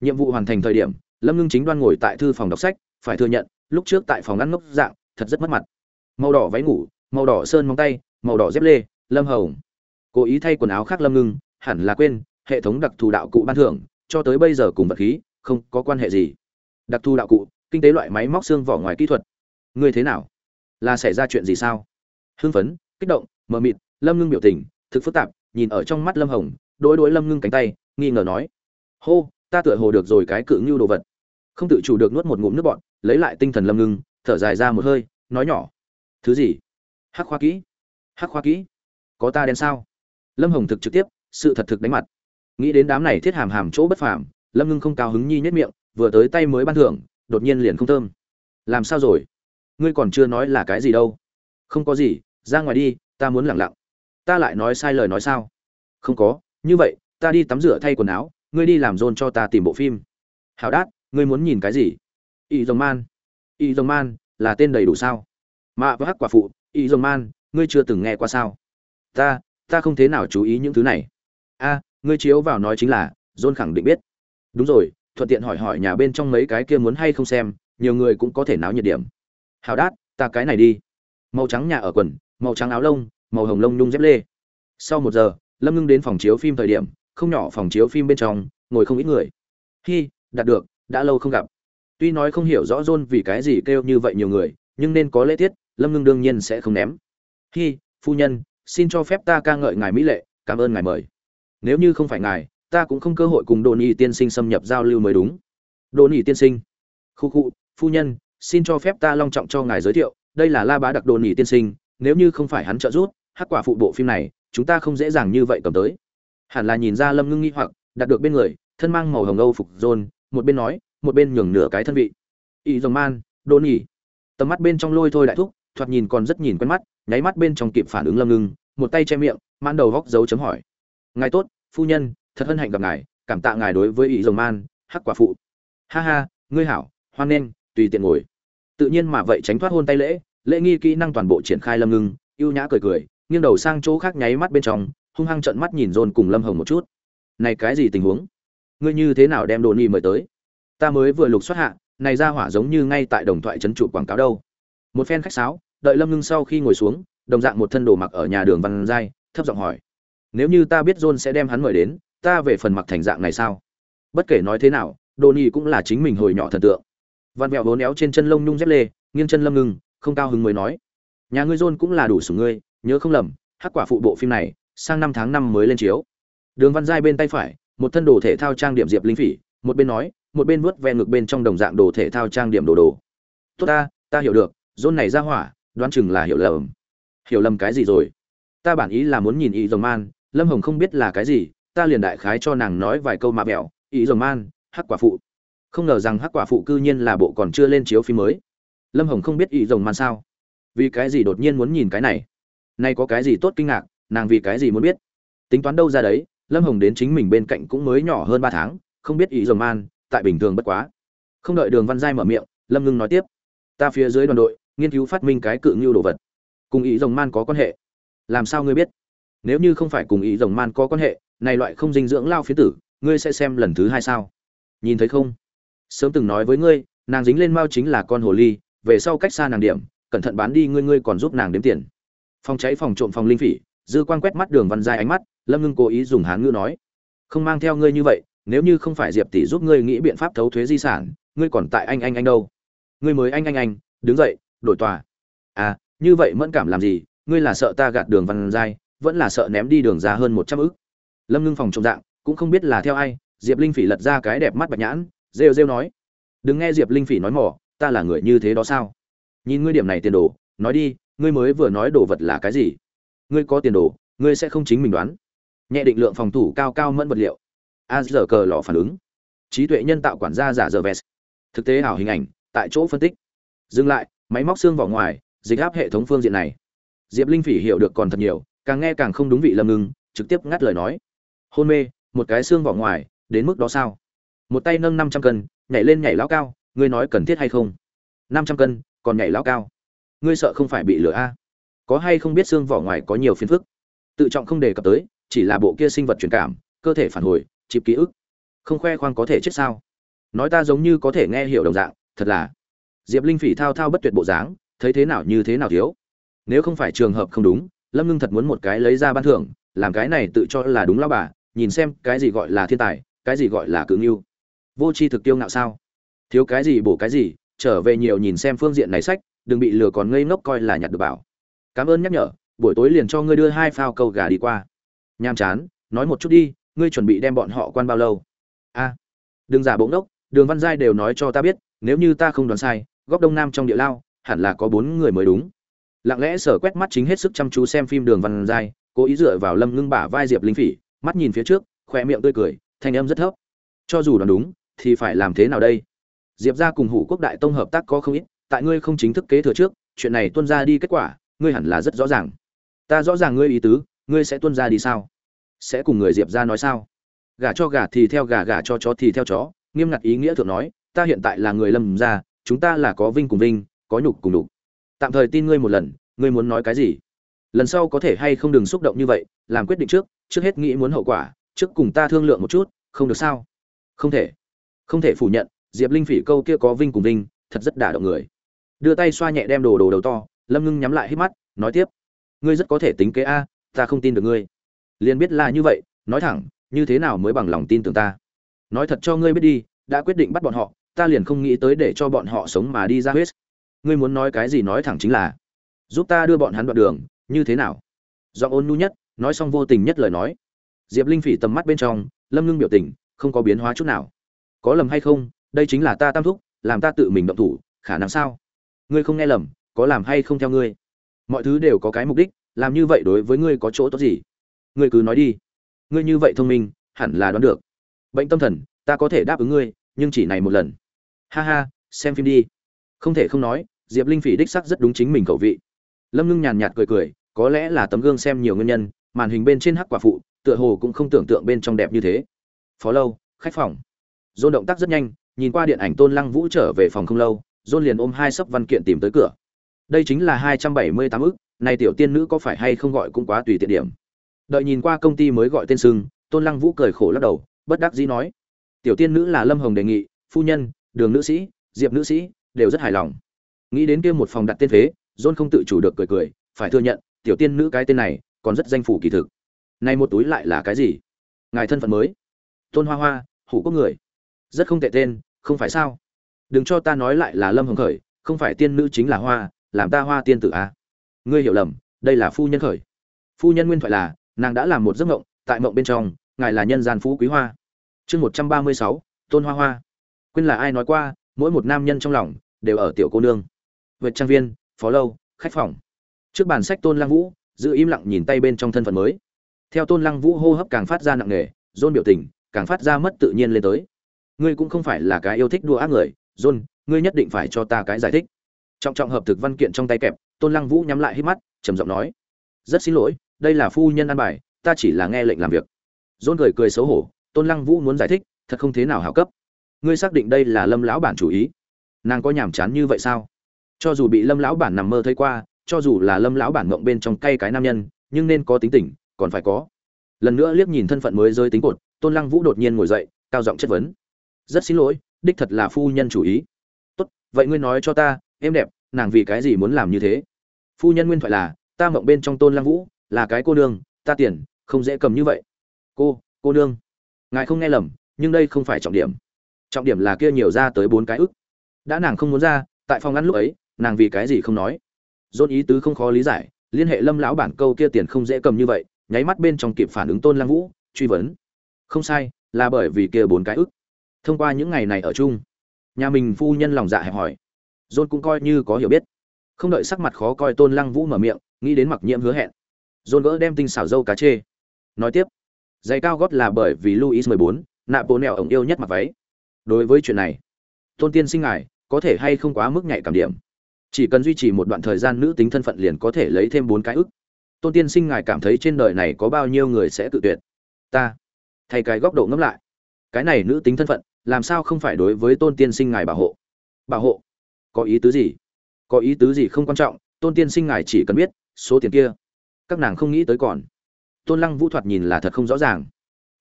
nhiệm vụ hoàn thành thời điểm, lâm ngưng chính đoan ngồi tại thư phòng đọc sách, phải thừa nhận, lúc trước tại phòng ngăn ngốc dạng, thật rất mất mặt. Màu đỏ váy ngủ, màu đỏ sơn móng tay, màu đỏ dép lê, lâm hồng. Cố ý thay quần áo khác lâm ngưng, hẳn là quên, hệ thống đặc thù đạo cụ ban thưởng, cho tới bây giờ cùng vật khí, không có quan hệ gì. Đặc thù đạo cụ, kinh tế loại máy móc xương vỏ ngoài kỹ thuật. Ngươi thế nào? Là xảy ra chuyện gì sao? Hưng phấn, kích động, mờ mịt, lâm ngưng biểu tình, thực phức tạp, nhìn ở trong mắt lâm hồng, đối đối lâm ngưng cánh tay, nghi ngờ nói. Hô ta tựa hồ được rồi cái cự ngưu đồ vật. Không tự chủ được nuốt một ngụm nước bọn lấy lại tinh thần lâm ngưng, thở dài ra một hơi, nói nhỏ. Thứ gì? Hắc khoa kỹ. Hắc khoa kỹ. Có ta đen sao? Lâm hồng thực trực tiếp, sự thật thực đánh mặt. Nghĩ đến đám này thiết hàm hàm chỗ bất phàm, lâm ngưng không cao hứng nhi nhất miệng, vừa tới tay mới ban thưởng, đột nhiên liền không thơm. Làm sao rồi? Ngươi còn chưa nói là cái gì đâu. Không có gì, ra ngoài đi, ta muốn lẳng lặng. Ta lại nói sai lời nói sao? Không có, như vậy, ta đi tắm rửa thay quần áo ngươi đi làm dồn cho ta tìm bộ phim. Hào đát, ngươi muốn nhìn cái gì? Y dòng man. Y dòng man, là tên đầy đủ sao? Mạ và hắc quả phụ, y dòng man, ngươi chưa từng nghe qua sao? Ta ta không thế nào chú ý những thứ này. A, ngươi chiếu vào nói chính là john khẳng định biết. Đúng rồi, thuận tiện hỏi hỏi nhà bên trong mấy cái kia muốn hay không xem, nhiều người cũng có thể náo nhiệt điểm. Hào đát, ta cái này đi. Màu trắng nhà ở quần, màu trắng áo lông, màu hồng lông nhung dép lê. Sau một giờ, lâm ngưng đến phòng chiếu phim thời điểm không nhỏ phòng chiếu phim bên trong, ngồi không ít người. Hi, đạt được, đã lâu không gặp. Tuy nói không hiểu rõ john vì cái gì kêu như vậy nhiều người, nhưng nên có lễ tiết, lâm ngưng đương nhiên sẽ không ném. Hi, phu nhân, xin cho phép ta ca ngợi ngài mỹ lệ, cảm ơn ngài mời. Nếu như không phải ngài, ta cũng không cơ hội cùng đồ nhị tiên sinh xâm nhập giao lưu mới đúng. Đồ nhị tiên sinh. Khu khu, phu nhân, xin cho phép ta long trọng cho ngài giới thiệu, đây là la bá đặc đồ nhị tiên sinh, nếu như không phải hắn trợ giúp, hắc quả phụ bộ phim này, chúng ta không dễ dàng như vậy cầm tới hẳn là nhìn ra lâm ngưng nghi hoặc, đặt được bên người, thân mang màu hồng âu phục rôn một bên nói, một bên nhường nửa cái thân vị. Ý dòng man đô nhị tầm mắt bên trong lôi thôi đại thúc, thoạt nhìn còn rất nhìn quen mắt, nháy mắt bên trong kịp phản ứng lâm ngưng, một tay che miệng, mãn đầu góc dấu chấm hỏi. Ngài tốt, phu nhân, thật hân hạnh gặp ngài, cảm tạ ngài đối với ý dòng man, hắc quả phụ. Ha ha, ngươi hảo, hoan nghênh, tùy tiện ngồi. Tự nhiên mà vậy tránh thoát hôn tay lễ lễ nghi kỹ năng toàn bộ triển khai lâm ngưng, ưu nhã cười cười, nghiêng đầu sang chỗ khác nháy mắt bên trong hung hăng trợn mắt nhìn rôn cùng lâm hồng một chút. Này cái gì tình huống? Ngươi như thế nào đem đồ ni mời tới? Ta mới vừa lục xuất hạ, này ra hỏa giống như ngay tại đồng thoại trấn trụ quảng cáo đâu. Một phen khách sáo, đợi lâm ngưng sau khi ngồi xuống, đồng dạng một thân đồ mặc ở nhà đường văn giai, thấp giọng hỏi, nếu như ta biết john sẽ đem hắn mời đến, ta về phần mặc thành dạng này sao? Bất kể nói thế nào, đồ nhi cũng là chính mình hồi nhỏ thần tượng. Văn mẹo vốn éo trên chân lông nhung dép lê, nghiêng chân lâm ngưng, không cao hứng mới nói, nhà ngươi john cũng là đủ sủng ngươi, nhớ không lầm, hắc quả phụ bộ phim này sang năm tháng năm mới lên chiếu. Đường văn giai bên tay phải, một thân đồ thể thao trang điểm diệp linh phỉ, một bên nói, một bên vuốt ve ngực bên trong đồng dạng đồ thể thao trang điểm đồ đồ. Tốt ta ta hiểu được dôn này ra hỏa, đoán chừng là hiểu lầm. Hiểu lầm cái gì rồi? Ta bản ý là muốn nhìn ý rồng man, lâm hồng không biết là cái gì, ta liền đại khái cho nàng nói vài câu mà bẹo ý rồng man, hắc quả phụ. Không ngờ rằng hắc quả phụ cư nhiên là bộ còn chưa lên chiếu phim mới. Lâm hồng không biết ý rồng man sao? Vì cái gì đột nhiên muốn nhìn cái này? Nay có cái gì tốt kinh ngạc? Nàng vì cái gì muốn biết? Tính toán đâu ra đấy, lâm hồng đến chính mình bên cạnh cũng mới nhỏ hơn ba tháng, không biết ý rồng man, tại bình thường bất quá. Không đợi đường văn giai mở miệng, lâm ngưng nói tiếp. Ta phía dưới đoàn đội, nghiên cứu phát minh cái cự ngưu đồ vật. Cùng ý rồng man có quan hệ. Làm sao ngươi biết? Nếu như không phải cùng ý rồng man có quan hệ, này loại không dinh dưỡng lao phía tử, ngươi sẽ xem lần thứ hai sao? Nhìn thấy không? Sớm từng nói với ngươi, nàng dính lên mao chính là con hồ ly, về sau cách xa nàng điểm, cẩn thận bán đi ngươi ngươi còn giúp nàng đếm tiền. Phòng cháy, phòng trộm, phòng linh phỉ dư quan quét mắt đường văn Giai ánh mắt, lâm ngưng cố ý dùng hán ngữ nói, không mang theo ngươi như vậy, nếu như không phải diệp tỷ giúp ngươi nghĩ biện pháp thấu thuế di sản, ngươi còn tại anh anh anh đâu? Ngươi mới anh anh anh, đứng dậy, đổi tòa. À như vậy mẫn cảm làm gì? Ngươi là sợ ta gạt đường văn giai, vẫn là sợ ném đi đường ra hơn một trăm ức? Lâm ngưng phòng trộm dạng, cũng không biết là theo ai, diệp linh phỉ lật ra cái đẹp mắt bạch nhãn, rêu rêu nói, đừng nghe diệp linh phỉ nói mỏ, ta là người như thế đó sao? Nhìn ngươi điểm này tiền đồ, nói đi, ngươi mới vừa nói đồ vật là cái gì? Ngươi có tiền đồ, ngươi sẽ không chính mình đoán. Nhẹ định lượng phòng thủ cao cao mẫn vật liệu. A giờ cờ lò phản ứng. Trí tuệ nhân tạo quản gia giả giờ vest. Thực tế ảo hình ảnh, tại chỗ phân tích. Dừng lại, máy móc xương vào ngoài, dịch áp hệ thống phương diện này. Diệp linh phỉ hiểu được còn thật nhiều, càng nghe càng không đúng vị lâm ngưng, trực tiếp ngắt lời nói. Hôn mê, một cái xương vào ngoài, đến mức đó sao? Một tay nâng năm trăm cân, nhảy lên nhảy lao cao, ngươi nói cần thiết hay không? Năm trăm cân, còn nhảy lao cao. Ngươi sợ không phải bị lửa a? Có hay không biết xương vỏ ngoài có nhiều phiền phức. Tự trọng không đề cập tới, chỉ là bộ kia sinh vật truyền cảm, cơ thể phản hồi, chịp ký ức. Không khoe khoang có thể chết sao? Nói ta giống như có thể nghe hiểu đồng dạng, thật là. Diệp linh phỉ thao thao bất tuyệt bộ dáng, thấy thế nào như thế nào thiếu? Nếu không phải trường hợp không đúng, lâm ngưng thật muốn một cái lấy ra ban thưởng, làm cái này tự cho là đúng lao bà, nhìn xem cái gì gọi là thiên tài, cái gì gọi là cứng yêu vô c h i thực tiêu ngạo sao? Thiếu cái gì bổ cái gì, trở về nhiều nhìn xem phương diện này sách, đừng bị lừa còn ngây ngốc coi là nhặt được bảo cảm ơn nhắc nhở, buổi tối liền cho ngươi đưa hai phao câu gà đi qua. Nham chán, nói một chút đi, ngươi chuẩn bị đem bọn họ quan bao lâu? A, đừng giả bỗng đốc đường văn giai đều nói cho ta biết, nếu như ta không đoán sai, góc đông nam trong địa lao, hẳn là có bốn người mới đúng. Lặng lẽ sở quét mắt chính hết sức chăm chú xem phim đường văn giai, cố ý dựa vào lâm ngưng bả vai diệp linh phỉ, mắt nhìn phía trước khoe miệng tươi cười, thanh âm rất thấp. Cho dù đoán đúng, thì phải làm thế nào đây? Diệp ra cùng hủ quốc đại tông hợp tác có không ít, tại ngươi không chính thức kế thừa trước, chuyện này tuân ra đi kết quả ngươi hẳn là rất rõ ràng. Ta rõ ràng ngươi ý tứ, ngươi sẽ tuân ra đi sao? Sẽ cùng người diệp ra nói sao? Gả cho gả thì theo gà gả cho chó thì theo chó, nghiêm ngặt ý nghĩa thượng nói, ta hiện tại là người lâm ra chúng ta là có vinh cùng vinh, có nhục cùng đục tạm thời tin ngươi một lần, ngươi muốn nói cái gì? Lần sau có thể hay không đừng xúc động như vậy, làm quyết định trước trước hết nghĩ muốn hậu quả, trước cùng ta thương lượng một chút, không được sao? Không thể. Không thể phủ nhận, diệp linh phỉ câu kia có vinh cùng vinh, thật rất đả động người. Đưa tay xoa nhẹ đem đồ đồ đầu to lâm ngưng nhắm lại hít mắt, nói tiếp. Ngươi rất có thể tính kế a, ta không tin được ngươi. Liền biết là như vậy, nói thẳng, như thế nào mới bằng lòng tin tưởng ta? Nói thật cho ngươi biết đi, đã quyết định bắt bọn họ, ta liền không nghĩ tới để cho bọn họ sống mà đi ra huyết. Ngươi muốn nói cái gì nói thẳng chính là, giúp ta đưa bọn hắn đoạn đường, như thế nào? Do ôn nhu nhất, nói xong vô tình nhất lời nói. Diệp linh phỉ tầm mắt bên trong, lâm ngưng biểu tình, không có biến hóa chút nào. Có lầm hay không, đây chính là ta tam thúc, làm ta tự mình động thủ, khả năng sao? Ngươi không nghe lầm có làm hay không theo ngươi. Mọi thứ đều có cái mục đích, làm như vậy đối với ngươi có chỗ tốt gì? Ngươi cứ nói đi. Ngươi như vậy thông minh, hẳn là đoán được. Bệnh tâm thần, ta có thể đáp ứng ngươi, nhưng chỉ này một lần. Ha ha, xem phim đi. Không thể không nói, diệp linh phỉ đích sắc rất đúng chính mình khẩu vị. Lâm ngưng nhàn nhạt cười cười, có lẽ là tấm gương xem nhiều nguyên nhân, màn hình bên trên hắc quả phụ, tựa hồ cũng không tưởng tượng bên trong đẹp như thế. Phó lâu, khách phòng. Dôn động tác rất nhanh, nhìn qua điện ảnh tôn lăng vũ trở về phòng không lâu, dôn liền ôm hai sấp văn kiện tìm tới cửa đây chính là hai trăm bảy mươi tám ức, này tiểu tiên nữ có phải hay không gọi cũng quá tùy tiện điểm. Đợi nhìn qua công ty mới gọi tên sưng, tôn lăng vũ cười khổ lắc đầu, bất đắc dĩ nói, tiểu tiên nữ là lâm hồng đề nghị, phu nhân, đường nữ sĩ, diệp nữ sĩ đều rất hài lòng. Nghĩ đến kia một phòng đặt tên phế john không tự chủ được cười cười, phải thừa nhận, tiểu tiên nữ cái tên này còn rất danh phủ kỳ thực. Này một túi lại là cái gì? Ngài thân phận mới. Tôn hoa hoa, hủ quốc người. Rất không tệ tên, không phải sao? Đừng cho ta nói lại là lâm hồng khởi, không phải tiên nữ chính là hoa làm ta hoa tiên tử à. ngươi hiểu lầm, đây là phu nhân khởi. Phu nhân nguyên thoại là, nàng đã làm một giấc mộng, tại mộng bên trong, ngài là nhân gian phú quý hoa. Chương một trăm ba mươi sáu, tôn hoa hoa. Quên là ai nói qua, mỗi một nam nhân trong lòng, đều ở tiểu cô nương. Vượt trang viên, phó lâu, khách phòng. Trước bàn sách tôn lăng vũ, giữ im lặng nhìn tay bên trong thân phận mới. Theo tôn lăng vũ hô hấp càng phát ra nặng nề, dôn biểu tình càng phát ra mất tự nhiên lên tới. Ngươi cũng không phải là cái yêu thích đua ác người, dôn, ngươi nhất định phải cho ta cái giải thích trọng trọng hợp thực văn kiện trong tay kẹp, tôn lăng vũ nhắm lại hít mắt, trầm giọng nói, rất xin lỗi, đây là phu nhân an bài, ta chỉ là nghe lệnh làm việc. Dôn cười cười xấu hổ, tôn lăng vũ muốn giải thích, thật không thế nào hảo cấp. Ngươi xác định đây là lâm lão bản chủ ý? Nàng có nhàm chán như vậy sao? Cho dù bị lâm lão bản nằm mơ thấy qua, cho dù là lâm lão bản ngộng bên trong cay cái nam nhân, nhưng nên có tính tình, còn phải có. Lần nữa liếc nhìn thân phận mới rơi tính cột, tôn lăng vũ đột nhiên ngồi dậy, cao giọng chất vấn, rất xin lỗi, đích thật là phu nhân chủ ý. Tốt, vậy ngươi nói cho ta em đẹp, nàng vì cái gì muốn làm như thế? Phu nhân nguyên thoại là, ta mộng bên trong tôn lăng vũ, là cái cô nương, ta tiền, không dễ cầm như vậy. Cô cô nương. Ngài không nghe lầm, nhưng đây không phải trọng điểm. Trọng điểm là kia nhiều ra tới bốn cái ức. Đã nàng không muốn ra, tại phòng ăn lúc ấy, nàng vì cái gì không nói? Dôn ý tứ không khó lý giải, liên hệ lâm lão bản câu kia tiền không dễ cầm như vậy, nháy mắt bên trong kịp phản ứng tôn lăng vũ, truy vấn. Không sai, là bởi vì kia bốn cái ức. Thông qua những ngày này ở chung, nhà mình phu nhân lòng dạ hẹp hỏi John cũng coi như có hiểu biết. Không đợi sắc mặt khó coi tôn lăng vũ mở miệng, nghĩ đến mặc nhiễm hứa hẹn. John gỡ đem tinh xảo dâu cá chê. Nói tiếp, giày cao gót là bởi vì Louis mười bốn bố nẻo ổng yêu nhất mặc váy. Đối với chuyện này, tôn tiên sinh ngài, có thể hay không quá mức nhạy cảm điểm? Chỉ cần duy trì một đoạn thời gian nữ tính thân phận liền có thể lấy thêm bốn cái ức. Tôn tiên sinh ngài cảm thấy trên đời này có bao nhiêu người sẽ tự tuyệt? Ta. Thay cái góc độ ngẫm lại. Cái này nữ tính thân phận, làm sao không phải đối với tôn tiên sinh ngài bảo hộ? Bảo hộ? Có ý tứ gì? Có ý tứ gì không quan trọng, tôn tiên sinh ngài chỉ cần biết số tiền kia. Các nàng không nghĩ tới còn. Tôn lăng vũ thoạt nhìn là thật không rõ ràng.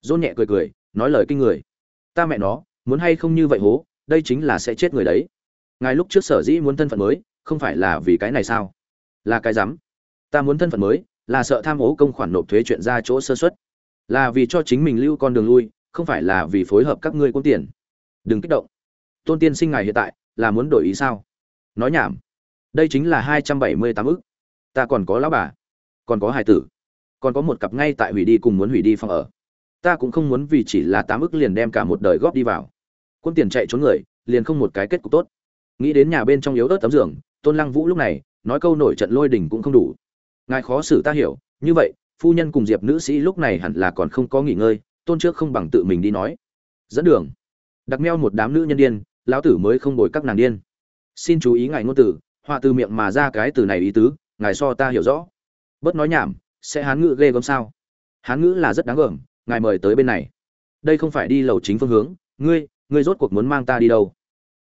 Dôn nhẹ cười cười, nói lời kinh người. Ta mẹ nó, muốn hay không như vậy hố, đây chính là sẽ chết người đấy. Ngài lúc trước sở dĩ muốn thân phận mới, không phải là vì cái này sao? Là cái rắm. Ta muốn thân phận mới, là sợ tham ố công khoản nộp thuế chuyện ra chỗ sơ xuất là vì cho chính mình lưu con đường lui, không phải là vì phối hợp các ngươi quân tiền. Đừng kích động. Tôn tiên sinh ngài hiện tại là muốn đổi ý sao? Nói nhảm. Đây chính là hai trăm bảy mươi tám ức. Ta còn có lão bà, còn có hải tử, còn có một cặp ngay tại hủy đi cùng muốn hủy đi phòng ở. Ta cũng không muốn vì chỉ là tám ức liền đem cả một đời góp đi vào. Quân tiền chạy trốn người, liền không một cái kết cục tốt. Nghĩ đến nhà bên trong yếu ớt tấm giường, tôn lăng vũ lúc này, nói câu nổi trận lôi đỉnh cũng không đủ. Ngài khó xử ta hiểu, như vậy, phu nhân cùng diệp nữ sĩ lúc này hẳn là còn không có nghỉ ngơi, tôn trước không bằng tự mình đi nói. Dẫn đường. Đặc meo một đám nữ nhân điên lão tử mới không bồi các nàng điên. Xin chú ý ngài ngôn tử, họa từ miệng mà ra cái từ này ý tứ ngài so ta hiểu rõ. Bớt nói nhảm sẽ hán ngữ ghê gớm sao? Hán ngữ là rất đáng gờm ngài mời tới bên này. Đây không phải đi lầu chính phương hướng ngươi ngươi rốt cuộc muốn mang ta đi đâu?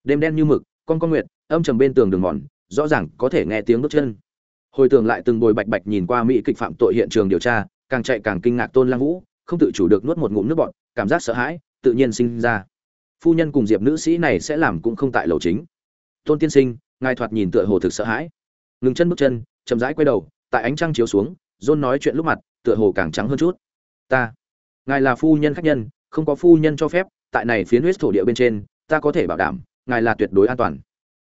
Đêm đen như mực con con nguyệt âm trầm bên tường đường mòn rõ ràng có thể nghe tiếng bước chân. Hồi tưởng lại từng bồi bạch bạch nhìn qua mỹ kịch phạm tội hiện trường điều tra càng chạy càng kinh ngạc tôn lang vũ không tự chủ được nuốt một ngụm nước bọt cảm giác sợ hãi tự nhiên sinh ra phu nhân cùng diệp nữ sĩ này sẽ làm cũng không tại lầu chính. Tôn tiên sinh, ngài thoạt nhìn tựa hồ thực sợ hãi. Ngừng chân bước chân, chậm rãi quay đầu, tại ánh trăng chiếu xuống, john nói chuyện lúc mặt, tựa hồ càng trắng hơn chút. Ta, ngài là phu nhân khách nhân, không có phu nhân cho phép, tại này phiến huyết thổ địa bên trên, ta có thể bảo đảm, ngài là tuyệt đối an toàn.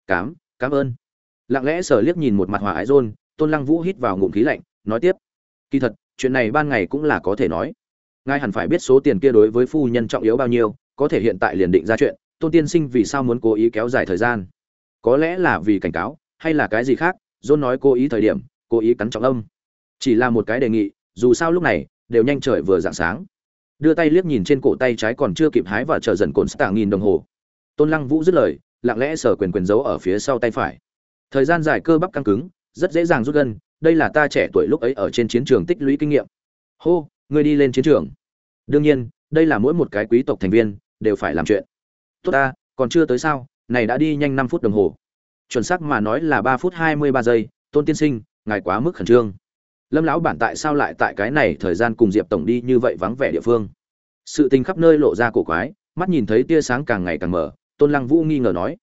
Cám cảm ơn. Lặng lẽ sở liếc nhìn một mặt hòa ái john, tôn lăng vũ hít vào ngụm khí lạnh, nói tiếp. Kỳ thật, chuyện này ban ngày cũng là có thể nói. Ngài hẳn phải biết số tiền kia đối với phu nhân trọng yếu bao nhiêu có thể hiện tại liền định ra chuyện, tôn tiên sinh vì sao muốn cố ý kéo dài thời gian? Có lẽ là vì cảnh cáo, hay là cái gì khác, john nói cố ý thời điểm, cố ý cắn trọng âm. Chỉ là một cái đề nghị, dù sao lúc này, đều nhanh trời vừa dạng sáng. Đưa tay liếc nhìn trên cổ tay trái còn chưa kịp hái và chờ dần cồn stạng nghìn đồng hồ. Tôn lăng vũ dứt lời, lặng lẽ sở quyền quyền giấu ở phía sau tay phải. Thời gian dài cơ bắp căng cứng, rất dễ dàng rút gân, đây là ta trẻ tuổi lúc ấy ở trên chiến trường tích lũy kinh nghiệm. Hô, ngươi đi lên chiến trường. Đương nhiên, đây là mỗi một cái quý tộc thành viên đều phải làm chuyện. Tốt ta, còn chưa tới sao? Này đã đi nhanh năm phút đồng hồ. Chuẩn xác mà nói là ba phút hai mươi ba giây. Tôn tiên sinh, ngài quá mức khẩn trương. Lâm lão bản tại sao lại tại cái này thời gian cùng diệp tổng đi như vậy vắng vẻ địa phương? Sự tình khắp nơi lộ ra cổ quái, mắt nhìn thấy tia sáng càng ngày càng mở tôn lăng vũ nghi ngờ nói,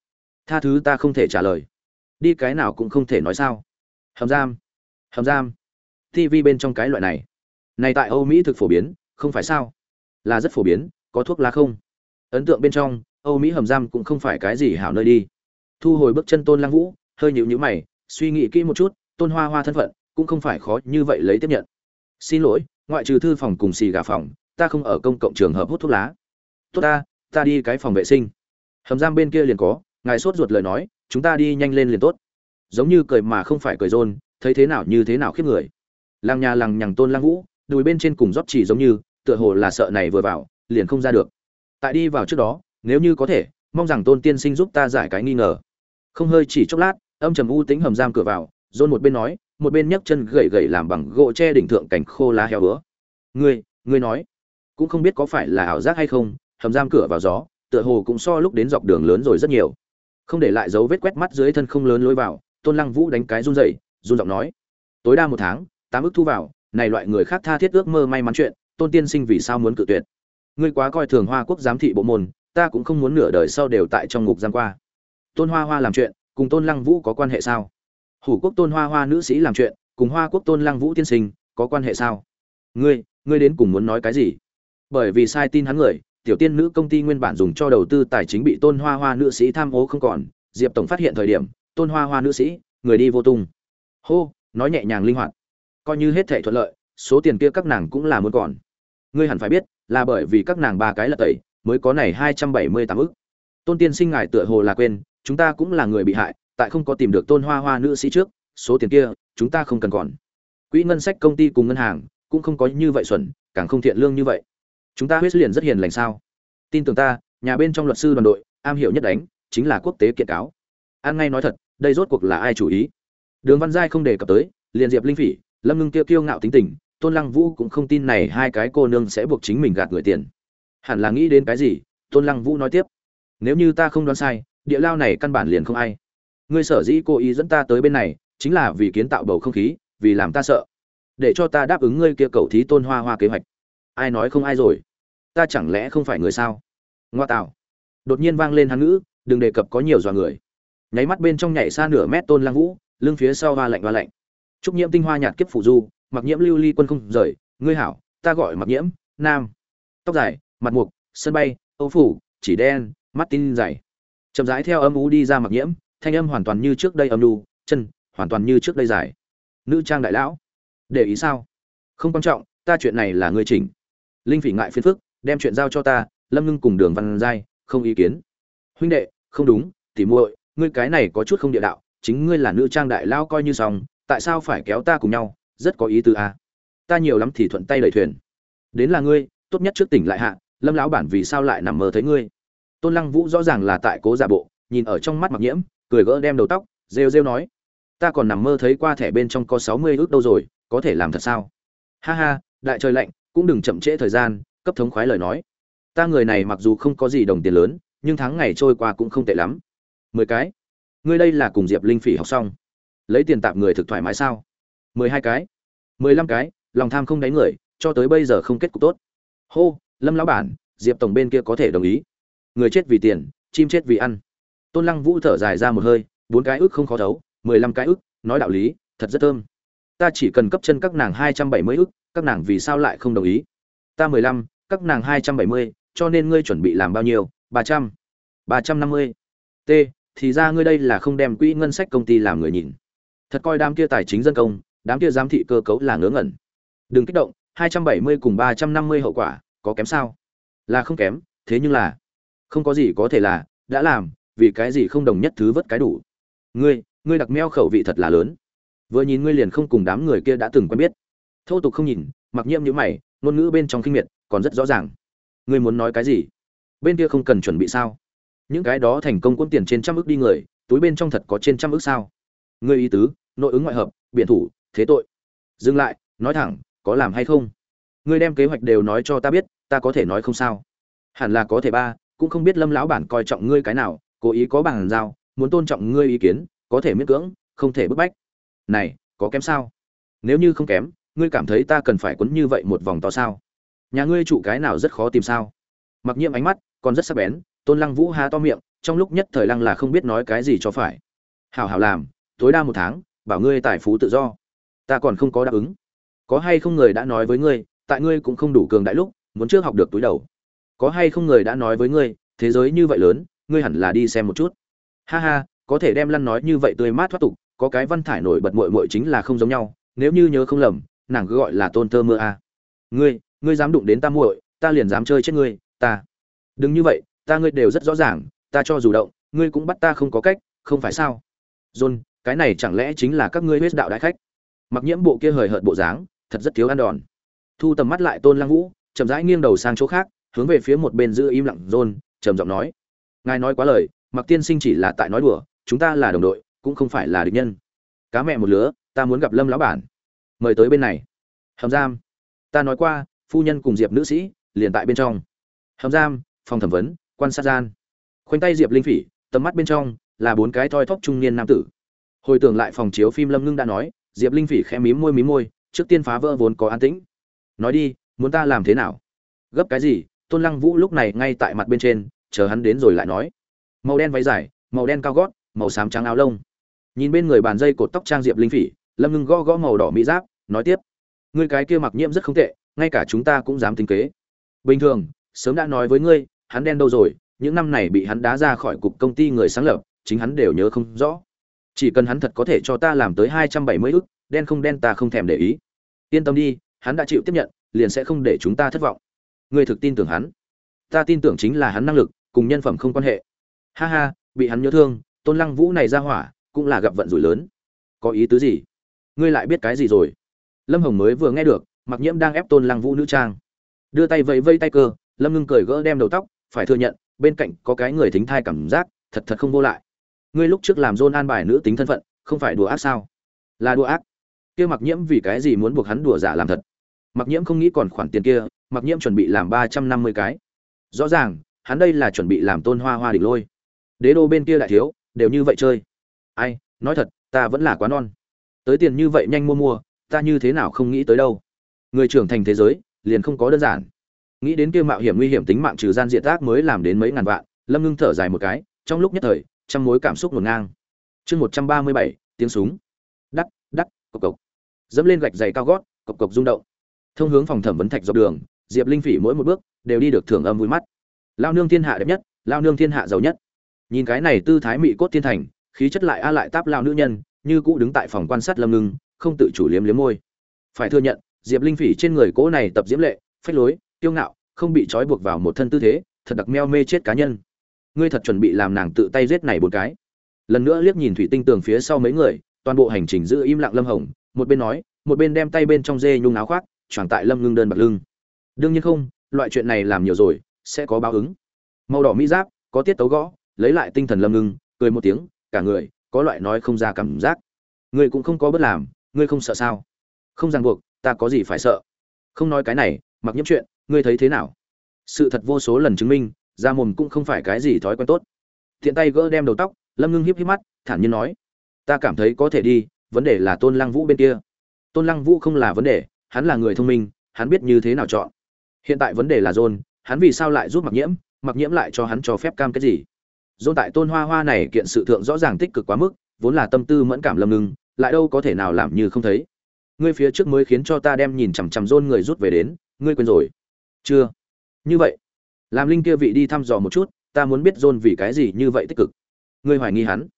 tha thứ ta không thể trả lời. Đi cái nào cũng không thể nói sao. Hầm giam hầm giam. Tv bên trong cái loại này. Này tại âu mỹ thực phổ biến, không phải sao? Là rất phổ biến, có thuốc lá không? Ấn tượng bên trong, âu mỹ hầm giam cũng không phải cái gì hảo nơi đi. Thu hồi bước chân tôn lăng vũ, hơi nhịu nhữ mày, suy nghĩ kỹ một chút, tôn hoa hoa thân phận, cũng không phải khó như vậy lấy tiếp nhận. Xin lỗi, ngoại trừ thư phòng cùng xì gà phòng, ta không ở công cộng trường hợp hút thuốc lá. Tốt ta ta đi cái phòng vệ sinh. Hầm giam bên kia liền có, ngài sốt ruột lời nói, chúng ta đi nhanh lên liền tốt. Giống như cười mà không phải cười rôn, thấy thế nào như thế nào khiếp người. Làng nhà làng nhằng tôn lang vũ, đùi bên trên cùng rót chỉ giống như, tựa hồ là sợ này vừa vào, liền không ra được tại đi vào trước đó, nếu như có thể, mong rằng tôn tiên sinh giúp ta giải cái nghi ngờ. Không hơi chỉ chốc lát, âm trầm u tính hầm giam cửa vào rôn một bên nói, một bên nhấc chân gậy gậy làm bằng gỗ che đỉnh thượng cảnh khô lá heo hứa ngươi ngươi nói, cũng không biết có phải là ảo giác hay không, hầm giam cửa vào gió, tựa hồ cũng so lúc đến dọc đường lớn rồi rất nhiều. Không để lại dấu vết quét mắt dưới thân không lớn lối vào, tôn lăng vũ đánh cái run rẩy, run giọng nói, tối đa một tháng, tám ước thu vào, này loại người khác tha thiết ước mơ may mắn chuyện, tôn tiên sinh vì sao muốn cự tuyệt? Ngươi quá coi thường hoa quốc giám thị bộ môn, ta cũng không muốn nửa đời sau đều tại trong ngục giam qua. Tôn hoa hoa làm chuyện, cùng tôn lăng vũ có quan hệ sao? Hủ quốc tôn hoa hoa nữ sĩ làm chuyện, cùng hoa quốc tôn lăng vũ tiên sinh, có quan hệ sao? Ngươi ngươi đến cùng muốn nói cái gì? Bởi vì sai tin hắn người, tiểu tiên nữ công ty nguyên bản dùng cho đầu tư tài chính bị tôn hoa hoa nữ sĩ tham ô không còn, diệp tổng phát hiện thời điểm, tôn hoa hoa nữ sĩ, người đi vô tung. Hô, nói nhẹ nhàng linh hoạt. Coi như hết thể thuận lợi, số tiền kia các nàng cũng là muốn còn. Ngươi hẳn phải biết là bởi vì các nàng ba cái là tẩy, mới có này hai trăm bảy mươi tám ức. Tôn tiên sinh ngài tựa hồ là quên, chúng ta cũng là người bị hại, tại không có tìm được tôn hoa hoa nữ sĩ trước, số tiền kia, chúng ta không cần còn. Quỹ ngân sách công ty cùng ngân hàng, cũng không có như vậy xuẩn, càng không thiện lương như vậy. Chúng ta huyết liền rất hiền lành sao? Tin tưởng ta, nhà bên trong luật sư đoàn đội, am hiểu nhất đánh, chính là quốc tế kiện cáo. An ngay nói thật, đây rốt cuộc là ai chủ ý? Đường văn giai không đề cập tới, liền diệp linh phỉ, lâm ngưng tiêu kiêu ngạo tính tình tôn lăng vũ cũng không tin này hai cái cô nương sẽ buộc chính mình gạt người tiền. Hẳn là nghĩ đến cái gì? Tôn lăng vũ nói tiếp. Nếu như ta không đoán sai, địa lao này căn bản liền không ai. Ngươi sở dĩ cố ý dẫn ta tới bên này, chính là vì kiến tạo bầu không khí, vì làm ta sợ. Để cho ta đáp ứng ngươi kia cầu thí tôn hoa hoa kế hoạch. Ai nói không ai rồi? Ta chẳng lẽ không phải người sao? Ngoa tạo. Đột nhiên vang lên hắn ngữ, đừng đề cập có nhiều dọa người. Nháy mắt bên trong nhảy xa nửa mét tôn lăng vũ, lưng phía sau hoa lạnh hoa lạnh. Trúc nhiễm tinh hoa nhạt kiếp phủ du mặc nhiễm lưu ly quân không rời, ngươi hảo, ta gọi mặc nhiễm, nam. Tóc dài, mặt mục, sân bay, âu phủ, chỉ đen, mắt tin dày. Chậm rãi theo âm ú đi ra mặc nhiễm, thanh âm hoàn toàn như trước đây âm đu chân, hoàn toàn như trước đây dài. Nữ trang đại lão, để ý sao? Không quan trọng, ta chuyện này là ngươi chỉnh. Linh phỉ ngại phiền phức, đem chuyện giao cho ta, lâm ngưng cùng đường văn giai, không ý kiến. Huynh đệ, không đúng, tỉ muội, ngươi cái này có chút không địa đạo, chính ngươi là nữ trang đại lao coi như xong, tại sao phải kéo ta cùng nhau? Rất có ý tứ à. ta nhiều lắm thì thuận tay đẩy thuyền. Đến là ngươi, tốt nhất trước tỉnh lại hạ, lâm lão bản vì sao lại nằm mơ thấy ngươi? Tôn lăng vũ rõ ràng là tại cố giả bộ, nhìn ở trong mắt mặc nhiễm, cười gỡ đem đầu tóc, rêu rêu nói, ta còn nằm mơ thấy qua thẻ bên trong có sáu mươi ước đâu rồi, có thể làm thật sao? Ha ha, đại trời lạnh, cũng đừng chậm trễ thời gian, cấp thống khoái lời nói. Ta người này mặc dù không có gì đồng tiền lớn, nhưng tháng ngày trôi qua cũng không tệ lắm. Mười cái? Ngươi đây là cùng diệp linh phỉ học xong. Lấy tiền tạm người thực thoải mái sao? Mười hai cái, mười lăm cái, lòng tham không đáy người, cho tới bây giờ không kết cục tốt. Hô, lâm lão bản, diệp tổng bên kia có thể đồng ý. Người chết vì tiền, chim chết vì ăn. Tôn lăng vũ thở dài ra một hơi, bốn cái ức không khó thấu, mười lăm cái ức, nói đạo lý, thật rất thơm. Ta chỉ cần cấp chân các nàng hai trăm bảy mươi ức, các nàng vì sao lại không đồng ý? Ta mười lăm, các nàng hai trăm bảy mươi, cho nên ngươi chuẩn bị làm bao nhiêu? ba trăm ba trăm năm mươi. T, thì ra ngươi đây là không đem quỹ ngân sách công ty làm người nhìn. Thật coi đám kia tài chính dân công đám kia giám thị cơ cấu là ngớ ngẩn. Đừng kích động, hai trăm bảy mươi cùng ba trăm năm mươi hậu quả, có kém sao? Là không kém, thế nhưng là, không có gì có thể là, đã làm, vì cái gì không đồng nhất thứ vất cái đủ? Ngươi ngươi đặc meo khẩu vị thật là lớn. Vừa nhìn ngươi liền không cùng đám người kia đã từng quen biết. Thô tục không nhìn, mặc nhiễm như mày, ngôn ngữ bên trong kinh miệt, còn rất rõ ràng. Ngươi muốn nói cái gì? Bên kia không cần chuẩn bị sao? Những cái đó thành công quân tiền trên trăm ước đi người, túi bên trong thật có trên trăm ước sao? Ngươi ý tứ, nội ứng ngoại hợp biện thủ thế tội. Dừng lại, nói thẳng, có làm hay không? Ngươi đem kế hoạch đều nói cho ta biết, ta có thể nói không sao. Hẳn là có thể ba, cũng không biết lâm lão bản coi trọng ngươi cái nào, cố ý có bằng giao, muốn tôn trọng ngươi ý kiến, có thể miễn cưỡng, không thể bức bách. Này, có kém sao? Nếu như không kém, ngươi cảm thấy ta cần phải quấn như vậy một vòng to sao? Nhà ngươi chủ cái nào rất khó tìm sao? Mặc nhiệm ánh mắt còn rất sắc bén, tôn lăng vũ há to miệng, trong lúc nhất thời lăng là không biết nói cái gì cho phải. Hảo hảo làm, tối đa một tháng, bảo ngươi tài phú tự do ta còn không có đáp ứng. Có hay không người đã nói với ngươi, tại ngươi cũng không đủ cường đại lúc, muốn trước học được túi đầu. Có hay không người đã nói với ngươi, thế giới như vậy lớn, ngươi hẳn là đi xem một chút. Ha ha, có thể đem lăn nói như vậy tươi mát thoát tục, có cái văn thải nổi bật mội mội chính là không giống nhau, nếu như nhớ không lầm, nàng cứ gọi là tôn tơ mưa a. Ngươi ngươi dám đụng đến ta muội, ta liền dám chơi chết ngươi, ta. Đừng như vậy, ta ngươi đều rất rõ ràng, ta cho dù động, ngươi cũng bắt ta không có cách, không phải sao? John, cái này chẳng lẽ chính là các ngươi huyết đạo đại khách? Mặc nhiễm bộ kia hời hợt bộ dáng, thật rất thiếu ăn đòn. Thu tầm mắt lại tôn lăng vũ, chậm rãi nghiêng đầu sang chỗ khác, hướng về phía một bên giữ im lặng rôn trầm giọng nói, ngài nói quá lời, mặc tiên sinh chỉ là tại nói đùa, chúng ta là đồng đội, cũng không phải là địch nhân. Cá mẹ một lứa, ta muốn gặp lâm lão bản. Mời tới bên này. Hầm giam. Ta nói qua, phu nhân cùng diệp nữ sĩ, liền tại bên trong. Hầm giam, phòng thẩm vấn, quan sát gian. Khoanh tay diệp linh phỉ, tầm mắt bên trong là bốn cái thoi thóp trung niên nam tử. Hồi tưởng lại phòng chiếu phim lâm ngưng đã nói diệp linh phỉ khẽ mím môi mím môi, trước tiên phá vỡ vốn có an tĩnh. Nói đi, muốn ta làm thế nào? Gấp cái gì? Tôn lăng vũ lúc này ngay tại mặt bên trên, chờ hắn đến rồi lại nói. Màu đen váy dài, màu đen cao gót, màu xám trắng áo lông. Nhìn bên người bàn dây cột tóc trang diệp linh phỉ, lâm ngưng gõ gõ màu đỏ mỹ giáp, nói tiếp. Ngươi cái kia mặc nhiễm rất không tệ, ngay cả chúng ta cũng dám tính kế. Bình thường, sớm đã nói với ngươi, hắn đen đâu rồi, những năm này bị hắn đá ra khỏi cục công ty người sáng lập, chính hắn đều nhớ không rõ chỉ cần hắn thật có thể cho ta làm tới hai trăm bảy mươi ức, đen không đen ta không thèm để ý. Yên tâm đi, hắn đã chịu tiếp nhận, liền sẽ không để chúng ta thất vọng. Ngươi thực tin tưởng hắn. Ta tin tưởng chính là hắn năng lực, cùng nhân phẩm không quan hệ. Ha ha, bị hắn nhớ thương, tôn lăng vũ này ra hỏa, cũng là gặp vận rủi lớn. Có ý tứ gì? Ngươi lại biết cái gì rồi? Lâm hồng mới vừa nghe được, mặc nhiễm đang ép tôn lăng vũ nữ trang. Đưa tay vẫy vây tay cơ, lâm ngưng cười gỡ đem đầu tóc, phải thừa nhận, bên cạnh có cái người thính thai cảm giác, thật thật không vô lại ngươi lúc trước làm dôn an bài nữ tính thân phận, không phải đùa ác sao? Là đùa ác. Kia mặc nhiễm vì cái gì muốn buộc hắn đùa giả làm thật? Mặc nhiễm không nghĩ còn khoản tiền kia mặc nhiễm chuẩn bị làm ba trăm năm mươi cái. Rõ ràng, hắn đây là chuẩn bị làm tôn hoa hoa đỉnh lôi. Đế đô bên kia đại thiếu, đều như vậy chơi. Ai, nói thật, ta vẫn là quá non. Tới tiền như vậy nhanh mua mua, ta như thế nào không nghĩ tới đâu. Người trưởng thành thế giới, liền không có đơn giản. Nghĩ đến kia mạo hiểm nguy hiểm tính mạng trừ gian diện tác mới làm đến mấy ngàn vạn, lâm ngưng thở dài một cái, trong lúc nhất thời trăm mối cảm xúc ngổn ngang. Chương một trăm ba mươi bảy, tiếng súng. Đắc đắc, cộc cộc. Dẫm lên gạch dày cao gót, cộc cộc rung động. Thông hướng phòng thẩm vấn thạch dọc đường, diệp linh phỉ mỗi một bước đều đi được thưởng âm vui mắt. Lao nương thiên hạ đẹp nhất, lao nương thiên hạ giàu nhất. Nhìn cái này tư thái mị cốt thiên thành, khí chất lại a lại táp lao nữ nhân, như cũ đứng tại phòng quan sát lâm ngưng, không tự chủ liếm liếm môi. Phải thừa nhận, diệp linh phỉ trên người cỗ này tập diễm lệ, phách lối, kiêu ngạo, không bị trói buộc vào một thân tư thế, thật đặc meo mê chết cá nhân ngươi thật chuẩn bị làm nàng tự tay giết này bốn cái. Lần nữa liếc nhìn thủy tinh tường phía sau mấy người, toàn bộ hành trình giữ im lặng lâm hồng, một bên nói, một bên đem tay bên trong dê nhung áo khoác, choàng tại lâm ngưng đơn bạc lưng. Đương nhiên không, loại chuyện này làm nhiều rồi, sẽ có báo ứng. Màu đỏ mỹ giáp, có tiết tấu gõ, lấy lại tinh thần lâm ngưng, cười một tiếng, cả người, có loại nói không ra cảm giác. Ngươi cũng không có bất làm, ngươi không sợ sao? Không ràng buộc, ta có gì phải sợ? Không nói cái này, mặc nhiễm chuyện, ngươi thấy thế nào? Sự thật vô số lần chứng minh ra mồm cũng không phải cái gì thói quen tốt. Thiện tay gỡ đem đầu tóc, lâm ngưng hiếp hiếp mắt, thản nhiên nói, ta cảm thấy có thể đi, vấn đề là tôn lăng vũ bên kia. Tôn lăng vũ không là vấn đề, hắn là người thông minh, hắn biết như thế nào chọn. Hiện tại vấn đề là john hắn vì sao lại giúp mặc nhiễm mặc nhiễm lại cho hắn cho phép cam cái gì? John tại tôn hoa hoa này kiện sự thượng rõ ràng tích cực quá mức, vốn là tâm tư mẫn cảm lâm ngưng, lại đâu có thể nào làm như không thấy. Ngươi phía trước mới khiến cho ta đem nhìn chằm chằm john người rút về đến, ngươi quên rồi. Chưa. Như vậy làm linh kia vị đi thăm dò một chút, ta muốn biết john vì cái gì như vậy tích cực. Ngươi hoài nghi hắn?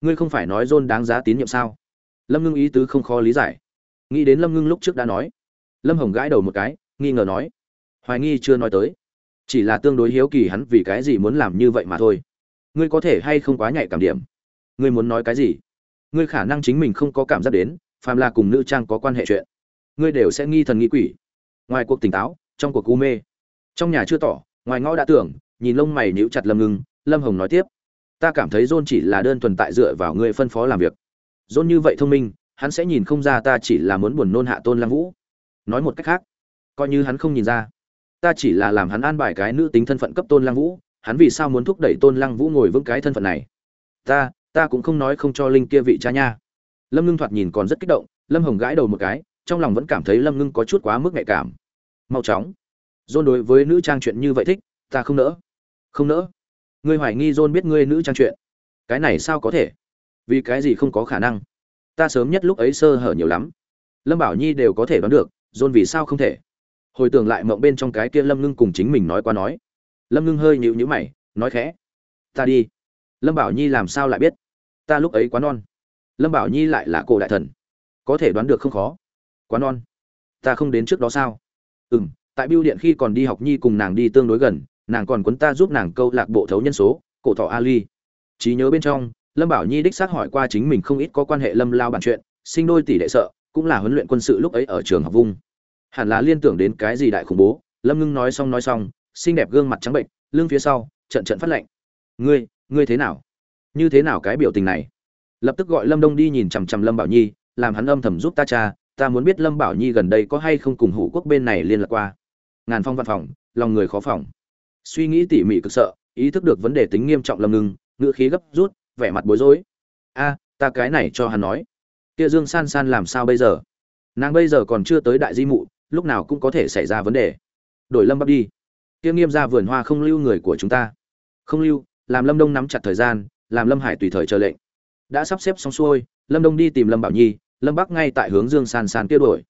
Ngươi không phải nói john đáng giá tín nhiệm sao? Lâm ngưng ý tứ không khó lý giải. Nghĩ đến lâm ngưng lúc trước đã nói. Lâm hồng gãi đầu một cái, nghi ngờ nói. Hoài nghi chưa nói tới. Chỉ là tương đối hiếu kỳ hắn vì cái gì muốn làm như vậy mà thôi. Ngươi có thể hay không quá nhạy cảm điểm? Ngươi muốn nói cái gì? Ngươi khả năng chính mình không có cảm giác đến, phàm là cùng nữ trang có quan hệ chuyện. Ngươi đều sẽ nghi thần nghi quỷ. Ngoài cuộc tỉnh táo, trong cuộc u mê. Trong nhà chưa tỏ ngoài ngõ đã tưởng, nhìn lông mày níu chặt lâm ngưng, lâm hồng nói tiếp. Ta cảm thấy john chỉ là đơn thuần tại dựa vào ngươi phân phó làm việc. John như vậy thông minh, hắn sẽ nhìn không ra ta chỉ là muốn buồn nôn hạ tôn lăng vũ. Nói một cách khác, coi như hắn không nhìn ra, ta chỉ là làm hắn an bài cái nữ tính thân phận cấp tôn lăng vũ, hắn vì sao muốn thúc đẩy tôn lăng vũ ngồi vững cái thân phận này? Ta ta cũng không nói không cho linh kia vị cha nha. Lâm ngưng thoạt nhìn còn rất kích động, lâm hồng gãi đầu một cái, trong lòng vẫn cảm thấy lâm ngưng có chút quá mức nhạy cảm. Mau chóng. John đối với nữ trang chuyện như vậy thích, ta không nỡ. Không nỡ. Ngươi hoài nghi John biết ngươi nữ trang chuyện. Cái này sao có thể? Vì cái gì không có khả năng? Ta sớm nhất lúc ấy sơ hở nhiều lắm. Lâm bảo nhi đều có thể đoán được, John vì sao không thể. Hồi tưởng lại mộng bên trong cái kia lâm ngưng cùng chính mình nói qua nói. Lâm ngưng hơi nhíu nhíu mày, nói khẽ. Ta đi. Lâm bảo nhi làm sao lại biết? Ta lúc ấy quá non. Lâm bảo nhi lại là cổ đại thần. Có thể đoán được không khó. Quá non. Ta không đến trước đó sao? Ừm tại biêu điện khi còn đi học nhi cùng nàng đi tương đối gần, nàng còn quấn ta giúp nàng câu lạc bộ thấu nhân số, cổ thọ ali. Trí nhớ bên trong, lâm bảo nhi đích xác hỏi qua chính mình không ít có quan hệ lâm lao bản chuyện, sinh đôi tỷ đệ sợ, cũng là huấn luyện quân sự lúc ấy ở trường học vung. Hẳn là liên tưởng đến cái gì đại khủng bố, lâm ngưng nói xong nói xong, xinh đẹp gương mặt trắng bệnh, lưng phía sau, trận trận phát lệnh. Ngươi ngươi thế nào? Như thế nào cái biểu tình này? Lập tức gọi lâm đông đi nhìn chằm chằm lâm bảo nhi, làm hắn âm thầm giúp ta cha, ta muốn biết lâm bảo nhi gần đây có hay không cùng hủ quốc bên này liên lạc qua ngàn phong văn phòng, lòng người khó phòng. Suy nghĩ tỉ mỉ cực sợ, ý thức được vấn đề tính nghiêm trọng lâm ngưng ngựa khí gấp rút, vẻ mặt bối rối. A, ta cái này cho hắn nói. Kia dương san san làm sao bây giờ? Nàng bây giờ còn chưa tới đại di mụ, lúc nào cũng có thể xảy ra vấn đề. Đổi lâm bắc đi. Kia nghiêm ra vườn hoa không lưu người của chúng ta. Không lưu, làm lâm đông nắm chặt thời gian, làm lâm hải tùy thời chờ lệnh. Đã sắp xếp xong xuôi, lâm đông đi tìm lâm bảo nhi, lâm bắc ngay tại hướng dương san san kia đổi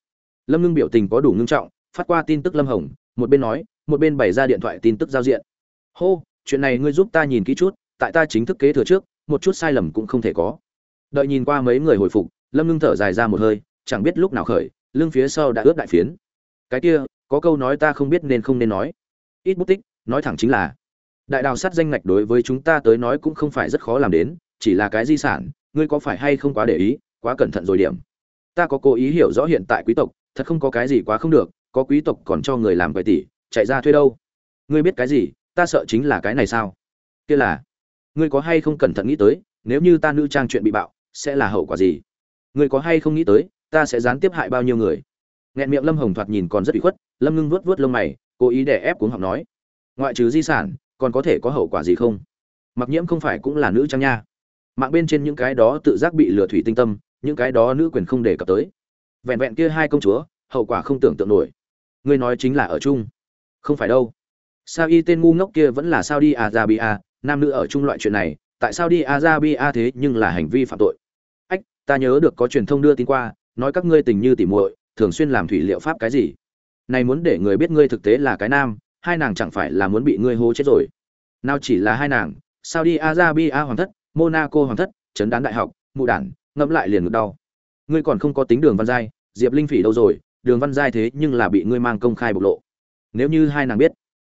lâm ngưng biểu tình có đủ ngưng trọng, phát qua tin tức lâm hồng một bên nói, một bên bày ra điện thoại tin tức giao diện. Hô, chuyện này ngươi giúp ta nhìn kỹ chút, tại ta chính thức kế thừa trước, một chút sai lầm cũng không thể có. Đợi nhìn qua mấy người hồi phục, lâm ngưng thở dài ra một hơi, chẳng biết lúc nào khởi, lưng phía sau đã ướt đại phiến. Cái kia, có câu nói ta không biết nên không nên nói. Ít bút tích, nói thẳng chính là, đại đào sát danh ngạch đối với chúng ta tới nói cũng không phải rất khó làm đến, chỉ là cái di sản, ngươi có phải hay không quá để ý, quá cẩn thận rồi điểm. Ta có cố ý hiểu rõ hiện tại quý tộc, thật không có cái gì quá không được có quý tộc còn cho người làm quầy tỷ chạy ra thuê đâu? Ngươi biết cái gì? Ta sợ chính là cái này sao? Kia là, ngươi có hay không cẩn thận nghĩ tới, nếu như ta nữ trang chuyện bị bạo, sẽ là hậu quả gì? Ngươi có hay không nghĩ tới, ta sẽ gián tiếp hại bao nhiêu người? Nghẹn miệng lâm hồng thoạt nhìn còn rất bị khuất, lâm ngưng vuốt vuốt lông mày, cố ý để ép cuống học nói, ngoại trừ di sản, còn có thể có hậu quả gì không? Mặc nhiễm không phải cũng là nữ trang nha. Mạng bên trên những cái đó tự giác bị lừa thủy tinh tâm, những cái đó nữ quyền không đề cập tới. Vẹn vẹn kia hai công chúa, hậu quả không tưởng tượng nổi ngươi nói chính là ở chung. Không phải đâu. Sao y tên ngu ngốc kia vẫn là sao đi à ra nam nữ ở chung loại chuyện này, tại sao đi Arabia thế nhưng là hành vi phạm tội. Ách, ta nhớ được có truyền thông đưa tin qua, nói các ngươi tình như tỉ muội, thường xuyên làm thủy liệu pháp cái gì. Này muốn để người biết ngươi thực tế là cái nam, hai nàng chẳng phải là muốn bị ngươi hô chết rồi. Nào chỉ là hai nàng sao đi Arabia hoàng thất, monaco hoàng thất trấn đán đại học, mụ đản, ngẫm lại liền ngực đau. Ngươi còn không có tính đường văn giai, diệp linh phỉ đâu rồi đường văn giai thế nhưng là bị ngươi mang công khai bộc lộ. Nếu như hai nàng biết,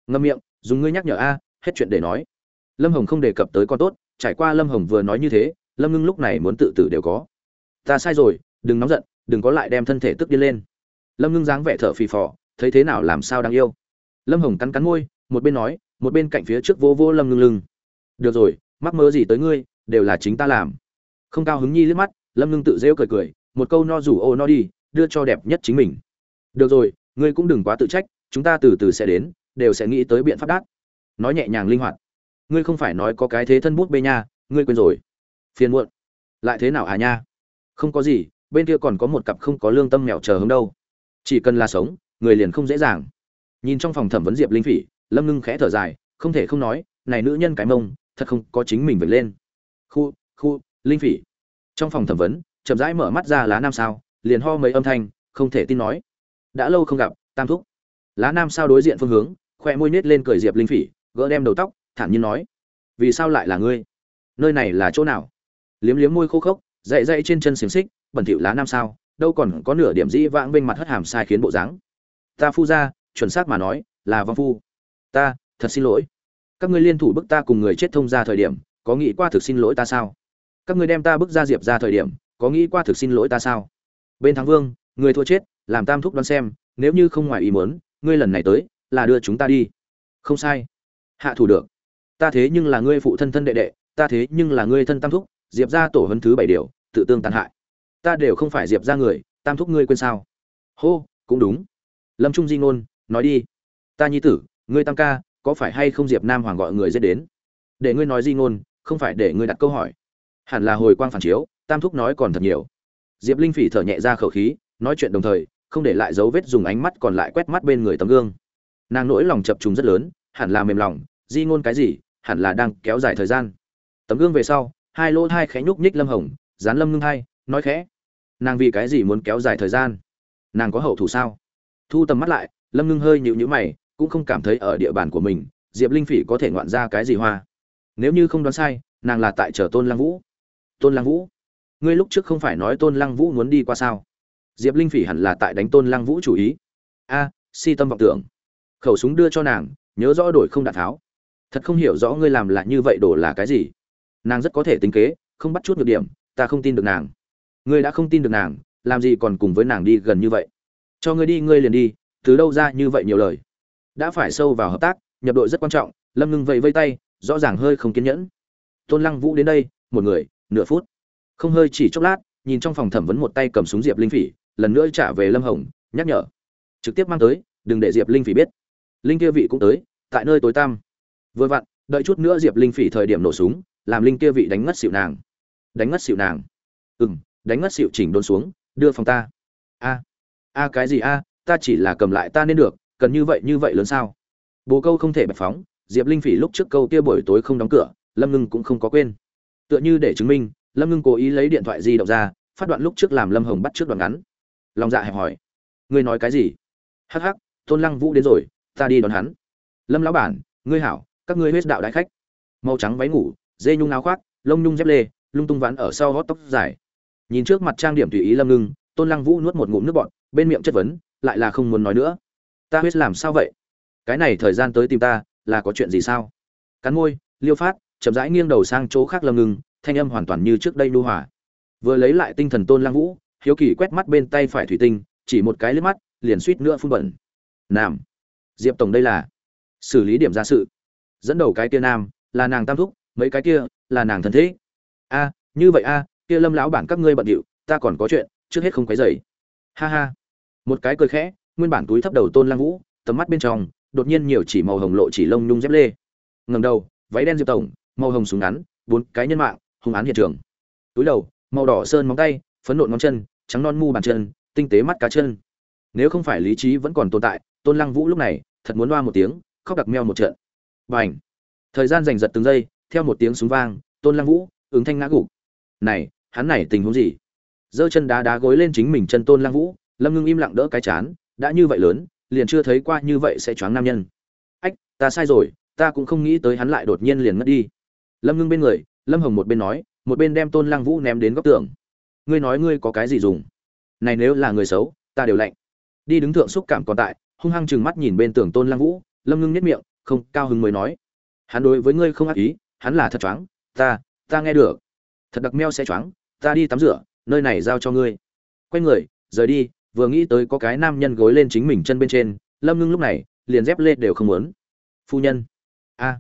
ngâm miệng, dùng ngươi nhắc nhở a, hết chuyện để nói. Lâm hồng không đề cập tới con tốt, trải qua lâm hồng vừa nói như thế, lâm ngưng lúc này muốn tự tử đều có. Ta sai rồi, đừng nóng giận, đừng có lại đem thân thể tức đi lên. Lâm ngưng dáng vẻ thở phì phò, thấy thế nào làm sao đáng yêu. Lâm hồng cắn cắn môi, một bên nói, một bên cạnh phía trước vô vô lâm ngưng lưng. Được rồi, mắc mơ gì tới ngươi, đều là chính ta làm. Không cao hứng nhi liếc mắt, lâm ngưng tự rêu cười cười, một câu no rủ ô no đi đưa cho đẹp nhất chính mình. Được rồi, ngươi cũng đừng quá tự trách, chúng ta từ từ sẽ đến, đều sẽ nghĩ tới biện pháp đắt nói nhẹ nhàng linh hoạt. Ngươi không phải nói có cái thế thân bút bê nha, ngươi quên rồi. Phiền muộn. Lại thế nào à nha? Không có gì, bên kia còn có một cặp không có lương tâm mèo chờ hướng đâu. Chỉ cần là sống, người liền không dễ dàng. Nhìn trong phòng thẩm vấn diệp linh phỉ, lâm ngưng khẽ thở dài, không thể không nói, này nữ nhân cái mông, thật không có chính mình vượt lên. Khu khu, linh phỉ. Trong phòng thẩm vấn, chậm rãi mở mắt ra lá nam sao liền ho mấy âm thanh, không thể tin nói. Đã lâu không gặp, tam thúc. Lá nam sao đối diện phương hướng, khoe môi nết lên cười diệp linh phỉ, gỡ đem đầu tóc, thản nhiên nói. Vì sao lại là ngươi? Nơi này là chỗ nào? Liếm liếm môi khô khốc, dậy dậy trên chân xiềng xích, bẩn thỉu lá nam sao, đâu còn có nửa điểm dĩ vãng bên mặt hất hàm sai khiến bộ dáng. Ta phu ra chuẩn xác mà nói, là vong phu. Ta, thật xin lỗi. Các ngươi liên thủ bức ta cùng người chết thông ra thời điểm, có nghĩ qua thực xin lỗi ta sao? Các ngươi đem ta bức ra diệp ra thời điểm, có nghĩ qua thực xin lỗi ta sao? Bên thắng vương, người thua chết, làm tam thúc đoán xem, nếu như không ngoài ý muốn, ngươi lần này tới, là đưa chúng ta đi. Không sai. Hạ thủ được. Ta thế nhưng là ngươi phụ thân thân đệ đệ, ta thế nhưng là ngươi thân tam thúc, diệp ra tổ hấn thứ bảy điều, tự tương tàn hại. Ta đều không phải diệp ra người, tam thúc ngươi quên sao? Hô, cũng đúng. Lâm trung di ngôn, nói đi. Ta nhi tử, ngươi tam ca, có phải hay không diệp nam hoàng gọi người dễ đến? Để ngươi nói di ngôn, không phải để ngươi đặt câu hỏi. Hẳn là hồi quang phản chiếu, tam thúc nói còn thật nhiều diệp linh phỉ thở nhẹ ra khẩu khí, nói chuyện đồng thời, không để lại dấu vết dùng ánh mắt còn lại quét mắt bên người tấm gương. Nàng nỗi lòng chập trùng rất lớn, hẳn là mềm lòng, di ngôn cái gì, hẳn là đang kéo dài thời gian. Tấm gương về sau, hai lỗ hai khẽ nhúc nhích lâm hồng, dán lâm ngưng hai nói khẽ. Nàng vì cái gì muốn kéo dài thời gian? Nàng có hậu thủ sao? Thu tầm mắt lại, lâm ngưng hơi nhịu nhữ mày, cũng không cảm thấy ở địa bàn của mình, diệp linh phỉ có thể ngoạn ra cái gì hoa. Nếu như không đoán sai, nàng là tại chờ tôn lăng vũ. Tôn lăng vũ? Ngươi lúc trước không phải nói tôn lăng vũ muốn đi qua sao? Diệp linh phỉ hẳn là tại đánh tôn lăng vũ chủ ý. A, si tâm vọng tưởng. Khẩu súng đưa cho nàng, nhớ rõ đổi không đạn tháo. Thật không hiểu rõ ngươi làm lại như vậy đổ là cái gì. Nàng rất có thể tính kế, không bắt chút được điểm, ta không tin được nàng. Ngươi đã không tin được nàng, làm gì còn cùng với nàng đi gần như vậy? Cho ngươi đi, ngươi liền đi, từ đâu ra như vậy nhiều lời? Đã phải sâu vào hợp tác, nhập đội rất quan trọng, lâm ngưng vẫy vây tay, rõ ràng hơi không kiên nhẫn. Tôn lăng vũ đến đây, một người, nửa phút không hơi chỉ chốc lát, nhìn trong phòng thẩm vấn một tay cầm súng diệp linh phỉ, lần nữa trả về lâm hồng, nhắc nhở. Trực tiếp mang tới, đừng để diệp linh phỉ biết. Linh kia vị cũng tới, tại nơi tối tăm. Vừa vặn, đợi chút nữa diệp linh phỉ thời điểm nổ súng, làm linh kia vị đánh ngất xịu nàng. Đánh ngất xịu nàng. Ừ m đánh ngất xịu chỉnh đôn xuống, đưa phòng ta. A a cái gì a, ta chỉ là cầm lại ta nên được, cần như vậy như vậy lớn sao? Bồ câu không thể bạch phóng, diệp linh phỉ lúc trước câu kia buổi tối không đóng cửa, lâm ngưng cũng không có quên. Tựa như để chứng minh lâm ngưng cố ý lấy điện thoại di động ra, phát đoạn lúc trước làm lâm hồng bắt trước đoạn ngắn. Lòng dạ hẹp hỏi, ngươi nói cái gì? Hắc hắc, tôn lăng vũ đến rồi, ta đi đón hắn. Lâm lão bản, ngươi hảo, các ngươi huyết đạo đại khách. Màu trắng váy ngủ, dê nhung áo khoác, lông nhung dép lê, lung tung ván ở sau gót tóc dài. Nhìn trước mặt trang điểm tùy ý lâm ngưng, tôn lăng vũ nuốt một ngụm nước bọt, bên miệng chất vấn, lại là không muốn nói nữa. Ta huyết làm sao vậy? Cái này thời gian tới tìm ta, là có chuyện gì sao? Cắn môi, liêu phát, chậm rãi nghiêng đầu sang chỗ khác lâm ngưng thanh âm hoàn toàn như trước đây lưu hòa. Vừa lấy lại tinh thần tôn lăng vũ, hiếu kỳ quét mắt bên tay phải thủy tinh, chỉ một cái liếc mắt, liền suýt nữa phun bẩn. Nam. Diệp tổng đây là xử lý điểm ra sự. Dẫn đầu cái kia nam, là nàng tam thúc, mấy cái kia, là nàng thân thế. A, như vậy a, kia lâm lão bản các ngươi bận điệu, ta còn có chuyện, trước hết không quấy dày ha ha. Một cái cười khẽ, nguyên bản túi thấp đầu tôn lăng vũ, tầm mắt bên trong, đột nhiên nhiều chỉ màu hồng lộ chỉ lông nhung dép lê. Ngầm đầu, váy đen diệp tổng, màu hồng súng ngắn, bốn cái nhân mạng hung án hiện trường. Túi đầu, màu đỏ sơn móng tay, phấn nộn ngón chân, trắng non mu bàn chân, tinh tế mắt cá chân. Nếu không phải lý trí vẫn còn tồn tại, tôn lăng vũ lúc này thật muốn loa một tiếng, khóc đặc meo một trận. B à thời gian giành giật từng giây, theo một tiếng súng vang, tôn lăng vũ ứng thanh ngã gục. Này, hắn này tình huống gì? Giơ chân đá đá gối lên chính mình chân tôn lăng vũ, lâm ngưng im lặng đỡ cái chán, đã như vậy lớn, liền chưa thấy qua như vậy sẽ choáng nam nhân. Ách, ta sai rồi, ta cũng không nghĩ tới hắn lại đột nhiên liền mất đi. Lâm ngưng bên người lâm hồng một bên nói, một bên đem tôn lăng vũ ném đến góc tường. Ngươi nói ngươi có cái gì dùng? Này nếu là người xấu, ta đều lạnh. Đi đứng thượng xúc cảm còn tại, hung hăng chừng mắt nhìn bên tường tôn lăng vũ, lâm ngưng nhất miệng, không, cao hứng mới nói. Hắn đối với ngươi không ác ý, hắn là thật choáng, ta ta nghe được. Thật đặc meo sẽ choáng, ta đi tắm rửa, nơi này giao cho ngươi. Quay người, rời đi, vừa nghĩ tới có cái nam nhân gối lên chính mình chân bên trên, lâm ngưng lúc này, liền dép lê đều không muốn. Phu nhân. A.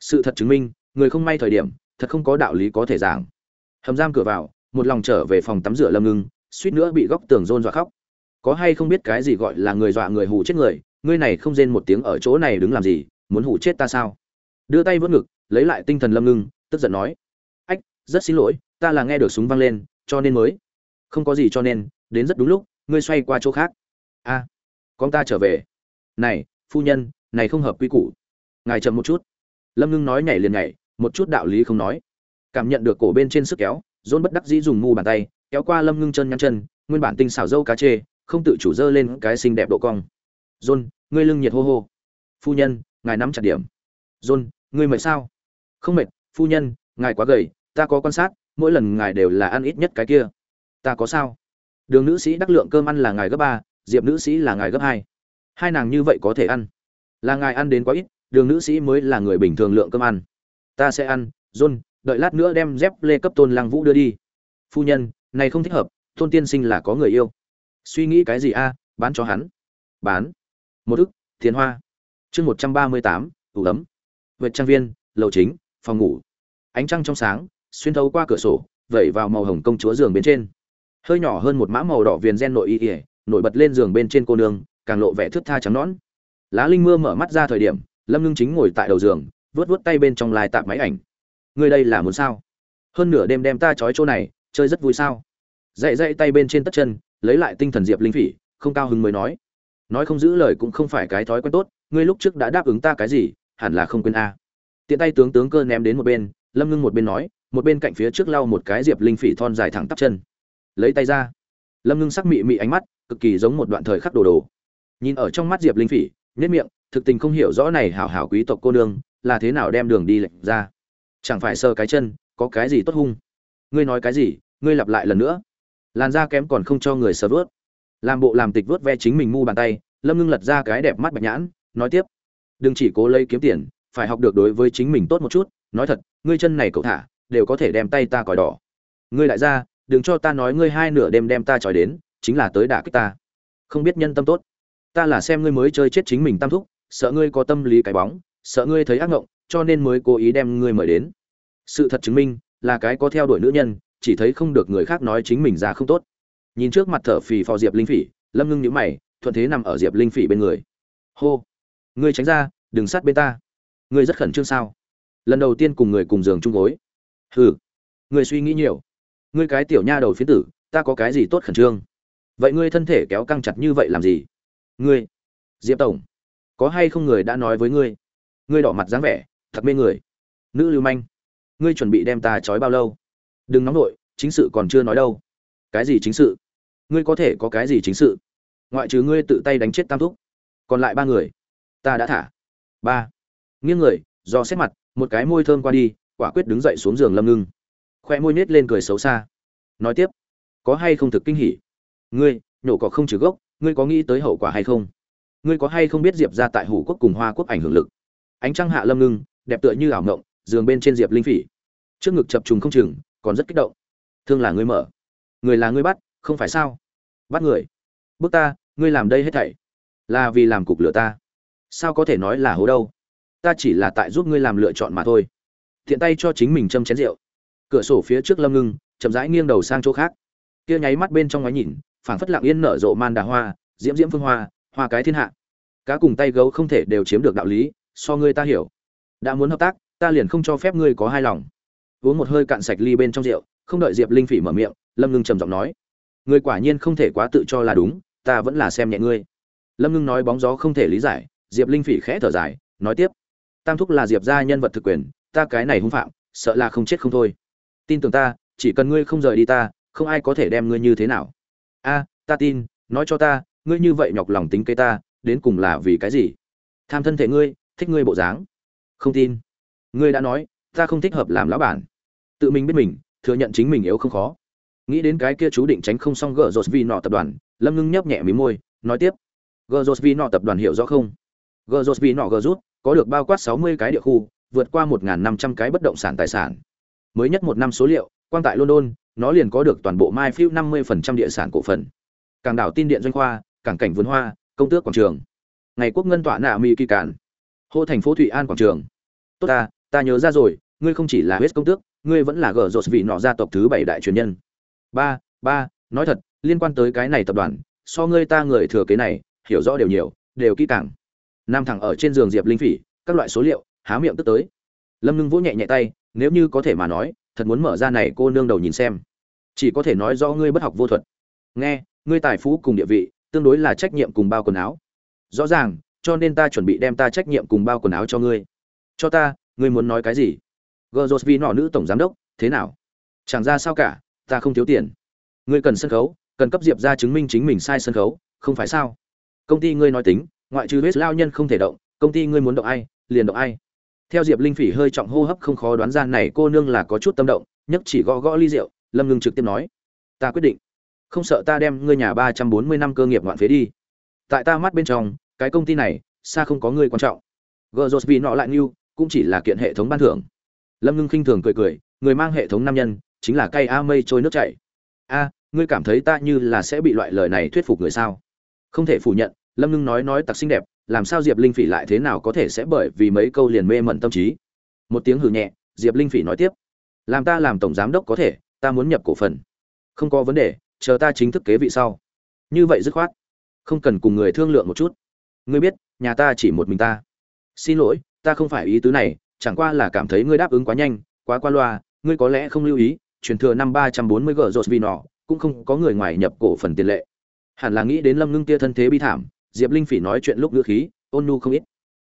Sự thật chứng minh, người không may thời điểm thật không có đạo lý có thể giảng. Hầm giam cửa vào, một lòng trở về phòng tắm rửa lâm ngưng, suýt nữa bị góc tường rôn dọa khóc. Có hay không biết cái gì gọi là người dọa người hù chết người, ngươi này không rên một tiếng ở chỗ này đứng làm gì, muốn hù chết ta sao? Đưa tay vớt ngực, lấy lại tinh thần lâm ngưng, tức giận nói. Ách, rất xin lỗi, ta là nghe được súng vang lên, cho nên mới. Không có gì cho nên, đến rất đúng lúc, ngươi xoay qua chỗ khác. A, con ta trở về. Này, phu nhân, này không hợp quy củ. Ngài chậm một chút. Lâm ngưng nói nhảy liền nhảy một chút đạo lý không nói. Cảm nhận được cổ bên trên sức kéo dôn bất đắc dĩ dùng ngu bàn tay, kéo qua lâm ngưng chân nhăn chân, nguyên bản tinh xảo dâu cá chê, không tự chủ dơ lên cái xinh đẹp độ cong. Dôn ngươi lưng nhiệt hô hô. Phu nhân, ngài nắm chặt điểm. Dôn ngươi mệt sao? Không mệt, phu nhân, ngài quá gầy, ta có quan sát, mỗi lần ngài đều là ăn ít nhất cái kia. Ta có sao? Đường nữ sĩ đắc lượng cơm ăn là ngài gấp ba, diệp nữ sĩ là ngài gấp hai. Hai nàng như vậy có thể ăn? Là ngài ăn đến quá ít, đường nữ sĩ mới là người bình thường lượng cơm ăn ta sẽ ăn, john, đợi lát nữa đem dép lê cấp tôn lăng vũ đưa đi. Phu nhân, này không thích hợp, tôn tiên sinh là có người yêu. Suy nghĩ cái gì a, bán cho hắn. Bán. Một ức, tiền hoa. Chương một trăm ba mươi tám, tủ ấm. Vệt trang viên, lầu chính, phòng ngủ. Ánh trăng trong sáng, xuyên thấu qua cửa sổ, vẩy vào màu hồng công chúa giường bên trên. Hơi nhỏ hơn một mã màu đỏ viền gen nội y ỉa nổi bật lên giường bên trên cô nương, càng lộ vẻ thước tha trắng nõn. Lá linh mưa mở mắt ra thời điểm, lâm ngưng chính ngồi tại đầu giường vớt vớt tay bên trong lai tạp máy ảnh. Người đây là muốn sao? Hơn nửa đêm đem ta trói chỗ này, chơi rất vui sao? Dậy dậy tay bên trên tất chân, lấy lại tinh thần diệp linh phỉ, không cao hứng mới nói. Nói không giữ lời cũng không phải cái thói quen tốt, ngươi lúc trước đã đáp ứng ta cái gì, hẳn là không quên a. Tiện tay tướng tướng cơ ném đến một bên, lâm ngưng một bên nói, một bên cạnh phía trước lau một cái diệp linh phỉ thon dài thẳng tắp chân. Lấy tay ra. Lâm ngưng sắc mị mị ánh mắt, cực kỳ giống một đoạn thời khắc đồ đồ. Nhìn ở trong mắt diệp linh phỉ nhất miệng thực tình không hiểu rõ này hảo hảo quý tộc cô nương là thế nào đem đường đi lệnh ra. Chẳng phải sơ cái chân, có cái gì tốt hung? Ngươi nói cái gì, ngươi lặp lại lần nữa. Làn da kém còn không cho người sờ vớt. Làm bộ làm tịch vớt ve chính mình mu bàn tay, lâm ngưng lật ra cái đẹp mắt bạch nhãn, nói tiếp. Đừng chỉ cố lấy kiếm tiền, phải học được đối với chính mình tốt một chút. Nói thật, ngươi chân này cậu thả, đều có thể đem tay ta còi đỏ. Ngươi lại ra, đừng cho ta nói ngươi hai nửa đêm đem ta trói đến, chính là tới đả kích ta. Không biết nhân tâm tốt. Ta là xem ngươi mới chơi chết chính mình tam thúc sợ ngươi có tâm lý cái bóng, sợ ngươi thấy ác ngộng, cho nên mới cố ý đem ngươi mời đến. Sự thật chứng minh, là cái có theo đuổi nữ nhân, chỉ thấy không được người khác nói chính mình ra không tốt. Nhìn trước mặt thở phì phò diệp linh phỉ, lâm ngưng nhíu mày, thuận thế nằm ở diệp linh phỉ bên người. Hô, ngươi tránh ra, đừng sát bên ta. Ngươi rất khẩn trương sao? Lần đầu tiên cùng người cùng giường chung gối. Hừ, ngươi suy nghĩ nhiều. Ngươi cái tiểu nha đầu phiến tử, ta có cái gì tốt khẩn trương? Vậy ngươi thân thể kéo căng chặt như vậy làm gì? Ngươi, diệp tổng có hay không người đã nói với ngươi? Ngươi đỏ mặt dáng vẻ, thật mê người. Nữ lưu manh, ngươi chuẩn bị đem ta trói bao lâu? Đừng nóng nổi chính sự còn chưa nói đâu. Cái gì chính sự? Ngươi có thể có cái gì chính sự? Ngoại trừ ngươi tự tay đánh chết tam thúc. Còn lại ba người, ta đã thả. Ba. Nghiêng người, do xét mặt, một cái môi thơm qua đi, quả quyết đứng dậy xuống giường lâm ngưng. Khoe môi nết lên cười xấu xa. Nói tiếp, có hay không thực kinh hỉ? Ngươi, nhổ cỏ không trừ gốc, ngươi có nghĩ tới hậu quả hay không? Ngươi có hay không biết diệp ra tại hủ quốc cùng hoa quốc ảnh hưởng lực? Ánh trăng hạ lâm ngưng, đẹp tựa như ảo ngộng giường bên trên diệp linh phỉ. Trước ngực chập trùng không chừng, còn rất kích động. Thương là ngươi mở. Người là ngươi bắt, không phải sao? Bắt người. Bước ta, ngươi làm đây hết thảy. Là vì làm cục lửa ta. Sao có thể nói là hố đâu? Ta chỉ là tại giúp ngươi làm lựa chọn mà thôi. Thiện tay cho chính mình châm chén rượu. Cửa sổ phía trước lâm ngưng, chậm rãi nghiêng đầu sang chỗ khác. Kia nháy mắt bên trong ngoái nhìn, phảng phất lặng yên nở rộ man đà hoa, diễm diễm phương hoa hoa cái thiên hạ. Cá cùng tay gấu không thể đều chiếm được đạo lý, so ngươi ta hiểu. Đã muốn hợp tác, ta liền không cho phép ngươi có hai lòng. Uống một hơi cạn sạch ly bên trong rượu, không đợi diệp linh phỉ mở miệng, lâm ngưng trầm giọng nói. Ngươi quả nhiên không thể quá tự cho là đúng, ta vẫn là xem nhẹ ngươi. Lâm ngưng nói bóng gió không thể lý giải, diệp linh phỉ khẽ thở dài, nói tiếp. Tam thúc là diệp gia nhân vật thực quyền, ta cái này hung phạm, sợ là không chết không thôi. Tin tưởng ta, chỉ cần ngươi không rời đi ta, không ai có thể đem ngươi như thế nào. A, ta tin, nói cho ta ngươi như vậy nhọc lòng tính kế ta, đến cùng là vì cái gì? Tham thân thể ngươi, thích ngươi bộ dáng. Không tin. Ngươi đã nói, ta không thích hợp làm lão bản. Tự mình biết mình, thừa nhận chính mình yếu không khó. Nghĩ đến cái kia chú định tránh không xong gỡ rột vì nọ tập đoàn, lâm ngưng nhấp nhẹ mí môi, nói tiếp. Gỡ rột vì nọ tập đoàn hiểu rõ không? Gỡ rột vì nọ gỡ rút, có được bao quát sáu mươi cái địa khu, vượt qua một năm trăm cái bất động sản tài sản. Mới nhất một năm số liệu quan tại london, nó liền có được toàn bộ mai phiêu năm mươi phần trăm địa sản cổ phần. Càng đảo tin điện doanh khoa cảng cảnh vườn hoa, công tước quảng trường. Ngày quốc ngân tọa nạ mỹ kỳ cản hô thành phố thụy an quảng trường. Tốt ta ta nhớ ra rồi, ngươi không chỉ là huyết công tước, ngươi vẫn là gờ rột vị nọ gia tộc thứ bảy đại truyền nhân. Ba ba, nói thật, liên quan tới cái này tập đoàn, so ngươi ta người thừa kế này, hiểu rõ đều nhiều, đều kỹ càng. Nam thẳng ở trên giường diệp linh phỉ, các loại số liệu, há miệng tức tới. Lâm ngưng vỗ nhẹ nhẹ tay, nếu như có thể mà nói, thật muốn mở ra này cô nương đầu nhìn xem. Chỉ có thể nói do ngươi bất học vô thuật. Nghe, ngươi tài phú cùng địa vị tương đối là trách nhiệm cùng bao quần áo. Rõ ràng, cho nên ta chuẩn bị đem ta trách nhiệm cùng bao quần áo cho ngươi. Cho ta, ngươi muốn nói cái gì? Gờ rột vì nọ nữ tổng giám đốc, thế nào? Chẳng ra sao cả, ta không thiếu tiền. Ngươi cần sân khấu, cần cấp diệp ra chứng minh chính mình sai sân khấu, không phải sao? Công ty ngươi nói tính, ngoại trừ huyết lao nhân không thể động, công ty ngươi muốn động ai, liền động ai. Theo diệp linh phỉ hơi trọng hô hấp không khó đoán ra này cô nương là có chút tâm động, nhấc chỉ gõ gõ ly rượu, lâm ngưng trực tiếp nói, ta quyết định không sợ ta đem ngươi nhà ba trăm bốn mươi năm cơ nghiệp ngoạn phế đi. Tại ta mắt bên trong, cái công ty này, xa không có ngươi quan trọng. Gờ rột vì nọ lại như, cũng chỉ là kiện hệ thống ban thưởng. Lâm ngưng khinh thường cười cười, người mang hệ thống nam nhân, chính là cây a mây trôi nước chảy. A, ngươi cảm thấy ta như là sẽ bị loại lời này thuyết phục người sao? Không thể phủ nhận, lâm ngưng nói nói tặc xinh đẹp, làm sao diệp linh phỉ lại thế nào có thể sẽ bởi vì mấy câu liền mê mẩn tâm trí? Một tiếng hừ nhẹ, diệp linh phỉ nói tiếp. Làm ta làm tổng giám đốc có thể, ta muốn nhập cổ phần. Không có vấn đề chờ ta chính thức kế vị sau. Như vậy dứt khoát. Không cần cùng người thương lượng một chút. Ngươi biết, nhà ta chỉ một mình ta. Xin lỗi, ta không phải ý tứ này, chẳng qua là cảm thấy ngươi đáp ứng quá nhanh, quá qua loa, ngươi có lẽ không lưu ý, truyền thừa năm ba trăm bốn mươi gờ rột vì nọ, cũng không có người ngoài nhập cổ phần tiền lệ. Hẳn là nghĩ đến lâm ngưng tia thân thế bi thảm, diệp linh phỉ nói chuyện lúc ngữ khí, ôn nu không ít.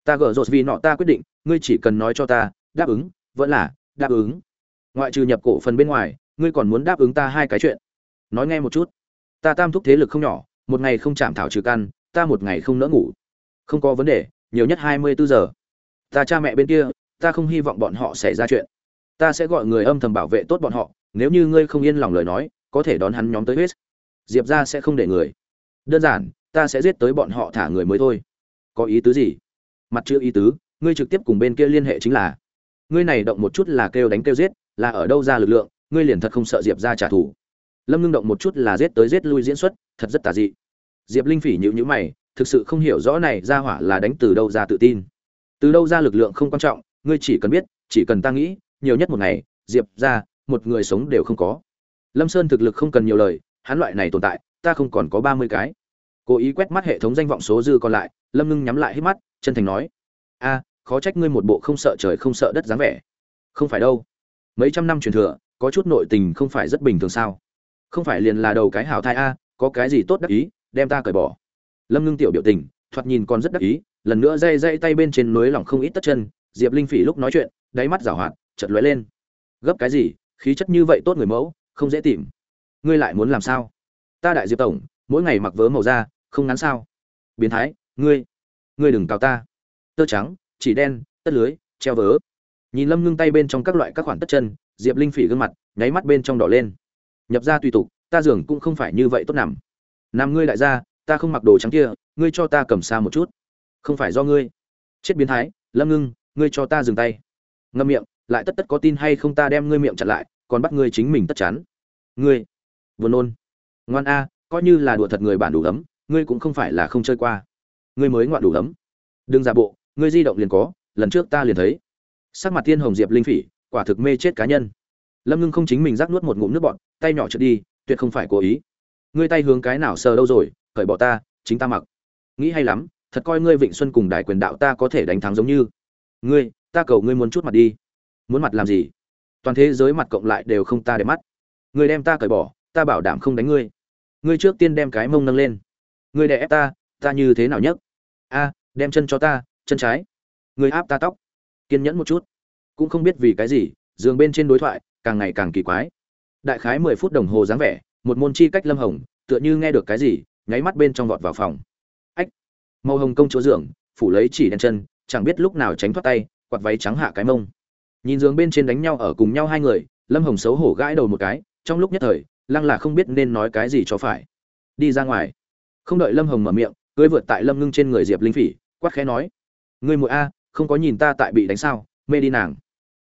Ta gờ rột vì nọ ta quyết định, ngươi chỉ cần nói cho ta, đáp ứng, vẫn là, đáp ứng. Ngoại trừ nhập cổ phần bên ngoài, ngươi còn muốn đáp ứng ta hai cái chuyện nói nghe một chút. Ta tam thúc thế lực không nhỏ, một ngày không chạm thảo trừ căn, ta một ngày không nỡ ngủ. Không có vấn đề, nhiều nhất hai mươi bốn giờ. Ta cha mẹ bên kia, ta không hy vọng bọn họ xảy ra chuyện. Ta sẽ gọi người âm thầm bảo vệ tốt bọn họ, nếu như ngươi không yên lòng lời nói, có thể đón hắn nhóm tới hết. Diệp ra sẽ không để người. Đơn giản, ta sẽ giết tới bọn họ thả người mới thôi. Có ý tứ gì? Mặt chữ ý tứ, ngươi trực tiếp cùng bên kia liên hệ chính là, ngươi này động một chút là kêu đánh kêu giết, là ở đâu ra lực lượng, ngươi liền thật không sợ diệp ra trả thù lâm ngưng động một chút là giết tới giết lui diễn xuất, thật rất tà dị. Diệp linh phỉ nhịu nhữ mày, thực sự không hiểu rõ này ra hỏa là đánh từ đâu ra tự tin. Từ đâu ra lực lượng không quan trọng, ngươi chỉ cần biết, chỉ cần ta nghĩ, nhiều nhất một ngày, diệp ra, một người sống đều không có. Lâm sơn thực lực không cần nhiều lời, hắn loại này tồn tại, ta không còn có ba mươi cái. Cố ý quét mắt hệ thống danh vọng số dư còn lại, lâm ngưng nhắm lại hết mắt, chân thành nói, a, khó trách ngươi một bộ không sợ trời không sợ đất dáng vẻ. Không phải đâu. Mấy trăm năm truyền thừa, có chút nội tình không phải rất bình thường sao? Không phải liền là đầu cái hảo thai a, có cái gì tốt đắc ý, đem ta cởi bỏ. Lâm ngưng tiểu biểu tình, thoạt nhìn còn rất đắc ý, lần nữa dây dây tay bên trên núi lỏng không ít tất chân, diệp linh phỉ lúc nói chuyện, đáy mắt giảo hoạt chật lóe lên. Gấp cái gì, khí chất như vậy tốt người mẫu, không dễ tìm. Ngươi lại muốn làm sao? Ta đại diệp tổng, mỗi ngày mặc vớ màu da, không ngắn sao? Biến thái, ngươi ngươi đừng cào ta. Tơ trắng, chỉ đen, tất lưới, treo vớ. Nhìn lâm ngưng tay bên trong các loại các khoản tất chân, diệp linh phỉ gương mặt, nháy mắt bên trong đỏ lên nhập ra tùy tục ta dường cũng không phải như vậy tốt nằm. Nằm ngươi lại ra, ta không mặc đồ trắng kia ngươi cho ta cầm xa một chút. Không phải do ngươi. Chết biến thái lâm ngưng ngươi cho ta dừng tay. Ngâm miệng lại tất tất có tin hay không ta đem ngươi miệng chặn lại còn bắt ngươi chính mình tất chắn ngươi buồn nôn. Ngoan a coi như là đùa thật người bản đủ ấm ngươi cũng không phải là không chơi qua. Ngươi mới ngoạn đủ ấm. Đừng giả bộ ngươi di động liền có lần trước ta liền thấy. Sắc mặt tiên hồng diệp linh phỉ quả thực mê chết cá nhân lâm ngưng không chính mình rắc nuốt một ngụm nước bọn tay nhỏ trượt đi, tuyệt không phải cố ý. Ngươi tay hướng cái nào sờ đâu rồi khởi bỏ ta, chính ta mặc. Nghĩ hay lắm, thật coi ngươi vịnh xuân cùng đại quyền đạo ta có thể đánh thắng giống như. Ngươi, ta cầu ngươi muốn chút mặt đi. Muốn mặt làm gì? Toàn thế giới mặt cộng lại đều không ta để mắt. Ngươi đem ta cởi bỏ, ta bảo đảm không đánh ngươi. Ngươi trước tiên đem cái mông nâng lên. Ngươi đè ép ta ta như thế nào nhấc? A, đem chân cho ta, chân trái. Ngươi áp ta tóc. Kiên nhẫn một chút. Cũng không biết vì cái gì, giường bên trên đối thoại càng ngày càng kỳ quái. Đại khái mười phút đồng hồ dáng vẻ, một môn chi cách lâm hồng, tựa như nghe được cái gì, nháy mắt bên trong vọt vào phòng. Ách! Màu hồng công chúa dưỡng phủ lấy chỉ đen chân, chẳng biết lúc nào tránh thoát tay, quạt váy trắng hạ cái mông. Nhìn giường bên trên đánh nhau ở cùng nhau hai người, lâm hồng xấu hổ gãi đầu một cái, trong lúc nhất thời, lăng là không biết nên nói cái gì cho phải. Đi ra ngoài. Không đợi lâm hồng mở miệng, cưới vượt tại lâm ngưng trên người diệp linh phỉ, quát khẽ nói. Ngươi mụi a, không có nhìn ta tại bị đánh sao, mê đi nàng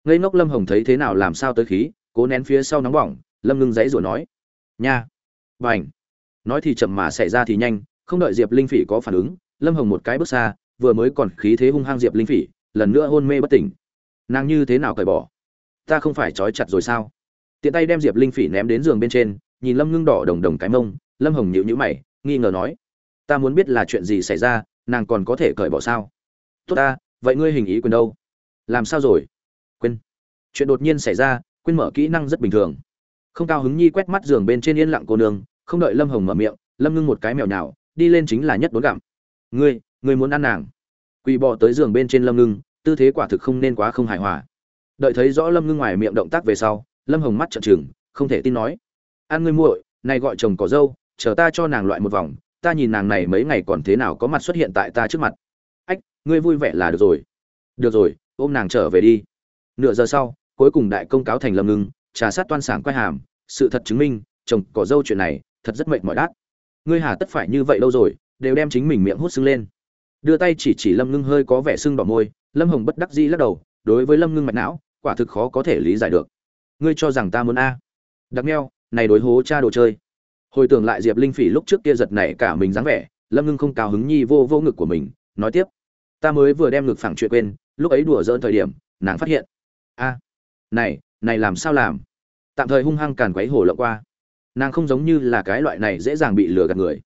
ngây ngốc lâm hồng thấy thế nào làm sao tới khí, cố nén phía sau nóng bỏng, lâm ngưng dãy rồi nói, nha. Và ảnh nói thì chậm mà xảy ra thì nhanh, không đợi diệp linh phỉ có phản ứng, lâm hồng một cái bước xa, vừa mới còn khí thế hung hăng diệp linh phỉ, lần nữa hôn mê bất tỉnh. Nàng như thế nào cởi bỏ? Ta không phải trói chặt rồi sao? Tiện tay đem diệp linh phỉ ném đến giường bên trên, nhìn lâm ngưng đỏ đồng đồng cái mông, lâm hồng nhịu nhữ mày, nghi ngờ nói, ta muốn biết là chuyện gì xảy ra, nàng còn có thể cởi bỏ sao? Tốt ta, vậy ngươi hình ý quyền đâu? Làm sao rồi? Chuyện đột nhiên xảy ra, quên mở kỹ năng rất bình thường. Không cao hứng nhi quét mắt giường bên trên yên lặng cô nương, không đợi lâm hồng mở miệng, lâm ngưng một cái mèo nào đi lên chính là nhất đốn gặm. Ngươi ngươi muốn ăn nàng? Quỳ bò tới giường bên trên lâm ngưng, tư thế quả thực không nên quá không hài hòa. Đợi thấy rõ lâm ngưng ngoài miệng động tác về sau, lâm hồng mắt trợn trừng, không thể tin nói, ăn ngươi muội, này gọi chồng cỏ dâu, chờ ta cho nàng loại một vòng, ta nhìn nàng này mấy ngày còn thế nào có mặt xuất hiện tại ta trước mặt. Ách, ngươi vui vẻ là được rồi. Được rồi, ôm nàng trở về đi. Nửa giờ sau cuối cùng đại công cáo thành lâm ngưng, trà sát toan sảng quay hàm, sự thật chứng minh, chồng cỏ dâu chuyện này, thật rất mệt mỏi đát. Ngươi hà tất phải như vậy lâu rồi, đều đem chính mình miệng hút sưng lên. Đưa tay chỉ chỉ lâm ngưng hơi có vẻ sưng đỏ môi, lâm hồng bất đắc dĩ lắc đầu, đối với lâm ngưng mạch não, quả thực khó có thể lý giải được. Ngươi cho rằng ta muốn a? Đặc neo này đối hố cha đồ chơi. Hồi tưởng lại diệp linh phỉ lúc trước kia giật nảy cả mình dáng vẻ, lâm ngưng không cao hứng nhi vô vô ngực của mình, nói tiếp. Ta mới vừa đem ngực phẳng chuyện quên, lúc ấy đùa dỡn thời điểm, nàng phát hiện. A này này làm sao làm? Tạm thời hung hăng càn quấy hổ lộng qua. Nàng không giống như là cái loại này dễ dàng bị lừa gạt người.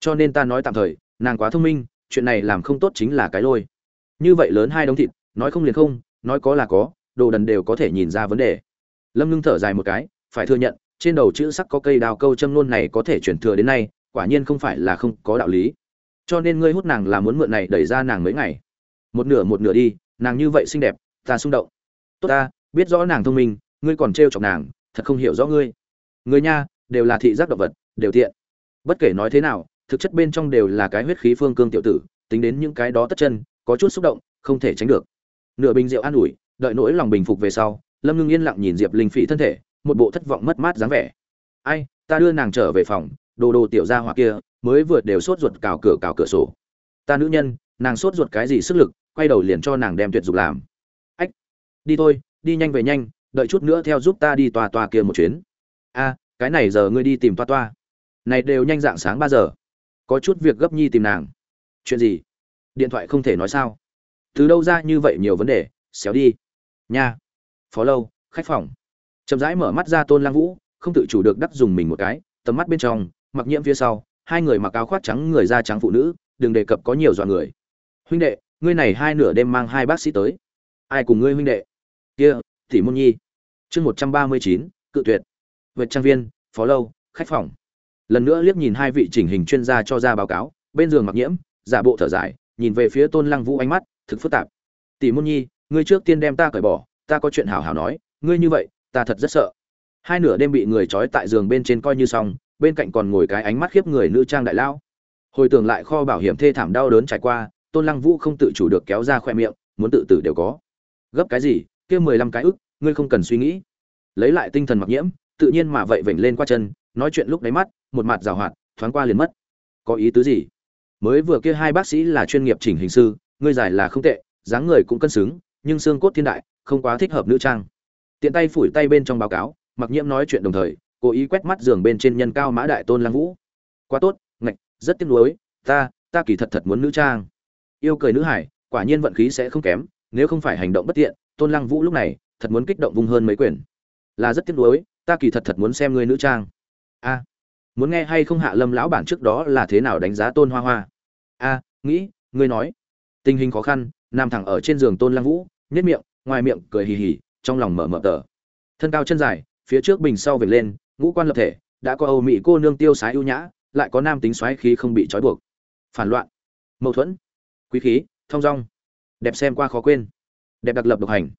Cho nên ta nói tạm thời, nàng quá thông minh, chuyện này làm không tốt chính là cái lôi. Như vậy lớn hai đống thịt, nói không liền không, nói có là có, đồ đần đều có thể nhìn ra vấn đề. Lâm ngưng thở dài một cái, phải thừa nhận, trên đầu chữ sắc có cây đào câu châm luôn này có thể chuyển thừa đến nay, quả nhiên không phải là không có đạo lý. Cho nên ngươi hút nàng là muốn mượn này đẩy ra nàng mấy ngày. Một nửa một nửa đi, nàng như vậy xinh đẹp, ta xung động. Tốt ta biết rõ nàng thông minh, ngươi còn trêu chọc nàng, thật không hiểu rõ ngươi. Người nha, đều là thị giác động vật, đều thiện bất kể nói thế nào, thực chất bên trong đều là cái huyết khí phương cương tiểu tử, tính đến những cái đó tất chân, có chút xúc động, không thể tránh được. Nửa bình rượu an ủi, đợi nỗi lòng bình phục về sau, lâm ngưng yên lặng nhìn diệp linh phỉ thân thể, một bộ thất vọng mất mát dáng vẻ. Ai, ta đưa nàng trở về phòng, đồ đồ tiểu gia hỏa kia, mới vượt đều sốt ruột cào cửa cào cửa sổ. Ta nữ nhân, nàng sốt ruột cái gì sức lực, quay đầu liền cho nàng đem tuyệt dục làm. Ách, đi thôi đi nhanh về nhanh, đợi chút nữa theo giúp ta đi tòa tòa kia một chuyến. A, cái này giờ ngươi đi tìm toa toa này đều nhanh dạng sáng ba giờ. Có chút việc gấp nhi tìm nàng. Chuyện gì? Điện thoại không thể nói sao. Từ đâu ra như vậy nhiều vấn đề? Xéo đi. Nha. Phó lâu, khách phòng. Chậm rãi mở mắt ra tôn lang vũ, không tự chủ được đắc dùng mình một cái, tầm mắt bên trong, mặc nhiễm phía sau, hai người mặc áo khoác trắng, người da trắng phụ nữ, đừng đề cập có nhiều dọa người. Huynh đệ, ngươi này hai nửa đêm mang hai bác sĩ tới. Ai cùng ngươi huynh đệ? Kia, tỷ môn nhi. Chương một trăm ba mươi chín, cự tuyệt. Vượt trang viên, phó lâu, khách phòng. Lần nữa liếc nhìn hai vị chỉnh hình chuyên gia cho ra báo cáo, bên giường mặc nhiễm, giả bộ thở dài, nhìn về phía tôn lăng vũ ánh mắt, thực phức tạp. Tỷ môn nhi, ngươi trước tiên đem ta cởi bỏ, ta có chuyện hảo hảo nói, ngươi như vậy, ta thật rất sợ. Hai nửa đêm bị người trói tại giường bên trên coi như xong, bên cạnh còn ngồi cái ánh mắt khiếp người nữ trang đại lao. Hồi tưởng lại kho bảo hiểm thê thảm đau đớn trải qua, tôn lăng vũ không tự chủ được kéo ra khoe miệng, muốn tự tử đều có. Gấp cái gì kia mười lăm cái ức, ngươi không cần suy nghĩ. Lấy lại tinh thần mặc nhiễm, tự nhiên mà vậy vểnh lên qua chân, nói chuyện lúc đáy mắt, một mặt rào hoạt, thoáng qua liền mất. Có ý tứ gì? Mới vừa kia hai bác sĩ là chuyên nghiệp chỉnh hình sư, ngươi giải là không tệ, dáng người cũng cân xứng, nhưng xương cốt thiên đại, không quá thích hợp nữ trang. Tiện tay phủi tay bên trong báo cáo, mặc nhiễm nói chuyện đồng thời, cố ý quét mắt giường bên trên nhân cao mã đại tôn lăng vũ. Quá tốt, ngạch, rất tiếc nuối, ta ta kỳ thật thật muốn nữ trang. Yêu cười nữ hải, quả nhiên vận khí sẽ không kém, nếu không phải hành động bất tiện tôn lăng vũ lúc này, thật muốn kích động vung hơn mấy quyền. Là rất tiếc nuối, ta kỳ thật thật muốn xem người nữ trang. A, muốn nghe hay không hạ lâm lão bản trước đó là thế nào đánh giá tôn hoa hoa? A, nghĩ, ngươi nói. Tình hình khó khăn nam thẳng ở trên giường tôn lăng vũ nhất miệng, ngoài miệng cười hì hì, trong lòng mở mở tờ. Thân cao chân dài, phía trước bình sau vệt lên, ngũ quan lập thể, đã có âu mỹ cô nương tiêu sái ưu nhã, lại có nam tính xoáy khí không bị trói buộc. Phản loạn, mâu thuẫn, quý khí, thong dong. Đẹp xem qua khó quên đẹp đặc lập độc hành.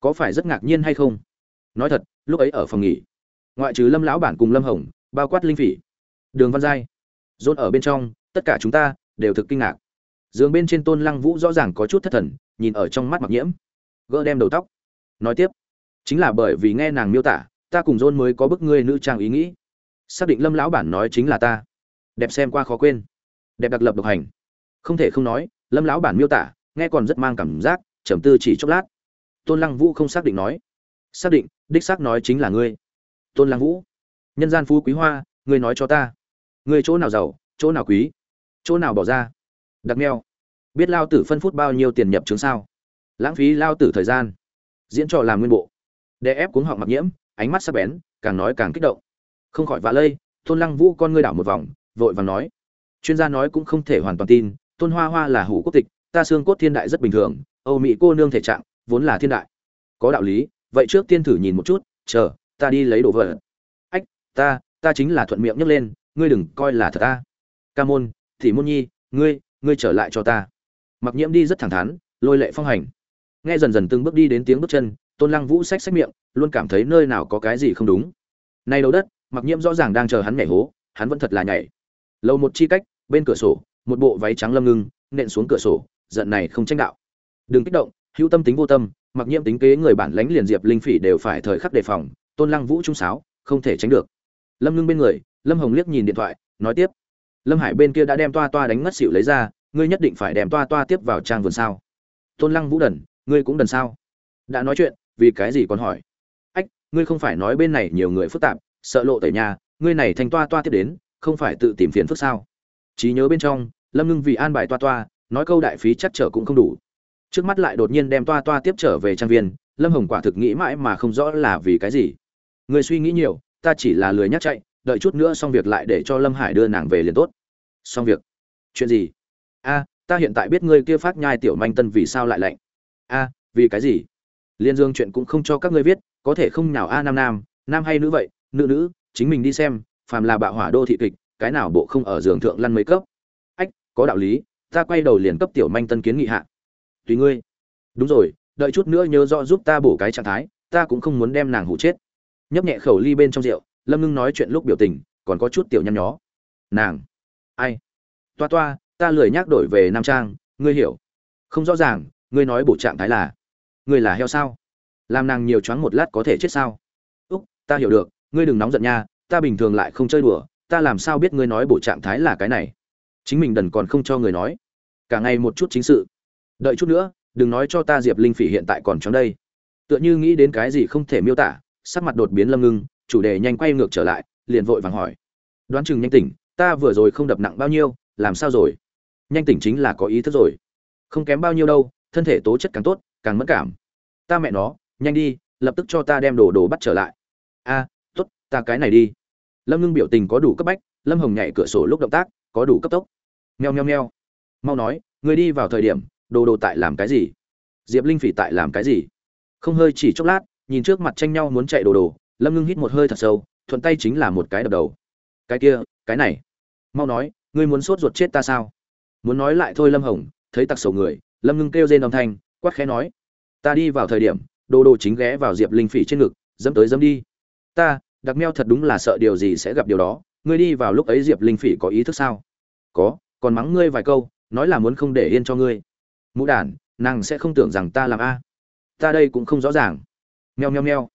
Có phải rất ngạc nhiên hay không? Nói thật, lúc ấy ở phòng nghỉ, ngoại trừ lâm lão bản cùng lâm hồng, bao quát linh phỉ, đường văn giai dồn ở bên trong, tất cả chúng ta đều thực kinh ngạc. Giường bên trên tôn lăng vũ rõ ràng có chút thất thần, nhìn ở trong mắt mặc nhiễm, gỡ đem đầu tóc. Nói tiếp, chính là bởi vì nghe nàng miêu tả, ta cùng dôn mới có bức ngươi nữ trang ý nghĩ. Xác định lâm lão bản nói chính là ta. Đẹp xem qua khó quên. Đẹp đặc lập độc hành. Không thể không nói, lâm lão bản miêu tả, nghe còn rất mang cảm giác trầm tư chỉ chốc lát. Tôn lăng vũ không xác định nói. Xác định, đích xác nói chính là ngươi. Tôn lăng vũ. Nhân gian phú quý hoa, ngươi nói cho ta. Ngươi chỗ nào giàu, chỗ nào quý? Chỗ nào bỏ ra? Đặc neo biết lao tử phân phút bao nhiêu tiền nhập chứng sao? Lãng phí lao tử thời gian. Diễn trò làm nguyên bộ. Đè ép cuống họng mặc nhiễm, ánh mắt sắc bén, càng nói càng kích động. Không khỏi vạ lây, tôn lăng vũ con ngươi đảo một vòng, vội vàng nói. Chuyên gia nói cũng không thể hoàn toàn tin, tôn hoa hoa là hủ quốc tịch ta xương cốt thiên đại rất bình thường, âu mỹ cô nương thể trạng vốn là thiên đại. Có đạo lý, vậy trước tiên thử nhìn một chút, chờ, ta đi lấy đồ vật. Ách, ta ta chính là thuận miệng nhấc lên, ngươi đừng coi là thật ta. Ca môn thì môn nhi, ngươi ngươi trở lại cho ta. Mặc nhiễm đi rất thẳng thắn, lôi lệ phong hành. Nghe dần dần từng bước đi đến tiếng bước chân, tôn lăng vũ xách xách miệng, luôn cảm thấy nơi nào có cái gì không đúng. Nay đầu đất, mặc nhiễm rõ ràng đang chờ hắn nhảy hố, hắn vẫn thật là nhảy. Lâu một chi cách, bên cửa sổ, một bộ váy trắng lâm ngưng, nện xuống cửa sổ giận này không tranh đạo. Đừng kích động, hữu tâm tính vô tâm, mặc nhiễm tính kế người bản lãnh liền diệp linh phỉ đều phải thời khắc đề phòng, tôn lăng vũ trung sáo, không thể tránh được. Lâm ngưng bên người, lâm hồng liếc nhìn điện thoại, nói tiếp. Lâm hải bên kia đã đem toa toa đánh ngất xỉu lấy ra, ngươi nhất định phải đem toa toa tiếp vào trang vườn sao? Tôn lăng vũ đần, ngươi cũng đần sao? Đã nói chuyện, vì cái gì còn hỏi? Ách, ngươi không phải nói bên này nhiều người phức tạp, sợ lộ tẩy nhà, ngươi này thành toa toa tiếp đến, không phải tự tìm phiền phức sao? Trí nhớ bên trong, lâm ngưng vì an bài toa toa nói câu đại phí chắc trở cũng không đủ. Trước mắt lại đột nhiên đem toa toa tiếp trở về trang viên, lâm hồng quả thực nghĩ mãi mà không rõ là vì cái gì. Người suy nghĩ nhiều, ta chỉ là lười nhắc chạy, đợi chút nữa xong việc lại để cho lâm hải đưa nàng về liền tốt. Xong việc. Chuyện gì? A, ta hiện tại biết ngươi kia phát nhai tiểu manh tân vì sao lại lạnh. A, vì cái gì? Liên dương chuyện cũng không cho các ngươi viết có thể không nào a nam nam nam hay nữ vậy, nữ nữ, chính mình đi xem, phàm là bạo hỏa đô thị kịch, cái nào bộ không ở giường thượng lăn mấy cấp. Ách, có đạo lý ta quay đầu liền cấp tiểu manh tân kiến nghị hạ. Tùy ngươi. Đúng rồi, đợi chút nữa nhớ rõ giúp ta bổ cái trạng thái, ta cũng không muốn đem nàng hụ chết. Nhấp nhẹ khẩu ly bên trong rượu, lâm ngưng nói chuyện lúc biểu tình, còn có chút tiểu nhăn nhó. Nàng. Ai? Toa toa, ta lười nhắc đổi về nam trang, ngươi hiểu. Không rõ ràng, ngươi nói bổ trạng thái là, ngươi là heo sao? Làm nàng nhiều choáng một lát có thể chết sao? Úc, ta hiểu được, ngươi đừng nóng giận nha, ta bình thường lại không chơi đùa, ta làm sao biết ngươi nói bổ trạng thái là cái này? Chính mình đần còn không cho người nói cả ngày một chút chính sự. Đợi chút nữa đừng nói cho ta diệp linh phỉ hiện tại còn trong đây. Tựa như nghĩ đến cái gì không thể miêu tả sắc mặt đột biến lâm ngưng chủ đề nhanh quay ngược trở lại liền vội vàng hỏi. Đoán chừng nhanh tỉnh ta vừa rồi không đập nặng bao nhiêu làm sao rồi? Nhanh tỉnh chính là có ý thức rồi. Không kém bao nhiêu đâu thân thể tố chất càng tốt càng mất cảm. Ta mẹ nó nhanh đi lập tức cho ta đem đồ đồ bắt trở lại. A à, t ố t ta cái này đi. Lâm ngưng biểu tình có đủ cấp bách lâm hồng nhảy cửa sổ lúc động tác có đủ cấp tốc. Meo meo meo mau nói, người đi vào thời điểm, đồ đồ tại làm cái gì? Diệp linh phỉ tại làm cái gì? Không hơi chỉ chốc lát, nhìn trước mặt tranh nhau muốn chạy đồ đồ, lâm ngưng hít một hơi thật sâu, thuận tay chính là một cái đập đầu. Cái kia, cái này. Mau nói, ngươi muốn sốt ruột chết ta sao? Muốn nói lại thôi lâm hồng, thấy tặc sầu người, lâm ngưng kêu rên âm thanh, quát khẽ nói. Ta đi vào thời điểm, đồ đồ chính ghé vào diệp linh phỉ trên ngực, dẫm tới dẫm đi. Ta, đặc meo thật đúng là sợ điều gì sẽ gặp điều đó, ngươi đi vào lúc ấy diệp linh phỉ có ý thức sao? Có, còn mắng ngươi vài câu nói là muốn không để yên cho ngươi. Mũ đản, nàng sẽ không tưởng rằng ta làm a. Ta đây cũng không rõ ràng. Meo meo meo.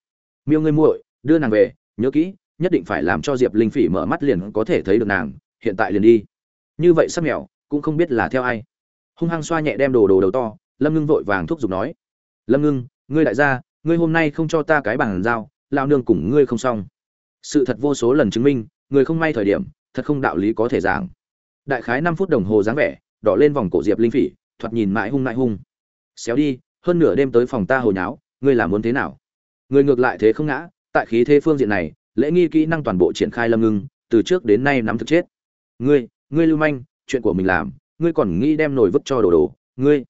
Miêu ngươi muội, đưa nàng về, nhớ kỹ, nhất định phải làm cho diệp linh phỉ mở mắt liền có thể thấy được nàng, hiện tại liền đi. Như vậy sắp mèo cũng không biết là theo ai. Hung hăng xoa nhẹ đem đồ đồ đầu to, lâm ngưng vội vàng thúc giục nói. Lâm ngưng, ngươi đại gia, ngươi hôm nay không cho ta cái bàn giao lao nương cùng ngươi không xong. Sự thật vô số lần chứng minh, người không may thời điểm, thật không đạo lý có thể giảng. Đại khái năm phút đồng hồ dáng vẻ đỏ lên vòng cổ diệp linh phỉ, thoạt nhìn mãi hung mãi hung. Xéo đi, hơn nửa đêm tới phòng ta hồi nháo, ngươi là muốn thế nào? Người ngược lại thế không ngã, tại khí thế phương diện này, lễ nghi kỹ năng toàn bộ triển khai lâm ngưng, từ trước đến nay nắm thực chết. Ngươi ngươi lưu manh, chuyện của mình làm, ngươi còn nghĩ đem nổi vứt cho đồ đồ, ngươi.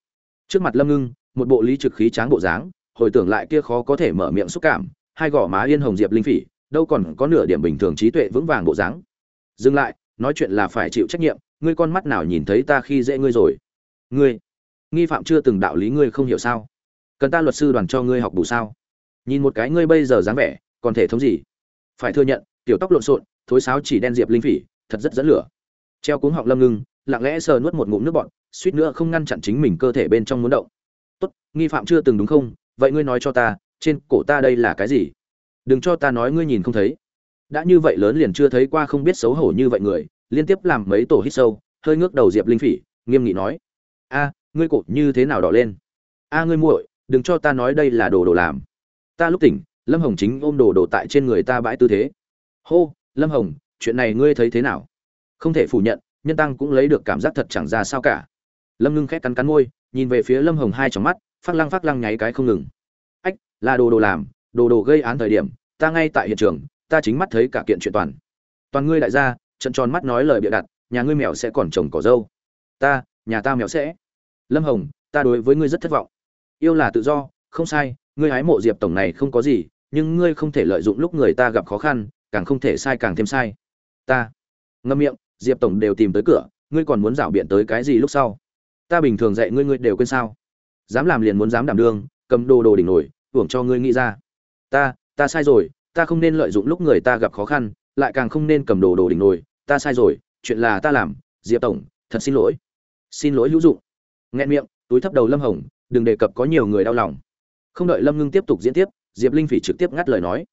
Trước mặt lâm ngưng, một bộ lý trực khí tráng bộ dáng, hồi tưởng lại kia khó có thể mở miệng xúc cảm, hai gò má yên hồng diệp linh phỉ, đâu còn có nửa điểm bình thường trí tuệ vững vàng bộ dáng. Dừng lại, nói chuyện là phải chịu trách nhiệm ngươi con mắt nào nhìn thấy ta khi dễ ngươi rồi? Ngươi, nghi phạm chưa từng đạo lý ngươi không hiểu sao? Cần ta luật sư đoàn cho ngươi học đủ sao? Nhìn một cái ngươi bây giờ dáng vẻ, còn thể thống gì? Phải thừa nhận, tiểu tóc lộn xộn, thối sáo chỉ đen diệp linh phỉ, thật rất dẫn lửa. Treo cuống họng lâm ngưng, lặng lẽ sờ nuốt một ngụm nước bọn suýt nữa không ngăn chặn chính mình cơ thể bên trong muốn động. Tốt, nghi phạm chưa từng đúng không? Vậy ngươi nói cho ta, trên cổ ta đây là cái gì? Đừng cho ta nói ngươi nhìn không thấy. Đã như vậy lớn liền chưa thấy qua không biết xấu hổ như vậy người liên tiếp làm mấy tổ hít sâu, hơi ngước đầu diệp linh phỉ, nghiêm nghị nói, a, ngươi cột như thế nào đỏ lên? A, ngươi muội, đừng cho ta nói đây là đồ đồ làm. Ta lúc tỉnh, lâm hồng chính ôm đồ đồ tại trên người ta bãi tư thế. Hô, lâm hồng, chuyện này ngươi thấy thế nào? Không thể phủ nhận, nhân tăng cũng lấy được cảm giác thật chẳng ra sao cả. Lâm ngưng khét cắn cắn môi, nhìn về phía lâm hồng hai trong mắt, phát lăng phát lăng nháy cái không ngừng. Ách, là đồ đồ làm, đồ đồ gây án thời điểm, ta ngay tại hiện trường, ta chính mắt thấy cả kiện chuyện toàn. Toàn ngươi đại gia trận tròn mắt nói lời bịa đặt, nhà ngươi mèo sẽ còn trồng cỏ dâu. Ta, nhà ta mèo sẽ. Lâm hồng, ta đối với ngươi rất thất vọng. Yêu là tự do, không sai, ngươi hái mộ diệp tổng này không có gì, nhưng ngươi không thể lợi dụng lúc người ta gặp khó khăn, càng không thể sai càng thêm sai. Ta. Ngâm miệng, diệp tổng đều tìm tới cửa, ngươi còn muốn rảo biện tới cái gì lúc sau? Ta bình thường dạy ngươi ngươi đều quên sao? Dám làm liền muốn dám đảm đương, cầm đồ đồ đỉnh nổi, hưởng cho ngươi nghĩ ra. Ta ta sai rồi, ta không nên lợi dụng lúc người ta gặp khó khăn, lại càng không nên cầm đồ đồ đỉnh nổi ta sai rồi, chuyện là ta làm, diệp tổng, thật xin lỗi. Xin lỗi hữu dụng. Nghẹn miệng, túi thấp đầu lâm hồng, đừng đề cập có nhiều người đau lòng. Không đợi lâm ngưng tiếp tục diễn tiếp, diệp linh phỉ trực tiếp ngắt lời nói.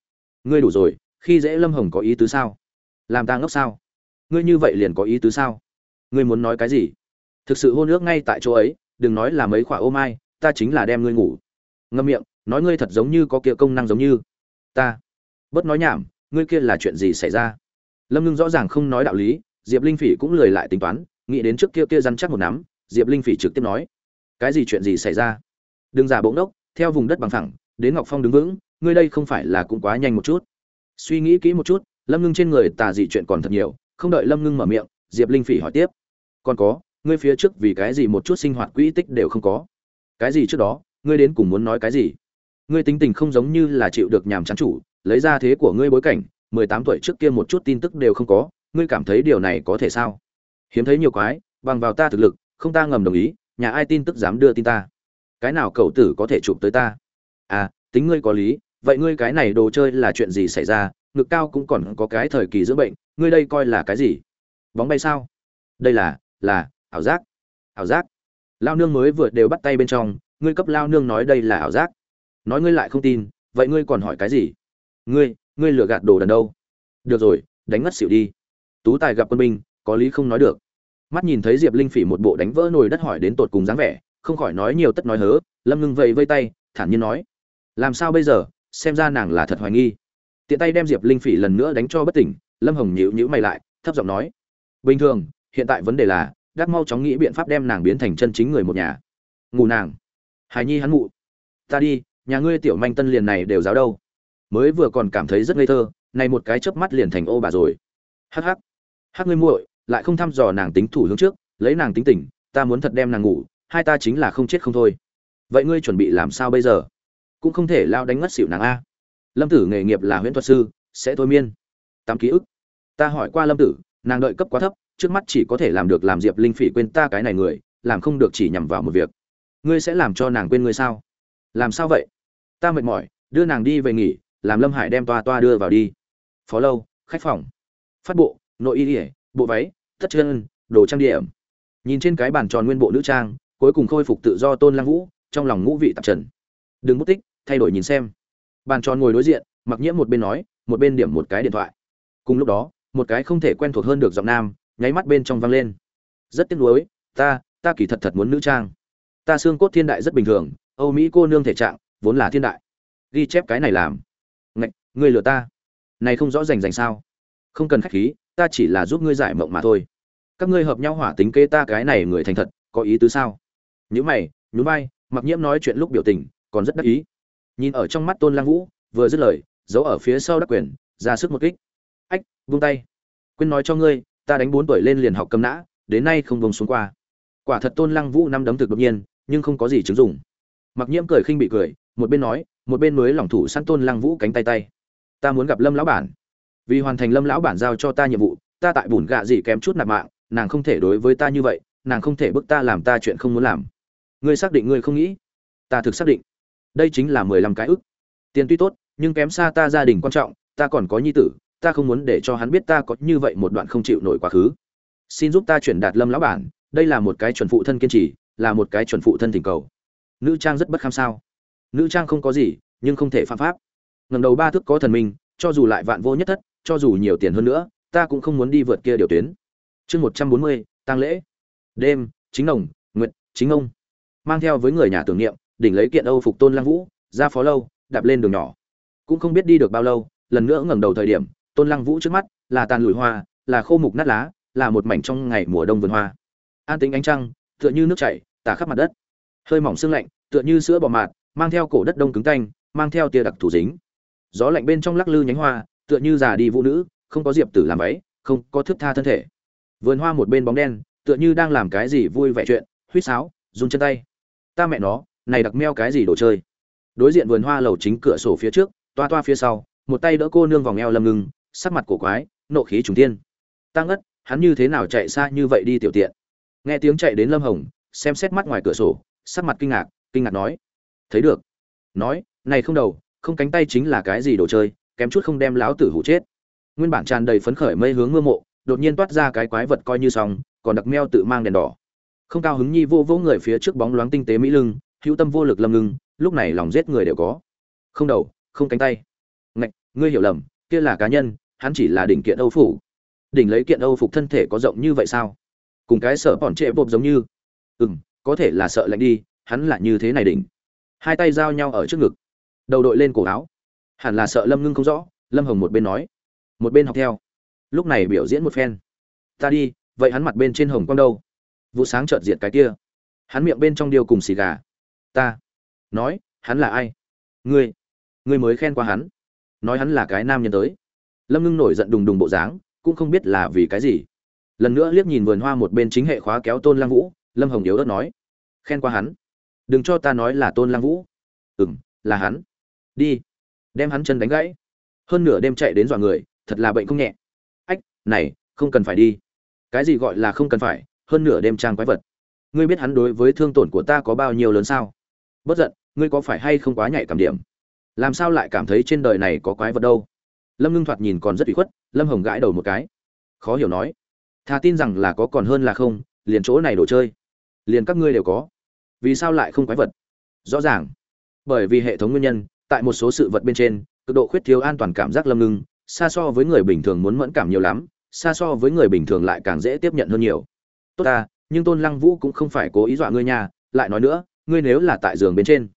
Ngươi đủ rồi, khi dễ lâm hồng có ý tứ sao? Làm ta ngốc sao? Ngươi như vậy liền có ý tứ sao? Ngươi muốn nói cái gì? Thực sự hôn ước ngay tại chỗ ấy, đừng nói là mấy khỏa ô mai, ta chính là đem ngươi ngủ. Ngâm miệng, nói ngươi thật giống như có kia công năng giống như. Ta. Bớt nói nhảm, ngươi kia là chuyện gì xảy ra? Lâm ngưng rõ ràng không nói đạo lý, diệp linh phỉ cũng lười lại tính toán, nghĩ đến trước kia kia răn chắc một nắm, diệp linh phỉ trực tiếp nói, cái gì chuyện gì xảy ra? Đừng giả bỗng đốc theo vùng đất bằng phẳng, đến ngọc phong đứng vững, ngươi đây không phải là cũng quá nhanh một chút. Suy nghĩ kỹ một chút, lâm ngưng trên người tà dị chuyện còn thật nhiều, không đợi lâm ngưng mở miệng, diệp linh phỉ hỏi tiếp, còn có, ngươi phía trước vì cái gì một chút sinh hoạt quỹ tích đều không có? Cái gì trước đó, ngươi đến cùng muốn nói cái gì? Ngươi tính tình không giống như là chịu được nhàm chán chủ, lấy ra thế của ngươi bối cảnh mười tám tuổi trước kia một chút tin tức đều không có, ngươi cảm thấy điều này có thể sao? Hiếm thấy nhiều quái, bằng vào ta thực lực, không ta ngầm đồng ý, nhà ai tin tức dám đưa tin ta? Cái nào cậu tử có thể chụp tới ta? À tính ngươi có lý, vậy ngươi cái này đồ chơi là chuyện gì xảy ra? Ngực cao cũng còn có cái thời kỳ dưỡng bệnh, ngươi đây coi là cái gì? Bóng bay sao? Đây là là, ảo giác. Ảo giác. Lao nương mới vừa đều bắt tay bên trong, ngươi cấp lao nương nói đây là ảo giác. Nói ngươi lại không tin, vậy ngươi còn hỏi cái gì? Ngươi ngươi lừa gạt đồ đần đâu. Được rồi, đánh ngất xỉu đi. Tú tài gặp quân binh, có lý không nói được. Mắt nhìn thấy diệp linh phỉ một bộ đánh vỡ nồi đất hỏi đến tột cùng dáng vẻ, không khỏi nói nhiều tất nói hớ, lâm ngưng vẫy vây tay, thản nhiên nói. Làm sao bây giờ, xem ra nàng là thật hoài nghi. Tiện tay đem diệp linh phỉ lần nữa đánh cho bất tỉnh, lâm hồng nhíu nhíu mày lại, thấp giọng nói. Bình thường, hiện tại vấn đề là, gác mau chóng nghĩ biện pháp đem nàng biến thành chân chính người một nhà. Ngủ nàng. Hài nhi hắn mụ ta đi, nhà ngươi tiểu manh tân liền này đều giáo đâu mới vừa còn cảm thấy rất ngây thơ, này một cái chớp mắt liền thành ô bà rồi. Hắc hắc. Hắc ngươi muội, lại không thăm dò nàng tính thủ hướng trước, lấy nàng tính tình, ta muốn thật đem nàng ngủ, hai ta chính là không chết không thôi. Vậy ngươi chuẩn bị làm sao bây giờ? Cũng không thể lao đánh ngất xỉu nàng a. Lâm tử nghề nghiệp là huyễn thuật sư, sẽ thôi miên. Tám ký ức. Ta hỏi qua lâm tử, nàng đợi cấp quá thấp, trước mắt chỉ có thể làm được làm diệp linh phỉ quên ta cái này người, làm không được chỉ nhằm vào một việc. Ngươi sẽ làm cho nàng quên ngươi sao? Làm sao vậy? Ta mệt mỏi, đưa nàng đi về nghỉ làm lâm hải đem toa toa đưa vào đi. Phó lâu, khách phòng. Phát bộ, nội y ỉa bộ váy, tất chân, đồ trang điểm. Nhìn trên cái bàn tròn nguyên bộ nữ trang, cuối cùng khôi phục tự do tôn lăng vũ, trong lòng ngũ vị tạp trần. Đừng mất tích, thay đổi nhìn xem. Bàn tròn ngồi đối diện, mặc nhiễm một bên nói, một bên điểm một cái điện thoại. Cùng lúc đó, một cái không thể quen thuộc hơn được giọng nam, nháy mắt bên trong vang lên. Rất tiếc nuối, ta ta kỳ thật thật muốn nữ trang. Ta xương cốt thiên đại rất bình thường, âu mỹ cô nương thể trạng, vốn là thiên đại. Ghi chép cái này làm ngươi lừa ta. Này không rõ rành rành sao? Không cần khách khí, ta chỉ là giúp ngươi giải mộng mà thôi. Các ngươi hợp nhau hỏa tính kế ta cái này người thành thật, có ý tứ sao? Nhữ mày, nhún vai, mặc nhiễm nói chuyện lúc biểu tình, còn rất đắc ý. Nhìn ở trong mắt tôn lang vũ, vừa dứt lời, giấu ở phía sau đắc quyền, ra sức một kích. Ách vung tay. Quên nói cho ngươi, ta đánh bốn tuổi lên liền học cầm nã, đến nay không vùng xuống qua. Quả thật tôn lăng vũ năm đấm thực đột nhiên, nhưng không có gì chứng dụng. Mặc nhiễm cười khinh bị cười, một bên nói, một bên mới lỏng thủ săn tôn lăng vũ cánh tay tay ta muốn gặp lâm lão bản. Vì hoàn thành lâm lão bản giao cho ta nhiệm vụ, ta tại bùn gạ gì kém chút nạp mạng, nàng không thể đối với ta như vậy, nàng không thể bức ta làm ta chuyện không muốn làm. Ngươi xác định ngươi không nghĩ? Ta thực xác định. Đây chính là mười lăm cái ức. Tiền tuy tốt, nhưng kém xa ta gia đình quan trọng, ta còn có nhi tử, ta không muốn để cho hắn biết ta có như vậy một đoạn không chịu nổi quá khứ. Xin giúp ta chuyển đạt lâm lão bản, đây là một cái chuẩn phụ thân kiên trì, là một cái chuẩn phụ thân tình cầu. Nữ trang rất bất kham sao? Nữ trang không có gì, nhưng không thể phạm pháp ngầm đầu ba thước có thần minh, cho dù lại vạn vô nhất thất, cho dù nhiều tiền hơn nữa, ta cũng không muốn đi vượt kia điều tuyến. Chương một trăm bốn mươi tăng lễ. Đêm, chính nồng nguyện chính ông. Mang theo với người nhà tưởng niệm, đỉnh lấy kiện âu phục tôn lăng vũ, ra phó lâu, đạp lên đường nhỏ. Cũng không biết đi được bao lâu, lần nữa ngẩng đầu thời điểm, tôn lăng vũ trước mắt là tàn lùi hoa, là khô mục nát lá, là một mảnh trong ngày mùa đông vườn hoa. An tính ánh trăng, tựa như nước chảy, tả khắp mặt đất. Hơi mỏng sương lạnh, tựa như sữa bò mạt, mang theo cổ đất đông cứng tanh mang theo tia đặc thủ dính gió lạnh bên trong lắc lư nhánh hoa, tựa như già đi vũ nữ, không có diệp tử làm váy, không có thước tha thân thể. Vườn hoa một bên bóng đen, tựa như đang làm cái gì vui vẻ chuyện, huýt sáo dùng chân tay. Ta mẹ nó, này đặc meo cái gì đồ chơi? Đối diện vườn hoa lầu chính cửa sổ phía trước, toa toa phía sau, một tay đỡ cô nương vòng eo lầm ngừng, sắc mặt cổ quái, nộ khí trùng tiên tăng ất hắn như thế nào chạy xa như vậy đi tiểu tiện? Nghe tiếng chạy đến lâm hồng, xem xét mắt ngoài cửa sổ, sắc mặt kinh ngạc kinh ngạc nói. Thấy được. Nói, này không đầu không cánh tay chính là cái gì đồ chơi, kém chút không đem láo tử hủ chết. Nguyên bản tràn đầy phấn khởi mây hướng mưa mộ, đột nhiên toát ra cái quái vật coi như xong, còn đặc meo tự mang đèn đỏ. Không cao hứng nhi vô vỗ người phía trước bóng loáng tinh tế mỹ lưng, hữu tâm vô lực lâm ngưng lúc này lòng giết người đều có. Không đầu, không cánh tay. Ngạch, ngươi hiểu lầm, kia là cá nhân, hắn chỉ là đỉnh kiện âu phủ. Đỉnh lấy kiện âu phục thân thể có rộng như vậy sao? Cùng cái sợ bọn trệ bộp giống như. Ừ m có thể là sợ lạnh đi, hắn là như thế này đỉnh. Hai tay giao nhau ở trước ngực đầu đội lên cổ áo. Hẳn là sợ lâm ngưng không rõ, lâm hồng một bên nói, một bên học theo. Lúc này biểu diễn một phen. Ta đi, vậy hắn mặt bên trên hồng quang đâu? Vụ sáng chợt diệt cái kia. Hắn miệng bên trong điều cùng xì gà. Ta. Nói, hắn là ai? Ngươi. Ngươi mới khen qua hắn. Nói hắn là cái nam nhân tới. Lâm ngưng nổi giận đùng đùng bộ dáng, cũng không biết là vì cái gì. Lần nữa liếc nhìn vườn hoa một bên chính hệ khóa kéo tôn lăng vũ, lâm hồng yếu ớt nói, khen qua hắn. Đừng cho ta nói là tôn lăng vũ. Ừ m là hắn đi. Đem hắn chân đánh gãy. Hơn nửa đêm chạy đến dọa người, thật là bệnh không nhẹ. Ách, này, không cần phải đi. Cái gì gọi là không cần phải, hơn nửa đêm trang quái vật. Ngươi biết hắn đối với thương tổn của ta có bao nhiêu lớn sao? Bất giận, ngươi có phải hay không quá nhạy cảm điểm? Làm sao lại cảm thấy trên đời này có quái vật đâu? Lâm ngưng thoạt nhìn còn rất bị khuất, lâm hồng gãi đầu một cái. Khó hiểu nói. Thà tin rằng là có còn hơn là không, liền chỗ này đồ chơi. Liền các ngươi đều có. Vì sao lại không quái vật? Rõ ràng. Bởi vì hệ thống nguyên nhân tại một số sự vật bên trên, cực độ khuyết thiếu an toàn cảm giác lâm ngưng, xa so với người bình thường muốn mẫn cảm nhiều lắm, xa so với người bình thường lại càng dễ tiếp nhận hơn nhiều. Tốt ta, nhưng tôn lăng vũ cũng không phải cố ý dọa ngươi nhà lại nói nữa, ngươi nếu là tại giường bên trên.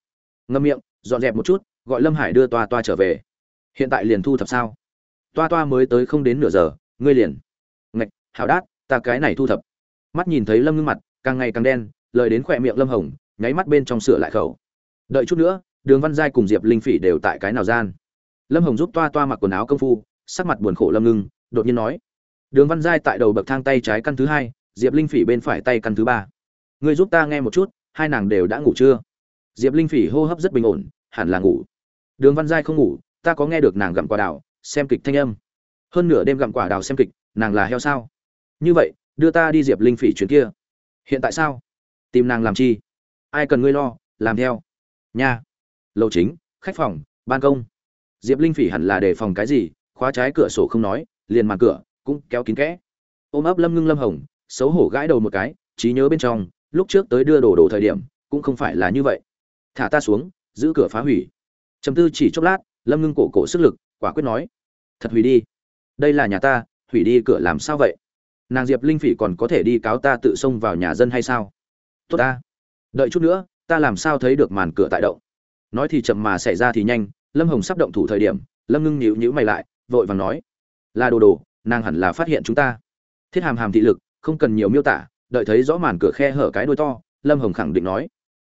Ngâm miệng, dọn dẹp một chút, gọi lâm hải đưa toa toa trở về. Hiện tại liền thu thập sao? Toa toa mới tới không đến nửa giờ, ngươi liền. Ngạch, hảo đát, ta cái này thu thập. Mắt nhìn thấy lâm ngưng mặt, càng ngày càng đen, lời đến khỏe miệng lâm hồng, nháy mắt bên trong sửa lại khẩu. Đợi chút nữa đường văn giai cùng diệp linh phỉ đều tại cái nào gian? Lâm hồng giúp toa toa mặc quần áo công phu, sắc mặt buồn khổ lâm ngưng, đột nhiên nói. Đường văn giai tại đầu bậc thang tay trái căn thứ hai, diệp linh phỉ bên phải tay căn thứ ba. Người giúp ta nghe một chút, hai nàng đều đã ngủ chưa? Diệp linh phỉ hô hấp rất bình ổn, hẳn là ngủ. Đường văn giai không ngủ, ta có nghe được nàng gặm quả đào, xem kịch thanh âm. Hơn nửa đêm gặm quả đào xem kịch, nàng là heo sao? Như vậy, đưa ta đi diệp linh phỉ chuyến kia. Hiện tại sao? Tìm nàng làm chi? Ai cần ngươi lo, làm theo. Nha lầu chính, khách phòng, ban công. Diệp linh phỉ hẳn là đề phòng cái gì, khóa trái cửa sổ không nói, liền màn cửa, cũng kéo kín kẽ. Ôm ấp lâm ngưng lâm hồng, xấu hổ gãi đầu một cái, trí nhớ bên trong, lúc trước tới đưa đồ đồ thời điểm, cũng không phải là như vậy. Thả ta xuống, giữ cửa phá hủy. Chầm tư chỉ chốc lát, lâm ngưng cổ cổ sức lực, quả quyết nói, thật hủy đi. Đây là nhà ta, hủy đi cửa làm sao vậy? Nàng diệp linh phỉ còn có thể đi cáo ta tự xông vào nhà dân hay sao? Tốt ta. Đợi chút nữa, ta làm sao thấy được màn cửa tại động? Nói thì chậm mà xảy ra thì nhanh, lâm hồng sắp động thủ thời điểm, lâm ngưng nhíu nhíu mày lại, vội vàng nói, là đồ đồ, nàng hẳn là phát hiện chúng ta. Thiết hàm hàm thị lực, không cần nhiều miêu tả, đợi thấy rõ màn cửa khe hở cái đuôi to, lâm hồng khẳng định nói,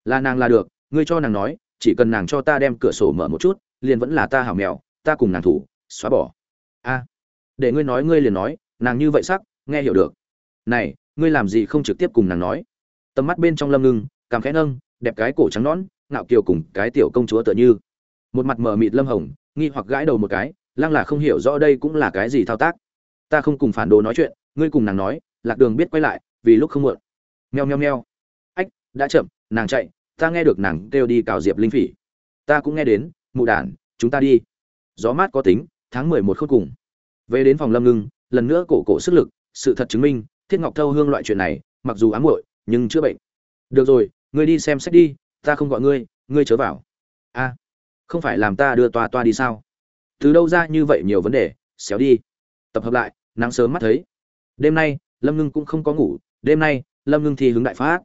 là nàng là được, ngươi cho nàng nói, chỉ cần nàng cho ta đem cửa sổ mở một chút, liền vẫn là ta hảo mèo, ta cùng nàng thủ, xóa bỏ. A, để ngươi nói ngươi liền nói, nàng như vậy sắc, nghe hiểu được. Này, ngươi làm gì không trực tiếp cùng nàng nói? Tầm mắt bên trong lâm ngưng, cảm khẽ nâng, đẹp cái cổ trắng nõn ngạo kiều cùng cái tiểu công chúa tựa như. Một mặt mờ mịt lâm hồng, nghi hoặc gãi đầu một cái, lăng là không hiểu rõ đây cũng là cái gì thao tác. Ta không cùng phản đồ nói chuyện, ngươi cùng nàng nói, lạc đường biết quay lại, vì lúc không muộn. Nheo nheo nheo ách, đã chậm, nàng chạy, ta nghe được nàng kêu đi cào diệp linh phỉ. Ta cũng nghe đến, mụ đản, chúng ta đi. Gió mát có tính, tháng mười một khốt cùng. Về đến phòng lâm ngưng, lần nữa cổ cổ sức lực, sự thật chứng minh, thiết ngọc thâu hương loại chuyện này, mặc dù ám muội, nhưng chữa bệnh. Được rồi, ngươi đi xem sách đi ta không gọi ngươi ngươi chớ vào. A, không phải làm ta đưa toa toa đi sao? Từ đâu ra như vậy nhiều vấn đề, xéo đi. Tập hợp lại, nắng sớm mắt thấy. Đêm nay, lâm ngưng cũng không có ngủ, đêm nay, lâm ngưng thi hướng đại phát.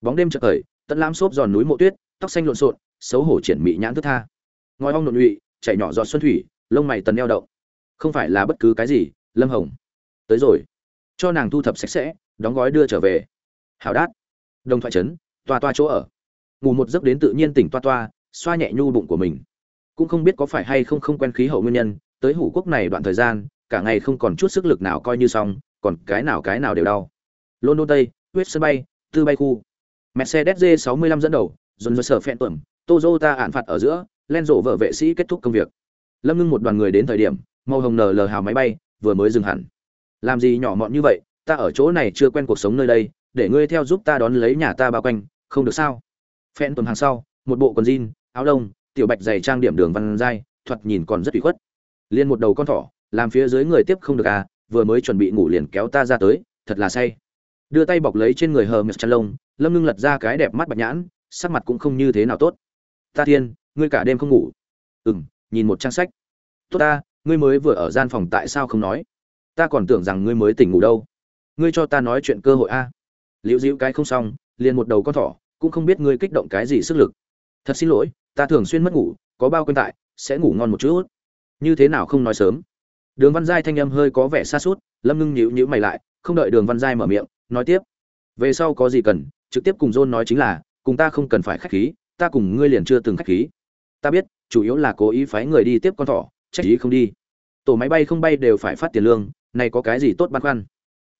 Bóng đêm chợt khởi, tận lam xốp giòn núi mộ tuyết, tóc xanh lộn xộn, xấu hổ triển mị nhãn thức tha. Ngòi ong nội nhụy chạy nhỏ giọt xuân thủy, lông mày tần eo động. Không phải là bất cứ cái gì, lâm hồng. Tới rồi. Cho nàng thu thập sạch sẽ, đóng gói đưa trở về. Hảo đát. Đồng thoại trấn, toa toa chỗ ở ngủ một giấc đến tự nhiên tỉnh toa toa, xoa nhẹ nhu bụng của mình. Cũng không biết có phải hay không không quen khí hậu nguyên nhân, tới hủ quốc này đoạn thời gian, cả ngày không còn chút sức lực nào coi như xong, còn cái nào cái nào đều đau. London tây huyết sân bay, tư bay khu. Mercedes g 65 dẫn đầu, dồn dơ sở phẹn tuẩm, toyota ạn phạt ở giữa len rộ vợ vệ sĩ kết thúc công việc. Lâm ngưng một đoàn người đến thời điểm, màu hồng nờ lờ hào máy bay, vừa mới dừng hẳn. Làm gì nhỏ mọn như vậy, ta ở chỗ này chưa quen cuộc sống nơi đây, để ngươi theo giúp ta đón lấy nhà ta bao quanh, không được sao? Phen tuần hàng sau một bộ quần jean áo lông tiểu bạch dày trang điểm đường văn dai, thoạt nhìn còn rất ủy khuất. Liên một đầu con thỏ làm phía dưới người tiếp không được à vừa mới chuẩn bị ngủ liền kéo ta ra tới thật là say. Đưa tay bọc lấy trên người hờ mệt chăn lông lâm ngưng lật ra cái đẹp mắt bạch nhãn sắc mặt cũng không như thế nào tốt. Ta thiên ngươi cả đêm không ngủ. Ừ m nhìn một trang sách. Tốt ta ngươi mới vừa ở gian phòng tại sao không nói? Ta còn tưởng rằng ngươi mới tỉnh ngủ đâu. Ngươi cho ta nói chuyện cơ hội a. Liễu dĩu cái không xong liền một đầu con thỏ cũng không biết ngươi kích động cái gì sức lực. Thật xin lỗi, ta thường xuyên mất ngủ, có bao quên tại, sẽ ngủ ngon một chút. Như thế nào không nói sớm? Đường văn giai thanh âm hơi có vẻ xa suốt, lâm ngưng nhíu nhíu mày lại, không đợi đường văn giai mở miệng, nói tiếp. Về sau có gì cần, trực tiếp cùng john nói chính là, cùng ta không cần phải khách khí, ta cùng ngươi liền chưa từng khách khí. Ta biết, chủ yếu là cố ý phái người đi tiếp con thỏ, trách ý không đi. Tổ máy bay không bay đều phải phát tiền lương, này có cái gì tốt băn khoăn?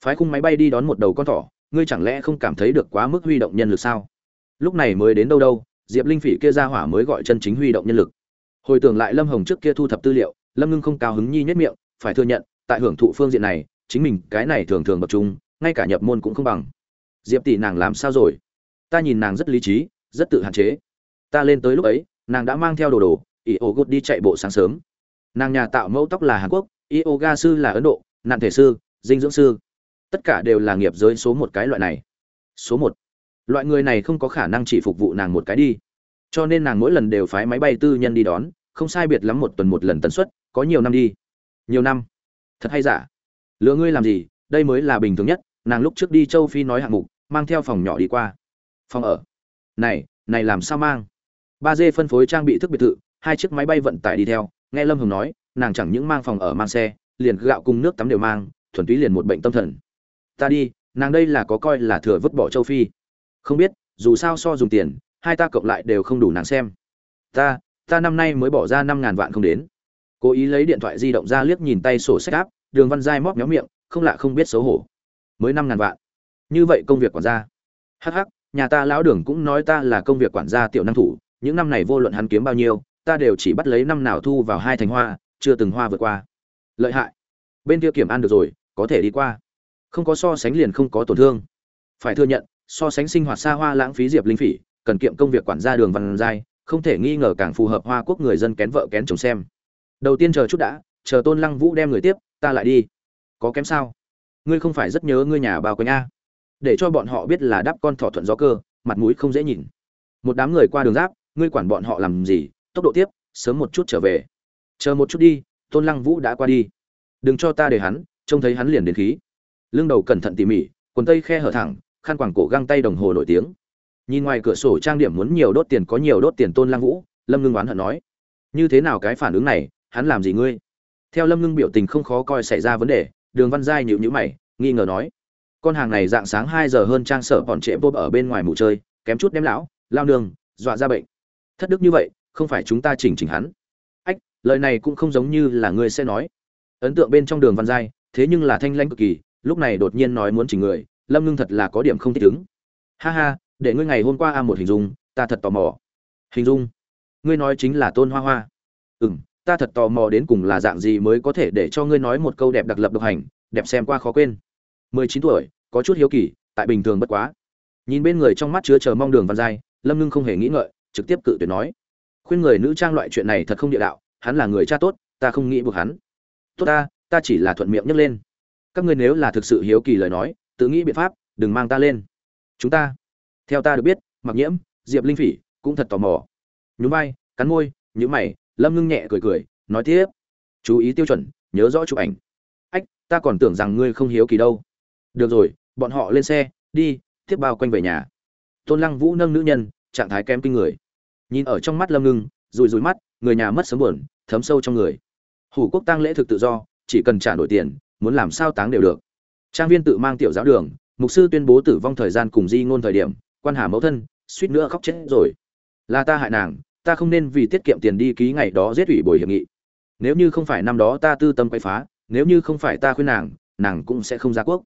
Phái khung máy bay đi đón một đầu con thỏ, ngươi chẳng lẽ không cảm thấy được quá mức huy động nhân lực sao? Lúc này mới đến đâu đâu, diệp linh phỉ kia ra hỏa mới gọi chân chính huy động nhân lực. Hồi tưởng lại lâm hồng trước kia thu thập tư liệu, lâm ngưng không cao hứng nhi nhất miệng, phải thừa nhận, tại hưởng thụ phương diện này, chính mình cái này thường thường bậc trung, ngay cả nhập môn cũng không bằng. Diệp tỷ nàng làm sao rồi? Ta nhìn nàng rất lý trí, rất tự hạn chế. Ta lên tới lúc ấy, nàng đã mang theo đồ đồ ý ô gút đi chạy bộ sáng sớm. Nàng nhà tạo mẫu tóc là hàn quốc yoga sư là ấn độ, nạn thể sư, dinh dưỡng sư. Tất cả đều là nghiệp giới số một cái loại này. Số một loại người này không có khả năng chỉ phục vụ nàng một cái đi. Cho nên nàng mỗi lần đều phái máy bay tư nhân đi đón, không sai biệt lắm một tuần một lần tần suất, có nhiều năm đi. Nhiều năm? Thật hay giả? Lừa ngươi làm gì? Đây mới là bình thường nhất, nàng lúc trước đi châu phi nói hạng mục, mang theo phòng nhỏ đi qua. Phòng ở? Này này làm sao mang? Ba dê phân phối trang bị thức biệt thự, hai chiếc máy bay vận tải đi theo, nghe lâm hồng nói, nàng chẳng những mang phòng ở mang xe, liền gạo cùng nước tắm đều mang, thuần túy liền một bệnh tâm thần. Ta đi, nàng đây là có coi là thừa vứt bỏ châu phi không biết, dù sao so dùng tiền, hai ta cộng lại đều không đủ nàng xem. Ta ta năm nay mới bỏ ra năm ngàn vạn không đến. Cố ý lấy điện thoại di động ra liếc nhìn tay sổ sách áp đường văn giai móc méo miệng, không lạ không biết xấu hổ. Mới năm ngàn vạn. Như vậy công việc quản gia. Hh nhà ta lão đường cũng nói ta là công việc quản gia tiểu năng thủ, những năm này vô luận hắn kiếm bao nhiêu, ta đều chỉ bắt lấy năm nào thu vào hai thành hoa, chưa từng hoa vượt qua. Lợi hại. Bên kia kiểm ăn được rồi, có thể đi qua. Không có so sánh liền không có tổn thương. Phải thừa nhận so sánh sinh hoạt xa hoa lãng phí diệp linh phỉ, cần kiệm công việc quản gia đường văn giai, không thể nghi ngờ càng phù hợp hoa quốc người dân kén vợ kén chồng xem. Đầu tiên chờ chút đã, chờ tôn lăng vũ đem người tiếp, ta lại đi. Có kém sao? Ngươi không phải rất nhớ ngươi nhà bao quanh a. Để cho bọn họ biết là đáp con thỏ thuận gió cơ, mặt mũi không dễ nhìn. Một đám người qua đường giáp, ngươi quản bọn họ làm gì? Tốc độ tiếp, sớm một chút trở về. Chờ một chút đi, tôn lăng vũ đã qua đi. Đừng cho ta để hắn, trông thấy hắn liền đến khí. Lưng đầu cẩn thận tỉ mỉ, quần tây khe hở thẳng khăn quàng cổ găng tay đồng hồ nổi tiếng. Nhìn ngoài cửa sổ trang điểm muốn nhiều đốt tiền có nhiều đốt tiền tôn lăng vũ, lâm ngưng oán hận nói, như thế nào cái phản ứng này, hắn làm gì ngươi? Theo lâm ngưng biểu tình không khó coi xảy ra vấn đề, đường văn giai nhịu nhữ mày, nghi ngờ nói, con hàng này dạng sáng hai giờ hơn trang sở bọn trẻ bốp ở bên ngoài mù chơi, kém chút đem lão, lao nương, dọa ra bệnh. Thất đức như vậy, không phải chúng ta chỉnh chỉnh hắn. Ách, lời này cũng không giống như là ngươi sẽ nói. Ấn tượng bên trong đường văn giai, thế nhưng là thanh lãnh cực kỳ, lúc này đột nhiên nói muốn chỉnh người lâm ngưng thật là có điểm không thích ứng. Ha ha, để ngươi ngày hôm qua a một hình dung, ta thật tò mò. Hình dung? Ngươi nói chính là tôn hoa hoa. Ừ m ta thật tò mò đến cùng là dạng gì mới có thể để cho ngươi nói một câu đẹp đặc lập độc hành, đẹp xem qua khó quên. Mười chín tuổi, có chút hiếu kỳ, tại bình thường bất quá. Nhìn bên người trong mắt chứa chờ mong đường văn giai, lâm ngưng không hề nghĩ ngợi, trực tiếp cự tuyệt nói. Khuyên người nữ trang loại chuyện này thật không địa đạo, hắn là người cha tốt, ta không nghĩ buộc hắn. Tốt ta ta chỉ là thuận miệng nhấc lên. Các ngươi nếu là thực sự hiếu kỳ lời nói tự nghĩ biện pháp, đừng mang ta lên. Chúng ta, theo ta được biết mặc nhiễm, diệp linh phỉ cũng thật tò mò. Nhún vai, cắn môi nhữ mày, lâm ngưng nhẹ cười cười, nói tiếp. Chú ý tiêu chuẩn, nhớ rõ chụp ảnh. Ách, ta còn tưởng rằng ngươi không hiếu kỳ đâu. Được rồi, bọn họ lên xe, đi, tiếp bao quanh về nhà. Tôn lăng vũ nâng nữ nhân, trạng thái kém kinh người. Nhìn ở trong mắt lâm ngưng, rùi rùi mắt, người nhà mất sớm buồn, thấm sâu trong người. Hủ quốc tăng lễ thực tự do, chỉ cần trả nổi tiền, muốn làm sao táng đều được trang viên tự mang tiểu giáo đường, mục sư tuyên bố tử vong thời gian cùng di ngôn thời điểm, quan hà mẫu thân, suýt nữa khóc chết rồi. Là ta hại nàng, ta không nên vì tiết kiệm tiền đi ký ngày đó giết ủy bồi hiệp nghị. Nếu như không phải năm đó ta tư tâm quay phá, nếu như không phải ta khuyên nàng nàng cũng sẽ không ra quốc.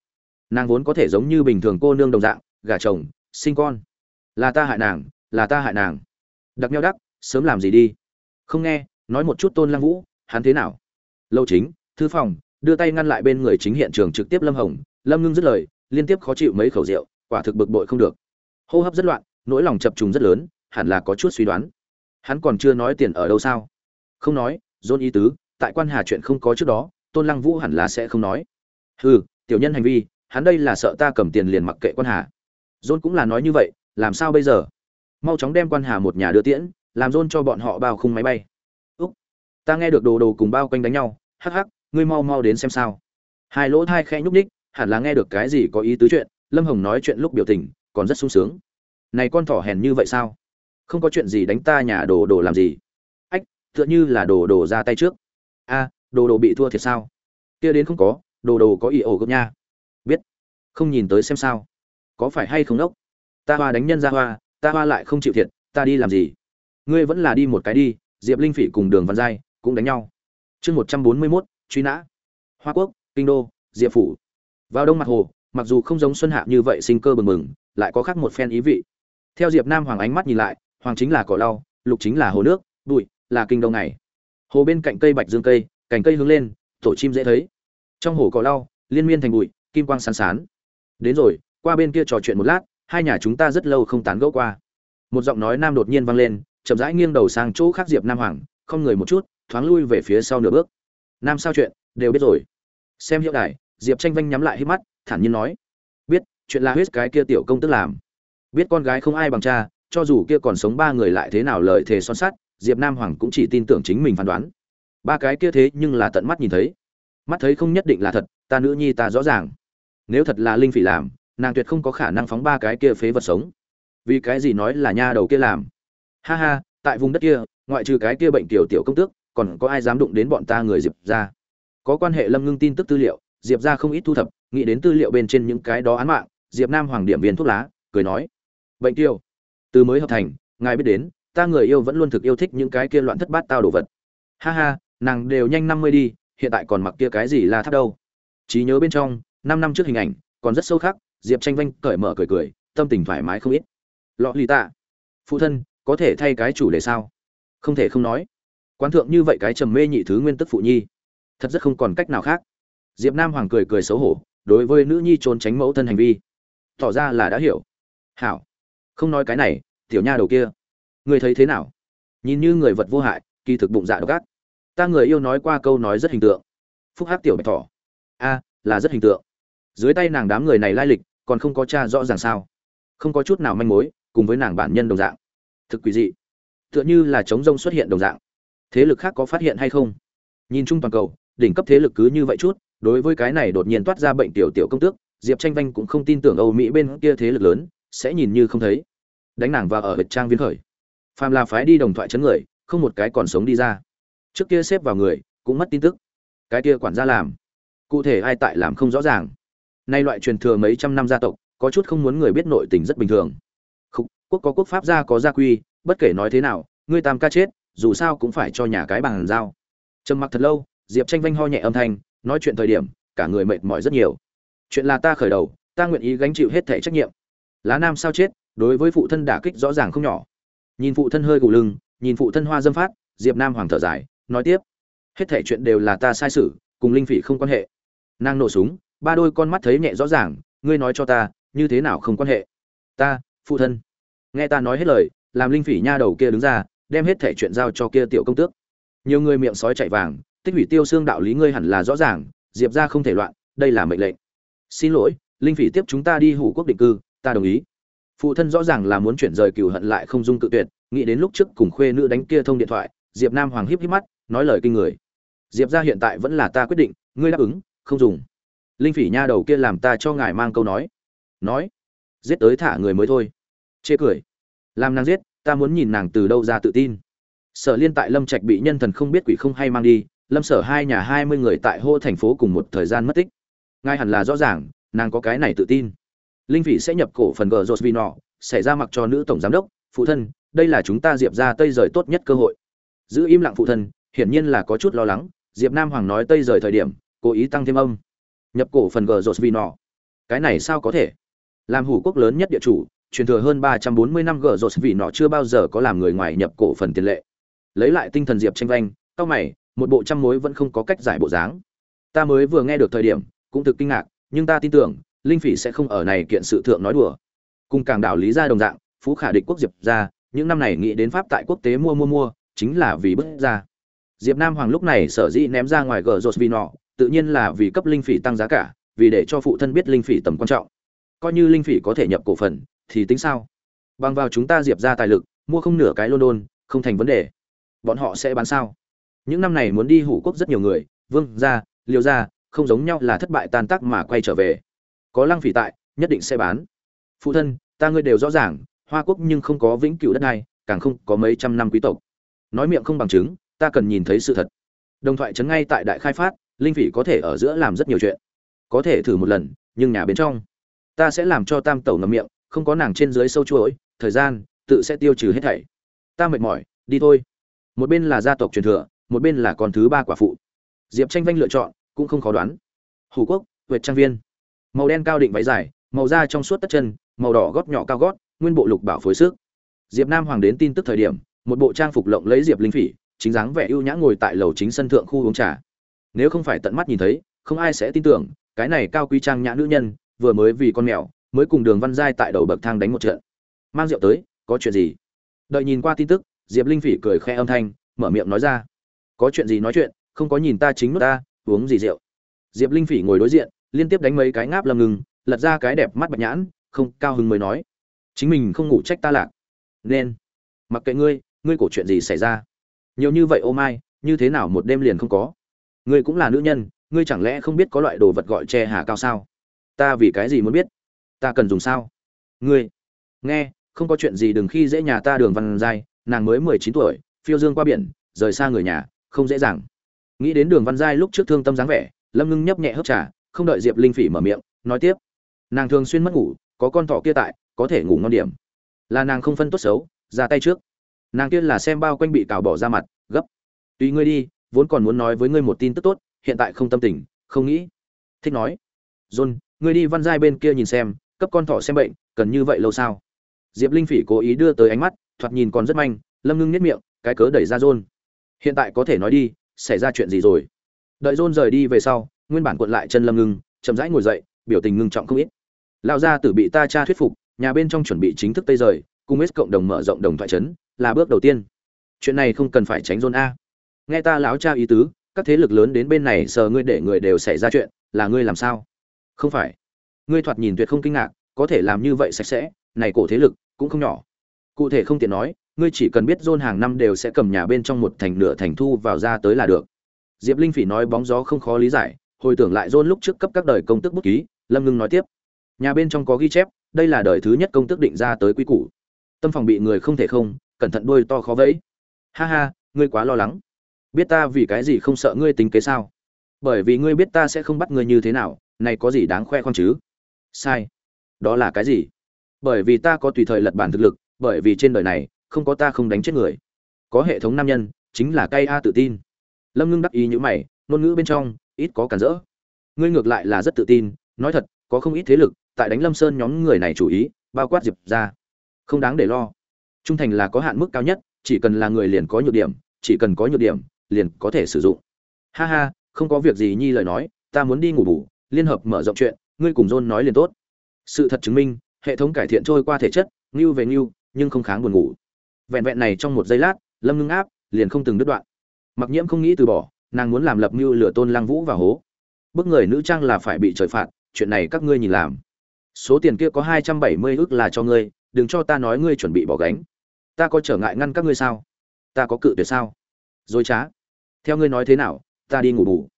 Nàng vốn có thể giống như bình thường cô nương đồng dạng, gả chồng, sinh con. Là ta hại nàng, là ta hại nàng. Đặc nhau đắc, sớm làm gì đi. Không nghe, nói một chút tôn lăng vũ, hắn thế nào? Lâu chính, thư phòng đưa tay ngăn lại bên người chính hiện trường trực tiếp lâm hồng, lâm ngưng dứt lời, liên tiếp khó chịu mấy khẩu rượu, quả thực bực bội không được. Hô hấp rất loạn, nỗi lòng chập trùng rất lớn, hẳn là có chút suy đoán. Hắn còn chưa nói tiền ở đâu sao? Không nói, dôn ý tứ, tại quan hà chuyện không có trước đó, tôn lăng vũ hẳn là sẽ không nói. Hừ, tiểu nhân hành vi, hắn đây là sợ ta cầm tiền liền mặc kệ quan hà. Dôn cũng là nói như vậy, làm sao bây giờ? Mau chóng đem quan hà một nhà đưa tiễn, làm dôn cho bọn họ bao khung máy bay. Úc, ta nghe được đồ đồ cùng bao quanh đánh nhau, hắc hắc ngươi mau mau đến xem sao. Hai lỗ thai khẽ nhúc ních hẳn là nghe được cái gì có ý tứ chuyện, lâm hồng nói chuyện lúc biểu tình, còn rất sung sướng. Này con thỏ hèn như vậy sao? Không có chuyện gì đánh ta nhà đồ đồ làm gì? Ách, tựa như là đồ đồ ra tay trước. A, đồ đồ bị thua thiệt sao? Kia đến không có, đồ đồ có ý ổ gốc nha. Biết. Không nhìn tới xem sao. Có phải hay không đốc? Ta hoa đánh nhân ra hoa, ta hoa lại không chịu thiệt, ta đi làm gì? Ngươi vẫn là đi một cái đi, diệp linh phỉ cùng đường văn giai cũng đánh nhau. Chương một trăm bốn mươi mốt truy nã. Hoa quốc, kinh đô, diệp phủ. Vào đông mặt hồ, mặc dù không giống xuân hạ như vậy sinh cơ bừng bừng, lại có khác một phen ý vị. Theo diệp nam hoàng ánh mắt nhìn lại, hoàng chính là cỏ lau, lục chính là hồ nước, bụi là kinh đô này hồ bên cạnh cây bạch dương cây, cành cây hướng lên tổ chim dễ thấy. Trong hồ cỏ lau, liên miên thành bụi, kim quang sán sán. Đến rồi, qua bên kia trò chuyện một lát, hai nhà chúng ta rất lâu không tán gẫu qua. Một giọng nói nam đột nhiên vang lên, chậm rãi nghiêng đầu sang chỗ khác diệp nam hoàng, không người một chút, thoáng lui về phía sau nửa bước nam sao chuyện, đều biết rồi. Xem hiệu đài, diệp tranh vanh nhắm lại hít mắt, thản nhiên nói. Biết, chuyện là huyết cái kia tiểu công tức làm. Biết con gái không ai bằng cha, cho dù kia còn sống ba người lại thế nào lợi thế son sắt, diệp nam hoàng cũng chỉ tin tưởng chính mình phán đoán. Ba cái kia thế nhưng là tận mắt nhìn thấy. Mắt thấy không nhất định là thật, ta nữ nhi ta rõ ràng. Nếu thật là linh phỉ làm, nàng tuyệt không có khả năng phóng ba cái kia phế vật sống. Vì cái gì nói là nha đầu kia làm? Ha ha, tại vùng đất kia, ngoại trừ cái kia bệnh tiểu tiểu công tước còn có ai dám đụng đến bọn ta người diệp ra có quan hệ lâm ngưng tin tức tư liệu, diệp ra không ít thu thập, nghĩ đến tư liệu bên trên những cái đó án mạng, diệp nam hoàng điểm viên thuốc lá, cười nói, bệnh tiêu, từ mới hợp thành, ngài biết đến, ta người yêu vẫn luôn thực yêu thích những cái kia loạn thất bát tao đồ vật. Ha ha, nàng đều nhanh năm mươi đi, hiện tại còn mặc kia cái gì là thắt đâu? Trí nhớ bên trong, năm năm trước hình ảnh, còn rất sâu khắc, diệp tranh vanh cởi mở cười cười, tâm tình thoải mái không ít. Lọ lì tạ, phụ thân, có thể thay cái chủ đề sao? Không thể không nói quán thượng như vậy cái trầm mê nhị thứ nguyên tức phụ nhi. Thật rất không còn cách nào khác. Diệp nam hoàng cười cười xấu hổ, đối với nữ nhi trốn tránh mẫu thân hành vi. Tỏ ra là đã hiểu. Hảo. Không nói cái này, tiểu nha đầu kia. Người thấy thế nào? Nhìn như người vật vô hại, kỳ thực bụng dạ độc ác. Ta người yêu nói qua câu nói rất hình tượng. Phúc hắc tiểu bạch thỏ. A, là rất hình tượng. Dưới tay nàng đám người này lai lịch, còn không có cha rõ ràng sao. Không có chút nào manh mối, cùng với nàng bản nhân đồng dạng. Thực quỷ dị. Tựa như là chống rông xuất hiện đồng dạng thế lực khác có phát hiện hay không? Nhìn chung toàn cầu đỉnh cấp thế lực cứ như vậy chút đối với cái này đột nhiên toát ra bệnh tiểu tiểu công tước diệp tranh vanh cũng không tin tưởng âu mỹ bên kia thế lực lớn sẽ nhìn như không thấy. Đánh nàng vào ở hệt trang viên khởi. Phàm là phái đi đồng thoại chấn người không một cái còn sống đi ra. Trước kia xếp vào người cũng mất tin tức. Cái kia quản gia làm. Cụ thể ai tại làm không rõ ràng. Nay loại truyền thừa mấy trăm năm gia tộc có chút không muốn người biết nội tình rất bình thường. Khúc, quốc có quốc pháp gia có gia quy bất kể nói thế nào ngươi tam ca chết dù sao cũng phải cho nhà cái bằng giao. Trầm mặc thật lâu, diệp tranh vanh ho nhẹ âm thanh, nói chuyện thời điểm, cả người mệt mỏi rất nhiều. Chuyện là ta khởi đầu, ta nguyện ý gánh chịu hết thể trách nhiệm. Lá nam sao chết, đối với phụ thân đả kích rõ ràng không nhỏ. Nhìn phụ thân hơi gù lưng, nhìn phụ thân hoa dâm phát, diệp nam hoàng thở dài, nói tiếp. Hết thể chuyện đều là ta sai sự, cùng linh phỉ không quan hệ. Nàng nổ súng, ba đôi con mắt thấy nhẹ rõ ràng, ngươi nói cho ta, như thế nào không quan hệ? Ta, phụ thân. Nghe ta nói hết lời, làm linh phỉ nha đầu kia đứng ra đem hết thể chuyện giao cho kia tiểu công tước. Nhiều người miệng sói chạy vàng, tích hủy tiêu xương đạo lý ngươi hẳn là rõ ràng, diệp ra không thể loạn, đây là mệnh lệnh. Xin lỗi, linh phỉ tiếp chúng ta đi hủ quốc định cư, ta đồng ý. Phụ thân rõ ràng là muốn chuyển rời cựu hận lại không dung tự tuyệt, nghĩ đến lúc trước cùng khuê nữ đánh kia thông điện thoại, diệp nam hoàng híp híp mắt, nói lời kinh người. Diệp ra hiện tại vẫn là ta quyết định, ngươi đáp ứng, không dùng. Linh phỉ nha đầu kia làm ta cho ngài mang câu nói. Nói. Giết tới thả người mới thôi. Chê cười. Làm nàng giết ta muốn nhìn nàng từ đâu ra tự tin. Sở liên tại lâm trạch bị nhân thần không biết quỷ không hay mang đi, lâm sở hai nhà hai mươi người tại hô thành phố cùng một thời gian mất tích. Ngay hẳn là rõ ràng, nàng có cái này tự tin. Linh vị sẽ nhập cổ phần gờ rột vì nọ xảy ra mặc cho nữ tổng giám đốc, phụ thân, đây là chúng ta diệp ra tây rời tốt nhất cơ hội. Giữ im lặng phụ thân, hiển nhiên là có chút lo lắng, diệp nam hoàng nói tây rời thời điểm, cố ý tăng thêm âm. Nhập cổ phần gờ rột vì nọ cái này sao có thể? Làm hủ quốc lớn nhất địa chủ truyền thừa hơn ba trăm bốn mươi năm gờ rột vì nọ chưa bao giờ có làm người ngoài nhập cổ phần tiền lệ. Lấy lại tinh thần diệp tranh vanh cau mày, một bộ trăm mối vẫn không có cách giải bộ dáng. Ta mới vừa nghe được thời điểm, cũng thực kinh ngạc, nhưng ta tin tưởng, linh phỉ sẽ không ở này kiện sự thượng nói đùa. Cùng càng đảo lý gia đồng dạng, phú khả địch quốc diệp ra, những năm này nghĩ đến pháp tại quốc tế mua mua mua, chính là vì bức ra. Diệp nam hoàng lúc này sở dĩ ném ra ngoài gờ rột vì nọ tự nhiên là vì cấp linh phỉ tăng giá cả, vì để cho phụ thân biết linh phỉ tầm quan trọng. Coi như linh phỉ có thể nhập cổ phần thì tính sao? Bằng vào chúng ta diệp ra tài lực, mua không nửa cái london, không thành vấn đề. Bọn họ sẽ bán sao? Những năm này muốn đi hủ quốc rất nhiều người, vương gia, liêu gia, không giống nhau là thất bại tan tác mà quay trở về. Có lăng phỉ tại, nhất định sẽ bán. Phụ thân, ta ngươi đều rõ ràng, hoa quốc nhưng không có vĩnh cửu đất này càng không có mấy trăm năm quý tộc. Nói miệng không bằng chứng, ta cần nhìn thấy sự thật. Đồng thoại chấn ngay tại đại khai phát, linh phỉ có thể ở giữa làm rất nhiều chuyện. Có thể thử một lần, nhưng nhà bên trong. Ta sẽ làm cho tam tẩu ngậm miệng không có nàng trên dưới sâu chuỗi, thời gian, tự sẽ tiêu trừ hết thảy. Ta mệt mỏi, đi thôi. Một bên là gia tộc truyền thừa, một bên là con thứ ba quả phụ. Diệp tranh vanh lựa chọn, cũng không khó đoán. Hủ quốc vệt trang viên. Màu đen cao định váy dài, màu da trong suốt tất chân, màu đỏ gót nhỏ cao gót, nguyên bộ lục bảo phối sức. Diệp nam hoàng đến tin tức thời điểm, một bộ trang phục lộng lấy diệp linh phỉ, chính dáng vẻ ưu nhã ngồi tại lầu chính sân thượng khu uống trà. Nếu không phải tận mắt nhìn thấy, không ai sẽ tin tưởng, cái này cao quý trang nhã nữ nhân, vừa mới vì con mèo mới cùng đường văn giai tại đầu bậc thang đánh một trận. Mang rượu tới, có chuyện gì? Đợi nhìn qua tin tức, diệp linh phỉ cười khẽ âm thanh, mở miệng nói ra. Có chuyện gì nói chuyện, không có nhìn ta chính mắt ta, uống gì rượu? Diệp linh phỉ ngồi đối diện, liên tiếp đánh mấy cái ngáp lầm ngừng, lật ra cái đẹp mắt bạch nhãn, không cao hứng mới nói. Chính mình không ngủ trách ta lạc. Nên, mặc kệ ngươi ngươi cổ chuyện gì xảy ra? Nhiều như vậy ô mai, như thế nào một đêm liền không có? Ngươi cũng là nữ nhân, ngươi chẳng lẽ không biết có loại đồ vật gọi che hà cao sao? Ta vì cái gì muốn biết? Ta cần dùng sao? Ngươi, nghe, không có chuyện gì đừng khi dễ nhà ta đường văn giai, nàng mới mười chín tuổi, phiêu dương qua biển, rời xa người nhà, không dễ dàng. Nghĩ đến đường văn giai lúc trước thương tâm dáng vẻ, lâm ngưng nhấp nhẹ hớp trà, không đợi diệp linh phỉ mở miệng, nói tiếp. Nàng thường xuyên mất ngủ, có con thỏ kia tại, có thể ngủ ngon điểm. Là nàng không phân tốt xấu, ra tay trước. Nàng kia là xem bao quanh bị cào bỏ ra mặt, gấp. Tùy ngươi đi, vốn còn muốn nói với ngươi một tin tức tốt, hiện tại không tâm tình, không nghĩ. Thích nói. John, ngươi đi văn giai bên kia nhìn xem cấp con thỏ xem bệnh, cần như vậy lâu sao? Diệp linh phỉ cố ý đưa tới ánh mắt, thoạt nhìn còn rất manh, lâm ngưng nhất miệng, cái cớ đẩy ra rôn. hiện tại có thể nói đi, xảy ra chuyện gì rồi? Đợi rôn rời đi về sau, nguyên bản cuộn lại chân lâm ngưng, chậm rãi ngồi dậy, biểu tình ngưng trọng không ít. Lão gia tử bị ta cha thuyết phục, nhà bên trong chuẩn bị chính thức tây rời, cùng ít cộng đồng mở rộng đồng thoại trấn, là bước đầu tiên. Chuyện này không cần phải tránh rôn a. Nghe ta lão cha ý tứ, các thế lực lớn đến bên này, sờ ngươi để người đều xảy ra chuyện, là ngươi làm sao? Không phải ngươi thoạt nhìn tuyệt không kinh ngạc có thể làm như vậy sạch sẽ này cổ thế lực cũng không nhỏ cụ thể không tiện nói ngươi chỉ cần biết John hàng năm đều sẽ cầm nhà bên trong một thành nửa thành thu vào ra tới là được. Diệp Linh Phỉ nói bóng gió không khó lý giải, hồi tưởng lại John lúc trước cấp các đời công tức bút ký, Lâm Ngưng nói tiếp. Nhà bên trong có ghi chép, đây là đời thứ nhất công tức định ra tới quy củ. Tâm phòng bị người không thể không, cẩn thận đôi to khó vẫy. Ha ha, ngươi quá lo lắng. Biết ta vì cái gì không sợ ngươi tính kế sao? Bởi vì ngươi biết ta sẽ không bắt ngươi như thế nào, này có gì đáng khoe khoang chứ? Sai. Đó là cái gì? Bởi vì ta có tùy thời lật bản thực lực, bởi vì trên đời này không có ta không đánh chết người. Có hệ thống nam nhân chính là cay a tự tin. Lâm ngưng đắc ý như mày ngôn ngữ bên trong ít có cản rỡ. Ngươi ngược lại là rất tự tin nói thật có không ít thế lực tại đánh lâm sơn nhóm người này chủ ý bao quát diệp ra không đáng để lo. Trung thành là có hạn mức cao nhất chỉ cần là người liền có nhược điểm chỉ cần có nhược điểm liền có thể sử dụng. Ha ha không có việc gì nhi lời nói ta muốn đi ngủ bù liên hợp mở rộng chuyện ngươi cùng john nói liền tốt. Sự thật chứng minh, hệ thống cải thiện trôi qua thể chất, ngưu về ngưu, nhưng không kháng buồn ngủ. Vẹn vẹn này trong một giây lát, lâm ngưng áp, liền không từng đứt đoạn. Mặc nhiễm không nghĩ từ bỏ, nàng muốn làm lập mưu lửa tôn lăng vũ vào hố. Bức người nữ trang là phải bị trời phạt, chuyện này các ngươi nhìn làm. Số tiền kia có hai trăm bảy mươi là cho ngươi, đừng cho ta nói ngươi chuẩn bị bỏ gánh. Ta có trở ngại ngăn các ngươi sao? Ta có cự tuyệt sao? Dối trá. Theo ngươi nói thế nào, ta đi ngủ bù.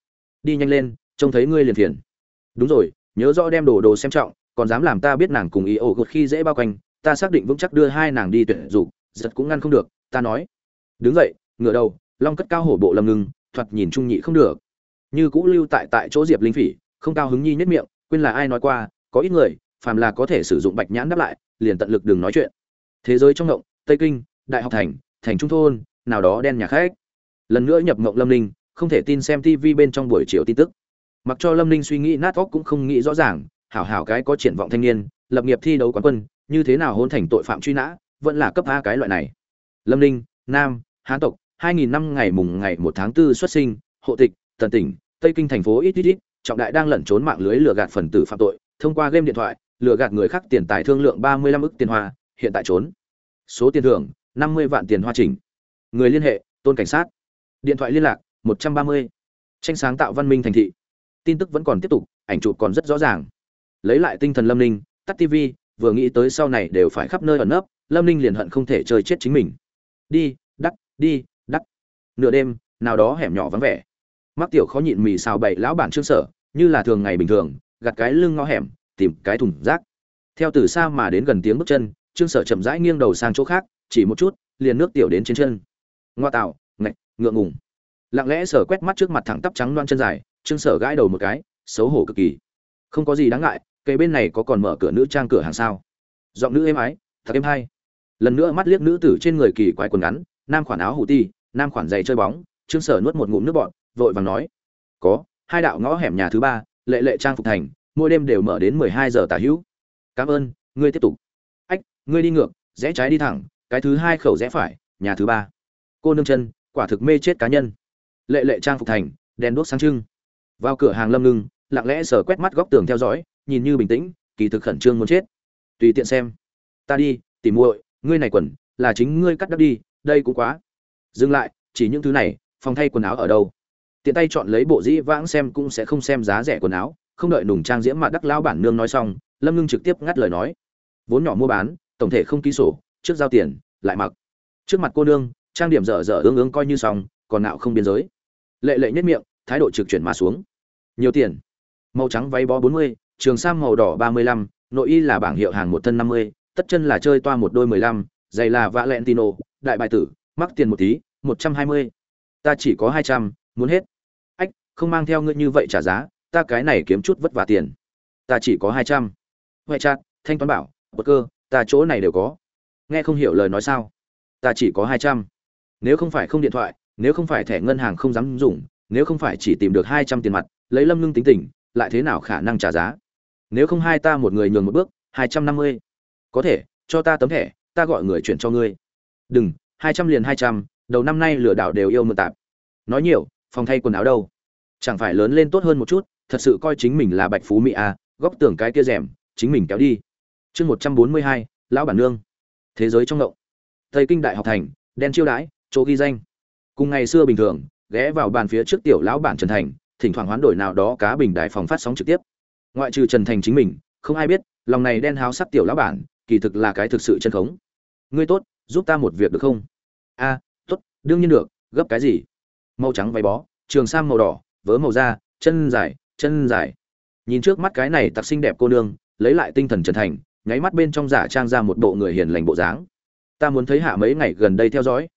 Đi nhanh lên, trông thấy ngươi liền phiền. Đúng rồi nhớ rõ đem đồ đồ xem trọng, còn dám làm ta biết nàng cùng ý ổ gột khi dễ bao quanh, ta xác định vững chắc đưa hai nàng đi tuyển dục giật cũng ngăn không được, ta nói. Đứng dậy, ngửa đầu, long cất cao hổ bộ lầm ngừng thoạt nhìn trung nhị không được. Như cũ lưu tại tại chỗ diệp linh phỉ, không cao hứng nhi nhất miệng, quên là ai nói qua, có ít người, phàm là có thể sử dụng bạch nhãn đáp lại, liền tận lực đừng nói chuyện. Thế giới trong ngộng, tây kinh, đại học thành thành trung thôn, nào đó đen nhà khách. Lần nữa nhập ngộng lâm ninh, không thể tin xem tv bên trong buổi chiều tin tức mặc cho lâm ninh suy nghĩ nát óc cũng không nghĩ rõ ràng, hảo hảo cái có triển vọng thanh niên, lập nghiệp thi đấu quán quân, như thế nào hôn thành tội phạm truy nã, vẫn là cấp a cái loại này. Lâm ninh, nam, hán tộc 2000 năm ngày mùng ngày 1 tháng 4 xuất sinh, hộ tịch, tần tỉnh, tây kinh thành phố ít ít ít, trọng đại đang lẩn trốn mạng lưới lừa gạt phần tử phạm tội, thông qua game điện thoại, lừa gạt người khác tiền tài thương lượng 35 ức tiền hoa, hiện tại trốn. Số tiền thưởng 50 vạn tiền hoa chỉnh. Người liên hệ, tôn cảnh sát. Điện thoại liên lạc 130. tranh sáng tạo văn minh thành thị tin tức vẫn còn tiếp tục, ảnh chụp còn rất rõ ràng. Lấy lại tinh thần lâm ninh, tắt tv vừa nghĩ tới sau này đều phải khắp nơi ẩn nấp, lâm ninh liền hận không thể chơi chết chính mình. Đi, đắt đi, đắt. Nửa đêm, nào đó hẻm nhỏ vắng vẻ. Mắc tiểu khó nhịn mì xào bậy lão bản trương sở, như là thường ngày bình thường gặt cái lưng ngõ hẻm, tìm cái thùng rác. Theo từ xa mà đến gần tiếng bước chân, trương sở chậm rãi nghiêng đầu sang chỗ khác, chỉ một chút, liền nước tiểu đến trên chân. Ngoa tạo, ngạch, ngượng ngùng. Lặng lẽ sở quét mắt trước mặt thẳng tắp trắng loan chân dài trương sở gãi đầu một cái, xấu hổ cực kỳ. Không có gì đáng ngại cây bên này có còn mở cửa nữ trang cửa hàng sao? Giọng nữ êm ái, thật êm hay. Lần nữa mắt liếc nữ tử trên người kỳ quái quần ngắn, nam khoản áo hủ ti, nam khoản giày chơi bóng, trương sở nuốt một ngụm nước bọt, vội vàng nói. Có, hai đạo ngõ hẻm nhà thứ ba, lệ lệ trang phục thành, mỗi đêm đều mở đến mười hai giờ tả hữu. Cảm ơn, ngươi tiếp tục. Ách, ngươi đi ngược, rẽ trái đi thẳng, cái thứ hai khẩu rẽ phải, nhà thứ ba. Cô nương chân, quả thực mê chết cá nhân. Lệ lệ trang phục thành, đèn đuốc sáng trưng vào cửa hàng lâm ngưng, lặng lẽ sờ quét mắt góc tường theo dõi, nhìn như bình tĩnh, kỳ thực khẩn trương muốn chết. Tùy tiện xem. Ta đi tìm muội, ngươi này quần, là chính ngươi cắt đắp đi, đây cũng quá. Dừng lại, chỉ những thứ này, phòng thay quần áo ở đâu? Tiện tay chọn lấy bộ dĩ vãng xem cũng sẽ không xem giá rẻ quần áo, không đợi nùng trang diễm mà đắc lao bản nương nói xong, lâm ngưng trực tiếp ngắt lời nói. Vốn nhỏ mua bán, tổng thể không ký sổ, trước giao tiền, lại mặc. Trước mặt cô nương, trang điểm dở dở ương ương coi như xong, còn nạo không biên giới. Lệ lệ nhất miệng thái độ trực chuyển mà xuống. Nhiều tiền. Màu trắng váy bó bốn mươi, trường sam màu đỏ ba mươi lăm, nội y là bảng hiệu hàng một thân năm mươi, tất chân là chơi toa một đôi mười lăm, giày là valentino đại bài tử, mắc tiền một tí, một trăm hai mươi. Ta chỉ có hai trăm, muốn hết. Ách, không mang theo ngươi như vậy trả giá, ta cái này kiếm chút vất vả tiền. Ta chỉ có hai trăm. Chặt thanh toán bảo, bất cơ, ta chỗ này đều có. Nghe không hiểu lời nói sao? Ta chỉ có hai trăm. Nếu không phải không điện thoại, nếu không phải thẻ ngân hàng không dám dùng nếu không phải chỉ tìm được hai trăm tiền mặt lấy lâm ngưng tính tình lại thế nào khả năng trả giá? Nếu không hai ta một người nhường một bước hai trăm năm mươi. Có thể cho ta tấm thẻ ta gọi người chuyển cho ngươi. Đừng hai trăm liền hai trăm đầu năm nay lừa đảo đều yêu mượn tạp. Nói nhiều phòng thay quần áo đâu? Chẳng phải lớn lên tốt hơn một chút thật sự coi chính mình là bạch phú mỹ à, góc tưởng cái kia rèm chính mình kéo đi. Chương một trăm bốn mươi hai lão bản nương. Thế giới trong động tây kinh đại học thành đen chiêu đãi chỗ ghi danh. Cùng ngày xưa bình thường ghé vào bàn phía trước tiểu lão bản trần thành, thỉnh thoảng hoán đổi nào đó cá bình đại phòng phát sóng trực tiếp. Ngoại trừ trần thành chính mình, không ai biết, lòng này đen háo sắc tiểu lão bản, kỳ thực là cái thực sự chân khống. Ngươi tốt, giúp ta một việc được không? A, tốt, đương nhiên được, gấp cái gì? Màu trắng váy bó, trường sam màu đỏ, vớ màu da, chân dài chân dài. Nhìn trước mắt cái này tặc xinh đẹp cô nương, lấy lại tinh thần trần thành, nháy mắt bên trong giả trang ra một bộ người hiền lành bộ dáng. Ta muốn thấy hạ mấy ngày gần đây theo dõi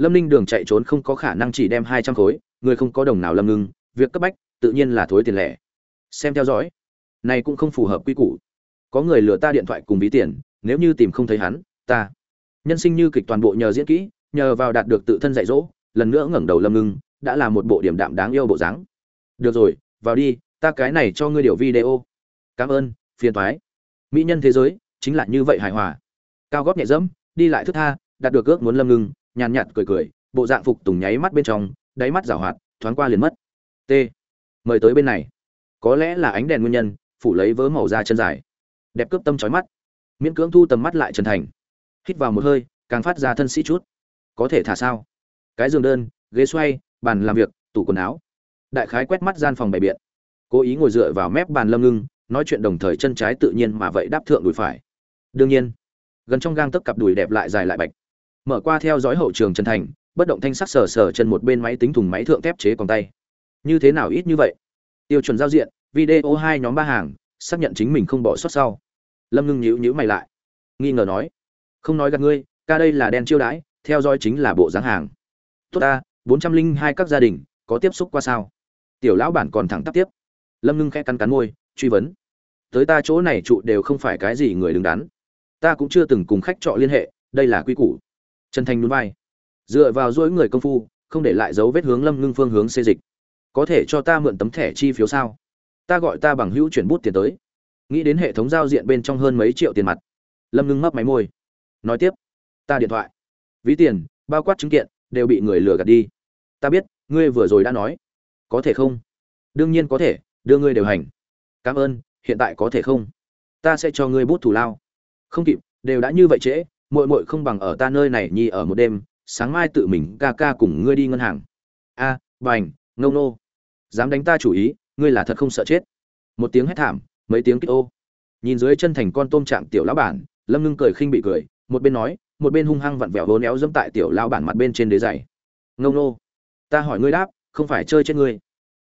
lâm ninh đường chạy trốn không có khả năng chỉ đem hai trăm khối, người không có đồng nào lâm ngưng, việc cấp bách, tự nhiên là thối tiền lẻ. Xem theo dõi. Này cũng không phù hợp quy củ. Có người lừa ta điện thoại cùng ví tiền, nếu như tìm không thấy hắn, ta. Nhân sinh như kịch toàn bộ nhờ diễn kỹ, nhờ vào đạt được tự thân dạy dỗ, lần nữa ngẩng đầu lâm ngưng, đã là một bộ điểm đạm đáng yêu bộ dáng. Được rồi, vào đi, ta cái này cho ngươi điều video. Cảm ơn, phiền thoái mỹ nhân thế giới, chính là như vậy hài hòa. Cao góp nhẹ dẫm, đi lại thức tha, đạt được ước muốn lâm ngưng nhàn nhạt cười cười, bộ dạng phục tùng nháy mắt bên trong, đáy mắt rảo hoạt, thoáng qua liền mất. T, mời tới bên này. Có lẽ là ánh đèn nguyên nhân, phủ lấy vớ màu da chân dài. Đẹp cướp tâm trói mắt. Miễn cưỡng thu tầm mắt lại chân thành. Hít vào một hơi, càng phát ra thân sĩ chút. Có thể thả sao? Cái giường đơn, ghế xoay, bàn làm việc, tủ quần áo. Đại khái quét mắt gian phòng bày biện. Cố ý ngồi dựa vào mép bàn lâm ngưng, nói chuyện đồng thời chân trái tự nhiên mà vậy đáp thượng đùi phải. Đương nhiên, gần trong gang tấc cặp đùi đẹp lại dài lại bạch mở qua theo dõi hậu trường chân thành, bất động thanh sắc sờ sờ chân một bên máy tính thùng máy thượng thép chế còn tay. Như thế nào ít như vậy? Tiêu chuẩn giao diện, video hai nhóm ba hàng, xác nhận chính mình không bỏ sót sau. Lâm ngưng nhíu nhíu mày lại. Nghi ngờ nói, không nói gặp ngươi, ca đây là đen chiêu đãi, theo dõi chính là bộ dáng hàng. Tốt ta, bốn trăm linh hai các gia đình, có tiếp xúc qua sao? Tiểu lão bản còn thẳng tắp tiếp. Lâm ngưng khẽ cắn cắn môi, truy vấn. Tới ta chỗ này trụ đều không phải cái gì người đứng đắn. Ta cũng chưa từng cùng khách trọ liên hệ, đây là quy củ trần thành núi vai. Dựa vào dối người công phu, không để lại dấu vết hướng lâm ngưng phương hướng xê dịch. Có thể cho ta mượn tấm thẻ chi phiếu sao? Ta gọi ta bằng hữu chuyển bút tiền tới. Nghĩ đến hệ thống giao diện bên trong hơn mấy triệu tiền mặt. Lâm ngưng mấp máy môi. Nói tiếp. Ta điện thoại. Ví tiền, bao quát chứng kiện, đều bị người lừa gạt đi. Ta biết, ngươi vừa rồi đã nói. Có thể không? Đương nhiên có thể, đưa ngươi điều hành. Cảm ơn, hiện tại có thể không? Ta sẽ cho ngươi bút thủ lao. Không kịp, đều đã như vậy trễ muội muội không bằng ở ta nơi này nhi ở một đêm sáng mai tự mình ca ca cùng ngươi đi ngân hàng. A à, bành ngông nô. Dám đánh ta chủ ý ngươi là thật không sợ chết. Một tiếng hét thảm mấy tiếng kích ô. Nhìn dưới chân thành con tôm trạng tiểu lão bản lâm ngưng cười khinh bị cười một bên nói một bên hung hăng vặn vẹo hố néo dẫm tại tiểu lão bản mặt bên trên đế giày. Ngông nô. Ta hỏi ngươi đáp không phải chơi chết ngươi.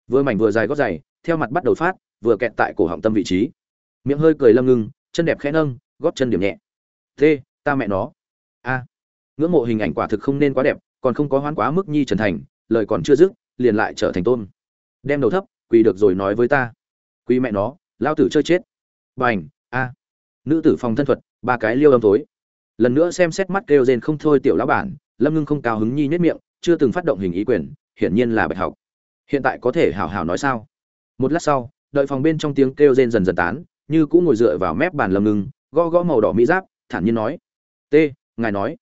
Vừa mảnh vừa dài gót giày theo mặt bắt đầu phát vừa kẹt tại cổ họng tâm vị trí. Miệng hơi cười lâm ngưng chân đẹp khẽ nâng gót chân điểm nhẹ. Thế ta mẹ nó. A. Ngưỡng mộ hình ảnh quả thực không nên quá đẹp, còn không có hoán quá mức nhi trần thành, lời còn chưa dứt, liền lại trở thành tôn. Đem đầu thấp, quỳ được rồi nói với ta. Quỳ mẹ nó, lao tử chơi chết. Bành, a. Nữ tử phòng thân thuật, ba cái liêu âm tối lần nữa xem xét mắt kêu rên không thôi tiểu lão bản, lâm ngưng không cao hứng nhi nhất miệng, chưa từng phát động hình ý quyền, hiển nhiên là bạch học. Hiện tại có thể hảo hảo nói sao? Một lát sau, đợi phòng bên trong tiếng kêu rên dần dần tán, như cũng ngồi dựa vào mép bàn lâm ngưng, gõ gõ màu đỏ mỹ giáp, thản nhiên nói t, ngài nói.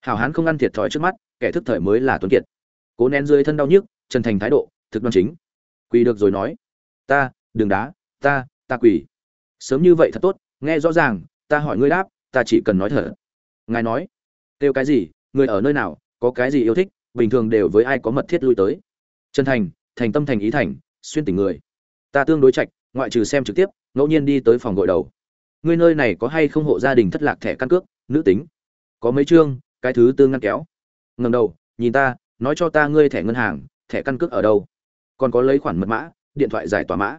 Hảo hán không ăn thiệt thòi trước mắt, kẻ thức thời mới là tuấn kiệt. Cố nén dưới thân đau nhức, chân thành thái độ, thực đoan chính. Quỳ được rồi nói. Ta, đừng đá, ta ta quỳ. Sớm như vậy thật tốt, nghe rõ ràng, ta hỏi ngươi đáp, ta chỉ cần nói thở. Ngài nói. Kêu cái gì, người ở nơi nào, có cái gì yêu thích, bình thường đều với ai có mật thiết lui tới. Chân thành thành tâm thành ý thành, xuyên tình người. Ta tương đối chạch ngoại trừ xem trực tiếp, ngẫu nhiên đi tới phòng gội đầu. Ngươi nơi này có hay không hộ gia đình thất lạc thẻ căn cước? Nữ tính. Có mấy chương, cái thứ tư ngăn kéo. Ngầm đầu, nhìn ta, nói cho ta ngươi thẻ ngân hàng, thẻ căn cước ở đâu. Còn có lấy khoản mật mã, điện thoại giải tỏa mã.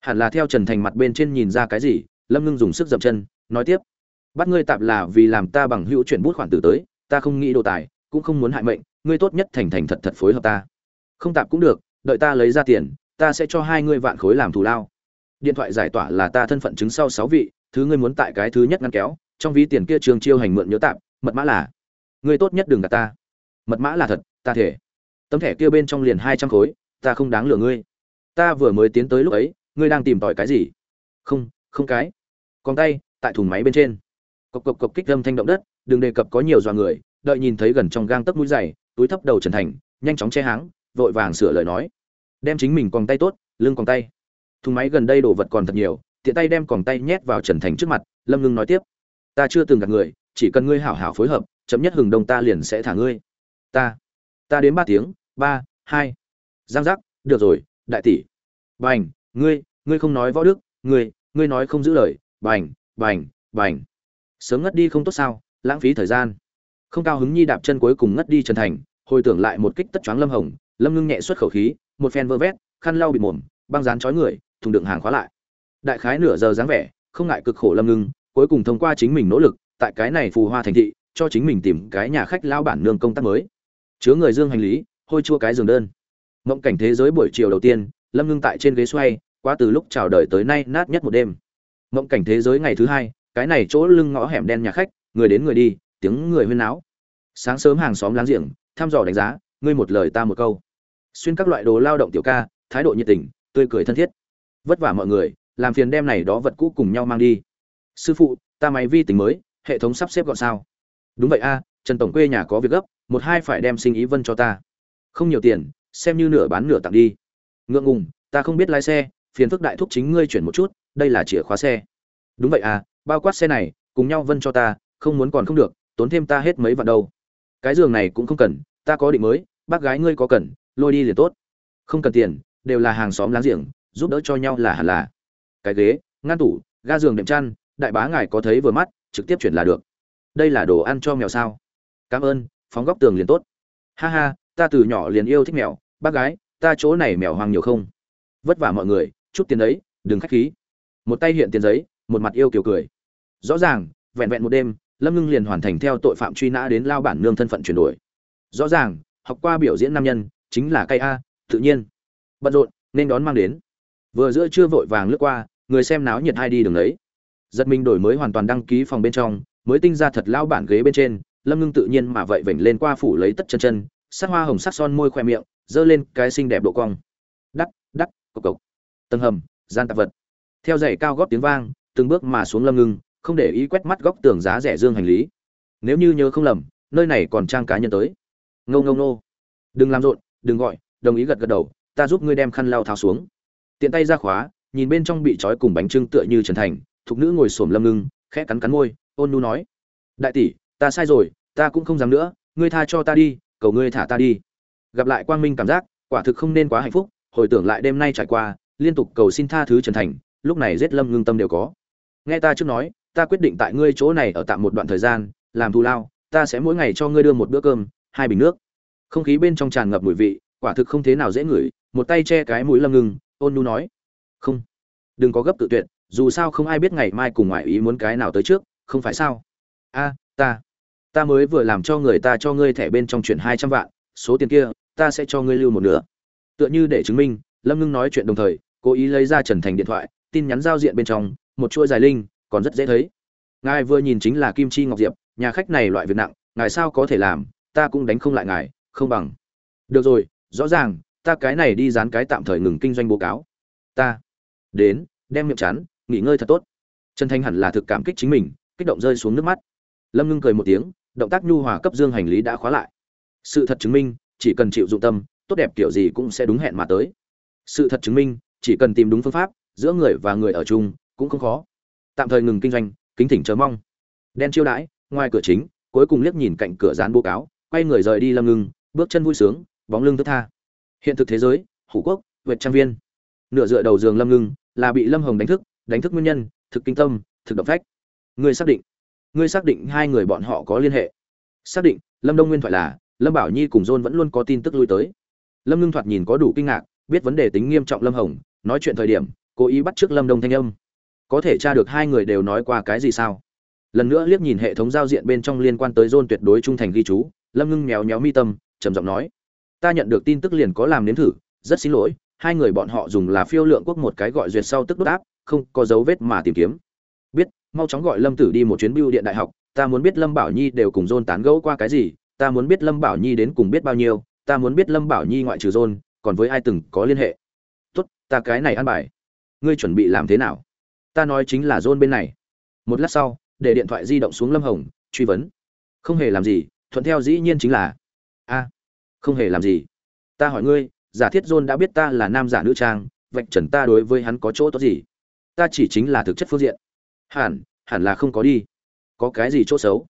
Hẳn là theo trần thành mặt bên trên nhìn ra cái gì, lâm ngưng dùng sức dậm chân, nói tiếp. Bắt ngươi tạp là vì làm ta bằng hữu chuyển bút khoản từ tới, ta không nghĩ đồ tài, cũng không muốn hại mệnh, ngươi tốt nhất thành thành thật thật phối hợp ta. Không tạp cũng được, đợi ta lấy ra tiền, ta sẽ cho hai ngươi vạn khối làm thù lao. Điện thoại giải tỏa là ta thân phận chứng sau sáu vị, thứ ngươi muốn tại cái thứ nhất ngăn kéo trong ví tiền kia trường chiêu hành mượn nhớ tạm, mật mã là, người tốt nhất đừng gạt ta. Mật mã là thật, ta thể. Tấm thẻ kia bên trong liền hai trăm khối, ta không đáng lừa ngươi. Ta vừa mới tiến tới lúc ấy, ngươi đang tìm tòi cái gì? Không không cái. Còn tay, tại thùng máy bên trên. Cộc cộc cộc kích lâm thanh động đất, đừng đề cập có nhiều dọa người, đợi nhìn thấy gần trong gang tấc mũi dày túi thấp đầu trần thành, nhanh chóng che háng, vội vàng sửa lời nói. Đem chính mình còn tay tốt, lưng còn tay. Thùng máy gần đây đồ vật còn thật nhiều, tiện tay đem còn tay nhét vào trần thành trước mặt, lâm ngưng nói tiếp ta chưa từng gặp người, chỉ cần ngươi hảo hảo phối hợp, chấm nhất hừng đông ta liền sẽ thả ngươi. Ta ta đến ba tiếng, ba, hai. Giang giác, được rồi, đại tỷ. Bành, ngươi ngươi không nói võ đức, ngươi ngươi nói không giữ lời. Bành bành bành. Sớm ngất đi không tốt sao, lãng phí thời gian. Không cao hứng nhi đạp chân cuối cùng ngất đi trần thành, hồi tưởng lại một kích tất choáng lâm hồng, lâm ngưng nhẹ xuất khẩu khí, một phen vơ vét, khăn lau bị mồm, băng dán chói người, thùng đựng hàng khóa lại. Đại khái nửa giờ dáng vẻ, không ngại cực khổ lâm ngưng cuối cùng thông qua chính mình nỗ lực, tại cái này phù hoa thành thị, cho chính mình tìm cái nhà khách lao bản nương công tác mới. Chứa người dương hành lý, hôi chua cái giường đơn. Mộng cảnh thế giới buổi chiều đầu tiên, lâm ngưng tại trên ghế xoay qua từ lúc chào đời tới nay nát nhất một đêm. Mộng cảnh thế giới ngày thứ hai, cái này chỗ lưng ngõ hẻm đen nhà khách, người đến người đi, tiếng người huyên náo. Sáng sớm hàng xóm láng giềng, thăm dò đánh giá, ngươi một lời ta một câu. Xuyên các loại đồ lao động tiểu ca, thái độ nhiệt tình, tươi cười thân thiết. Vất vả mọi người, làm phiền đem này đó vật cũ cùng nhau mang đi sư phụ, ta máy vi tính mới, hệ thống sắp xếp gọn sao? Đúng vậy a, trần tổng quê nhà có việc gấp, một hai phải đem sinh ý vân cho ta. Không nhiều tiền, xem như nửa bán nửa tặng đi. Ngượng ngùng, ta không biết lái xe, phiền phức đại thúc chính ngươi chuyển một chút, đây là chìa khóa xe. Đúng vậy à bao quát xe này, cùng nhau vân cho ta, không muốn còn không được, tốn thêm ta hết mấy vạn đâu. Cái giường này cũng không cần, ta có định mới, bác gái ngươi có cần, lôi đi liền tốt. Không cần tiền, đều là hàng xóm láng giềng, giúp đỡ cho nhau là hẳn là. Cái ghế, ngăn tủ, ga giường đệm chăn đại bá ngài có thấy vừa mắt, trực tiếp chuyển là được. Đây là đồ ăn cho mèo sao? Cảm ơn, phóng góc tường liền tốt. Ha ha, ta từ nhỏ liền yêu thích mèo, bác gái, ta chỗ này mèo hoang nhiều không? Vất vả mọi người, chút tiền đấy, đừng khách khí. Một tay hiện tiền giấy, một mặt yêu kiều cười. Rõ ràng, vẹn vẹn một đêm, lâm ngưng liền hoàn thành theo tội phạm truy nã đến lao bản nương thân phận chuyển đổi. Rõ ràng, học qua biểu diễn nam nhân, chính là cây a, tự nhiên. Bận rộn, nên đón mang đến. Vừa giữa trưa vội vàng lướt qua, người xem náo nhiệt hai đi đường đấy giật mình đổi mới hoàn toàn đăng ký phòng bên trong, mới tinh ra thật lao bản ghế bên trên, lâm ngưng tự nhiên mà vậy vểnh lên qua phủ lấy tất chân chân, sắc hoa hồng sắc son môi khoe miệng, giơ lên cái xinh đẹp độ cong. Đắc đắc, cộc cộc. Tầng hầm, gian tạp vật. Theo giày cao góp tiếng vang, từng bước mà xuống lâm ngưng, không để ý quét mắt góc tường giá rẻ dương hành lý. Nếu như nhớ không lầm, nơi này còn trang cá nhân tới. Ngâu ngâu nô đừng làm rộn, đừng gọi, đồng ý gật gật đầu, ta giúp ngươi đem khăn lau tháo xuống. Tiện tay ra khóa, nhìn bên trong bị trói cùng bánh trưng tựa như trần thành thục nữ ngồi xổm lâm ngưng, khẽ cắn cắn môi, ôn nu nói, đại tỷ, ta sai rồi, ta cũng không dám nữa, ngươi tha cho ta đi, cầu ngươi thả ta đi. Gặp lại quang minh cảm giác, quả thực không nên quá hạnh phúc, hồi tưởng lại đêm nay trải qua, liên tục cầu xin tha thứ trần thành, lúc này giết lâm ngưng tâm đều có. Nghe ta trước nói, ta quyết định tại ngươi chỗ này ở tạm một đoạn thời gian, làm thù lao, ta sẽ mỗi ngày cho ngươi đưa một bữa cơm, hai bình nước. Không khí bên trong tràn ngập mùi vị, quả thực không thế nào dễ ngửi, một tay che cái mũi lâm ngưng, ôn nu nói, không, đừng có gấp tự tuyệt dù sao không ai biết ngày mai cùng ngoại ý muốn cái nào tới trước, không phải sao? A, ta ta mới vừa làm cho người ta cho ngươi thẻ bên trong chuyển hai trăm vạn, số tiền kia, ta sẽ cho ngươi lưu một nửa. Tựa như để chứng minh, lâm ngưng nói chuyện đồng thời, cố ý lấy ra trần thành điện thoại, tin nhắn giao diện bên trong, một chuỗi dài linh, còn rất dễ thấy. Ngài vừa nhìn chính là kim chi ngọc diệp, nhà khách này loại việc nặng, ngài sao có thể làm, ta cũng đánh không lại ngài, không bằng. Được rồi, rõ ràng, ta cái này đi dán cái tạm thời ngừng kinh doanh báo cáo. Ta, đến, đem miệng chắn nghỉ ngơi thật tốt. Trần thanh hẳn là thực cảm kích chính mình, kích động rơi xuống nước mắt. Lâm ngưng cười một tiếng, động tác nhu hòa cấp dương hành lý đã khóa lại. Sự thật chứng minh, chỉ cần chịu dụng tâm, tốt đẹp kiểu gì cũng sẽ đúng hẹn mà tới. Sự thật chứng minh, chỉ cần tìm đúng phương pháp, giữa người và người ở chung cũng không khó. Tạm thời ngừng kinh doanh, kính thỉnh chờ mong. Đen chiêu đãi, ngoài cửa chính, cuối cùng liếc nhìn cạnh cửa dán bố cáo, quay người rời đi lâm ngưng, bước chân vui sướng, bóng lưng thức tha. Hiện thực thế giới, hủ quốc vệt trang viên. Nửa dựa đầu giường lâm ngưng, là bị lâm hồng đánh thức đánh thức nguyên nhân, thực kinh tâm, thực động phách. Ngươi xác định. Ngươi xác định hai người bọn họ có liên hệ. Xác định, lâm đông nguyên thoại là, lâm bảo nhi cùng john vẫn luôn có tin tức lui tới. Lâm ngưng thoạt nhìn có đủ kinh ngạc, biết vấn đề tính nghiêm trọng lâm hồng, nói chuyện thời điểm, cố ý bắt t r ư ớ c lâm đông thanh âm. Có thể tra được hai người đều nói qua cái gì sao? Lần nữa liếc nhìn hệ thống giao diện bên trong liên quan tới john tuyệt đối trung thành ghi chú, lâm ngưng méo méo mi tâm, trầm giọng nói. Ta nhận được tin tức liền có làm nếm thử, rất xin lỗi, hai người bọn họ dùng là phiêu lượng quốc một cái gọi duyệt sau tức đốt áp không có dấu vết mà tìm kiếm. Biết, mau chóng gọi lâm tử đi một chuyến bưu điện đại học, ta muốn biết lâm bảo nhi đều cùng dôn tán gẫu qua cái gì, ta muốn biết lâm bảo nhi đến cùng biết bao nhiêu, ta muốn biết lâm bảo nhi ngoại trừ dôn còn với ai từng có liên hệ. Tốt, ta cái này ăn bài. Ngươi chuẩn bị làm thế nào? Ta nói chính là dôn bên này. Một lát sau, để điện thoại di động xuống lâm hồng, truy vấn. Không hề làm gì, thuận theo dĩ nhiên chính là, a, không hề làm gì. Ta hỏi ngươi, giả thiết dôn đã biết ta là nam giả nữ trang, vạch trần ta đối với hắn có chỗ tốt gì? Ta chỉ chính là thực chất phương diện. Hẳn hẳn là không có đi. Có cái gì chỗ xấu?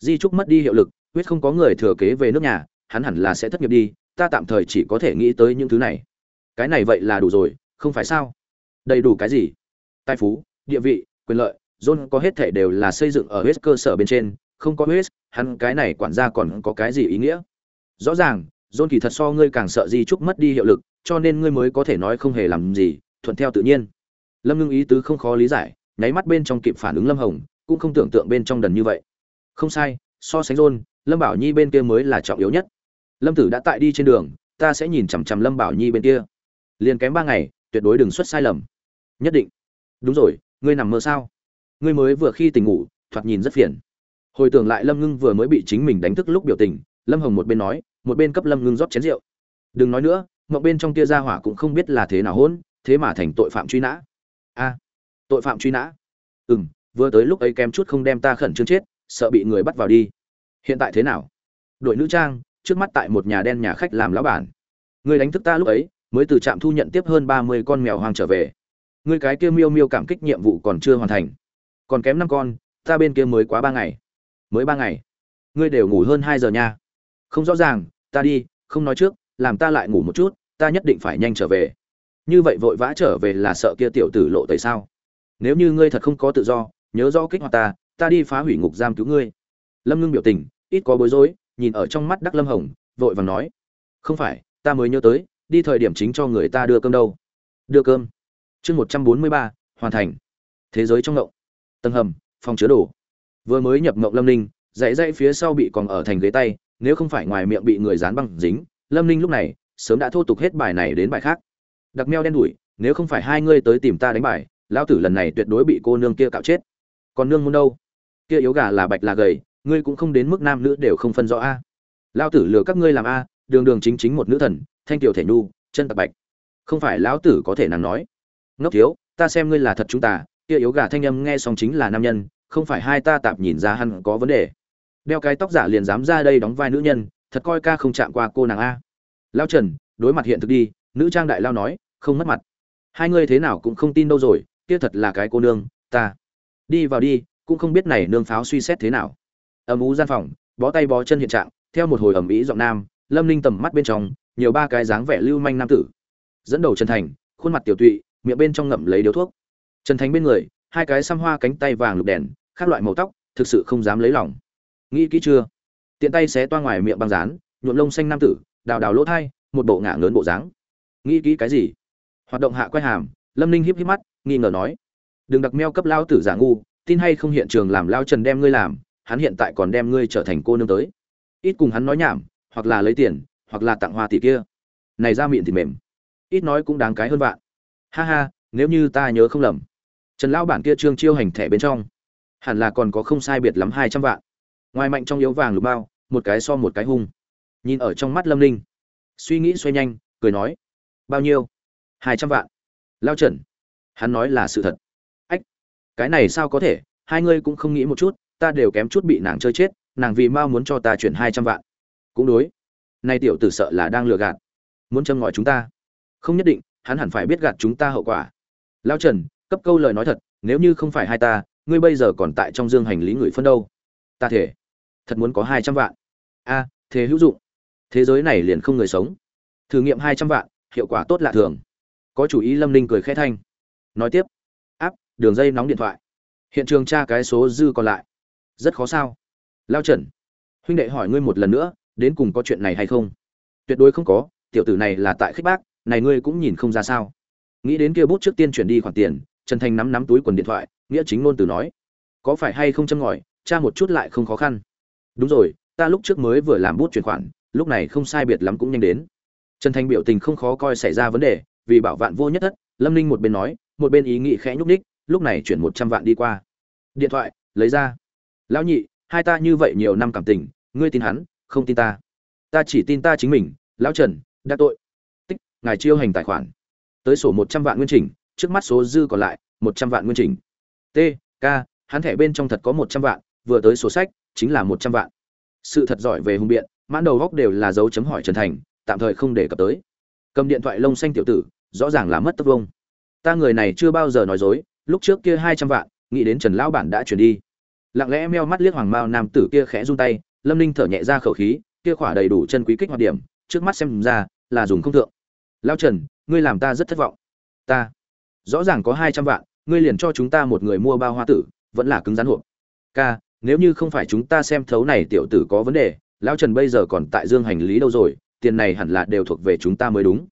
Di trúc mất đi hiệu lực huyết không có người thừa kế về nước nhà hắn hẳn là sẽ thất nghiệp đi ta tạm thời chỉ có thể nghĩ tới những thứ này. Cái này vậy là đủ rồi không phải sao? Đầy đủ cái gì? Tài phú địa vị quyền lợi john có hết thể đều là xây dựng ở huyết cơ sở bên trên không có huyết, hắn cái này quản gia còn có cái gì ý nghĩa? Rõ ràng john kỳ thật so ngươi càng sợ di trúc mất đi hiệu lực cho nên ngươi mới có thể nói không hề làm gì thuận theo tự nhiên lâm ngưng ý tứ không khó lý giải, nháy mắt bên trong kịp phản ứng lâm hồng, cũng không tưởng tượng bên trong đần như vậy. Không sai, so sánh rôn lâm bảo nhi bên kia mới là trọng yếu nhất. Lâm tử đã tại đi trên đường, ta sẽ nhìn chằm chằm lâm bảo nhi bên kia. Liền kém ba ngày, tuyệt đối đừng xuất sai lầm. Nhất định. Đúng rồi, ngươi nằm mơ sao? Ngươi mới vừa khi tỉnh ngủ, thoạt nhìn rất phiền. Hồi tưởng lại lâm ngưng vừa mới bị chính mình đánh thức lúc biểu tình, lâm hồng một bên nói, một bên cấp lâm ngưng rót chén rượu. Đừng nói nữa, mộng bên trong tia ra hỏa cũng không biết là thế nào hôn thế mà thành tội phạm truy nã a. Tội phạm truy nã. Ừ m vừa tới lúc ấy kém chút không đem ta khẩn trương chết, sợ bị người bắt vào đi. Hiện tại thế nào? Đội nữ trang, trước mắt tại một nhà đen nhà khách làm lão bản. Người đánh thức ta lúc ấy, mới từ trạm thu nhận tiếp hơn ba mươi con mèo hoang trở về. Người cái kia miêu miêu cảm kích nhiệm vụ còn chưa hoàn thành. Còn kém năm con, ta bên kia mới quá ba ngày. Mới ba ngày. Ngươi đều ngủ hơn hai giờ nha. Không rõ ràng, ta đi, không nói trước, làm ta lại ngủ một chút, ta nhất định phải nhanh trở về như vậy vội vã trở về là sợ kia tiểu tử lộ tẩy sao? Nếu như ngươi thật không có tự do, nhớ rõ kích hoạt ta ta đi phá hủy ngục giam cứu ngươi. Lâm ngưng biểu tình, ít có bối rối, nhìn ở trong mắt đắc lâm hồng, vội vàng nói, không phải, ta mới nhớ tới, đi thời điểm chính cho người ta đưa cơm đâu. Đưa cơm? Chương một trăm bốn mươi ba, hoàn thành. Thế giới trong ngộng. Tầng hầm, phòng chứa đồ. Vừa mới nhập ngộng lâm ninh, dãy dãy phía sau bị còn ở thành ghế tay, nếu không phải ngoài miệng bị người dán băng dính, lâm ninh lúc này sớm đã thô tục hết bài này đến bài khác đặc meo đen đủi, nếu không phải hai ngươi tới tìm ta đánh bài, lão tử lần này tuyệt đối bị cô nương kia cạo chết. Còn nương muốn đâu? Kia yếu gà là bạch là gầy, ngươi cũng không đến mức nam nữ đều không phân rõ a. Lão tử lừa các ngươi làm a, đường đường chính chính một nữ thần, thanh tiểu thể nhu, chân tạc bạch. Không phải lão tử có thể nàng nói. Ngốc thiếu, ta xem ngươi là thật chúng ta, kia yếu gà thanh âm nghe xong chính là nam nhân, không phải hai ta tạp nhìn ra hắn có vấn đề. Đeo cái tóc giả liền dám ra đây đóng vai nữ nhân, thật coi ca không chạm qua cô nàng a. Lao trần, đối mặt hiện thực đi. Nữ trang đại lao nói không mất mặt. Hai ngươi thế nào cũng không tin đâu rồi, kia thật là cái cô nương, ta. Đi vào đi, cũng không biết này nương pháo suy xét thế nào. Ầm ú gian phòng, bó tay bó chân hiện trạng, theo một hồi ầm ĩ giọng nam, lâm ninh tầm mắt bên trong, nhiều ba cái dáng vẻ lưu manh nam tử. Dẫn đầu trần thành, khuôn mặt tiểu tụy, miệng bên trong ngậm lấy điếu thuốc. Trần thành bên người, hai cái xăm hoa cánh tay vàng lục đèn, khác loại màu tóc, thực sự không dám lấy lòng. Nghĩ kỹ chưa? Tiện tay xé toa ngoài miệng băng dán, nhuộm lông xanh nam tử, đào đào lỗ thai, một bộ ngả lớn bộ dáng. Nghĩ kỹ cái gì? Hoạt động hạ quay hàm, lâm ninh híp híp mắt, nghi ngờ nói, đừng đặc meo cấp lao tử giả ngu, tin hay không hiện trường làm lao trần đem ngươi làm, hắn hiện tại còn đem ngươi trở thành cô nương tới. Ít cùng hắn nói nhảm, hoặc là lấy tiền, hoặc là tặng hoa tỷ kia. Này ra miệng thì mềm. Ít nói cũng đáng cái hơn vạn. Ha ha, nếu như ta nhớ không lầm, trần lão bản kia trương chiêu hành thẻ bên trong, hẳn là còn có không sai biệt lắm hai trăm vạn. Ngoài mạnh trong yếu vàng lục bao, một cái so một cái hung. Nhìn ở trong mắt lâm ninh, suy nghĩ xoay nhanh, cười nói, bao nhiêu? Hai trăm vạn. Lao trần, hắn nói là sự thật. Ách, cái này sao có thể? Hai ngươi cũng không nghĩ một chút, ta đều kém chút bị nàng chơi chết, nàng vì mao muốn cho ta chuyển hai trăm vạn. Cũng đối. Nay tiểu tử sợ là đang lừa gạt. Muốn châm ngòi chúng ta. Không nhất định, hắn hẳn phải biết gạt chúng ta hậu quả. Lao trần, cấp câu lời nói thật, nếu như không phải hai ta, ngươi bây giờ còn tại trong dương hành lý người phân đâu? Ta thể thật muốn có hai trăm vạn. A thế hữu dụng. Thế giới này liền không người sống. Thử nghiệm hai trăm vạn, hiệu quả tốt lạ thường có chủ ý lâm ninh cười khẽ thanh. Nói tiếp, áp, đường dây nóng điện thoại. Hiện trường tra cái số dư còn lại. Rất khó sao? Lao trần, huynh đệ hỏi ngươi một lần nữa, đến cùng có chuyện này hay không? Tuyệt đối không có, tiểu tử này là tại khích bác, này ngươi cũng nhìn không ra sao. Nghĩ đến kia bút trước tiên chuyển đi khoản tiền, trần thành nắm nắm túi quần điện thoại, nghĩa chính ngôn từ nói, có phải hay không châm ngòi cha một chút lại không khó khăn. Đúng rồi, ta lúc trước mới vừa làm bút chuyển khoản, lúc này không sai biệt lắm cũng nhanh đến. Trần thành biểu tình không khó coi xảy ra vấn đề vì bảo vạn vô nhất thất, lâm ninh một bên nói, một bên ý nghĩ khẽ nhúc ních lúc này chuyển một trăm vạn đi qua. Điện thoại, lấy ra. Lão nhị, hai ta như vậy nhiều năm cảm tình, ngươi tin hắn, không tin ta. Ta chỉ tin ta chính mình, lão trần, đã tội. Tích, ngài chiêu hành tài khoản. Tới sổ một trăm vạn nguyên trình trước mắt số dư còn lại, một trăm vạn nguyên trình t, k, hắn thẻ bên trong thật có một trăm vạn, vừa tới sổ sách, chính là một trăm vạn. Sự thật giỏi về hùng biện, mãn đầu góc đều là dấu chấm hỏi trần thành, tạm thời không để cập tới cầm điện thoại lông xanh tiểu tử, rõ ràng là mất tất vông. Ta người này chưa bao giờ nói dối, lúc trước kia hai trăm vạn, nghĩ đến trần lão bản đã chuyển đi. Lặng lẽ meo mắt liếc hoàng mao nam tử kia khẽ run tay, lâm ninh thở nhẹ ra khẩu khí, kia khỏa đầy đủ chân quý kích hoạt điểm, trước mắt xem ra là dùng không thượng. Lao trần, ngươi làm ta rất thất vọng. Ta, rõ ràng có hai trăm vạn, ngươi liền cho chúng ta một người mua bao hoa tử, vẫn là cứng rắn hộp. Ca, nếu như không phải chúng ta xem thấu này tiểu tử có vấn đề, lão trần bây giờ còn tại dương hành lý đâu rồi? Tiền này hẳn là đều thuộc về chúng ta mới đúng.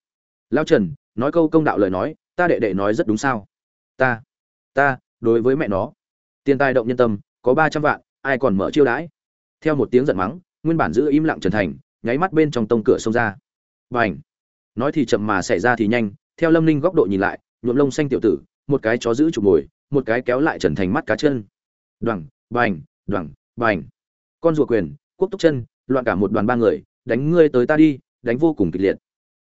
Lão trần, nói câu công đạo lời nói, ta đệ đệ nói rất đúng sao? Ta ta, đối với mẹ nó. Tiền tài động nhân tâm, có ba trăm vạn, ai còn mở chiêu đãi? Theo một tiếng giận mắng, nguyên bản giữ im lặng trần thành, nháy mắt bên trong tông cửa xông ra. Và nói thì chậm mà xảy ra thì nhanh, theo lâm ninh góc độ nhìn lại, nhuộm lông xanh tiểu tử, một cái chó giữ chụp ngồi một cái kéo lại trần thành mắt cá chân. Đoằng bành đoằng bành. Con rùa quyền, quốc túc chân, loạn cả một đoàn ba người đánh ngươi tới ta đi đánh vô cùng kịch liệt.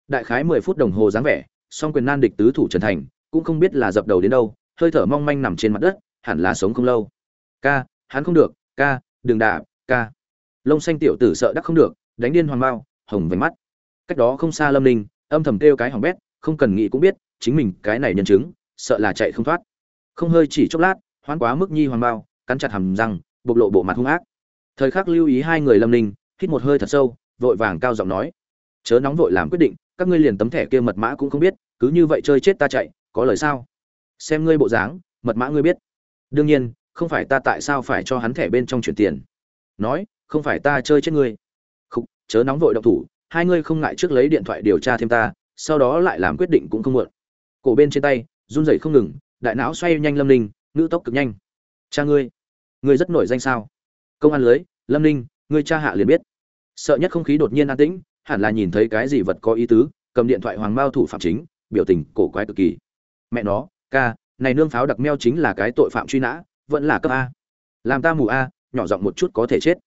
Đại khái mười phút đồng hồ dáng vẻ song quyền nan địch tứ thủ trần thành cũng không biết là dập đầu đến đâu hơi thở mong manh nằm trên mặt đất hẳn là sống không lâu. Ca hắn không được ca đừng đả, ca. Lông xanh tiểu tử sợ đắc không được đánh điên hoàng bao hồng vành mắt. Cách đó không xa lâm ninh âm thầm kêu cái hỏng bét không cần nghĩ cũng biết chính mình cái này nhân chứng sợ là chạy không thoát. Không hơi chỉ chốc lát hoán quá mức nhi hoàng bao cắn chặt hầm răng bộc lộ bộ mặt hung ác. Thời khắc lưu ý hai người lâm ninh hít một hơi thật sâu vội vàng cao giọng nói, chớ nóng vội làm quyết định, các ngươi liền tấm thẻ kia mật mã cũng không biết, cứ như vậy chơi chết ta chạy, có lời sao? Xem ngươi bộ dáng, mật mã ngươi biết. Đương nhiên, không phải ta tại sao phải cho hắn thẻ bên trong chuyển tiền. Nói, không phải ta chơi chết ngươi. Không chớ nóng vội động thủ, hai ngươi không ngại trước lấy điện thoại điều tra thêm ta, sau đó lại làm quyết định cũng không muộn. Cổ bên trên tay, run rẩy không ngừng, đại não xoay nhanh lâm ninh, ngữ tốc cực nhanh. Cha ngươi ngươi rất nổi danh sao? Công an lưới, lâm ninh, ngươi cha hạ liền biết sợ nhất không khí đột nhiên an tĩnh hẳn là nhìn thấy cái gì vật có ý tứ cầm điện thoại hoàng mao thủ phạm chính biểu tình cổ quái cực kỳ. Mẹ nó ca này nương pháo đặc meo chính là cái tội phạm truy nã vẫn là cấp a. Làm ta mù a nhỏ giọng một chút có thể chết.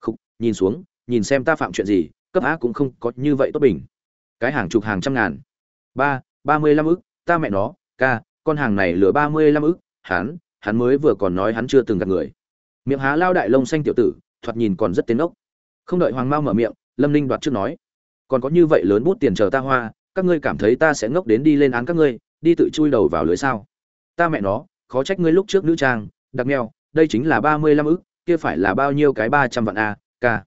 Khúc, nhìn xuống nhìn xem ta phạm chuyện gì cấp a cũng không có như vậy tốt bình. Cái hàng chục hàng trăm ngàn. Ba ba mươi lăm ức ta mẹ nó ca con hàng này lừa ba mươi lăm ức hắn hắn mới vừa còn nói hắn chưa từng gặp người. Miệng há lao đại lông xanh tiểu tử thoạt nhìn còn rất tiến ốc không đợi hoàng mao mở miệng, lâm ninh đoạt trước nói, còn có như vậy lớn bút tiền chờ ta hoa, các ngươi cảm thấy ta sẽ ngốc đến đi lên án các ngươi, đi tự chui đầu vào lưới sao? Ta mẹ nó, khó trách ngươi lúc trước nữ trang, đặc nghèo đây chính là ba mươi lăm ức, kia phải là bao nhiêu cái ba trăm vạn a, ca.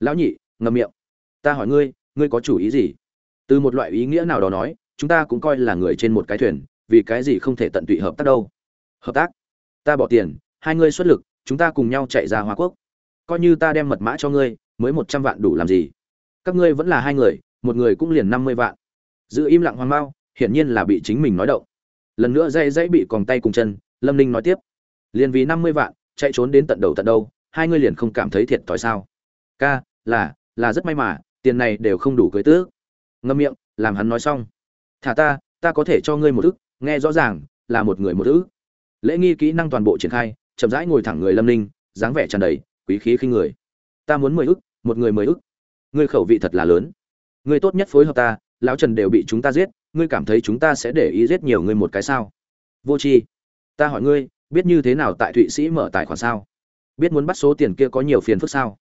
Lão nhị, ngậm miệng, ta hỏi ngươi ngươi có chủ ý gì? Từ một loại ý nghĩa nào đó nói, chúng ta cũng coi là người trên một cái thuyền, vì cái gì không thể tận tụy hợp tác đâu? Hợp tác? Ta bỏ tiền, hai ngươi xuất lực, chúng ta cùng nhau chạy ra hoa quốc. Coi như ta đem mật mã cho ngươi mới một trăm vạn đủ làm gì? Các ngươi vẫn là hai người, một người cũng liền năm mươi vạn. Giữ im lặng hoang mao, hiển nhiên là bị chính mình nói động. Lần nữa dây dãy bị còng tay cùng chân, lâm ninh nói tiếp. Liền vì năm mươi vạn, chạy trốn đến tận đầu tận đâu, hai ngươi liền không cảm thấy thiệt thòi sao? Ca, là là rất may mà, tiền này đều không đủ cưới tước. Ngâm miệng, làm hắn nói xong. Thả ta ta có thể cho ngươi một ức, nghe rõ ràng, là một người một ức. Lễ nghi kỹ năng toàn bộ triển khai, chậm rãi ngồi thẳng người lâm ninh, dáng vẻ tràn đầy, quý khí khinh người. Ta muốn mười ức một người mười ức. Ngươi khẩu vị thật là lớn. Ngươi tốt nhất phối hợp ta, lão trần đều bị chúng ta giết, ngươi cảm thấy chúng ta sẽ để ý giết nhiều ngươi một cái sao? Vô tri, ta hỏi ngươi, biết như thế nào tại thụy sĩ mở tài khoản sao? Biết muốn bắt số tiền kia có nhiều phiền phức sao?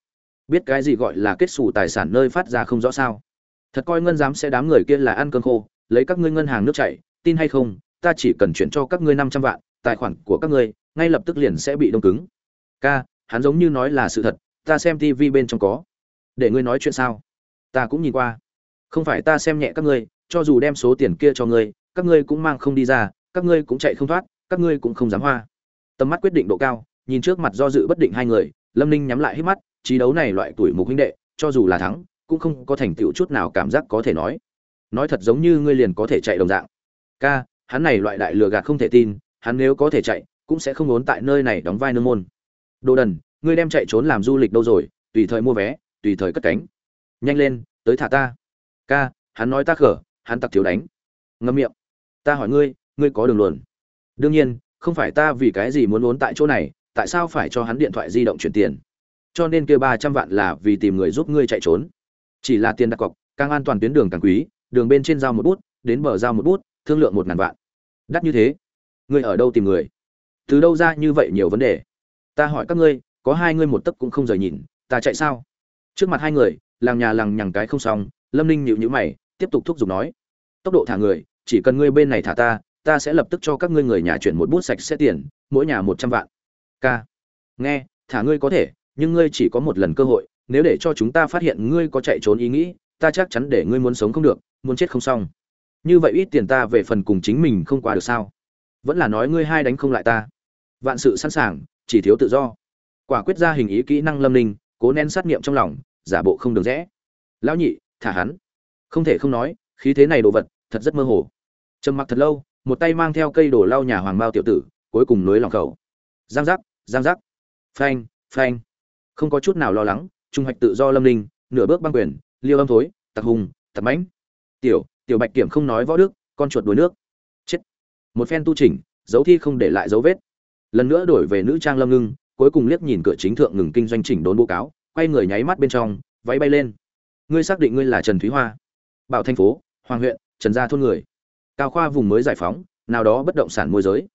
Biết cái gì gọi là kết xù tài sản nơi phát ra không rõ sao? Thật coi ngân giám sẽ đám người kia là ăn cơm khô, lấy các ngươi ngân hàng nước chảy, tin hay không, ta chỉ cần chuyển cho các ngươi năm trăm vạn, tài khoản của các ngươi, ngay lập tức liền sẽ bị đông cứng. Ca, hắn giống như nói là sự thật, ta xem tv bên trong có để ngươi nói chuyện sao? Ta cũng nhìn qua. Không phải ta xem nhẹ các ngươi, cho dù đem số tiền kia cho ngươi, các ngươi cũng mang không đi ra, các ngươi cũng chạy không thoát, các ngươi cũng không dám hoa. Tầm mắt quyết định độ cao, nhìn trước mặt do dự bất định hai người, lâm ninh nhắm lại hít mắt trí đấu này loại tuổi mục huynh đệ, cho dù là thắng, cũng không có thành tựu chút nào cảm giác có thể nói. Nói thật giống như ngươi liền có thể chạy đồng dạng. Ca, hắn này loại đại lừa gạt không thể tin, hắn nếu có thể chạy, cũng sẽ không ốn tại nơi này đóng vai nương môn. Đồ đần, ngươi đem chạy trốn làm du lịch đâu rồi, tùy thời mua vé tùy thời cất cánh. Nhanh lên, tới thả ta. Ca, hắn nói ta khở, hắn tặc thiếu đánh. Ngâm miệng. Ta hỏi ngươi ngươi có đường luồn? Đương nhiên, không phải ta vì cái gì muốn ốn tại chỗ này, tại sao phải cho hắn điện thoại di động chuyển tiền? Cho nên kêu ba trăm vạn là vì tìm người giúp ngươi chạy trốn. Chỉ là tiền đặt cọc, càng an toàn tuyến đường càng quý, đường bên trên giao một bút, đến bờ giao một bút, thương lượng một ngàn vạn. Đắt như thế. Ngươi ở đâu tìm người? Từ đâu ra như vậy nhiều vấn đề? Ta hỏi các ngươi, có hai ngươi một tấc cũng không rời nhìn, ta chạy sao? Trước mặt hai người làng nhà làng nhằng cái không xong, lâm ninh nhịu nhữ mày, tiếp tục thúc giục nói. Tốc độ thả người, chỉ cần ngươi bên này thả ta ta sẽ lập tức cho các ngươi người nhà chuyển một bút sạch sẽ tiền, mỗi nhà một trăm vạn. K. Nghe, thả ngươi có thể, nhưng ngươi chỉ có một lần cơ hội, nếu để cho chúng ta phát hiện ngươi có chạy trốn ý nghĩ, ta chắc chắn để ngươi muốn sống không được, muốn chết không xong. Như vậy ít tiền ta về phần cùng chính mình không qua được sao? Vẫn là nói ngươi hai đánh không lại ta. Vạn sự sẵn sàng, chỉ thiếu tự do. Quả quyết ra hình ý kỹ năng lâm ninh, cố nén sát nghiệm trong lòng giả bộ không được rẽ. Lão nhị thả hắn. Không thể không nói khí thế này đồ vật thật rất mơ hồ. Trầm mặc thật lâu một tay mang theo cây đổ lau nhà hoàng mao tiểu tử cuối cùng nối lòng khẩu. Giang giác giang giác. Phanh phanh. Không có chút nào lo lắng trung hoạch tự do lâm linh nửa bước băng quyền liêu âm thối tặc hùng tặc mãnh. Tiểu tiểu bạch kiểm không nói võ đức con chuột đuối nước. Chết. Một phen tu chỉnh, dấu thi không để lại dấu vết. Lần nữa đổi về nữ trang lâm ngưng cuối cùng liếc nhìn cửa chính thượng ngừng kinh doanh chỉnh đốn báo cáo quay người nháy mắt bên trong, váy bay lên. Ngươi xác định ngươi là trần thúy hoa? Bảo thành phố, hoàng huyện, trần gia thôn người. Cao khoa vùng mới giải phóng, nào đó bất động sản môi giới.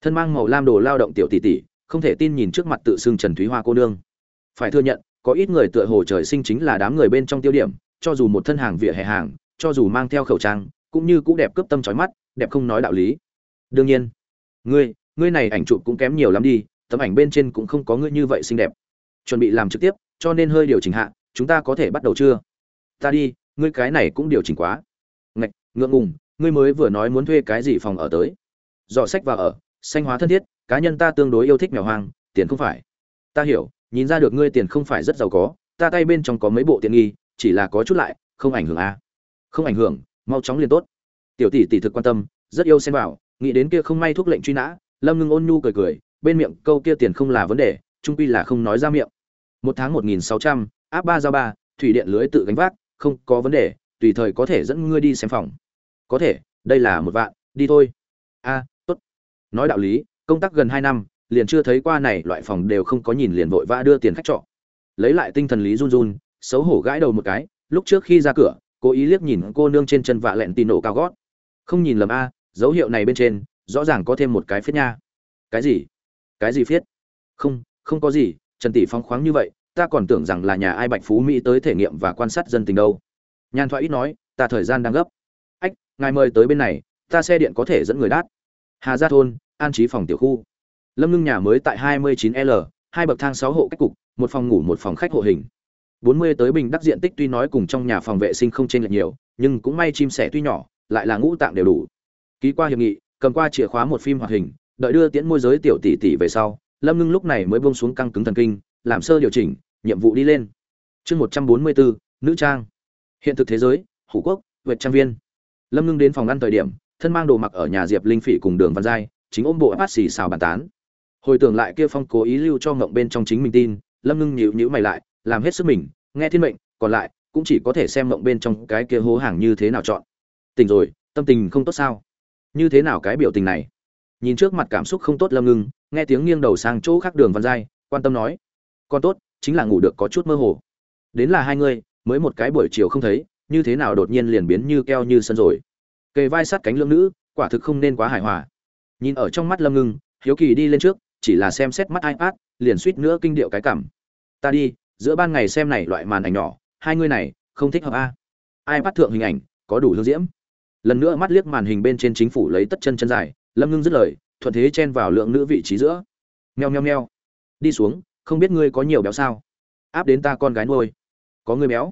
Thân mang màu lam đồ lao động tiểu tỷ tỷ, không thể tin nhìn trước mặt tự xưng trần thúy hoa cô nương. Phải thừa nhận, có ít người tựa hồ trời sinh chính là đám người bên trong tiêu điểm, cho dù một thân hàng vỉa hè hàng, cho dù mang theo khẩu trang, cũng như cũng đẹp cướp tâm trói mắt, đẹp không nói đạo lý. Đương nhiên, ngươi ngươi này ảnh chụp cũng kém nhiều lắm đi, tấm ảnh bên trên cũng không có ngươi như vậy xinh đẹp. Chuẩn bị làm trực tiếp cho nên hơi điều chỉnh hạ, chúng ta có thể bắt đầu chưa? Ta đi, ngươi cái này cũng điều chỉnh quá. Ngạch, ngượng ngùng, ngươi mới vừa nói muốn thuê cái gì phòng ở tới? Dọ sách và ở, xanh hóa thân thiết, cá nhân ta tương đối yêu thích mèo hoang, tiền không phải. Ta hiểu, nhìn ra được ngươi tiền không phải rất giàu có, ta tay bên trong có mấy bộ tiện nghi, chỉ là có chút lại, không ảnh hưởng à. không ảnh hưởng, mau chóng liền tốt. Tiểu tỷ tỷ thực quan tâm, rất yêu xem vào, nghĩ đến kia không may thuốc lệnh truy nã, lâm ngưng ôn nhu cười cười, bên miệng câu kia tiền không là vấn đề, trung quy là không nói ra miệng một tháng một nghìn sáu trăm, áp ba giao ba, thủy điện lưới tự gánh vác, không có vấn đề, tùy thời có thể dẫn ngươi đi xem phòng. Có thể, đây là một vạn, đi thôi. A, tốt. Nói đạo lý, công tác gần hai năm, liền chưa thấy qua này loại phòng đều không có nhìn liền vội vã đưa tiền khách trọ. Lấy lại tinh thần lý run run, xấu hổ gãi đầu một cái, lúc trước khi ra cửa, cố ý liếc nhìn cô nương trên chân vạ lẹn tì nổ cao gót. Không nhìn lầm a, dấu hiệu này bên trên, rõ ràng có thêm một cái phiết nha. Cái gì? Cái gì phiết? Không không có gì trần tỷ phóng khoáng như vậy, ta còn tưởng rằng là nhà ai bạch phú mỹ tới thể nghiệm và quan sát dân tình đâu. Nhàn thoại ít nói, ta thời gian đang gấp. Ách, ngài mời tới bên này, ta xe điện có thể dẫn người đát hà gia thôn, an trí phòng tiểu khu. Lâm ngưng nhà mới tại 29 l, hai bậc thang sáu hộ cách cục, một phòng ngủ một phòng khách hộ hình. 40 tới bình đắc diện tích tuy nói cùng trong nhà phòng vệ sinh không chênh lệch nhiều, nhưng cũng may chim sẻ tuy nhỏ, lại là ngũ tạng đều đủ. Ký qua hiệp nghị, cầm qua chìa khóa một phim hoạt hình, đợi đưa tiễn môi giới tiểu tỷ tỷ về sau lâm ngưng lúc này mới buông xuống căng cứng thần kinh làm sơ điều chỉnh nhiệm vụ đi lên. Chương 144, nữ trang. Hiện thực thế giới hủ quốc vượt trang viên. Lâm ngưng đến phòng ăn thời điểm thân mang đồ mặc ở nhà diệp linh phỉ cùng đường văn giai chính ôm bộ bát xì xào bàn tán. Hồi tưởng lại kia phong cố ý lưu cho ngộng bên trong chính mình tin lâm ngưng nhíu nhíu mày lại làm hết sức mình nghe thiên mệnh còn lại cũng chỉ có thể xem ngộng bên trong cái kia hố hàng như thế nào chọn. Tỉnh rồi tâm tình không tốt sao? Như thế nào cái biểu tình này? Nhìn trước mặt cảm xúc không tốt lâm ngưng nghe tiếng nghiêng đầu sang chỗ khác đường văn giai, quan tâm nói, con tốt, chính là ngủ được có chút mơ hồ. Đến là hai người mới một cái buổi chiều không thấy, như thế nào đột nhiên liền biến như keo như sân rồi? Kề vai sát cánh lưỡng nữ, quả thực không nên quá hài hòa. Nhìn ở trong mắt lâm ngưng, hiếu kỳ đi lên trước, chỉ là xem xét mắt ipad liền suýt nữa kinh điệu cái cảm. Ta đi, giữa ban ngày xem này loại màn ảnh nhỏ, hai người này, không thích hợp a. À. ipad thượng hình ảnh, có đủ hương diễm. Lần nữa mắt liếc màn hình bên trên chính phủ lấy tất chân chân dài, lâm ngưng dứt lời thuận thế chen vào lượng nữ vị trí giữa. Nheo nheo nheo đi xuống, không biết ngươi có nhiều béo sao? Áp đến ta con gái nuôi. Có ngươi béo.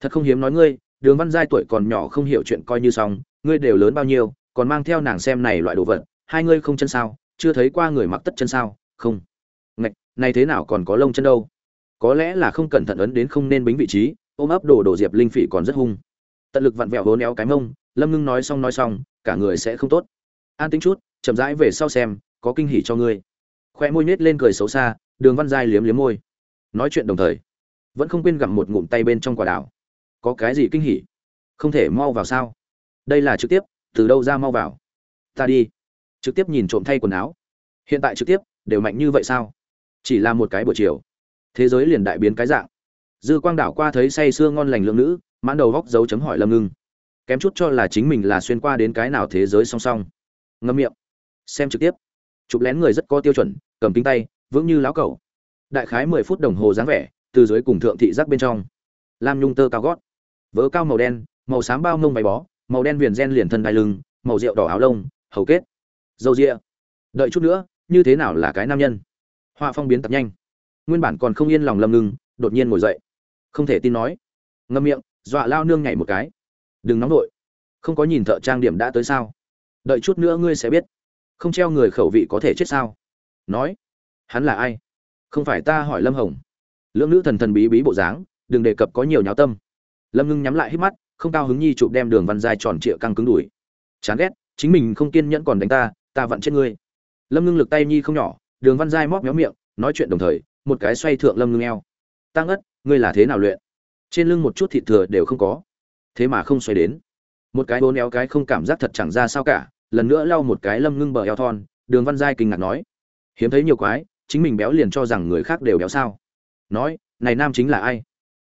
Thật không hiếm nói ngươi, đường văn giai tuổi còn nhỏ không hiểu chuyện coi như xong, ngươi đều lớn bao nhiêu, còn mang theo nàng xem này loại đồ vật, hai ngươi không chân sao? Chưa thấy qua người mặc tất chân sao? Không. Ngạch, này thế nào còn có lông chân đâu? Có lẽ là không cẩn thận ấn đến không nên bính vị trí, ôm ấp đồ đồ diệp linh phỉ còn rất hung. Tận lực vặn vẹo hố néo cái mông, lâm ngưng nói xong nói xong, cả người sẽ không tốt. An tính chút chậm rãi về sau xem, có kinh hỉ cho ngươi. Khoe môi nhếch lên cười xấu xa, đường văn giai liếm liếm môi. Nói chuyện đồng thời, vẫn không quên gặm một ngụm tay bên trong quả đảo có cái gì kinh hỉ? Không thể mau vào sao? Đây là trực tiếp, từ đâu ra mau vào? Ta đi. Trực tiếp nhìn trộm thay quần áo. Hiện tại trực tiếp, đều mạnh như vậy sao? Chỉ là một cái buổi chiều. Thế giới liền đại biến cái dạng. Dư quang đảo qua thấy say sưa ngon lành lượng nữ, mãn đầu góc dấu chấm hỏi lâm ngưng. Kém chút cho là chính mình là xuyên qua đến cái nào thế giới song song. Ngâm miệng xem trực tiếp. Chụp lén người rất có tiêu chuẩn, cầm kính tay, vững như lão cẩu. Đại khái mười phút đồng hồ dáng vẻ, từ dưới cùng thượng thị giác bên trong. Lam nhung tơ cao gót. Vớ cao màu đen, màu xám bao mông váy bó, màu đen viền gen liền thân đai lưng, màu rượu đỏ áo lông, hầu kết. Dầu rịa đợi chút nữa, như thế nào là cái nam nhân? Họa phong biến tập nhanh. Nguyên bản còn không yên lòng lâm ngưng, đột nhiên ngồi dậy. Không thể tin nói. Ngâm miệng, dọa lao nương nhảy một cái. Đừng nóng đội không có nhìn thợ trang điểm đã tới sao? Đợi chút nữa ngươi sẽ biết không treo người khẩu vị có thể chết sao? Nói. Hắn là ai? Không phải ta hỏi lâm hồng. Lưỡng nữ thần thần bí bí bộ dáng, đừng đề cập có nhiều nháo tâm. Lâm ngưng nhắm lại hít mắt, không cao hứng nhi chụp đem đường văn dài tròn trịa căng cứng đùi. Chán ghét, chính mình không kiên nhẫn còn đánh ta ta vặn chết ngươi. Lâm ngưng lực tay nhi không nhỏ, đường văn giai móc méo miệng, nói chuyện đồng thời, một cái xoay thượng lâm ngưng eo. Tăng ất ngươi là thế nào luyện? Trên lưng một chút thịt thừa đều không có. Thế mà không xoay đến. Một cái bốn éo cái không cảm giác thật chẳng ra sao cả lần nữa lau một cái lâm ngưng bờ eo thon, đường văn giai kinh ngạc nói. Hiếm thấy nhiều quái, chính mình béo liền cho rằng người khác đều béo sao. Nói, này nam chính là ai?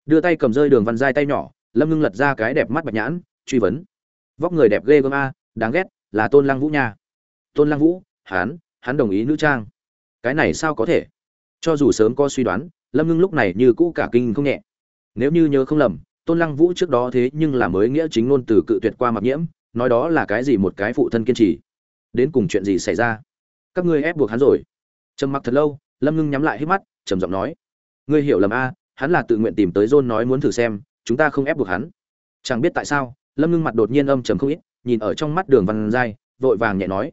Đưa tay cầm rơi đường văn giai tay nhỏ, lâm ngưng lật ra cái đẹp mắt bạch nhãn, truy vấn. Vóc người đẹp ghê gớm a, đáng ghét, là tôn lăng vũ nha. Tôn lăng vũ hán hắn đồng ý nữ trang. Cái này sao có thể? Cho dù sớm có suy đoán, lâm ngưng lúc này như cũ cả kinh không nhẹ. Nếu như nhớ không lầm, tôn lăng vũ trước đó thế nhưng là mới nghĩa chính ngôn từ cự tuyệt qua mặc nhiễm nói đó là cái gì một cái phụ thân kiên trì. Đến cùng chuyện gì xảy ra? Các ngươi ép buộc hắn rồi. Trầm mặc thật lâu, lâm ngưng nhắm lại hết mắt, trầm giọng nói. Ngươi hiểu lầm a, hắn là tự nguyện tìm tới john nói muốn thử xem, chúng ta không ép buộc hắn. Chẳng biết tại sao, lâm ngưng mặt đột nhiên âm trầm không ít, nhìn ở trong mắt đường văn giai, vội vàng nhẹ nói.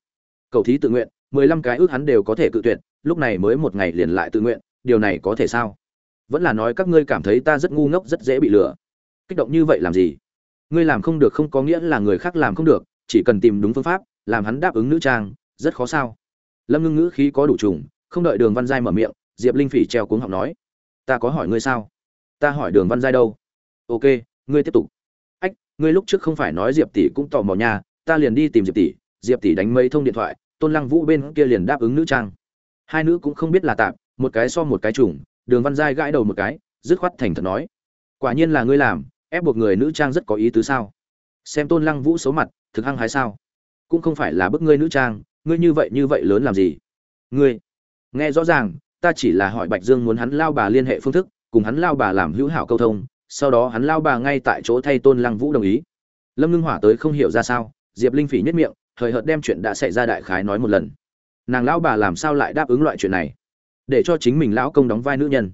Cầu thí tự nguyện, mười lăm cái ước hắn đều có thể cự tuyệt, lúc này mới một ngày liền lại tự nguyện, điều này có thể sao? Vẫn là nói các ngươi cảm thấy ta rất ngu ngốc, rất dễ bị lừa. Kích động như vậy làm gì? Ngươi làm không được không có nghĩa là người khác làm không được, chỉ cần tìm đúng phương pháp, làm hắn đáp ứng nữ trang, rất khó sao? Lâm ngưng ngữ khí có đủ trùng, không đợi đường văn giai mở miệng, diệp linh phỉ treo cuống học nói. Ta có hỏi ngươi sao? Ta hỏi đường văn giai đâu? Ok, ngươi tiếp tục. Ách, ngươi lúc trước không phải nói diệp tỷ cũng tò mò nhà ta liền đi tìm diệp tỷ diệp tỷ đánh mấy thông điện thoại, tôn lăng vũ bên kia liền đáp ứng nữ trang. Hai nữ cũng không biết là tạm, một cái so một cái trùng, đường văn giai gãi đầu một cái, dứt khoát thành thật nói. Quả nhiên là ngươi làm ép buộc người nữ trang rất có ý tứ sao? Xem tôn lăng vũ xấu mặt, thực hăng hái sao? Cũng không phải là bức ngươi nữ trang, ngươi như vậy như vậy lớn làm gì? Ngươi, nghe rõ ràng, ta chỉ là hỏi bạch dương muốn hắn lao bà liên hệ phương thức, cùng hắn lao bà làm hữu hảo câu thông, sau đó hắn lao bà ngay tại chỗ thay tôn lăng vũ đồng ý. Lâm ngưng hỏa tới không hiểu ra sao, diệp linh phỉ nhất miệng, hời hợt đem chuyện đã xảy ra đại khái nói một lần. Nàng lão bà làm sao lại đáp ứng loại chuyện này? Để cho chính mình lão công đóng vai nữ nhân.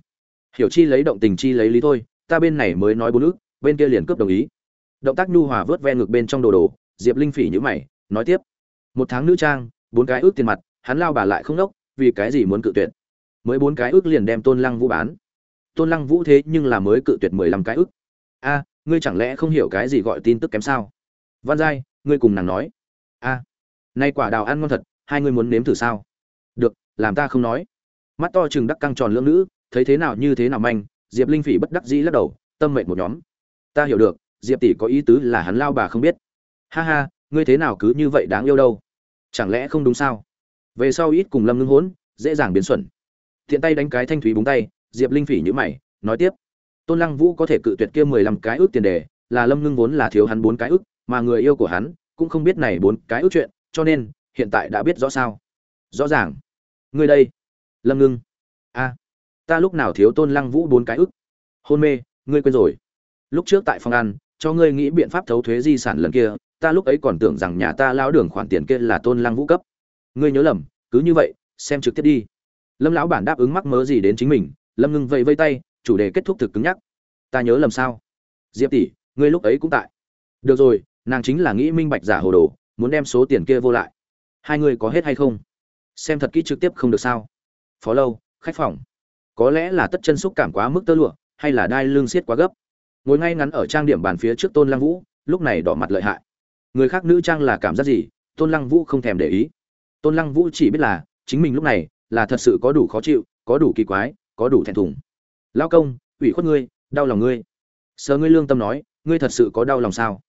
Hiểu chi lấy động tình chi lấy lý thôi, ta bên này mới nói bốn ước bên kia liền cướp đồng ý. Động tác nhu hòa vớt ve ngực bên trong đồ đồ, diệp linh phỉ nhữ mày, nói tiếp. Một tháng nữ trang, bốn cái ước tiền mặt, hắn lao bà lại không đốc, vì cái gì muốn cự tuyệt? Mới bốn cái ước liền đem tôn lăng vũ bán. Tôn lăng vũ thế nhưng là mới cự tuyệt mười lăm cái ước. A, ngươi chẳng lẽ không hiểu cái gì gọi tin tức kém sao? Văn giai, ngươi cùng nàng nói. A, nay quả đào ăn ngon thật, hai ngươi muốn nếm thử sao? Được, làm ta không nói. Mắt to chừng đắc căng tròn lưỡng nữ, thấy thế nào như thế nào manh, diệp linh phỉ bất đắc dĩ lắc đầu, tâm mệnh một nhóm ta hiểu được, diệp tỷ có ý tứ là hắn lao bà không biết. Ha ha, ngươi thế nào cứ như vậy đáng yêu đâu? Chẳng lẽ không đúng sao? Về sau ít cùng lâm ngưng hỗn, dễ dàng biến xuẩn. Thiện tay đánh cái thanh thúy búng tay, diệp linh phỉ nhữ mày, nói tiếp. Tôn lăng vũ có thể cự tuyệt kia mười lăm cái ước tiền đề, là lâm ngưng vốn là thiếu hắn bốn cái ước, mà người yêu của hắn cũng không biết này bốn cái ước chuyện, cho nên hiện tại đã biết rõ sao. Rõ ràng. Ngươi đây. Lâm ngưng. A ta lúc nào thiếu tôn lăng vũ bốn cái ước? Hôn mê, ngươi quên rồi lúc trước tại phòng ăn, cho ngươi nghĩ biện pháp thấu thuế di sản lần kia, ta lúc ấy còn tưởng rằng nhà ta lao đường khoản tiền kia là tôn lăng vũ cấp. Ngươi nhớ lầm, cứ như vậy, xem trực tiếp đi. Lâm lão bản đáp ứng mắc mớ gì đến chính mình, lâm ngưng vây vây tay, chủ đề kết thúc thực cứng nhắc. Ta nhớ lầm sao? Diệp tỷ, ngươi lúc ấy cũng tại. Được rồi, nàng chính là nghĩ minh bạch giả hồ đồ, muốn đem số tiền kia vô lại. Hai người có hết hay không? Xem thật kỹ trực tiếp không được sao? Phó lâu, khách phòng. Có lẽ là tất chân xúc cảm quá mức tơ lụa, hay là đai lương siết quá gấp? Ngồi ngay ngắn ở trang điểm bàn phía trước tôn lăng vũ, lúc này đỏ mặt lợi hại. Người khác nữ trang là cảm giác gì? Tôn lăng vũ không thèm để ý. Tôn lăng vũ chỉ biết là, chính mình lúc này là thật sự có đủ khó chịu, có đủ kỳ quái, có đủ thẹn thùng. Lao công, ủy khuất ngươi, đau lòng ngươi. Sờ ngươi lương tâm nói, ngươi thật sự có đau lòng sao?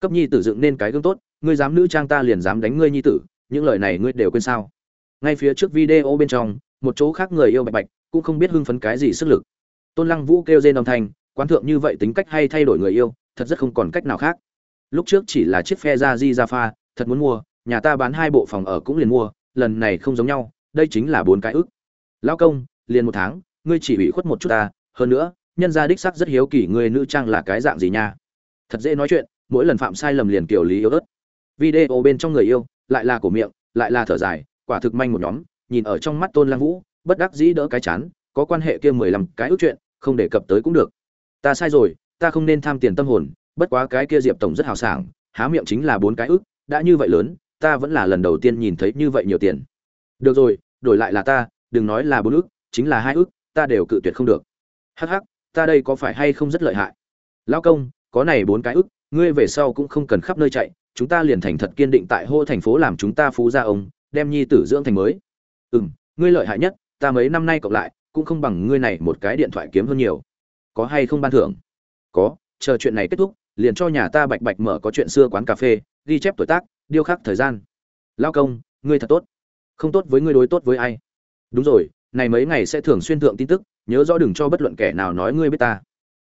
Cấp nhi tử dựng nên cái gương tốt, ngươi dám nữ trang ta liền dám đánh ngươi nhi tử, những lời này ngươi đều quên sao? Ngay phía trước video bên trong, một chỗ khác người yêu bạch bạch cũng không biết hưng phấn cái gì sức lực. Tôn lăng vũ kêu rên đồng thanh quán thượng như vậy tính cách hay thay đổi người yêu, thật rất không còn cách nào khác. Lúc trước chỉ là chiếc phe ra di ra pha, thật muốn mua, nhà ta bán hai bộ phòng ở cũng liền mua, lần này không giống nhau, đây chính là bốn cái ức lão công, liền một tháng, ngươi chỉ ủy khuất một chút ta, hơn nữa, nhân gia đích sắc rất hiếu kỳ người nữ trang là cái dạng gì nha. Thật dễ nói chuyện, mỗi lần phạm sai lầm liền kiểu lý yếu ớt. Video bên trong người yêu, lại là cổ miệng, lại là thở dài, quả thực manh một nhóm, nhìn ở trong mắt tôn lang vũ, bất đắc dĩ đỡ cái chán, có quan hệ kia mười lăm cái ước chuyện, không đề cập tới cũng được ta sai rồi, ta không nên tham tiền tâm hồn, bất quá cái kia diệp tổng rất hào sảng, há miệng chính là bốn cái ước đã như vậy lớn, ta vẫn là lần đầu tiên nhìn thấy như vậy nhiều tiền. Được rồi, đổi lại là ta, đừng nói là bốn ước chính là hai ước ta đều cự tuyệt không được. Hắc hắc, ta đây có phải hay không rất lợi hại? Lao công, có này bốn cái ước ngươi về sau cũng không cần khắp nơi chạy, chúng ta liền thành thật kiên định tại hô thành phố làm chúng ta phú gia ông, đem nhi tử dưỡng thành mới. Ừ m ngươi lợi hại nhất, ta mấy năm nay cộng lại, cũng không bằng ngươi này một cái điện thoại kiếm hơn nhiều có hay không ban thưởng? Có, chờ chuyện này kết thúc, liền cho nhà ta bạch bạch mở có chuyện xưa quán cà phê, ghi chép tuổi tác, điêu khắc thời gian. Lao công, ngươi thật tốt. Không tốt với ngươi đối tốt với ai? Đúng rồi, này mấy ngày sẽ thường xuyên thượng tin tức, nhớ rõ đừng cho bất luận kẻ nào nói ngươi biết ta.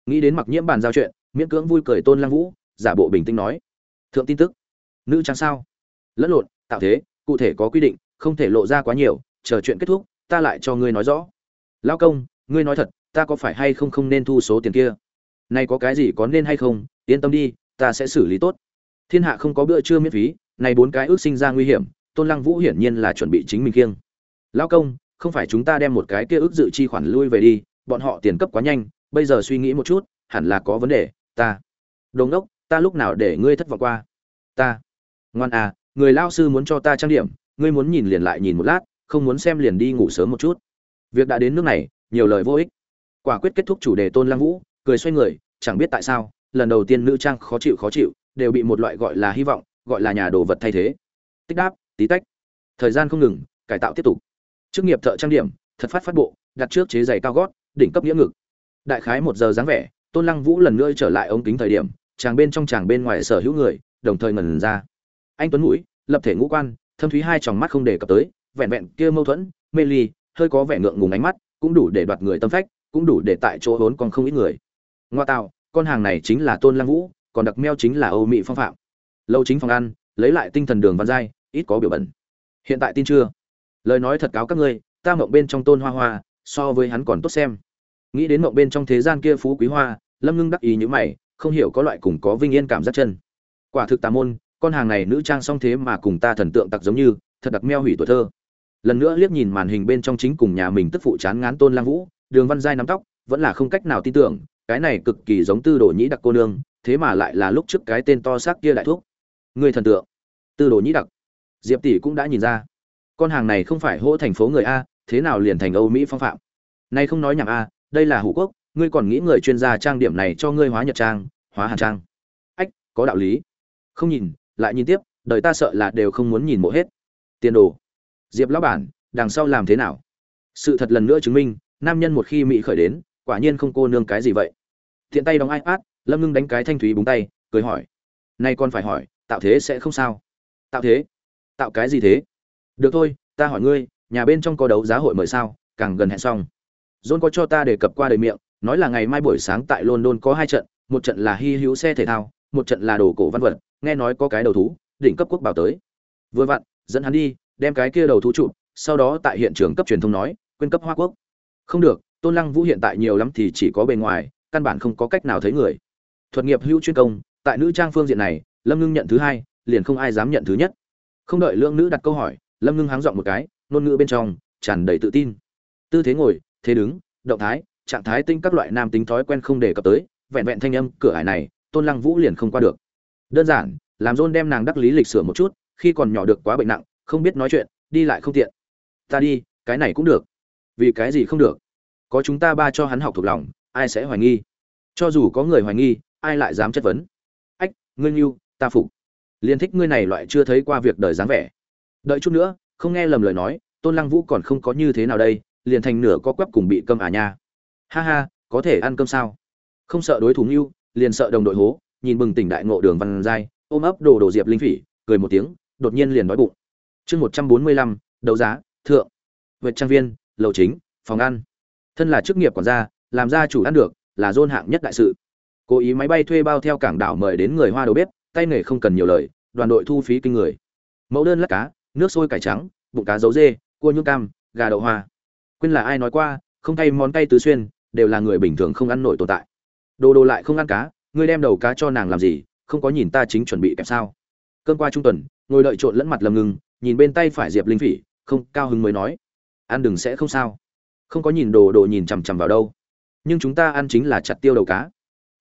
Nghĩ đến mặc nhiễm bàn giao chuyện, miễn cưỡng vui cười tôn lang vũ, giả bộ bình tĩnh nói. Thượng tin tức. Nữ trang sao? Lẫn lộn, tạo thế, cụ thể có quy định, không thể lộ ra quá nhiều, chờ chuyện kết thúc, ta lại cho ngươi nói rõ. Lao công, ngươi nói thật ta có phải hay không không nên thu số tiền kia? Này có cái gì có nên hay không? Yên tâm đi, ta sẽ xử lý tốt. Thiên hạ không có bữa trưa miễn phí, này bốn cái ước sinh ra nguy hiểm, tôn lăng vũ hiển nhiên là chuẩn bị chính mình kiêng Lão công, không phải chúng ta đem một cái kia ước dự chi khoản lui về đi, bọn họ tiền cấp quá nhanh, bây giờ suy nghĩ một chút, hẳn là có vấn đề, ta. Đồ ngốc, ta lúc nào để ngươi thất vọng qua? Ta. Ngoan à người lao sư muốn cho ta trang điểm, ngươi muốn nhìn liền lại nhìn một lát, không muốn xem liền đi ngủ sớm một chút. Việc đã đến nước này, nhiều lời vô ích quả quyết kết thúc chủ đề tôn lăng vũ, cười xoay người, chẳng biết tại sao, lần đầu tiên nữ trang khó chịu khó chịu, đều bị một loại gọi là hy vọng, gọi là nhà đồ vật thay thế. Tích đáp, tí tách. Thời gian không ngừng, cải tạo tiếp tục. Chức nghiệp thợ trang điểm, thật phát phát bộ, đặt trước chế giày cao gót, đỉnh cấp nghĩa ngực. Đại khái một giờ dáng vẻ, tôn lăng vũ lần nữa trở lại ống kính thời điểm, chàng bên trong chàng bên ngoài sở hữu người, đồng thời ngẩn ra. Anh tuấn mũi, lập thể ngũ quan, thâm thúy hai tròng mắt không đề cập tới, vẹn vẹn kia mâu thuẫn, mê ly, hơi có vẻ ngượng ngùng ánh mắt, cũng đủ để đoạt người tâm phách cũng đủ để tại chỗ vốn còn không ít người. Ngoa tạo, con hàng này chính là tôn lăng vũ, còn đặc meo chính là âu mỹ phong phạm. Lâu chính phòng ăn, lấy lại tinh thần đường văn giai, ít có biểu bẩn. Hiện tại tin chưa? Lời nói thật cáo các ngươi, ta mộng bên trong tôn hoa hoa, so với hắn còn tốt xem. Nghĩ đến mộng bên trong thế gian kia phú quý hoa, lâm ngưng đắc ý như mày, không hiểu có loại cùng có vinh yên cảm giác chân. Quả thực tà môn, con hàng này nữ trang song thế mà cùng ta thần tượng tặc giống như, thật đặc meo hủy tuổi thơ. Lần nữa liếc nhìn màn hình bên trong chính cùng nhà mình tức phụ chán ngán tôn lang vũ đường văn giai nắm tóc, vẫn là không cách nào tin tưởng, cái này cực kỳ giống tư đồ nhĩ đặc cô nương, thế mà lại là lúc trước cái tên to xác kia đại thuốc người thần tượng. Tư đồ nhĩ đặc. Diệp tỷ cũng đã nhìn ra. Con hàng này không phải hỗ thành phố người a, thế nào liền thành âu mỹ phong phạm? Nay không nói nhảm a, đây là hủ quốc, ngươi còn nghĩ người chuyên gia trang điểm này cho ngươi hóa nhật trang, hóa hàn trang. Ách, có đạo lý. Không nhìn, lại nhìn tiếp, đời ta sợ là đều không muốn nhìn mộ hết. Tiền đồ. Diệp lão bản, đằng sau làm thế nào? Sự thật lần nữa chứng minh nam nhân một khi mỹ khởi đến, quả nhiên không cô nương cái gì vậy. Thiện tay đóng ipad, lâm ngưng đánh cái thanh thúy búng tay, cười hỏi. Nay con phải hỏi, tạo thế sẽ không sao? Tạo thế? Tạo cái gì thế? Được thôi, ta hỏi ngươi, nhà bên trong có đấu giá hội mời sao? Càng gần hẹn xong. John có cho ta đề cập qua đời miệng, nói là ngày mai buổi sáng tại london có hai trận, một trận là hy hữu xe thể thao, một trận là đồ cổ văn vật, nghe nói có cái đầu thú, đỉnh cấp quốc bảo tới. Vừa vặn, dẫn hắn đi, đem cái kia đầu thú chụp. sau đó tại hiện trường cấp truyền thông nói quyên cấp hoa quốc không được, tôn lăng vũ hiện tại nhiều lắm thì chỉ có bề ngoài, căn bản không có cách nào thấy người. Thuật nghiệp hữu chuyên công, tại nữ trang phương diện này, lâm ngưng nhận thứ hai, liền không ai dám nhận thứ nhất. Không đợi lưỡng nữ đặt câu hỏi, lâm ngưng háng dọn một cái, ngôn ngữ bên trong, tràn đầy tự tin. Tư thế ngồi, thế đứng, động thái, trạng thái tinh các loại nam tính thói quen không đề cập tới, vẹn vẹn thanh âm cửa hải này, tôn lăng vũ liền không qua được. Đơn giản, làm dôn đem nàng đắc lý lịch sửa một chút, khi còn nhỏ được quá bệnh nặng, không biết nói chuyện, đi lại không tiện. Ta đi, cái này cũng được vì cái gì không được? Có chúng ta ba cho hắn học thuộc lòng, ai sẽ hoài nghi? Cho dù có người hoài nghi, ai lại dám chất vấn? Ách, ngươi nghiêu ta phục. Liên thích ngươi này loại chưa thấy qua việc đời dáng vẻ. Đợi chút nữa, không nghe lầm lời nói, tôn lăng vũ còn không có như thế nào đây, liền thành nửa có quắp cùng bị cơm à nha. Ha ha, có thể ăn cơm sao? Không sợ đối thủ nghiêu liền sợ đồng đội hố, nhìn bừng tỉnh đại ngộ đường văn giai, ôm ấp đồ đồ diệp linh phỉ, cười một tiếng, đột nhiên liền đói bụng. Chương một trăm bốn mươi lăm, đấu giá, thượng. Vệ trang viên lầu chính, phòng ăn. Thân là chức nghiệp quản gia, làm gia chủ ăn được là dôn hạng nhất đại sự. Cố ý máy bay thuê bao theo cảng đảo mời đến người hoa đầu bếp, tay nghề không cần nhiều lời, đoàn đội thu phí kinh người. Mẫu đơn lát cá, nước sôi cải trắng, bụng cá dấu dê, cua nhung cam, gà đậu hoa. Quên là ai nói qua, không thay món cay tứ xuyên, đều là người bình thường không ăn nổi tồn tại. Đồ đồ lại không ăn cá, ngươi đem đầu cá cho nàng làm gì, không có nhìn ta chính chuẩn bị kẹp sao? Cơn qua trung tuần, ngồi đợi trộn lẫn mặt lầm ngừng, nhìn bên tay phải diệp linh phỉ, không, cao hứng mới nói ăn đừng sẽ không sao. Không có nhìn đồ đồ nhìn chằm chằm vào đâu. Nhưng chúng ta ăn chính là chặt tiêu đầu cá.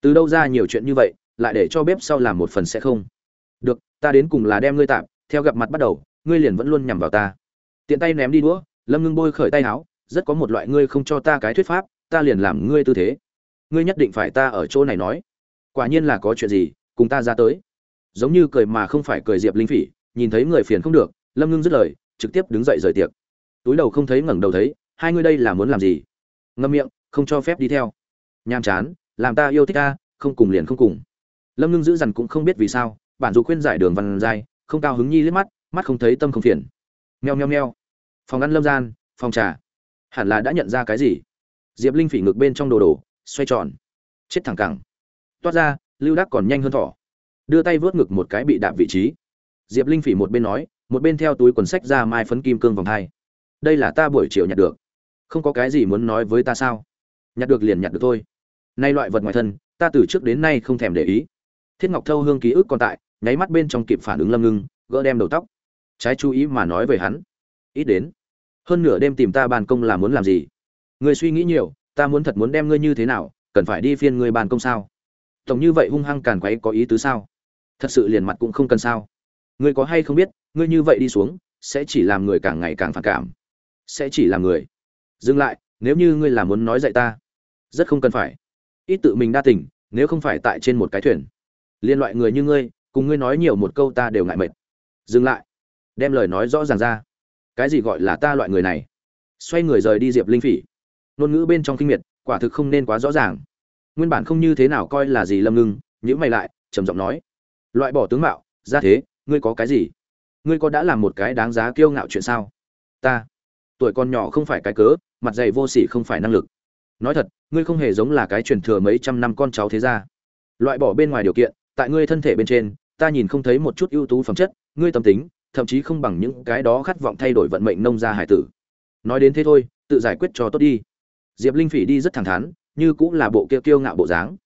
Từ đâu ra nhiều chuyện như vậy, lại để cho bếp sau làm một phần sẽ không? Được, ta đến cùng là đem ngươi tạm, theo gặp mặt bắt đầu, ngươi liền vẫn luôn nhằm vào ta. Tiện tay ném đi đũa, lâm ngưng bôi khởi tay áo, rất có một loại ngươi không cho ta cái thuyết pháp, ta liền làm ngươi tư thế. Ngươi nhất định phải ta ở chỗ này nói. Quả nhiên là có chuyện gì, cùng ta ra tới. Giống như cười mà không phải cười diệp linh phỉ, nhìn thấy người phiền không được, lâm ngưng dứt lời, trực tiếp đứng dậy rời tiệc túi đầu không thấy ngẩng đầu thấy, hai ngươi đây là muốn làm gì? Ngâm miệng, không cho phép đi theo. Nham chán, làm ta yêu thích ta, không cùng liền không cùng. Lâm ngưng giữ dằn cũng không biết vì sao, bản dù khuyên giải đường văn dài, không cao hứng nhi liếc mắt mắt không thấy tâm không phiền. Nheo nheo nheo phòng ăn lâm gian, phòng trà. Hẳn là đã nhận ra cái gì? Diệp linh phỉ ngực bên trong đồ đồ, xoay tròn. Chết thẳng cẳng. Toát ra, lưu đắc còn nhanh hơn thỏ. Đưa tay vớt ngực một cái bị đạp vị trí. Diệp linh phỉ một bên nói, một bên theo túi quần sách ra mai phấn kim cương vòng hai đây là ta buổi chiều nhặt được. Không có cái gì muốn nói với ta sao? Nhặt được liền nhặt được thôi. Nay loại vật ngoài thân, ta từ trước đến nay không thèm để ý. Thiết ngọc thâu hương ký ức còn tại, nháy mắt bên trong kịp phản ứng lâm ngưng, gỡ đem đầu tóc. Trái chú ý mà nói về hắn. Ít đến, hơn nửa đêm tìm ta bàn công là muốn làm gì? Người suy nghĩ nhiều, ta muốn thật muốn đem ngươi như thế nào, cần phải đi phiên ngươi bàn công sao? Tổng như vậy hung hăng càn quấy có ý tứ sao? Thật sự liền mặt cũng không cần sao? Ngươi có hay không biết, ngươi như vậy đi xuống, sẽ chỉ làm người càng ngày càng phản cảm sẽ chỉ làm người. Dừng lại, nếu như ngươi là muốn nói dạy ta, rất không cần phải. Ít tự mình đa tình, nếu không phải tại trên một cái thuyền. Liên loại người như ngươi, cùng ngươi nói nhiều một câu ta đều ngại mệt. Dừng lại. Đem lời nói rõ ràng ra. Cái gì gọi là ta loại người này? Xoay người rời đi diệp linh phỉ. Ngôn ngữ bên trong kinh miệt, quả thực không nên quá rõ ràng. Nguyên bản không như thế nào coi là gì lâm ngưng nhữ mày lại, trầm giọng nói. Loại bỏ tướng mạo, ra thế, ngươi có cái gì? Ngươi có đã làm một cái đáng giá kiêu ngạo chuyện sao? Ta tuổi con nhỏ không phải cái cớ, mặt dày vô sỉ không phải năng lực. Nói thật, ngươi không hề giống là cái truyền thừa mấy trăm năm con cháu thế gia. Loại bỏ bên ngoài điều kiện, tại ngươi thân thể bên trên, ta nhìn không thấy một chút ưu tú phẩm chất, ngươi tâm tính, thậm chí không bằng những cái đó khát vọng thay đổi vận mệnh nông gia hải tử. Nói đến thế thôi, tự giải quyết cho tốt đi. Diệp linh phỉ đi rất thẳng thắn, như cũng là bộ kia kiêu ngạo bộ dáng.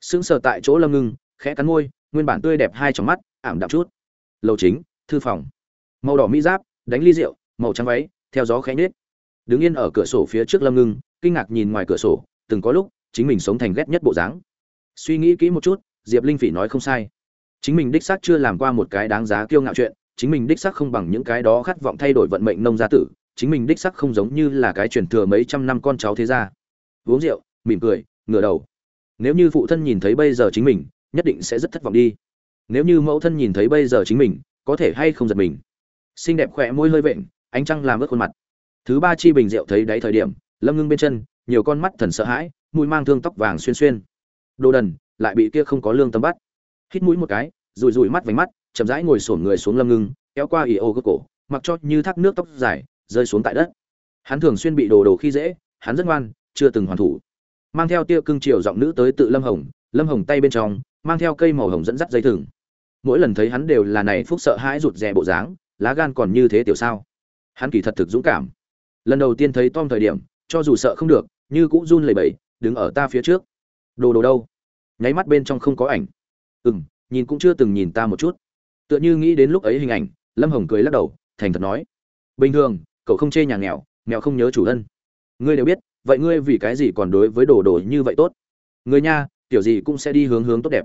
Sững sờ tại chỗ lâm ngưng, khẽ cắn môi, nguyên bản tươi đẹp hai trong mắt, ảm đạm chút. Lầu chính, thư phòng. Màu đỏ mỹ giáp, đánh ly rượu, màu trắng váy theo gió khẽ nhếch. đứng yên ở cửa sổ phía trước lâm ngưng, kinh ngạc nhìn ngoài cửa sổ, từng có lúc, chính mình sống thành ghét nhất bộ dáng. Suy nghĩ kỹ một chút, diệp linh phỉ nói không sai. Chính mình đích xác chưa làm qua một cái đáng giá kiêu ngạo chuyện, chính mình đích xác không bằng những cái đó khát vọng thay đổi vận mệnh nông gia tử, chính mình đích xác không giống như là cái truyền thừa mấy trăm năm con cháu thế gia. Uống rượu, mỉm cười, ngửa đầu. Nếu như phụ thân nhìn thấy bây giờ chính mình, nhất định sẽ rất thất vọng đi. Nếu như mẫu thân nhìn thấy bây giờ chính mình, có thể hay không giật mình. Xinh đẹp khỏe môi hơi vện ánh trăng làm ướt khuôn mặt. Thứ ba chi bình rượu thấy đáy thời điểm, lâm ngưng bên chân, nhiều con mắt thần sợ hãi, mũi mang thương tóc vàng xuyên xuyên. Đồ đần, lại bị kia không có lương tâm bắt. Hít mũi một cái rùi rùi mắt vành mắt, chậm rãi ngồi sổn người xuống lâm ngưng, kéo qua ỉ ô cơ cổ, mặc cho như thác nước tóc dài, rơi xuống tại đất. Hắn thường xuyên bị đồ đồ khi dễ, hắn rất ngoan, chưa từng hoàn thủ. Mang theo tia cưng chiều giọng nữ tới tự lâm hồng lâm hồng tay bên trong, mang theo cây màu hồng dẫn dắt dây thừng. Mỗi lần thấy hắn đều là này phúc sợ hãi rụt rè bộ dáng, lá gan còn như thế tiểu sao? Hắn kỳ thật thực dũng cảm. Lần đầu tiên thấy tom thời điểm, cho dù sợ không được, như cũng run lẩy bẩy, đứng ở ta phía trước. Đồ đồ đâu? Nháy mắt bên trong không có ảnh. Ừ m nhìn cũng chưa từng nhìn ta một chút. Tựa như nghĩ đến lúc ấy hình ảnh, lâm hồng cười lắc đầu, thành thật nói. Bình thường, cậu không chê nhà nghèo nghèo không nhớ chủ thân. Ngươi đều biết, vậy ngươi vì cái gì còn đối với đồ đồ như vậy tốt? Người nha, kiểu gì cũng sẽ đi hướng hướng tốt đẹp.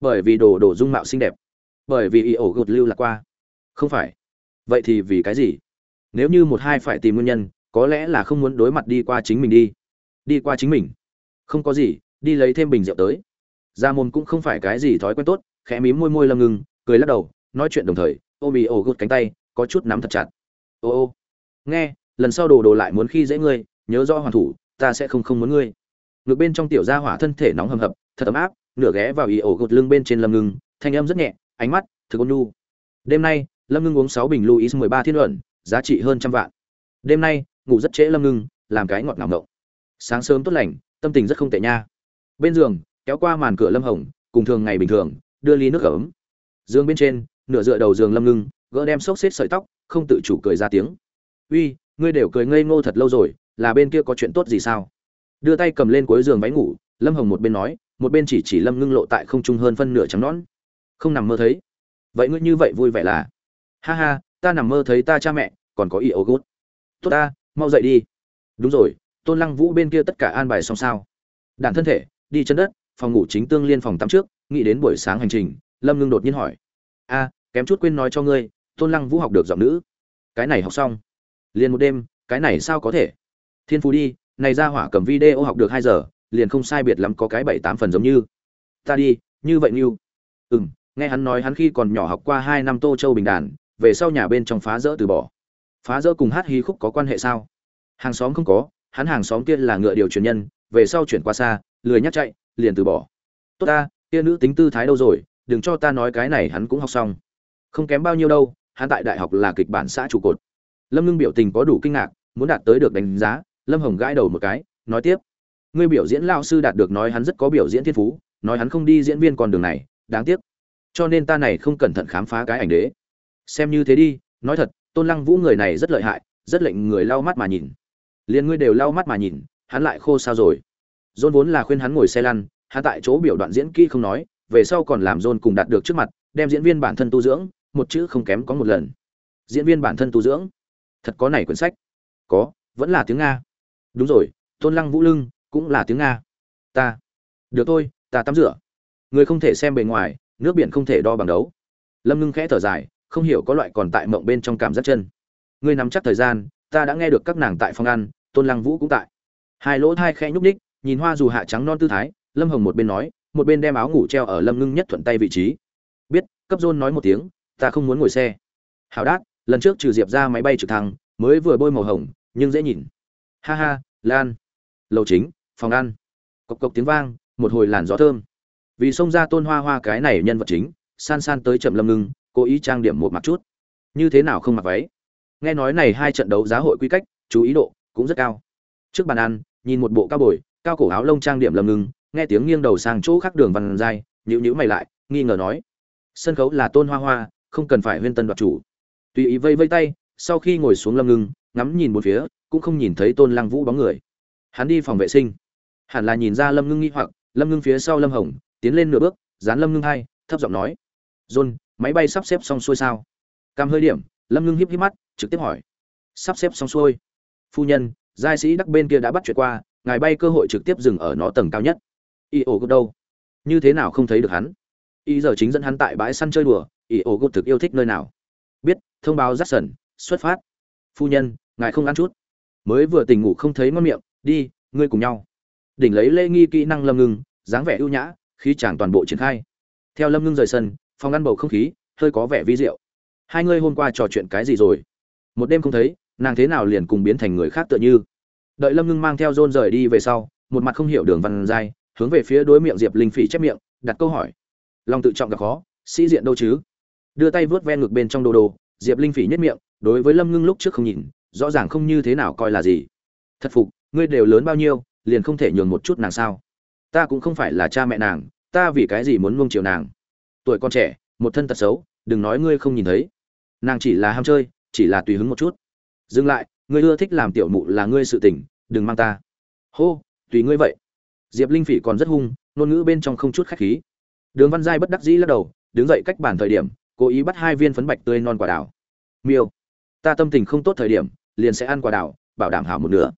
Bởi vì đồ đồ dung mạo xinh đẹp. Bởi vì ý ổ gột lưu lạc qua. Không phải. Vậy thì vì cái gì? Nếu như một hai phải tìm nguyên nhân, có lẽ là không muốn đối mặt đi qua chính mình đi. Đi qua chính mình. Không có gì, đi lấy thêm bình rượu tới. Ra môn cũng không phải cái gì thói quen tốt, khẽ mím môi môi lâm ngưng, cười lắc đầu, nói chuyện đồng thời ôm bị ổ gột cánh tay, có chút nắm thật chặt. Ô ô. Nghe, lần sau đồ đồ lại muốn khi dễ ngươi, nhớ do hoàn thủ, ta sẽ không không muốn ngươi. Ngược bên trong tiểu gia hỏa thân thể nóng hầm hập, thật ấm áp, nửa ghé vào ý ổ gột lưng bên trên lâm ngưng, thanh âm rất nhẹ, ánh mắt, thực ôn nhu. Đêm nay lâm ngưng uống sáu bình luis mười ba thiên luận giá trị hơn trăm vạn. Đêm nay, ngủ rất trễ lâm ngưng, làm cái ngọt ngào ngộng. Sáng sớm tốt lành, tâm tình rất không tệ nha. Bên giường, kéo qua màn cửa lâm hồng, cùng thường ngày bình thường, đưa ly nước ấm. Giường bên trên, nửa dựa đầu giường lâm ngưng, gỡ đem xốc xếp sợi tóc, không tự chủ cười ra tiếng. Uy, ngươi đều cười ngây ngô thật lâu rồi, là bên kia có chuyện tốt gì sao? Đưa tay cầm lên cuối giường váy ngủ, lâm hồng một bên nói, một bên chỉ chỉ lâm ngưng lộ tại không trung hơn phân nửa trắng nón không nằm mơ thấy. Vậy ngươi như vậy vui vẻ là? Ha ha ta nằm mơ thấy ta cha mẹ, còn có ý ấu gút. Tốt ta, mau dậy đi. Đúng rồi, tôn lăng vũ bên kia tất cả an bài xong sao? Đạn thân thể, đi chân đất, phòng ngủ chính tương liên phòng tắm trước, nghĩ đến buổi sáng hành trình, lâm ngưng đột nhiên hỏi. A, kém chút quên nói cho ngươi, tôn lăng vũ học được giọng nữ. Cái này học xong. Liền một đêm, cái này sao có thể? Thiên phú đi, này ra hỏa cầm video học được hai giờ, liền không sai biệt lắm có cái bảy tám phần giống như. Ta đi, như vậy như ừ m nghe hắn nói hắn khi còn nhỏ học qua hai năm tô châu bình đàn về sau nhà bên trong phá rỡ từ bỏ. Phá rỡ cùng hát hí khúc có quan hệ sao? Hàng xóm không có, hắn hàng xóm kia là ngựa điều truyền nhân, về sau chuyển qua xa, lười nhắc chạy, liền từ bỏ. Tốt ta, kia nữ tính tư thái đâu rồi, đừng cho ta nói cái này hắn cũng học xong. Không kém bao nhiêu đâu, hắn tại đại học là kịch bản xã trụ cột. Lâm ngưng biểu tình có đủ kinh ngạc, muốn đạt tới được đánh giá, lâm hồng gãi đầu một cái, nói tiếp. Ngươi biểu diễn lao sư đạt được nói hắn rất có biểu diễn thiên phú, nói hắn không đi diễn viên con đường này, đáng tiếc. Cho nên ta này không cẩn thận khám phá cái ảnh đế xem như thế đi, nói thật, tôn lăng vũ người này rất lợi hại, rất lệnh người lau mắt mà nhìn. Liền ngươi đều lau mắt mà nhìn, hắn lại khô sao rồi? Dôn vốn là khuyên hắn ngồi xe lăn, hắn tại chỗ biểu đoạn diễn kỹ không nói, về sau còn làm dôn cùng đạt được trước mặt, đem diễn viên bản thân tu dưỡng, một chữ không kém có một lần. Diễn viên bản thân tu dưỡng? Thật có này quyển sách. Có, vẫn là tiếng nga. Đúng rồi, tôn lăng vũ lưng, cũng là tiếng nga. Ta. Được thôi, ta tắm rửa. Người không thể xem bề ngoài, nước biển không thể đo bằng đấu. Lâm ngưng khẽ thở dài không hiểu có loại còn tại mộng bên trong cảm giác chân. Ngươi nắm chắc thời gian, ta đã nghe được các nàng tại phòng ăn, tôn lăng vũ cũng tại. Hai lỗ thai khe nhúc ních nhìn hoa dù hạ trắng non tư thái, lâm hồng một bên nói, một bên đem áo ngủ treo ở lâm ngưng nhất thuận tay vị trí. Biết, cấp dôn nói một tiếng, ta không muốn ngồi xe. Hào đát, lần trước trừ diệp ra máy bay trực thăng, mới vừa bôi màu hồng, nhưng dễ nhìn. Ha ha, lan. Lầu chính, phòng ăn. Cộc cộc tiếng vang, một hồi làn gió thơm. Vì xông ra tôn hoa hoa cái này nhân vật chính, san san tới chậm lâm ngưng cố ý trang điểm một mặt chút. Như thế nào không mặc váy? Nghe nói này hai trận đấu giá hội quy cách, chú ý độ cũng rất cao. Trước bàn ăn, nhìn một bộ cao bồi, cao cổ áo lông trang điểm lâm ngưng nghe tiếng nghiêng đầu sang chỗ khác đường văn dai nhữ nhữ mày lại, nghi ngờ nói, sân khấu là tôn hoa hoa, không cần phải huyên tân đoạt chủ. Tùy ý vây vây tay, sau khi ngồi xuống lâm ngưng ngắm nhìn một phía, cũng không nhìn thấy tôn lăng vũ bóng người. Hắn đi phòng vệ sinh. Hẳn là nhìn ra lâm ngưng nghi hoặc, lâm ngưng phía sau lâm hồng, tiến lên nửa bước, dán lâm ngưng hai, thấp giọng nói, john máy bay sắp xếp xong xuôi sao? Cam hơi điểm, lâm ngưng híp híp mắt, trực tiếp hỏi. Sắp xếp xong xuôi. Phu nhân, giai sĩ đắc bên kia đã bắt chuyện qua, ngài bay cơ hội trực tiếp dừng ở nó tầng cao nhất. Y ổ gục đâu? Như thế nào không thấy được hắn? Y giờ chính dẫn hắn tại bãi săn chơi đùa y ổ gục thực yêu thích nơi nào? Biết, thông báo rắt sần xuất phát. Phu nhân, ngài không ăn chút. Mới vừa tỉnh ngủ không thấy ngon miệng, đi, ngươi cùng nhau. Đỉnh lấy lễ nghi kỹ năng lâm ngưng, dáng vẻ ưu nhã khi chàng toàn bộ triển khai. Theo lâm ngưng rời sân phòng ăn bầu không khí, hơi có vẻ vi diệu. Hai ngươi hôm qua trò chuyện cái gì rồi? Một đêm không thấy, nàng thế nào liền cùng biến thành người khác tựa như? Đợi lâm ngưng mang theo John rời đi về sau, một mặt không hiểu đường văn giai hướng về phía đối miệng diệp linh phỉ chép miệng, đặt câu hỏi. Lòng tự trọng gặp khó, sĩ diện đâu chứ? Đưa tay vớt ven ngực bên trong đồ đồ, diệp linh phỉ nhất miệng, đối với lâm ngưng lúc trước không nhìn, rõ ràng không như thế nào coi là gì. Thật phục, ngươi đều lớn bao nhiêu, liền không thể nhường một chút nàng sao? Ta cũng không phải là cha mẹ nàng, ta vì cái gì muốn nuông chiều nàng? Tuổi con trẻ, một thân tật xấu, đừng nói ngươi không nhìn thấy. Nàng chỉ là ham chơi, chỉ là tùy hứng một chút. Dừng lại, ngươi ưa thích làm tiểu mụ là ngươi sự tình, đừng mang ta. Hô, tùy ngươi vậy. Diệp linh phỉ còn rất hung, ngôn ngữ bên trong không chút khách khí. Đường văn giai bất đắc dĩ lắc đầu, đứng dậy cách bản thời điểm, cố ý bắt hai viên phấn bạch tươi non quả đào. Miêu, ta tâm tình không tốt thời điểm, liền sẽ ăn quả đào, bảo đảm hảo một nửa.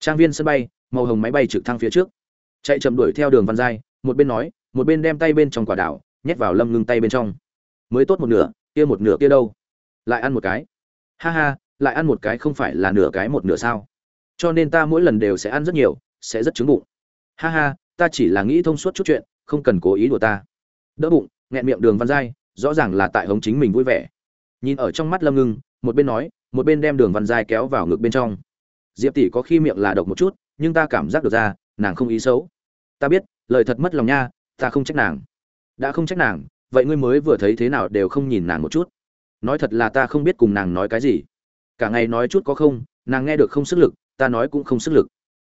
Trang viên sân bay, màu hồng máy bay trực thăng phía trước. Chạy chậm đuổi theo đường văn giai, một bên nói, một bên đem tay bên trong quả đào nhét vào lâm ngưng tay bên trong. Mới tốt một nửa, kia một nửa kia đâu? Lại ăn một cái. Ha ha, lại ăn một cái không phải là nửa cái một nửa sao? Cho nên ta mỗi lần đều sẽ ăn rất nhiều, sẽ rất trứng bụng. Ha ha, ta chỉ là nghĩ thông suốt chút chuyện, không cần cố ý đùa ta. Đỡ bụng, nghẹn miệng đường văn giai, rõ ràng là tại hống chính mình vui vẻ. Nhìn ở trong mắt lâm ngưng, một bên nói, một bên đem đường văn giai kéo vào ngực bên trong. Diệp tỷ có khi miệng là độc một chút, nhưng ta cảm giác được ra, nàng không ý xấu. Ta biết, lời thật mất lòng nha, ta không trách nàng đã không trách nàng, vậy ngươi mới vừa thấy thế nào đều không nhìn nàng một chút. Nói thật là ta không biết cùng nàng nói cái gì. Cả ngày nói chút có không, nàng nghe được không sức lực, ta nói cũng không sức lực.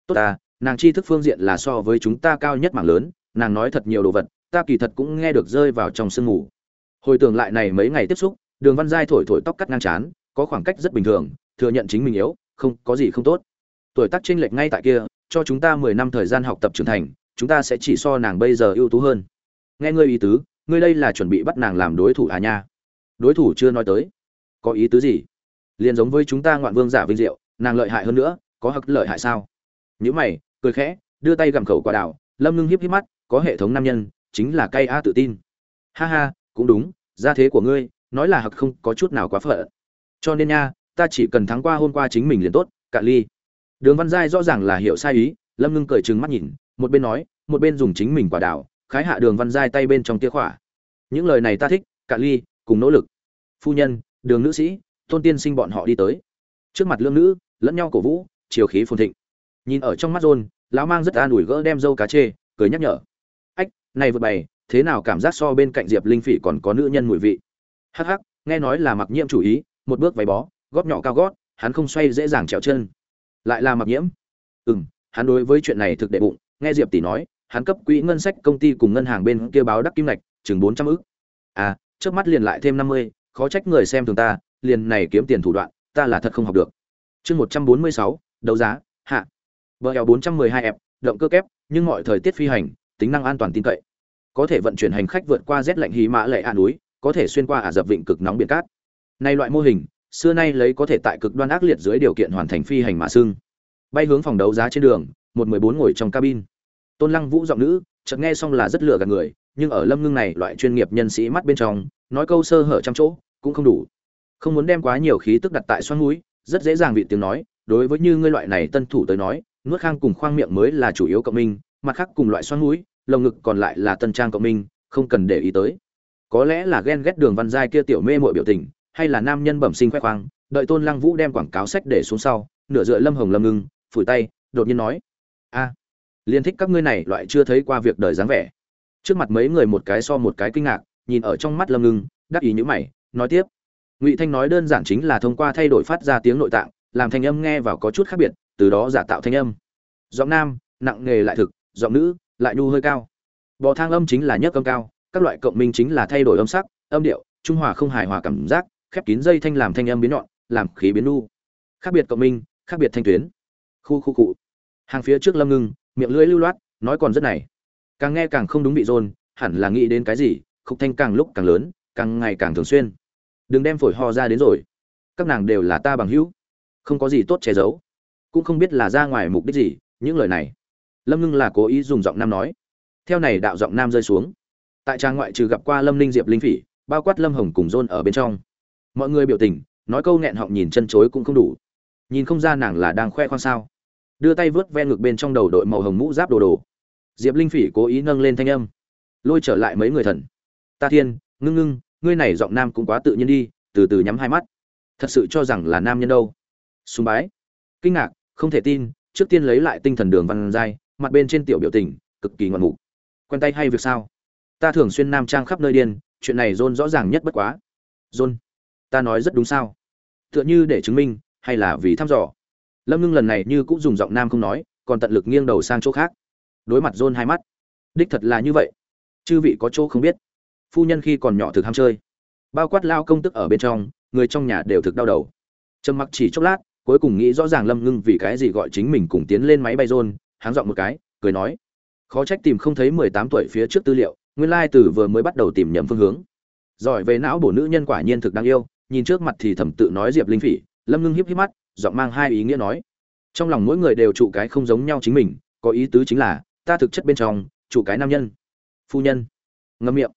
Tốt ta, nàng tri thức phương diện là so với chúng ta cao nhất mảng lớn, nàng nói thật nhiều đồ vật, ta kỳ thật cũng nghe được rơi vào trong sương mù. Hồi tưởng lại này mấy ngày tiếp xúc, đường văn giai thổi thổi tóc cắt ngang chán có khoảng cách rất bình thường, thừa nhận chính mình yếu, không, có gì không tốt. Tuổi tác chênh lệch ngay tại kia, cho chúng ta mười năm thời gian học tập trưởng thành, chúng ta sẽ chỉ so nàng bây giờ ưu tú hơn nghe ngươi ý tứ ngươi đây là chuẩn bị bắt nàng làm đối thủ à nha? Đối thủ chưa nói tới. Có ý tứ gì? Liền giống với chúng ta ngoạn vương giả vinh diệu nàng lợi hại hơn nữa có hặc lợi hại sao? Nhữ mày cười khẽ đưa tay gặm khẩu quả đảo, lâm ngưng hiếp hiếp mắt có hệ thống nam nhân chính là cay a tự tin. Ha ha cũng đúng gia thế của ngươi nói là hặc không có chút nào quá phở cho nên nha ta chỉ cần thắng qua hôm qua chính mình liền tốt cạn ly. Đường văn giai rõ ràng là hiểu sai ý lâm ngưng cởi trừng mắt nhìn một bên nói một bên dùng chính mình quả đảo khái hạ đường văn giai tay bên trong tia khỏa. Những lời này ta thích cạn ly, cùng nỗ lực. Phu nhân, đường nữ sĩ, tôn tiên sinh bọn họ đi tới. Trước mặt lương nữ, lẫn nhau cổ vũ, chiều khí phồn thịnh. Nhìn ở trong mắt rôn lão mang rất an ủi gỡ đem dâu cá chê, cười nhắc nhở. Ách, này vượt bày, thế nào cảm giác so bên cạnh diệp linh phỉ còn có nữ nhân mùi vị? Hắc hắc, nghe nói là mặc nhiễm chủ ý, một bước váy bó, gót nhỏ cao gót, hắn không xoay dễ dàng trèo chân. Lại là mặc nhiễm. Ừ m hắn đối với chuyện này thực đệ bụng, nghe diệp tỷ nói hắn cấp quỹ ngân sách công ty cùng ngân hàng bên kia báo đắc kim ngạch, chừng bốn trăm ức. À trước mắt liền lại thêm năm mươi, khó trách người xem thường ta, liền này kiếm tiền thủ đoạn, ta là thật không học được. Chương một trăm bốn mươi sáu, đấu giá, hạ. Bờ eo bốn trăm mười hai ép, động cơ kép, nhưng mọi thời tiết phi hành, tính năng an toàn tin cậy. Có thể vận chuyển hành khách vượt qua rét lạnh hí mã lệ hạ núi, có thể xuyên qua ả dập vịnh cực nóng biển cát. Nay loại mô hình, xưa nay lấy có thể tại cực đoan ác liệt dưới điều kiện hoàn thành phi hành mà xưng. Bay hướng phòng đấu giá trên đường, một mười bốn ngồi trong cabin tôn lăng vũ giọng nữ, chợt nghe xong là rất lừa gạt người, nhưng ở lâm ngưng này loại chuyên nghiệp nhân sĩ mắt bên trong, nói câu sơ hở trăm chỗ, cũng không đủ. Không muốn đem quá nhiều khí tức đặt tại xoắn mũi, rất dễ dàng bị tiếng nói, đối với như ngươi loại này tân thủ tới nói, nuốt khang cùng khoang miệng mới là chủ yếu cộng minh, mặt khác cùng loại xoắn mũi, lồng ngực còn lại là tân trang cộng minh, không cần để ý tới. Có lẽ là ghen ghét đường văn giai kia tiểu mê mội biểu tình, hay là nam nhân bẩm sinh khoe khoang, đợi tôn lăng vũ đem quảng cáo sách để xuống sau, nửa dựa lâm hồng lâm ngưng, phủi tay, đột nhiên nói, a liên thích các ngươi này loại chưa thấy qua việc đời dáng vẻ. Trước mặt mấy người một cái so một cái kinh ngạc, nhìn ở trong mắt lâm ngưng, đắc ý nhữ mày, nói tiếp. Ngụy thanh nói đơn giản chính là thông qua thay đổi phát ra tiếng nội tạng, làm thanh âm nghe vào có chút khác biệt, từ đó giả tạo thanh âm. Giọng nam, nặng nghề lại thực, giọng nữ, lại nhu hơi cao. Bò thang âm chính là nhấc âm cao, các loại cộng minh chính là thay đổi âm sắc, âm điệu, trung hòa không hài hòa cảm giác, khép kín dây thanh làm thanh âm biến nhọn, làm khí biến nu. Khác biệt cộng minh, khác biệt thanh tuyến. Khu khu cụ. Hàng phía trước lâm ngưng miệng lưỡi lưu loát, nói còn rất này. Càng nghe càng không đúng bị dồn hẳn là nghĩ đến cái gì, khúc thanh càng lúc càng lớn, càng ngày càng thường xuyên. Đừng đem phổi ho ra đến rồi. Các nàng đều là ta bằng hữu. Không có gì tốt che giấu. Cũng không biết là ra ngoài mục đích gì, những lời này. Lâm ngưng là cố ý dùng giọng nam nói. Theo này đạo giọng nam rơi xuống. Tại trang ngoại trừ gặp qua lâm ninh diệp linh phỉ, bao quát lâm hồng cùng Rôn ở bên trong. Mọi người biểu tình, nói câu nghẹn họng nhìn chân chối cũng không đủ. Nhìn không ra nàng là đang khoe khoang sao đưa tay vớt ven ngực bên trong đầu đội màu hồng mũ giáp đồ đồ. Diệp linh phỉ cố ý nâng lên thanh âm. Lôi trở lại mấy người thần. Ta thiên, ngưng ngưng, ngươi này giọng nam cũng quá tự nhiên đi, từ từ nhắm hai mắt. Thật sự cho rằng là nam nhân đâu. Sùng bái. Kinh ngạc, không thể tin, trước tiên lấy lại tinh thần đường văn giai, mặt bên trên tiểu biểu tình, cực kỳ ngoạn mục. Quen tay hay việc sao? Ta thường xuyên nam trang khắp nơi điên, chuyện này john rõ ràng nhất bất quá. John, ta nói rất đúng sao? Tựa như để chứng minh, hay là vì thăm dò? Lâm ngưng lần này như cũng dùng giọng nam không nói, còn tận lực nghiêng đầu sang chỗ khác. Đối mặt john hai mắt. Đích thật là như vậy. Chư vị có chỗ không biết. Phu nhân khi còn nhỏ thực ham chơi. Bao quát lao công tức ở bên trong, người trong nhà đều thực đau đầu. Trầm mặc chỉ chốc lát, cuối cùng nghĩ rõ ràng lâm ngưng vì cái gì gọi chính mình cùng tiến lên máy bay John. háng dọn một cái, cười nói. Khó trách tìm không thấy mười tám tuổi phía trước tư liệu, nguyên lai từ vừa mới bắt đầu tìm nhầm phương hướng. Giỏi về não bổ nữ nhân quả nhiên thực đáng yêu, nhìn trước mặt thì thầm tự nói diệp linh phỉ, lâm ngưng hiếp hiếp mắt giọng mang hai ý nghĩa nói. Trong lòng mỗi người đều trụ cái không giống nhau chính mình, có ý tứ chính là, ta thực chất bên trong, trụ cái nam nhân. Phu nhân. Ngâm miệng.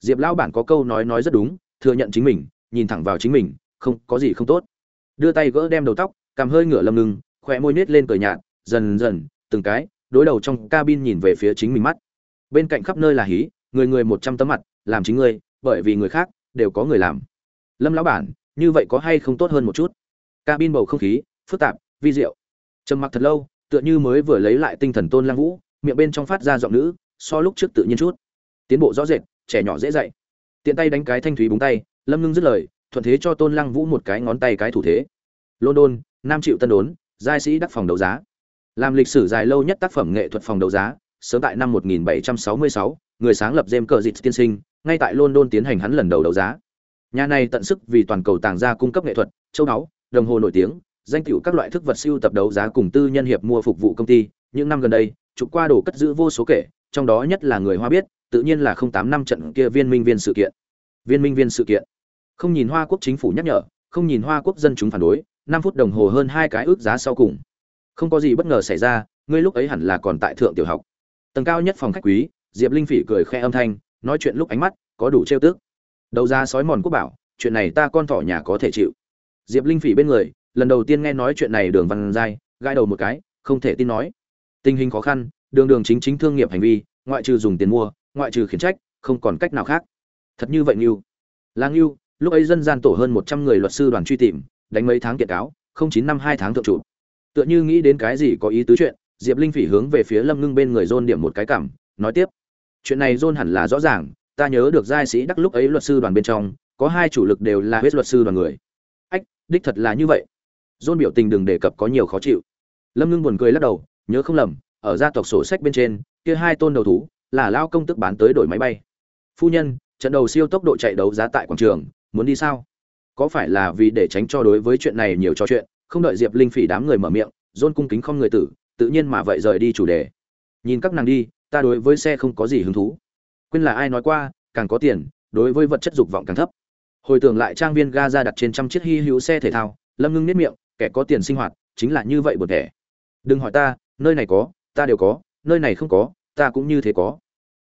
Diệp lão bản có câu nói nói rất đúng, thừa nhận chính mình, nhìn thẳng vào chính mình, không có gì không tốt. Đưa tay gỡ đem đầu tóc cảm hơi ngửa lâm ngưng khỏe môi nết lên cười nhạt, dần dần, từng cái, đối đầu trong cabin nhìn về phía chính mình mắt. Bên cạnh khắp nơi là hí, người người một trăm tấm mặt, làm chính ngươi bởi vì người khác, đều có người làm. Lâm lão bản, như vậy có hay không tốt hơn một chút? Cabin bầu không khí phức tạp vi diệu. Trầm mặc thật lâu tựa như mới vừa lấy lại tinh thần tôn lang vũ miệng bên trong phát ra giọng nữ so lúc trước tự nhiên chút. Tiến bộ rõ rệt trẻ nhỏ dễ dạy. Tiện tay đánh cái thanh thúy búng tay lâm ngưng dứt lời thuận thế cho tôn lăng vũ một cái ngón tay cái thủ thế. London nam chịu tân đốn giai sĩ đắc phòng đấu giá. Làm lịch sử dài lâu nhất tác phẩm nghệ thuật phòng đấu giá sớm tại năm 1766, người sáng lập James Cờ Dịch tiên sinh, ngay tại London tiến hành hắn lần đầu đấu giá. Nhà này tận sức vì toàn cầu tàng gia cung cấp nghệ thuật, châu báu, đồng hồ nổi tiếng, danh tiểu các loại thức vật siêu tập đấu giá cùng tư nhân hiệp mua phục vụ công ty, những năm gần đây, chụp qua đồ cất giữ vô số kể, trong đó nhất là người Hoa biết, tự nhiên là 08 năm trận kia viên minh viên sự kiện. Viên minh viên sự kiện. Không nhìn Hoa quốc chính phủ nhắc nhở, không nhìn Hoa quốc dân chúng phản đối, 5 phút đồng hồ hơn hai cái ước giá sau cùng. Không có gì bất ngờ xảy ra, ngươi lúc ấy hẳn là còn tại thượng tiểu học. Tầng cao nhất phòng khách quý, Diệp Linh Phỉ cười khẽ âm thanh, nói chuyện lúc ánh mắt có đủ trêu tức. Đầu ra sói mòn quốc bảo, chuyện này ta con thỏ nhà có thể chịu. Diệp Linh Phỉ bên người, lần đầu tiên nghe nói chuyện này Đường Văn Giai, gãi đầu một cái, không thể tin nói. Tình hình khó khăn, đường đường chính chính thương nghiệp hành vi, ngoại trừ dùng tiền mua, ngoại trừ khiển trách, không còn cách nào khác. Thật như vậy Nưu. Lang Nưu, lúc ấy dân gian tổ hơn một trăm người luật sư đoàn truy tìm, đánh mấy tháng kiện cáo, không chín năm hai tháng thượng chủ. Tựa như nghĩ đến cái gì có ý tứ chuyện, Diệp Linh Phỉ hướng về phía Lâm Ngưng bên người Dôn điểm một cái cảm, nói tiếp: "Chuyện này Dôn hẳn là rõ ràng, ta nhớ được giai sĩ đắc lúc ấy luật sư đoàn bên trong, có hai chủ lực đều là huyết luật sư đoàn người." Đích thật là như vậy. Dôn biểu tình đừng đề cập có nhiều khó chịu. Lâm Ngưng buồn cười lắc đầu, nhớ không lầm, ở gia tộc sổ sách bên trên, kia hai tôn đầu thú, là lao công tức bán tới đổi máy bay. Phu nhân trận đầu siêu tốc độ chạy đấu giá tại quảng trường muốn đi sao? Có phải là vì để tránh cho đối với chuyện này nhiều trò chuyện không đợi diệp linh phỉ đám người mở miệng dôn cung kính không người tử tự nhiên mà vậy rời đi chủ đề. Nhìn các nàng đi ta đối với xe không có gì hứng thú. Quên là ai nói qua càng có tiền đối với vật chất dục vọng càng thấp hồi tưởng lại trang viên Gaza đặt trên trăm chiếc hy hữu xe thể thao, lâm ngưng nếp miệng, kẻ có tiền sinh hoạt, chính là như vậy một kẻ đừng hỏi ta, nơi này có, ta đều có, nơi này không có, ta cũng như thế có.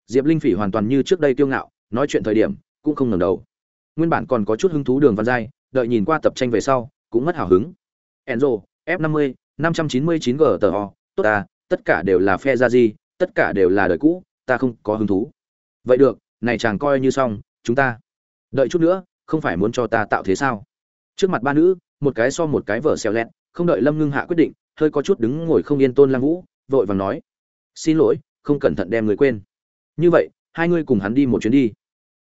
Diệp linh phỉ hoàn toàn như trước đây kiêu ngạo, nói chuyện thời điểm, cũng không ngẩng đầu. Nguyên bản còn có chút hứng thú đường văn giai, đợi nhìn qua tập tranh về sau, cũng mất hào hứng. Enzo f 50 599 g tờ ho tốt ta tất cả đều là phe ra gì tất cả đều là đời cũ, ta không có hứng thú. Vậy được, này chàng coi như xong, chúng ta. Đợi chút nữa không phải muốn cho ta tạo thế sao? Trước mặt ba nữ, một cái so một cái vở xèo lẹt, không đợi lâm ngưng hạ quyết định, hơi có chút đứng ngồi không yên tôn lang vũ, vội vàng nói, xin lỗi, không cẩn thận đem người quên. Như vậy, hai ngươi cùng hắn đi một chuyến đi.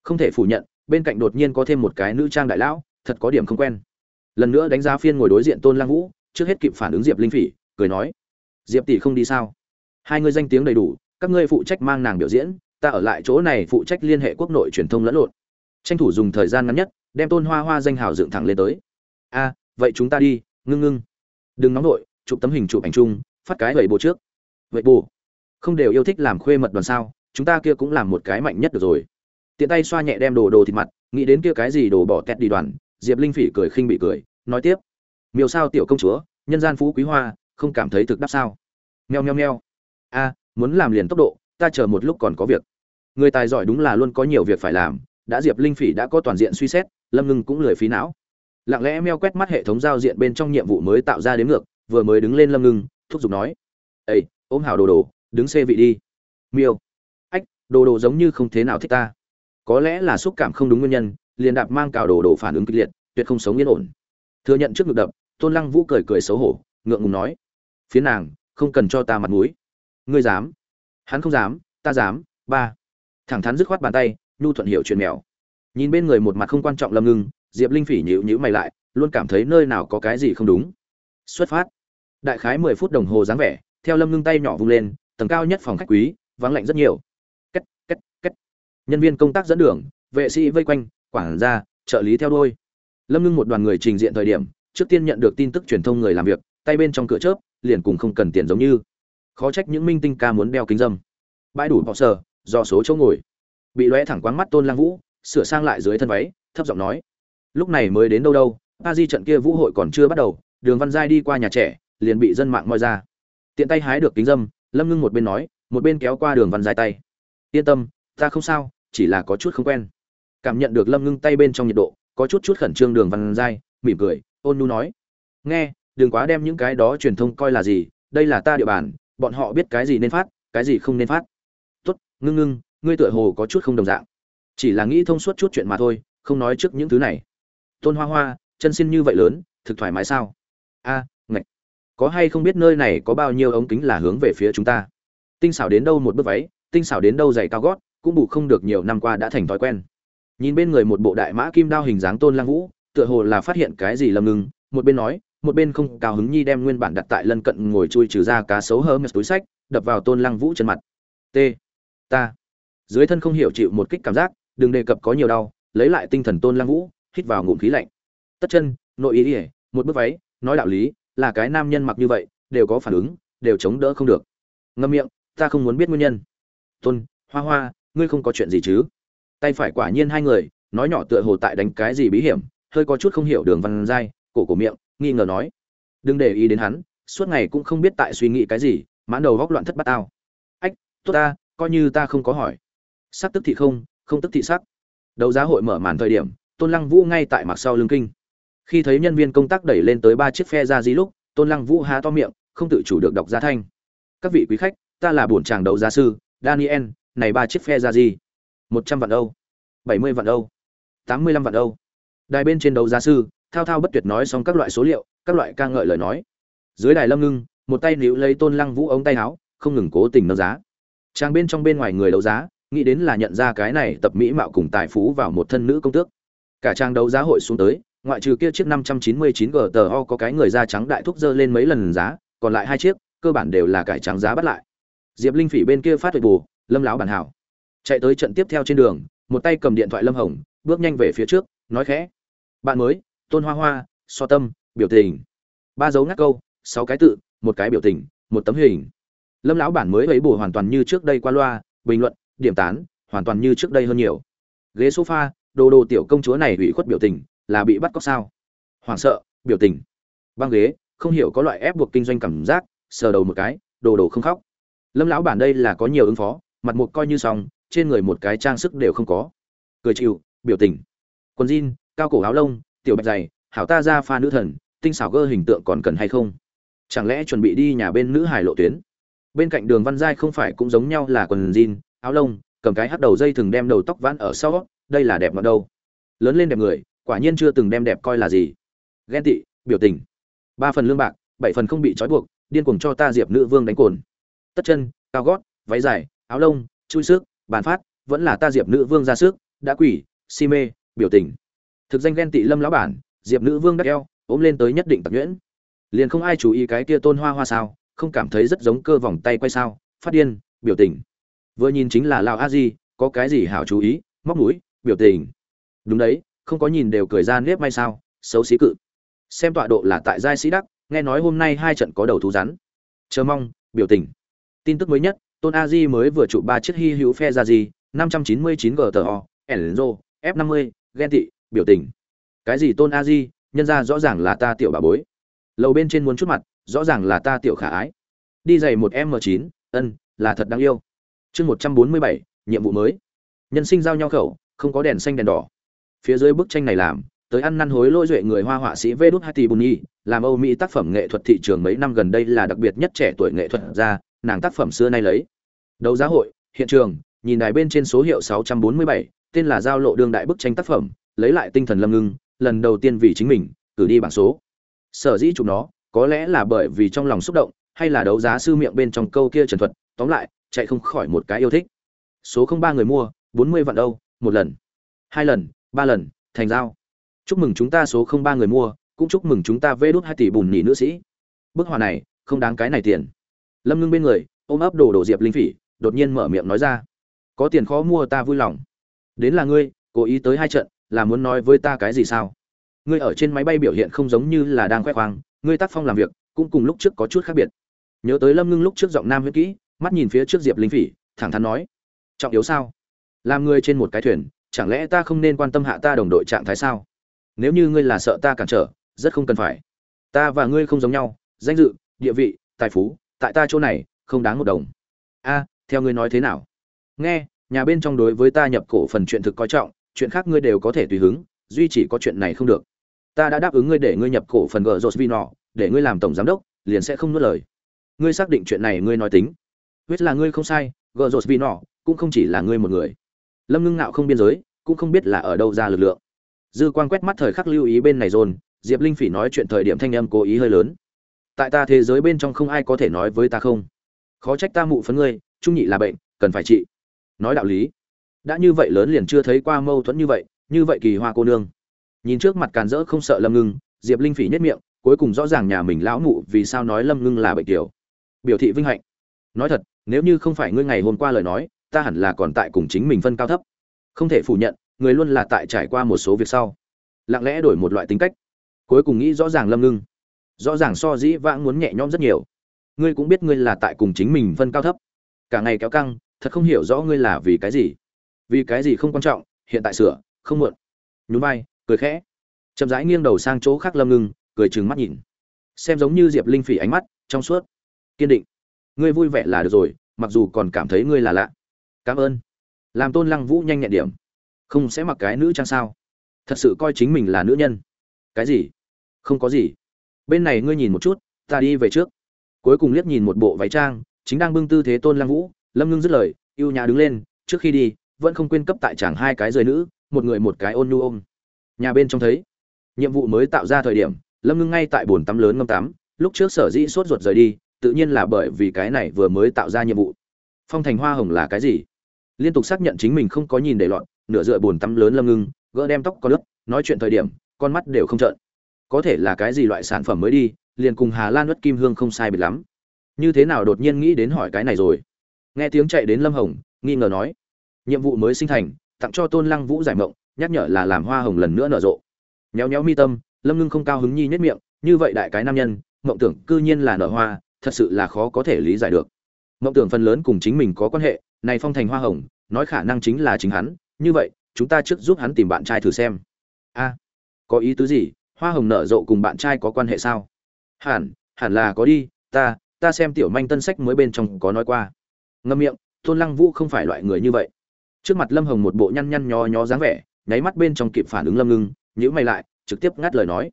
Không thể phủ nhận, bên cạnh đột nhiên có thêm một cái nữ trang đại lão, thật có điểm không quen. Lần nữa đánh giá phiên ngồi đối diện tôn lang vũ, trước hết kịp phản ứng diệp linh phỉ, cười nói, diệp tỷ không đi sao? Hai ngươi danh tiếng đầy đủ, các ngươi phụ trách mang nàng biểu diễn, ta ở lại chỗ này phụ trách liên hệ quốc nội truyền thông lẫn lộn tranh thủ dùng thời gian ngắn nhất, đem tôn hoa hoa danh hào dựng thẳng lên tới. A, vậy chúng ta đi, ngưng ngưng. Đừng nóng nổi chụp tấm hình chụp ảnh chung, phát cái vậy bộ trước. Vậy bù không đều yêu thích làm khuê mật đoàn sao? Chúng ta kia cũng làm một cái mạnh nhất được rồi. Tiện tay xoa nhẹ đem đồ đồ thịt mặt, nghĩ đến kia cái gì đồ bỏ tét đi đoàn, diệp linh phỉ cười khinh bị cười, nói tiếp. Miêu sao tiểu công chúa, nhân gian phú quý hoa, không cảm thấy thực đáp sao? Nheo nheo nheo. a, muốn làm liền tốc độ, ta chờ một lúc còn có việc. Người tài giỏi đúng là luôn có nhiều việc phải làm đã diệp linh phỉ đã có toàn diện suy xét, lâm ngưng cũng lười phí não. Lặng lẽ meo quét mắt hệ thống giao diện bên trong nhiệm vụ mới tạo ra đến ngược, vừa mới đứng lên lâm ngưng, thúc giục nói ây ôm hào đồ đồ, đứng xê vị đi. Miêu. Ách, đồ đồ giống như không thế nào thích ta. Có lẽ là xúc cảm không đúng nguyên nhân, liền đạp mang cào đồ đồ phản ứng kịch liệt, tuyệt không sống yên ổn. Thừa nhận trước ngực đập, tôn lăng vũ cười cười xấu hổ, ngượng ngùng nói phía nàng, không cần cho ta mặt mũi. Ngươi dám. Hắn không dám, ta dám. Ba. Thẳng thắn dứt khoát bàn tay nhu thuận hiểu chuyện mèo. Nhìn bên người một mặt không quan trọng lâm ngưng, diệp linh phỉ nhíu nhíu mày lại, luôn cảm thấy nơi nào có cái gì không đúng. Xuất phát. Đại khái mười phút đồng hồ dáng vẻ, theo lâm ngưng tay nhỏ vung lên, tầng cao nhất phòng khách quý, vắng lạnh rất nhiều. Cắt cắt cắt nhân viên công tác dẫn đường, vệ sĩ vây quanh, quản gia, trợ lý theo đôi lâm ngưng một đoàn người trình diện thời điểm, trước tiên nhận được tin tức truyền thông người làm việc, tay bên trong cửa chớp, liền cùng không cần tiền giống như. Khó trách những minh tinh ca muốn đeo kính dâm. Bãi đủ họ sờ do số chỗ ngồi bị lóe thẳng quáng mắt tôn lang vũ, sửa sang lại dưới thân váy, thấp giọng nói, lúc này mới đến đâu đâu, a di trận kia vũ hội còn chưa bắt đầu, đường văn giai đi qua nhà trẻ, liền bị dân mạng moi ra. Tiện tay hái được kính dâm, lâm ngưng một bên nói, một bên kéo qua đường văn giai tay. Yên tâm, ta không sao, chỉ là có chút không quen. Cảm nhận được lâm ngưng tay bên trong nhiệt độ, có chút chút khẩn trương đường văn giai, mỉm cười, ôn nu nói, nghe, đừng quá đem những cái đó truyền thông coi là gì, đây là ta địa bàn, bọn họ biết cái gì nên phát, cái gì không nên phát. Tốt, ngưng ngưng ngươi tựa hồ có chút không đồng dạng. Chỉ là nghĩ thông suốt chút chuyện mà thôi không nói trước những thứ này. Tôn hoa hoa chân xin như vậy lớn thực thoải mái sao? A à, ngạch. Có hay không biết nơi này có bao nhiêu ống kính là hướng về phía chúng ta? Tinh xảo đến đâu một bước váy tinh xảo đến đâu giày cao gót cũng bù không được nhiều năm qua đã thành thói quen. Nhìn bên người một bộ đại mã kim đao hình dáng tôn lang vũ tựa hồ là phát hiện cái gì lầm ngừng một bên nói một bên không cao hứng nhi đem nguyên bản đặt tại lân cận ngồi chui trừ ra cá sấu hơ mệt túi sách đập vào tôn lăng vũ chân mặt. T ta dưới thân không hiểu chịu một kích cảm giác đừng đề cập có nhiều đau lấy lại tinh thần tôn lăng vũ hít vào ngụm khí lạnh. Tất chân nội ý ỉa một bước váy nói đạo lý là cái nam nhân mặc như vậy đều có phản ứng đều chống đỡ không được. Ngâm miệng ta không muốn biết nguyên nhân. Tôn hoa hoa ngươi không có chuyện gì chứ? Tay phải quả nhiên hai người nói nhỏ tựa hồ tại đánh cái gì bí hiểm hơi có chút không hiểu đường văn dai, cổ cổ miệng nghi ngờ nói. Đừng để ý đến hắn suốt ngày cũng không biết tại suy nghĩ cái gì mãn đầu góc loạn thất bát tao. Ách tốt ta coi như ta không có hỏi sắc tức thị không không tức thị sắc. Đấu giá hội mở màn thời điểm, tôn lăng vũ ngay tại mặt sau lưng kinh. Khi thấy nhân viên công tác đẩy lên tới ba chiếc phe ra di lúc, tôn lăng vũ há to miệng, không tự chủ được đọc giá thanh. Các vị quý khách, ta là bổn tràng đấu giá sư, daniel, này ba chiếc phe ra gì? Một trăm vạn âu, bảy mươi vạn âu, tám mươi lăm vạn âu. Đài bên trên đấu giá sư, thao thao bất tuyệt nói xong các loại số liệu, các loại ca ngợi lời nói. Dưới đài lâm ngưng, một tay níu lấy tôn lăng vũ ống tay áo, không ngừng cố tình nâng giá. Trang bên trong bên ngoài người đấu giá nghĩ đến là nhận ra cái này tập mỹ mạo cùng tài phú vào một thân nữ công tước cả trang đấu giá hội xuống tới ngoại trừ kia chiếc 599 GTO có cái người da trắng đại thúc dơ lên mấy lần giá, còn lại hai chiếc, cơ bản đều là cải trắng giá bắt lại. Diệp Linh Phỉ bên kia phát huệ bù, Lâm lão bản hảo. Chạy tới trận tiếp theo trên đường, một tay cầm điện thoại Lâm Hồng, bước nhanh về phía trước, nói khẽ: "Bạn mới, tôn hoa hoa so tâm biểu tình ba dấu ngắt câu sáu cái tự một cái biểu tình một tấm hình lâm lão bản mới ấy bù hoàn toàn như trước đây qua loa bình luận điểm tán, hoàn toàn như trước đây hơn nhiều. Ghế sofa, đồ đồ tiểu công chúa này ủy khuất biểu tình, là bị bắt cóc sao? Hoảng sợ, biểu tình. Băng ghế, không hiểu có loại ép buộc kinh doanh cảm giác, sờ đầu một cái, đồ đồ không khóc. Lâm lão bản đây là có nhiều ứng phó, mặt một coi như xong, trên người một cái trang sức đều không có. Cười chịu, biểu tình. Quần jean, cao cổ áo lông, tiểu bạch dày, hảo ta ra pha nữ thần, tinh xảo gơ hình tượng còn cần hay không? Chẳng lẽ chuẩn bị đi nhà bên nữ hải lộ tuyến? Bên cạnh đường văn giai không phải cũng giống nhau là quần jean áo lông cầm cái hắt đầu dây thừng đem đầu tóc vãn ở sau đây là đẹp ngọt đâu. Lớn lên đẹp người quả nhiên chưa từng đem đẹp coi là gì. Ghen tị biểu tình. Ba phần lương bạc bảy phần không bị trói buộc điên cuồng cho ta diệp nữ vương đánh cồn. Tất chân cao gót váy dài áo lông chui xước, bàn phát vẫn là ta diệp nữ vương ra sức đã quỷ si mê biểu tình. Thực danh ghen tị lâm lão bản diệp nữ vương đắc eo ốm lên tới nhất định tặc nhuyễn. Liền không ai chú ý cái kia tôn hoa hoa sao không cảm thấy rất giống cơ vòng tay quay sao phát điên biểu tình vừa nhìn chính là lão a di, có cái gì hảo chú ý, móc mũi, biểu tình. Đúng đấy, không có nhìn đều cười ra nếp may sao, xấu xí cự. Xem tọa độ là tại giai sĩ đắc, nghe nói hôm nay hai trận có đầu thú rắn. Chờ mong, biểu tình. Tin tức mới nhất, tôn a di mới vừa chụp ba chiếc hy hữu phe ra gì, năm trăm chín mươi chín gto enzo, f năm mươi, ghen tị, biểu tình. Cái gì tôn a di, nhân ra rõ ràng là ta tiểu bà bối. Lầu bên trên muốn chút mặt, rõ ràng là ta tiểu khả ái. Đi giày một m chín, ân, là thật đáng yêu chương một trăm bốn mươi bảy nhiệm vụ mới. Nhân sinh giao nhau khẩu không có đèn xanh đèn đỏ. Phía dưới bức tranh này làm tới ăn năn hối lỗi duệ người hoa họa sĩ Vedut đút làm âu mỹ tác phẩm nghệ thuật thị trường mấy năm gần đây là đặc biệt nhất trẻ tuổi nghệ thuật ra nàng tác phẩm xưa nay lấy. Đấu giá hội hiện trường nhìn đài bên trên số hiệu 647, tên là giao lộ đương đại bức tranh tác phẩm lấy lại tinh thần lâm ngưng lần đầu tiên vì chính mình cử đi bảng số. Sở dĩ chụp nó có lẽ là bởi vì trong lòng xúc động hay là đấu giá sư miệng bên trong câu kia trần thuật tóm lại chạy không khỏi một cái yêu thích. Số không ba người mua, bốn mươi vạn đâu một lần. Hai lần, ba lần, thành giao. Chúc mừng chúng ta số không ba người mua, cũng chúc mừng chúng ta vê đốt hai tỷ bùn nỉ nữ sĩ. Bức họa này, không đáng cái này tiền. Lâm ngưng bên người, ôm ấp đồ đồ diệp linh phỉ, đột nhiên mở miệng nói ra. Có tiền khó mua ta vui lòng. Đến là ngươi, cố ý tới hai trận, là muốn nói với ta cái gì sao? Ngươi ở trên máy bay biểu hiện không giống như là đang khoe khoang, ngươi tác phong làm việc, cũng cùng lúc trước có chút khác biệt. Nhớ tới lâm ngưng lúc trước giọng nam huyết kỹ mắt nhìn phía trước diệp linh phỉ, thẳng thắn nói, trọng yếu sao? Làm ngươi trên một cái thuyền, chẳng lẽ ta không nên quan tâm hạ ta đồng đội trạng thái sao? Nếu như ngươi là sợ ta cản trở, rất không cần phải. Ta và ngươi không giống nhau, danh dự, địa vị, tài phú, tại ta chỗ này, không đáng một đồng. A, theo ngươi nói thế nào? Nghe, nhà bên trong đối với ta nhập cổ phần chuyện thực coi trọng, chuyện khác ngươi đều có thể tùy hứng, duy chỉ có chuyện này không được. Ta đã đáp ứng ngươi để ngươi nhập cổ phần gờ rột vino để ngươi làm tổng giám đốc, liền sẽ không nuốt lời. Ngươi xác định chuyện này ngươi nói tính huyết là ngươi không sai, gờ rột vino cũng không chỉ là ngươi một người. Lâm ngưng ngạo không biên giới, cũng không biết là ở đâu ra lực lượng. Dư quan quét mắt thời khắc lưu ý bên này dồn, diệp linh phỉ nói chuyện thời điểm thanh âm cố ý hơi lớn. Tại ta thế giới bên trong không ai có thể nói với ta không. Khó trách ta mụ phấn ngươi, trung nhị là bệnh, cần phải trị. Nói đạo lý. Đã như vậy lớn liền chưa thấy qua mâu thuẫn như vậy như vậy kỳ hoa cô nương. Nhìn trước mặt càn rỡ không sợ lâm ngưng, diệp linh phỉ nhất miệng, cuối cùng rõ ràng nhà mình lão mụ vì sao nói lâm ngưng là bệnh tiểu. Biểu thị vinh hạnh nói thật, nếu như không phải ngươi ngày hôm qua lời nói, ta hẳn là còn tại cùng chính mình phân cao thấp. Không thể phủ nhận, người luôn là tại trải qua một số việc sau, lặng lẽ đổi một loại tính cách. Cuối cùng nghĩ rõ ràng lâm ngưng. Rõ ràng so dĩ vãng muốn nhẹ nhõm rất nhiều. Ngươi cũng biết ngươi là tại cùng chính mình phân cao thấp. Cả ngày kéo căng, thật không hiểu rõ ngươi là vì cái gì. Vì cái gì không quan trọng, hiện tại sửa, không muộn. Nhún vai, cười khẽ. Chậm rãi nghiêng đầu sang chỗ khác lâm ngưng, cười trừng mắt nhìn. Xem giống như diệp linh phỉ ánh mắt trong suốt. Kiên định ngươi vui vẻ là được rồi, mặc dù còn cảm thấy ngươi là lạ. Cảm ơn. Làm tôn lăng vũ nhanh nhẹn điểm. Không sẽ mặc cái nữ trang sao? Thật sự coi chính mình là nữ nhân. Cái gì? Không có gì. Bên này ngươi nhìn một chút, ta đi về trước. Cuối cùng liếc nhìn một bộ váy trang, chính đang bưng tư thế tôn lăng vũ, lâm ngưng dứt lời y ê u nhà đứng lên, trước khi đi, vẫn không quên cấp tại chẳng hai cái rời nữ, một người một cái ôn nhu ôm. Nhà bên trong thấy, nhiệm vụ mới tạo ra thời điểm, lâm ngưng ngay tại bồn tắm lớn ngâm tắm, lúc trước sở dĩ sốt ruột rời đi tự nhiên là bởi vì cái này vừa mới tạo ra nhiệm vụ. Phong thành hoa hồng là cái gì? Liên tục xác nhận chính mình không có nhìn để lọt, nửa dựa bồn tắm lớn lâm ngưng, gỡ đem tóc có lớp nói chuyện thời điểm, con mắt đều không trợn. Có thể là cái gì loại sản phẩm mới đi, liền cùng hà lan ất kim hương không sai biệt lắm. Như thế nào đột nhiên nghĩ đến hỏi cái này rồi? Nghe tiếng chạy đến lâm hồng, nghi ngờ nói. Nhiệm vụ mới sinh thành, tặng cho tôn lăng vũ giải mộng, nhắc nhở là làm hoa hồng lần nữa nở rộ. Nhéo nhéo mi tâm, lâm ngưng không cao hứng nhi nhất miệng, như vậy đại cái nam nhân, mộng tưởng cư nhiên là nở hoa thật sự là khó có thể lý giải được. Mộng tưởng phần lớn cùng chính mình có quan hệ, này phong thành hoa hồng, nói khả năng chính là chính hắn, như vậy, chúng ta trước giúp hắn tìm bạn trai thử xem. A, có ý tứ gì? Hoa hồng nở rộ cùng bạn trai có quan hệ sao? Hẳn hẳn là có đi, ta ta xem tiểu manh tân sách mới bên trong có nói qua. Ngâm miệng, tôn lăng vũ không phải loại người như vậy. Trước mặt lâm hồng một bộ nhăn nhăn nhó nhó dáng vẻ, nháy mắt bên trong kịp phản ứng lâm ngưng nhữ mày lại, trực tiếp ngắt lời nói.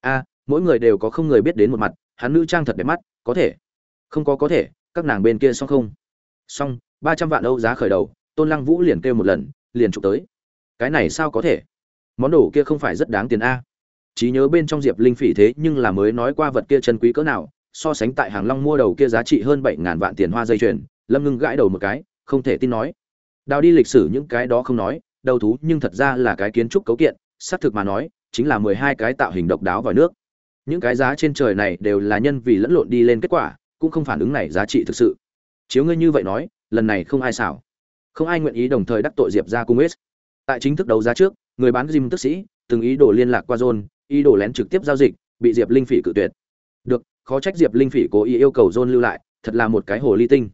A, mỗi người đều có không người biết đến một mặt, hắn nữ trang thật đẹp mắt có thể. Không có có thể, các nàng bên kia xong không? Xong, ba trăm vạn âu giá khởi đầu, tôn lăng vũ liền kêu một lần, liền chụp tới. Cái này sao có thể? Món đồ kia không phải rất đáng tiền a. Trí nhớ bên trong diệp linh phỉ thế nhưng là mới nói qua vật kia chân quý cỡ nào, so sánh tại hàng long mua đầu kia giá trị hơn bảy ngàn vạn tiền hoa dây chuyền, lâm ngưng gãi đầu một cái, không thể tin nói. Đào đi lịch sử những cái đó không nói, đầu thú nhưng thật ra là cái kiến trúc cấu kiện, xác thực mà nói, chính là mười hai cái tạo hình độc đáo vào nước những cái giá trên trời này đều là nhân vì lẫn lộn đi lên kết quả, cũng không phản ứng này giá trị thực sự. Chiếu ngươi như vậy nói, lần này không ai xảo. Không ai nguyện ý đồng thời đắc tội diệp ra cung ết tại chính thức đấu giá trước, người bán gym tức sĩ, từng ý đồ liên lạc qua john ý đồ lén trực tiếp giao dịch, bị diệp linh phỉ cự tuyệt. Được, khó trách diệp linh phỉ cố ý yêu cầu john lưu lại, thật là một cái hồ ly tinh.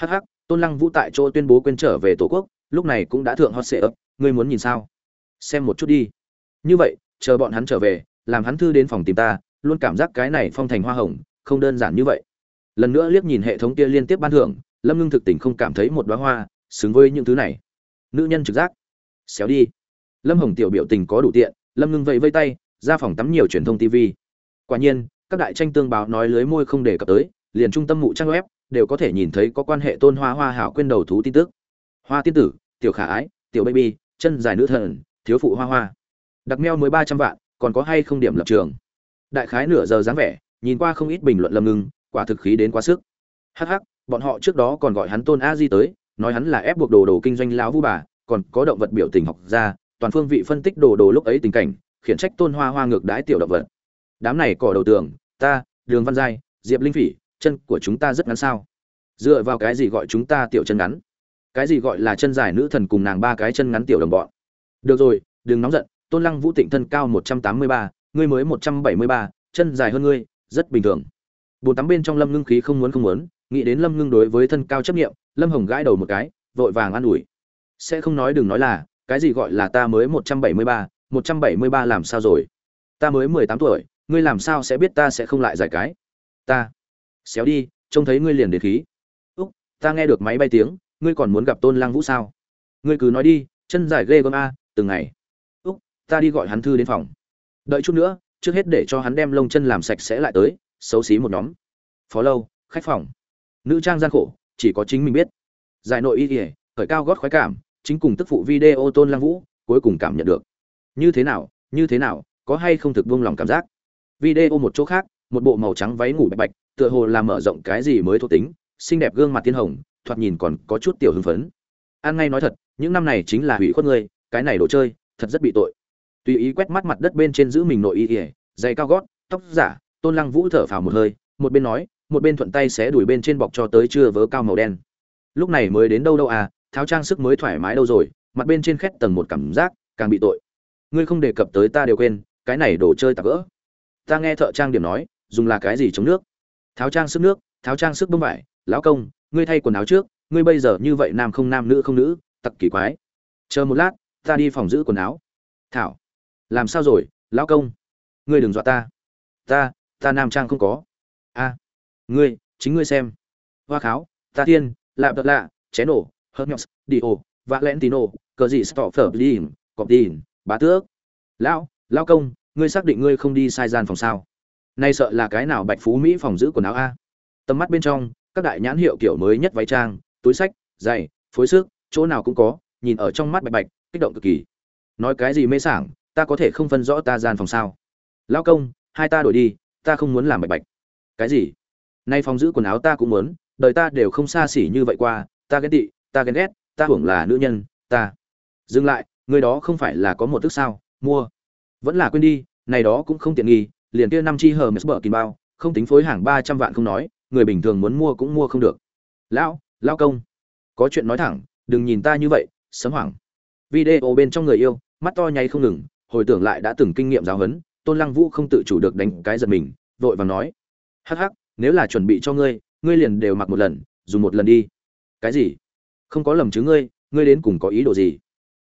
Hh tôn lăng vũ tại chỗ tuyên bố quên trở về tổ quốc, lúc này cũng đã thượng hot sệ ấp ngươi muốn nhìn sao? Xem một chút đi. Như vậy, chờ bọn hắn trở về, làm hắn thư đến phòng tìm ta luôn cảm giác cái này phong thành hoa hồng, không đơn giản như vậy. Lần nữa liếc nhìn hệ thống kia liên tiếp ban thưởng, lâm ngưng thực tình không cảm thấy một đoá hoa xứng với những thứ này. Nữ nhân trực giác. Xéo đi. Lâm hồng tiểu biểu tình có đủ tiện, lâm ngưng vẫy vây tay, ra phòng tắm nhiều truyền thông tv quả nhiên, các đại tranh tương báo nói lưới môi không đề cập tới, liền trung tâm mụ trang web đều có thể nhìn thấy có quan hệ tôn hoa hoa hảo quên đầu thú tin tức. Hoa tiên tử, tiểu khả ái, tiểu baby, chân dài nữ thần, thiếu phụ hoa hoa. Đặc meo mới ba trăm vạn, còn có hay không điểm lập trường? Đại khái nửa giờ dáng vẻ nhìn qua không ít bình luận lâm ngưng quả thực khí đến quá sức. Hắc hắc, bọn họ trước đó còn gọi hắn tôn a di tới nói hắn là ép buộc đồ đồ kinh doanh lão vu bà còn có động vật biểu tình học ra toàn phương vị phân tích đồ đồ lúc ấy tình cảnh khiển trách tôn hoa hoa ngược đái tiểu động vật. Đám này cỏ đầu tường ta đường văn giai diệp linh phỉ chân của chúng ta rất ngắn sao? Dựa vào cái gì gọi chúng ta tiểu chân ngắn? Cái gì gọi là chân dài nữ thần cùng nàng ba cái chân ngắn tiểu đồng bọn? Được rồi đừng nóng giận tôn lăng vũ tịnh thân cao một trăm tám mươi ba ngươi mới một trăm bảy mươi ba, chân dài hơn ngươi, rất bình thường. Bồn tắm bên trong lâm ngưng khí không muốn không muốn, nghĩ đến lâm ngưng đối với thân cao chấp nghiệm lâm hồng gãi đầu một cái, vội vàng an ủi. Sẽ không nói đừng nói là, cái gì gọi là ta mới một trăm bảy mươi ba, một trăm bảy mươi ba làm sao rồi? Ta mới mười tám tuổi, ngươi làm sao sẽ biết ta sẽ không lại giải cái? Ta. Xéo đi, trông thấy ngươi liền đến khí. Úc, ta nghe được máy bay tiếng, ngươi còn muốn gặp tôn lang vũ sao? Ngươi cứ nói đi, chân dài ghê gớm a, từng ngày. Úc, ta đi gọi hắn thư đến phòng đợi chút nữa, trước hết để cho hắn đem lông chân làm sạch sẽ lại tới, xấu xí một nhóm. Phó lâu, khách phòng. Nữ trang gian khổ, chỉ có chính mình biết. Giải nội y ỉa khởi cao gót khoái cảm, chính cùng tức phụ video tôn lăng vũ, cuối cùng cảm nhận được. Như thế nào, như thế nào, có hay không thực buông lòng cảm giác? Video một chỗ khác, một bộ màu trắng váy ngủ bạch bạch, tựa hồ làm mở rộng cái gì mới thuộc tính, xinh đẹp gương mặt tiên hồng, thoạt nhìn còn có chút tiểu hưng phấn. An ngay nói thật, những năm này chính là hủy khuất ngươi, cái này đồ chơi, thật rất bị tội tùy ý quét mắt mặt đất bên trên giữ mình nội y ỉa dày cao gót, tóc giả, tôn lăng vũ thở phào một hơi, một bên nói, một bên thuận tay xé đuổi bên trên bọc cho tới chưa vớ cao màu đen. Lúc này mới đến đâu đâu à tháo trang sức mới thoải mái đâu rồi, mặt bên trên khét tầng một cảm giác, càng bị tội. Ngươi không đề cập tới ta đều quên, cái này đồ chơi tạp gỡ ta nghe thợ trang điểm nói, dùng là cái gì chống nước? Tháo trang sức nước, tháo trang sức bông vải, lão công, ngươi thay quần áo trước, ngươi bây giờ như vậy nam không nam nữ không nữ, tặc kỳ quái. Chờ một lát, ta đi phòng giữ quần áo. Thảo làm sao rồi, lão công? Ngươi đừng dọa ta. Ta ta nam trang không có. A, ngươi, chính ngươi xem. Hoa kháo, ta tiên lạ đợt lạ ché nổ hớt nhóc đi ồ và lẽn tino cờ gì stop phở đi cọp đi bá tước. Lão lão công, ngươi xác định ngươi không đi sai gian phòng sao? Nay sợ là cái nào bạch phú mỹ phòng giữ quần áo a? Tầm mắt bên trong, các đại nhãn hiệu kiểu mới nhất váy trang, túi sách, giày, phối sức chỗ nào cũng có, nhìn ở trong mắt bạch bạch, kích động cực kỳ. Nói cái gì mê sảng ta có thể không phân rõ ta gian phòng sao? Lão công, hai ta đổi đi, ta không muốn làm bạch bạch. Cái gì? Nay phòng giữ quần áo ta cũng muốn, đời ta đều không xa xỉ như vậy qua, ta ghen tị, ta ghen ghét, ta hưởng là nữ nhân, ta. Dừng lại, người đó không phải là có một thức sao, mua. Vẫn là quên đi, này đó cũng không tiện nghi, liền kia năm chi hờ mệt bở kìm bao, không tính phối hàng ba trăm vạn không nói, người bình thường muốn mua cũng mua không được. Lão lão công, có chuyện nói thẳng, đừng nhìn ta như vậy sấm hoảng. Video bên trong người yêu, mắt to nháy không ngừng hồi tưởng lại đã từng kinh nghiệm giáo huấn, tôn lăng vũ không tự chủ được đánh cái giật mình, vội vàng nói, hắc hắc, nếu là chuẩn bị cho ngươi ngươi liền đều mặc một lần, dùng một lần đi. Cái gì? Không có lầm chứ ngươi ngươi đến cùng có ý đồ gì?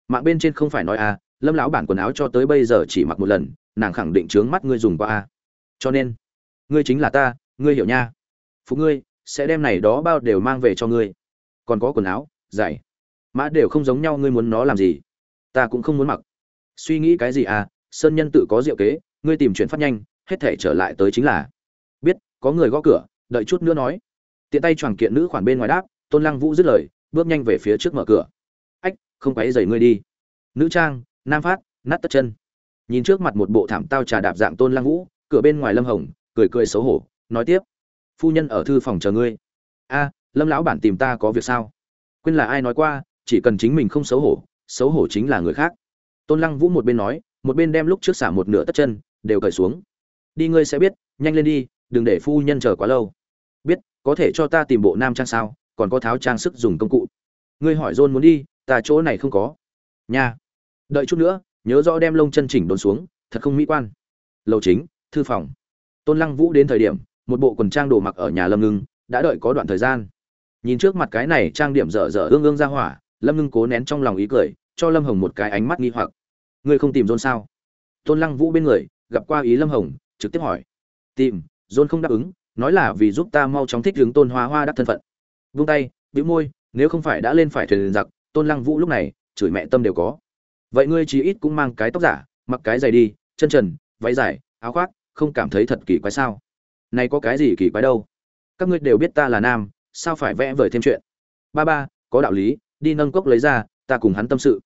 Mạng bên trên không phải nói à lâm lão bản quần áo cho tới bây giờ chỉ mặc một lần, nàng khẳng định trướng mắt ngươi dùng qua à. Cho nên, ngươi chính là ta, ngươi hiểu nha. Phụ ngươi, sẽ đem này đó bao đều mang về cho ngươi. Còn có quần áo, giày, mã đều không giống nhau, ngươi muốn nó làm gì? Ta cũng không muốn mặc suy nghĩ cái gì à sơn nhân tự có diệu kế, ngươi tìm chuyện phát nhanh, hết thể trở lại tới chính là. Biết, có người gõ cửa, đợi chút nữa nói. Tiện tay choàng kiện nữ khoản bên ngoài đáp, tôn lăng vũ dứt lời, bước nhanh về phía trước mở cửa. Ách, không quấy dày ngươi đi. Nữ trang, nam phát, nát tất chân. Nhìn trước mặt một bộ thảm tao trà đạp dạng tôn lăng vũ, cửa bên ngoài lâm hồng, cười cười xấu hổ, nói tiếp. Phu nhân ở thư phòng chờ ngươi. A, lâm lão bản tìm ta có việc sao? Quên là ai nói qua, chỉ cần chính mình không xấu hổ xấu hổ chính là người khác tôn lăng vũ một bên nói, một bên đem lúc trước xả một nửa tất chân, đều cởi xuống. Đi ngươi sẽ biết, nhanh lên đi, đừng để phu nhân chờ quá lâu. Biết, có thể cho ta tìm bộ nam trang sao, còn có tháo trang sức dùng công cụ. Ngươi hỏi john muốn đi, ta chỗ này không có. Nha. Đợi chút nữa, nhớ rõ đem lông chân chỉnh đốn xuống, thật không mỹ quan. Lầu chính, thư phòng. Tôn lăng vũ đến thời điểm, một bộ quần trang đồ mặc ở nhà lâm ngưng, đã đợi có đoạn thời gian. Nhìn trước mặt cái này trang điểm dở dở ương ương ra hỏa, lâm ngưng cố nén trong lòng ý cười cho lâm hồng một cái ánh mắt nghi hoặc. Ngươi không tìm john sao? Tôn lăng vũ bên người, gặp qua ý lâm hồng, trực tiếp hỏi. Tìm john không đáp ứng, nói là vì giúp ta mau chóng thích hướng tôn hoa hoa đắc thân phận. Vung tay, bĩu môi, nếu không phải đã lên phải thuyền giặc, tôn lăng vũ lúc này, chửi mẹ tâm đều có. Vậy ngươi chí ít cũng mang cái tóc giả, mặc cái giày đi, chân trần, váy dài, áo khoác, không cảm thấy thật kỳ quái sao? Này có cái gì kỳ quái đâu? Các ngươi đều biết ta là nam, sao phải vẽ vời thêm chuyện? Ba ba, có đạo lý, đi nâng cốc lấy ra, ta cùng hắn tâm sự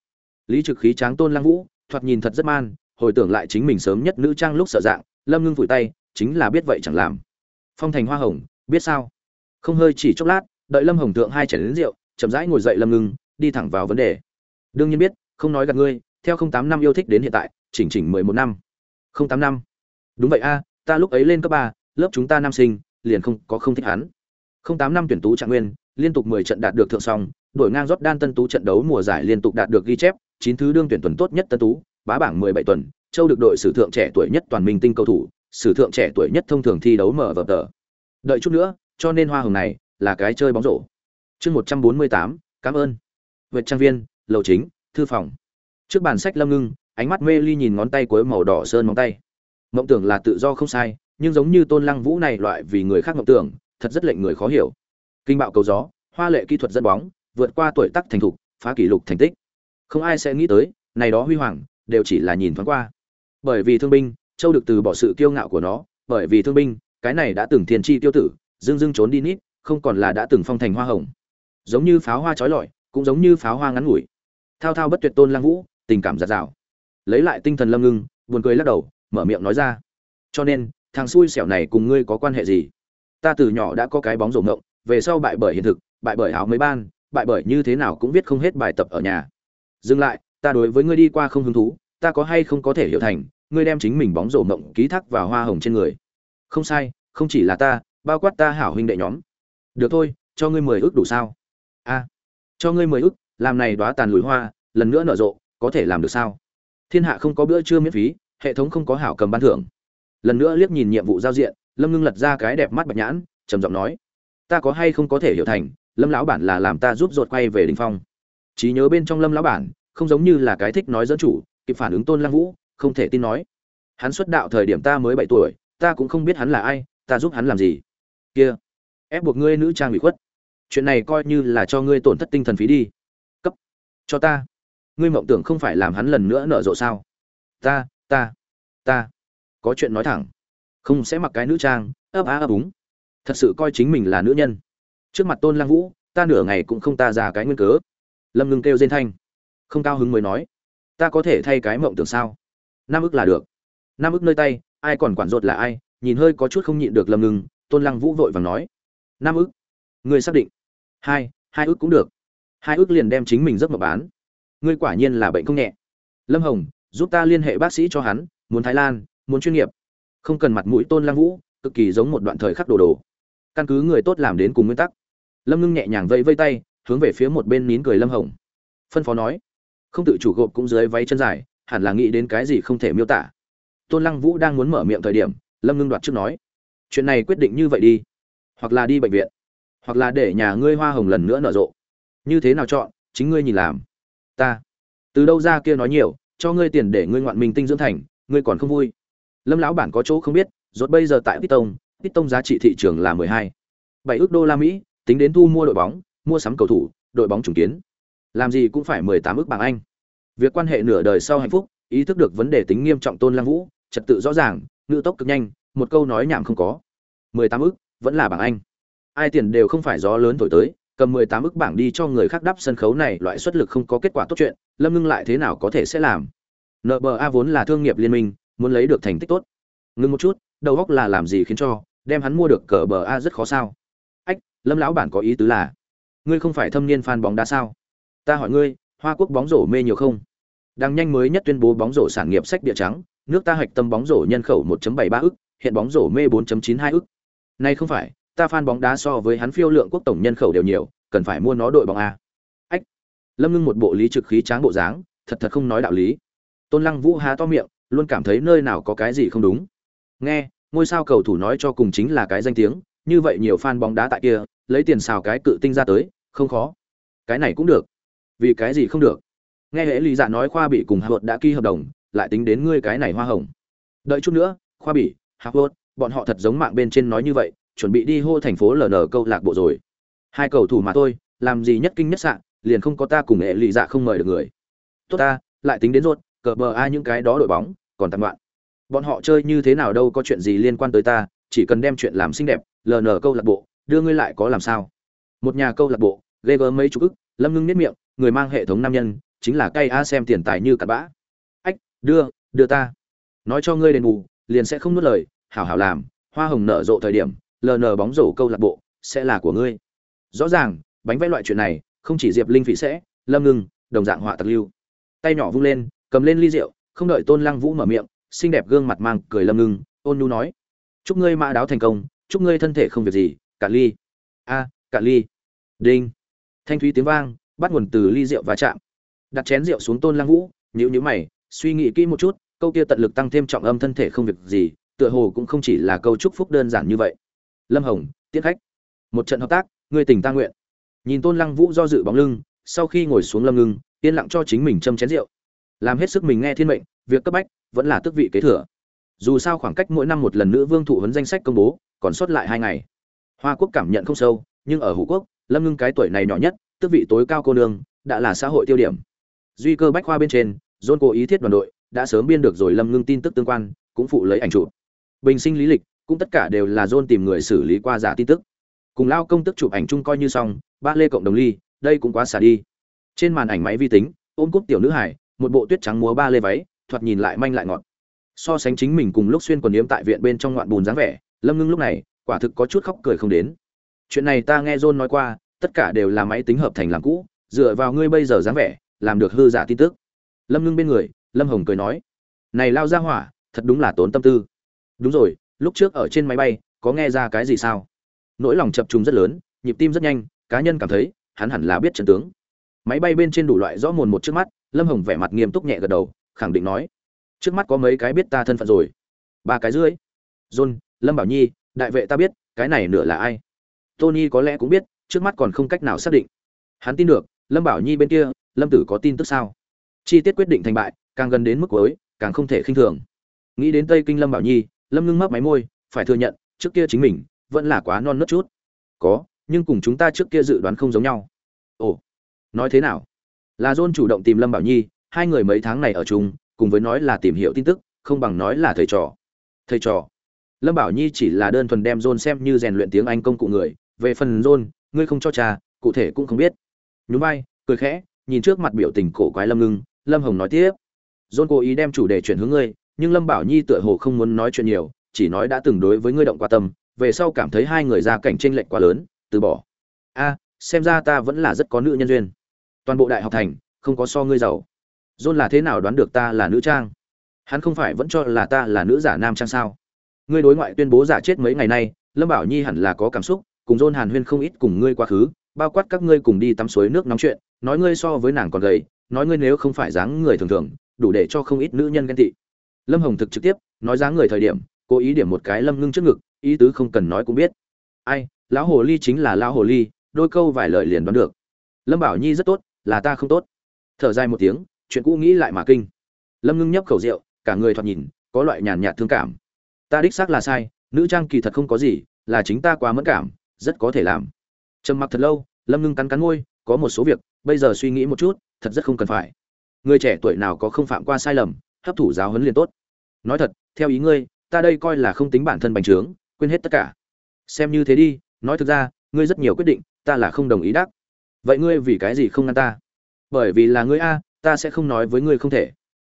lý trực khí tráng tôn lăng vũ, thoạt nhìn thật rất man, hồi tưởng lại chính mình sớm nhất nữ trang lúc sợ dạng, lâm ngưng vùi tay, chính là biết vậy chẳng làm. Phong thành hoa hồng, biết sao? Không hơi chỉ chốc lát, đợi lâm hồng thượng hai chảy đến rượu, chậm rãi ngồi dậy lâm ngưng, đi thẳng vào vấn đề. Đương nhiên biết, không nói gặp ngươi, theo không tám năm yêu thích đến hiện tại, chỉnh chỉnh mười một năm. Không tám năm? Đúng vậy a, ta lúc ấy lên cấp ba, lớp chúng ta nam sinh, liền không có không thích hắn. Không tám năm tuyển tú trạng nguyên, liên tục mười trận đạt được thượng song đổi ngang rót đan tân tú trận đấu mùa giải liên tục đạt được ghi chép chín thứ đương tuyển tuần tốt nhất tân tú, bá bảng mười bảy tuần, châu được đội sử thượng trẻ tuổi nhất toàn minh tinh cầu thủ, sử thượng trẻ tuổi nhất thông thường thi đấu mở vở tờ. Đợi chút nữa, cho nên hoa hồng này là cái chơi bóng rổ. Chương một trăm bốn mươi tám, cảm ơn. Vệ trang viên, lầu chính, thư phòng. Trước bàn sách lâm ngưng, ánh mắt mê ly nhìn ngón tay cuối màu đỏ sơn móng tay. Mộng tưởng là tự do không sai, nhưng giống như tôn lăng vũ này loại vì người khác mộng tưởng, thật rất lệnh người khó hiểu. Kinh bạo cầu gió, hoa lệ kỹ thuật dẫn bóng, vượt qua tuổi tác thành thục, phá kỷ lục thành tích không ai sẽ nghĩ tới, này đó huy hoàng, đều chỉ là nhìn thoáng qua. Bởi vì thương binh, châu được từ bỏ sự kiêu ngạo của nó, bởi vì thương binh, cái này đã từng thiên chi tiêu tử dưng dưng trốn đi nít, không còn là đã từng phong thành hoa hồng. Giống như pháo hoa trói lọi, cũng giống như pháo hoa ngắn ngủi. Thao thao bất tuyệt tôn lang vũ, tình cảm giạt rào. Lấy lại tinh thần lâm ngưng, buồn cười lắc đầu, mở miệng nói ra. Cho nên, thằng xui xẻo này cùng ngươi có quan hệ gì? Ta từ nhỏ đã có cái bóng rổ ngộng, về sau bại bởi hiện thực, bại bởi áo mấy ban, bại bởi như thế nào cũng viết không hết bài tập ở nhà dừng lại, ta đối với ngươi đi qua không hứng thú, ta có hay không có thể hiểu thành, ngươi đem chính mình bóng rổ mộng ký thác vào hoa hồng trên người. Không sai, không chỉ là ta, bao quát ta hảo huynh đệ nhóm. Được thôi, cho ngươi mười ước đủ sao? A, cho ngươi mười ước, làm này đoá tàn lùi hoa, lần nữa nở rộ, có thể làm được sao? Thiên hạ không có bữa trưa miễn phí, hệ thống không có hảo cầm ban thưởng. Lần nữa liếc nhìn nhiệm vụ giao diện, lâm ngưng lật ra cái đẹp mắt bạch nhãn, trầm giọng nói. Ta có hay không có thể hiểu thành, lâm lão bản là làm ta giúp ruột quay về đình phong trí nhớ bên trong lâm lão bản, không giống như là cái thích nói dẫn chủ, kịp phản ứng tôn lăng vũ, không thể tin nói. Hắn xuất đạo thời điểm ta mới bảy tuổi, ta cũng không biết hắn là ai, ta giúp hắn làm gì. Kia, ép buộc ngươi nữ trang bị khuất. Chuyện này coi như là cho ngươi tổn thất tinh thần phí đi. Cấp. Cho ta. Ngươi mộng tưởng không phải làm hắn lần nữa nở rộ sao? Ta ta ta. Có chuyện nói thẳng. Không sẽ mặc cái nữ trang, ấp á ấp úng. Thật sự coi chính mình là nữ nhân. Trước mặt tôn lang vũ, ta nửa ngày cũng không ta ra cái nguyên cớ lâm ngưng kêu dên thanh. Không cao hứng mới nói, ta có thể thay cái mộng tưởng sao? Nam ức là được. Nam ức nơi tay, ai còn quản rột là ai? Nhìn hơi có chút không nhịn được lâm ngưng, tôn lăng vũ vội vàng nói, nam ức, ngươi xác định. Hai hai ức cũng được. Hai ức liền đem chính mình giấc mộng bán. Ngươi quả nhiên là bệnh không nhẹ. Lâm hồng, giúp ta liên hệ bác sĩ cho hắn, muốn thái lan, muốn chuyên nghiệp. Không cần mặt mũi tôn lăng vũ, cực kỳ giống một đoạn thời khắc đồ đồ. Căn cứ người tốt làm đến cùng nguyên tắc. Lâm ngưng nhẹ nhàng vẫy vây tay hướng về phía một bên nín cười lâm hồng. Phân phó nói, không tự chủ gộp cũng dưới váy chân dài, hẳn là nghĩ đến cái gì không thể miêu tả. Tôn lăng vũ đang muốn mở miệng thời điểm, lâm ngưng đoạt trước nói, chuyện này quyết định như vậy đi, hoặc là đi bệnh viện, hoặc là để nhà ngươi hoa hồng lần nữa nở rộ. Như thế nào chọn, chính ngươi nhìn làm. Ta, từ đâu ra kia nói nhiều, cho ngươi tiền để ngươi ngoạn mình tinh dưỡng thành, ngươi còn không vui. Lâm lão bản có chỗ không biết, rốt bây giờ tại tít tông tít tông giá trị thị trường là mười hai, bảy ước đô la mỹ, tính đến thu mua đội bóng mua sắm cầu thủ, đội bóng trùng kiến. Làm gì cũng phải mười tám ức bảng anh. Việc quan hệ nửa đời sau hạnh phúc, ý thức được vấn đề tính nghiêm trọng tôn lăng vũ, trật tự rõ ràng, ngữ tốc cực nhanh, một câu nói nhảm không có. mười tám ức vẫn là bảng anh. Ai tiền đều không phải gió lớn thổi tới, cầm mười tám ức bảng đi cho người khác đắp sân khấu này, loại xuất lực không có kết quả tốt chuyện, lâm ngưng lại thế nào có thể sẽ làm? Nba vốn là thương nghiệp liên minh, muốn lấy được thành tích tốt. Ngưng một chút, đầu góc là làm gì khiến cho, đem hắn mua được cờ bờ a rất khó sao? Ách, lâm lão bản có ý tứ là ngươi không phải thâm niên fan bóng đá sao? Ta hỏi ngươi, hoa quốc bóng rổ mê nhiều không? Đang nhanh mới nhất tuyên bố bóng rổ sản nghiệp sách địa trắng, nước ta hạch tâm bóng rổ nhân khẩu 1.73 ức, hiện bóng rổ mê 4.92 ức. Này không phải, ta fan bóng đá so với hắn phiêu lượng quốc tổng nhân khẩu đều nhiều, cần phải mua nó đội bóng a. Ách! Lâm ngưng một bộ lý trực khí tráng bộ dáng, thật thật không nói đạo lý. Tôn lăng vũ há to miệng, luôn cảm thấy nơi nào có cái gì không đúng. Nghe, ngôi sao cầu thủ nói cho cùng chính là cái danh tiếng, như vậy nhiều fan bóng đá tại kia lấy tiền xào cái cự tinh ra tới, không khó. Cái này cũng được. Vì cái gì không được? Nghe hệ lý dạ nói khoa bị cùng hạ đã ký hợp đồng, lại tính đến ngươi cái này hoa hồng. Đợi chút nữa, khoa bị hạ bọn họ thật giống mạng bên trên nói như vậy, chuẩn bị đi hô thành phố ln câu lạc bộ rồi. Hai cầu thủ mà thôi, làm gì nhất kinh nhất sạn liền không có ta cùng hệ lụy dạ không mời được người. Tốt ta, lại tính đến rốt, cờ bờ ai những cái đó đội bóng, còn tạm loạn. Bọn họ chơi như thế nào đâu có chuyện gì liên quan tới ta, chỉ cần đem chuyện làm xinh đẹp ln câu lạc bộ đưa ngươi lại có làm sao? Một nhà câu lạc bộ, ghê gớm mấy chục ức, lâm ngưng nếp miệng, người mang hệ thống nam nhân, chính là cây a xem tiền tài như cặn bã. Ách, đưa đưa ta. Nói cho ngươi đền bù, liền sẽ không nuốt lời, hảo hảo làm, hoa hồng nở rộ thời điểm ln bóng rổ câu lạc bộ, sẽ là của ngươi. Rõ ràng, bánh vẽ loại chuyện này, không chỉ diệp linh phỉ sẽ, lâm ngưng, đồng dạng họa tặc lưu. Tay nhỏ vung lên, cầm lên ly rượu, không đợi tôn lăng vũ mở miệng, xinh đẹp gương mặt mang cười lâm ngưng, ôn nhu nói. Chúc ngươi mã đáo thành công, chúc ngươi thân thể không việc gì cả ly. A, cả ly. Đinh. Thanh thúy tiếng vang, bắt nguồn từ ly rượu va chạm. Đặt chén rượu xuống tôn lăng vũ nhữ nhữ mày, suy nghĩ kỹ một chút, câu kia tận lực tăng thêm trọng âm thân thể không việc gì, tựa hồ cũng không chỉ là câu chúc phúc đơn giản như vậy. Lâm hồng tiết khách. Một trận hợp tác, ngươi tình ta nguyện. Nhìn tôn lăng vũ do dự bóng lưng, sau khi ngồi xuống lâm ngưng, yên lặng cho chính mình châm chén rượu. Làm hết sức mình nghe thiên mệnh, việc cấp bách vẫn là tước vị kế thừa. Dù sao khoảng cách mỗi năm một lần nữ vương thụ vấn danh sách công bố, còn sót lại hai ngày hoa quốc cảm nhận không sâu, nhưng ở hủ quốc, lâm ngưng cái tuổi này nhỏ nhất, tước vị tối cao cô nương, đã là xã hội tiêu điểm. Duy cơ bách khoa bên trên dôn cố ý thiết đoàn đội, đã sớm biên được rồi lâm ngưng tin tức tương quan, cũng phụ lấy ảnh chụp. Bình sinh lý lịch, cũng tất cả đều là dôn tìm người xử lý qua giả tin tức. Cùng lao công tức chụp ảnh chung coi như xong ba lê cộng đồng ly, đây cũng quá xả đi. Trên màn ảnh máy vi tính, ôm cúp tiểu nữ hải, một bộ tuyết trắng múa ba lê váy, thoạt nhìn lại manh lại ngọt. So sánh chính mình cùng lúc xuyên quần yếm tại viện bên trong ngoạn bùn dáng vẻ, lâm ngưng lúc này quả thực có chút khóc cười không đến. Chuyện này ta nghe john nói qua, tất cả đều là máy tính hợp thành làm cũ, dựa vào ngươi bây giờ dáng vẻ, làm được hư giả tin tức. Lâm ngưng bên người, lâm hồng cười nói, này lao ra hỏa, thật đúng là tốn tâm tư. Đúng rồi, lúc trước ở trên máy bay, có nghe ra cái gì sao? Nỗi lòng chập trùng rất lớn, nhịp tim rất nhanh, cá nhân cảm thấy, hắn hẳn là biết trận tướng. Máy bay bên trên đủ loại rõ mồn một trước mắt, lâm hồng vẻ mặt nghiêm túc nhẹ gật đầu, khẳng định nói, trước mắt có mấy cái biết ta thân phận rồi. Ba cái dưới john, lâm bảo nhi đại vệ ta biết, cái này nửa là ai? Tony có lẽ cũng biết, trước mắt còn không cách nào xác định. Hắn tin được, lâm bảo nhi bên kia, lâm tử có tin tức sao? Chi tiết quyết định thành bại, càng gần đến mức cuối, càng không thể khinh thường. Nghĩ đến tây kinh lâm bảo nhi, lâm ngưng mấp máy môi, phải thừa nhận, trước kia chính mình, vẫn là quá non nớt chút. Có, nhưng cùng chúng ta trước kia dự đoán không giống nhau. Ồ, nói thế nào? Là john chủ động tìm lâm bảo nhi, hai người mấy tháng này ở chung, cùng với nói là tìm hiểu tin tức, không bằng nói là thầy trò. Thầy trò lâm bảo nhi chỉ là đơn thuần đem john xem như rèn luyện tiếng anh công cụ người. Về phần john ngươi không cho trà, cụ thể cũng không biết. Nhún vai cười khẽ nhìn trước mặt biểu tình cổ quái lâm ngưng lâm hồng nói tiếp. John cố ý đem chủ đề chuyển hướng ngươi nhưng lâm bảo nhi tựa hồ không muốn nói chuyện nhiều chỉ nói đã từng đối với ngươi động qua tâm về sau cảm thấy hai người ra cảnh tranh lệch quá lớn từ bỏ. A xem ra ta vẫn là rất có nữ nhân duyên. Toàn bộ đại học thành không có so ngươi giàu. John là thế nào đoán được ta là nữ trang? Hắn không phải vẫn cho là ta là nữ giả nam trang sao? Ngươi đối ngoại tuyên bố giả chết mấy ngày nay, lâm bảo nhi hẳn là có cảm xúc, cùng dôn hàn huyên không ít cùng ngươi quá khứ, bao quát các ngươi cùng đi tắm suối nước nóng chuyện, nói ngươi so với nàng còn gầy, nói ngươi nếu không phải dáng người thường thường, đủ để cho không ít nữ nhân ghen tị. Lâm hồng thực trực tiếp, nói dáng người thời điểm, cố ý điểm một cái lâm ngưng trước ngực, ý tứ không cần nói cũng biết. Ai, lão hồ ly chính là lão hồ ly, đôi câu vài lời liền đoán được. Lâm bảo nhi rất tốt, là ta không tốt. Thở dài một tiếng, chuyện cũ nghĩ lại mà kinh. Lâm ngưng nhấp khẩu rượu, cả người thoạt nhìn, có loại nhàn nhạt thương cảm ta đích xác là sai, nữ trang kỳ thật không có gì, là chính ta quá mẫn cảm, rất có thể làm. Trầm mặc thật lâu, lâm ngưng cắn cắn môi, có một số việc, bây giờ suy nghĩ một chút, thật rất không cần phải. Người trẻ tuổi nào có không phạm qua sai lầm, hấp thụ giáo huấn liền tốt. Nói thật, theo ý ngươi, ta đây coi là không tính bản thân bành trướng, quên hết tất cả. Xem như thế đi, nói thực ra, ngươi rất nhiều quyết định, ta là không đồng ý đắc. Vậy ngươi vì cái gì không ngăn ta? Bởi vì là ngươi a, ta sẽ không nói với ngươi không thể.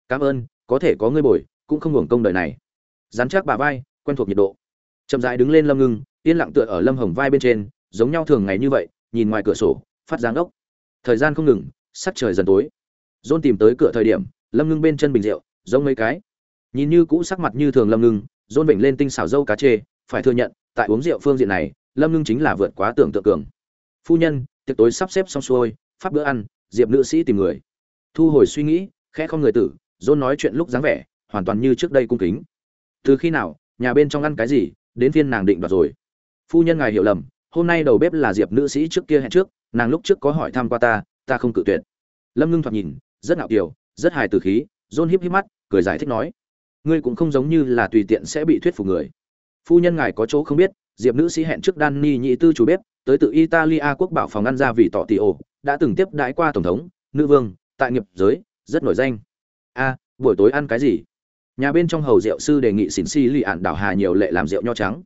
Cảm ơn, có thể có ngươi bồi, cũng không hưởng công đời này dán chắc bà vai, quen thuộc nhiệt độ. Chậm rãi đứng lên lâm ngưng, yên lặng tựa ở lâm hồng vai bên trên, giống nhau thường ngày như vậy, nhìn ngoài cửa sổ, phát dáng ốc thời gian không ngừng, sắc trời dần tối. Dôn tìm tới cửa thời điểm, lâm ngưng bên chân bình rượu, giống mấy cái. Nhìn như cũ sắc mặt như thường lâm ngưng dôn vểnh lên tinh xào dâu cá chê, phải thừa nhận, tại uống rượu phương diện này, lâm ngưng chính là vượt quá tưởng tượng cường. Phu nhân, tiệc tối sắp xếp xong xuôi, phát bữa ăn, diệp nữ sĩ tìm người. Thu hồi suy nghĩ, khẽ không người tử dôn nói chuyện lúc dáng vẻ, hoàn toàn như trước đây cung kính từ khi nào, nhà bên trong ăn cái gì, đến phiên nàng định đoạt rồi. Phu nhân ngài hiểu lầm, hôm nay đầu bếp là diệp nữ sĩ trước kia hẹn trước, nàng lúc trước có hỏi thăm qua ta ta không cự tuyệt. Lâm ngưng thoạt nhìn, rất ngạo kiều, rất hài từ khí dôn híp híp mắt, cười giải thích nói, ngươi cũng không giống như là tùy tiện sẽ bị thuyết phục người. Phu nhân ngài có chỗ không biết, diệp nữ sĩ hẹn trước đan ni nhị tư chủ bếp, tới từ italia quốc bảo phòng ăn ra vì tỏ tỷ ổ, đã từng tiếp đãi qua tổng thống, nữ vương, tại nghiệp giới, rất nổi danh. A, buổi tối ăn cái gì? Nhà bên trong hầu rượu sư đề nghị xỉn xì lì ạn đảo hà nhiều lệ làm rượu nho trắng.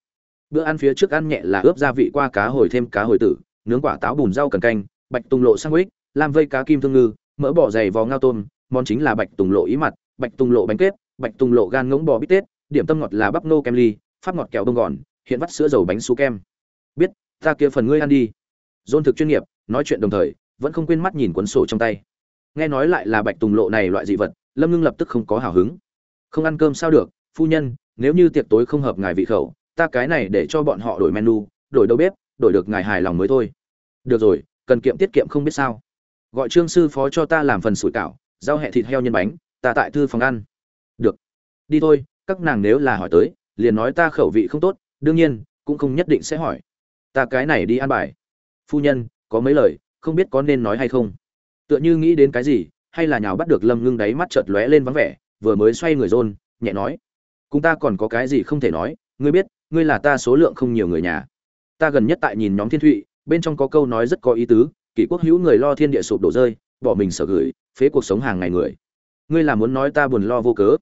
Bữa ăn phía trước ăn nhẹ là ướp gia vị qua cá hồi thêm cá hồi tử, nướng quả táo bùn rau cần canh, bạch tùng lộ sang ích làm vây cá kim thương ngư, mỡ bỏ dày vò ngao tôm, món chính là bạch tùng lộ ý mặt, bạch tùng lộ bánh kết, bạch tùng lộ gan ngỗng bò bít tết, điểm tâm ngọt là bắp nô kem ly phát ngọt kẹo bông gòn, hiện vắt sữa dầu bánh su kem. Biết, ta kia phần ngươi ăn đi. Dôn thực chuyên nghiệp, nói chuyện đồng thời, vẫn không quên mắt nhìn cuốn sổ trong tay. Nghe nói lại là bạch tùng lộ này loại dị vật, lâm ngưng lập tức không có hào hứng không ăn cơm sao được, phu nhân, nếu như tiệc tối không hợp ngài vị khẩu, ta cái này để cho bọn họ đổi menu, đổi đầu bếp, đổi được ngài hài lòng mới thôi. Được rồi, cần kiệm tiết kiệm không biết sao. Gọi trương sư phó cho ta làm phần sủi cảo, rau hẹ thịt heo nhân bánh, ta tại thư phòng ăn. Được. Đi thôi, các nàng nếu là hỏi tới, liền nói ta khẩu vị không tốt, đương nhiên, cũng không nhất định sẽ hỏi. Ta cái này đi ăn bài. Phu nhân, có mấy lời, không biết có nên nói hay không. Tựa như nghĩ đến cái gì, hay là nhào bắt được lâm ngưng đáy mắt chợt lóe lên vắng vẻ vừa mới xoay người rôn, nhẹ nói, cùng ta còn có cái gì không thể nói, ngươi biết, ngươi là ta số lượng không nhiều người nhà. Ta gần nhất tại nhìn nhóm thiên thụy, bên trong có câu nói rất có ý tứ, kỷ quốc hữu người lo thiên địa sụp đổ rơi, bỏ mình sở gửi, phế cuộc sống hàng ngày người. Ngươi là muốn nói ta buồn lo vô cớ.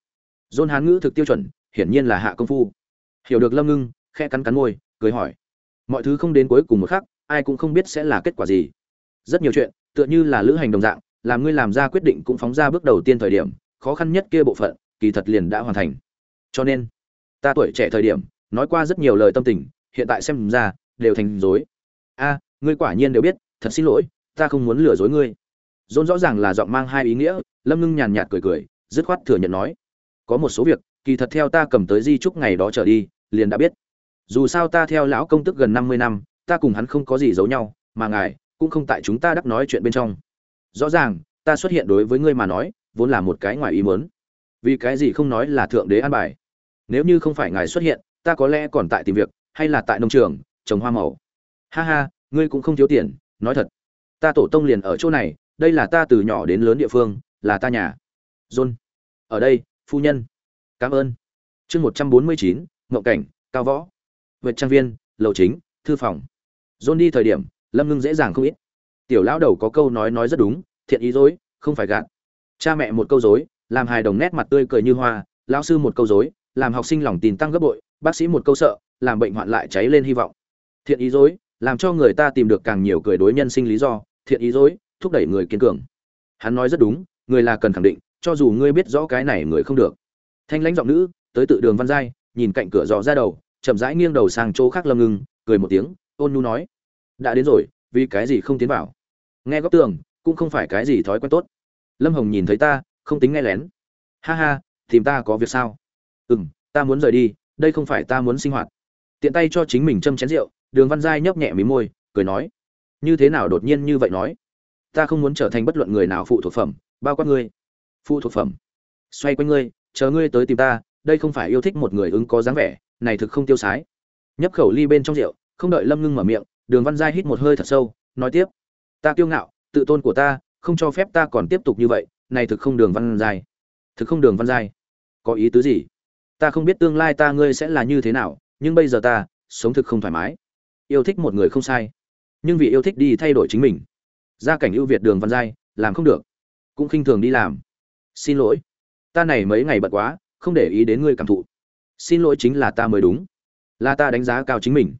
Dôn hán ngữ thực tiêu chuẩn, hiển nhiên là hạ công phu. Hiểu được lâm ngưng khe cắn cắn môi, cười hỏi, mọi thứ không đến cuối cùng một khắc, ai cũng không biết sẽ là kết quả gì. Rất nhiều chuyện, tựa như là lữ hành đồng dạng, làm ngươi làm ra quyết định cũng phóng ra bước đầu tiên thời điểm khó khăn nhất kia bộ phận, kỳ thật liền đã hoàn thành. Cho nên, ta tuổi trẻ thời điểm, nói qua rất nhiều lời tâm tình, hiện tại xem ra, đều thành dối a, ngươi quả nhiên đều biết, thật xin lỗi, ta không muốn lừa dối ngươi. Dôn rõ ràng là giọng mang hai ý nghĩa, lâm ngưng nhàn nhạt cười cười, dứt khoát thừa nhận nói. Có một số việc, kỳ thật theo ta cầm tới di trúc ngày đó trở đi, liền đã biết. Dù sao ta theo lão công tức gần năm mươi năm, ta cùng hắn không có gì giấu nhau, mà ngài cũng không tại chúng ta đắc nói chuyện bên trong. Rõ ràng, ta xuất hiện đối với ngươi mà nói vốn là một cái ngoài ý muốn. Vì cái gì không nói là thượng đế an bài? Nếu như không phải ngài xuất hiện, ta có lẽ còn tại tìm việc, hay là tại nông trường, trồng hoa màu. Ha ha, ngươi cũng không thiếu tiền, nói thật. Ta tổ tông liền ở chỗ này, đây là ta từ nhỏ đến lớn địa phương, là ta nhà. John, ở đây, phu nhân. Cảm ơn. Chương một trăm bốn mươi chín, ngộng cảnh, cao võ. Vượt trang viên, lầu chính, thư phòng. John đi thời điểm, lâm ngưng dễ dàng không ít. Tiểu lão đầu có câu nói nói rất đúng, thiện ý dối, không phải gạt cha mẹ một câu dối, làm hài đồng nét mặt tươi cười như hoa, lão sư một câu dối, làm học sinh lòng tin tăng gấp bội, bác sĩ một câu sợ, làm bệnh hoạn lại cháy lên hy vọng. Thiện ý dối, làm cho người ta tìm được càng nhiều cười đối nhân sinh lý do, thiện ý dối, thúc đẩy người kiên cường. Hắn nói rất đúng, người là cần khẳng định, cho dù ngươi biết rõ cái này người không được. Thanh lãnh giọng nữ, tới tự đường văn giai, nhìn cạnh cửa dò ra đầu, chậm rãi nghiêng đầu sang chỗ khác lâm ngưng, cười một tiếng, ôn nhu nói, đã đến rồi, vì cái gì không tiến vào? Nghe góc tường, cũng không phải cái gì thói quen tốt lâm hồng nhìn thấy ta, không tính nghe lén. Ha ha, tìm ta có việc sao? Ừ m ta muốn rời đi, đây không phải ta muốn sinh hoạt. Tiện tay cho chính mình châm chén rượu, đường văn giai nhấp nhẹ mí môi, cười nói. Như thế nào đột nhiên như vậy nói? Ta không muốn trở thành bất luận người nào phụ thuộc phẩm, bao quát ngươi. Phụ thuộc phẩm. Xoay quanh ngươi, chờ ngươi tới tìm ta, đây không phải yêu thích một người ứng có dáng vẻ, này thực không tiêu sái. Nhấp khẩu ly bên trong rượu, không đợi lâm ngưng mở miệng, đường văn giai hít một hơi thật sâu, nói tiếp. Ta kiêu ngạo, tự tôn của ta không cho phép ta còn tiếp tục như vậy, này thực không đường văn giai thực không đường văn giai có ý tứ gì? Ta không biết tương lai ta ngươi sẽ là như thế nào, nhưng bây giờ ta, sống thực không thoải mái. Yêu thích một người không sai. Nhưng vì yêu thích đi thay đổi chính mình. Gia cảnh ưu việt đường văn giai làm không được. Cũng khinh thường đi làm. Xin lỗi. Ta này mấy ngày bận quá, không để ý đến ngươi cảm thụ. Xin lỗi chính là ta mới đúng. Là ta đánh giá cao chính mình.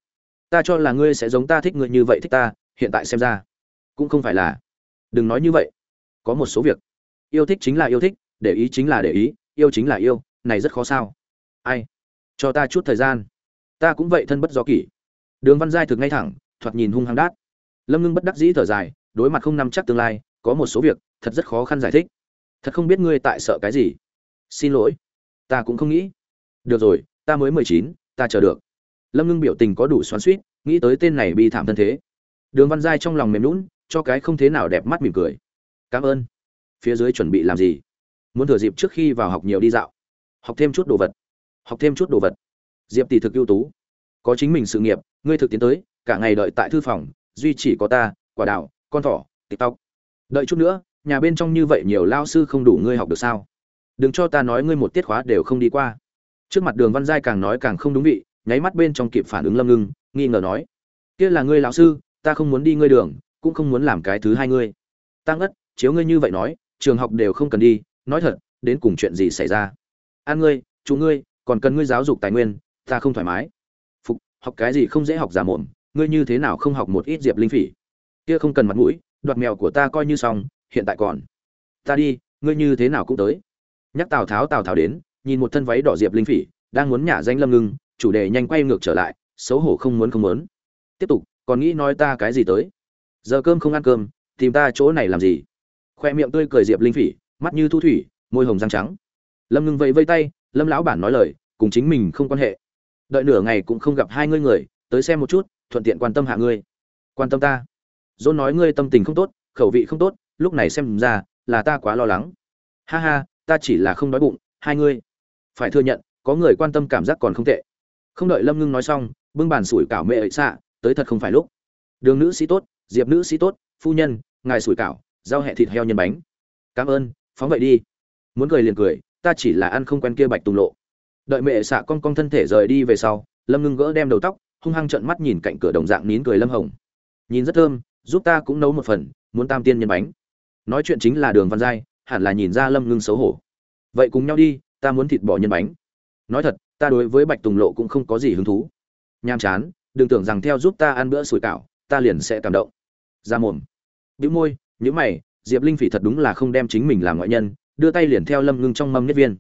Ta cho là ngươi sẽ giống ta thích ngươi như vậy thích ta, hiện tại xem ra. Cũng không phải là đừng nói như vậy. Có một số việc. Yêu thích chính là yêu thích, để ý chính là để ý, yêu chính là yêu, này rất khó sao. Ai? Cho ta chút thời gian. Ta cũng vậy thân bất do kỷ. Đường văn giai thực ngay thẳng, thoạt nhìn hung hăng đát. Lâm ngưng bất đắc dĩ thở dài, đối mặt không nắm chắc tương lai, có một số việc, thật rất khó khăn giải thích. Thật không biết ngươi tại sợ cái gì. Xin lỗi. Ta cũng không nghĩ. Được rồi, ta mới mười chín, ta chờ được. Lâm ngưng biểu tình có đủ xoắn suýt nghĩ tới tên này bi thảm thân thế. Đường văn giai trong lòng mềm lún cho cái không thế nào đẹp mắt mỉm cười. Cảm ơn. Phía dưới chuẩn bị làm gì? Muốn thừa dịp trước khi vào học nhiều đi dạo. Học thêm chút đồ vật. Học thêm chút đồ vật. Diệp tỷ thực ưu tú. Có chính mình sự nghiệp, ngươi thực tiến tới, cả ngày đợi tại thư phòng, duy chỉ có ta, quả đảo, con thỏ, tiktok. Đợi chút nữa, nhà bên trong như vậy nhiều lao sư không đủ ngươi học được sao? Đừng cho ta nói ngươi một tiết khóa đều không đi qua. Trước mặt đường văn giai càng nói càng không đúng vị, nháy mắt bên trong kịp phản ứng lâm ngưng, nghi ngờ nói. Kia là ngươi lão sư, ta không muốn đi ngươi đường cũng không muốn làm cái thứ hai ngươi. Tăng ất, chiếu ngươi như vậy nói, trường học đều không cần đi, nói thật, đến cùng chuyện gì xảy ra? An ngươi, chú ngươi, còn cần ngươi giáo dục tài nguyên, ta không thoải mái. Phục, học cái gì không dễ học giả mồm, ngươi như thế nào không học một ít diệp linh phỉ? Kia không cần mặt mũi, đoạt mèo của ta coi như xong, hiện tại còn. Ta đi, ngươi như thế nào cũng tới. Nhắc tào tháo tào tháo đến, nhìn một thân váy đỏ diệp linh phỉ, đang muốn nhả danh lâm ngưng, chủ đề nhanh quay ngược trở lại, xấu hổ không muốn không muốn. Tiếp tục, còn nghĩ nói ta cái gì tới? Giờ cơm không ăn cơm, tìm ta chỗ này làm gì? Khoe miệng tươi cười diệp linh phỉ, mắt như thu thủy, môi hồng răng trắng. Lâm ngưng vẫy vây tay, lâm lão bản nói lời, cùng chính mình không quan hệ. Đợi nửa ngày cũng không gặp hai ngươi người, tới xem một chút, thuận tiện quan tâm hạ ngươi. Quan tâm ta. Dôn nói ngươi tâm tình không tốt, khẩu vị không tốt, lúc này xem ra, là ta quá lo lắng. Ha ha, ta chỉ là không đói bụng, hai ngươi. Phải thừa nhận, có người quan tâm cảm giác còn không tệ. Không đợi lâm ngưng nói xong, bưng bàn sủi cảo mẹ ấy xạ, tới thật không phải lúc. Đường nữ sĩ tốt diệp nữ sĩ tốt, phu nhân, ngài sủi cảo rau hẹ thịt heo nhân bánh. Cảm ơn, phóng vậy đi. Muốn cười liền cười, ta chỉ là ăn không quen kia bạch tùng lộ. Đợi mẹ xạ con con thân thể rời đi về sau, lâm ngưng gỡ đem đầu tóc, hung hăng trợn mắt nhìn cạnh cửa đồng dạng nín cười lâm hồng. Nhìn rất thơm, giúp ta cũng nấu một phần, muốn tam tiên nhân bánh. Nói chuyện chính là đường văn giai, hẳn là nhìn ra lâm ngưng xấu hổ. Vậy cùng nhau đi, ta muốn thịt bò nhân bánh. Nói thật, ta đối với bạch tùng lộ cũng không có gì hứng thú. Nham chán, đừng tưởng rằng theo giúp ta ăn bữa sủi cảo, ta liền sẽ cảm động ra mồm. Bĩu môi nhữ mày, diệp linh phỉ thật đúng là không đem chính mình làm ngoại nhân, đưa tay liền theo lâm ngưng trong mâm nhất viên.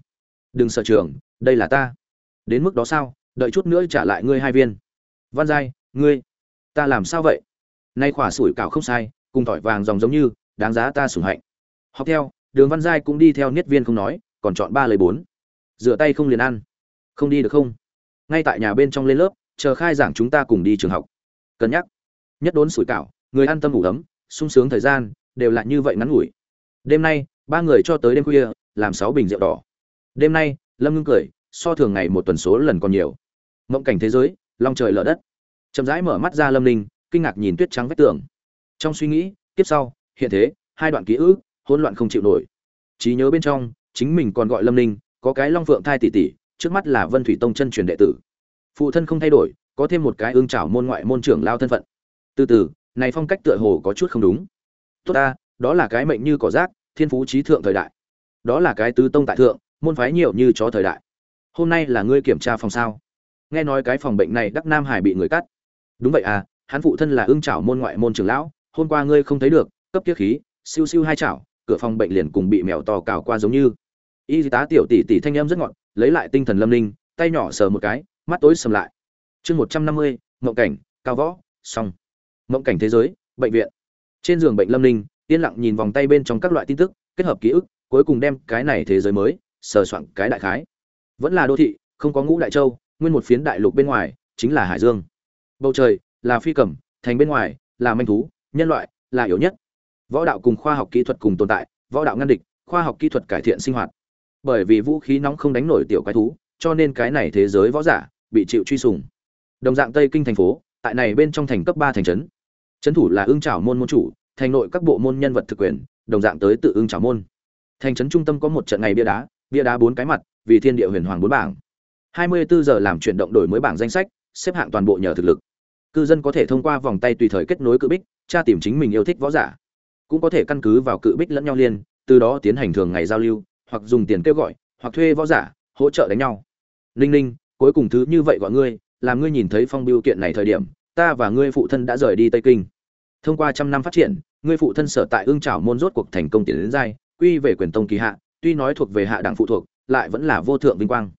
Đừng sợ trường đây là ta. Đến mức đó sao, đợi chút nữa trả lại ngươi hai viên. Văn giai, ngươi, ta làm sao vậy? Nay khỏa sủi cảo không sai, cùng tỏi vàng dòng giống như, đáng giá ta sủng hạnh. Học theo, đường văn giai cũng đi theo niết viên không nói, còn chọn ba lời bốn. Rửa tay không liền ăn. Không đi được không? Ngay tại nhà bên trong lên lớp, chờ khai giảng chúng ta cùng đi trường học. Cân nhắc. Nhất đốn sủi cảo người ăn tâm ngủ ấm, sung sướng thời gian đều là như vậy ngắn ngủi. Đêm nay, ba người cho tới đêm khuya, làm sáu bình rượu đỏ. Đêm nay, lâm ngưng cười, so thường ngày một tuần số lần còn nhiều. Mộng cảnh thế giới, long trời lở đất. Chậm rãi mở mắt ra lâm ninh, kinh ngạc nhìn tuyết trắng vách tường. Trong suy nghĩ tiếp sau, hiện thế, hai đoạn ký ức, hỗn loạn không chịu nổi. Trí nhớ bên trong, chính mình còn gọi lâm ninh, có cái long phượng thai tỷ tỷ, trước mắt là vân thủy tông chân truyền đệ tử. Phụ thân không thay đổi, có thêm một cái ương trảo môn ngoại môn trưởng lao thân phận. Từ từ này phong cách tựa hồ có chút không đúng. Tốt ta, đó là cái mệnh như cỏ rác, thiên phú trí thượng thời đại. Đó là cái tứ tông tại thượng, môn phái nhiều như chó thời đại. Hôm nay là ngươi kiểm tra phòng sao? Nghe nói cái phòng bệnh này đắc nam hải bị người cắt. Đúng vậy à hắn phụ thân là ưng chảo môn ngoại môn trưởng lão, hôm qua ngươi không thấy được, cấp tiết khí, siêu siêu hai chảo, cửa phòng bệnh liền cùng bị mèo to cào qua giống như. Y tá tiểu tỷ tỷ thanh em rất ngọn lấy lại tinh thần lâm linh tay nhỏ sờ một cái, mắt tối sầm lại. Chương một trăm năm mươi, mộng cảnh, cao võ, xong mộng cảnh thế giới bệnh viện. Trên giường bệnh lâm Ninh, yên lặng nhìn vòng tay bên trong các loại tin tức kết hợp ký ức cuối cùng đem cái này thế giới mới sờ soạn cái đại khái. Vẫn là đô thị không có ngũ đại châu nguyên một phiến đại lục bên ngoài chính là hải dương. Bầu trời là phi cầm thành bên ngoài là manh thú nhân loại là yếu nhất. Võ đạo cùng khoa học kỹ thuật cùng tồn tại võ đạo ngăn địch khoa học kỹ thuật cải thiện sinh hoạt. Bởi vì vũ khí nóng không đánh nổi tiểu quái thú cho nên cái này thế giới võ giả bị chịu truy sùng. Đồng dạng tây kinh thành phố tại này bên trong thành cấp ba thành trấn trấn thủ là ương trảo môn môn chủ thành nội các bộ môn nhân vật thực quyền đồng dạng tới tự ương trảo môn. Thành trấn trung tâm có một trận ngày bia đá bia đá bốn cái mặt vì thiên địa huyền hoàng bốn bảng. 24 giờ làm chuyển động đổi mới bảng danh sách xếp hạng toàn bộ nhờ thực lực. Cư dân có thể thông qua vòng tay tùy thời kết nối cự bích tra tìm chính mình yêu thích võ giả. Cũng có thể căn cứ vào cự bích lẫn nhau liên từ đó tiến hành thường ngày giao lưu hoặc dùng tiền kêu gọi hoặc thuê võ giả hỗ trợ đánh nhau. Linh Linh, cuối cùng thứ như vậy gọi ngươi làm ngươi nhìn thấy phong biêu kiện này thời điểm ta và ngươi phụ thân đã rời đi tây kinh thông qua trăm năm phát triển ngươi phụ thân sở tại ương trảo môn rốt cuộc thành công tiến đến giai, quy về quyền tông kỳ hạ, tuy nói thuộc về hạ đẳng phụ thuộc, lại vẫn là vô thượng vinh quang.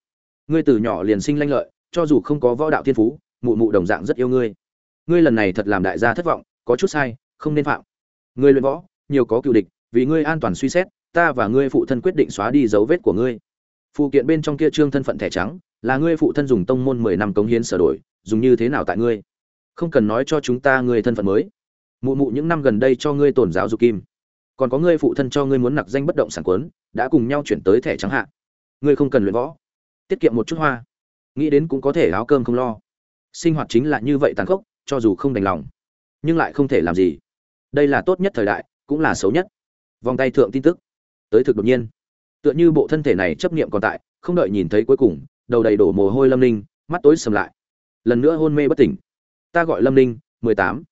Ngươi từ nhỏ liền sinh lanh lợi, cho dù không có võ đạo thiên phú, mụ mụ đồng dạng rất yêu ngươi. Ngươi lần này thật làm đại gia thất vọng, có chút sai, không nên phạm. Ngươi luyện võ, nhiều có cựu địch, vì ngươi an toàn suy xét, ta và ngươi phụ thân quyết định xóa đi dấu vết của ngươi. Phụ kiện bên trong kia trương thân phận thẻ trắng, là ngươi phụ thân dùng tông môn mười năm cống hiến sửa đổi, dùng như thế nào tại ngươi? Không cần nói cho chúng ta ngươi thân phận mới mụ mụ những năm gần đây cho ngươi tổn giáo dục kim. Còn có ngươi phụ thân cho ngươi muốn nặc danh bất động sản quấn, đã cùng nhau chuyển tới thẻ trắng hạ. Ngươi không cần luyện võ. Tiết kiệm một chút hoa. Nghĩ đến cũng có thể áo cơm không lo. Sinh hoạt chính là như vậy tàn khốc, cho dù không đành lòng, nhưng lại không thể làm gì. Đây là tốt nhất thời đại, cũng là xấu nhất. Vòng tay thượng tin tức. Tới thực đột nhiên. Tựa như bộ thân thể này chấp niệm còn tại, không đợi nhìn thấy cuối cùng, đầu đầy đổ mồ hôi lâm ninh, mắt tối sầm lại. Lần nữa hôn mê bất tỉnh. Ta gọi lâm ninh, mười tám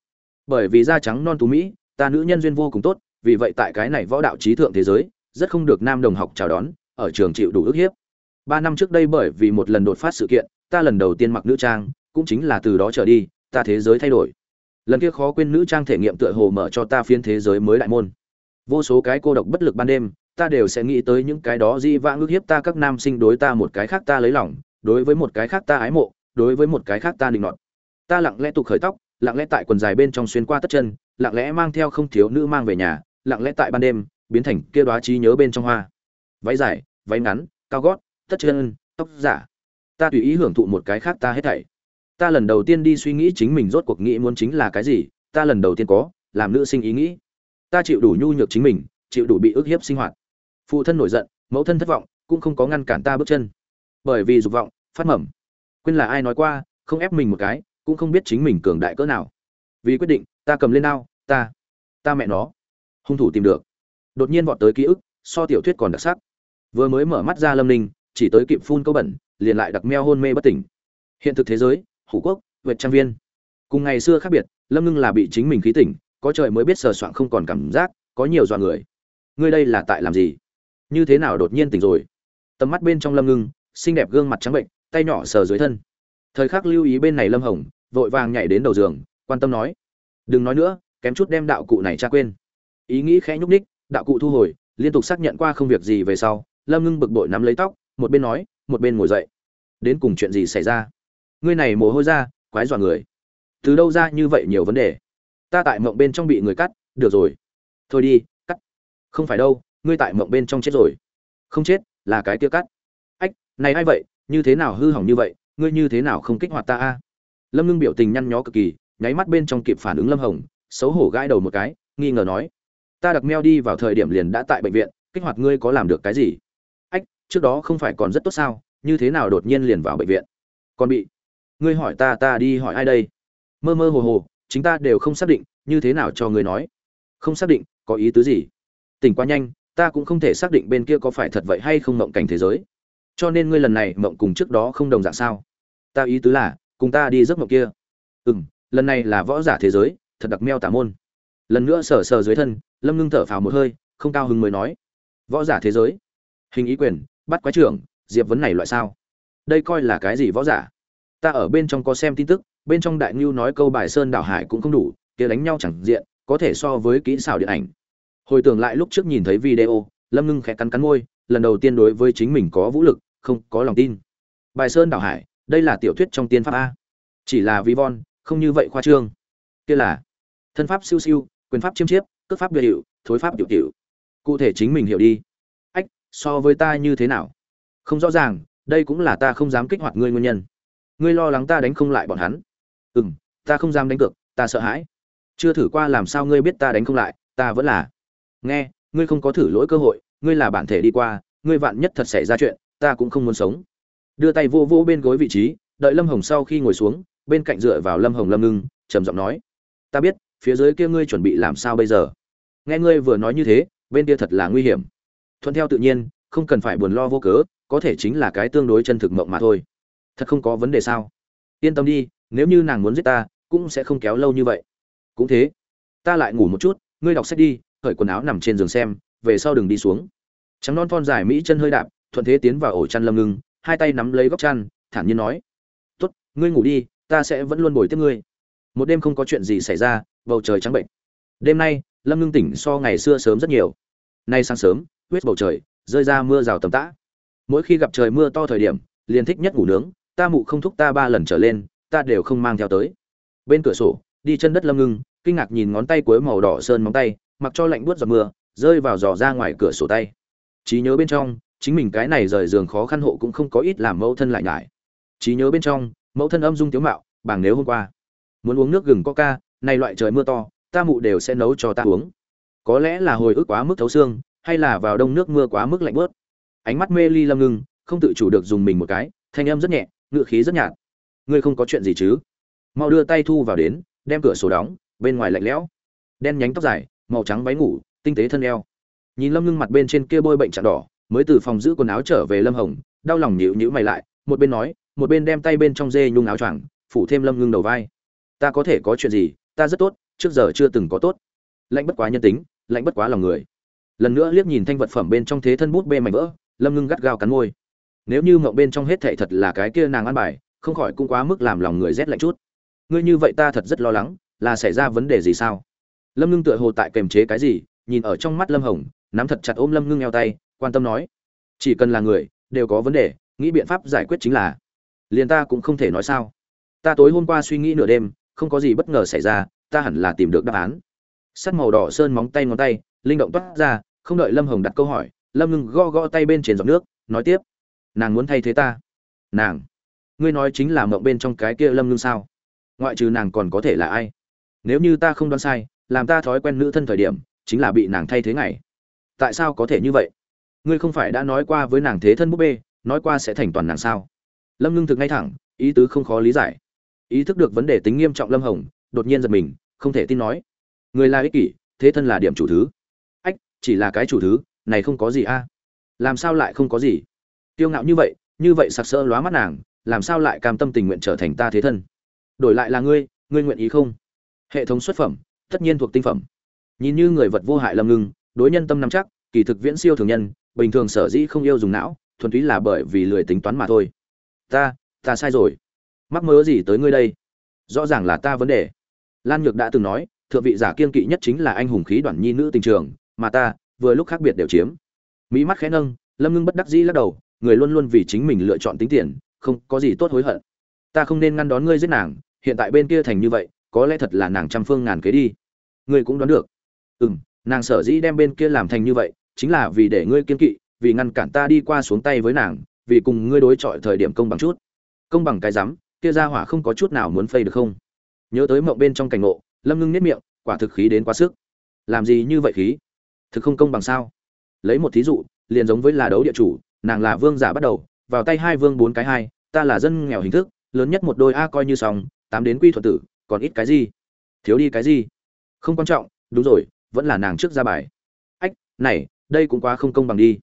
bởi vì da trắng non tú mỹ, ta nữ nhân duyên vô cùng tốt, vì vậy tại cái này võ đạo trí thượng thế giới, rất không được nam đồng học chào đón, ở trường chịu đủ ức hiếp. Ba năm trước đây bởi vì một lần đột phát sự kiện, ta lần đầu tiên mặc nữ trang, cũng chính là từ đó trở đi, ta thế giới thay đổi. Lần kia khó quên nữ trang thể nghiệm tựa hồ mở cho ta phiên thế giới mới đại môn. Vô số cái cô độc bất lực ban đêm, ta đều sẽ nghĩ tới những cái đó di vãng ước hiếp ta các nam sinh đối ta một cái khác ta lấy lòng, đối với một cái khác ta ái mộ, đối với một cái khác ta định nọt. Ta lặng lẽ tục khởi tóc lặng lẽ tại quần dài bên trong xuyên qua tất chân, lặng lẽ mang theo không thiếu nữ mang về nhà, lặng lẽ tại ban đêm, biến thành kia đoá trí nhớ bên trong hoa. Váy dài, váy ngắn, cao gót, tất chân, tóc giả. Ta tùy ý hưởng thụ một cái khác ta hết thảy. Ta lần đầu tiên đi suy nghĩ chính mình rốt cuộc nghĩ muốn chính là cái gì, ta lần đầu tiên có, làm nữ sinh ý nghĩ. Ta chịu đủ nhu nhược chính mình, chịu đủ bị ức hiếp sinh hoạt. Phụ thân nổi giận, mẫu thân thất vọng, cũng không có ngăn cản ta bước chân. Bởi vì dục vọng, phát mầm. Quên là ai nói qua, không ép mình một cái cũng không biết chính mình cường đại cỡ nào. Vì quyết định, ta cầm lên đao, ta ta mẹ nó. Hung thủ tìm được. Đột nhiên vọt tới ký ức, so tiểu thuyết còn đặc sắc. Vừa mới mở mắt ra lâm ninh, chỉ tới kịp phun câu bẩn, liền lại đặc meo hôn mê bất tỉnh. Hiện thực thế giới, hủ quốc vệt trang viên. Cùng ngày xưa khác biệt, lâm ngưng là bị chính mình khí tỉnh, có trời mới biết sờ soạn không còn cảm giác, có nhiều dọa người. Ngươi đây là tại làm gì? Như thế nào đột nhiên tỉnh rồi? Tầm mắt bên trong lâm ngưng, xinh đẹp gương mặt trắng bệnh, tay nhỏ sờ dưới thân thời khắc lưu ý bên này lâm hồng, vội vàng nhảy đến đầu giường, quan tâm nói. Đừng nói nữa, kém chút đem đạo cụ này cha quên. Ý nghĩ khẽ nhúc ních đạo cụ thu hồi, liên tục xác nhận qua không việc gì về sau, lâm ngưng bực bội nắm lấy tóc, một bên nói, một bên ngồi dậy. Đến cùng chuyện gì xảy ra? Ngươi này mồ hôi ra, quái dọa người. Từ đâu ra như vậy nhiều vấn đề? Ta tại mộng bên trong bị người cắt, được rồi. Thôi đi, cắt. Không phải đâu, ngươi tại mộng bên trong chết rồi. Không chết, là cái kia cắt. Ách, này ai vậy? Như thế nào hư hỏng như vậy? Ngươi như thế nào không kích hoạt ta a? Lâm ngưng biểu tình nhăn nhó cực kỳ, nháy mắt bên trong kịp phản ứng lâm hồng, xấu hổ gãi đầu một cái, nghi ngờ nói, ta đặc meo đi vào thời điểm liền đã tại bệnh viện, kích hoạt ngươi có làm được cái gì? Ách, trước đó không phải còn rất tốt sao? Như thế nào đột nhiên liền vào bệnh viện? Còn bị, ngươi hỏi ta ta đi hỏi ai đây? Mơ mơ hồ hồ, chính ta đều không xác định, như thế nào cho ngươi nói? Không xác định, có ý tứ gì? Tỉnh quá nhanh, ta cũng không thể xác định bên kia có phải thật vậy hay không mộng cảnh thế giới cho nên ngươi lần này mộng cùng trước đó không đồng dạng sao? Ta ý tứ là, cùng ta đi giấc mộng kia. Ừ m lần này là võ giả thế giới, thật đặc meo tả môn. Lần nữa sờ sờ dưới thân, lâm ngưng thở phào một hơi, không cao hứng mới nói. Võ giả thế giới? Hình ý quyền, bắt quái trưởng, diệp vấn này loại sao? Đây coi là cái gì võ giả? Ta ở bên trong có xem tin tức, bên trong đại ngưu nói câu bài sơn đảo hải cũng không đủ, kia đánh nhau chẳng diện, có thể so với kỹ xảo điện ảnh. Hồi tưởng lại lúc trước nhìn thấy video, lâm ngưng khẽ cắn cắn môi lần đầu tiên đối với chính mình có vũ lực, không có lòng tin. Bài sơn đảo hải, đây là tiểu thuyết trong tiên pháp a. Chỉ là vi von, không như vậy khoa trương. Kia là thân pháp siêu siêu, quyền pháp chiêm chiếp, cước pháp biệt hiệu thối pháp tiểu tiểu. Cụ thể chính mình hiểu đi. Ách, so với ta như thế nào? Không rõ ràng, đây cũng là ta không dám kích hoạt ngươi nguyên nhân. Ngươi lo lắng ta đánh không lại bọn hắn. Ừ m ta không dám đánh cược, ta sợ hãi. Chưa thử qua làm sao ngươi biết ta đánh không lại, ta vẫn là. Nghe, ngươi không có thử lỗi cơ hội ngươi là bản thể đi qua, ngươi vạn nhất thật xảy ra chuyện, ta cũng không muốn sống. Đưa tay vô vô bên gối vị trí, đợi lâm hồng sau khi ngồi xuống, bên cạnh dựa vào lâm hồng lâm ngưng, trầm giọng nói, ta biết, phía dưới kia ngươi chuẩn bị làm sao bây giờ? Nghe ngươi vừa nói như thế, bên kia thật là nguy hiểm. Thuận theo tự nhiên, không cần phải buồn lo vô cớ, có thể chính là cái tương đối chân thực mộng mà thôi. Thật không có vấn đề sao? Yên tâm đi, nếu như nàng muốn giết ta, cũng sẽ không kéo lâu như vậy. Cũng thế. Ta lại ngủ một chút, ngươi đọc sách đi khởi quần áo nằm trên giường xem, về sau đừng đi xuống trắng non thon dài mỹ chân hơi đạp, thuận thế tiến vào ổ chăn lâm ngưng, hai tay nắm lấy góc chăn, thản nhiên nói, tốt, ngươi ngủ đi, ta sẽ vẫn luôn bồi tiếp ngươi. Một đêm không có chuyện gì xảy ra, bầu trời trắng bệnh. Đêm nay, lâm ngưng tỉnh so ngày xưa sớm rất nhiều. Nay sáng sớm, huyết bầu trời, rơi ra mưa rào tầm tã. Mỗi khi gặp trời mưa to thời điểm, liền thích nhất ngủ nướng, ta mụ không thúc ta ba lần trở lên, ta đều không mang theo tới. Bên cửa sổ, đi chân đất lâm ngưng, kinh ngạc nhìn ngón tay cuối màu đỏ sơn móng tay, mặc cho lạnh buốt giọt mưa, rơi vào giò ra ngoài cửa sổ tay trí nhớ bên trong, chính mình cái này rời giường khó khăn hộ cũng không có ít làm mẫu thân lại ngại trí nhớ bên trong, mẫu thân âm dung tiếu mạo, bảng nếu hôm qua. Muốn uống nước gừng coca, nay loại trời mưa to, ta mụ đều sẽ nấu cho ta uống. Có lẽ là hồi ức quá mức thấu xương, hay là vào đông nước mưa quá mức lạnh bớt. Ánh mắt mê ly lâm ngưng, không tự chủ được dùng mình một cái, thanh âm rất nhẹ ngựa khí rất nhạt. Ngươi không có chuyện gì chứ? Mau đưa tay thu vào đến, đem cửa sổ đóng, bên ngoài lạnh lẽo. Đen nhánh tóc dài, màu trắng váy ngủ, tinh tế thân eo nhìn lâm ngưng mặt bên trên kia bôi bệnh chặn đỏ, mới từ phòng giữ quần áo trở về lâm hồng, đau lòng nhịu nhữ mày lại, một bên nói, một bên đem tay bên trong dê nhung áo choàng, phủ thêm lâm ngưng đầu vai. Ta có thể có chuyện gì? Ta rất tốt, trước giờ chưa từng có tốt. Lạnh bất quá nhân tính, lạnh bất quá lòng người. Lần nữa liếc nhìn thanh vật phẩm bên trong thế thân bút bê mảnh vỡ, lâm ngưng gắt gao cắn môi. Nếu như mộng bên trong hết thệ thật là cái kia nàng ăn bài, không khỏi cũng quá mức làm lòng người rét lạnh chút. Ngươi như vậy ta thật rất lo lắng, là xảy ra vấn đề gì sao? Lâm ngưng tựa hồ tại kềm chế cái gì, nhìn ở trong mắt lâm hồng nắm thật chặt ôm lâm ngưng eo tay, quan tâm nói, chỉ cần là người, đều có vấn đề, nghĩ biện pháp giải quyết chính là. Liền ta cũng không thể nói sao. Ta tối hôm qua suy nghĩ nửa đêm, không có gì bất ngờ xảy ra, ta hẳn là tìm được đáp án. Sắt màu đỏ sơn móng tay ngón tay, linh động toát ra, không đợi lâm hồng đặt câu hỏi, lâm ngưng gõ gõ tay bên trên giọt nước, nói tiếp, nàng muốn thay thế ta. Nàng? Ngươi nói chính là mộng bên trong cái kia lâm ngưng sao? Ngoại trừ nàng còn có thể là ai? Nếu như ta không đoán sai, làm ta thói quen nữ thân thời điểm, chính là bị nàng thay thế ngày tại sao có thể như vậy? Ngươi không phải đã nói qua với nàng thế thân búp bê, nói qua sẽ thành toàn nàng sao? Lâm ngưng thực ngay thẳng, ý tứ không khó lý giải. Ý thức được vấn đề tính nghiêm trọng lâm hồng, đột nhiên giật mình, không thể tin nói. Người là ích kỷ, thế thân là điểm chủ thứ. Ách, chỉ là cái chủ thứ, này không có gì a. Làm sao lại không có gì? Tiêu ngạo như vậy như vậy sặc sỡ lóa mắt nàng, làm sao lại cam tâm tình nguyện trở thành ta thế thân? Đổi lại là ngươi ngươi nguyện ý không? Hệ thống xuất phẩm, tất nhiên thuộc tinh phẩm. Nhìn như người vật vô hại lâm ngưng, đối nhân tâm nắm chắc kỳ thực viễn siêu thường nhân, bình thường sở dĩ không yêu dùng não, thuần túy là bởi vì lười tính toán mà thôi. Ta ta sai rồi. Mắc mớ gì tới ngươi đây? Rõ ràng là ta vấn đề. Lan nhược đã từng nói, thượng vị giả kiên kỵ nhất chính là anh hùng khí đoàn nhi nữ tình trường, mà ta, vừa lúc khác biệt đều chiếm. Mỹ mắt khẽ nâng, lâm ngưng bất đắc dĩ lắc đầu, người luôn luôn vì chính mình lựa chọn tính tiền, không có gì tốt hối hận. Ta không nên ngăn đón ngươi giết nàng, hiện tại bên kia thành như vậy, có lẽ thật là nàng trăm phương ngàn kế đi. Ngươi cũng đoán được. Ừ m nàng sở dĩ đem bên kia làm thành như vậy chính là vì để ngươi kiên kỵ, vì ngăn cản ta đi qua xuống tay với nàng, vì cùng ngươi đối chọi thời điểm công bằng chút. Công bằng cái rắm, kia ra hỏa không có chút nào muốn phây được không? Nhớ tới mộng bên trong cảnh ngộ, lâm ngưng nếp miệng, quả thực khí đến quá sức. Làm gì như vậy khí? Thực không công bằng sao? Lấy một thí dụ, liền giống với là đấu địa chủ, nàng là vương giả bắt đầu, vào tay hai vương bốn cái hai, ta là dân nghèo hình thức, lớn nhất một đôi a coi như xong, tám đến quy thuật tử, còn ít cái gì? Thiếu đi cái gì? Không quan trọng, đúng rồi, vẫn là nàng trước ra bài. Ách, này đây cũng quá không công bằng đi.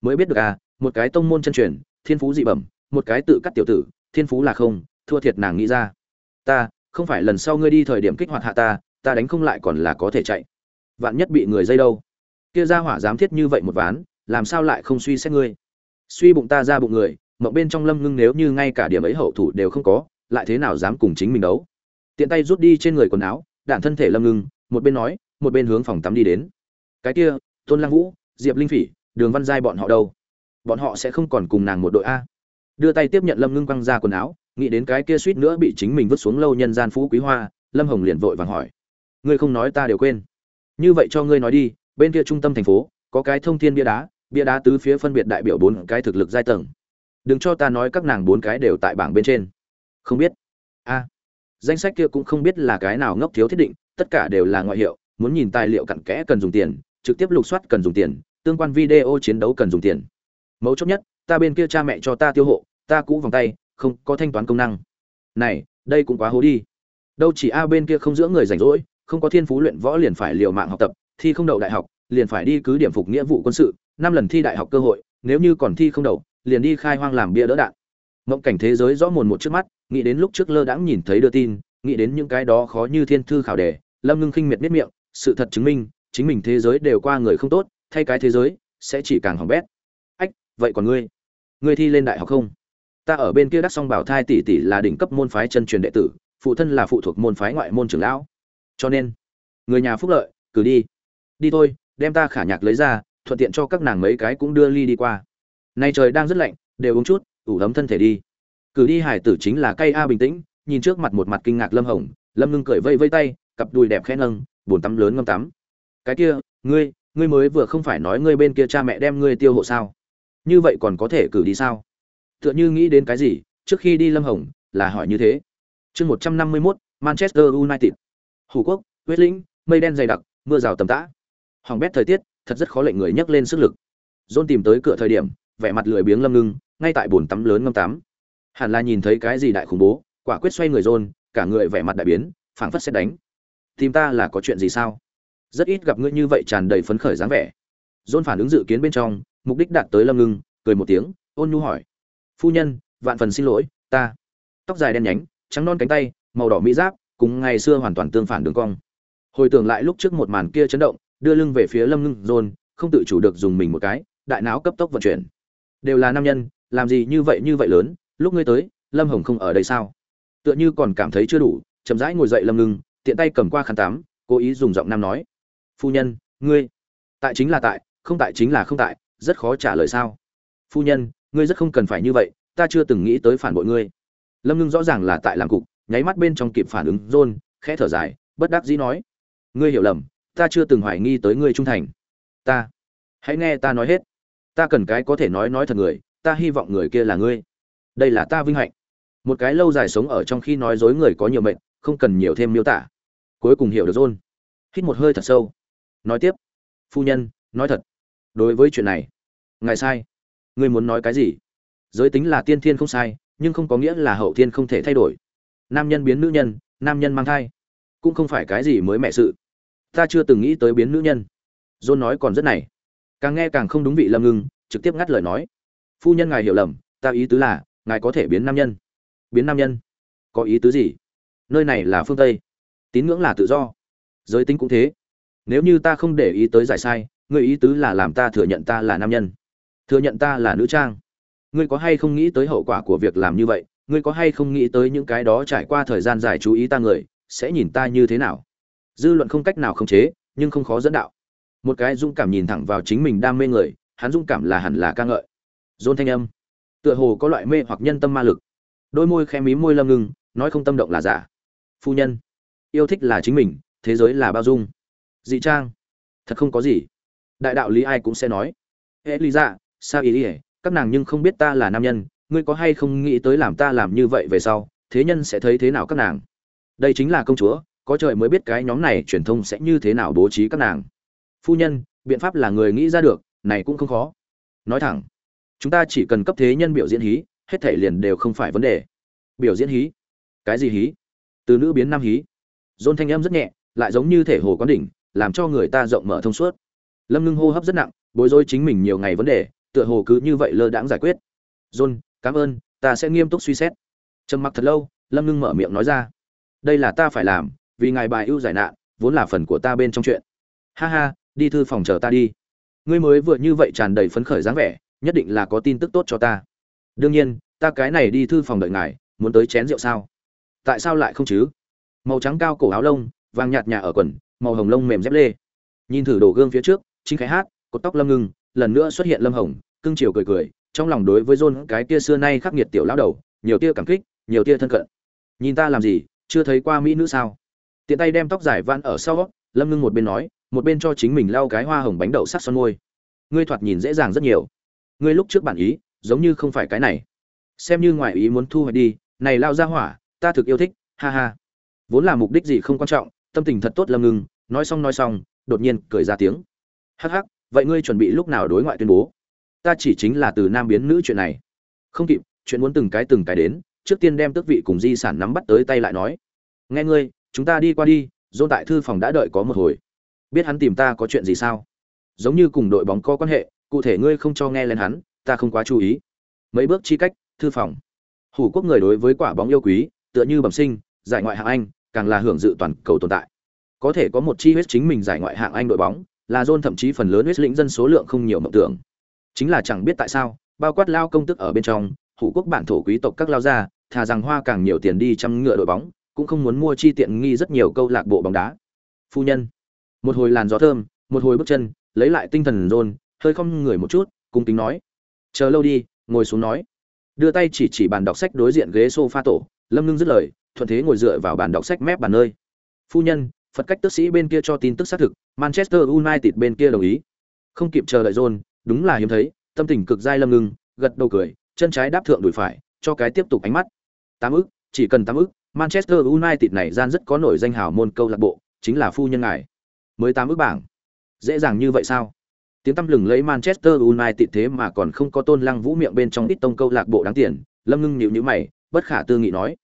Mới biết được à một cái tông môn chân truyền, thiên phú dị bẩm, một cái tự cắt tiểu tử, thiên phú là không, thua thiệt nàng nghĩ ra. Ta, không phải lần sau ngươi đi thời điểm kích hoạt hạ ta ta đánh không lại còn là có thể chạy. Vạn nhất bị người dây đâu. Kia ra hỏa dám thiết như vậy một ván, làm sao lại không suy xét ngươi? Suy bụng ta ra bụng người, mộng bên trong lâm ngưng nếu như ngay cả điểm ấy hậu thủ đều không có, lại thế nào dám cùng chính mình đấu? Tiện tay rút đi trên người quần áo, đạn thân thể lâm ngưng, một bên nói, một bên hướng phòng tắm đi đến. Cái kia, tôn lăng vũ diệp linh phỉ, đường văn giai bọn họ đâu? Bọn họ sẽ không còn cùng nàng một đội a. Đưa tay tiếp nhận lâm ngưng quăng ra quần áo, nghĩ đến cái kia suýt nữa bị chính mình vứt xuống lâu nhân gian phú quý hoa, lâm hồng liền vội vàng hỏi. Ngươi không nói ta đều quên. Như vậy cho ngươi nói đi, bên kia trung tâm thành phố, có cái thông thiên bia đá bia đá tứ phía phân biệt đại biểu bốn cái thực lực giai tầng. Đừng cho ta nói các nàng bốn cái đều tại bảng bên trên. Không biết. A. Danh sách kia cũng không biết là cái nào ngốc thiếu thiết định, tất cả đều là ngoại hiệu, muốn nhìn tài liệu cặn kẽ cần dùng tiền, trực tiếp lục soát cần dùng tiền tương quan video chiến đấu cần dùng tiền. Mấu chốt nhất, ta bên kia cha mẹ cho ta tiêu hộ, ta cũ vòng tay, không có thanh toán công năng. Này, đây cũng quá hố đi. Đâu chỉ a bên kia không giữa người rảnh rỗi, không có thiên phú luyện võ liền phải liều mạng học tập, thi không đậu đại học, liền phải đi cứ điểm phục nghĩa vụ quân sự, năm lần thi đại học cơ hội, nếu như còn thi không đậu, liền đi khai hoang làm bia đỡ đạn. Mộng cảnh thế giới rõ mồn một trước mắt, nghĩ đến lúc trước lơ đãng nhìn thấy đưa tin, nghĩ đến những cái đó khó như thiên thư khảo đề, lâm ngưng khinh miệt miết miệng, sự thật chứng minh, chính mình thế giới đều qua người không tốt thay cái thế giới, sẽ chỉ càng hỏng bét. Ách, vậy còn ngươi? Ngươi thi lên đại học không? Ta ở bên kia đắc song bảo thai tỷ tỷ là đỉnh cấp môn phái chân truyền đệ tử, phụ thân là phụ thuộc môn phái ngoại môn trưởng lão. Cho nên, người nhà phúc lợi, cử đi. Đi thôi, đem ta khả nhạc lấy ra, thuận tiện cho các nàng mấy cái cũng đưa ly đi qua. Nay trời đang rất lạnh, đều uống chút, ủ ấm thân thể đi. Cử đi hải tử chính là cây a bình tĩnh, nhìn trước mặt một mặt kinh ngạc lâm hồng, lâm ngưng cười vây vây tay, cặp đùi đẹp khẽ nâng bồn tắm lớn ngâm tắm. Cái kia, ngươi ngươi mới vừa không phải nói ngươi bên kia cha mẹ đem ngươi tiêu hộ sao? Như vậy còn có thể cử đi sao? Tựa như nghĩ đến cái gì, trước khi đi lâm hồng, là hỏi như thế. Chương một trăm năm mươi mốt, manchester united. Hủ quốc, huyết lĩnh, mây đen dày đặc, mưa rào tầm tã. Hoàng bét thời tiết, thật rất khó lệnh người nhấc lên sức lực. Dôn tìm tới cửa thời điểm, vẻ mặt lười biếng lâm ngưng, ngay tại bồn tắm lớn ngâm tắm. Hẳn là nhìn thấy cái gì đại khủng bố, quả quyết xoay người dôn cả người vẻ mặt đại biến, phảng phất xét đánh. Tìm ta là có chuyện gì sao? Rất ít gặp ngươi như vậy tràn đầy phấn khởi dáng vẻ. Dôn phản ứng dự kiến bên trong, mục đích đạt tới lâm ngưng, cười một tiếng, ôn nhu hỏi. Phu nhân, vạn phần xin lỗi, ta. Tóc dài đen nhánh, trắng non cánh tay, màu đỏ mỹ giáp, cùng ngày xưa hoàn toàn tương phản đường cong. Hồi tưởng lại lúc trước một màn kia chấn động, đưa lưng về phía lâm ngưng dôn không tự chủ được dùng mình một cái, đại não cấp tốc vận chuyển. Đều là nam nhân, làm gì như vậy như vậy lớn, lúc ngươi tới, lâm hồng không ở đây sao? Tựa như còn cảm thấy chưa đủ, chậm rãi ngồi dậy lâm ngưng, tiện tay cầm qua khăn tắm, cố ý dùng giọng nam nói phu nhân, ngươi. Tại chính là tại, không tại chính là không tại, rất khó trả lời sao? Phu nhân, ngươi rất không cần phải như vậy, ta chưa từng nghĩ tới phản bội ngươi. Lâm ngưng rõ ràng là tại làm cục, nháy mắt bên trong kịp phản ứng, rôn, khẽ thở dài, bất đắc dĩ nói. Ngươi hiểu lầm, ta chưa từng hoài nghi tới ngươi trung thành. Ta. Hãy nghe ta nói hết. Ta cần cái có thể nói nói thật người, ta hy vọng người kia là ngươi. Đây là ta vinh hạnh. Một cái lâu dài sống ở trong khi nói dối người có nhiều mệnh, không cần nhiều thêm miêu tả. Cuối cùng hiểu được rôn. Hít một hơi thật sâu nói tiếp. Phu nhân, nói thật. Đối với chuyện này, ngài sai. Ngươi muốn nói cái gì? Giới tính là tiên thiên không sai, nhưng không có nghĩa là hậu thiên không thể thay đổi. Nam nhân biến nữ nhân, nam nhân mang thai. Cũng không phải cái gì mới mẹ sự. Ta chưa từng nghĩ tới biến nữ nhân. John nói còn rất này. Càng nghe càng không đúng vị lâm ngưng, trực tiếp ngắt lời nói. Phu nhân ngài hiểu lầm, ta ý tứ là, ngài có thể biến nam nhân. Biến nam nhân? Có ý tứ gì? Nơi này là phương tây. Tín ngưỡng là tự do. Giới tính cũng thế nếu như ta không để ý tới giải sai người ý tứ là làm ta thừa nhận ta là nam nhân. Thừa nhận ta là nữ trang. Ngươi có hay không nghĩ tới hậu quả của việc làm như vậy? Ngươi có hay không nghĩ tới những cái đó trải qua thời gian dài chú ý ta người, sẽ nhìn ta như thế nào? Dư luận không cách nào khống chế, nhưng không khó dẫn đạo. Một cái dũng cảm nhìn thẳng vào chính mình đam mê người, hắn dũng cảm là hẳn là ca ngợi. Dôn thanh âm. Tựa hồ có loại mê hoặc nhân tâm ma lực. Đôi môi khẽ mí môi lâm ngưng, nói không tâm động là giả. Phu nhân, yêu thích là chính mình, thế giới là bao dung dị trang. Thật không có gì. Đại đạo lý ai cũng sẽ nói. Ê, lý dạ sao ý ỉa các nàng nhưng không biết ta là nam nhân, ngươi có hay không nghĩ tới làm ta làm như vậy về sau, thế nhân sẽ thấy thế nào các nàng? Đây chính là công chúa, có trời mới biết cái nhóm này truyền thông sẽ như thế nào bố trí các nàng. Phu nhân, biện pháp là người nghĩ ra được, này cũng không khó. Nói thẳng, chúng ta chỉ cần cấp thế nhân biểu diễn hí, hết thể liền đều không phải vấn đề. Biểu diễn hí? Cái gì hí? Từ nữ biến nam hí. Dôn thanh âm rất nhẹ, lại giống như thể hồ quán đỉnh làm cho người ta rộng mở thông suốt. Lâm ngưng hô hấp rất nặng, bối rối chính mình nhiều ngày vấn đề, tựa hồ cứ như vậy lơ đãng giải quyết. John, cảm ơn, ta sẽ nghiêm túc suy xét. Trầm mặc thật lâu, lâm ngưng mở miệng nói ra. Đây là ta phải làm, vì ngài bài ưu giải nạn, vốn là phần của ta bên trong chuyện. Ha ha, đi thư phòng chờ ta đi. Ngươi mới vừa như vậy tràn đầy phấn khởi dáng vẻ, nhất định là có tin tức tốt cho ta. Đương nhiên, ta cái này đi thư phòng đợi ngài, muốn tới chén rượu sao? Tại sao lại không chứ? Màu trắng cao cổ áo lông vàng nhạt nhà ở quần, màu hồng lông mềm dép lê. Nhìn thử đồ gương phía trước, chính khái hát, cột tóc lâm ngưng, lần nữa xuất hiện lâm hồng, cưng chiều cười cười, trong lòng đối với john cái tia xưa nay khắc nghiệt tiểu lão đầu, nhiều tia cảm kích, nhiều tia thân cận. Nhìn ta làm gì, chưa thấy qua mỹ nữ sao? Tiện tay đem tóc dài van ở sau lâm ngưng một bên nói, một bên cho chính mình lau cái hoa hồng bánh đậu sắc son môi. Ngươi thoạt nhìn dễ dàng rất nhiều. Ngươi lúc trước bản ý, giống như không phải cái này. Xem như ngoại ý muốn thu hoạch đi, này lao ra hỏa, ta thực yêu thích, ha ha. Vốn là mục đích gì không quan trọng tâm tình thật tốt lâm ngưng, nói xong nói xong, đột nhiên cười ra tiếng. Hắc hắc, vậy ngươi chuẩn bị lúc nào đối ngoại tuyên bố? Ta chỉ chính là từ nam biến nữ chuyện này. Không kịp, chuyện muốn từng cái từng cái đến, trước tiên đem tước vị cùng di sản nắm bắt tới tay lại nói. Nghe ngươi, chúng ta đi qua đi, dôn tại thư phòng đã đợi có một hồi. Biết hắn tìm ta có chuyện gì sao? Giống như cùng đội bóng có quan hệ, cụ thể ngươi không cho nghe lên hắn, ta không quá chú ý. Mấy bước chi cách, thư phòng. Hủ quốc người đối với quả bóng yêu quý, tựa như bẩm sinh, giải ngoại hạng anh càng là hưởng dự toàn cầu tồn tại Có thể có một chi huyết chính mình giải ngoại hạng Anh đội bóng, là John thậm chí phần lớn huyết lĩnh dân số lượng không nhiều mộng tưởng. Chính là chẳng biết tại sao, bao quát lao công tức ở bên trong, hủ quốc bản thổ quý tộc các lao gia, thà rằng hoa càng nhiều tiền đi chăm ngựa đội bóng, cũng không muốn mua chi tiện nghi rất nhiều câu lạc bộ bóng đá. Phu nhân, một hồi làn gió thơm, một hồi bước chân, lấy lại tinh thần John, hơi không người một chút, cung kính nói: "Chờ lâu đi, ngồi xuống nói." Đưa tay chỉ chỉ bàn đọc sách đối diện ghế sofa tổ, Lâm Ngưng dứt lời, thuận thế ngồi dựa vào bàn đọc sách mép bàn nơi. "Phu nhân, Phật cách tức sĩ bên kia cho tin tức xác thực, Manchester United bên kia đồng ý." Không kịp chờ đợi John, đúng là hiếm thấy, tâm tình cực dai Lâm Ngưng, gật đầu cười, chân trái đáp thượng đùi phải, cho cái tiếp tục ánh mắt. Tám ức, chỉ cần tám ức, Manchester United này gian rất có nổi danh hào môn câu lạc bộ, chính là phu nhân ngài. Mới tám ức bảng. Dễ dàng như vậy sao? Tiếng tăm lừng lấy Manchester United thế mà còn không có Tôn Lăng Vũ miệng bên trong ít tông câu lạc bộ đáng tiền, Lâm Ngưng nhíu nhíu mày, bất khả tư nghị nói: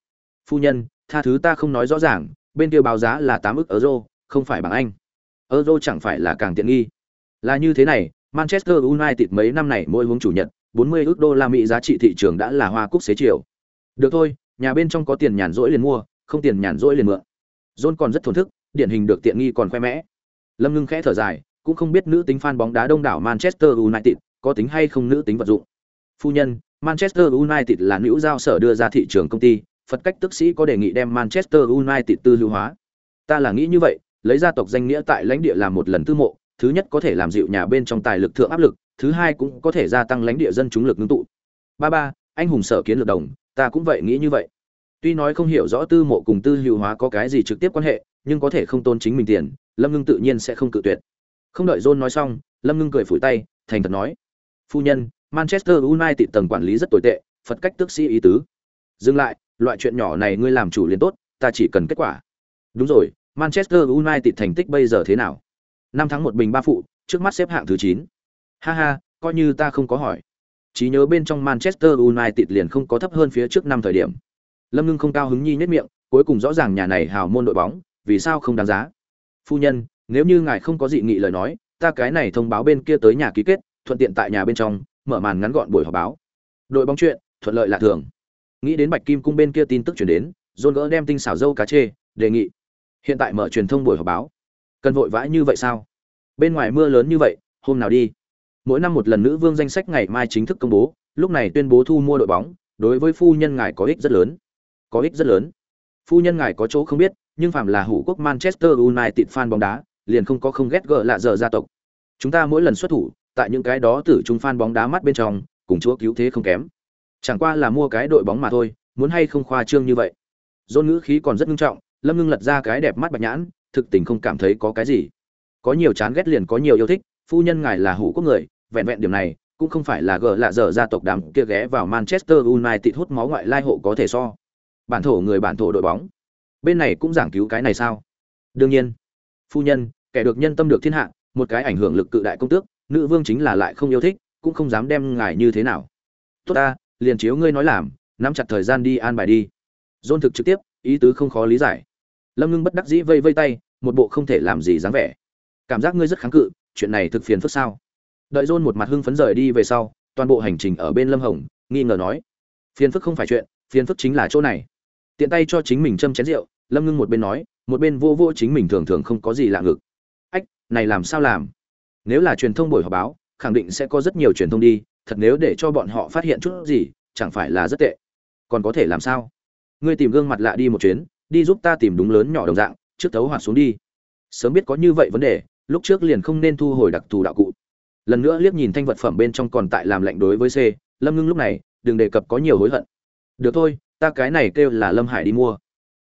"Phu nhân, tha thứ ta không nói rõ ràng, bên kia báo giá là tám ức euro, không phải bằng Anh. Euro chẳng phải là càng tiện nghi. Là như thế này, Manchester United mấy năm này mỗi hướng chủ nhật, 40 ức đô la Mỹ giá trị thị trường đã là hoa cúc xế chiều. Được thôi, nhà bên trong có tiền nhàn rỗi liền mua, không tiền nhàn rỗi liền mượn. John còn rất thổn thức, điển hình được tiện nghi còn khoe mẽ. Lâm Ngưng khẽ thở dài, cũng không biết nữ tính fan bóng đá đông đảo Manchester United có tính hay không nữ tính vật dụng. Phu nhân, Manchester United là nữ giao sở đưa ra thị trường công ty, Phật cách tức sĩ có đề nghị đem Manchester United tư lưu hóa. Ta là nghĩ như vậy, lấy gia tộc danh nghĩa tại lãnh địa làm một lần tư mộ, thứ nhất có thể làm dịu nhà bên trong tài lực thượng áp lực, thứ hai cũng có thể gia tăng lãnh địa dân chúng lực ngưng tụ. Ba ba, anh hùng sở kiến lược đồng, ta cũng vậy nghĩ như vậy. Tuy nói không hiểu rõ tư mộ cùng tư lưu hóa có cái gì trực tiếp quan hệ, nhưng có thể không tôn chính mình tiền, Lâm Ngưng tự nhiên sẽ không cự tuyệt. Không đợi John nói xong, Lâm Ngưng cười phủi tay, thành thật nói: "Phu nhân, Manchester United tầng quản lý rất tồi tệ, Phật cách tước sĩ ý tứ." Dừng lại, loại chuyện nhỏ này ngươi làm chủ liền tốt, ta chỉ cần kết quả. Đúng rồi, Manchester United thành tích bây giờ thế nào? Năm tháng một bình ba phụ, trước mắt xếp hạng thứ 9. Ha ha, coi như ta không có hỏi. Chỉ nhớ bên trong Manchester United liền không có thấp hơn phía trước năm thời điểm. Lâm Ngưng không cao hứng nhi nhất miệng, cuối cùng rõ ràng nhà này hào môn đội bóng, vì sao không đáng giá? Phu nhân, nếu như ngài không có dị nghị lời nói, ta cái này thông báo bên kia tới nhà ký kết, thuận tiện tại nhà bên trong, mở màn ngắn gọn buổi họp báo. Đội bóng chuyện, thuận lợi lạ thường. Nghĩ đến Bạch Kim cung bên kia tin tức truyền đến, John gỡ đem tinh xảo dâu cá chê, đề nghị. Hiện tại mở truyền thông buổi họp báo. Cần vội vã như vậy sao? Bên ngoài mưa lớn như vậy, hôm nào đi? Mỗi năm một lần nữ vương danh sách ngày mai chính thức công bố, lúc này tuyên bố thu mua đội bóng, đối với phu nhân ngài có ích rất lớn. Có ích rất lớn. Phu nhân ngài có chỗ không biết, nhưng phạm là hủ quốc Manchester United fan bóng đá, liền không có không ghét gỡ lạ giờ gia tộc. Chúng ta mỗi lần xuất thủ, tại những cái đó tử trung fan bóng đá mắt bên trong, cùng chúa cứu thế không kém. Chẳng qua là mua cái đội bóng mà thôi, muốn hay không khoa trương như vậy. Dôn ngữ khí còn rất nghiêm trọng, Lâm Ngưng lật ra cái đẹp mắt bạch nhãn, thực tình không cảm thấy có cái gì. Có nhiều chán ghét liền có nhiều yêu thích, phu nhân ngài là hủ quốc người, vẹn vẹn điểm này, cũng không phải là gở lạ dở gia tộc đám kia ghé vào Manchester United hút máu ngoại lai hộ có thể so. Bản thổ người bản thổ đội bóng. Bên này cũng giảng cứu cái này sao? Đương nhiên. Phu nhân, kẻ được nhân tâm được thiên hạ, một cái ảnh hưởng lực cự đại công tước, nữ vương chính là lại không yêu thích, cũng không dám đem ngài như thế nào. Tốt ta, liền chiếu ngươi nói làm, nắm chặt thời gian đi an bài đi. Dôn thực trực tiếp, ý tứ không khó lý giải. Lâm Ngưng bất đắc dĩ vây vây tay, một bộ không thể làm gì dáng vẻ. Cảm giác ngươi rất kháng cự, chuyện này thực phiền phức sao? Đợi Dôn một mặt hưng phấn rời đi về sau, toàn bộ hành trình ở bên Lâm Hồng, nghi ngờ nói: "Phiền phức không phải chuyện, phiền phức chính là chỗ này." Tiện tay cho chính mình châm chén rượu, Lâm Ngưng một bên nói, một bên vô vô chính mình thường thường không có gì lạ ngực ách này làm sao làm nếu là truyền thông buổi họp báo khẳng định sẽ có rất nhiều truyền thông đi thật nếu để cho bọn họ phát hiện chút gì, chẳng phải là rất tệ. Còn có thể làm sao? Ngươi tìm gương mặt lạ đi một chuyến, đi giúp ta tìm đúng lớn nhỏ đồng dạng, trước thấu hoạt xuống đi. Sớm biết có như vậy vấn đề, lúc trước liền không nên thu hồi đặc thù đạo cụ. Lần nữa liếc nhìn thanh vật phẩm bên trong còn tại làm lạnh đối với c, lâm ngưng lúc này, đừng đề cập có nhiều hối hận. Được thôi, ta cái này kêu là lâm hải đi mua.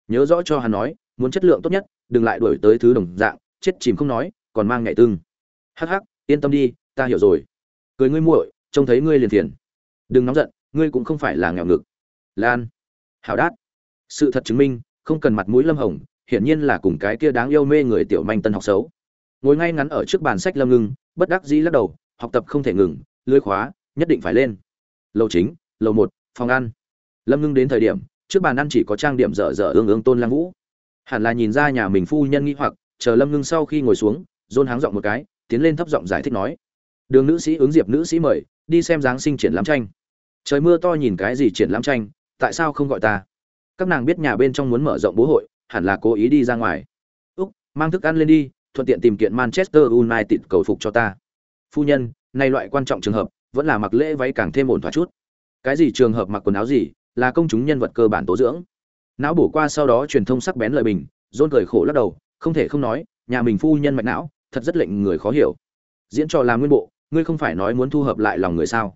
Nhớ rõ cho hắn nói, muốn chất lượng tốt nhất, đừng lại đuổi tới thứ đồng dạng, chết chìm không nói, còn mang ngại tưng. Hắc hắc, yên tâm đi, ta hiểu rồi. Cười ngươi muội trông thấy ngươi liền phiền. Đừng nóng giận, ngươi cũng không phải là nghèo ngực. Lan, hảo đát. Sự thật chứng minh, không cần mặt mũi lâm hồng, hiển nhiên là cùng cái kia đáng yêu mê người tiểu manh tân học xấu. Ngồi ngay ngắn ở trước bàn sách lâm ngưng, bất đắc dĩ lắc đầu, học tập không thể ngừng, lưới khóa, nhất định phải lên. Lầu chính, lầu một, phòng ăn. Lâm ngưng đến thời điểm, trước bàn ăn chỉ có trang điểm dở dở ương ương tôn lăng vũ. Hẳn là nhìn ra nhà mình phu nhân nghĩ hoặc, chờ lâm ngưng sau khi ngồi xuống dôn háng giọng một cái, tiến lên thấp giọng giải thích nói. Đường nữ sĩ ứng diệp nữ sĩ mời đi xem giáng sinh triển lãm tranh. Trời mưa to nhìn cái gì triển lãm tranh, tại sao không gọi ta? Các nàng biết nhà bên trong muốn mở rộng bố hội, hẳn là cố ý đi ra ngoài. Úc, mang thức ăn lên đi, thuận tiện tìm kiện manchester united cầu phục cho ta. Phu nhân nay loại quan trọng trường hợp, vẫn là mặc lễ váy càng thêm ổn thỏa chút. Cái gì trường hợp mặc quần áo gì, là công chúng nhân vật cơ bản tố dưỡng. Não bổ qua sau đó truyền thông sắc bén lời bình dôn cười khổ lắc đầu, không thể không nói, nhà mình phu nhân mạch não, thật rất lệnh người khó hiểu. Diễn trò làm nguyên bộ ngươi không phải nói muốn thu hợp lại lòng người sao?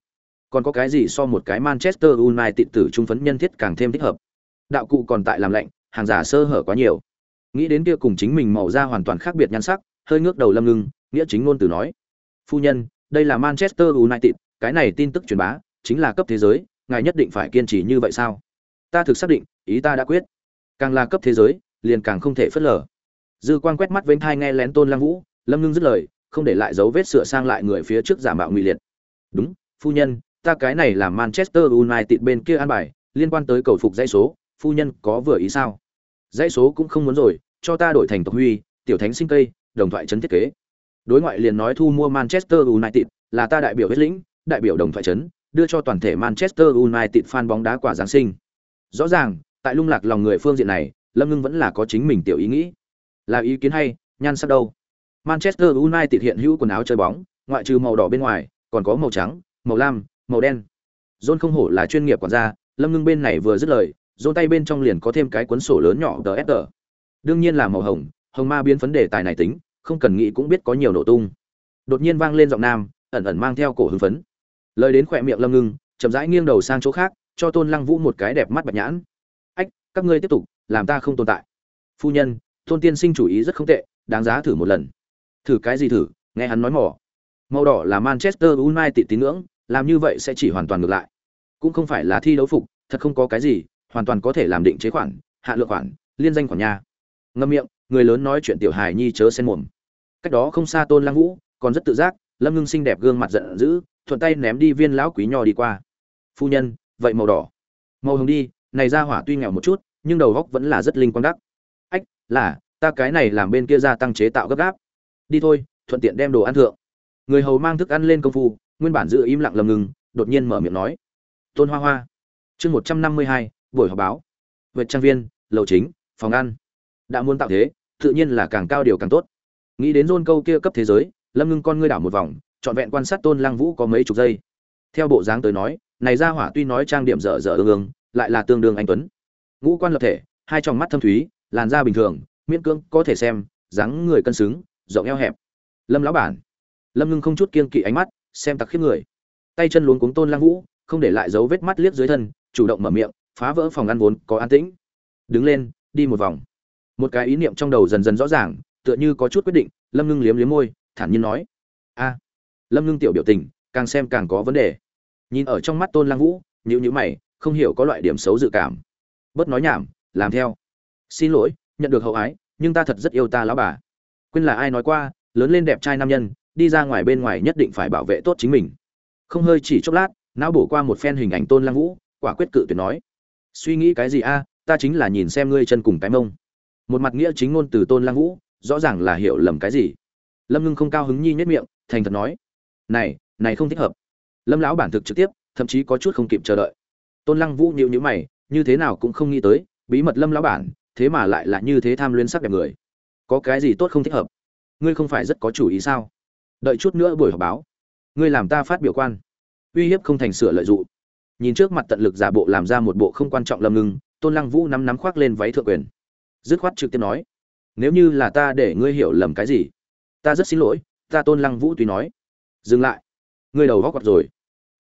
Còn có cái gì so một cái manchester united tử trung phấn nhân thiết càng thêm thích hợp? Đạo cụ còn tại làm lạnh, hàng giả sơ hở quá nhiều. Nghĩ đến kia cùng chính mình màu da hoàn toàn khác biệt nhan sắc, hơi ngước đầu lâm ngưng, nghĩa chính ngôn từ nói. Phu nhân, đây là manchester united, cái này tin tức truyền bá, chính là cấp thế giới, ngài nhất định phải kiên trì như vậy sao? Ta thực xác định, ý ta đã quyết. Càng là cấp thế giới, liền càng không thể phớt lờ. Dư Quang quét mắt vênh thai nghe lén tôn lăng vũ, lâm ngưng dứt lời không để lại dấu vết sửa sang lại người phía trước giả mạo nguy liệt. Đúng, phu nhân, ta cái này là manchester united bên kia an bài, liên quan tới cầu phục dãy số, phu nhân có vừa ý sao? Dãy số cũng không muốn rồi, cho ta đổi thành tộc huy, tiểu thánh sinh cây, đồng thoại trấn thiết kế. Đối ngoại liền nói thu mua manchester united, là ta đại biểu huyết lĩnh, đại biểu đồng thoại trấn, đưa cho toàn thể manchester united fan bóng đá quả giáng sinh. Rõ ràng, tại lung lạc lòng người phương diện này, lâm ngưng vẫn là có chính mình tiểu ý nghĩ. Là ý kiến hay, nhan sắc đâu? Manchester united hiện hữu quần áo chơi bóng, ngoại trừ màu đỏ bên ngoài, còn có màu trắng, màu lam, màu đen. John không hổ là chuyên nghiệp quản gia, lâm ngưng bên này vừa dứt lời john tay bên trong liền có thêm cái cuốn sổ lớn nhỏ DSR. đương nhiên là màu hồng hồng ma biến vấn đề tài này tính, không cần nghĩ cũng biết có nhiều nổ tung. Đột nhiên vang lên giọng nam, ẩn ẩn mang theo cổ hứng phấn. Lời đến khỏe miệng lâm ngưng, chậm rãi nghiêng đầu sang chỗ khác, cho tôn lăng vũ một cái đẹp mắt bạch nhãn. Ách, các ngươi tiếp tục, làm ta không tồn tại. Phu nhân, tôn tiên sinh chủ ý rất không tệ, đáng giá thử một lần thử cái gì thử, nghe hắn nói mỏ. Màu đỏ là manchester united tín ngưỡng, làm như vậy sẽ chỉ hoàn toàn ngược lại. Cũng không phải là thi đấu phục, thật không có cái gì, hoàn toàn có thể làm định chế khoản, hạ lượng khoản, liên danh khoản nhà ngâm miệng, người lớn nói chuyện tiểu hài nhi chớ xen mồm. Cách đó không xa tôn lăng vũ, còn rất tự giác, lâm ngưng xinh đẹp gương mặt giận dữ, thuận tay ném đi viên lão quý nho đi qua. Phu nhân, vậy màu đỏ. Màu hồng đi, này ra hỏa tuy nghèo một chút, nhưng đầu góc vẫn là rất linh quang đắc. Ách, là, ta cái này làm bên kia gia tăng chế tạo gấp gáp đi thôi, thuận tiện đem đồ ăn thượng. Người hầu mang thức ăn lên công phu, nguyên bản giữ im lặng lầm ngừng, đột nhiên mở miệng nói. Tôn hoa hoa. Chương một trăm năm mươi hai, buổi họp báo. Vượt trang viên, lầu chính, phòng ăn. Đã muốn tạo thế, tự nhiên là càng cao điều càng tốt. Nghĩ đến rôn câu kia cấp thế giới, lâm ngưng con ngươi đảo một vòng, trọn vẹn quan sát tôn lăng vũ có mấy chục giây. Theo bộ dáng tới nói, này ra hỏa tuy nói trang điểm dở dở ương ương, lại là tương đương anh tuấn. Ngũ quan lập thể, hai trong mắt thâm thúy, làn da bình thường, miễn cưỡng có thể xem, dáng người cân xứng rộng eo hẹp. Lâm lão bản. Lâm ngưng không chút kiên kỵ ánh mắt, xem tặc khiếp người. Tay chân luống cuống tôn lăng vũ, không để lại dấu vết mắt liếc dưới thân, chủ động mở miệng, phá vỡ phòng ăn vốn, có an tĩnh. Đứng lên, đi một vòng. Một cái ý niệm trong đầu dần dần rõ ràng, tựa như có chút quyết định, lâm ngưng liếm liếm môi, thản nhiên nói. A. Lâm ngưng tiểu biểu tình, càng xem càng có vấn đề. Nhìn ở trong mắt tôn lăng vũ nhữ nhữ mày, không hiểu có loại điểm xấu dự cảm. Bớt nói nhảm, làm theo. Xin lỗi, nhận được hậu ái, nhưng ta thật rất yêu ta lão bà quên là ai nói qua, lớn lên đẹp trai nam nhân, đi ra ngoài bên ngoài nhất định phải bảo vệ tốt chính mình. Không hơi chỉ chốc lát, não bổ qua một phen hình ảnh tôn lăng vũ, quả quyết cự tuyệt nói. Suy nghĩ cái gì a, ta chính là nhìn xem ngươi chân cùng cái mông. Một mặt nghĩa chính ngôn từ tôn lăng vũ, rõ ràng là hiểu lầm cái gì. Lâm ngưng không cao hứng nhi nhất miệng, thành thật nói. Này này không thích hợp. Lâm lão bản thực trực tiếp, thậm chí có chút không kịp chờ đợi. Tôn lăng vũ nhịu nhữ mày, như thế nào cũng không nghĩ tới, bí mật lâm lão bản, thế mà lại là như thế tham luyến sắc đẹp người có cái gì tốt không thích hợp? Ngươi không phải rất có chủ ý sao? Đợi chút nữa buổi họp báo. Ngươi làm ta phát biểu quan. Uy hiếp không thành sửa lợi dụng nhìn trước mặt tận lực giả bộ làm ra một bộ không quan trọng lâm ngưng, tôn lăng vũ nắm nắm khoác lên váy thượng quyền. Dứt khoát trực tiếp nói, nếu như là ta để ngươi hiểu lầm cái gì, ta rất xin lỗi, ta tôn lăng vũ tùy nói. Dừng lại. Ngươi đầu góc gọt rồi.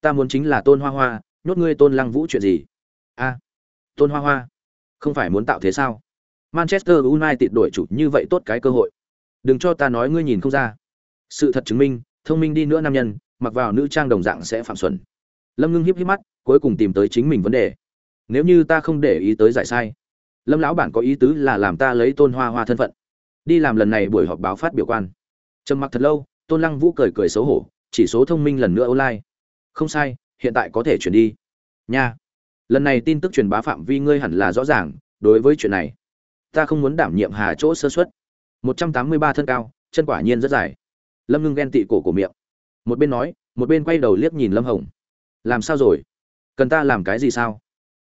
Ta muốn chính là tôn hoa hoa, nhốt ngươi tôn lăng vũ chuyện gì? A, tôn hoa hoa, không phải muốn tạo thế sao? Manchester united đổi chủ như vậy tốt cái cơ hội. Đừng cho ta nói ngươi nhìn không ra. Sự thật chứng minh, thông minh đi nữa nam nhân, mặc vào nữ trang đồng dạng sẽ phạm xuẩn. Lâm ngưng hiếp hiếp mắt, cuối cùng tìm tới chính mình vấn đề. Nếu như ta không để ý tới giải sai, lâm lão bản có ý tứ là làm ta lấy tôn hoa hoa thân phận. Đi làm lần này buổi họp báo phát biểu quan. Trầm mặc thật lâu, tôn lăng vũ cười cười xấu hổ, chỉ số thông minh lần nữa online. Không sai, hiện tại có thể chuyển đi. Nha. Lần này tin tức truyền bá phạm vi ngươi hẳn là rõ ràng, đối với chuyện này ta không muốn đảm nhiệm hà chỗ sơ xuất một trăm tám mươi ba thân cao, chân quả nhiên rất dài. Lâm ngưng ghen tị cổ của miệng. Một bên nói, một bên quay đầu liếc nhìn lâm hồng. Làm sao rồi? Cần ta làm cái gì sao?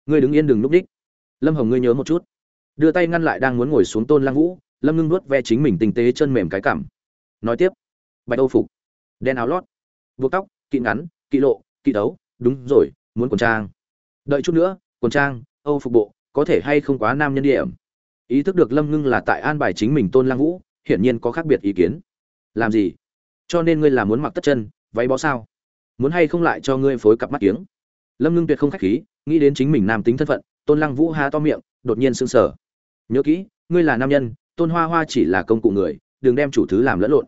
Ngươi đứng yên đừng núp đích. Lâm hồng ngươi nhớ một chút. Đưa tay ngăn lại đang muốn ngồi xuống tôn lăng vũ, lâm ngưng nuốt ve chính mình tinh tế chân mềm cái cảm. Nói tiếp. Bạch âu phục. Đen áo lót. Buộc tóc, kỵ ngắn, kỵ lộ, kỵ đấu. Đúng rồi, muốn quần trang. Đợi chút nữa, quần trang, âu phục bộ, có thể hay không quá nam nhân điểm ý thức được lâm ngưng là tại an bài chính mình tôn lang vũ, hiển nhiên có khác biệt ý kiến. Làm gì? Cho nên ngươi là muốn mặc tất chân, váy bó sao? Muốn hay không lại cho ngươi phối cặp mắt kiếng? Lâm ngưng tuyệt không khách khí, nghĩ đến chính mình nam tính thân phận, tôn lăng vũ há to miệng, đột nhiên sững sờ. Nhớ kỹ, ngươi là nam nhân, tôn hoa hoa chỉ là công cụ người, đừng đem chủ thứ làm lẫn lộn.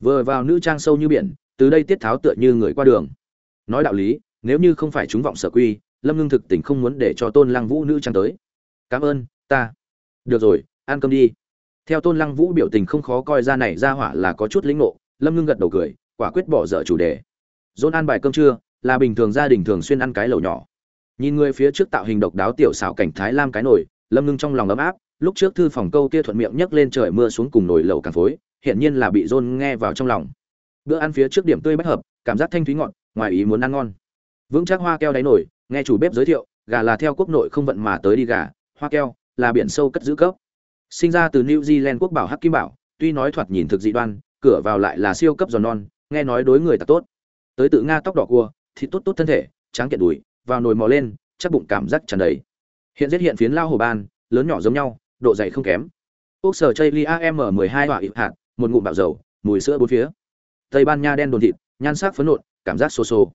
Vừa vào nữ trang sâu như biển, từ đây tiết tháo tựa như người qua đường. Nói đạo lý, nếu như không phải chúng vọng sở quy, lâm ngưng thực tình không muốn để cho tôn lăng vũ nữ trang tới. Cảm ơn, ta được rồi, ăn cơm đi. Theo tôn lăng vũ biểu tình không khó coi ra này ra hỏa là có chút lĩnh ngộ, lâm ngưng gật đầu cười, quả quyết bỏ dở chủ đề. Dôn ăn bài cơm trưa, là bình thường gia đình thường xuyên ăn cái lẩu nhỏ. Nhìn người phía trước tạo hình độc đáo tiểu xảo cảnh thái lam cái nồi, lâm ngưng trong lòng ấm áp, lúc trước thư phòng câu kia thuận miệng nhấc lên trời mưa xuống cùng nồi lẩu càng phối hiện nhiên là bị dôn nghe vào trong lòng. Bữa ăn phía trước điểm tươi bách hợp, cảm giác thanh thúy ngọt, ngoài ý muốn ăn ngon. Vững chắc hoa keo đáy nổi nghe chủ bếp giới thiệu, gà là theo quốc nội không vận mà tới đi gà, hoa keo là biển sâu cất giữ cấp sinh ra từ new zealand quốc bảo hắc kim bảo, tuy nói thoạt nhìn thực dị đoan, cửa vào lại là siêu cấp giòn non, nghe nói đối người ta tốt. Tới tự nga tóc đỏ cua thì tốt tốt thân thể, tráng kiện đùi, vào nồi mò lên, chắc bụng cảm giác tràn đầy. Hiện giết hiện phiến lao hồ ban, lớn nhỏ giống nhau, độ dày không kém. Quốc sở chây lia m 12 hỏa ịp hạt, một ngụm bạo dầu, mùi sữa bốn phía. Tây ban nha đen đồn thịt, nhan sắc phấn nộn, cảm giác xô xô.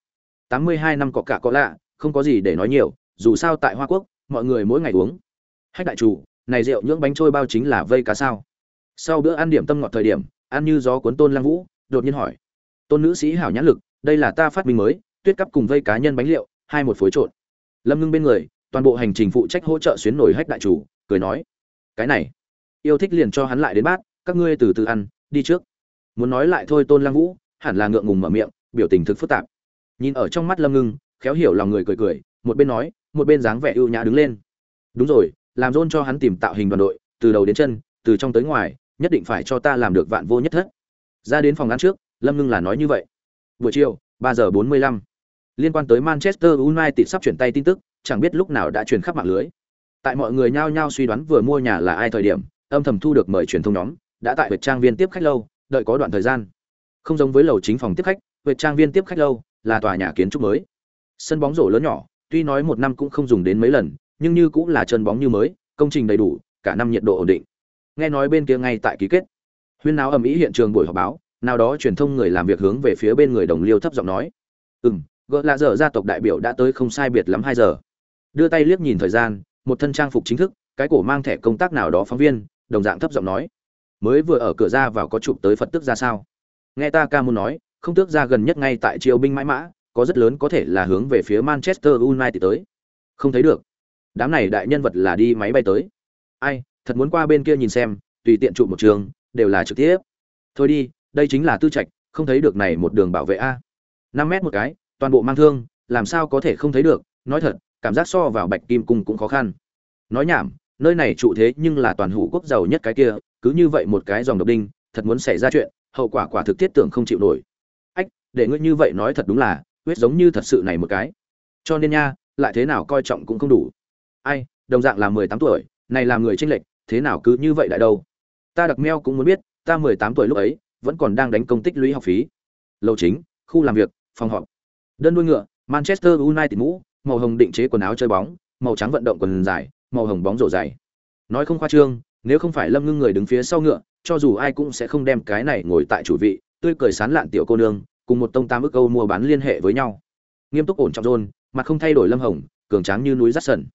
82 năm cọ cả có lạ, không có gì để nói nhiều, dù sao tại hoa quốc, mọi người mỗi ngày uống hách đại chủ, này rượu nhưỡng bánh trôi bao chính là vây cá sao? Sau bữa ăn điểm tâm ngọt thời điểm, ăn như gió cuốn tôn lang vũ, đột nhiên hỏi. Tôn nữ sĩ hảo nhãn lực, đây là ta phát minh mới, tuyết cắp cùng vây cá nhân bánh liệu, hai một phối trộn. Lâm ngưng bên người, toàn bộ hành trình phụ trách hỗ trợ xuyến nổi hách đại chủ, cười nói. Cái này, yêu thích liền cho hắn lại đến bát, các ngươi từ từ ăn, đi trước. Muốn nói lại thôi tôn lang vũ, hẳn là ngượng ngùng mở miệng, biểu tình thực phức tạp. Nhìn ở trong mắt lâm ngưng, khéo hiểu lòng người cười cười, một bên nói, một bên dáng vẻ ưu nhã đứng lên. Đúng rồi làm dôn cho hắn tìm tạo hình đoàn đội, từ đầu đến chân, từ trong tới ngoài, nhất định phải cho ta làm được vạn vô nhất thất. Ra đến phòng ăn trước, lâm ngưng là nói như vậy. Buổi chiều, ba giờ bốn mươi lăm, liên quan tới manchester united sắp chuyển tay tin tức, chẳng biết lúc nào đã truyền khắp mạng lưới. Tại mọi người nhao nhao suy đoán vừa mua nhà là ai thời điểm, âm thầm thu được mời truyền thông nhóm, đã tại vệt trang viên tiếp khách lâu, đợi có đoạn thời gian. Không giống với lầu chính phòng tiếp khách vệt trang viên tiếp khách lâu là tòa nhà kiến trúc mới. Sân bóng rổ lớn nhỏ, tuy nói một năm cũng không dùng đến mấy lần nhưng như cũng là chân bóng như mới công trình đầy đủ cả năm nhiệt độ ổn định. Nghe nói bên kia ngay tại ký kết. Huyên náo ầm ĩ hiện trường buổi họp báo nào đó truyền thông người làm việc hướng về phía bên người đồng liêu thấp giọng nói. "Ừm, gỡ là lạ gia tộc đại biểu đã tới không sai biệt lắm hai giờ. Đưa tay liếc nhìn thời gian một thân trang phục chính thức cái cổ mang thẻ công tác nào đó phóng viên đồng dạng thấp giọng nói. Mới vừa ở cửa ra vào có chụp tới phật tức ra sao? Nghe ta ca muốn nói không tước ra gần nhất ngay tại triều binh mãi mã có rất lớn có thể là hướng về phía manchester united tới. Không thấy được đám này đại nhân vật là đi máy bay tới. Ai, thật muốn qua bên kia nhìn xem, tùy tiện trụ một trường, đều là trực tiếp. Thôi đi, đây chính là tư trạch, không thấy được này một đường bảo vệ a. Năm mét một cái, toàn bộ mang thương, làm sao có thể không thấy được, nói thật, cảm giác so vào bạch kim cung cũng khó khăn. Nói nhảm, nơi này trụ thế nhưng là toàn hủ quốc giàu nhất cái kia, cứ như vậy một cái dòng độc đinh, thật muốn xảy ra chuyện, hậu quả quả thực thiết tưởng không chịu nổi. Ách, để ngươi như vậy nói thật đúng là, huyết giống như thật sự này một cái. Cho nên nha, lại thế nào coi trọng cũng không đủ ai, đồng dạng là mười tám tuổi, này là người tranh lệch, thế nào cứ như vậy đại đâu? Ta đặc meo cũng muốn biết, ta mười tám tuổi lúc ấy, vẫn còn đang đánh công tích lũy học phí. Lầu chính, khu làm việc, phòng họp. Đơn đuôi ngựa, manchester united mũ, màu hồng định chế quần áo chơi bóng, màu trắng vận động quần dài, màu hồng bóng rổ dày. Nói không khoa trương, nếu không phải lâm ngưng người đứng phía sau ngựa, cho dù ai cũng sẽ không đem cái này ngồi tại chủ vị, tươi cười sán lạn tiểu cô nương, cùng một tông tam ức câu mua bán liên hệ với nhau. Nghiêm túc ổn trọng rôn, mặt không thay đổi lâm hồng, cường tráng như núi rắt sần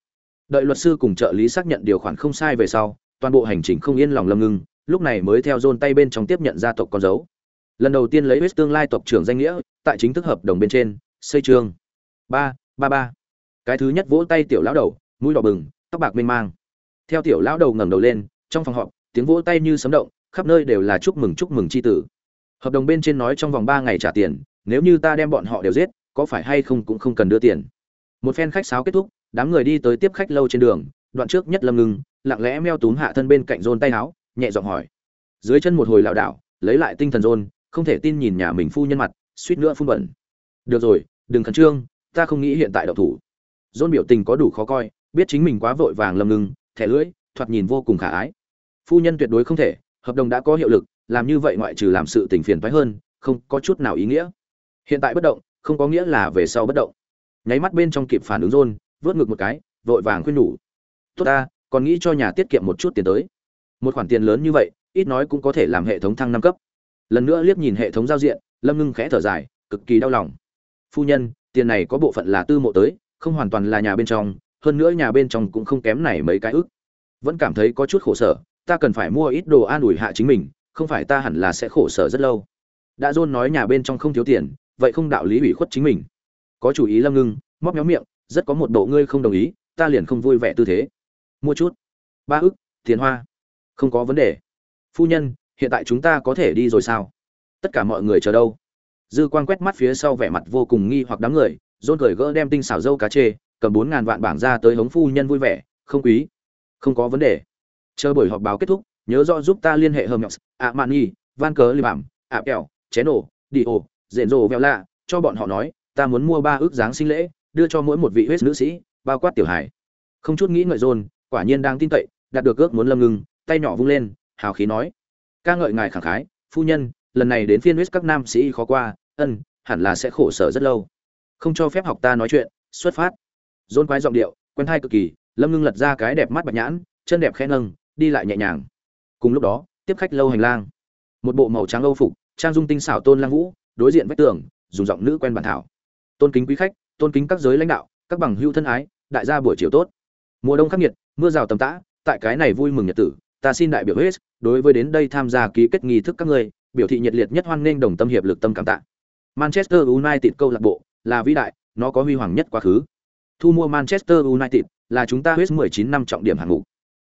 đợi luật sư cùng trợ lý xác nhận điều khoản không sai về sau, toàn bộ hành trình không yên lòng lâm ngưng, lúc này mới theo dôn tay bên trong tiếp nhận gia tộc con dấu. Lần đầu tiên lấy hết tương lai tộc trưởng danh nghĩa, tại chính thức hợp đồng bên trên, xây trường. Ba ba ba. Cái thứ nhất vỗ tay tiểu lão đầu, mũi đỏ bừng, tóc bạc mênh mang. Theo tiểu lão đầu ngẩng đầu lên, trong phòng họp, tiếng vỗ tay như sấm động, khắp nơi đều là chúc mừng chúc mừng chi tử. Hợp đồng bên trên nói trong vòng ba ngày trả tiền, nếu như ta đem bọn họ đều giết, có phải hay không cũng không cần đưa tiền. Một phen khách sáo kết thúc đám người đi tới tiếp khách lâu trên đường, đoạn trước nhất lâm ngưng, lặng lẽ meo túm hạ thân bên cạnh rôn tay áo, nhẹ giọng hỏi. Dưới chân một hồi lảo đảo, lấy lại tinh thần rôn không thể tin nhìn nhà mình phu nhân mặt, suýt nữa phun bẩn. Được rồi, đừng khẩn trương, ta không nghĩ hiện tại đậu thủ. Rôn biểu tình có đủ khó coi, biết chính mình quá vội vàng lâm ngưng, thẻ lưỡi, thoạt nhìn vô cùng khả ái. Phu nhân tuyệt đối không thể, hợp đồng đã có hiệu lực, làm như vậy ngoại trừ làm sự tình phiền toái hơn, không có chút nào ý nghĩa. Hiện tại bất động, không có nghĩa là về sau bất động. Nháy mắt bên trong kịp phản ứng rôn vớt ngực một cái, vội vàng khuyên nhủ. Tốt ta, còn nghĩ cho nhà tiết kiệm một chút tiền tới. Một khoản tiền lớn như vậy, ít nói cũng có thể làm hệ thống thăng năm cấp. Lần nữa liếc nhìn hệ thống giao diện, lâm ngưng khẽ thở dài, cực kỳ đau lòng. Phu nhân, tiền này có bộ phận là tư mộ tới, không hoàn toàn là nhà bên trong, hơn nữa nhà bên trong cũng không kém này mấy cái ức. Vẫn cảm thấy có chút khổ sở, ta cần phải mua ít đồ an ủi hạ chính mình, không phải ta hẳn là sẽ khổ sở rất lâu. Đã dôn nói nhà bên trong không thiếu tiền, vậy không đạo lý ủy khuất chính mình. Có chủ ý lâm ngưng, móc méo miệng rất có một bộ ngươi không đồng ý, ta liền không vui vẻ tư thế. Mua chút. Ba ức, tiền hoa. Không có vấn đề. Phu nhân, hiện tại chúng ta có thể đi rồi sao? Tất cả mọi người chờ đâu? Dư quan quét mắt phía sau vẻ mặt vô cùng nghi hoặc đám người dôn cười gỡ đem tinh xảo dâu cá chê, cầm bốn ngàn vạn bảng ra tới hống phu nhân vui vẻ, không quý. Không có vấn đề. Chờ buổi họp báo kết thúc, nhớ rõ giúp ta liên hệ hầm nhọc ạ mạn nhi van cớ li bảm ạ kẹo chén ổ đi ổ rện rồ vẹo lạ cho bọn họ nói, ta muốn mua ba ước giáng sinh lễ đưa cho mỗi một vị huyết nữ sĩ, bao quát tiểu hải không chút nghĩ ngợi dồn, quả nhiên đang tin cậy, đạt được ước muốn lâm ngưng, tay nhỏ vung lên, hào khí nói. Ca ngợi ngài khẳng khái, phu nhân, lần này đến phiên huyết các nam sĩ khó qua, ân, hẳn là sẽ khổ sở rất lâu. Không cho phép học ta nói chuyện, xuất phát. Dồn quái giọng điệu, quen thai cực kỳ, lâm ngưng lật ra cái đẹp mắt bạch nhãn, chân đẹp khẽ nâng, đi lại nhẹ nhàng. Cùng lúc đó, tiếp khách lâu hành lang. Một bộ màu trắng âu phục, trang dung tinh xảo tôn lang vũ, đối diện vách tường, dùng giọng nữ quen bản thảo. Tôn kính quý khách tôn kính các giới lãnh đạo, các bằng hữu thân ái, đại gia buổi chiều tốt. Mùa đông khắc nghiệt, mưa rào tầm tã, tại cái này vui mừng nhật tử, ta xin đại biểu hết, đối với đến đây tham gia ký kết nghi thức các ngươi, biểu thị nhiệt liệt nhất hoan nghênh đồng tâm hiệp lực tâm cảm tạ. Manchester united câu lạc bộ, là vĩ đại, nó có huy hoàng nhất quá khứ. Thu mua manchester united, là chúng ta hết 19 năm trọng điểm hạng mục.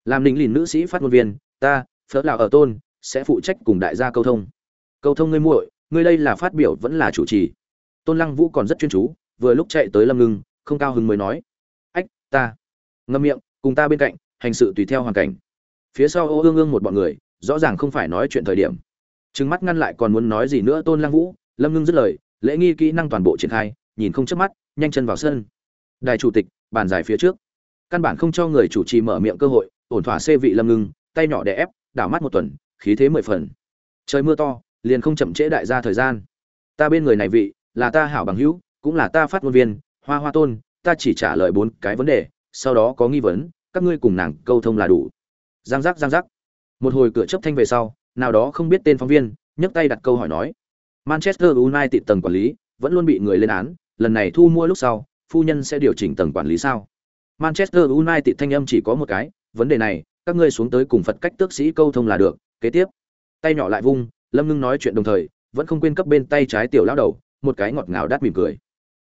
Làm lính lìn nữ sĩ phát ngôn viên, ta, phớt lào ở tôn, sẽ phụ trách cùng đại gia câu thông. Câu thông ngươi muội, ngươi đây là phát biểu vẫn là chủ trì. Tôn lăng vũ còn rất chuyên chú vừa lúc chạy tới lâm ngưng, không cao hứng mới nói. Ách, ta. Ngâm miệng, cùng ta bên cạnh, hành sự tùy theo hoàn cảnh. Phía sau ô ương ương một bọn người, rõ ràng không phải nói chuyện thời điểm. Trừng mắt ngăn lại còn muốn nói gì nữa tôn lăng vũ, lâm ngưng dứt lời, lễ nghi kỹ năng toàn bộ triển khai, nhìn không chớp mắt, nhanh chân vào sân. Đài chủ tịch, bàn giải phía trước. Căn bản không cho người chủ trì mở miệng cơ hội, ổn thỏa xê vị lâm ngưng, tay nhỏ đè ép, đảo mắt một tuần, khí thế mười phần. Trời mưa to, liền không chậm trễ đại gia thời gian. Ta bên người này vị, là ta hảo bằng hữu cũng là ta phát ngôn viên, hoa hoa tôn, ta chỉ trả lời bốn cái vấn đề, sau đó có nghi vấn, các ngươi cùng nàng câu thông là đủ. Giang giác giang giác. Một hồi cửa chấp thanh về sau, nào đó không biết tên phóng viên, nhấc tay đặt câu hỏi nói. Manchester united tầng quản lý vẫn luôn bị người lên án, lần này thu mua lúc sau, phu nhân sẽ điều chỉnh tầng quản lý sao? Manchester united thanh âm chỉ có một cái, vấn đề này, các ngươi xuống tới cùng phật cách tước sĩ câu thông là được, kế tiếp. Tay nhỏ lại vung, lâm ngưng nói chuyện đồng thời, vẫn không quên cấp bên tay trái tiểu lão đầu, một cái ngọt ngào đắt mỉm cười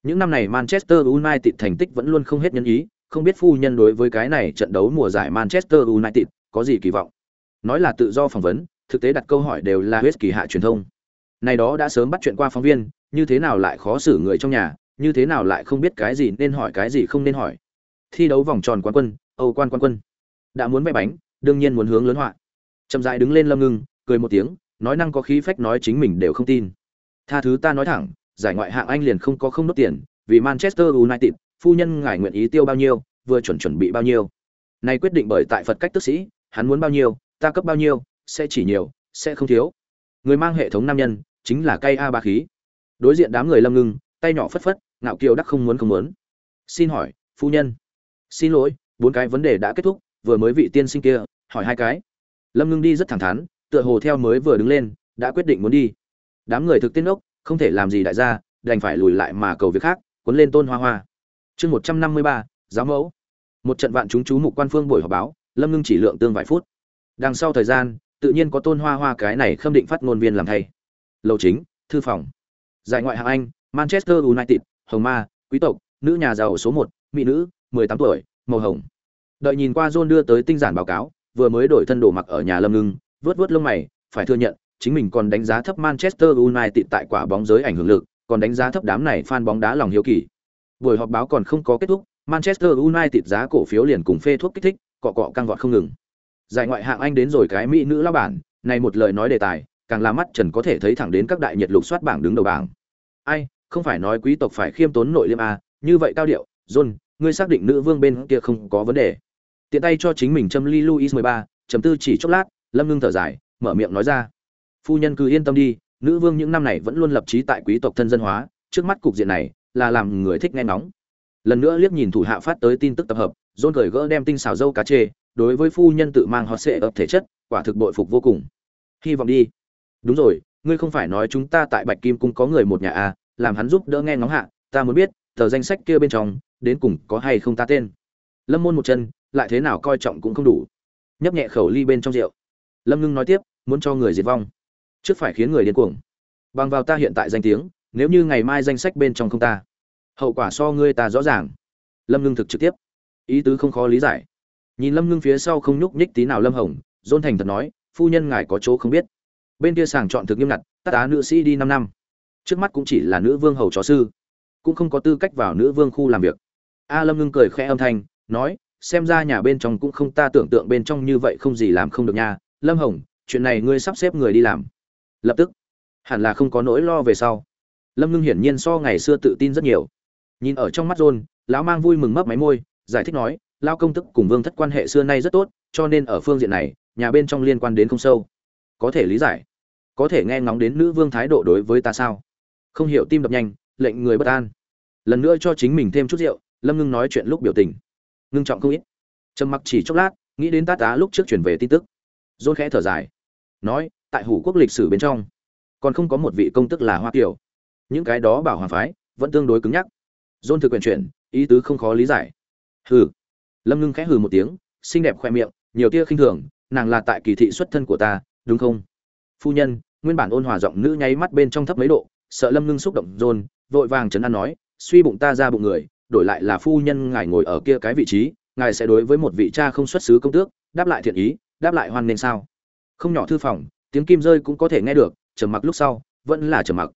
những năm này manchester united thành tích vẫn luôn không hết nhân ý, không biết phu nhân đối với cái này trận đấu mùa giải manchester united có gì kỳ vọng. Nói là tự do phỏng vấn, thực tế đặt câu hỏi đều là huyết kỳ hạ truyền thông. Này đó đã sớm bắt chuyện qua phóng viên, như thế nào lại khó xử người trong nhà, như thế nào lại không biết cái gì nên hỏi cái gì không nên hỏi. Thi đấu vòng tròn quán quân, âu quan quán quân. Đã muốn vẽ bánh, đương nhiên muốn hướng lớn họa. Chậm dài đứng lên lâm ngưng, cười một tiếng, nói năng có khí phách nói chính mình đều không tin. Tha thứ ta nói thẳng giải ngoại hạng anh liền không có không nốt tiền, vì manchester united, phu nhân ngài nguyện ý tiêu bao nhiêu, vừa chuẩn chuẩn bị bao nhiêu. Nay quyết định bởi tại phật cách tức sĩ, hắn muốn bao nhiêu, ta cấp bao nhiêu, sẽ chỉ nhiều, sẽ không thiếu. Người mang hệ thống nam nhân, chính là cây a ba khí. Đối diện đám người lâm ngưng, tay nhỏ phất phất, ngạo kiều đắc không muốn không muốn. Xin hỏi, phu nhân. Xin lỗi, bốn cái vấn đề đã kết thúc, vừa mới vị tiên sinh kia, hỏi hai cái. Lâm ngưng đi rất thẳng thắn, tựa hồ theo mới vừa đứng lên, đã quyết định muốn đi. Đám người thực tiên ốc không thể làm gì đại gia, đành phải lùi lại mà cầu việc khác, cuốn lên tôn hoa hoa. Chương một trăm năm mươi ba, giáo mẫu. Một trận vạn chúng chú mục quan phương buổi họp báo, lâm ngưng chỉ lượng tương vài phút. Đằng sau thời gian, tự nhiên có tôn hoa hoa cái này khâm định phát ngôn viên làm thay. Lầu chính, thư phòng. Giải ngoại hạng anh, manchester united, hồng ma, quý tộc, nữ nhà giàu số một, mỹ nữ, mười tám tuổi, màu hồng. Đợi nhìn qua john đưa tới tinh giản báo cáo, vừa mới đổi thân đồ mặc ở nhà lâm ngưng, vớt vớt lông mày, phải thừa nhận chính mình còn đánh giá thấp manchester united tại quả bóng giới ảnh hưởng lực còn đánh giá thấp đám này fan bóng đá lòng hiếu kỳ. Buổi họp báo còn không có kết thúc manchester united giá cổ phiếu liền cùng phê thuốc kích thích cọ cọ căng vọt không ngừng. Giải ngoại hạng anh đến rồi cái mỹ nữ lão bản này một lời nói đề tài càng là mắt trần có thể thấy thẳng đến các đại nhiệt lục soát bảng đứng đầu bảng. Ai không phải nói quý tộc phải khiêm tốn nội liêm à, như vậy cao điệu john ngươi xác định nữ vương bên kia không có vấn đề. Tiện tay cho chính mình châm ly luis 13, chấm tư chỉ chốc lát lâm ngưng thở dài mở miệng nói ra phu nhân cứ yên tâm đi, nữ vương những năm này vẫn luôn lập trí tại quý tộc thân dân hóa, trước mắt cục diện này là làm người thích nghe ngóng. Lần nữa liếc nhìn thủ hạ phát tới tin tức tập hợp dôn cởi gỡ đem tinh xào dâu cá chê, đối với phu nhân tự mang họ sệ ập thể chất, quả thực bội phục vô cùng. Hy vọng đi. Đúng rồi, ngươi không phải nói chúng ta tại bạch kim cung có người một nhà à làm hắn giúp đỡ nghe ngóng hạ, ta muốn biết, tờ danh sách kia bên trong, đến cùng có hay không ta tên. Lâm môn một chân, lại thế nào coi trọng cũng không đủ. Nhấp nhẹ khẩu ly bên trong rượu. Lâm ngưng nói tiếp, muốn cho người diệt vong trước phải khiến người điên cuồng. Bằng vào ta hiện tại danh tiếng, nếu như ngày mai danh sách bên trong không ta, hậu quả so ngươi ta rõ ràng. Lâm ngưng thực trực tiếp. Ý tứ không khó lý giải. Nhìn lâm ngưng phía sau không nhúc nhích tí nào lâm hồng, dôn thành thật nói, phu nhân ngài có chỗ không biết. Bên kia sàng chọn thực nghiêm ngặt tác tá nữ sĩ đi năm năm. Trước mắt cũng chỉ là nữ vương hầu chó sư, cũng không có tư cách vào nữ vương khu làm việc. A lâm ngưng cười khẽ âm thanh, nói, xem ra nhà bên trong cũng không ta tưởng tượng bên trong như vậy không gì làm không được nha. Lâm hồng, chuyện này ngươi sắp xếp người đi làm lập tức. Hẳn là không có nỗi lo về sau. Lâm ngưng hiển nhiên so ngày xưa tự tin rất nhiều. Nhìn ở trong mắt john, lão mang vui mừng mấp máy môi, giải thích nói lao công tức cùng vương thất quan hệ xưa nay rất tốt, cho nên ở phương diện này, nhà bên trong liên quan đến không sâu. Có thể lý giải. Có thể nghe ngóng đến nữ vương thái độ đối với ta sao? Không hiểu tim đập nhanh, lệnh người bất an. Lần nữa cho chính mình thêm chút rượu, lâm ngưng nói chuyện lúc biểu tình. Ngưng trọng không ít. Trầm mặc chỉ chốc lát, nghĩ đến tát tá lúc trước chuyển về tin tức. Dôn khẽ thở dài. Nói tại hủ quốc lịch sử bên trong, còn không có một vị công tức là hoa kiều. Những cái đó bảo hoàng phái vẫn tương đối cứng nhắc. Dôn thực quyền chuyển, ý tứ không khó lý giải. Hừ. Lâm ngưng khẽ hừ một tiếng, xinh đẹp khoe miệng, nhiều tia khinh thường, nàng là tại kỳ thị xuất thân của ta, đúng không? Phu nhân, nguyên bản ôn hòa giọng nữ nháy mắt bên trong thấp mấy độ, sợ lâm ngưng xúc động dôn vội vàng chấn an nói, suy bụng ta ra bụng người, đổi lại là phu nhân ngài ngồi ở kia cái vị trí, ngài sẽ đối với một vị cha không xuất xứ công tước, đáp lại thiện ý, đáp lại hoan nên sao? Không nhỏ thư phòng tiếng kim rơi cũng có thể nghe được, trầm mặc lúc sau, vẫn là trầm mặc.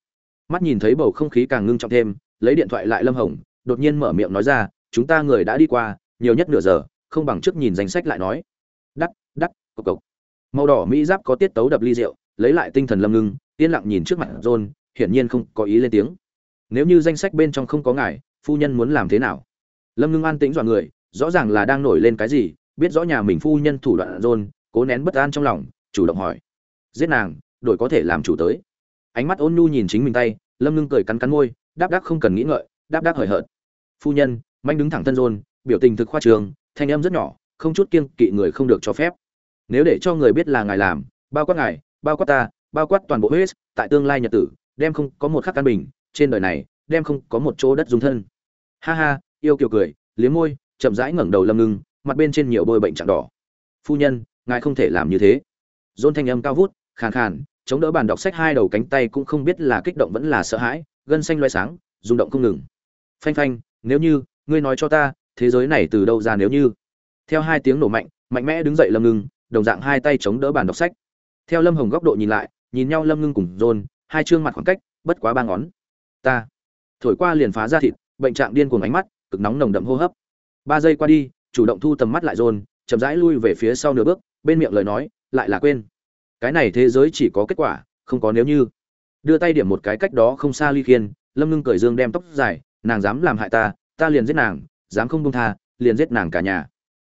Mắt nhìn thấy bầu không khí càng ngưng trọng thêm, lấy điện thoại lại lâm hồng, đột nhiên mở miệng nói ra, chúng ta người đã đi qua, nhiều nhất nửa giờ, không bằng trước nhìn danh sách lại nói. Đắc đắc, cộc cộc. Màu đỏ mỹ giáp có tiết tấu đập ly rượu, lấy lại tinh thần lâm ngưng, yên lặng nhìn trước mặt john, hiển nhiên không có ý lên tiếng. Nếu như danh sách bên trong không có ngài, phu nhân muốn làm thế nào? Lâm ngưng an tĩnh dọa người, rõ ràng là đang nổi lên cái gì, biết rõ nhà mình phu nhân thủ đoạn john, cố nén bất an trong lòng, chủ động hỏi giết nàng đội có thể làm chủ tới. Ánh mắt ôn nhu nhìn chính mình tay lâm ngưng cười cắn cắn môi đáp đáp không cần nghĩ ngợi đáp đáp hời hợt. Phu nhân manh đứng thẳng thân rôn biểu tình thực khoa trường thanh âm rất nhỏ không chút kiêng kỵ người không được cho phép. Nếu để cho người biết là ngài làm bao quát ngài bao quát ta bao quát toàn bộ hết, tại tương lai nhật tử đem không có một khắc căn bình trên đời này đem không có một chỗ đất dung thân. Ha ha yêu kiều cười liếm môi chậm rãi ngẩng đầu lâm ngưng mặt bên trên nhiều bôi bệnh trạng đỏ. Phu nhân ngài không thể làm như thế. Dôn thanh âm cao vút khàn khàn, chống đỡ bàn đọc sách hai đầu cánh tay cũng không biết là kích động vẫn là sợ hãi, gân xanh loay sáng, rung động không ngừng. Phanh phanh, nếu như, ngươi nói cho ta, thế giới này từ đâu ra nếu như? Theo hai tiếng nổ mạnh mạnh mẽ đứng dậy lâm ngưng, đồng dạng hai tay chống đỡ bàn đọc sách. Theo lâm hồng góc độ nhìn lại, nhìn nhau lâm ngưng cùng dồn hai chương mặt khoảng cách, bất quá ba ngón. Ta. Thổi qua liền phá ra thịt, bệnh trạng điên cuồng ánh mắt, cực nóng nồng đậm hô hấp. Ba giây qua đi, chủ động thu tầm mắt lại dồn chậm rãi lui về phía sau nửa bước, bên miệng lời nói, lại là quên cái này thế giới chỉ có kết quả, không có nếu như. Đưa tay điểm một cái cách đó không xa ly khiên, lâm ngưng cởi dương đem tóc dài, nàng dám làm hại ta ta liền giết nàng, dám không công tha, liền giết nàng cả nhà.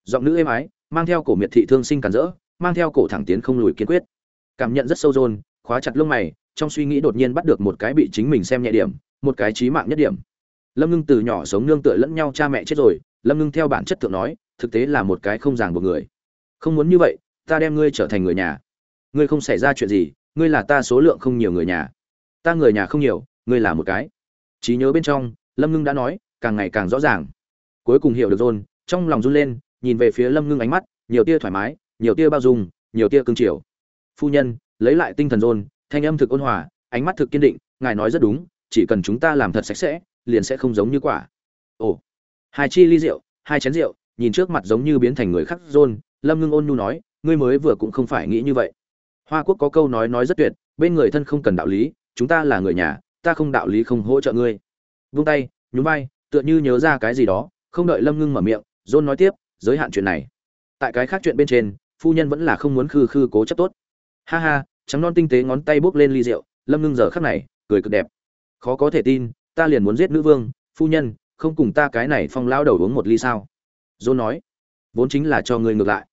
Giọng nữ êm ái, mang theo cổ miệt thị thương sinh cản rỡ, mang theo cổ thẳng tiến không lùi kiên quyết. Cảm nhận rất sâu rôn khóa chặt lông mày, trong suy nghĩ đột nhiên bắt được một cái bị chính mình xem nhẹ điểm, một cái trí mạng nhất điểm. Lâm ngưng từ nhỏ sống nương tựa lẫn nhau cha mẹ chết rồi, lâm ngưng theo bản chất thượng nói, thực tế là một cái không ràng buộc người. Không muốn như vậy, ta đem ngươi trở thành người nhà ngươi không xảy ra chuyện gì, ngươi là ta số lượng không nhiều người nhà. Ta người nhà không nhiều, ngươi là một cái. Trí nhớ bên trong, lâm ngưng đã nói, càng ngày càng rõ ràng. Cuối cùng hiểu được rôn trong lòng run lên, nhìn về phía lâm ngưng ánh mắt, nhiều tia thoải mái, nhiều tia bao dung, nhiều tia cương triều phu nhân, lấy lại tinh thần rôn thanh âm thực ôn hòa, ánh mắt thực kiên định, ngài nói rất đúng, chỉ cần chúng ta làm thật sạch sẽ, liền sẽ không giống như quả. Ồ, hai chi ly rượu, hai chén rượu, nhìn trước mặt giống như biến thành người khác rôn lâm ngưng ôn nhu nói, ngươi mới vừa cũng không phải nghĩ như vậy hoa quốc có câu nói nói rất tuyệt, bên người thân không cần đạo lý, chúng ta là người nhà, ta không đạo lý không hỗ trợ ngươi. Vung tay, nhún vai, tựa như nhớ ra cái gì đó, không đợi lâm ngưng mở miệng, john nói tiếp, giới hạn chuyện này. Tại cái khác chuyện bên trên, phu nhân vẫn là không muốn khư khư cố chấp tốt. Ha ha, trắng non tinh tế ngón tay bốc lên ly rượu. Lâm ngưng giờ khắc này, cười cực đẹp. Khó có thể tin, ta liền muốn giết nữ vương, phu nhân, không cùng ta cái này phong lao đầu uống một ly sao? John nói. Vốn chính là cho ngươi ngược lại.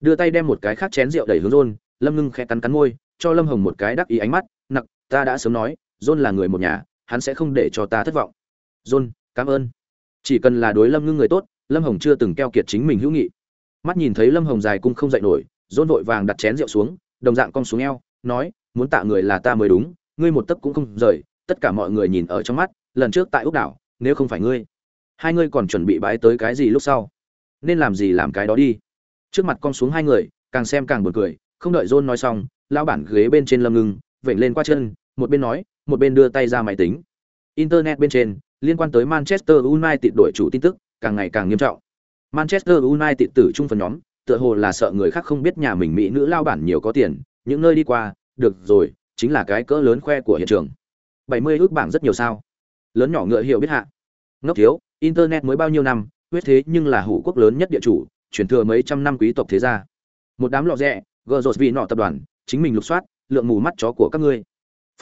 Đưa tay đem một cái khác chén rượu đẩy hướng john lâm ngưng khẽ cắn cắn môi, cho lâm hồng một cái đắc ý ánh mắt, nặc, ta đã sớm nói, john là người một nhà, hắn sẽ không để cho ta thất vọng. John, cảm ơn. Chỉ cần là đối lâm ngưng người tốt, lâm hồng chưa từng keo kiệt chính mình hữu nghị. Mắt nhìn thấy lâm hồng dài cung không dậy nổi, john vội vàng đặt chén rượu xuống, đồng dạng cong xuống eo, nói, muốn tạ người là ta mới đúng, ngươi một tấc cũng không rời, tất cả mọi người nhìn ở trong mắt, lần trước tại úc đảo, nếu không phải ngươi, hai ngươi còn chuẩn bị bái tới cái gì lúc sau? Nên làm gì làm cái đó đi. Trước mặt con xuống hai người, càng xem càng buồn cười không đợi john nói xong lao bản ghế bên trên lâm ngưng, vểnh lên qua chân, một bên nói, một bên đưa tay ra máy tính. Internet bên trên, liên quan tới manchester united đội chủ tin tức, càng ngày càng nghiêm trọng. Manchester united tử trung phần nhóm, tựa hồ là sợ người khác không biết nhà mình mỹ nữ lao bản nhiều có tiền, những nơi đi qua, được rồi, chính là cái cỡ lớn khoe của hiện trường. 70 ước bảng rất nhiều sao? Lớn nhỏ ngựa hiểu biết hạ. Ngốc thiếu, internet mới bao nhiêu năm, huyết thế nhưng là hủ quốc lớn nhất địa chủ chuyển thừa mấy trăm năm quý tộc thế gia. Một đám lọ rẽ gờ rột vì nọ tập đoàn, chính mình lục soát, lượng mù mắt chó của các ngươi.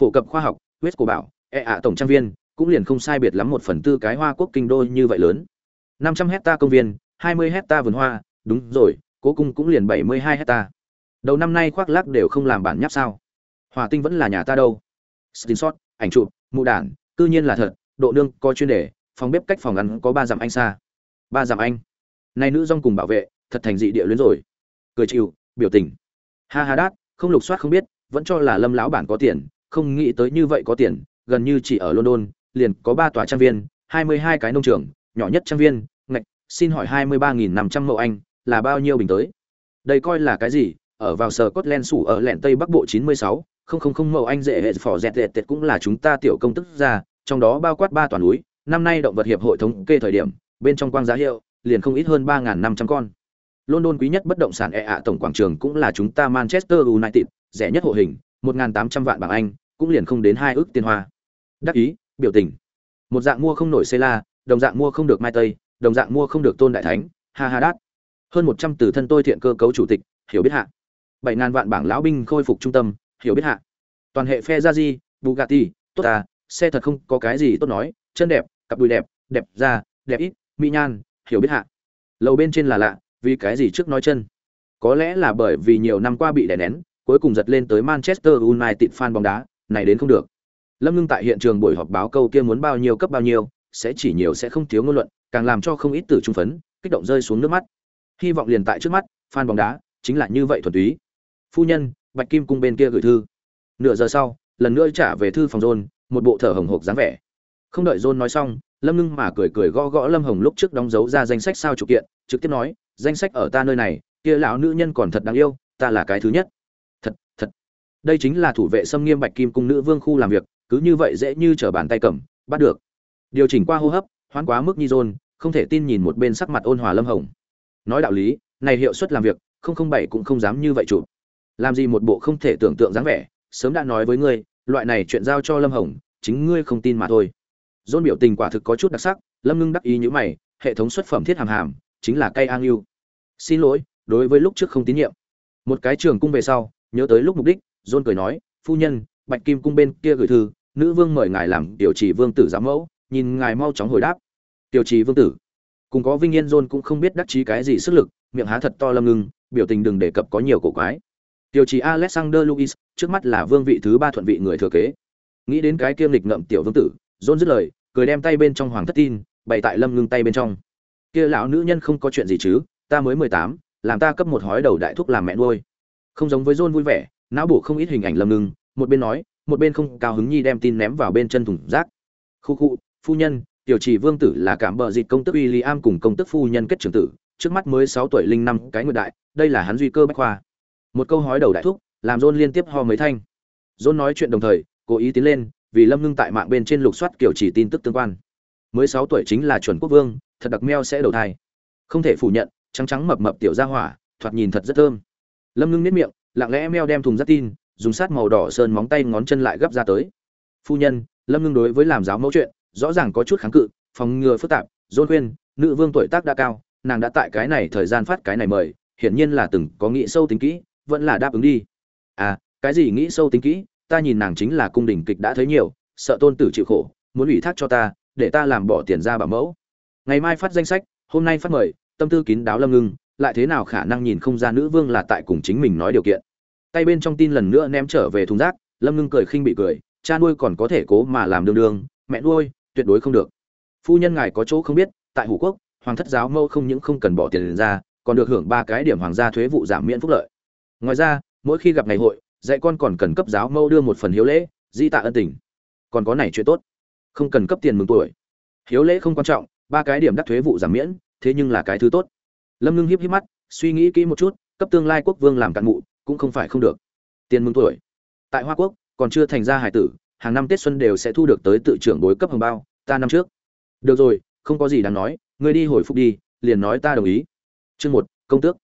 Phổ cập khoa học, huyết cổ bảo e ạ tổng trang viên, cũng liền không sai biệt lắm một phần tư cái hoa quốc kinh đô như vậy lớn. năm trăm hecta công viên, hai mươi hecta vườn hoa, đúng rồi, cố cung cũng liền bảy mươi hai hecta. Đầu năm nay khoác lác đều không làm bản nháp sao. Hòa tinh vẫn là nhà ta đâu. Screenshot, ảnh chụp, mụ đản cư nhiên là thật, độ nương có chuyên đề, phòng bếp cách phòng ăn có ba dặm anh xa. Ba dặm anh. Nay nữ rong cùng bảo vệ, thật thành dị địa luyến rồi. Cười chịu, biểu tình ha ha đát, không lục soát không biết, vẫn cho là lâm lão bản có tiền, không nghĩ tới như vậy có tiền, gần như chỉ ở london, liền có ba tòa trang viên, hai mươi hai cái nông trường, nhỏ nhất trang viên, ngạch, xin hỏi hai mươi ba nghìn năm trăm mẫu anh, là bao nhiêu bình tới? Đây coi là cái gì? Ở vào sở Scotland sủ ở lẹn tây bắc bộ chín mươi sáu, không không không mẫu anh dễ hệ phò dẹt dẹt tệt cũng là chúng ta tiểu công tức ra, trong đó bao quát ba toàn núi, năm nay động vật hiệp hội thống kê thời điểm, bên trong quang giá hiệu, liền không ít hơn ba năm trăm con london quý nhất bất động sản EA tổng quảng trường cũng là chúng ta manchester united rẻ nhất hộ hình một tám trăm vạn bảng anh cũng liền không đến hai ước tiền hoa. Đắc ý biểu tình. Một dạng mua không nổi Cela, đồng dạng mua không được mai tây đồng dạng mua không được tôn đại thánh ha ha đát. Hơn một trăm từ thân tôi thiện cơ cấu chủ tịch hiểu biết hạ. 7000 vạn bảng lão binh khôi phục trung tâm hiểu biết hạ. Toàn hệ phe ra bugatti tốt à xe thật không có cái gì tốt nói chân đẹp cặp đùi đẹp đẹp da đẹp ít mỹ nhan hiểu biết hạ. Lầu bên trên là lạ vì cái gì trước nói chân? Có lẽ là bởi vì nhiều năm qua bị đè nén, cuối cùng giật lên tới manchester united fan bóng đá, này đến không được. Lâm ngưng tại hiện trường buổi họp báo câu kia muốn bao nhiêu cấp bao nhiêu, sẽ chỉ nhiều sẽ không thiếu ngôn luận, càng làm cho không ít tử trung phấn, kích động rơi xuống nước mắt. Hy vọng liền tại trước mắt, fan bóng đá chính là như vậy thuần túy. Phu nhân, bạch kim cung bên kia gửi thư. Nửa giờ sau, lần nữa trả về thư phòng john, một bộ thở hồng hộc dáng vẻ. Không đợi john nói xong, lâm ngưng mà cười cười gõ gõ lâm hồng lúc trước đóng dấu ra danh sách sao chủ kiện, trực tiếp nói danh sách ở ta nơi này, kia lão nữ nhân còn thật đáng yêu, ta là cái thứ nhất. Thật thật. Đây chính là thủ vệ xâm nghiêm bạch kim cung nữ vương khu làm việc, cứ như vậy dễ như trở bàn tay cầm, bắt được. Điều chỉnh qua hô hấp hoãn quá mức nhi dôn, không thể tin nhìn một bên sắc mặt ôn hòa lâm hồng. Nói đạo lý, này hiệu suất làm việc, không không bảy cũng không dám như vậy chụp. Làm gì một bộ không thể tưởng tượng dáng vẻ, sớm đã nói với ngươi, loại này chuyện giao cho lâm hồng, chính ngươi không tin mà thôi. Dôn biểu tình quả thực có chút đặc sắc, lâm ngưng đắc ý như mày, hệ thống xuất phẩm thiết hàm hàm chính là cây an yêu xin lỗi, đối với lúc trước không tín nhiệm. Một cái trường cung về sau, nhớ tới lúc mục đích, John cười nói, phu nhân, bạch kim cung bên kia gửi thư, nữ vương mời ngài làm tiểu trì vương tử giám mẫu, nhìn ngài mau chóng hồi đáp. Tiểu trì vương tử? Cùng có vinh yên, John cũng không biết đắc chí cái gì sức lực, miệng há thật to lâm ngưng biểu tình đừng đề cập có nhiều cổ quái. Tiểu trì alexander louis, trước mắt là vương vị thứ ba thuận vị người thừa kế. Nghĩ đến cái kiêm lịch ngậm tiểu vương tử, John dứt lời, cười đem tay bên trong hoàng thất tin, bày tại lâm ngưng tay bên trong kia lão nữ nhân không có chuyện gì chứ, ta mới mười tám, làm ta cấp một hói đầu đại thúc làm mẹ nuôi. Không giống với john vui vẻ, não bộ không ít hình ảnh lâm ngưng, một bên nói, một bên không cao hứng nhi đem tin ném vào bên chân thùng rác. Khu khu, phu nhân, tiểu trì vương tử là cảm bờ dịch công tức William cùng công tức phu nhân kết trưởng tử, trước mắt mới sáu tuổi linh năm cái nguyệt đại, đây là hắn duy cơ bách khoa. Một câu hói đầu đại thúc, làm john liên tiếp ho mấy thanh. John nói chuyện đồng thời, cố ý tiến lên, vì lâm ngưng tại mạng bên trên lục soát kiểu chỉ tin tức tương quan. Mới sáu tuổi chính là chuẩn quốc vương thật đặc meo sẽ đầu thai. Không thể phủ nhận, trắng trắng mập mập tiểu gia hỏa, thoạt nhìn thật rất thơm. Lâm ngưng nếp miệng, lặng lẽ meo đem thùng rất tin, dùng sát màu đỏ sơn móng tay ngón chân lại gấp ra tới. Phu nhân, lâm ngưng đối với làm giáo mẫu chuyện, rõ ràng có chút kháng cự, phòng ngừa phức tạp, dôn khuyên, nữ vương tuổi tác đã cao, nàng đã tại cái này thời gian phát cái này mời, hiển nhiên là từng có nghĩ sâu tính kỹ, vẫn là đáp ứng đi. À cái gì nghĩ sâu tính kỹ, ta nhìn nàng chính là cung đình kịch đã thấy nhiều, sợ tôn tử chịu khổ, muốn ủy thác cho ta, để ta làm bỏ tiền ra bảo mẫu ngày mai phát danh sách, hôm nay phát mời, tâm tư kín đáo lâm ngưng, lại thế nào khả năng nhìn không ra nữ vương là tại cùng chính mình nói điều kiện. Tay bên trong tin lần nữa ném trở về thùng rác, lâm ngưng cười khinh bị cười, cha nuôi còn có thể cố mà làm đương đương, mẹ nuôi, tuyệt đối không được. Phu nhân ngài có chỗ không biết, tại hủ quốc, hoàng thất giáo mâu không những không cần bỏ tiền ra, còn được hưởng ba cái điểm hoàng gia thuế vụ giảm miễn phúc lợi. Ngoài ra, mỗi khi gặp ngày hội, dạy con còn cần cấp giáo mâu đưa một phần hiếu lễ, di tạ ân tình. Còn có này chuyện tốt, không cần cấp tiền mừng tuổi. Hiếu lễ không quan trọng ba cái điểm đắc thuế vụ giảm miễn, thế nhưng là cái thứ tốt. Lâm ngưng hiếp hiếp mắt, suy nghĩ kỹ một chút, cấp tương lai quốc vương làm cạn mụ cũng không phải không được. Tiền mừng tuổi. Tại hoa quốc, còn chưa thành ra hải tử, hàng năm tết xuân đều sẽ thu được tới tự trưởng bối cấp hồng bao, ta năm trước. Được rồi, không có gì đáng nói, ngươi đi hồi phục đi, liền nói ta đồng ý. Chương một, công tước.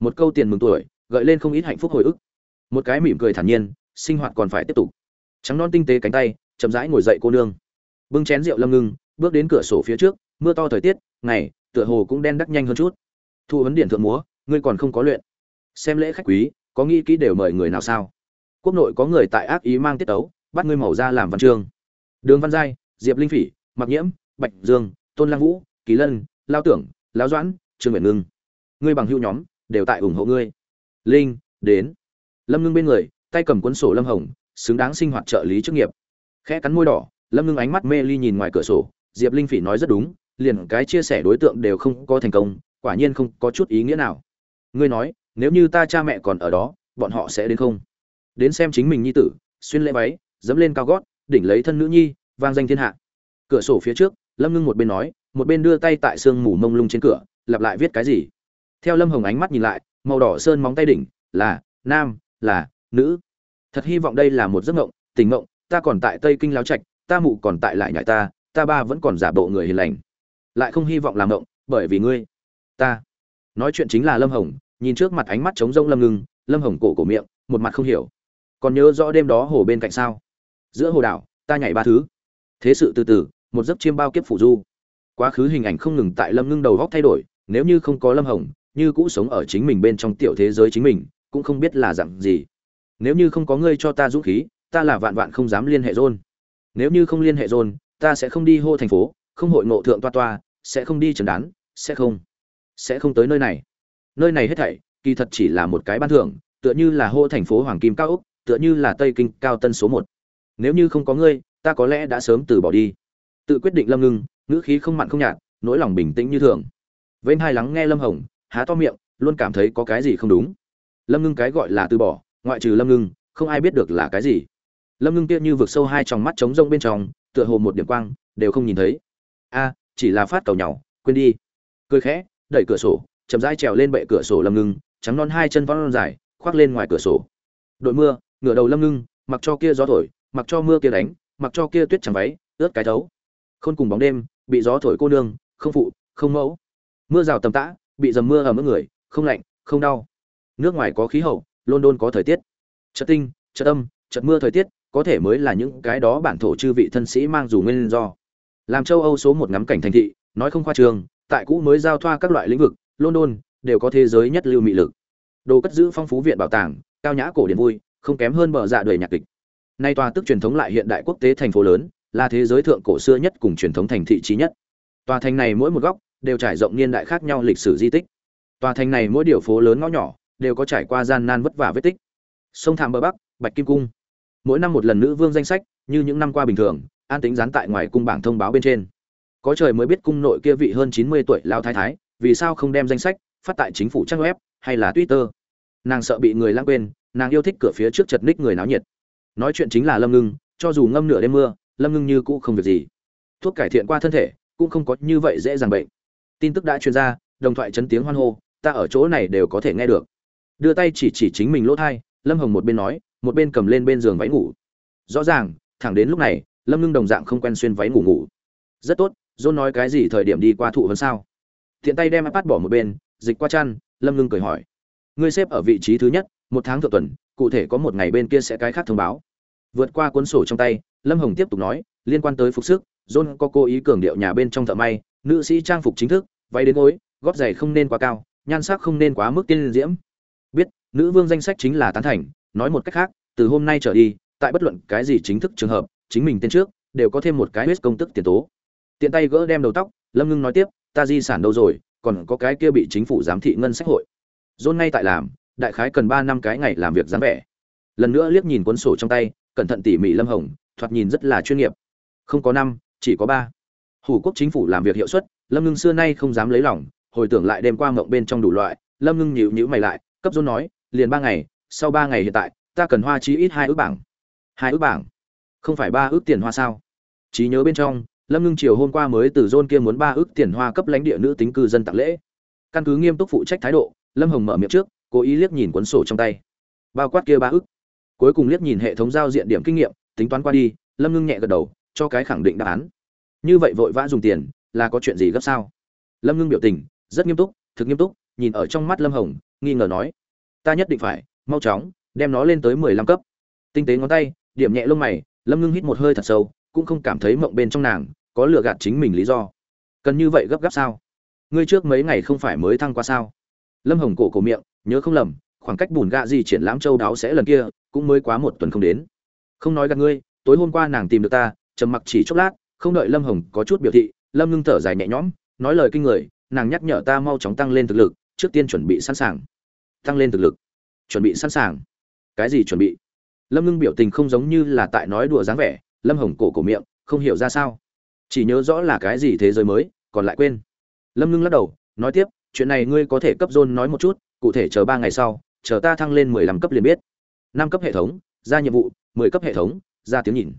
Một câu tiền mừng tuổi, gợi lên không ít hạnh phúc hồi ức. Một cái mỉm cười thản nhiên, sinh hoạt còn phải tiếp tục. Trắng non tinh tế cánh tay, chậm rãi ngồi dậy cô nương. Bưng chén rượu lâm ngưng, bước đến cửa sổ phía trước mưa to thời tiết, ngày, tựa hồ cũng đen đắc nhanh hơn chút. Thu vấn điện thượng múa, ngươi còn không có luyện. Xem lễ khách quý, có nghĩ kỹ đều mời người nào sao? Quốc nội có người tại ác ý mang tiết tấu, bắt ngươi màu ra làm văn chương. Đường văn giai, diệp linh phỉ mặc nhiễm, bạch dương, tôn lang vũ, kỳ lân, lao tưởng, lao doãn, trương nguyện ngưng. Ngươi bằng hữu nhóm, đều tại ủng hộ ngươi. Linh, đến. Lâm ngưng bên người, tay cầm cuốn sổ lâm hồng, xứng đáng sinh hoạt trợ lý chức nghiệp. Khẽ cắn môi đỏ, lâm ngưng ánh mắt mê ly nhìn ngoài cửa sổ. Diệp linh phỉ nói rất đúng liền cái chia sẻ đối tượng đều không có thành công, quả nhiên không có chút ý nghĩa nào. Ngươi nói, nếu như ta cha mẹ còn ở đó, bọn họ sẽ đến không? Đến xem chính mình nhi tử, xuyên lễ váy, dẫm lên cao gót, đỉnh lấy thân nữ nhi, vang danh thiên hạ. Cửa sổ phía trước, lâm ngưng một bên nói, một bên đưa tay tại sương mù mông lung trên cửa, lặp lại viết cái gì? Theo lâm hồng ánh mắt nhìn lại, màu đỏ sơn móng tay đỉnh, là nam, là nữ. Thật hy vọng đây là một giấc mộng, tình mộng, ta còn tại tây kinh láo trạch, ta mụ còn tại lại nhại ta ta ba vẫn còn giả bộ người hiền lành lại không hy vọng làm động, bởi vì ngươi ta. Nói chuyện chính là lâm hồng nhìn trước mặt ánh mắt trống rông lâm ngưng lâm hồng cổ cổ miệng một mặt không hiểu. Còn nhớ rõ đêm đó hồ bên cạnh sao? Giữa hồ đảo ta nhảy ba thứ. Thế sự từ từ một giấc chiêm bao kiếp phủ du. Quá khứ hình ảnh không ngừng tại lâm ngưng đầu góc thay đổi nếu như không có lâm hồng như cũ sống ở chính mình bên trong tiểu thế giới chính mình cũng không biết là dặn gì. Nếu như không có ngươi cho ta dũng khí ta là vạn vạn không dám liên hệ rôn nếu như không liên hệ rôn ta sẽ không đi hô thành phố không hội ngộ thượng toa toa, sẽ không đi trần đán, sẽ không sẽ không tới nơi này. Nơi này hết thảy, kỳ thật chỉ là một cái ban thưởng, tựa như là hô thành phố hoàng kim cao úc, tựa như là tây kinh cao tân số một. Nếu như không có ngươi, ta có lẽ đã sớm từ bỏ đi. Tự quyết định lâm ngưng, ngữ khí không mặn không nhạt, nỗi lòng bình tĩnh như thường. Vênh hai lắng nghe lâm hồng, há to miệng, luôn cảm thấy có cái gì không đúng. Lâm ngưng cái gọi là từ bỏ, ngoại trừ lâm ngưng, không ai biết được là cái gì. Lâm ngưng kia như vực sâu hai tròng mắt trống rông bên trong, tựa hồ một điểm quang, đều không nhìn thấy a, chỉ là phát cầu nhỏ, quên đi. Cười khẽ, đẩy cửa sổ, chậm rãi trèo lên bệ cửa sổ lâm ngưng, trắng non hai chân vón dài, khoác lên ngoài cửa sổ. Đội mưa, ngửa đầu lâm ngưng, mặc cho kia gió thổi, mặc cho mưa kia đánh, mặc cho kia tuyết chẳng váy, ướt cái thấu. Khôn cùng bóng đêm, bị gió thổi cô nương, không phụ, không mẫu. Mưa rào tầm tã, bị dầm mưa ở mức người, không lạnh, không đau. Nước ngoài có khí hậu, london có thời tiết. Chợt tinh chợt âm chợt mưa thời tiết, có thể mới là những cái đó bản thổ chư vị thân sĩ mang dù nguyên do làm châu âu số một ngắm cảnh thành thị, nói không khoa trường tại cũ mới giao thoa các loại lĩnh vực, london đều có thế giới nhất lưu mị lực. Đồ cất giữ phong phú viện bảo tàng, cao nhã cổ điển vui, không kém hơn bờ dạ đời nhạc kịch. Nay tòa tức truyền thống lại hiện đại quốc tế thành phố lớn, là thế giới thượng cổ xưa nhất cùng truyền thống thành thị trí nhất. Tòa thành này mỗi một góc đều trải rộng niên đại khác nhau lịch sử di tích. Tòa thành này mỗi điều phố lớn ngõ nhỏ đều có trải qua gian nan vất vả vết tích. Sông thảm bờ bắc, bạch kim cung. Mỗi năm một lần nữ vương danh sách, như những năm qua bình thường an tính dán tại ngoài cung bảng thông báo bên trên. Có trời mới biết cung nội kia vị hơn chín mươi tuổi lao thái thái, vì sao không đem danh sách phát tại chính phủ trang web hay là twitter? Nàng sợ bị người lãng quên, nàng yêu thích cửa phía trước chật ních người náo nhiệt. Nói chuyện chính là lâm ngưng, cho dù ngâm nửa đêm mưa, lâm ngưng như cũ không việc gì. Thuốc cải thiện qua thân thể, cũng không có như vậy dễ dàng bệnh. Tin tức đã truyền ra, đồng thoại chấn tiếng hoan hô, ta ở chỗ này đều có thể nghe được. Đưa tay chỉ chỉ chính mình lỗ thai, lâm hồng một bên nói, một bên cầm lên bên giường váy ngủ. Rõ ràng, thẳng đến lúc này lâm ngưng đồng dạng không quen xuyên váy ngủ ngủ. Rất tốt, john nói cái gì thời điểm đi qua thụ hơn sao? Thiện tay đem ipad bỏ một bên, dịch qua chăn, lâm ngưng cười hỏi. Ngươi xếp ở vị trí thứ nhất, một tháng thượng tuần, cụ thể có một ngày bên kia sẽ cái khác thông báo. Vượt qua cuốn sổ trong tay, lâm hồng tiếp tục nói, liên quan tới phục sức, john có cố ý cường điệu nhà bên trong thợ may, nữ sĩ trang phục chính thức, váy đến gối, gót giày không nên quá cao, nhan sắc không nên quá mức tiên diễm. Biết, nữ vương danh sách chính là tán thành, nói một cách khác, từ hôm nay trở đi, tại bất luận cái gì chính thức trường hợp chính mình tên trước, đều có thêm một cái huyết công tức tiền tố. Tiện tay gỡ đem đầu tóc, lâm ngưng nói tiếp, ta di sản đâu rồi, còn có cái kia bị chính phủ giám thị ngân sách hội. Dôn ngay tại làm, đại khái cần ba năm cái ngày làm việc dáng vẻ. Lần nữa liếc nhìn cuốn sổ trong tay, cẩn thận tỉ mỉ lâm hồng, thoạt nhìn rất là chuyên nghiệp. Không có năm, chỉ có ba. Hủ quốc chính phủ làm việc hiệu suất, lâm ngưng xưa nay không dám lấy lòng, hồi tưởng lại đêm qua mộng bên trong đủ loại, lâm ngưng nhịu nhữ mày lại, cấp dôn nói, liền ba ngày, sau ba ngày hiện tại, ta cần hoa chí ít hai ước bảng. Hai ước bảng? Không phải ba ước tiền hoa sao? Trí nhớ bên trong, lâm ngưng chiều hôm qua mới từ dôn kia muốn ba ước tiền hoa cấp lãnh địa nữ tính cư dân tặng lễ. Căn cứ nghiêm túc phụ trách thái độ, lâm hồng mở miệng trước, cố ý liếc nhìn cuốn sổ trong tay. Bao quát kia ba ước. Cuối cùng liếc nhìn hệ thống giao diện điểm kinh nghiệm, tính toán qua đi, lâm ngưng nhẹ gật đầu, cho cái khẳng định đáp án. Như vậy vội vã dùng tiền, là có chuyện gì gấp sao? Lâm ngưng biểu tình, rất nghiêm túc, thực nghiêm túc, nhìn ở trong mắt lâm hồng, nghi ngờ nói, ta nhất định phải, mau chóng, đem nó lên tới mười lăm cấp. Tinh tế ngón tay, điểm nhẹ lông mày lâm ngưng hít một hơi thật sâu, cũng không cảm thấy mộng bên trong nàng, có lựa gạt chính mình lý do. Cần như vậy gấp gáp sao? Ngươi trước mấy ngày không phải mới thăng qua sao? Lâm hồng cổ cổ miệng, nhớ không lầm, khoảng cách bùn gạ gì triển lãm châu đáo sẽ lần kia, cũng mới quá một tuần không đến. Không nói gạt ngươi, tối hôm qua nàng tìm được ta, trầm mặc chỉ chốc lát, không đợi lâm hồng có chút biểu thị, lâm ngưng thở dài nhẹ nhõm, nói lời kinh người, nàng nhắc nhở ta mau chóng tăng lên thực lực, trước tiên chuẩn bị sẵn sàng. Tăng lên thực lực. Chuẩn bị sẵn sàng. Cái gì chuẩn bị? Lâm ngưng biểu tình không giống như là tại nói đùa dáng vẻ, lâm hồng cổ cổ miệng, không hiểu ra sao. Chỉ nhớ rõ là cái gì thế giới mới, còn lại quên. Lâm ngưng lắc đầu, nói tiếp, chuyện này ngươi có thể cấp dôn nói một chút, cụ thể chờ ba ngày sau, chờ ta thăng lên mười lăm cấp liền biết. Năm cấp hệ thống, ra nhiệm vụ, mười cấp hệ thống, ra tiếng nhìn.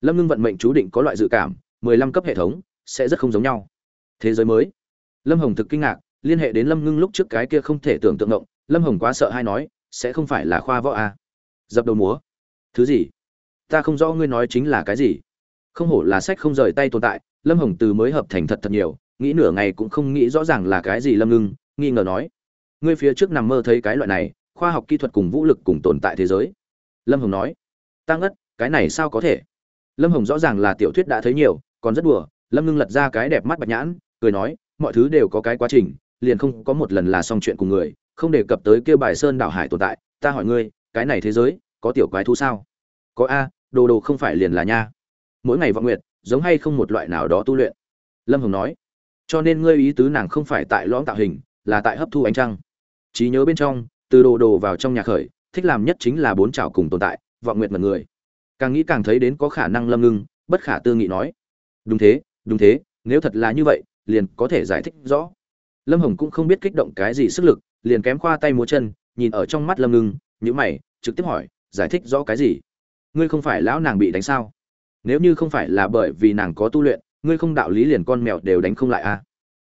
Lâm ngưng vận mệnh chú định có loại dự cảm, mười lăm cấp hệ thống sẽ rất không giống nhau. Thế giới mới. Lâm hồng thực kinh ngạc, liên hệ đến lâm ngưng lúc trước cái kia không thể tưởng tượng động lâm hồng quá sợ hay nói, sẽ không phải là khoa võ a à. dập đầu múa thứ gì? Ta không rõ ngươi nói chính là cái gì. Không hổ là sách không rời tay tồn tại, lâm hồng từ mới hợp thành thật thật nhiều, nghĩ nửa ngày cũng không nghĩ rõ ràng là cái gì lâm ngưng, nghi ngờ nói. Ngươi phía trước nằm mơ thấy cái loại này, khoa học kỹ thuật cùng vũ lực cùng tồn tại thế giới. Lâm hồng nói. Tăng ất cái này sao có thể? Lâm hồng rõ ràng là tiểu thuyết đã thấy nhiều, còn rất đùa, lâm ngưng lật ra cái đẹp mắt bạch nhãn, cười nói, mọi thứ đều có cái quá trình, liền không có một lần là xong chuyện cùng người, không đề cập tới kêu bài sơn đảo hải tồn tại. Ta hỏi ngươi, cái này thế giới có tiểu quái thú sao? Có a, đồ đồ không phải liền là nha. Mỗi ngày vọng nguyệt, giống hay không một loại nào đó tu luyện. Lâm hồng nói. Cho nên ngươi ý tứ nàng không phải tại lõm tạo hình, là tại hấp thu ánh trăng. Trí nhớ bên trong, từ đồ đồ vào trong nhà khởi, thích làm nhất chính là bốn chảo cùng tồn tại, vọng nguyệt mật người. Càng nghĩ càng thấy đến có khả năng lâm ngưng, bất khả tư nghị nói. Đúng thế đúng thế, nếu thật là như vậy, liền có thể giải thích rõ. Lâm hồng cũng không biết kích động cái gì sức lực, liền kém khoa tay múa chân, nhìn ở trong mắt lâm ngưng nhữ mày, trực tiếp hỏi giải thích rõ cái gì? Ngươi không phải lão nàng bị đánh sao? Nếu như không phải là bởi vì nàng có tu luyện ngươi không đạo lý liền con mèo đều đánh không lại a à?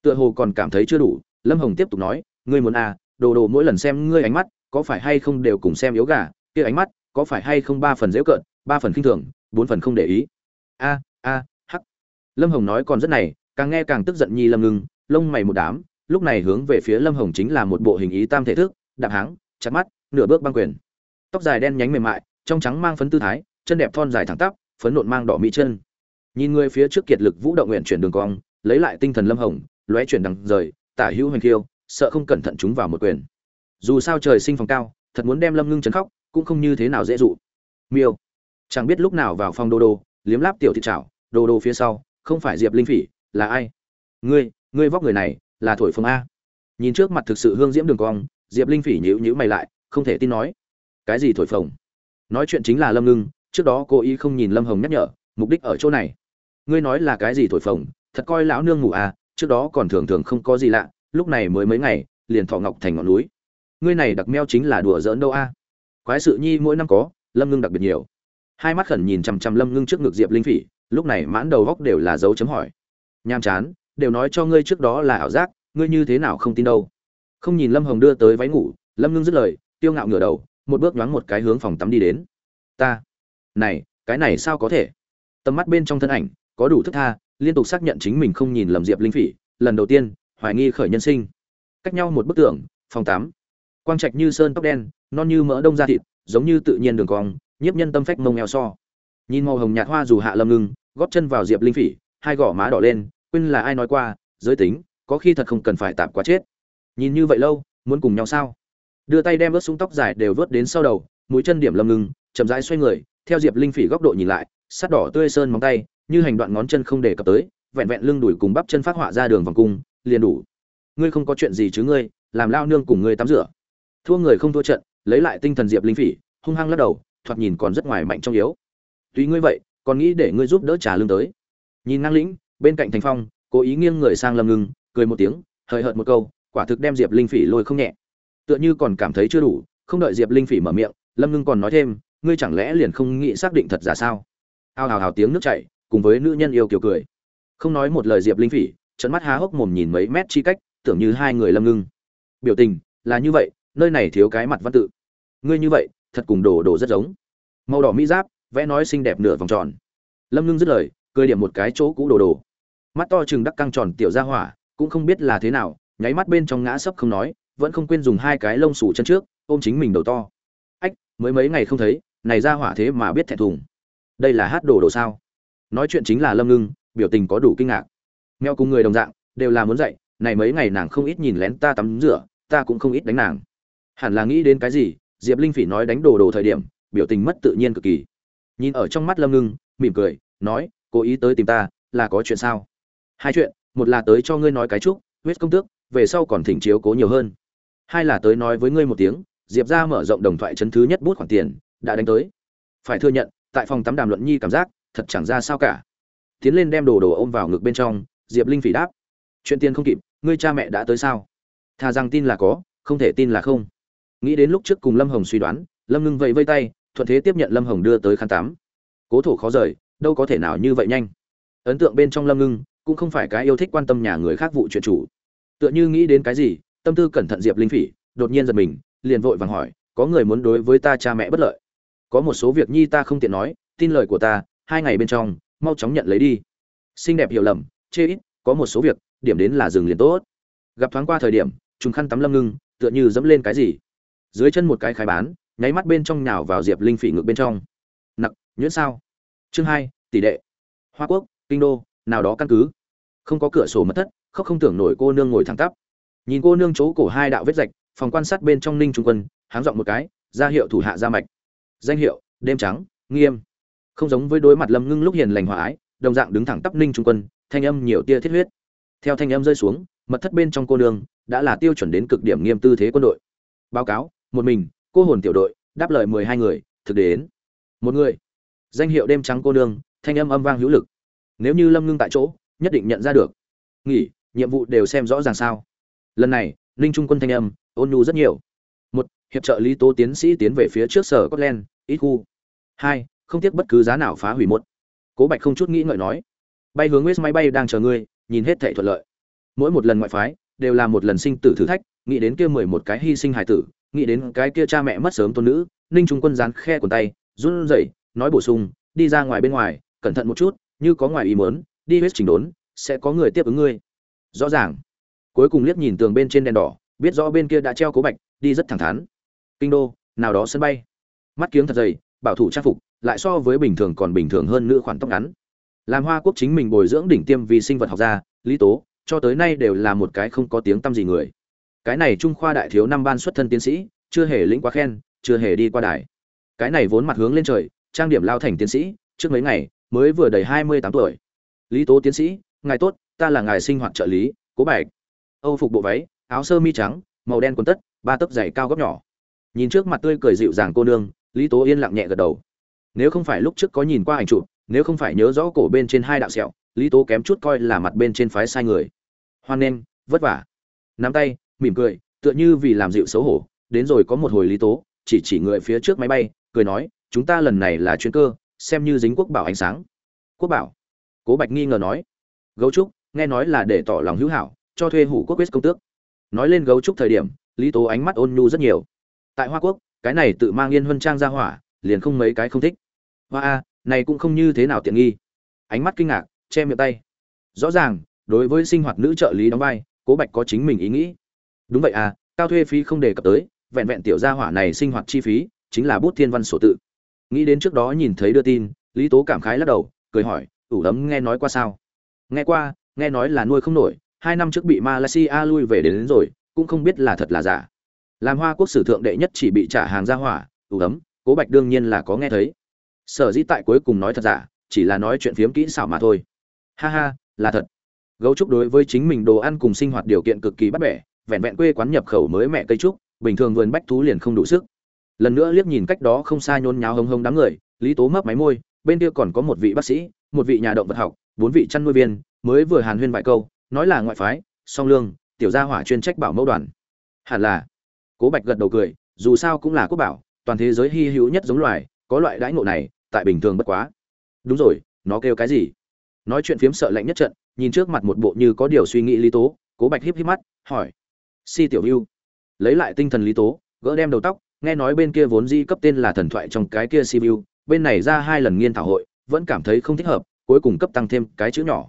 tựa hồ còn cảm thấy chưa đủ lâm hồng tiếp tục nói ngươi muốn a à, đồ đồ mỗi lần xem ngươi ánh mắt có phải hay không đều cùng xem yếu gà kia ánh mắt có phải hay không ba phần dễ cợt ba phần khinh thường bốn phần không để ý? A a hắc. Lâm hồng nói còn rất này càng nghe càng tức giận nhi lâm ngưng lông mày một đám lúc này hướng về phía lâm hồng chính là một bộ hình ý tam thể thức đạp háng chặt mắt nửa bước băng quyền tóc dài đen nhánh mềm mại, trong trắng mang phấn tư thái, chân đẹp thon dài thẳng tắp, phấn nộn mang đỏ mỹ chân. Nhìn người phía trước kiệt lực vũ động nguyện chuyển đường cong, lấy lại tinh thần lâm hồng, lóe chuyển đằng rời, tả hữu hoành khiêu, sợ không cẩn thận chúng vào một quyền. Dù sao trời sinh phòng cao, thật muốn đem lâm ngưng chấn khóc, cũng không như thế nào dễ dụ. Miêu. Chẳng biết lúc nào vào phòng đô đô liếm láp tiểu thị trảo đô đô phía sau, không phải diệp linh phỉ, là ai? Ngươi ngươi vóc người này, là thổi phồng a. Nhìn trước mặt thực sự hương diễm đường cong, diệp linh phỉ nhíu nhíu mày lại, không thể tin nói cái gì thổi phồng? Nói chuyện chính là lâm ngưng, trước đó cô ý không nhìn lâm hồng nhắc nhở, mục đích ở chỗ này. Ngươi nói là cái gì thổi phồng? Thật coi lão nương ngủ à trước đó còn thường thường không có gì lạ, lúc này mới mấy ngày, liền thọ ngọc thành ngọn núi. Ngươi này đặc meo chính là đùa giỡn đâu a? Quái sự nhi mỗi năm có, lâm ngưng đặc biệt nhiều. Hai mắt khẩn nhìn chằm chằm lâm ngưng trước ngực diệp linh phỉ, lúc này mãn đầu góc đều là dấu chấm hỏi. Nham chán, đều nói cho ngươi trước đó là ảo giác, ngươi như thế nào không tin đâu? Không nhìn lâm hồng đưa tới váy ngủ, lâm ngưng dứt lời, tiêu ngạo ngửa đầu một bước nhoáng một cái hướng phòng tắm đi đến. Ta. Này, cái này sao có thể? Tầm mắt bên trong thân ảnh, có đủ thức tha, liên tục xác nhận chính mình không nhìn lầm diệp linh phỉ, lần đầu tiên, hoài nghi khởi nhân sinh. Cách nhau một bức tường, phòng tắm. quang trạch như sơn tóc đen, non như mỡ đông da thịt, giống như tự nhiên đường cong, nhiếp nhân tâm phách mông eo so. Nhìn màu hồng nhạt hoa dù hạ lâm ngưng, góp chân vào diệp linh phỉ, hai gò má đỏ lên, quên là ai nói qua, giới tính, có khi thật không cần phải tạm quá chết. Nhìn như vậy lâu, muốn cùng nhau sao? Đưa tay đem vớt súng tóc dài đều vớt đến sau đầu, mũi chân điểm lâm ngưng chậm rãi xoay người, theo diệp linh phỉ góc độ nhìn lại, sắt đỏ tươi sơn móng tay, như hành đoạn ngón chân không để cập tới, vẹn vẹn lưng đùi cùng bắp chân phát họa ra đường vòng cung, liền đủ. Ngươi không có chuyện gì chứ ngươi, làm lao nương cùng ngươi tắm rửa. Thua người không thua trận, lấy lại tinh thần diệp linh phỉ, hung hăng lắc đầu, thoạt nhìn còn rất ngoài mạnh trong yếu. Tuy ngươi vậy, còn nghĩ để ngươi giúp đỡ trả lương tới. Nhìn năng lĩnh, bên cạnh thành phong, cố ý nghiêng người sang lâm ngưng cười một tiếng, hời hợt một câu, quả thực đem diệp linh phỉ lôi không nhẹ tựa như còn cảm thấy chưa đủ, không đợi diệp linh phỉ mở miệng, lâm ngưng còn nói thêm, ngươi chẳng lẽ liền không nghĩ xác định thật giả sao? Ao hào hào tiếng nước chảy, cùng với nữ nhân yêu kiều cười. Không nói một lời diệp linh phỉ trận mắt há hốc mồm nhìn mấy mét chi cách, tưởng như hai người lâm ngưng. Biểu tình là như vậy, nơi này thiếu cái mặt văn tự. Ngươi như vậy, thật cùng đồ đồ rất giống. Màu đỏ mỹ giáp, vẽ nói xinh đẹp nửa vòng tròn. Lâm ngưng dứt lời, cười điểm một cái chỗ cũ đồ đồ. Mắt to chừng đắc căng tròn tiểu ra hỏa, cũng không biết là thế nào, nháy mắt bên trong ngã sấp không nói vẫn không quên dùng hai cái lông sủ chân trước, ôm chính mình đầu to. Ách, mới mấy ngày không thấy, này ra hỏa thế mà biết thẹn thùng. Đây là hát đồ đồ sao? Nói chuyện chính là lâm ngưng, biểu tình có đủ kinh ngạc. Mèo cùng người đồng dạng, đều là muốn dạy này mấy ngày nàng không ít nhìn lén ta tắm rửa, ta cũng không ít đánh nàng. Hẳn là nghĩ đến cái gì, diệp linh phỉ nói đánh đồ đồ thời điểm, biểu tình mất tự nhiên cực kỳ. Nhìn ở trong mắt lâm ngưng, mỉm cười, nói, cố ý tới tìm ta, là có chuyện sao? Hai chuyện, một là tới cho ngươi nói cái chúc, huyết công tước, về sau còn thỉnh chiếu cố nhiều hơn hai là tới nói với ngươi một tiếng, diệp ra mở rộng đồng thoại chấn thứ nhất bút khoản tiền, đã đánh tới. Phải thừa nhận, tại phòng tắm đàm luận nhi cảm giác, thật chẳng ra sao cả. Tiến lên đem đồ đồ ôm vào ngực bên trong, diệp linh phỉ đáp. Chuyện tiền không kịp, ngươi cha mẹ đã tới sao? Thà rằng tin là có, không thể tin là không. Nghĩ đến lúc trước cùng lâm hồng suy đoán, lâm ngưng vẫy vây tay, thuận thế tiếp nhận lâm hồng đưa tới khăn tắm. Cố thủ khó rời, đâu có thể nào như vậy nhanh. Ấn tượng bên trong lâm ngưng, cũng không phải cái yêu thích quan tâm nhà người khác vụ chuyện chủ. Tựa như nghĩ đến cái gì tâm tư cẩn thận diệp linh phỉ, đột nhiên giật mình, liền vội vàng hỏi, có người muốn đối với ta cha mẹ bất lợi? Có một số việc nhi ta không tiện nói, tin lời của ta, hai ngày bên trong, mau chóng nhận lấy đi. Xinh đẹp hiểu lầm, chê ít, có một số việc, điểm đến là dừng liền tốt. Gặp thoáng qua thời điểm, trùng khăn tắm lâm ngưng, tựa như dẫm lên cái gì. Dưới chân một cái khai bán, nháy mắt bên trong nhào vào diệp linh phỉ ngược bên trong. Nặc, nhuyễn sao? Chương hai, tỷ đệ. Hoa quốc, kinh đô, nào đó căn cứ. Không có cửa sổ mất thất không không tưởng nổi cô nương ngồi thẳng tắp nhìn cô nương chỗ cổ hai đạo vết rạch, phòng quan sát bên trong ninh trung quân, háng giọng một cái, ra hiệu thủ hạ ra mạch. Danh hiệu, đêm trắng, nghiêm. Không giống với đối mặt lâm ngưng lúc hiền lành hòa ái, đồng dạng đứng thẳng tắp ninh trung quân, thanh âm nhiều tia thiết huyết. Theo thanh âm rơi xuống, mật thất bên trong cô nương đã là tiêu chuẩn đến cực điểm nghiêm tư thế quân đội. Báo cáo, một mình, cô hồn tiểu đội, đáp lời mười hai người, thực đến. Một người. Danh hiệu đêm trắng cô nương, thanh âm âm vang hữu lực. Nếu như lâm ngưng tại chỗ, nhất định nhận ra được. Nghỉ, nhiệm vụ đều xem rõ ràng sao lần này, ninh trung quân thanh âm, ôn nhu rất nhiều. Một, hiệp trợ lý tố tiến sĩ tiến về phía trước sở scotland, ít khu. Hai, không tiếc bất cứ giá nào phá hủy một. Cố bạch không chút nghĩ ngợi nói. Bay hướng west máy bay đang chờ ngươi, nhìn hết thảy thuận lợi. Mỗi một lần ngoại phái, đều là một lần sinh tử thử thách, nghĩ đến kia mười một cái hy sinh hài tử, nghĩ đến cái kia cha mẹ mất sớm tôn nữ, ninh trung quân dán khe quần tay, run rẩy, nói bổ sung, đi ra ngoài bên ngoài, cẩn thận một chút, như có ngoài ý mớn đi hết trình đốn, sẽ có người tiếp ứng ngươi. Rõ ràng cuối cùng liếc nhìn tường bên trên đèn đỏ, biết rõ bên kia đã treo cố bạch, đi rất thẳng thắn. Kinh đô, nào đó sân bay. Mắt kiếng thật dày, bảo thủ trang phục, lại so với bình thường còn bình thường hơn nữ khoản tóc ngắn. Làm hoa quốc chính mình bồi dưỡng đỉnh tiêm vì sinh vật học gia, lý tố, cho tới nay đều là một cái không có tiếng tăm gì người. Cái này trung khoa đại thiếu năm ban xuất thân tiến sĩ, chưa hề lĩnh quá khen, chưa hề đi qua đài. Cái này vốn mặt hướng lên trời, trang điểm lao thành tiến sĩ, trước mấy ngày, mới vừa đầy hai mươi tám tuổi. Lý tố tiến sĩ, ngài tốt, ta là ngài sinh hoạt trợ lý, cố bạch âu phục bộ váy, áo sơ mi trắng, màu đen quần tất, ba tấc giày cao góc nhỏ. Nhìn trước mặt tươi cười dịu dàng cô nương, lý tố yên lặng nhẹ gật đầu. Nếu không phải lúc trước có nhìn qua ảnh chụp, nếu không phải nhớ rõ cổ bên trên hai đạo sẹo, lý tố kém chút coi là mặt bên trên phái sai người. Hoan nghênh, vất vả. Nắm tay, mỉm cười, tựa như vì làm dịu xấu hổ. Đến rồi có một hồi lý tố, chỉ chỉ người phía trước máy bay, cười nói, chúng ta lần này là chuyên cơ, xem như dính quốc bảo ánh sáng. Quốc bảo? Cố bạch nghi ngờ nói. Gấu trúc, nghe nói là để tỏ lòng hữu hảo cho thuê hủ quốc quyết công tước. Nói lên gấu trúc thời điểm, lý tố ánh mắt ôn nhu rất nhiều. Tại hoa quốc, cái này tự mang yên huân trang ra hỏa, liền không mấy cái không thích. Hoa a, này cũng không như thế nào tiện nghi. Ánh mắt kinh ngạc, che miệng tay. Rõ ràng, đối với sinh hoạt nữ trợ lý đóng vai, cố bạch có chính mình ý nghĩ. Đúng vậy à cao thuê phí không đề cập tới, vẹn vẹn tiểu gia hỏa này sinh hoạt chi phí, chính là bút thiên văn sổ tự. Nghĩ đến trước đó nhìn thấy đưa tin, lý tố cảm khái lắc đầu, cười hỏi, ủ ấm nghe nói qua sao? Nghe qua, nghe nói là nuôi không nổi hai năm trước bị malaysia lui về đến, đến rồi cũng không biết là thật là giả. Làm hoa quốc sử thượng đệ nhất chỉ bị trả hàng ra hỏa tủ ấm cố bạch đương nhiên là có nghe thấy. Sở dĩ tại cuối cùng nói thật giả chỉ là nói chuyện phiếm kỹ xảo mà thôi. Ha ha là thật. Gấu trúc đối với chính mình đồ ăn cùng sinh hoạt điều kiện cực kỳ bắt bẻ vẹn vẹn quê quán nhập khẩu mới mẹ cây trúc bình thường vườn bách thú liền không đủ sức. Lần nữa liếc nhìn cách đó không xa nhốn nháo hông hông đám người lý tố mấp máy môi bên kia còn có một vị bác sĩ một vị nhà động vật học bốn vị chăn nuôi viên mới vừa hàn huyên vài câu nói là ngoại phái, song lương, tiểu gia hỏa chuyên trách bảo mẫu đoàn. Hẳn là. Cố bạch gật đầu cười, dù sao cũng là quốc bảo, toàn thế giới hy hữu nhất giống loài, có loại đãi ngộ này, tại bình thường bất quá. Đúng rồi, nó kêu cái gì? Nói chuyện phiếm sợ lạnh nhất trận, nhìn trước mặt một bộ như có điều suy nghĩ lý tố, cố bạch híp híp mắt, hỏi. Si tiểu hưu, lấy lại tinh thần lý tố, gỡ đem đầu tóc, nghe nói bên kia vốn di cấp tên là thần thoại trong cái kia si view bên này ra hai lần nghiên thảo hội, vẫn cảm thấy không thích hợp, cuối cùng cấp tăng thêm cái chữ nhỏ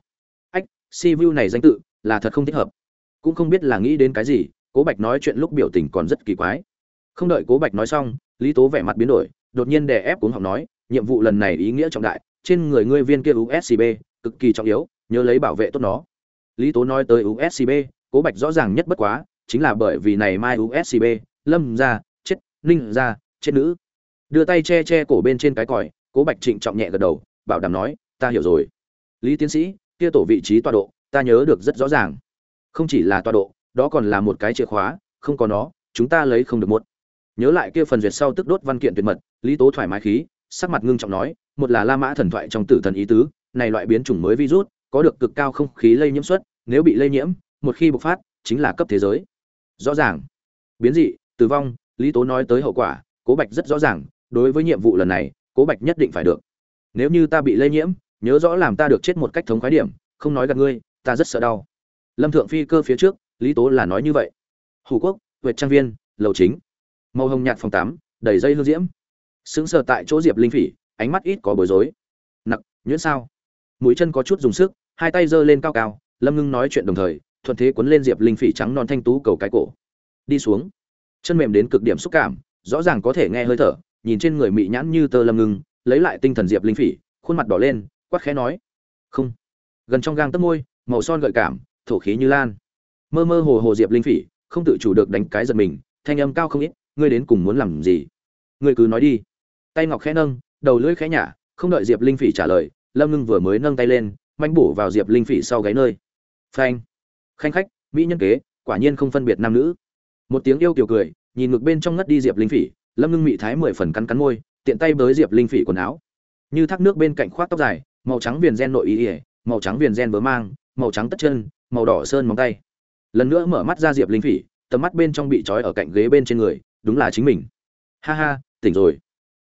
si vu này danh tự là thật không thích hợp. Cũng không biết là nghĩ đến cái gì, cố bạch nói chuyện lúc biểu tình còn rất kỳ quái. Không đợi cố bạch nói xong, lý tố vẻ mặt biến đổi, đột nhiên đè ép cuốn học nói, nhiệm vụ lần này ý nghĩa trọng đại, trên người ngươi viên kia uscb cực kỳ trọng yếu, nhớ lấy bảo vệ tốt nó. Lý tố nói tới uscb cố bạch rõ ràng nhất bất quá, chính là bởi vì này mai uscb lâm ra chết, ninh ra chết nữ. Đưa tay che che cổ bên trên cái còi, cố bạch trịnh trọng nhẹ gật đầu, bảo đảm nói, ta hiểu rồi. Lý tiến sĩ kia tổ vị trí tọa độ, ta nhớ được rất rõ ràng. Không chỉ là tọa độ, đó còn là một cái chìa khóa, không có nó, chúng ta lấy không được một. Nhớ lại kia phần duyệt sau tức đốt văn kiện tuyệt mật, lý tố thoải mái khí, sắc mặt ngưng trọng nói, một là la mã thần thoại trong tử thần ý tứ, này loại biến chủng mới virus, có được cực cao không khí lây nhiễm suất, nếu bị lây nhiễm, một khi bộc phát, chính là cấp thế giới. Rõ ràng. Biến dị, tử vong, lý tố nói tới hậu quả, cố bạch rất rõ ràng, đối với nhiệm vụ lần này, cố bạch nhất định phải được. Nếu như ta bị lây nhiễm nhớ rõ làm ta được chết một cách thống khoái điểm, không nói gặp ngươi, ta rất sợ đau. Lâm thượng phi cơ phía trước, lý tố là nói như vậy. Hủ quốc, huệ trang viên, lầu chính. Màu hồng nhạt phòng tám, đầy dây hương diễm. Sững sờ tại chỗ diệp linh phỉ, ánh mắt ít có bối rối. Nặc, nhuyễn sao? Mũi chân có chút dùng sức, hai tay giơ lên cao cao, lâm ngưng nói chuyện đồng thời, thuận thế quấn lên diệp linh phỉ trắng non thanh tú cầu cái cổ. Đi xuống. Chân mềm đến cực điểm xúc cảm, rõ ràng có thể nghe hơi thở, nhìn trên người mị nhãn như tơ lâm ngưng, lấy lại tinh thần diệp linh phỉ, khuôn mặt đỏ lên quát khẽ nói. Không. Gần trong gang tấc môi, màu son gợi cảm, thổ khí như lan. Mơ mơ hồ hồ diệp linh phỉ, không tự chủ được đánh cái giật mình, thanh âm cao không ít, ngươi đến cùng muốn làm gì? Ngươi cứ nói đi. Tay ngọc khẽ nâng, đầu lưỡi khẽ nhả, không đợi diệp linh phỉ trả lời, lâm ngưng vừa mới nâng tay lên, manh bổ vào diệp linh phỉ sau gáy nơi. Phanh. Khanh khách, mỹ nhân kế, quả nhiên không phân biệt nam nữ. Một tiếng yêu kiều cười, nhìn ngực bên trong ngất đi diệp linh phỉ, lâm ngưng mị thái mười phần cắn cắn môi, tiện tay bới diệp linh phỉ quần áo. Như thác nước bên cạnh khoác tóc dài màu trắng viền gen nội y ỉa, màu trắng viền gen vớ mang, màu trắng tất chân, màu đỏ sơn móng tay. Lần nữa mở mắt ra diệp linh phỉ, tầm mắt bên trong bị trói ở cạnh ghế bên trên người, đúng là chính mình. Ha ha, tỉnh rồi.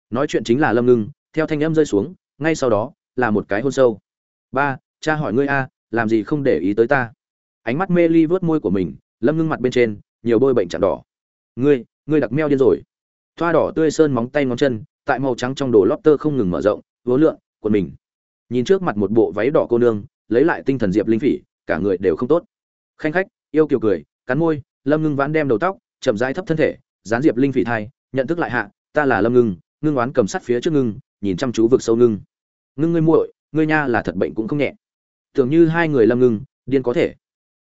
Nói chuyện chính là lâm ngưng, theo thanh âm rơi xuống, ngay sau đó, là một cái hôn sâu. Ba, cha hỏi ngươi a, làm gì không để ý tới ta? Ánh mắt mê ly vớt môi của mình, lâm ngưng mặt bên trên, nhiều bôi bệnh chặn đỏ. Ngươi ngươi đặc meo điên rồi. Thoa đỏ tươi sơn móng tay ngón chân, tại màu trắng trong đồ lót tơ không ngừng mở rộng vố lượn quần mình nhìn trước mặt một bộ váy đỏ cô nương, lấy lại tinh thần diệp linh phỉ, cả người đều không tốt. Khanh khách, yêu kiều cười, cắn môi, lâm ngưng vãn đem đầu tóc, chậm rãi thấp thân thể gián diệp linh phỉ thai, nhận thức lại hạ, ta là lâm ngưng ngưng oán cầm sắt phía trước ngưng, nhìn chăm chú vực sâu ngưng. Ngưng ngươi muội, ngươi nha là thật bệnh cũng không nhẹ. Tưởng như hai người lâm ngưng, điên có thể.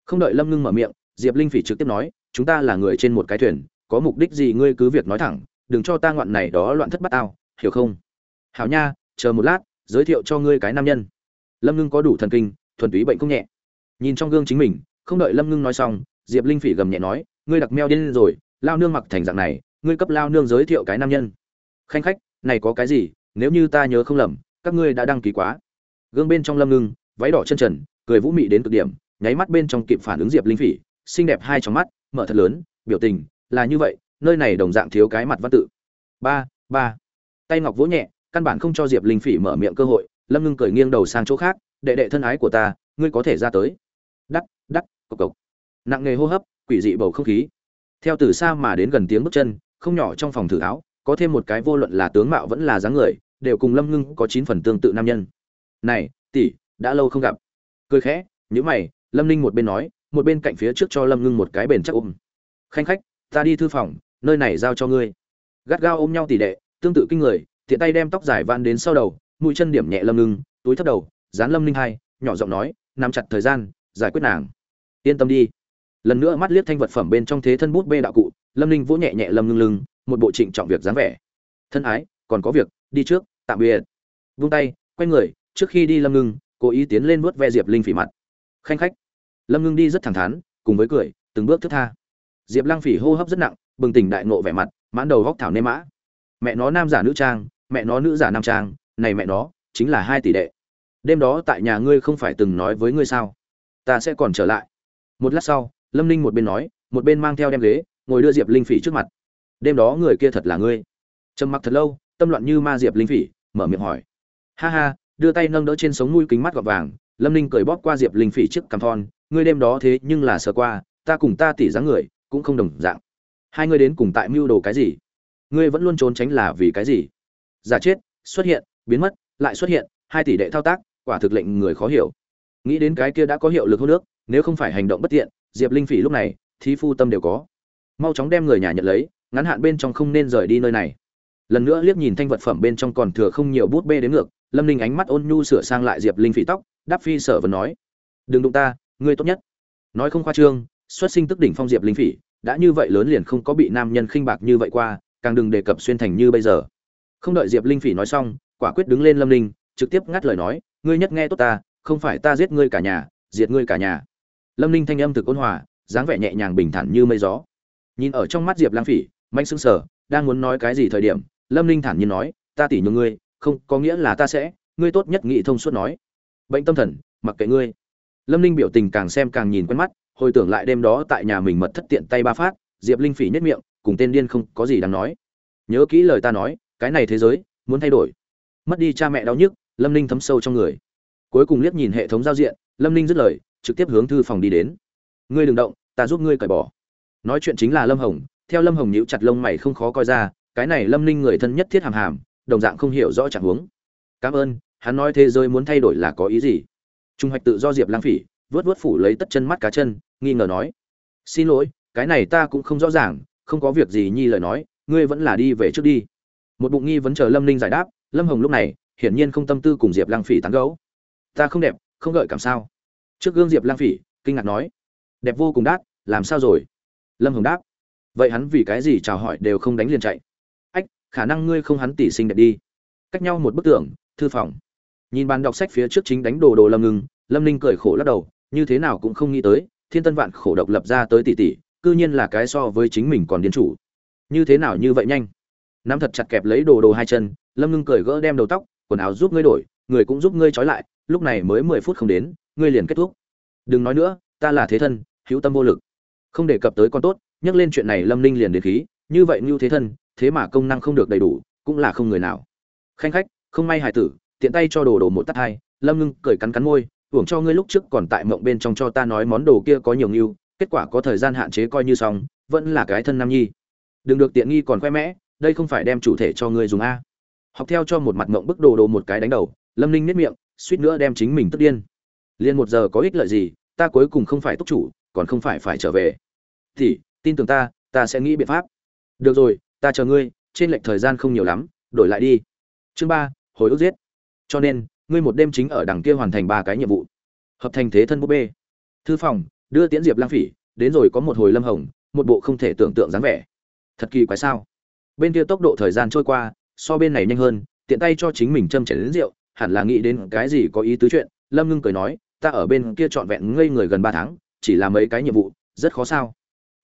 Không đợi lâm ngưng mở miệng, diệp linh phỉ trực tiếp nói, chúng ta là người trên một cái thuyền, có mục đích gì ngươi cứ việc nói thẳng, đừng cho ta ngoạn này đó loạn thất bắt tao, hiểu không? Hảo nha, chờ một lát giới thiệu cho ngươi cái nam nhân. Lâm ngưng có đủ thần kinh, thuần túy bệnh không nhẹ. Nhìn trong gương chính mình, không đợi lâm ngưng nói xong, diệp linh phỉ gầm nhẹ nói, ngươi đặc meo điên rồi, lao nương mặc thành dạng này, ngươi cấp lao nương giới thiệu cái nam nhân. Khanh khách, này có cái gì, nếu như ta nhớ không lầm, các ngươi đã đăng ký quá. Gương bên trong lâm ngưng, váy đỏ chân trần, cười vũ mị đến cực điểm, nháy mắt bên trong kịp phản ứng diệp linh phỉ, xinh đẹp hai trong mắt, mở thật lớn, biểu tình là như vậy, nơi này đồng dạng thiếu cái mặt văn tự. Ba ba. Tay ngọc vỗ nhẹ căn bản không cho diệp linh phỉ mở miệng cơ hội, lâm ngưng cười nghiêng đầu sang chỗ khác, đệ đệ thân ái của ta, ngươi có thể ra tới. Đắc đắc, cộc cộc. Nặng nghề hô hấp, quỷ dị bầu không khí. Theo từ xa mà đến gần tiếng bước chân, không nhỏ trong phòng thử áo có thêm một cái vô luận là tướng mạo vẫn là dáng người, đều cùng lâm ngưng có chín phần tương tự nam nhân. Này, tỷ, đã lâu không gặp. Cười khẽ nhữ mày, lâm ninh một bên nói, một bên cạnh phía trước cho lâm ngưng một cái bền chắc ôm. Khanh khách, ta đi thư phòng, nơi này giao cho ngươi. Gắt gao ôm nhau tỷ đệ, tương tự kinh người tiện tay đem tóc dài van đến sau đầu, mũi chân điểm nhẹ lâm ngưng, túi thấp đầu, dán lâm ninh hai, nhỏ giọng nói, nắm chặt thời gian, giải quyết nàng. Yên tâm đi. Lần nữa mắt liếc thanh vật phẩm bên trong thế thân bút bê đạo cụ, lâm ninh vỗ nhẹ nhẹ lâm ngưng lưng, một bộ trịnh trọng việc dáng vẻ. Thân ái, còn có việc, đi trước, tạm biệt. Vung tay, quay người, trước khi đi lâm ngưng, cố ý tiến lên vuốt ve diệp linh phỉ mặt. Khanh khách. Lâm ngưng đi rất thẳng thắn, cùng với cười, từng bước thức tha. Diệp lăng phỉ hô hấp rất nặng, bừng tỉnh đại nộ vẻ mặt, mãn đầu góc thảo nê mã. Mẹ nó nam giả nữ trang mẹ nó nữ giả nam trang, này mẹ nó, chính là hai tỷ đệ. Đêm đó tại nhà ngươi không phải từng nói với ngươi sao? Ta sẽ còn trở lại. Một lát sau, lâm ninh một bên nói, một bên mang theo đem ghế, ngồi đưa diệp linh phỉ trước mặt. Đêm đó người kia thật là ngươi. Trầm mặc thật lâu, tâm loạn như ma diệp linh phỉ, mở miệng hỏi. Ha ha, đưa tay nâng đỡ trên sống mũi kính mắt gọt vàng, lâm ninh cười bóp qua diệp linh phỉ trước cằm thon. Ngươi đêm đó thế nhưng là sờ qua, ta cùng ta tỉ dáng người, cũng không đồng dạng. Hai ngươi đến cùng tại mưu đồ cái gì? Ngươi vẫn luôn trốn tránh là vì cái gì? Giả chết, xuất hiện, biến mất, lại xuất hiện, hai tỷ đệ thao tác, quả thực lệnh người khó hiểu. Nghĩ đến cái kia đã có hiệu lực hô nước, nếu không phải hành động bất tiện, diệp linh phỉ lúc này, thí phu tâm đều có. Mau chóng đem người nhà nhận lấy, ngắn hạn bên trong không nên rời đi nơi này. Lần nữa liếc nhìn thanh vật phẩm bên trong còn thừa không nhiều bút bê đến ngược, lâm ninh ánh mắt ôn nhu sửa sang lại diệp linh phỉ tóc, đáp phi sở vẫn nói. Đừng đụng ta, ngươi tốt nhất. Nói không khoa trương, xuất sinh tức đỉnh phong diệp linh phỉ, đã như vậy lớn liền không có bị nam nhân khinh bạc như vậy qua, càng đừng đề cập xuyên thành như bây giờ không đợi diệp linh phỉ nói xong, quả quyết đứng lên lâm ninh, trực tiếp ngắt lời nói, ngươi nhất nghe tốt ta, không phải ta giết ngươi cả nhà, diệt ngươi cả nhà. Lâm ninh thanh âm thực ôn hòa, dáng vẻ nhẹ nhàng bình thản như mây gió. Nhìn ở trong mắt diệp lang phỉ mạnh sưng sờ, đang muốn nói cái gì thời điểm, lâm ninh thản nhiên nói, ta tỉ nhường ngươi, không, có nghĩa là ta sẽ, ngươi tốt nhất nghị thông suốt nói. Bệnh tâm thần, mặc kệ ngươi. Lâm ninh biểu tình càng xem càng nhìn quen mắt, hồi tưởng lại đêm đó tại nhà mình mật thất tiện tay ba phát, diệp linh phỉ nhất miệng, cùng tên điên không có gì đáng nói. Nhớ kỹ lời ta nói cái này thế giới, muốn thay đổi. Mất đi cha mẹ đau nhức, lâm ninh thấm sâu trong người. Cuối cùng liếc nhìn hệ thống giao diện, lâm ninh dứt lời, trực tiếp hướng thư phòng đi đến. Ngươi đừng động, ta giúp ngươi cởi bỏ. Nói chuyện chính là lâm hồng, theo lâm hồng nhíu chặt lông mày không khó coi ra, cái này lâm ninh người thân nhất thiết hàm hàm, đồng dạng không hiểu rõ trạng huống. Cảm ơn, hắn nói thế giới muốn thay đổi là có ý gì? Trung hoạch tự do diệp lang phỉ, vớt vớt phủ lấy tất chân mắt cá chân, nghi ngờ nói. Xin lỗi, cái này ta cũng không rõ ràng, không có việc gì nhi lời nói, ngươi vẫn là đi về trước đi một bụng nghi vấn chờ lâm ninh giải đáp, lâm hồng lúc này, hiển nhiên không tâm tư cùng diệp lang phỉ tán gấu ta không đẹp, không gợi cảm sao? Trước gương diệp lang phỉ, kinh ngạc nói. Đẹp vô cùng đát, làm sao rồi? Lâm hồng đáp. Vậy hắn vì cái gì chào hỏi đều không đánh liền chạy? Ách, khả năng ngươi không hắn tỷ sinh đẹp đi. Cách nhau một bức tường, thư phòng. Nhìn bàn đọc sách phía trước chính đánh đồ đồ lâm ngưng, lâm ninh cười khổ lắc đầu, như thế nào cũng không nghĩ tới, thiên tân vạn khổ độc lập ra tới tỷ tỷ, cư nhiên là cái so với chính mình còn điên chủ. Như thế nào như vậy nhanh? Nắm thật chặt kẹp lấy đồ đồ hai chân, lâm ngưng cười gỡ đem đầu tóc, quần áo giúp ngươi đổi, người cũng giúp ngươi trói lại, lúc này mới mười phút không đến, ngươi liền kết thúc. Đừng nói nữa, ta là thế thân, hữu tâm vô lực. Không đề cập tới con tốt, nhắc lên chuyện này lâm ninh liền đến khí, như vậy như thế thân, thế mà công năng không được đầy đủ, cũng là không người nào. Khanh khách, không may hải tử, tiện tay cho đồ đồ một tắt hai, lâm ngưng cười cắn cắn môi hưởng cho ngươi lúc trước còn tại mộng bên trong cho ta nói món đồ kia có nhiều nghiêu kết quả có thời gian hạn chế coi như xong, vẫn là cái thân nam nhi. Đừng được tiện nghi còn khoe mẽ đây không phải đem chủ thể cho ngươi dùng a. Học theo cho một mặt mộng bức đồ đồ một cái đánh đầu, lâm ninh nếp miệng, suýt nữa đem chính mình tức điên. Liền một giờ có ích lợi gì, ta cuối cùng không phải túc chủ, còn không phải phải trở về. Thì, tin tưởng ta ta sẽ nghĩ biện pháp. Được rồi, ta chờ ngươi, trên lệch thời gian không nhiều lắm, đổi lại đi. Chương ba, hồi ức giết. Cho nên, ngươi một đêm chính ở đằng kia hoàn thành ba cái nhiệm vụ. Hợp thành thế thân búp bê. Thư phòng, đưa tiễn diệp lang phỉ, đến rồi có một hồi lâm hồng, một bộ không thể tưởng tượng dáng vẻ. Thật kỳ quái sao? Bên kia tốc độ thời gian trôi qua, so bên này nhanh hơn, tiện tay cho chính mình châm chảy đến rượu, hẳn là nghĩ đến cái gì có ý tứ chuyện, lâm ngưng cười nói, ta ở bên kia trọn vẹn ngây người gần ba tháng, chỉ là mấy cái nhiệm vụ, rất khó sao.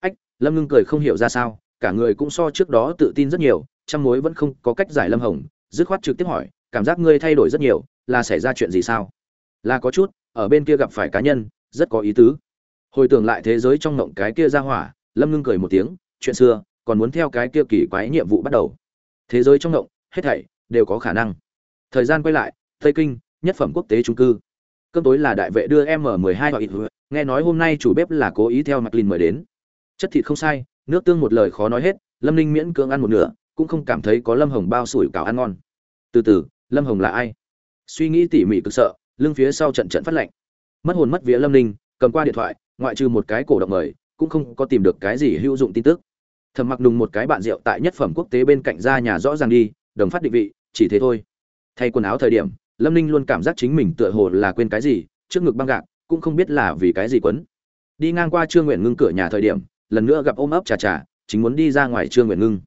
Ách, lâm ngưng cười không hiểu ra sao, cả người cũng so trước đó tự tin rất nhiều, trăm mối vẫn không có cách giải lâm hồng, dứt khoát trực tiếp hỏi, cảm giác ngươi thay đổi rất nhiều, là xảy ra chuyện gì sao? Là có chút, ở bên kia gặp phải cá nhân, rất có ý tứ. Hồi tưởng lại thế giới trong ngộng cái kia ra hỏa, lâm ngưng cười một tiếng, chuyện xưa còn muốn theo cái kia kỳ quái nhiệm vụ bắt đầu. Thế giới trong động hết thảy đều có khả năng. Thời gian quay lại, tây kinh, nhất phẩm quốc tế trung cư. Cơm tối là đại vệ đưa m 12 vào ít nghe nói hôm nay chủ bếp là cố ý theo mặt linh mời đến. Chất thịt không sai, nước tương một lời khó nói hết, lâm ninh miễn cưỡng ăn một nửa, cũng không cảm thấy có lâm hồng bao sủi cảo ăn ngon. Từ từ, lâm hồng là ai? Suy nghĩ tỉ mỉ cực sợ, lưng phía sau trận trận phát lạnh. Mất hồn mất vía lâm ninh, cầm qua điện thoại, ngoại trừ một cái cổ động mời, cũng không có tìm được cái gì hữu dụng tin tức thầm mặc đùng một cái bạn rượu tại nhất phẩm quốc tế bên cạnh ra nhà rõ ràng đi, đồng phát định vị, chỉ thế thôi. Thay quần áo thời điểm, lâm ninh luôn cảm giác chính mình tựa hồ là quên cái gì, trước ngực băng gạc, cũng không biết là vì cái gì quấn. Đi ngang qua trương nguyện ngưng cửa nhà thời điểm, lần nữa gặp ôm ấp trà trà, chính muốn đi ra ngoài trương nguyện ngưng.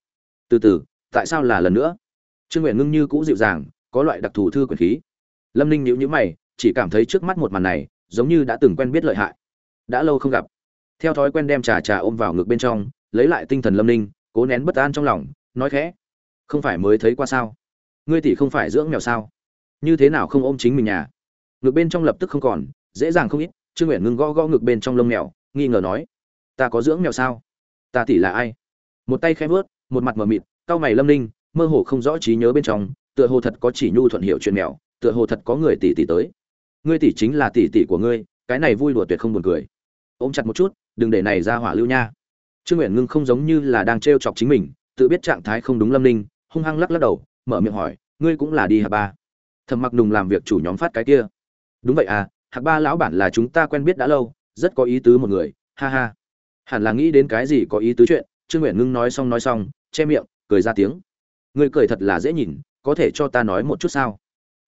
Từ từ, tại sao là lần nữa? Trương nguyện ngưng như cũ dịu dàng, có loại đặc thù thư quyền khí. Lâm ninh nhíu nhíu mày, chỉ cảm thấy trước mắt một màn này, giống như đã từng quen biết lợi hại. Đã lâu không gặp. Theo thói quen đem trà trà ôm vào ngực bên trong lấy lại tinh thần lâm ninh, cố nén bất an trong lòng, nói khẽ, không phải mới thấy qua sao? Ngươi tỷ không phải dưỡng mèo sao? Như thế nào không ôm chính mình nhà? Ngực bên trong lập tức không còn, dễ dàng không ít, trương nguyện ngưng gõ gõ ngực bên trong lông mèo, nghi ngờ nói, ta có dưỡng mèo sao? Ta tỷ là ai? Một tay khẽ vớt một mặt mờ mịt, cau mày lâm ninh, mơ hồ không rõ trí nhớ bên trong, tựa hồ thật có chỉ nhu thuận hiệu chuyện mèo, tựa hồ thật có người tỷ tỷ tới. Ngươi tỷ chính là tỷ tỷ của ngươi, cái này vui đùa tuyệt không buồn cười. Ôm chặt một chút, đừng để này ra hỏa lưu nha trương nguyện ngưng không giống như là đang t chọc chính mình, tự biết trạng thái không đúng lâm ninh, hung hăng lắc lắc đầu, mở miệng hỏi, ngươi cũng là đi hạc ba? Thầm mặc nùng làm việc chủ nhóm phát cái kia. Đúng vậy à hạc ba lão bản là chúng ta quen biết đã lâu, rất có ý tứ một người, ha ha. Hẳn là nghĩ đến cái gì có ý tứ chuyện, trương nguyện ngưng nói xong nói xong, che miệng, cười ra tiếng. Ngươi cười thật là dễ nhìn, có thể cho ta nói một chút sao?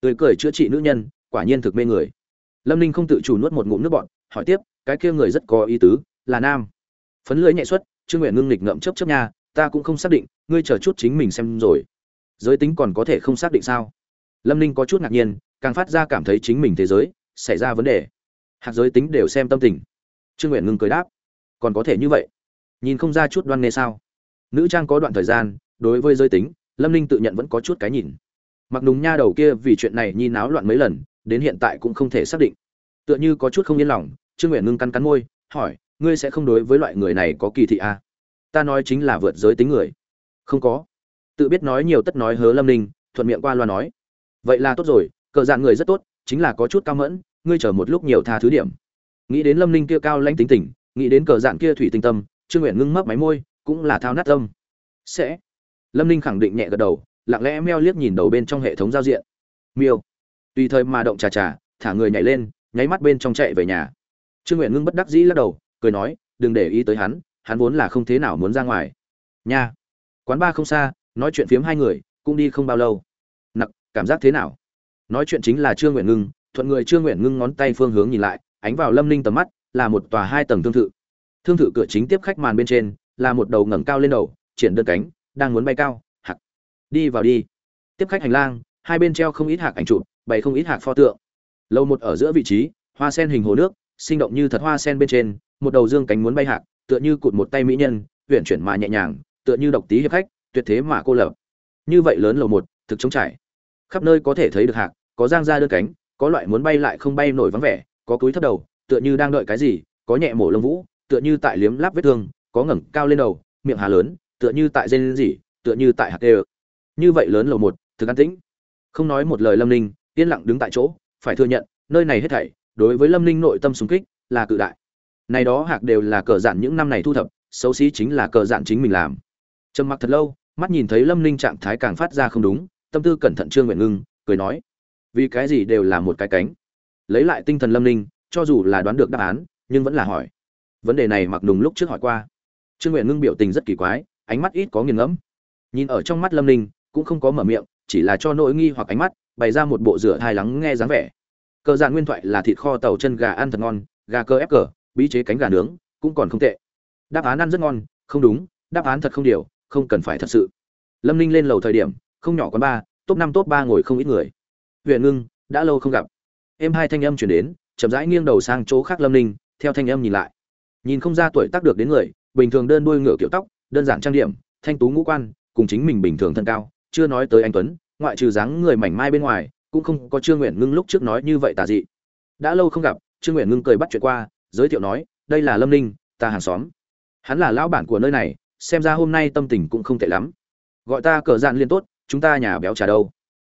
Tươi cười chữa trị nữ nhân, quả nhiên thực mê người. Lâm ninh không tự chủ nuốt một ngụm nước bọn hỏi tiếp, cái kia người rất có ý tứ, là nam? Phấn lưỡi nhẹ xuất trương nguyện ngưng nghịch ngậm chấp chấp nha, ta cũng không xác định, ngươi chờ chút chính mình xem rồi. Giới tính còn có thể không xác định sao? Lâm ninh có chút ngạc nhiên, càng phát ra cảm thấy chính mình thế giới, xảy ra vấn đề. Hạt giới tính đều xem tâm tình. Trương nguyện ngưng cười đáp. Còn có thể như vậy? Nhìn không ra chút đoan nghê sao? Nữ trang có đoạn thời gian, đối với giới tính, lâm ninh tự nhận vẫn có chút cái nhìn. Mặc đúng nha đầu kia vì chuyện này nhi náo loạn mấy lần, đến hiện tại cũng không thể xác định. Tựa như có chút không yên lòng, trương nguyện ngưng cắn cắn môi, hỏi ngươi sẽ không đối với loại người này có kỳ thị à? ta nói chính là vượt giới tính người. Không có. Tự biết nói nhiều tất nói hớ lâm ninh, thuận miệng qua loa nói. Vậy là tốt rồi, cờ dạng người rất tốt, chính là có chút cao mẫn, ngươi chờ một lúc nhiều tha thứ điểm. Nghĩ đến lâm ninh kia cao lãnh tính tình, nghĩ đến cờ dạng kia thủy tinh tâm, trương nguyện ngưng mấp máy môi, cũng là thao nát tâm. Sẽ. Lâm ninh khẳng định nhẹ gật đầu, lặng lẽ meo liếc nhìn đầu bên trong hệ thống giao diện. Miêu. Tùy thời mà động trà trà thả người nhảy lên, nháy mắt bên trong chạy về nhà. Trương nguyện ngưng bất đắc dĩ lắc đầu cười nói, đừng để ý tới hắn hắn vốn là không thế nào muốn ra ngoài. Nha. Quán ba không xa, nói chuyện phiếm hai người, cũng đi không bao lâu. Nặc, cảm giác thế nào? Nói chuyện chính là trương nguyện ngưng, thuận người trương nguyện ngưng ngón tay phương hướng nhìn lại, ánh vào lâm ninh tầm mắt, là một tòa hai tầng thương thự. Thương thự cửa chính tiếp khách màn bên trên, là một đầu ngẩng cao lên đầu, triển đơn cánh, đang muốn bay cao, hạc. Đi vào đi. Tiếp khách hành lang, hai bên treo không ít hạc ảnh chụp, bày không ít hạc pho tượng. Lâu một ở giữa vị trí, hoa sen hình hồ nước, sinh động như thật hoa sen bên trên một đầu dương cánh muốn bay hạc, tựa như cụt một tay mỹ nhân huyện chuyển mà nhẹ nhàng, tựa như độc tí hiệp khách, tuyệt thế mà cô lập. Như vậy lớn lầu một, thực chống trải. Khắp nơi có thể thấy được hạc, có giang ra đơn cánh, có loại muốn bay lại không bay nổi vắng vẻ, có cúi thấp đầu, tựa như đang đợi cái gì, có nhẹ mổ lông vũ, tựa như tại liếm láp vết thương, có ngẩng cao lên đầu, miệng hà lớn, tựa như tại dên gì tựa như tại hạt đê như vậy lớn lầu một, thực an tĩnh. Không nói một lời lâm ninh, yên lặng đứng tại chỗ, phải thừa nhận, nơi này hết thảy, đối với lâm ninh nội tâm súng kích, là cự đại này đó hạc đều là cờ dạn những năm này thu thập, xấu xí chính là cờ dạn chính mình làm. Trầm mặc thật lâu, mắt nhìn thấy lâm ninh trạng thái càng phát ra không đúng, tâm tư cẩn thận trương nguyện ngưng, cười nói, vì cái gì đều là một cái cánh? Lấy lại tinh thần lâm ninh, cho dù là đoán được đáp án, nhưng vẫn là hỏi. Vấn đề này mặc nùng lúc trước hỏi qua. Trương nguyện ngưng biểu tình rất kỳ quái, ánh mắt ít có nghiền ngẫm. Nhìn ở trong mắt lâm ninh, cũng không có mở miệng, chỉ là cho nỗi nghi hoặc ánh mắt, bày ra một bộ rửa thai lắng nghe dáng vẻ. Cờ dạn nguyên thoại là thịt kho tàu chân gà ăn thật ngon, gà cơ ép cờ bí chế cánh gà nướng, cũng còn không tệ. Đáp án ăn rất ngon, không đúng, đáp án thật không điều, không cần phải thật sự. Lâm ninh lên lầu thời điểm, không nhỏ quán ba, top năm, top ba ngồi không ít người. Huyện ngưng, đã lâu không gặp. Em hai thanh âm chuyển đến, chậm rãi nghiêng đầu sang chỗ khác lâm ninh, theo thanh âm nhìn lại. Nhìn không ra tuổi tác được đến người, bình thường đơn đuôi ngựa kiểu tóc, đơn giản trang điểm, thanh tú ngũ quan, cùng chính mình bình thường thân cao, chưa nói tới anh tuấn, ngoại trừ dáng người mảnh mai bên ngoài, cũng không có trương nguyện ngưng lúc trước nói như vậy tà dị. Đã lâu không gặp, trương nguyện ngưng cười bắt chuyện qua giới thiệu nói, đây là lâm ninh, ta hàng xóm. Hắn là lão bản của nơi này, xem ra hôm nay tâm tình cũng không tệ lắm. Gọi ta cờ dạn liên tốt, chúng ta nhà béo trà đâu?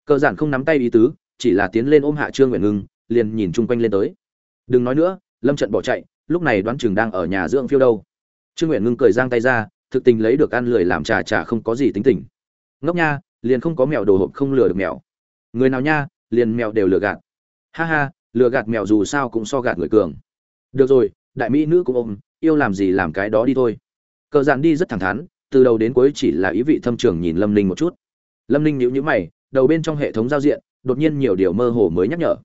Cờ dạn không nắm tay ý tứ, chỉ là tiến lên ôm hạ trương nguyện ngưng, liền nhìn chung quanh lên tới. Đừng nói nữa, lâm trận bỏ chạy, lúc này đoán chừng đang ở nhà dưỡng phiêu đâu. Trương nguyện ngưng cười giang tay ra, thực tình lấy được ăn lười làm trà trà không có gì tính tình. Ngốc nha, liền không có mèo đồ hộp không lừa được mèo. Người nào nha, liền mèo đều lừa gạt. Ha ha, lừa gạt mèo dù sao cũng so gạt người cường được rồi, đại mỹ nữ cũng ôm, yêu làm gì làm cái đó đi thôi. Cờ dạn đi rất thẳng thắn, từ đầu đến cuối chỉ là ý vị thâm trường nhìn lâm ninh một chút. Lâm ninh nhíu nhíu mày, đầu bên trong hệ thống giao diện, đột nhiên nhiều điều mơ hồ mới nhắc nhở.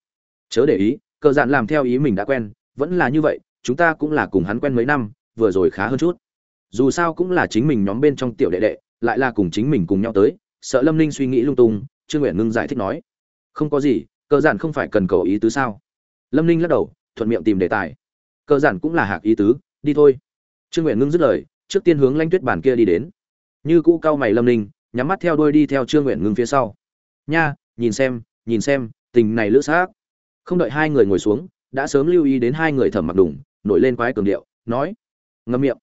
Chớ để ý, cờ dạn làm theo ý mình đã quen, vẫn là như vậy, chúng ta cũng là cùng hắn quen mấy năm, vừa rồi khá hơn chút. Dù sao cũng là chính mình nhóm bên trong tiểu đệ đệ, lại là cùng chính mình cùng nhau tới, sợ lâm ninh suy nghĩ lung tung, trương nguyện ngưng giải thích nói. Không có gì, cờ giản không phải cần cầu ý tứ sao. Lâm ninh lắc đầu, thuận miệng tìm đề tài cờ giản cũng là hạc ý tứ, đi thôi. Trương nguyện ngưng dứt lời, trước tiên hướng lanh tuyết bản kia đi đến. Như cũ cao mày lâm ninh, nhắm mắt theo đuôi đi theo trương nguyện ngưng phía sau. Nha, nhìn xem nhìn xem, tình này lữ xác. Không đợi hai người ngồi xuống, đã sớm lưu ý đến hai người thẩm mặc đùng, nổi lên quái cường điệu, nói, ngâm miệng.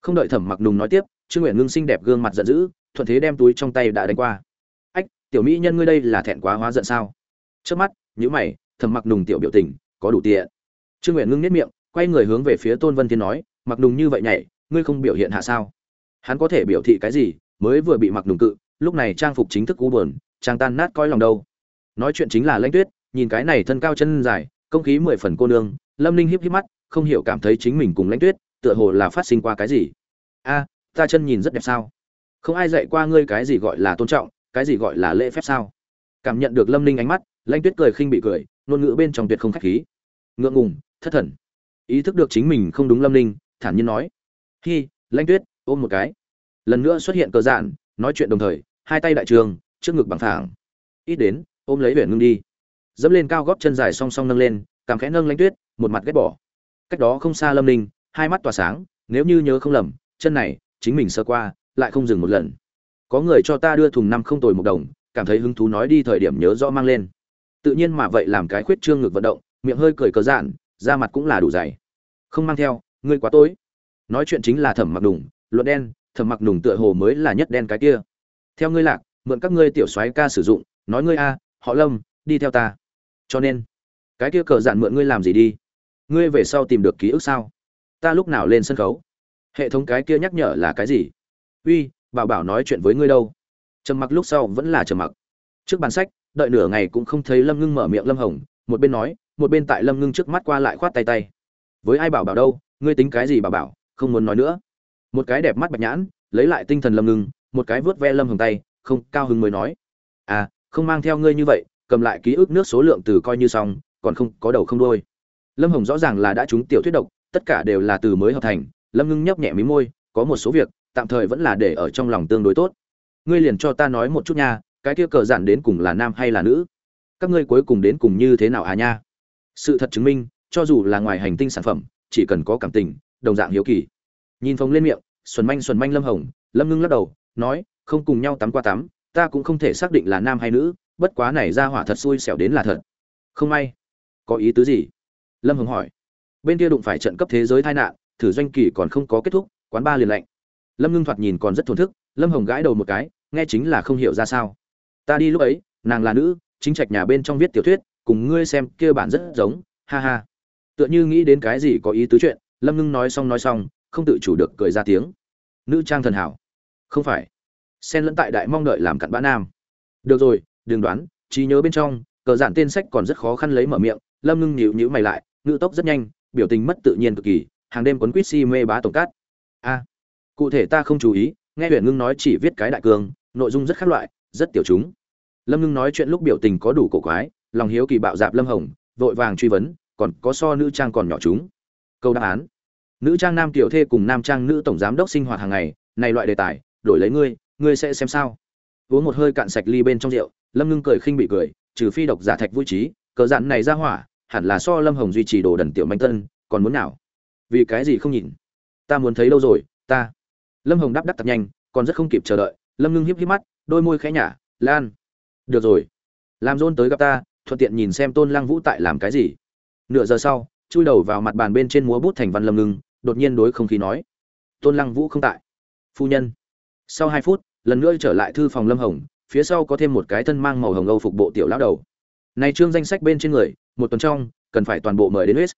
Không đợi thẩm mặc đùng nói tiếp, trương nguyện ngưng xinh đẹp gương mặt giận dữ, thuận thế đem túi trong tay đã đánh qua. Ách, tiểu mỹ nhân ngươi đây là thẹn quá hóa giận sao? Trước mắt nhữ mày, thẩm mặc đùng tiểu biểu tình, có đủ tiện. Trương nguyện ngưng nếp miệng quay người hướng về phía tôn vân thiên nói, mặc nùng như vậy nhảy, ngươi không biểu hiện hạ sao? Hắn có thể biểu thị cái gì? Mới vừa bị mặc nùng cự, lúc này trang phục chính thức u buồn trang tan nát coi lòng đâu. Nói chuyện chính là lãnh tuyết, nhìn cái này thân cao chân dài, công khí mười phần cô nương, lâm ninh híp híp mắt, không hiểu cảm thấy chính mình cùng lãnh tuyết, tựa hồ là phát sinh qua cái gì. A, ta chân nhìn rất đẹp sao? Không ai dạy qua ngươi cái gì gọi là tôn trọng, cái gì gọi là lễ phép sao? Cảm nhận được lâm ninh ánh mắt, lãnh tuyết cười khinh bị cười, ngôn ngữ bên trong tuyệt không khách khí. Ngượng ngùng, thất thần ý thức được chính mình không đúng lâm ninh, thản nhiên nói. Hi, lãnh tuyết, ôm một cái. Lần nữa xuất hiện cờ dạn nói chuyện đồng thời, hai tay đại trường, trước ngực bằng thẳng ít đến, ôm lấy huyện ngưng đi. Dẫm lên cao góp chân dài song song nâng lên, cảm khẽ nâng lãnh tuyết, một mặt ghét bỏ. Cách đó không xa lâm ninh, hai mắt tỏa sáng, nếu như nhớ không lầm, chân này, chính mình sơ qua, lại không dừng một lần. Có người cho ta đưa thùng năm không tồi một đồng, cảm thấy hứng thú nói đi thời điểm nhớ rõ mang lên. Tự nhiên mà vậy làm cái khuyết trương ngực vận động, miệng hơi cười cờ dạn da mặt cũng là đủ dày. Không mang theo, ngươi quá tối. Nói chuyện chính là thẩm mặc đùng, luận đen, thẩm mặc đùng tựa hồ mới là nhất đen cái kia. Theo ngươi lạc, mượn các ngươi tiểu soái ca sử dụng, nói ngươi a, họ lâm, đi theo ta. Cho nên, cái kia cờ dạn mượn ngươi làm gì đi? Ngươi về sau tìm được ký ức sao? Ta lúc nào lên sân khấu? Hệ thống cái kia nhắc nhở là cái gì? Uy, bảo bảo nói chuyện với ngươi đâu? Trầm mặc lúc sau vẫn là trầm mặc. Trước bàn sách, đợi nửa ngày cũng không thấy lâm ngưng mở miệng lâm hồng, một bên nói một bên tại lâm ngưng trước mắt qua lại khoát tay tay. Với ai bảo bảo đâu, ngươi tính cái gì bảo bảo, không muốn nói nữa. Một cái đẹp mắt bạch nhãn, lấy lại tinh thần lâm ngưng, một cái vớt ve lâm hồng tay, không, cao hứng mới nói. À không mang theo ngươi như vậy, cầm lại ký ức nước số lượng từ coi như xong, còn không, có đầu không đôi lâm hồng rõ ràng là đã trúng tiểu thuyết độc, tất cả đều là từ mới hợp thành. Lâm ngưng nhấp nhẹ mí môi, có một số việc, tạm thời vẫn là để ở trong lòng tương đối tốt. Ngươi liền cho ta nói một chút nha, cái kia cờ giản đến cùng là nam hay là nữ? Các ngươi cuối cùng đến cùng như thế nào à nha? Sự thật chứng minh, cho dù là ngoài hành tinh sản phẩm, chỉ cần có cảm tình, đồng dạng hiếu kỳ. Nhìn phóng lên miệng, xuân manh xuân manh lâm hồng, lâm ngưng lắc đầu, nói, không cùng nhau tắm qua tắm, ta cũng không thể xác định là nam hay nữ, bất quá này ra hỏa thật xui xẻo đến là thật. Không may. Có ý tứ gì? Lâm hồng hỏi. Bên kia đụng phải trận cấp thế giới tai nạn, thử doanh kỳ còn không có kết thúc, quán ba liền lạnh. Lâm ngưng thoạt nhìn còn rất thổn thức, lâm hồng gãi đầu một cái, nghe chính là không hiểu ra sao. Ta đi lúc ấy, nàng là nữ, chính trạch nhà bên trong viết tiểu thuyết cùng ngươi xem kia bản rất giống, ha ha. Tựa như nghĩ đến cái gì có ý tứ chuyện, lâm ngưng nói xong nói xong, không tự chủ được cười ra tiếng. Nữ trang thần hảo. Không phải. Xen lẫn tại đại mong đợi làm cặn bã nam. Được rồi, đừng đoán, trí nhớ bên trong, cờ giản tên sách còn rất khó khăn lấy mở miệng. Lâm ngưng nhịu nhữ mày lại, ngữ tốc rất nhanh, biểu tình mất tự nhiên cực kỳ, hàng đêm quấn quýt si mê bá tổng cát. A. Cụ thể ta không chú ý, nghe huyện ngưng nói chỉ viết cái đại cương nội dung rất khác loại, rất tiểu chúng. Lâm ngưng nói chuyện lúc biểu tình có đủ cổ quái lòng hiếu kỳ bạo dạp lâm hồng, vội vàng truy vấn, còn có so nữ trang còn nhỏ chúng. Câu đáp án. Nữ trang nam tiểu thê cùng nam trang nữ tổng giám đốc sinh hoạt hàng ngày, này loại đề tài, đổi lấy ngươi ngươi sẽ xem sao? Uống một hơi cạn sạch ly bên trong rượu, lâm ngưng cười khinh bị cười, trừ phi độc giả thạch vui trí cờ dặn này ra hỏa, hẳn là so lâm hồng duy trì đồ đần tiểu manh tân, còn muốn nào vì cái gì không nhìn? Ta muốn thấy đâu rồi, ta. Lâm hồng đáp đáp tập nhanh, còn rất không kịp chờ đợi, lâm ngưng hiếp hiếp mắt, đôi môi khẽ nhả, lan. Được rồi. Làm dôn tới gặp ta thuận tiện nhìn xem tôn lăng vũ tại làm cái gì. Nửa giờ sau, chui đầu vào mặt bàn bên trên múa bút thành văn lâm ngưng đột nhiên đối không khí nói, tôn lăng vũ không tại. Phu nhân. Sau hai phút, lần nữa trở lại thư phòng lâm hồng, phía sau có thêm một cái thân mang màu hồng âu phục bộ tiểu lão đầu. Này trương danh sách bên trên người, một tuần trong, cần phải toàn bộ mời đến huyết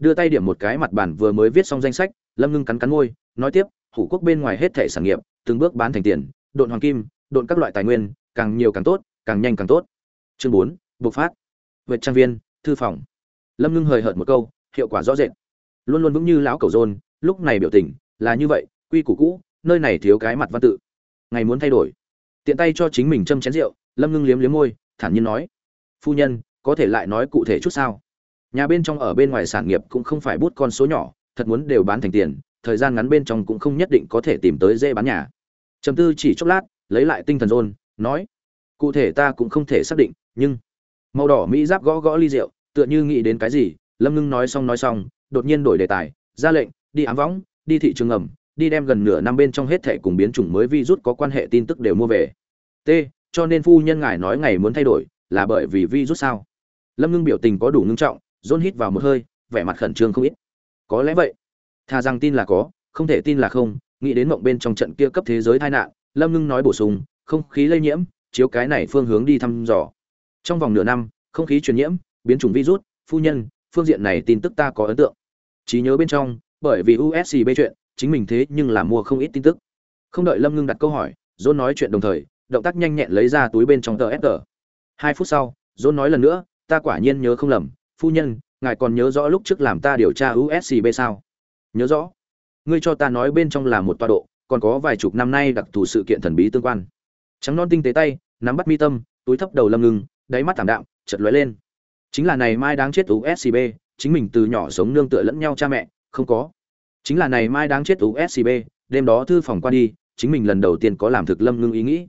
đưa tay điểm một cái mặt bản vừa mới viết xong danh sách, lâm ngưng cắn cắn môi, nói tiếp, hủ quốc bên ngoài hết thể sản nghiệp, từng bước bán thành tiền, độn hoàng kim, độn các loại tài nguyên, càng nhiều càng tốt, càng nhanh càng tốt. Chương bốn bộc phát. Vượt trang viên, thư phòng. Lâm ngưng hời hợt một câu, hiệu quả rõ rệt. Luôn luôn vững như lão cầu rôn, lúc này biểu tình là như vậy, quy củ cũ, nơi này thiếu cái mặt văn tự. Ngày muốn thay đổi. Tiện tay cho chính mình châm chén rượu, lâm ngưng liếm liếm môi, thản nhiên nói. Phu nhân, có thể lại nói cụ thể chút sao? Nhà bên trong ở bên ngoài sản nghiệp cũng không phải bút con số nhỏ, thật muốn đều bán thành tiền, thời gian ngắn bên trong cũng không nhất định có thể tìm tới dễ bán nhà. Trầm tư chỉ chốc lát, lấy lại tinh thần rôn, nói. Cụ thể ta cũng không thể xác định, nhưng màu đỏ mỹ giáp gõ gõ ly rượu, tựa như nghĩ đến cái gì, lâm ngưng nói xong nói xong, đột nhiên đổi đề tài, ra lệnh, đi ám võng, đi thị trường ngầm, đi đem gần nửa năm bên trong hết thẻ cùng biến chủng mới virus có quan hệ tin tức đều mua về. T, cho nên phu nhân ngài nói ngày muốn thay đổi, là bởi vì vi rút sao? Lâm ngưng biểu tình có đủ ngưng trọng dôn hít vào một hơi, vẻ mặt khẩn trương không ít. Có lẽ vậy. Thà rằng tin là có, không thể tin là không, nghĩ đến mộng bên trong trận kia cấp thế giới tai nạn, lâm ngưng nói bổ sung, không khí lây nhiễm, chiếu cái này phương hướng đi thăm dò trong vòng nửa năm, không khí truyền nhiễm, biến chủng virus, phu nhân, phương diện này tin tức ta có ấn tượng. Trí nhớ bên trong, bởi vì uscb chuyện, chính mình thế nhưng là mua không ít tin tức. Không đợi lâm ngưng đặt câu hỏi john nói chuyện đồng thời, động tác nhanh nhẹn lấy ra túi bên trong tờ fg hai phút sau john nói lần nữa, ta quả nhiên nhớ không lầm, phu nhân, ngài còn nhớ rõ lúc trước làm ta điều tra uscb sao? Nhớ rõ. Ngươi cho ta nói bên trong là một toa độ, còn có vài chục năm nay đặc thù sự kiện thần bí tương quan. Trắng non tinh tế tay, nắm bắt mi tâm, túi thấp đầu lâm ngưng đáy mắt thảm đạm chật lóe lên. Chính là này mai đáng chết uscb chính mình từ nhỏ sống nương tựa lẫn nhau cha mẹ, không có. Chính là này mai đáng chết uscb đêm đó thư phòng qua đi, chính mình lần đầu tiên có làm thực lâm ngưng ý nghĩ.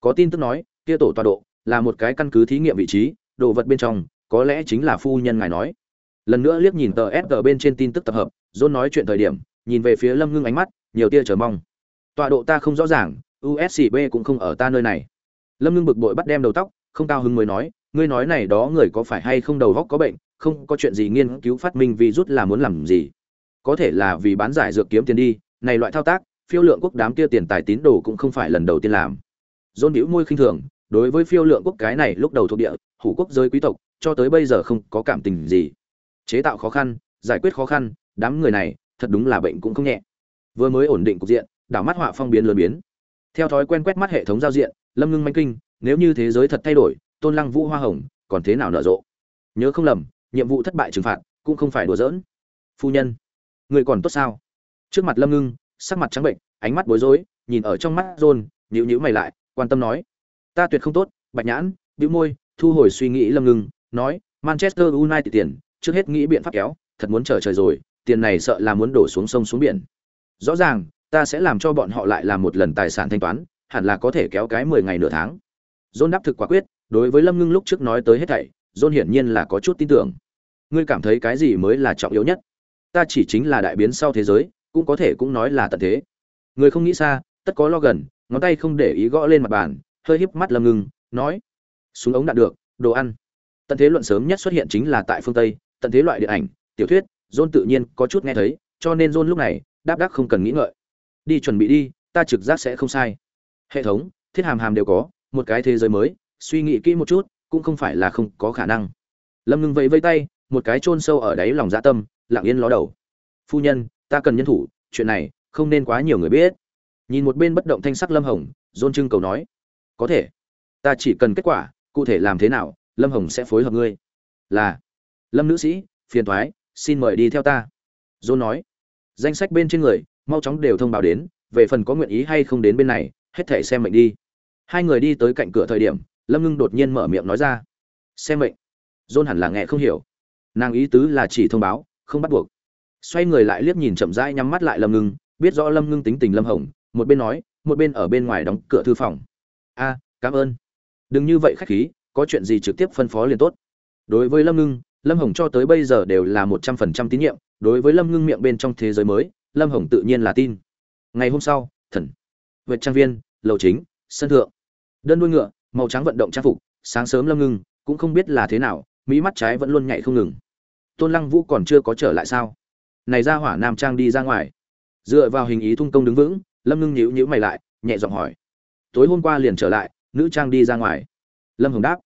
Có tin tức nói, kia tổ tọa độ là một cái căn cứ thí nghiệm vị trí, đồ vật bên trong, có lẽ chính là phu nhân ngài nói. Lần nữa liếc nhìn tờ sg bên trên tin tức tập hợp, john nói chuyện thời điểm, nhìn về phía lâm ngưng ánh mắt, nhiều tia chờ mong. Tọa độ ta không rõ ràng uscb cũng không ở ta nơi này. Lâm ngưng bực bội bắt đem đầu tóc không cao hứng mới nói, ngươi nói này đó người có phải hay không đầu góc có bệnh, không có chuyện gì nghiên cứu phát minh vì rút là muốn làm gì. Có thể là vì bán giải dược kiếm tiền đi, này loại thao tác, phiêu lượng quốc đám kia tiền tài tín đồ cũng không phải lần đầu tiên làm. Dôn hữu môi khinh thường, đối với phiêu lượng quốc cái này lúc đầu thuộc địa, hủ quốc giới quý tộc, cho tới bây giờ không có cảm tình gì. Chế tạo khó khăn, giải quyết khó khăn, đám người này, thật đúng là bệnh cũng không nhẹ. Vừa mới ổn định cục diện, đảo mắt họa phong biến lớn biến. Theo thói quen quét mắt hệ thống giao diện, lâm ngưng manh kinh nếu như thế giới thật thay đổi, tôn lăng vũ hoa hồng, còn thế nào nở rộ? Nhớ không lầm, nhiệm vụ thất bại trừng phạt, cũng không phải đùa giỡn. Phu nhân, người còn tốt sao? Trước mặt lâm ngưng, sắc mặt trắng bệnh, ánh mắt bối rối, nhìn ở trong mắt rôn nhíu nhíu mày lại, quan tâm nói, ta tuyệt không tốt, bạch nhãn, bĩu môi, thu hồi suy nghĩ lâm ngưng, nói, manchester united tiền, trước hết nghĩ biện pháp kéo, thật muốn chờ trời rồi, tiền này sợ là muốn đổ xuống sông xuống biển. Rõ ràng, ta sẽ làm cho bọn họ lại làm một lần tài sản thanh toán, hẳn là có thể kéo cái mười ngày nửa tháng. John đáp thực quả quyết, đối với lâm ngưng lúc trước nói tới hết thảy, John hiển nhiên là có chút tin tưởng. Ngươi cảm thấy cái gì mới là trọng yếu nhất? Ta chỉ chính là đại biến sau thế giới, cũng có thể cũng nói là tận thế. Người không nghĩ xa, tất có lo gần, ngón tay không để ý gõ lên mặt bàn, hơi híp mắt lâm ngưng, nói, súng ống đạt được, đồ ăn. Tận thế luận sớm nhất xuất hiện chính là tại phương tây, tận thế loại điện ảnh, tiểu thuyết, John tự nhiên có chút nghe thấy, cho nên John lúc này đáp đáp không cần nghĩ ngợi. Đi chuẩn bị đi, ta trực giác sẽ không sai. Hệ thống, thiết hàm hàm đều có một cái thế giới mới, suy nghĩ kỹ một chút, cũng không phải là không có khả năng. Lâm ngưng vẫy vây tay, một cái chôn sâu ở đáy lòng dạ tâm, lặng yên ló đầu. Phu nhân, ta cần nhân thủ, chuyện này không nên quá nhiều người biết. Nhìn một bên bất động thanh sắc lâm hồng, dôn trưng cầu nói, có thể, ta chỉ cần kết quả, cụ thể làm thế nào, lâm hồng sẽ phối hợp ngươi. Là. Lâm nữ sĩ, phiền thoái xin mời đi theo ta. Dôn nói, danh sách bên trên người, mau chóng đều thông báo đến, về phần có nguyện ý hay không đến bên này, hết thể xem mệnh đi hai người đi tới cạnh cửa thời điểm, lâm ngưng đột nhiên mở miệng nói ra. Xem mệnh. Dôn hẳn là nghe không hiểu. Nàng ý tứ là chỉ thông báo, không bắt buộc. Xoay người lại liếc nhìn chậm rãi nhắm mắt lại lâm ngưng, biết rõ lâm ngưng tính tình lâm hồng, một bên nói, một bên ở bên ngoài đóng cửa thư phòng. A, cảm ơn. Đừng như vậy khách khí, có chuyện gì trực tiếp phân phó liền tốt. Đối với lâm ngưng, lâm hồng cho tới bây giờ đều là một trăm phần trăm tín nhiệm. Đối với lâm ngưng miệng bên trong thế giới mới, lâm hồng tự nhiên là tin. Ngày hôm sau, thần. Vệ trang viên, lầu chính, sân thượng đơn đuôi ngựa, màu trắng vận động trang phục, sáng sớm lâm ngưng, cũng không biết là thế nào, mỹ mắt trái vẫn luôn nhảy không ngừng. Tôn lăng vũ còn chưa có trở lại sao? Này ra hỏa nam trang đi ra ngoài. Dựa vào hình ý thung công đứng vững, lâm ngưng nhíu nhíu mày lại, nhẹ giọng hỏi. Tối hôm qua liền trở lại, nữ trang đi ra ngoài. Lâm hồng đáp.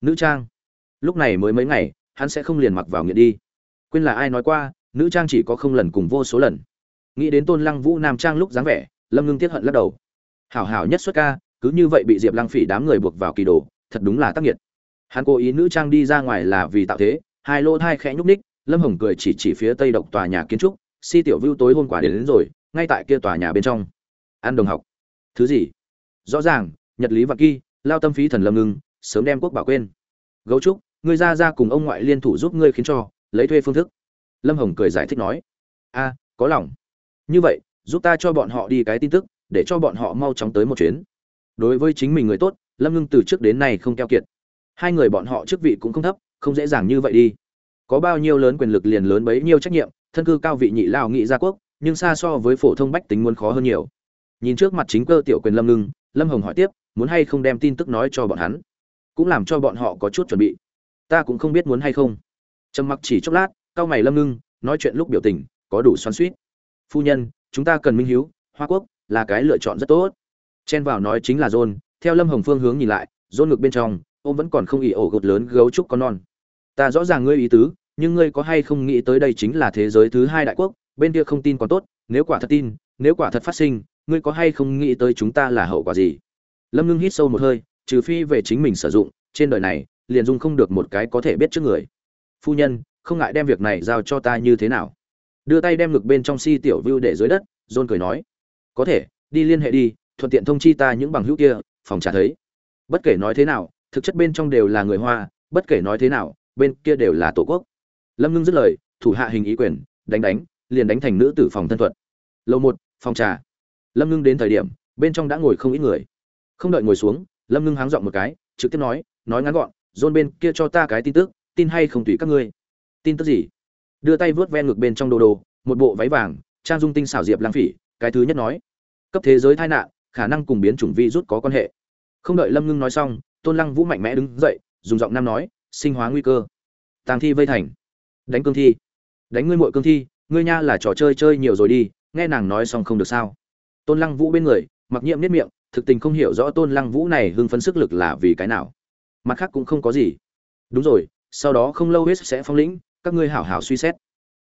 Nữ trang. Lúc này mới mấy ngày, hắn sẽ không liền mặc vào nghiện đi. Quên là ai nói qua, nữ trang chỉ có không lần cùng vô số lần. Nghĩ đến tôn lăng vũ nam trang lúc dáng vẻ, lâm ngưng tiết hận lắc đầu. Hảo hảo nhất xuất ca cứ như vậy bị diệp lăng phỉ đám người buộc vào kỳ đồ thật đúng là tác nghiệt. Hắn cố ý nữ trang đi ra ngoài là vì tạo thế hai lô thai khẽ nhúc ních lâm hồng cười chỉ chỉ phía tây độc tòa nhà kiến trúc si tiểu vưu tối hôm quả đến, đến rồi ngay tại kia tòa nhà bên trong. Ăn đồng học. Thứ gì? Rõ ràng nhật lý và kỳ lao tâm phí thần lâm ngưng sớm đem quốc bảo quên. Gấu trúc ngươi ra ra cùng ông ngoại liên thủ giúp ngươi khiến cho lấy thuê phương thức. Lâm hồng cười giải thích nói. A có lòng. Như vậy giúp ta cho bọn họ đi cái tin tức để cho bọn họ mau chóng tới một chuyến đối với chính mình người tốt, lâm ngưng từ trước đến nay không keo kiệt. Hai người bọn họ chức vị cũng không thấp, không dễ dàng như vậy đi. Có bao nhiêu lớn quyền lực liền lớn bấy nhiêu trách nhiệm, thân cư cao vị nhị lao nghị gia quốc, nhưng xa so với phổ thông bách tính muốn khó hơn nhiều. Nhìn trước mặt chính cơ tiểu quyền lâm ngưng, lâm hồng hỏi tiếp, muốn hay không đem tin tức nói cho bọn hắn? Cũng làm cho bọn họ có chút chuẩn bị. Ta cũng không biết muốn hay không. Trầm mặc chỉ chốc lát cao mày lâm ngưng, nói chuyện lúc biểu tình có đủ xoắn suýt phu nhân, chúng ta cần minh hiếu, hoa quốc là cái lựa chọn rất tốt chen vào nói chính là john, theo lâm hồng phương hướng nhìn lại, john ngực bên trong, ôm vẫn còn không ỉ ổ gột lớn gấu trúc con non. Ta rõ ràng ngươi ý tứ, nhưng ngươi có hay không nghĩ tới đây chính là thế giới thứ hai đại quốc, bên kia không tin còn tốt, nếu quả thật tin, nếu quả thật phát sinh, ngươi có hay không nghĩ tới chúng ta là hậu quả gì? Lâm ngưng hít sâu một hơi, trừ phi về chính mình sử dụng, trên đời này, liền dung không được một cái có thể biết trước người. Phu nhân, không ngại đem việc này giao cho ta như thế nào? Đưa tay đem ngực bên trong si tiểu view để dưới đất, john cười nói. Có thể, đi liên hệ đi thuận tiện thông chi ta những bằng hữu kia, phòng trả thấy. Bất kể nói thế nào, thực chất bên trong đều là người hoa, bất kể nói thế nào, bên kia đều là tổ quốc. Lâm ngưng dứt lời, thủ hạ hình ý quyền, đánh đánh, liền đánh thành nữ tử phòng thân thuật. Lầu một, phòng trà. Lâm ngưng đến thời điểm, bên trong đã ngồi không ít người. Không đợi ngồi xuống, lâm ngưng háng dọn một cái, trực tiếp nói nói ngắn gọn, dôn bên kia cho ta cái tin tức, tin hay không tùy các ngươi. Tin tức gì? Đưa tay vớt ven ngực bên trong đồ đồ, một bộ váy vàng, trang dung tinh xảo diệp lang phỉ, cái thứ nhất nói, cấp thế giới tai nạn khả năng cùng biến chủng virus có quan hệ. Không đợi lâm ngưng nói xong, tôn lăng vũ mạnh mẽ đứng dậy, dùng giọng nam nói, sinh hóa nguy cơ. Tàng thi vây thành. Đánh cương thi. Đánh ngươi muội cương thi, ngươi nha là trò chơi chơi nhiều rồi đi, nghe nàng nói xong không được sao? Tôn lăng vũ bên người, mặc nhiệm niết miệng, thực tình không hiểu rõ tôn lăng vũ này hưng phấn sức lực là vì cái nào. Mặt khác cũng không có gì. Đúng rồi, sau đó không lâu hết sẽ phong lĩnh, các ngươi hảo hảo suy xét.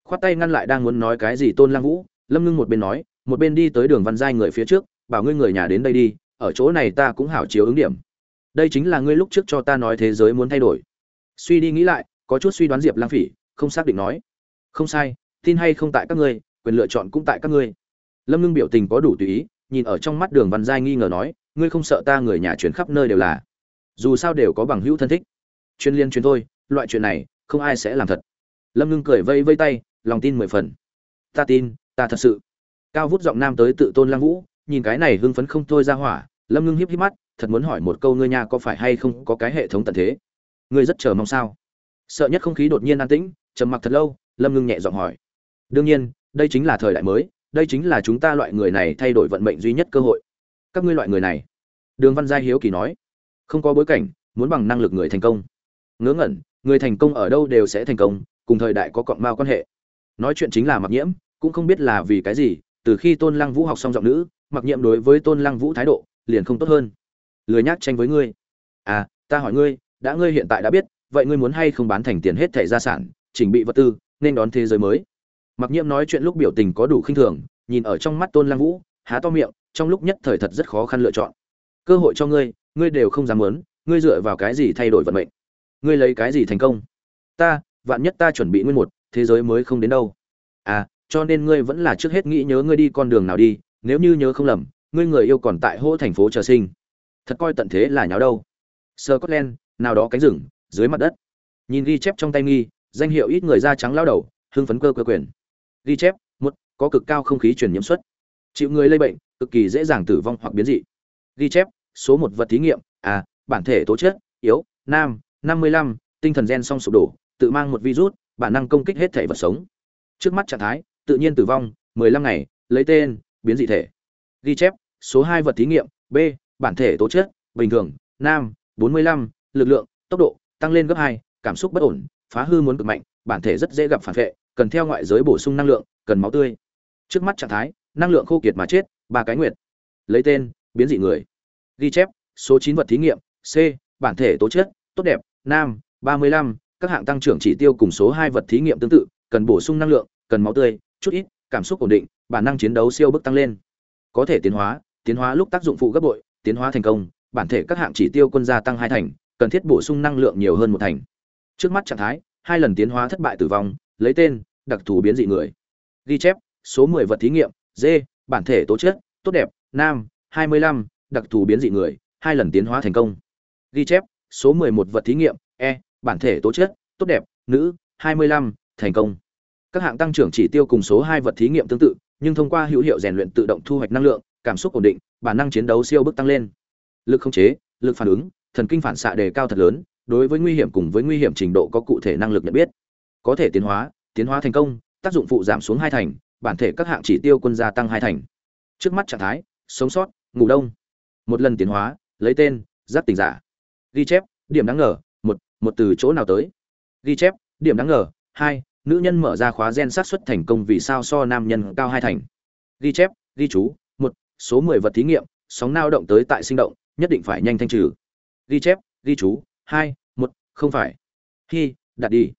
Khoát tay ngăn lại đang muốn nói cái gì tôn lăng vũ, lâm ngưng một bên nói, một bên đi tới đường văn giai người phía trước bảo ngươi người nhà đến đây đi, ở chỗ này ta cũng hảo chiếu ứng điểm. Đây chính là ngươi lúc trước cho ta nói thế giới muốn thay đổi. Suy đi nghĩ lại, có chút suy đoán diệp lang phỉ, không xác định nói. Không sai, tin hay không tại các ngươi, quyền lựa chọn cũng tại các ngươi. Lâm ngưng biểu tình có đủ tùy ý, nhìn ở trong mắt đường văn giai nghi ngờ nói, ngươi không sợ ta người nhà chuyển khắp nơi đều là? Dù sao đều có bằng hữu thân thích. Chuyên liên chuyên thôi, loại chuyện này, không ai sẽ làm thật. Lâm ngưng cười vây vây tay, lòng tin mười phần. Ta tin, ta thật sự. Cao vút giọng nam tới tự tôn lăng vũ nhìn cái này hưng phấn không thôi ra hỏa, lâm ngưng híp híp mắt, thật muốn hỏi một câu ngươi nhà có phải hay không có cái hệ thống tận thế? Ngươi rất chờ mong sao? Sợ nhất không khí đột nhiên an tĩnh, trầm mặc thật lâu, lâm ngưng nhẹ giọng hỏi. Đương nhiên, đây chính là thời đại mới, đây chính là chúng ta loại người này thay đổi vận mệnh duy nhất cơ hội. Các ngươi loại người này. Đường văn gia hiếu kỳ nói. Không có bối cảnh, muốn bằng năng lực người thành công. Ngớ ngẩn, người thành công ở đâu đều sẽ thành công, cùng thời đại có cọng mao quan hệ. Nói chuyện chính là mặc nhiễm, cũng không biết là vì cái gì, từ khi tôn lăng vũ học xong giọng nữ mặc nhiệm đối với tôn lăng vũ thái độ, liền không tốt hơn. Lười nhác tranh với ngươi. À ta hỏi ngươi, đã ngươi hiện tại đã biết, vậy ngươi muốn hay không bán thành tiền hết thẻ gia sản, chỉnh bị vật tư, nên đón thế giới mới? Mặc nhiệm nói chuyện lúc biểu tình có đủ khinh thường, nhìn ở trong mắt tôn lăng vũ, há to miệng, trong lúc nhất thời thật rất khó khăn lựa chọn. Cơ hội cho ngươi ngươi đều không dám muốn, ngươi dựa vào cái gì thay đổi vận mệnh? Ngươi lấy cái gì thành công? Ta, vạn nhất ta chuẩn bị nguyên một, thế giới mới không đến đâu. À cho nên ngươi vẫn là trước hết nghĩ nhớ ngươi đi con đường nào đi nếu như nhớ không lầm, ngươi người yêu còn tại Hỗ thành phố chờ sinh. Thật coi tận thế là nháo đâu. Sơ scotland, nào đó cánh rừng, dưới mặt đất. Nhìn ghi chép trong tay nghi, danh hiệu ít người da trắng lao đầu, hưng phấn cơ cơ quyền. Ghi chép, một, có cực cao không khí truyền nhiễm xuất. Chịu người lây bệnh, cực kỳ dễ dàng tử vong hoặc biến dị. Ghi chép, số một vật thí nghiệm à bản thể tố chất, yếu, nam, năm mươi lăm, tinh thần gen song sụp đổ, tự mang một virus, bản năng công kích hết thể vật sống. Trước mắt trạng thái, tự nhiên tử vong, mười lăm ngày, lấy tên biến dị thể. Ghi chép, số hai vật thí nghiệm, b, bản thể tố chất, bình thường, nam, bốn mươi lăm, lực lượng, tốc độ, tăng lên gấp hai, cảm xúc bất ổn, phá hư muốn cực mạnh, bản thể rất dễ gặp phản vệ, cần theo ngoại giới bổ sung năng lượng, cần máu tươi. Trước mắt trạng thái, năng lượng khô kiệt mà chết, ba cái nguyệt. Lấy tên, biến dị người. Ghi chép, số chín vật thí nghiệm, c, bản thể tố chất, tốt đẹp, nam, ba mươi lăm, các hạng tăng trưởng chỉ tiêu cùng số hai vật thí nghiệm tương tự, cần bổ sung năng lượng, cần máu tươi, chút ít, cảm xúc ổn định bản năng chiến đấu siêu bức tăng lên. Có thể tiến hóa tiến hóa lúc tác dụng phụ gấp bội, tiến hóa thành công, bản thể các hạng chỉ tiêu quân gia tăng hai thành, cần thiết bổ sung năng lượng nhiều hơn một thành. Trước mắt trạng thái, hai lần tiến hóa thất bại tử vong, lấy tên, đặc thù biến dị người. Ghi chép, số mười vật thí nghiệm, d, bản thể tố chất, tốt đẹp, nam, hai mươi lăm, đặc thù biến dị người, hai lần tiến hóa thành công. Ghi chép, số mười một vật thí nghiệm e bản thể tố chất, tốt đẹp, nữ, hai mươi lăm, thành công. Các hạng tăng trưởng chỉ tiêu cùng số hai vật thí nghiệm tương tự nhưng thông qua hữu hiệu rèn luyện tự động thu hoạch năng lượng, cảm xúc ổn định, bản năng chiến đấu siêu bức tăng lên. Lực không chế, lực phản ứng, thần kinh phản xạ đề cao thật lớn, đối với nguy hiểm cùng với nguy hiểm trình độ có cụ thể năng lực nhận biết. Có thể tiến hóa tiến hóa thành công, tác dụng phụ giảm xuống hai thành, bản thể các hạng chỉ tiêu quân gia tăng hai thành. Trước mắt trạng thái, sống sót, ngủ đông. Một lần tiến hóa, lấy tên giáp tình giả. Ghi chép, điểm đáng ngờ, một một từ chỗ nào tới? Ghi chép, điểm đáng ngờ, hai nữ nhân mở ra khóa gen sát xuất thành công vì sao so nam nhân cao hai thành. Ghi chép, ghi chú, một, số mười vật thí nghiệm, sóng nao động tới tại sinh động, nhất định phải nhanh thanh trừ. Ghi chép, ghi chú, hai, một, không phải. Khi đặt đi.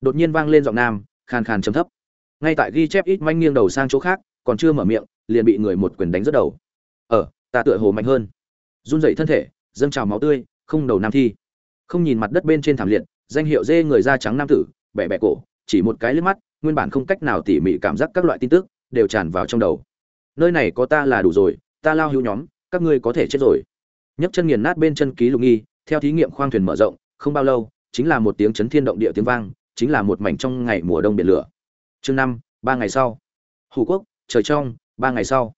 Đột nhiên vang lên giọng nam, khàn khàn chấm thấp. Ngay tại ghi chép ít manh nghiêng đầu sang chỗ khác, còn chưa mở miệng, liền bị người một quyền đánh rất đầu. Ở ta tựa hồ mạnh hơn. Run dậy thân thể, dâng trào máu tươi, không đầu nam thi. Không nhìn mặt đất bên trên thảm liệt, danh hiệu dê người da trắng nam tử, bẻ bẻ cổ chỉ một cái liếc mắt, nguyên bản không cách nào tỉ mỉ cảm giác các loại tin tức, đều tràn vào trong đầu. Nơi này có ta là đủ rồi, ta lao hữu nhóm, các ngươi có thể chết rồi. Nhấc chân nghiền nát bên chân ký lục nghi, theo thí nghiệm khoang thuyền mở rộng, không bao lâu, chính là một tiếng chấn thiên động địa tiếng vang, chính là một mảnh trong ngày mùa đông biển lửa. Chương năm, ba ngày sau. Hủ quốc, trời trong, ba ngày sau.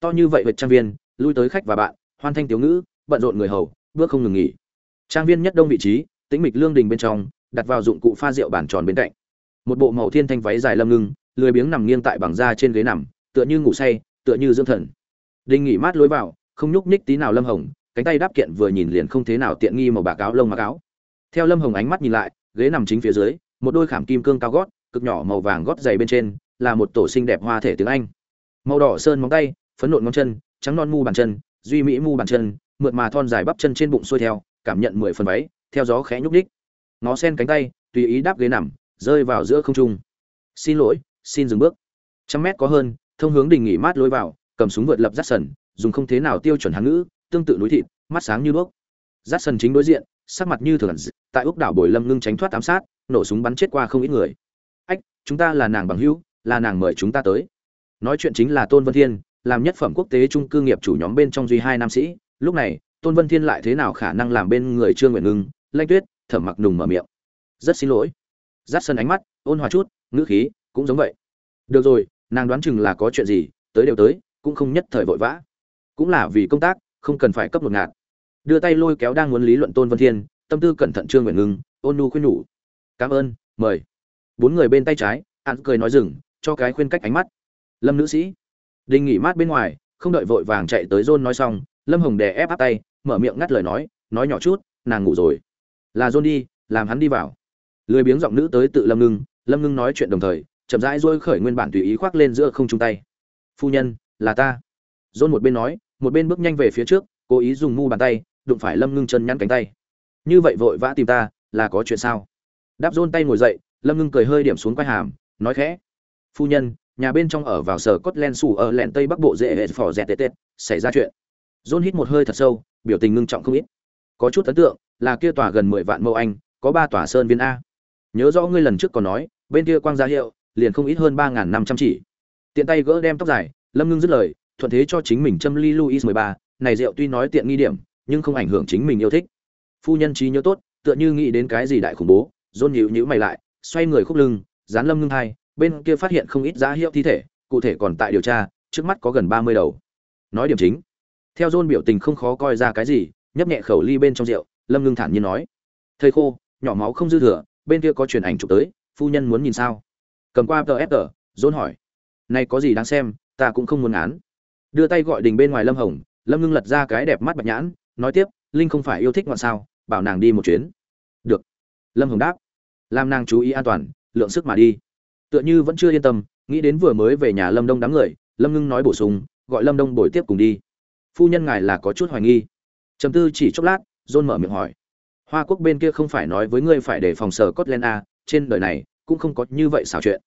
To như vậy vệt trang viên, lui tới khách và bạn, hoan thanh tiểu ngữ, bận rộn người hầu, bước không ngừng nghỉ. Trang viên nhất đông vị trí, tĩnh mịch lương đình bên trong, đặt vào dụng cụ pha rượu bàn tròn bên cạnh một bộ màu thiên thanh váy dài lâm ngưng, lười biếng nằm nghiêng tại bảng da trên ghế nằm, tựa như ngủ say, tựa như dưỡng thần. Đinh nghỉ mát lối vào, không nhúc nhích tí nào lâm hồng, cánh tay đáp kiện vừa nhìn liền không thế nào tiện nghi màu bạc áo lông mặc áo. Theo lâm hồng ánh mắt nhìn lại, ghế nằm chính phía dưới, một đôi khảm kim cương cao gót, cực nhỏ màu vàng gót dày bên trên, là một tổ sinh đẹp hoa thể tiếng anh. Màu đỏ sơn móng tay, phấn nộn ngón chân, trắng non mu bàn chân, duy mỹ mu bàn chân, mượt mà thon dài bắp chân trên bụng xuôi theo, cảm nhận mười phần váy, theo gió khẽ nhúc nhích. Ngó sen cánh tay, tùy ý đáp ghế nằm rơi vào giữa không trung. Xin lỗi, xin dừng bước. Trăm mét có hơn, thông hướng đình nghỉ mát lối vào, cầm súng vượt lập rát sần, dùng không thế nào tiêu chuẩn hán ngữ, tương tự núi thịt, mắt sáng như đuốc. Rát sần chính đối diện, sắc mặt như thường tại ốc đảo bồi lâm ngưng tránh thoát ám sát, nổ súng bắn chết qua không ít người. Ách, chúng ta là nàng bằng hữu, là nàng mời chúng ta tới. Nói chuyện chính là tôn vân thiên, làm nhất phẩm quốc tế trung cư nghiệp chủ nhóm bên trong duy hai nam sĩ. Lúc này, tôn vân thiên lại thế nào khả năng làm bên người trương nguyện ngưng? Lanh tuyết thẩm mặc nùng mở miệng. Rất xin lỗi rát sân ánh mắt, ôn hòa chút, ngữ khí cũng giống vậy. Được rồi, nàng đoán chừng là có chuyện gì, tới đều tới, cũng không nhất thời vội vã. Cũng là vì công tác, không cần phải cấp một ngạt. Đưa tay lôi kéo đang muốn lý luận tôn vân thiên, tâm tư cẩn thận trương nguyện ngưng, ôn nu khuyên nhủ. Cảm ơn, mời. Bốn người bên tay trái, hắn cười nói dừng, cho cái khuyên cách ánh mắt. Lâm nữ sĩ. Đình nghỉ mát bên ngoài, không đợi vội vàng chạy tới john nói xong, lâm hồng đè ép áp tay, mở miệng ngắt lời nói nói nhỏ chút, nàng ngủ rồi. Là john đi, làm hắn đi vào lười biếng giọng nữ tới tự lâm ngưng lâm ngưng nói chuyện đồng thời, chậm rãi dôi khởi nguyên bản tùy ý khoác lên giữa không chung tay. Phu nhân, là ta. John một bên nói, một bên bước nhanh về phía trước, cố ý dùng mu bàn tay, đụng phải lâm ngưng chân nhăn cánh tay. Như vậy vội vã tìm ta, là có chuyện sao? Đáp john tay ngồi dậy, lâm ngưng cười hơi điểm xuống quai hàm, nói khẽ. Phu nhân, nhà bên trong ở vào sở cốt len xù ở lẹn tây bắc bộ dễ hệ phỏ dẹt tết tết xảy ra chuyện. John hít một hơi thật sâu, biểu tình ngưng trọng không ít. Có chút ấn tượng, là kia tòa gần mười vạn mẫu anh, có ba tòa sơn viên a nhớ rõ ngươi lần trước còn nói, bên kia quang gia hiệu, liền không ít hơn ba n năm trăm chỉ. Tiện tay gỡ đem tóc dài, lâm ngưng dứt lời, thuận thế cho chính mình châm ly luis mười ba. Này rượu tuy nói tiện nghi điểm, nhưng không ảnh hưởng chính mình yêu thích. Phu nhân trí nhớ tốt, tựa như nghĩ đến cái gì đại khủng bố dôn nhịu nhữ mày lại, xoay người khúc lưng, dán lâm ngưng hai bên kia phát hiện không ít giá hiệu thi thể, cụ thể còn tại điều tra, trước mắt có gần ba mươi đầu. Nói điểm chính, theo dôn biểu tình không khó coi ra cái gì, nhấp nhẹ khẩu ly bên trong rượu, lâm ngưng thản nhiên nói, thầy khô, nhỏ máu không dư thừa bên kia có truyền ảnh chụp tới, phu nhân muốn nhìn sao? Cầm qua tờ ép dôn hỏi. Này có gì đáng xem, ta cũng không muốn án. Đưa tay gọi đình bên ngoài lâm hồng, lâm ngưng lật ra cái đẹp mắt bạch nhãn, nói tiếp, linh không phải yêu thích ngoạn sao, bảo nàng đi một chuyến. Được. Lâm hồng đáp. Làm nàng chú ý an toàn, lượng sức mà đi. Tựa như vẫn chưa yên tâm, nghĩ đến vừa mới về nhà lâm đông đám người, lâm ngưng nói bổ sung, gọi lâm đông bồi tiếp cùng đi. Phu nhân ngài là có chút hoài nghi. Chấm tư chỉ chốc lát, john mở miệng hỏi hoa quốc bên kia không phải nói với ngươi phải để phòng sở cốt len a, trên đời này, cũng không có như vậy xảo chuyện.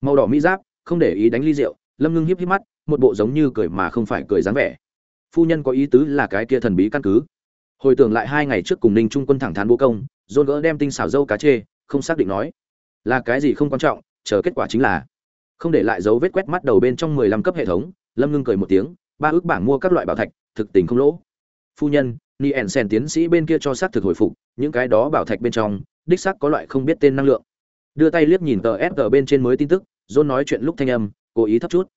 Màu đỏ mỹ giáp, không để ý đánh ly rượu, lâm ngưng híp híp mắt, một bộ giống như cười mà không phải cười dáng vẻ. Phu nhân có ý tứ là cái kia thần bí căn cứ. Hồi tưởng lại hai ngày trước cùng ninh trung quân thẳng thắn bố công dôn gỡ đem tinh xảo dâu cá chê, không xác định nói, là cái gì không quan trọng, chờ kết quả chính là. Không để lại dấu vết quét mắt đầu bên trong mười lăm cấp hệ thống, lâm ngưng cười một tiếng, ba ước bảng mua các loại bảo thạch, thực tình không lỗ. Phu nhân ni ẻn sen tiến sĩ bên kia cho xác thực hồi phục những cái đó bảo thạch bên trong, đích xác có loại không biết tên năng lượng. Đưa tay liếc nhìn tờ ép tờ bên trên mới tin tức, john nói chuyện lúc thanh âm, cố ý thấp chút.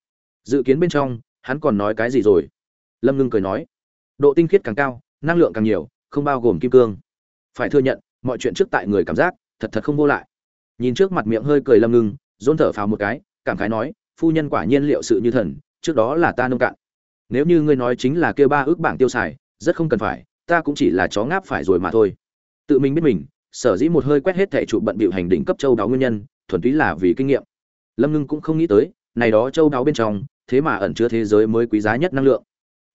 Dự kiến bên trong, hắn còn nói cái gì rồi? Lâm ngưng cười nói, độ tinh khiết càng cao, năng lượng càng nhiều, không bao gồm kim cương. Phải thừa nhận, mọi chuyện trước tại người cảm giác, thật thật không vô lại. Nhìn trước mặt miệng hơi cười lâm ngưng dôn thở phào một cái, cảm khái nói, phu nhân quả nhiên liệu sự như thần, trước đó là ta nông cạn. Nếu như ngươi nói chính là kêu ba ước bảng tiêu xài, rất không cần phải, ta cũng chỉ là chó ngáp phải rồi mà thôi tự mình biết mình, sở dĩ một hơi quét hết thẻ trụ bận bịu hành đỉnh cấp châu đáo nguyên nhân, thuần túy là vì kinh nghiệm. Lâm ngưng cũng không nghĩ tới, này đó châu đáo bên trong, thế mà ẩn chứa thế giới mới quý giá nhất năng lượng.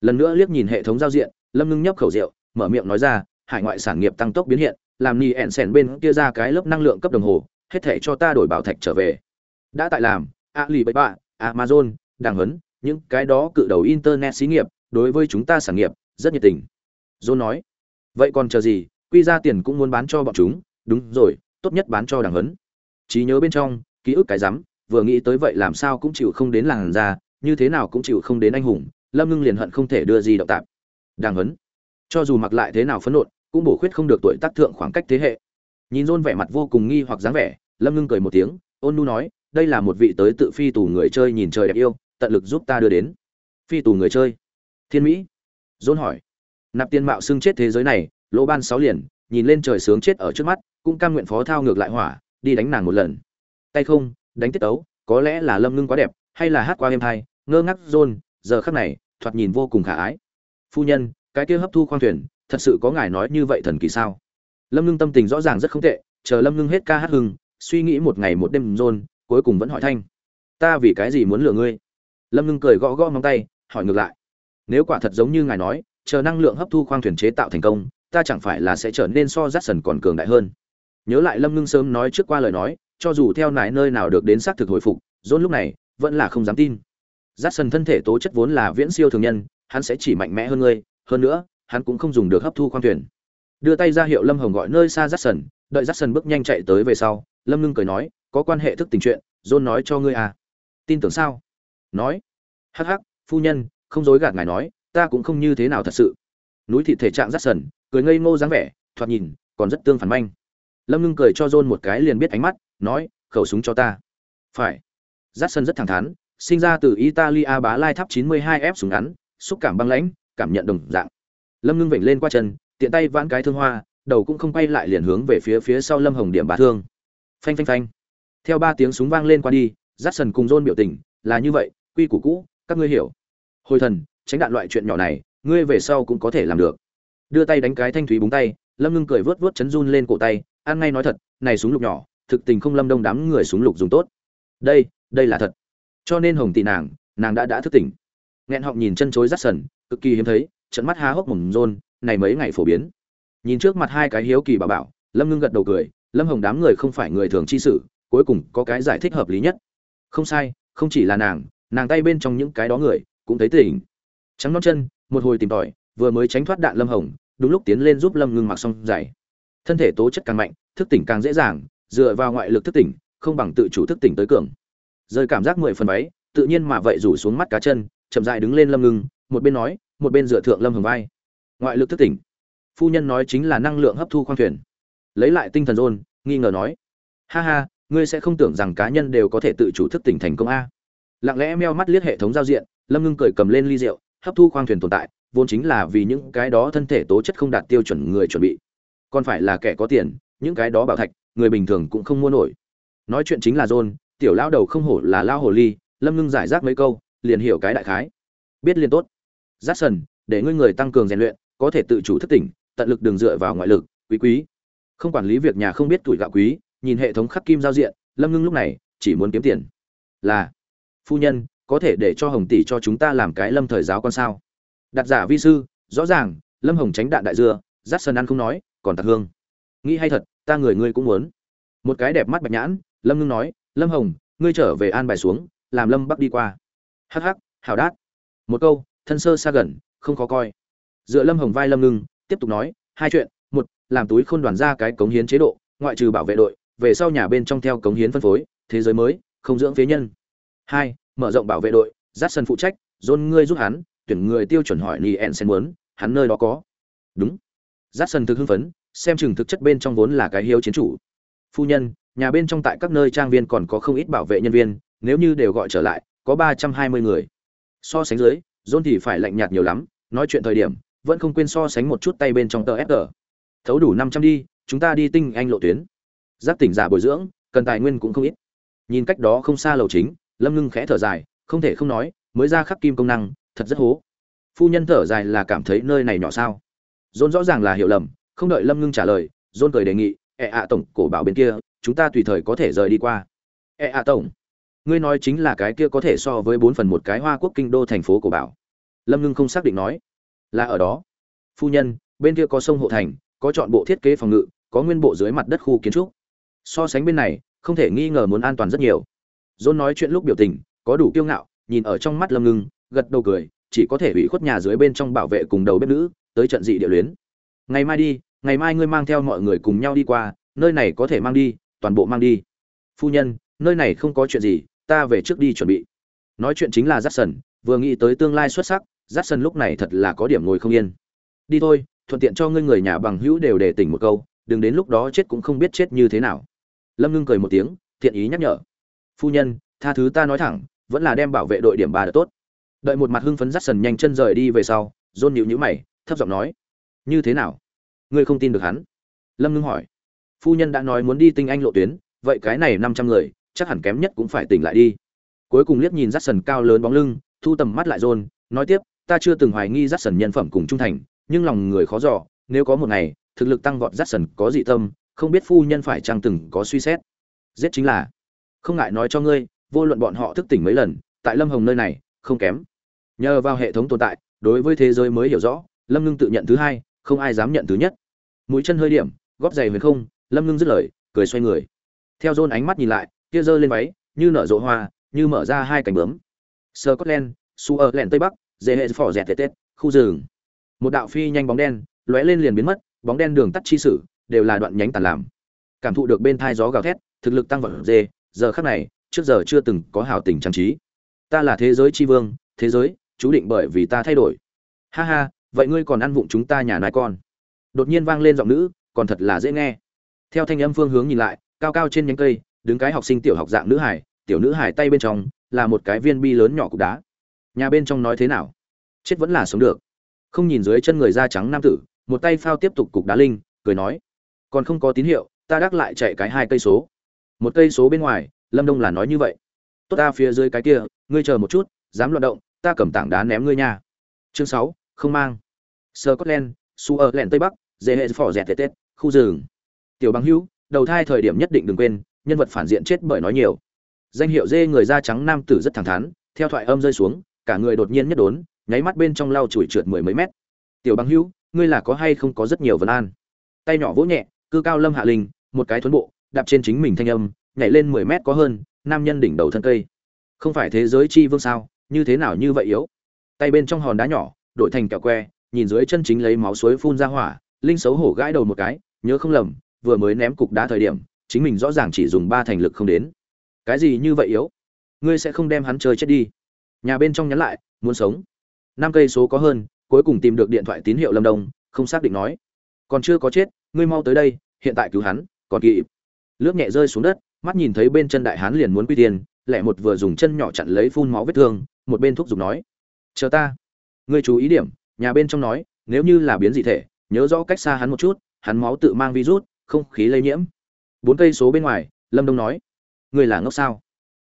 Lần nữa liếc nhìn hệ thống giao diện, lâm ngưng nhấp khẩu rượu, mở miệng nói ra, hải ngoại sản nghiệp tăng tốc biến hiện, làm ni ẹn sẻn bên kia ra cái lớp năng lượng cấp đồng hồ, hết thể cho ta đổi bảo thạch trở về. Đã tại làm, a lì bậy bạ, amazon, đàng hấn những cái đó cự đầu internet xí nghiệp, đối với chúng ta sản nghiệp, rất nhiệt tình. John nói, vậy còn chờ gì? Quy ra tiền cũng muốn bán cho bọn chúng, đúng rồi, tốt nhất bán cho đảng hấn trí nhớ bên trong, ký ức cái rắm, vừa nghĩ tới vậy làm sao cũng chịu không đến làng ra, như thế nào cũng chịu không đến anh hùng, lâm ngưng liền hận không thể đưa gì động tạp đàng hấn cho dù mặc lại thế nào phấn nộn cũng bổ khuyết không được tuổi tác thượng khoảng cách thế hệ. Nhìn rôn vẻ mặt vô cùng nghi hoặc dáng vẻ, lâm ngưng cười một tiếng, ôn nu nói, đây là một vị tới tự phi tù người chơi nhìn trời đẹp yêu, tận lực giúp ta đưa đến. Phi tù người chơi. Thiên mỹ. Rôn hỏi, nạp tiền mạo xưng chết thế giới này lỗ ban sáu liền nhìn lên trời sướng chết ở trước mắt cũng cam nguyện phó thao ngược lại hỏa đi đánh nàng một lần. Tay không đánh tiết tấu, có lẽ là lâm ngưng quá đẹp hay là hát qua êm thai, ngơ ngác rôn giờ khắc này thoạt nhìn vô cùng khả ái. Phu nhân cái kia hấp thu khoang thuyền thật sự có ngài nói như vậy thần kỳ sao? Lâm ngưng tâm tình rõ ràng rất không tệ chờ lâm ngưng hết ca hát hưng suy nghĩ một ngày một đêm rôn cuối cùng vẫn hỏi thanh. Ta vì cái gì muốn lừa ngươi? Lâm ngưng cười gõ gõ móng tay hỏi ngược lại. Nếu quả thật giống như ngài nói chờ năng lượng hấp thu khoang thuyền chế tạo thành công ta chẳng phải là sẽ trở nên so rát sần còn cường đại hơn. Nhớ lại lâm ngưng sớm nói trước qua lời nói, cho dù theo nải nơi nào được đến xác thực hồi phục dôn lúc này vẫn là không dám tin. Rát sần thân thể tố chất vốn là viễn siêu thường nhân, hắn sẽ chỉ mạnh mẽ hơn ngươi, hơn nữa, hắn cũng không dùng được hấp thu khoang thuyền. Đưa tay ra hiệu lâm hồng gọi nơi xa rát sần đợi rát sần bước nhanh chạy tới về sau, lâm ngưng cười nói, có quan hệ thức tình chuyện dôn nói cho ngươi à. Tin tưởng sao? Nói. Hắc hắc, phu nhân, không dối gạt ngài nói, ta cũng không như thế nào thật sự. Núi thịt thể trạng rát sần cười ngây ngô dáng vẻ, thoạt nhìn còn rất tương phản manh. Lâm ngưng cười cho john một cái liền biết ánh mắt, nói, khẩu súng cho ta. Phải. Rát sân rất thẳng thắn, sinh ra từ italia bá lai tháp 92 f súng ngắn, xúc cảm băng lãnh, cảm nhận đồng dạng. Lâm ngưng vểnh lên qua chân, tiện tay vãn cái thương hoa, đầu cũng không quay lại liền hướng về phía phía sau lâm hồng điểm bà thương. Phanh phanh phanh. Theo ba tiếng súng vang lên qua đi rát sần cùng john biểu tình là như vậy, quy củ cũ, các ngươi hiểu. Hồi thần, tránh đạn loại chuyện nhỏ này, ngươi về sau cũng có thể làm được đưa tay đánh cái thanh thúy búng tay, lâm ngưng cười vớt vớt chấn run lên cổ tay an ngay nói thật, này súng lục nhỏ, thực tình không lâm đông đám người súng lục dùng tốt. Đây đây là thật. Cho nên hồng tị nàng nàng đã đã thức tỉnh. Nghẹn họng nhìn chân chối rắt sần, cực kỳ hiếm thấy trận mắt há hốc mồm rôn này mấy ngày phổ biến. Nhìn trước mặt hai cái hiếu kỳ bảo bảo, lâm ngưng gật đầu cười, lâm hồng đám người không phải người thường chi sự, cuối cùng có cái giải thích hợp lý nhất. Không sai, không chỉ là nàng nàng tay bên trong những cái đó người, cũng thấy tỉnh. Trắng non chân, một hồi tìm tòi vừa mới tránh thoát đạn lâm hồng, đúng lúc tiến lên giúp lâm ngưng mặc xong giày. Thân thể tố chất càng mạnh, thức tỉnh càng dễ dàng, dựa vào ngoại lực thức tỉnh, không bằng tự chủ thức tỉnh tới cường. Rơi cảm giác mười phần váy, tự nhiên mà vậy rủ xuống mắt cá chân, chậm dại đứng lên lâm ngưng, một bên nói, một bên dựa thượng lâm hồng vai. Ngoại lực thức tỉnh. Phu nhân nói chính là năng lượng hấp thu khoang thuyền. Lấy lại tinh thần rôn, nghi ngờ nói, ha ha, ngươi sẽ không tưởng rằng cá nhân đều có thể tự chủ thức tỉnh thành công a. Lặng lẽ meo mắt liếc hệ thống giao diện, lâm ngưng cười cầm lên ly rượu, hấp thu khoang thuyền tồn tại vốn chính là vì những cái đó thân thể tố chất không đạt tiêu chuẩn người chuẩn bị. Còn phải là kẻ có tiền, những cái đó bảo thạch, người bình thường cũng không mua nổi. Nói chuyện chính là john, tiểu lao đầu không hổ là lao hồ ly, lâm ngưng giải rác mấy câu, liền hiểu cái đại khái. Biết liền tốt. J sần để ngươi người tăng cường rèn luyện, có thể tự chủ thức tỉnh, tận lực đường dựa vào ngoại lực, quý quý. Không quản lý việc nhà không biết tuổi gạo quý, nhìn hệ thống khắc kim giao diện, lâm ngưng lúc này chỉ muốn kiếm tiền. Là, phu nhân, có thể để cho hồng tỷ cho chúng ta làm cái lâm thời giáo con sao? Đặt giả vi sư, rõ ràng, lâm hồng tránh đạn đại dưa, rát sơn ăn không nói, còn tạc hương. Nghĩ hay thật, ta người ngươi cũng muốn. Một cái đẹp mắt bạch nhãn, lâm ngưng nói, lâm hồng, ngươi trở về an bài xuống, làm lâm bắc đi qua. Hắc hắc hào đát. Một câu, thân sơ xa gần, không khó coi. Dựa lâm hồng vai lâm ngưng, tiếp tục nói, hai chuyện. Một, làm túi khôn đoàn ra cái cống hiến chế độ, ngoại trừ bảo vệ đội, về sau nhà bên trong theo cống hiến phân phối, thế giới mới, không dưỡng phế nhân. Hai, mở rộng bảo vệ đội giáp sân phụ trách dôn ngươi giúp hắn tuyển người tiêu chuẩn hỏi ni en sen muốn, hắn nơi đó có. Đúng. Giác sân thực hưng phấn, xem chừng thực chất bên trong vốn là cái hiếu chiến chủ. Phu nhân, nhà bên trong tại các nơi trang viên còn có không ít bảo vệ nhân viên, nếu như đều gọi trở lại, có ba trăm hai mươi người. So sánh dưới dôn thì phải lạnh nhạt nhiều lắm, nói chuyện thời điểm, vẫn không quên so sánh một chút tay bên trong tờ fg thấu đủ năm trăm đi, chúng ta đi tinh anh lộ tuyến. Giáp tỉnh giả bồi dưỡng, cần tài nguyên cũng không ít. Nhìn cách đó không xa lầu chính, lâm ngưng khẽ thở dài, không thể không nói, mới ra khắc kim công năng thật rất hố phu nhân thở dài là cảm thấy nơi này nhỏ sao John rõ ràng là hiểu lầm, không đợi Lâm Ngưng trả lời, John cười đề nghị, "Ệ ạ tổng, cổ bảo bên kia, chúng ta tùy thời có thể rời đi qua." "Ệ ạ tổng?" Ngươi nói chính là cái kia có thể so với 4 phần một cái Hoa Quốc kinh đô thành phố cổ bảo. Lâm Ngưng không xác định nói, "Là ở đó." Phu nhân, bên kia có sông hộ thành, có chọn bộ thiết kế phòng ngự, có nguyên bộ dưới mặt đất khu kiến trúc. So sánh bên này, không thể nghi ngờ muốn an toàn rất nhiều. John nói chuyện lúc biểu tình, có đủ kiêu ngạo, nhìn ở trong mắt Lâm Ngưng, gật đầu cười, chỉ có thể ủy khuất nhà dưới bên trong bảo vệ cùng đầu bếp nữ, tới trận dị địa luyến. Ngày mai đi, ngày mai ngươi mang theo mọi người cùng nhau đi qua, nơi này có thể mang đi, toàn bộ mang đi. Phu nhân, nơi này không có chuyện gì, ta về trước đi chuẩn bị. Nói chuyện chính là Jackson, vừa nghĩ tới tương lai xuất sắc, Jackson lúc này thật là có điểm ngồi không yên. Đi thôi, thuận tiện cho ngươi người nhà bằng hữu đều để tỉnh một câu, đừng đến lúc đó chết cũng không biết chết như thế nào. Lâm Ngưng cười một tiếng, thiện ý nhắc nhở. Phu nhân, tha thứ ta nói thẳng, vẫn là đem bảo vệ đội điểm ba đợt tốt đợi một mặt hưng phấn dắt sần nhanh chân rời đi về sau dôn nhịu nhữ mày, thấp giọng nói, như thế nào? Ngươi không tin được hắn? Lâm ngưng hỏi. Phu nhân đã nói muốn đi tinh anh lộ tuyến, vậy cái này năm trăm người, chắc hẳn kém nhất cũng phải tỉnh lại đi. Cuối cùng liếc nhìn dắt sần cao lớn bóng lưng, thu tầm mắt lại dôn nói tiếp, ta chưa từng hoài nghi dắt sần nhân phẩm cùng trung thành, nhưng lòng người khó dò, nếu có một ngày, thực lực tăng vọt dắt sần có dị tâm, không biết phu nhân phải chăng từng có suy xét. Giết chính là, không ngại nói cho ngươi, vô luận bọn họ thức tỉnh mấy lần, tại lâm hồng nơi này, không kém nhờ vào hệ thống tồn tại, đối với thế giới mới hiểu rõ, lâm ngưng tự nhận thứ hai, không ai dám nhận thứ nhất. Mũi chân hơi điểm, góp giày huyền không, lâm ngưng dứt lời, cười xoay người. Theo dôn ánh mắt nhìn lại, kia giơ lên váy, như nở rộ hoa, như mở ra hai cánh bướm. Sơ scotland su ở lẹn tây bắc, dễ hệ phỏ dẹt tết tết khu rừng. Một đạo phi nhanh bóng đen, lóe lên liền biến mất, bóng đen đường tắt chi sử, đều là đoạn nhánh tàn làm. Cảm thụ được bên thai gió gào thét, thực lực tăng vọt dê, giờ khắc này, trước giờ chưa từng có hảo tình trang trí. Ta là thế giới tri vương, thế giới chú định bởi vì ta thay đổi. Ha ha, vậy ngươi còn ăn vụng chúng ta nhà nai con. Đột nhiên vang lên giọng nữ, còn thật là dễ nghe. Theo thanh âm phương hướng nhìn lại, cao cao trên nhánh cây, đứng cái học sinh tiểu học dạng nữ hải, tiểu nữ hải tay bên trong là một cái viên bi lớn nhỏ cục đá. Nhà bên trong nói thế nào? Chết vẫn là sống được. Không nhìn dưới chân người da trắng nam tử, một tay phao tiếp tục cục đá linh, cười nói, còn không có tín hiệu, ta đắc lại chạy cái hai cây số. Một cây số bên ngoài, lâm đông là nói như vậy, tốt ta, phía dưới cái kia, ngươi chờ một chút, dám loạt động ta cầm tảng đá ném ngươi nha. Chương sáu, không mang. Scotland, su ở lẹn tây bắc dễ hệ phỏ dẹt tết, khu rừng. Tiểu bằng hữu, đầu thai thời điểm nhất định đừng quên, nhân vật phản diện chết bởi nói nhiều. Danh hiệu dê người da trắng nam tử rất thẳng thắn, theo thoại âm rơi xuống, cả người đột nhiên nhất đốn, nháy mắt bên trong lau chùi trượt mười mấy mét. Tiểu bằng hữu, ngươi là có hay không có rất nhiều vấn an? Tay nhỏ vỗ nhẹ, cư cao lâm hạ linh, một cái thuấn bộ, đạp trên chính mình thanh âm, nhảy lên mười mét có hơn, nam nhân đỉnh đầu thân cây. Không phải thế giới chi vương sao? Như thế nào như vậy yếu? Tay bên trong hòn đá nhỏ đổi thành kẹo que nhìn dưới chân chính lấy máu suối phun ra hỏa linh xấu hổ gãi đầu một cái nhớ không lầm vừa mới ném cục đá thời điểm chính mình rõ ràng chỉ dùng ba thành lực không đến. Cái gì như vậy yếu? Ngươi sẽ không đem hắn chơi chết đi. Nhà bên trong nhắn lại muốn sống. Năm cây số có hơn cuối cùng tìm được điện thoại tín hiệu lâm đồng, không xác định nói. Còn chưa có chết ngươi mau tới đây hiện tại cứu hắn còn kịp. Lướt nhẹ rơi xuống đất mắt nhìn thấy bên chân đại hán liền muốn quy tiền lẻ một vừa dùng chân nhỏ chặn lấy phun máu vết thương một bên thúc giục nói, chờ ta. Ngươi chú ý điểm. Nhà bên trong nói, nếu như là biến dị thể, nhớ rõ cách xa hắn một chút, hắn máu tự mang virus, không khí lây nhiễm. Bốn cây số bên ngoài, lâm đông nói, ngươi là ngốc sao?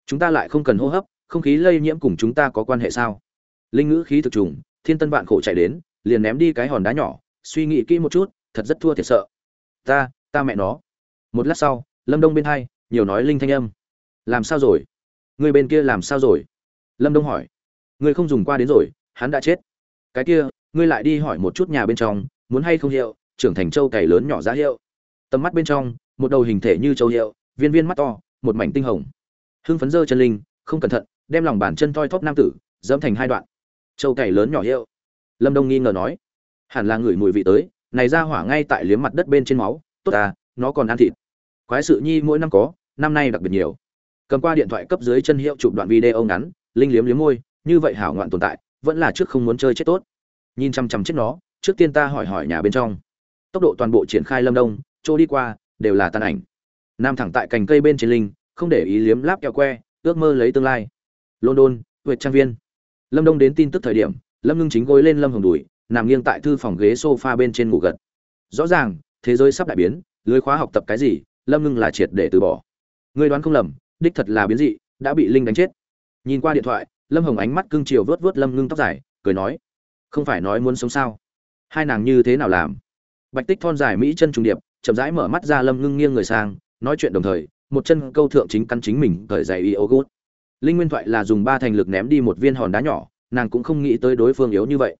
Chúng ta lại không cần hô hấp, không khí lây nhiễm cùng chúng ta có quan hệ sao? Linh ngữ khí thực trùng, thiên tân vạn khổ chạy đến, liền ném đi cái hòn đá nhỏ, suy nghĩ kỹ một chút, thật rất thua thiệt sợ. Ta ta mẹ nó. Một lát sau, lâm đông bên hai, nhiều nói linh thanh âm. Làm sao rồi? Người bên kia làm sao rồi? Lâm đông hỏi. Ngươi không dùng qua đến rồi, hắn đã chết. Cái kia, ngươi lại đi hỏi một chút nhà bên trong, muốn hay không hiệu, trưởng thành châu cày lớn nhỏ giá hiệu. Tầm mắt bên trong, một đầu hình thể như châu hiệu, viên viên mắt to, một mảnh tinh hồng. Hưng phấn dơ chân linh, không cẩn thận, đem lòng bàn chân toi thóp nam tử, dẫm thành hai đoạn. Châu cày lớn nhỏ hiệu. Lâm đông nghi ngờ nói. Hẳn là người mùi vị tới, này ra hỏa ngay tại liếm mặt đất bên trên máu, tốt à nó còn ăn thịt. Quái sự nhi mỗi năm có, năm nay đặc biệt nhiều. Cầm qua điện thoại cấp dưới chân hiệu chụp đoạn video ngắn linh liếm liếm môi, như vậy hảo ngoạn tồn tại, vẫn là trước không muốn chơi chết tốt. Nhìn chăm chăm chết nó, trước tiên ta hỏi hỏi nhà bên trong. Tốc độ toàn bộ triển khai lâm đông, chỗ đi qua, đều là tàn ảnh. Nam thẳng tại cành cây bên trên linh, không để ý liếm láp kẹo que, ước mơ lấy tương lai. London huệ trang viên. Lâm đông đến tin tức thời điểm, lâm ngưng chính gối lên lâm hồng đùi, nằm nghiêng tại thư phòng ghế sofa bên trên ngủ gật. Rõ ràng, thế giới sắp đại biến, lưới khóa học tập cái gì, lâm ngưng là triệt để từ bỏ. Người đoán không lầm, đích thật là biến dị, đã bị linh đánh chết nhìn qua điện thoại, lâm hồng ánh mắt cưng chiều vớt vớt lâm ngưng tóc dài, cười nói, không phải nói muốn sống sao? Hai nàng như thế nào làm? Bạch tích thon dài mỹ chân trùng điệp, chậm rãi mở mắt ra lâm ngưng nghiêng người sang, nói chuyện đồng thời, một chân câu thượng chính căn chính mình cởi giày y ô gốt linh nguyên thoại là dùng ba thành lực ném đi một viên hòn đá nhỏ, nàng cũng không nghĩ tới đối phương yếu như vậy.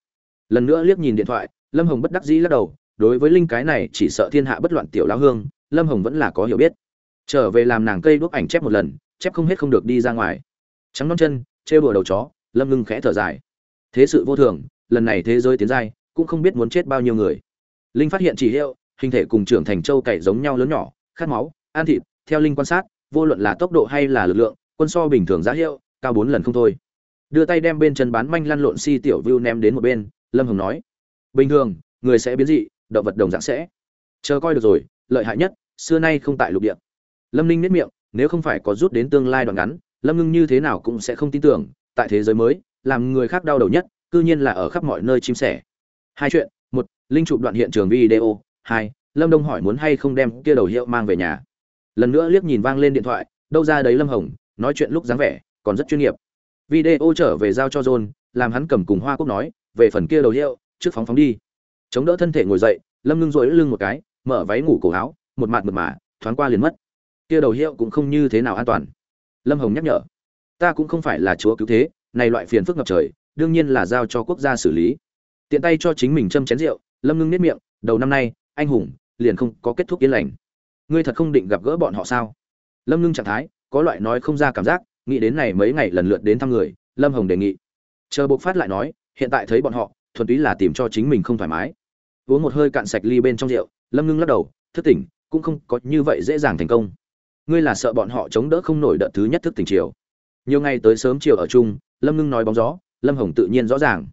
Lần nữa liếc nhìn điện thoại, lâm hồng bất đắc dĩ lắc đầu, đối với linh cái này chỉ sợ thiên hạ bất loạn tiểu lao hương, lâm hồng vẫn là có hiểu biết. Trở về làm nàng cây đuốc ảnh chép một lần, chép không hết không được đi ra ngoài trắng non chân, trêu đùa đầu chó, lâm ngưng khẽ thở dài. Thế sự vô thường, lần này thế giới tiến giai, cũng không biết muốn chết bao nhiêu người. Linh phát hiện chỉ hiệu, hình thể cùng trưởng thành châu cày giống nhau lớn nhỏ, khát máu, ăn thịt, theo linh quan sát, vô luận là tốc độ hay là lực lượng, quân so bình thường giá hiệu, cao bốn lần không thôi. Đưa tay đem bên chân bán manh lăn lộn si tiểu view ném đến một bên, lâm hồng nói, bình thường, người sẽ biến dị, động vật đồng dạng sẽ. Chờ coi được rồi, lợi hại nhất, xưa nay không tại lục địa. Lâm ninh nếp miệng, nếu không phải có rút đến tương lai đoạn ngắn lâm ngưng như thế nào cũng sẽ không tin tưởng, tại thế giới mới, làm người khác đau đầu nhất, cư nhiên là ở khắp mọi nơi chim sẻ. Hai chuyện, một, linh chụp đoạn hiện trường video, hai, lâm đông hỏi muốn hay không đem kia đầu hiệu mang về nhà. Lần nữa liếc nhìn vang lên điện thoại, đâu ra đấy lâm hồng, nói chuyện lúc dáng vẻ, còn rất chuyên nghiệp. Video trở về giao cho john, làm hắn cầm cùng hoa cúc nói, về phần kia đầu hiệu, trước phóng phóng đi. Chống đỡ thân thể ngồi dậy, lâm ngưng rỗi lưng một cái, mở váy ngủ cổ áo, một mặt mật mà, thoáng qua liền mất. Kia đầu hiệu cũng không như thế nào an toàn lâm hồng nhắc nhở. Ta cũng không phải là chúa cứu thế, này loại phiền phức ngập trời, đương nhiên là giao cho quốc gia xử lý. Tiện tay cho chính mình châm chén rượu, lâm ngưng nếp miệng, đầu năm nay, anh hùng, liền không có kết thúc yên lành. Ngươi thật không định gặp gỡ bọn họ sao? Lâm ngưng trạng thái, có loại nói không ra cảm giác, nghĩ đến này mấy ngày lần lượt đến thăm người, lâm hồng đề nghị. Chờ bộc phát lại nói, hiện tại thấy bọn họ, thuần túy là tìm cho chính mình không thoải mái. Uống một hơi cạn sạch ly bên trong rượu, lâm ngưng lắc đầu, thức tỉnh, cũng không có như vậy dễ dàng thành công ngươi là sợ bọn họ chống đỡ không nổi đợt thứ nhất thức tỉnh chiều nhiều ngày tới sớm chiều ở chung, lâm ngưng nói bóng gió, lâm hồng tự nhiên rõ ràng.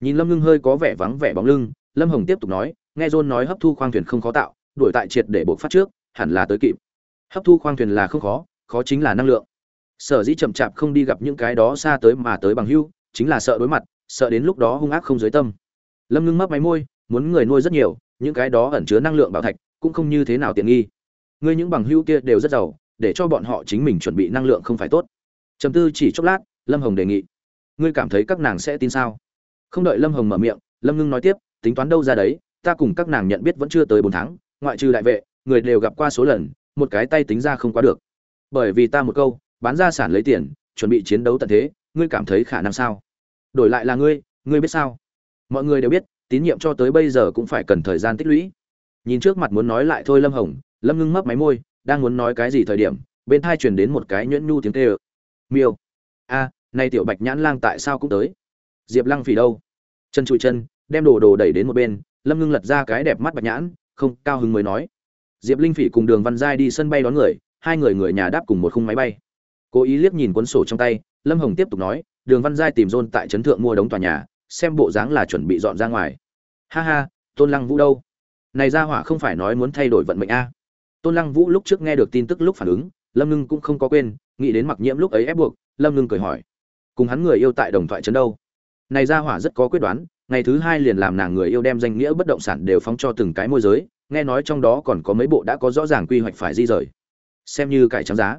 Nhìn lâm ngưng hơi có vẻ vắng vẻ bóng lưng, lâm hồng tiếp tục nói, nghe john nói hấp thu khoang thuyền không khó tạo, đuổi tại triệt để buộc phát trước, hẳn là tới kịp. Hấp thu khoang thuyền là không khó khó chính là năng lượng. Sở dĩ chậm chạp không đi gặp những cái đó xa tới mà tới bằng hưu, chính là sợ đối mặt, sợ đến lúc đó hung ác không dưới tâm. Lâm ngưng mấp máy môi, muốn người nuôi rất nhiều, những cái đó ẩn chứa năng lượng bảo thạch, cũng không như thế nào tiện nghi ngươi những bằng hữu kia đều rất giàu, để cho bọn họ chính mình chuẩn bị năng lượng không phải tốt. Chấm tư chỉ chốc lát, lâm hồng đề nghị. Ngươi cảm thấy các nàng sẽ tin sao? Không đợi lâm hồng mở miệng, lâm ngưng nói tiếp, tính toán đâu ra đấy, ta cùng các nàng nhận biết vẫn chưa tới bốn tháng, ngoại trừ đại vệ, người đều gặp qua số lần, một cái tay tính ra không quá được. Bởi vì ta một câu, bán ra sản lấy tiền, chuẩn bị chiến đấu tận thế, ngươi cảm thấy khả năng sao? Đổi lại là ngươi ngươi biết sao? Mọi người đều biết, tín nhiệm cho tới bây giờ cũng phải cần thời gian tích lũy. Nhìn trước mặt muốn nói lại thôi lâm hồng lâm ngưng mấp máy môi, đang muốn nói cái gì thời điểm, bên thai truyền đến một cái nhuyễn nhu tiếng tê ơ miêu. A, nay tiểu bạch nhãn lang tại sao cũng tới? Diệp lăng phỉ đâu? Chân trụi chân, đem đồ đồ đẩy đến một bên, lâm ngưng lật ra cái đẹp mắt bạch nhãn, không, cao hứng mới nói. Diệp linh phỉ cùng đường văn giai đi sân bay đón người, hai người người nhà đáp cùng một khung máy bay. Cố ý liếc nhìn cuốn sổ trong tay, lâm hồng tiếp tục nói, đường văn giai tìm rôn tại trấn thượng mua đống tòa nhà, xem bộ dáng là chuẩn bị dọn ra ngoài. Ha ha, tôn lăng vũ đâu? Này ra hỏa không phải nói muốn thay đổi vận mệnh a tôn lăng vũ lúc trước nghe được tin tức lúc phản ứng, lâm ngưng cũng không có quên, nghĩ đến mặc nhiễm lúc ấy ép buộc, lâm ngưng cười hỏi, cùng hắn người yêu tại đồng thoại trấn đâu? Này ra hỏa rất có quyết đoán, ngày thứ hai liền làm nàng người yêu đem danh nghĩa bất động sản đều phóng cho từng cái môi giới, nghe nói trong đó còn có mấy bộ đã có rõ ràng quy hoạch phải di rời. Xem như cải trắng giá.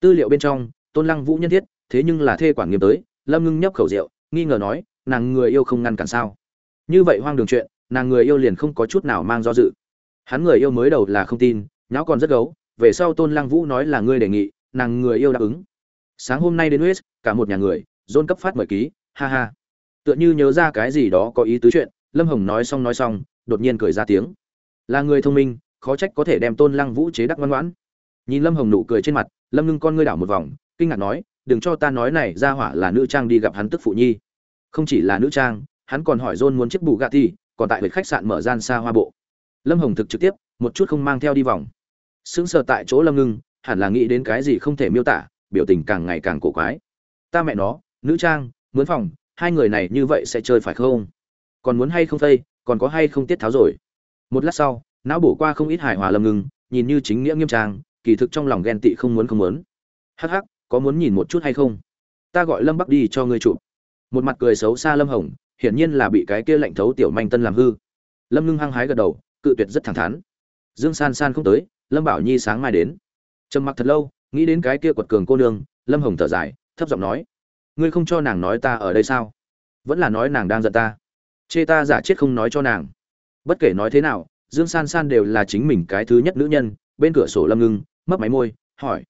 Tư liệu bên trong, tôn lăng vũ nhân thiết, thế nhưng là thê quản nghiêm tới, lâm ngưng nhấp khẩu rượu, nghi ngờ nói, nàng người yêu không ngăn cản sao? Như vậy hoang đường chuyện, nàng người yêu liền không có chút nào mang do dự. Hắn người yêu mới đầu là không tin nháo còn rất gấu, về sau tôn lăng vũ nói là ngươi đề nghị, nàng người yêu đáp ứng. Sáng hôm nay đến huế, cả một nhà người dôn cấp phát mời ký, ha ha. Tựa như nhớ ra cái gì đó có ý tứ chuyện, lâm hồng nói xong nói xong, đột nhiên cười ra tiếng. Là người thông minh, khó trách có thể đem tôn lăng vũ chế đắc ngoan ngoãn. Nhìn lâm hồng nụ cười trên mặt, lâm ngưng con ngươi đảo một vòng, kinh ngạc nói, đừng cho ta nói này, ra hỏa là nữ trang đi gặp hắn tức phụ nhi. Không chỉ là nữ trang, hắn còn hỏi john muốn chiếc bù gà thi còn tại huyện khách sạn mở gian xa hoa bộ. Lâm hồng thực trực tiếp, một chút không mang theo đi vòng sững sờ tại chỗ lâm ngưng, hẳn là nghĩ đến cái gì không thể miêu tả, biểu tình càng ngày càng cổ quái. Ta mẹ nó, nữ trang, mướn phòng, hai người này như vậy sẽ chơi phải không? Còn muốn hay không phây còn có hay không tiết tháo rồi? Một lát sau, não bổ qua không ít hài hòa lâm ngưng, nhìn như chính nghĩa nghiêm trang, kỳ thực trong lòng ghen tị không muốn không muốn. Hắc hắc, có muốn nhìn một chút hay không? Ta gọi lâm bắc đi cho ngươi chụp. Một mặt cười xấu xa lâm hồng, hiển nhiên là bị cái kia lạnh thấu tiểu manh tân làm hư. Lâm ngưng hăng hái gật đầu, cự tuyệt rất thẳng thắn. Dương san san không tới lâm bảo nhi sáng mai đến. Trầm mặc thật lâu, nghĩ đến cái kia quật cường cô nương, lâm hồng thở dài, thấp giọng nói, ngươi không cho nàng nói ta ở đây sao? Vẫn là nói nàng đang giận ta. Chê ta giả chết không nói cho nàng. Bất kể nói thế nào, dương san san đều là chính mình cái thứ nhất nữ nhân. Bên cửa sổ lâm ngưng, mấp máy môi, hỏi,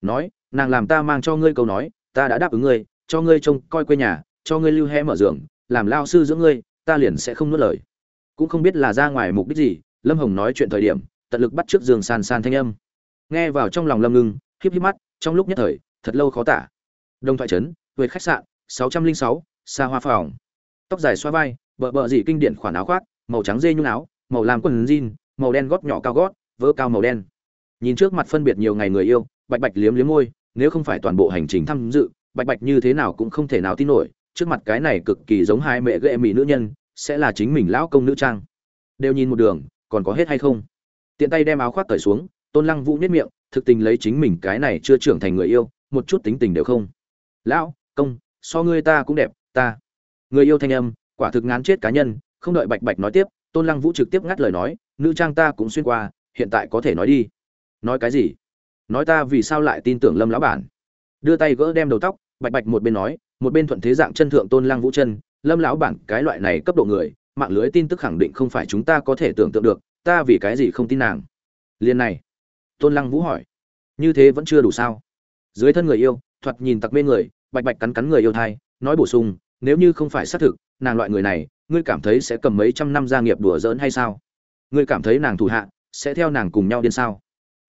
nói, nàng làm ta mang cho ngươi câu nói, ta đã đáp ứng ngươi, cho ngươi trông coi quê nhà, cho ngươi lưu he mở giường, làm lao sư giữa ngươi, ta liền sẽ không nuốt lời. Cũng không biết là ra ngoài mục đích gì, lâm hồng nói chuyện thời điểm tận lực bắt trước dương san san thanh âm. Nghe vào trong lòng lâm ngưng, híp híp mắt, trong lúc nhất thời, thật lâu khó tả. Đông thoại trấn về khách sạn, sáu trăm linh sáu xa hoa phòng. Tóc dài xoa vai bờ bờ dị kinh điển khoản áo khoác, màu trắng dê nhung áo, màu lam quần jean, màu đen gót nhỏ cao gót vỡ cao màu đen. Nhìn trước mặt phân biệt nhiều ngày người yêu, bạch bạch liếm liếm môi, nếu không phải toàn bộ hành trình tham dự, bạch bạch như thế nào cũng không thể nào tin nổi, trước mặt cái này cực kỳ giống hai mẹ ghệ mỹ nữ nhân, sẽ là chính mình lão công nữ trang. Đều nhìn một đường, còn có hết hay không? Tiện tay đem áo khoác cởi xuống, tôn lăng vũ nhất miệng, thực tình lấy chính mình cái này chưa trưởng thành người yêu, một chút tính tình đều không. Lão, công, so ngươi ta cũng đẹp, ta. Người yêu thanh âm, quả thực ngán chết cá nhân, không đợi bạch bạch nói tiếp, tôn lăng vũ trực tiếp ngắt lời nói, nữ trang ta cũng xuyên qua, hiện tại có thể nói đi. Nói cái gì? Nói ta vì sao lại tin tưởng lâm lão bản? Đưa tay gỡ đem đầu tóc, bạch bạch một bên nói, một bên thuận thế dạng chân thượng tôn lăng vũ chân, lâm lão bản, cái loại này cấp độ người, mạng lưới tin tức khẳng định không phải chúng ta có thể tưởng tượng được ta vì cái gì không tin nàng? Liên này, tôn lăng vũ hỏi. Như thế vẫn chưa đủ sao? Dưới thân người yêu, thoạt nhìn tặc mê người, bạch bạch cắn cắn người yêu thai, nói bổ sung, nếu như không phải xác thực, nàng loại người này, ngươi cảm thấy sẽ cầm mấy trăm năm gia nghiệp đùa giỡn hay sao? Ngươi cảm thấy nàng thủ hạ, sẽ theo nàng cùng nhau điên sao?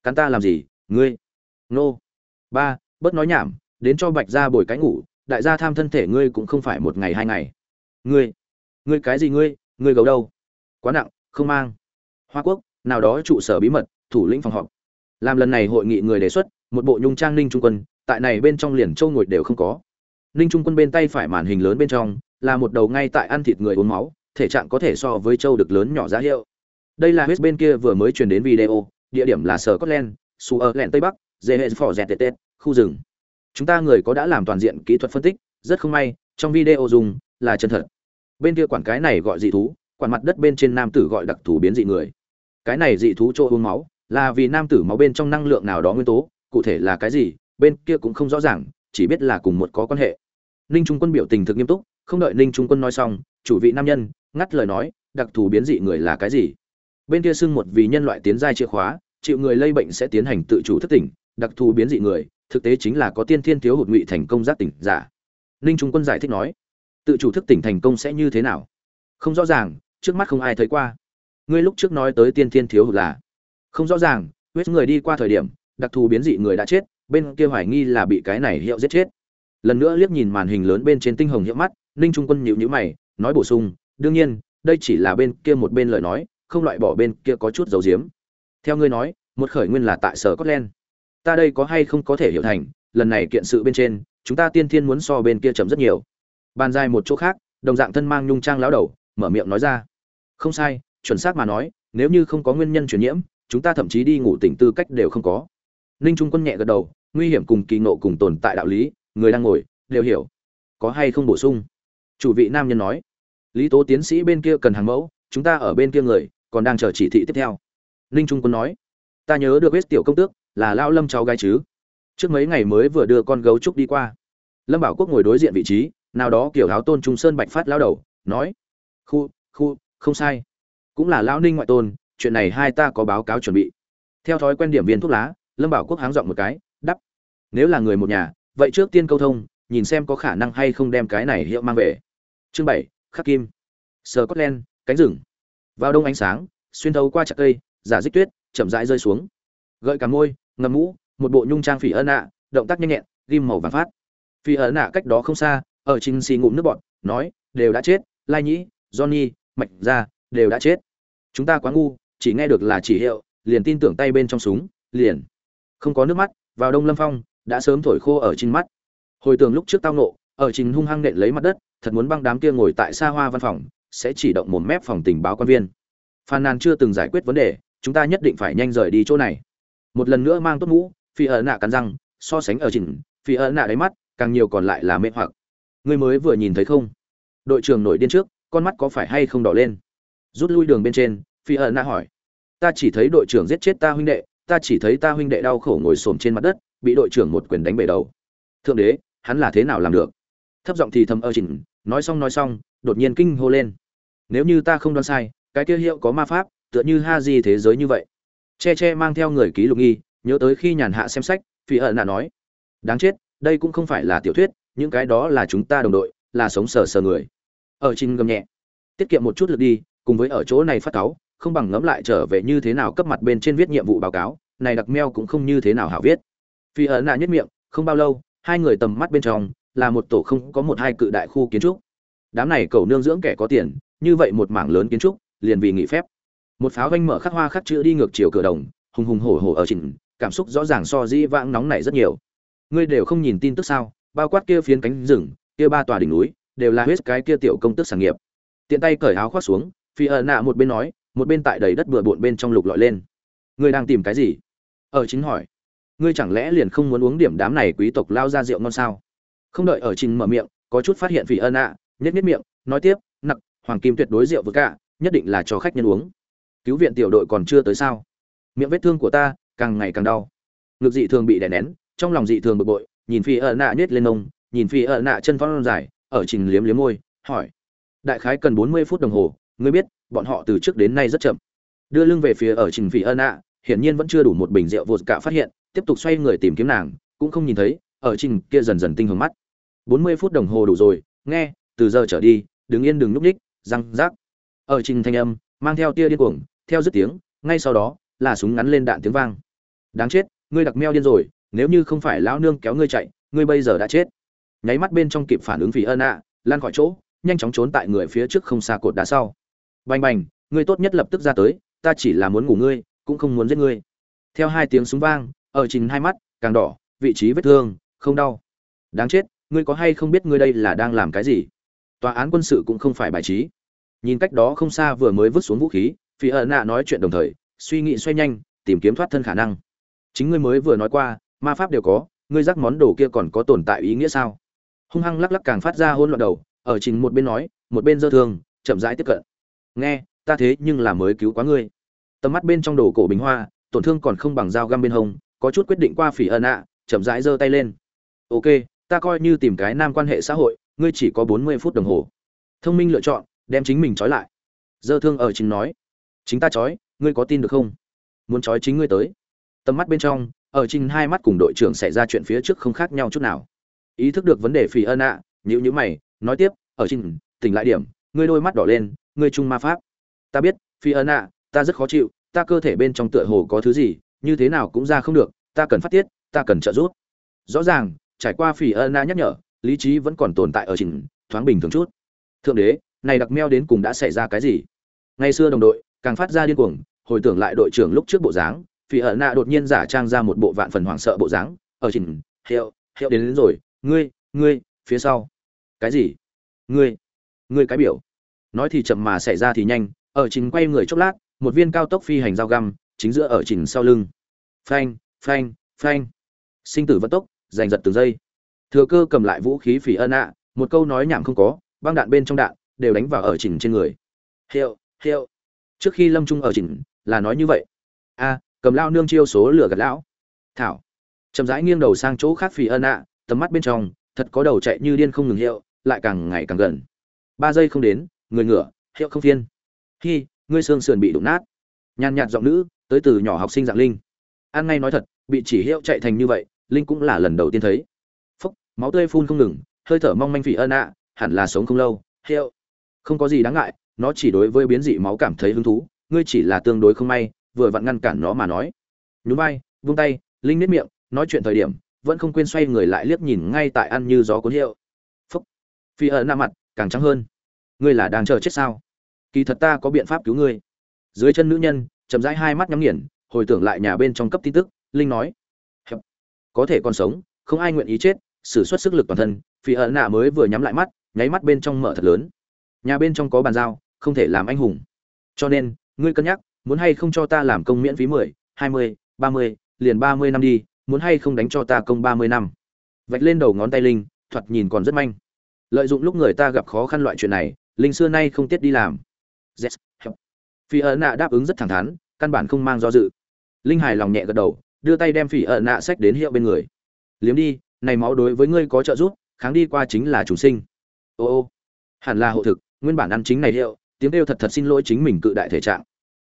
Cắn ta làm gì, ngươi? Nô. Ba, bớt nói nhảm, đến cho bạch ra bồi cái ngủ, đại gia tham thân thể ngươi cũng không phải một ngày hai ngày. Ngươi ngươi cái gì ngươi ngươi gấu đâu? Quá nặng, không mang hoa quốc, nào đó trụ sở bí mật, thủ lĩnh phòng họp. Làm lần này hội nghị người đề xuất, một bộ nhung trang ninh trung quân, tại này bên trong liền châu ngồi đều không có. Ninh trung quân bên tay phải màn hình lớn bên trong, là một đầu ngay tại ăn thịt người uống máu, thể trạng có thể so với châu được lớn nhỏ giá hiệu. Đây là huyết bên kia vừa mới truyền đến video, địa điểm là sở scotland, su ở lẹn tây bắc, dê hệ phỏ dẹt tết khu rừng. Chúng ta người có đã làm toàn diện kỹ thuật phân tích, rất không may, trong video dùng, là chân thật. Bên kia quản cái này gọi dị thú quản mặt đất bên trên nam tử gọi đặc thù biến dị người. Cái này dị thú chỗ uống máu, là vì nam tử máu bên trong năng lượng nào đó nguyên tố, cụ thể là cái gì, bên kia cũng không rõ ràng, chỉ biết là cùng một có quan hệ. Ninh trung quân biểu tình thực nghiêm túc, không đợi ninh trung quân nói xong, chủ vị nam nhân, ngắt lời nói, đặc thù biến dị người là cái gì? Bên kia xưng một vì nhân loại tiến giai chìa khóa, chịu người lây bệnh sẽ tiến hành tự chủ thức tỉnh, đặc thù biến dị người, thực tế chính là có tiên thiên thiếu hụt ngụy thành công giác tỉnh giả. Ninh trung quân giải thích nói, tự chủ thức tỉnh thành công sẽ như thế nào? Không rõ ràng trước mắt không ai thấy qua. Ngươi lúc trước nói tới tiên thiên thiếu hụt là, không rõ ràng, huyết người đi qua thời điểm, đặc thù biến dị người đã chết, bên kia hoài nghi là bị cái này hiệu giết chết. Lần nữa liếc nhìn màn hình lớn bên trên tinh hồng hiệu mắt, ninh trung quân nhịu nhữ mày, nói bổ sung, đương nhiên, đây chỉ là bên kia một bên lời nói, không loại bỏ bên kia có chút dấu diếm. Theo ngươi nói, một khởi nguyên là tại sở scotland. Ta đây có hay không có thể hiểu thành, lần này kiện sự bên trên, chúng ta tiên thiên muốn so bên kia chậm rất nhiều. Bàn dài một chỗ khác, đồng dạng thân mang nhung trang lão đầu, mở miệng nói ra không sai, chuẩn xác mà nói, nếu như không có nguyên nhân truyền nhiễm, chúng ta thậm chí đi ngủ tỉnh tư cách đều không có. Ninh trung quân nhẹ gật đầu, nguy hiểm cùng kỳ nộ cùng tồn tại đạo lý, người đang ngồi, đều hiểu. Có hay không bổ sung? Chủ vị nam nhân nói. Lý tố tiến sĩ bên kia cần hàng mẫu, chúng ta ở bên kia người, còn đang chờ chỉ thị tiếp theo. Ninh trung quân nói. Ta nhớ được vết tiểu công tước, là lao lâm cháu gái chứ. Trước mấy ngày mới vừa đưa con gấu trúc đi qua. Lâm bảo quốc ngồi đối diện vị trí, nào đó kiểu áo tôn trung sơn bạch phát lao đầu, nói. Khu khu không sai. Cũng là lão ninh ngoại tôn, chuyện này hai ta có báo cáo chuẩn bị. Theo thói quen điểm viên thuốc lá, lâm bảo quốc háng dọn một cái đắp nếu là người một nhà, vậy trước tiên câu thông, nhìn xem có khả năng hay không đem cái này hiệu mang về. Chương bảy, khắc kim. Sờ cốt len cánh rừng. Vào đông ánh sáng, xuyên thấu qua chặt cây, giả dích tuyết, chậm rãi rơi xuống. Gợi cả môi ngầm mũ, một bộ nhung trang phỉ ân ạ động tác nhanh nhẹn, ghim màu vàng phát. Phỉ ân ạ cách đó không xa, ở trình xì ngụm nước bọn nói, đều đã chết, lai nhĩ, johnny mạch ra, đều đã chết. Chúng ta quá ngu, chỉ nghe được là chỉ hiệu, liền tin tưởng tay bên trong súng, liền. Không có nước mắt, vào đông lâm phong, đã sớm thổi khô ở trên mắt. Hồi tưởng lúc trước tao nộ ở trình hung hăng nện lấy mặt đất, thật muốn băng đám kia ngồi tại xa hoa văn phòng, sẽ chỉ động một mép phòng tình báo quan viên. Phàn nàn chưa từng giải quyết vấn đề, chúng ta nhất định phải nhanh rời đi chỗ này. Một lần nữa mang tốt mũ, phi ở nạ cắn răng, so sánh ở trình, phi ở nạ đáy mắt, càng nhiều còn lại là mê hoặc. Người mới vừa nhìn thấy không? Đội trưởng nổi điên trước con mắt có phải hay không đỏ lên? Rút lui đường bên trên, phi ợ na hỏi. Ta chỉ thấy đội trưởng giết chết ta huynh đệ, ta chỉ thấy ta huynh đệ đau khổ ngồi xổm trên mặt đất, bị đội trưởng một quyền đánh bể đầu. Thượng đế, hắn là thế nào làm được? Thấp giọng thì thầm ơ chỉnh nói xong nói xong, đột nhiên kinh hô lên. Nếu như ta không đoán sai, cái kia hiệu có ma pháp, tựa như ha di thế giới như vậy. Che che mang theo người ký lục nghi, nhớ tới khi nhàn hạ xem sách, phi ẩn nạ nói. Đáng chết, đây cũng không phải là tiểu thuyết, những cái đó là chúng ta đồng đội, là sống sờ sờ người ở trình gầm nhẹ. Tiết kiệm một chút lực đi, cùng với ở chỗ này phát cáo không bằng ngẫm lại trở về như thế nào cấp mặt bên trên viết nhiệm vụ báo cáo, này đặc meo cũng không như thế nào hảo viết. Phi ở nạ nhất miệng, không bao lâu, hai người tầm mắt bên trong, là một tổ không có một hai cự đại khu kiến trúc. Đám này cầu nương dưỡng kẻ có tiền, như vậy một mảng lớn kiến trúc, liền vì nghỉ phép. Một pháo vanh mở khắc hoa khắc chữ đi ngược chiều cửa đồng, hùng hùng hổ hổ ở chỉnh cảm xúc rõ ràng so di vãng nóng này rất nhiều. Ngươi đều không nhìn tin tức sao? Bao quát kia phiến cánh rừng, kia ba tòa đỉnh núi đều là huyết cái kia tiểu công tức sản nghiệp. Tiện tay cởi áo khoác xuống, phi ở nạ một bên nói, một bên tại đầy đất bừa bộn bên trong lục lọi lên. Ngươi đang tìm cái gì? Ở chính hỏi. Ngươi chẳng lẽ liền không muốn uống điểm đám này quý tộc lao ra rượu ngon sao? Không đợi ở trình mở miệng, có chút phát hiện phi ân ạ nhất nhất miệng, nói tiếp, nặc, hoàng kim tuyệt đối rượu vừa cả, nhất định là cho khách nhân uống. Cứu viện tiểu đội còn chưa tới sao? Miệng vết thương của ta càng ngày càng đau. Ngực dị thường bị đè nén, trong lòng dị thường bực bội, nhìn phi ợ nạ nhét lên ông, nhìn phi ợ nạ chân phong dài ở trình liếm liếm môi, hỏi. Đại khái cần bốn mươi phút đồng hồ, ngươi biết, bọn họ từ trước đến nay rất chậm. Đưa lưng về phía ở trình vị ợ nạ hiển nhiên vẫn chưa đủ một bình rượu vột cả phát hiện, tiếp tục xoay người tìm kiếm nàng, cũng không nhìn thấy, ở trình kia dần dần tinh hồng mắt. Bốn mươi phút đồng hồ đủ rồi, nghe, từ giờ trở đi đứng yên đừng núp ních răng rác. Ở trình thanh âm, mang theo tia điên cuồng, theo dứt tiếng, ngay sau đó, là súng ngắn lên đạn tiếng vang. Đáng chết, ngươi đặc meo điên rồi, nếu như không phải lão nương kéo ngươi chạy, ngươi bây giờ đã chết nháy mắt bên trong kịp phản ứng vì ân ạ lan khỏi chỗ, nhanh chóng trốn tại người phía trước không xa cột đá sau. Bành bành, ngươi tốt nhất lập tức ra tới, ta chỉ là muốn ngủ ngươi, cũng không muốn giết ngươi. Theo hai tiếng súng vang, ở trình hai mắt, càng đỏ, vị trí vết thương, không đau. Đáng chết, ngươi có hay không biết ngươi đây là đang làm cái gì? Tòa án quân sự cũng không phải bài trí. Nhìn cách đó không xa vừa mới vứt xuống vũ khí, phi ợ nạ nói chuyện đồng thời, suy nghĩ xoay nhanh, tìm kiếm thoát thân khả năng. Chính ngươi mới vừa nói qua, ma pháp đều có, ngươi rắc món đồ kia còn có tồn tại ý nghĩa sao? Hung hăng lắc lắc càng phát ra hôn loạn đầu, ở trình một bên nói, một bên dơ thương, chậm rãi tiếp cận. Nghe, ta thế nhưng là mới cứu quá ngươi. Tầm mắt bên trong đồ cổ bình hoa, tổn thương còn không bằng dao găm bên hông, có chút quyết định qua phỉ ân ạ, chậm rãi giơ tay lên. Ok, ta coi như tìm cái nam quan hệ xã hội, ngươi chỉ có bốn mươi phút đồng hồ. Thông minh lựa chọn, đem chính mình trói lại. Dơ thương ở chính nói. Chính ta trói, ngươi có tin được không? Muốn trói chính ngươi tới. Tầm mắt bên trong, ở trình hai mắt cùng đội trưởng xảy ra chuyện phía trước không khác nhau chút nào ý thức được vấn đề phỉ ân ạ à, nhữ nhữ mày nói tiếp ở trình tỉnh lại điểm ngươi đôi mắt đỏ lên ngươi trung ma pháp. Ta biết phi ân ạ ta rất khó chịu ta cơ thể bên trong tựa hồ có thứ gì như thế nào cũng ra không được ta cần phát tiết ta cần trợ giúp. Rõ ràng trải qua phỉ ân na nhắc nhở lý trí vẫn còn tồn tại ở trình thoáng bình thường chút. Thượng đế này đặc meo đến cùng đã xảy ra cái gì? Ngày xưa đồng đội càng phát ra điên cuồng hồi tưởng lại đội trưởng lúc trước bộ dáng phỉ ân na đột nhiên giả trang ra một bộ vạn phần hoảng sợ bộ dáng. Ở trình hiệu hiệu đến, đến rồi ngươi ngươi, phía sau. Cái gì? Ngươi ngươi cái biểu. Nói thì chậm mà xảy ra thì nhanh, ở trình quay người chốc lát, một viên cao tốc phi hành dao găm, chính giữa ở trình sau lưng. Phanh phanh phanh. Sinh tử vận tốc, giành giật từng giây. Thừa cơ cầm lại vũ khí phỉ ân ạ, một câu nói nhảm không có, băng đạn bên trong đạn đều đánh vào ở chỉnh trên người. Hiệu hiệu. Trước khi lâm trung ở chỉnh là nói như vậy. A, cầm lao nương chiêu số lửa gạt lão. Thảo. Chậm rãi nghiêng đầu sang chỗ khác phỉ ân ạ tầm mắt bên trong, thật có đầu chạy như điên không ngừng hiệu, lại càng ngày càng gần. Ba giây không đến, người ngửa, hiệu không phiên. Khi ngươi xương sườn bị đụng nát. Nhàn nhạt giọng nữ, tới từ nhỏ học sinh dạng linh. An ngay nói thật, bị chỉ hiệu chạy thành như vậy, linh cũng là lần đầu tiên thấy. Phúc, máu tươi phun không ngừng, hơi thở mong manh phỉ ân ạ, hẳn là sống không lâu, hiệu. Không có gì đáng ngại, nó chỉ đối với biến dị máu cảm thấy hứng thú, ngươi chỉ là tương đối không may, vừa vặn ngăn cản nó mà nói. Nhún vai, vung tay, linh nếp miệng, nói chuyện thời điểm vẫn không quên xoay người lại liếc nhìn ngay tại ăn như gió cuốn hiệu. Phúc. Phi ở nam mặt, càng trắng hơn. Ngươi là đang chờ chết sao? Kỳ thật ta có biện pháp cứu ngươi. Dưới chân nữ nhân, chậm rãi hai mắt nhắm nghiền, hồi tưởng lại nhà bên trong cấp tin tức, linh nói. Có thể còn sống, không ai nguyện ý chết, sử xuất sức lực toàn thân, phi ở nạ mới vừa nhắm lại mắt, nháy mắt bên trong mở thật lớn. Nhà bên trong có bàn giao, không thể làm anh hùng. Cho nên, ngươi cân nhắc, muốn hay không cho ta làm công miễn phí mười, hai mươi, ba mươi, liền ba mươi năm đi muốn hay không đánh cho ta công ba mươi năm. Vạch lên đầu ngón tay linh, thoạt nhìn còn rất manh. Lợi dụng lúc người ta gặp khó khăn loại chuyện này, linh xưa nay không tiết đi làm. Yes. phi ẩn nạ đáp ứng rất thẳng thắn, căn bản không mang do dự. Linh hài lòng nhẹ gật đầu, đưa tay đem phi ẩn nạ sách đến hiệu bên người. Liếm đi, này máu đối với ngươi có trợ giúp, kháng đi qua chính là chủ sinh. Ô ô, hẳn là hộ thực, nguyên bản ăn chính này hiệu, tiếng kêu thật thật xin lỗi chính mình cự đại thể trạng.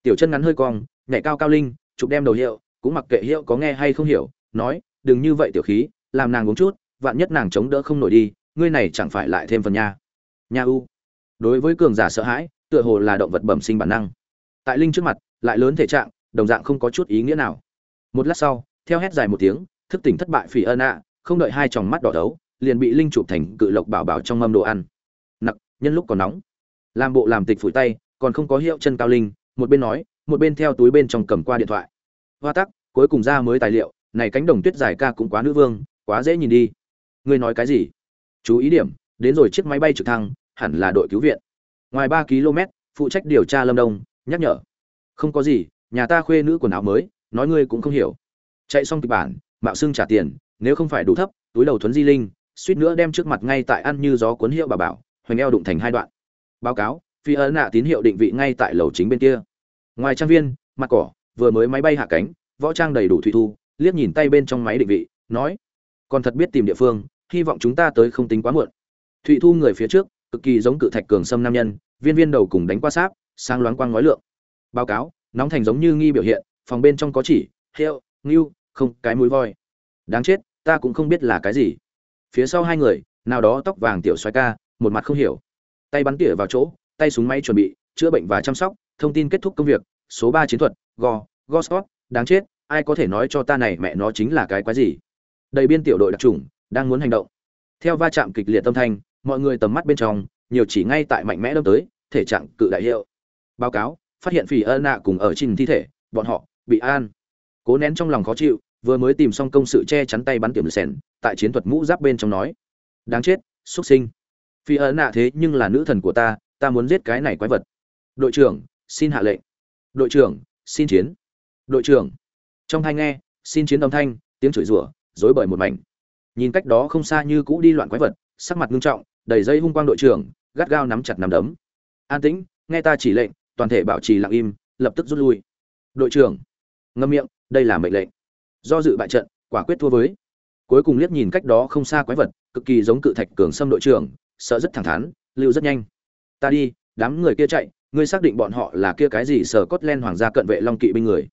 Tiểu chân ngắn hơi cong nhảy cao cao linh, chụp đem đầu hiệu, cũng mặc kệ hiệu có nghe hay không hiểu nói, đừng như vậy tiểu khí, làm nàng uống chút, vạn nhất nàng chống đỡ không nổi đi, ngươi này chẳng phải lại thêm phần nha. Nha u. Đối với cường giả sợ hãi, tựa hồ là động vật bẩm sinh bản năng. Tại linh trước mặt, lại lớn thể trạng, đồng dạng không có chút ý nghĩa nào. Một lát sau, theo hét dài một tiếng, thức tỉnh thất bại phỉ ân ạ, không đợi hai tròng mắt đỏ đấu, liền bị linh chụp thành cự lộc bảo bảo trong mâm đồ ăn. Nặc, nhân lúc còn nóng. Làm bộ làm tịch phủi tay, còn không có hiệu chân cao linh, một bên nói, một bên theo túi bên trong cầm qua điện thoại. Hoa tắc, cuối cùng ra mới tài liệu này cánh đồng tuyết dài ca cũng quá nữ vương, quá dễ nhìn đi. Ngươi nói cái gì? Chú ý điểm, đến rồi chiếc máy bay trực thăng, hẳn là đội cứu viện. Ngoài ba km, phụ trách điều tra lâm đông, nhắc nhở. Không có gì, nhà ta khuê nữ quần áo mới, nói ngươi cũng không hiểu. Chạy xong kịch bản, mạo xưng trả tiền, nếu không phải đủ thấp, túi đầu thuấn di linh, suýt nữa đem trước mặt ngay tại ăn như gió cuốn hiệu bà bảo, hoành eo đụng thành hai đoạn. Báo cáo, phi ấn nạ tín hiệu định vị ngay tại lầu chính bên kia. Ngoài trang viên, mặt cỏ, vừa mới máy bay hạ cánh, võ trang đầy đủ thủy thu liếc nhìn tay bên trong máy định vị, nói, còn thật biết tìm địa phương, hy vọng chúng ta tới không tính quá muộn. Thụy thu người phía trước, cực kỳ giống cự thạch cường sâm nam nhân, viên viên đầu cùng đánh qua sáp sang loáng quang ngói lượng. Báo cáo, nóng thành giống như nghi biểu hiện, phòng bên trong có chỉ hiệu ngưu, không, cái mũi voi. Đáng chết, ta cũng không biết là cái gì. Phía sau hai người, nào đó tóc vàng tiểu xoay ca, một mặt không hiểu. Tay bắn tỉa vào chỗ, tay súng máy chuẩn bị, chữa bệnh và chăm sóc, thông tin kết thúc công việc, số ba chiến thuật, go go scott đáng chết ai có thể nói cho ta này mẹ nó chính là cái quái gì? Đầy biên tiểu đội đặc trùng, đang muốn hành động. Theo va chạm kịch liệt tâm thanh, mọi người tầm mắt bên trong, nhiều chỉ ngay tại mạnh mẽ đâm tới, thể trạng cự đại hiệu. Báo cáo, phát hiện phỉ ân nạ cùng ở trên thi thể, bọn họ bị an. Cố nén trong lòng khó chịu, vừa mới tìm xong công sự che chắn tay bắn tiệm sèn, tại chiến thuật mũ giáp bên trong nói. Đáng chết, xuất sinh. Phi ấn nạ thế nhưng là nữ thần của ta ta muốn giết cái này quái vật. Đội trưởng, xin hạ lệnh. Đội trưởng, xin chiến. Đội trưởng trong thanh nghe, xin chiến âm thanh, tiếng chửi rủa dối bời một mảnh. Nhìn cách đó không xa như cũ đi loạn quái vật, sắc mặt ngưng trọng, đầy dây hung quang đội trưởng, gắt gao nắm chặt nắm đấm. An tĩnh, nghe ta chỉ lệnh, toàn thể bảo trì lặng im, lập tức rút lui. Đội trưởng. Ngâm miệng, đây là mệnh lệnh. Do dự bại trận, quả quyết thua với. Cuối cùng liếc nhìn cách đó không xa quái vật, cực kỳ giống cự thạch cường xâm đội trưởng, sợ rất thẳng thắn, lưu rất nhanh. Ta đi, đám người kia chạy, ngươi xác định bọn họ là kia cái gì sở cốt len hoàng gia cận vệ long kỵ binh người?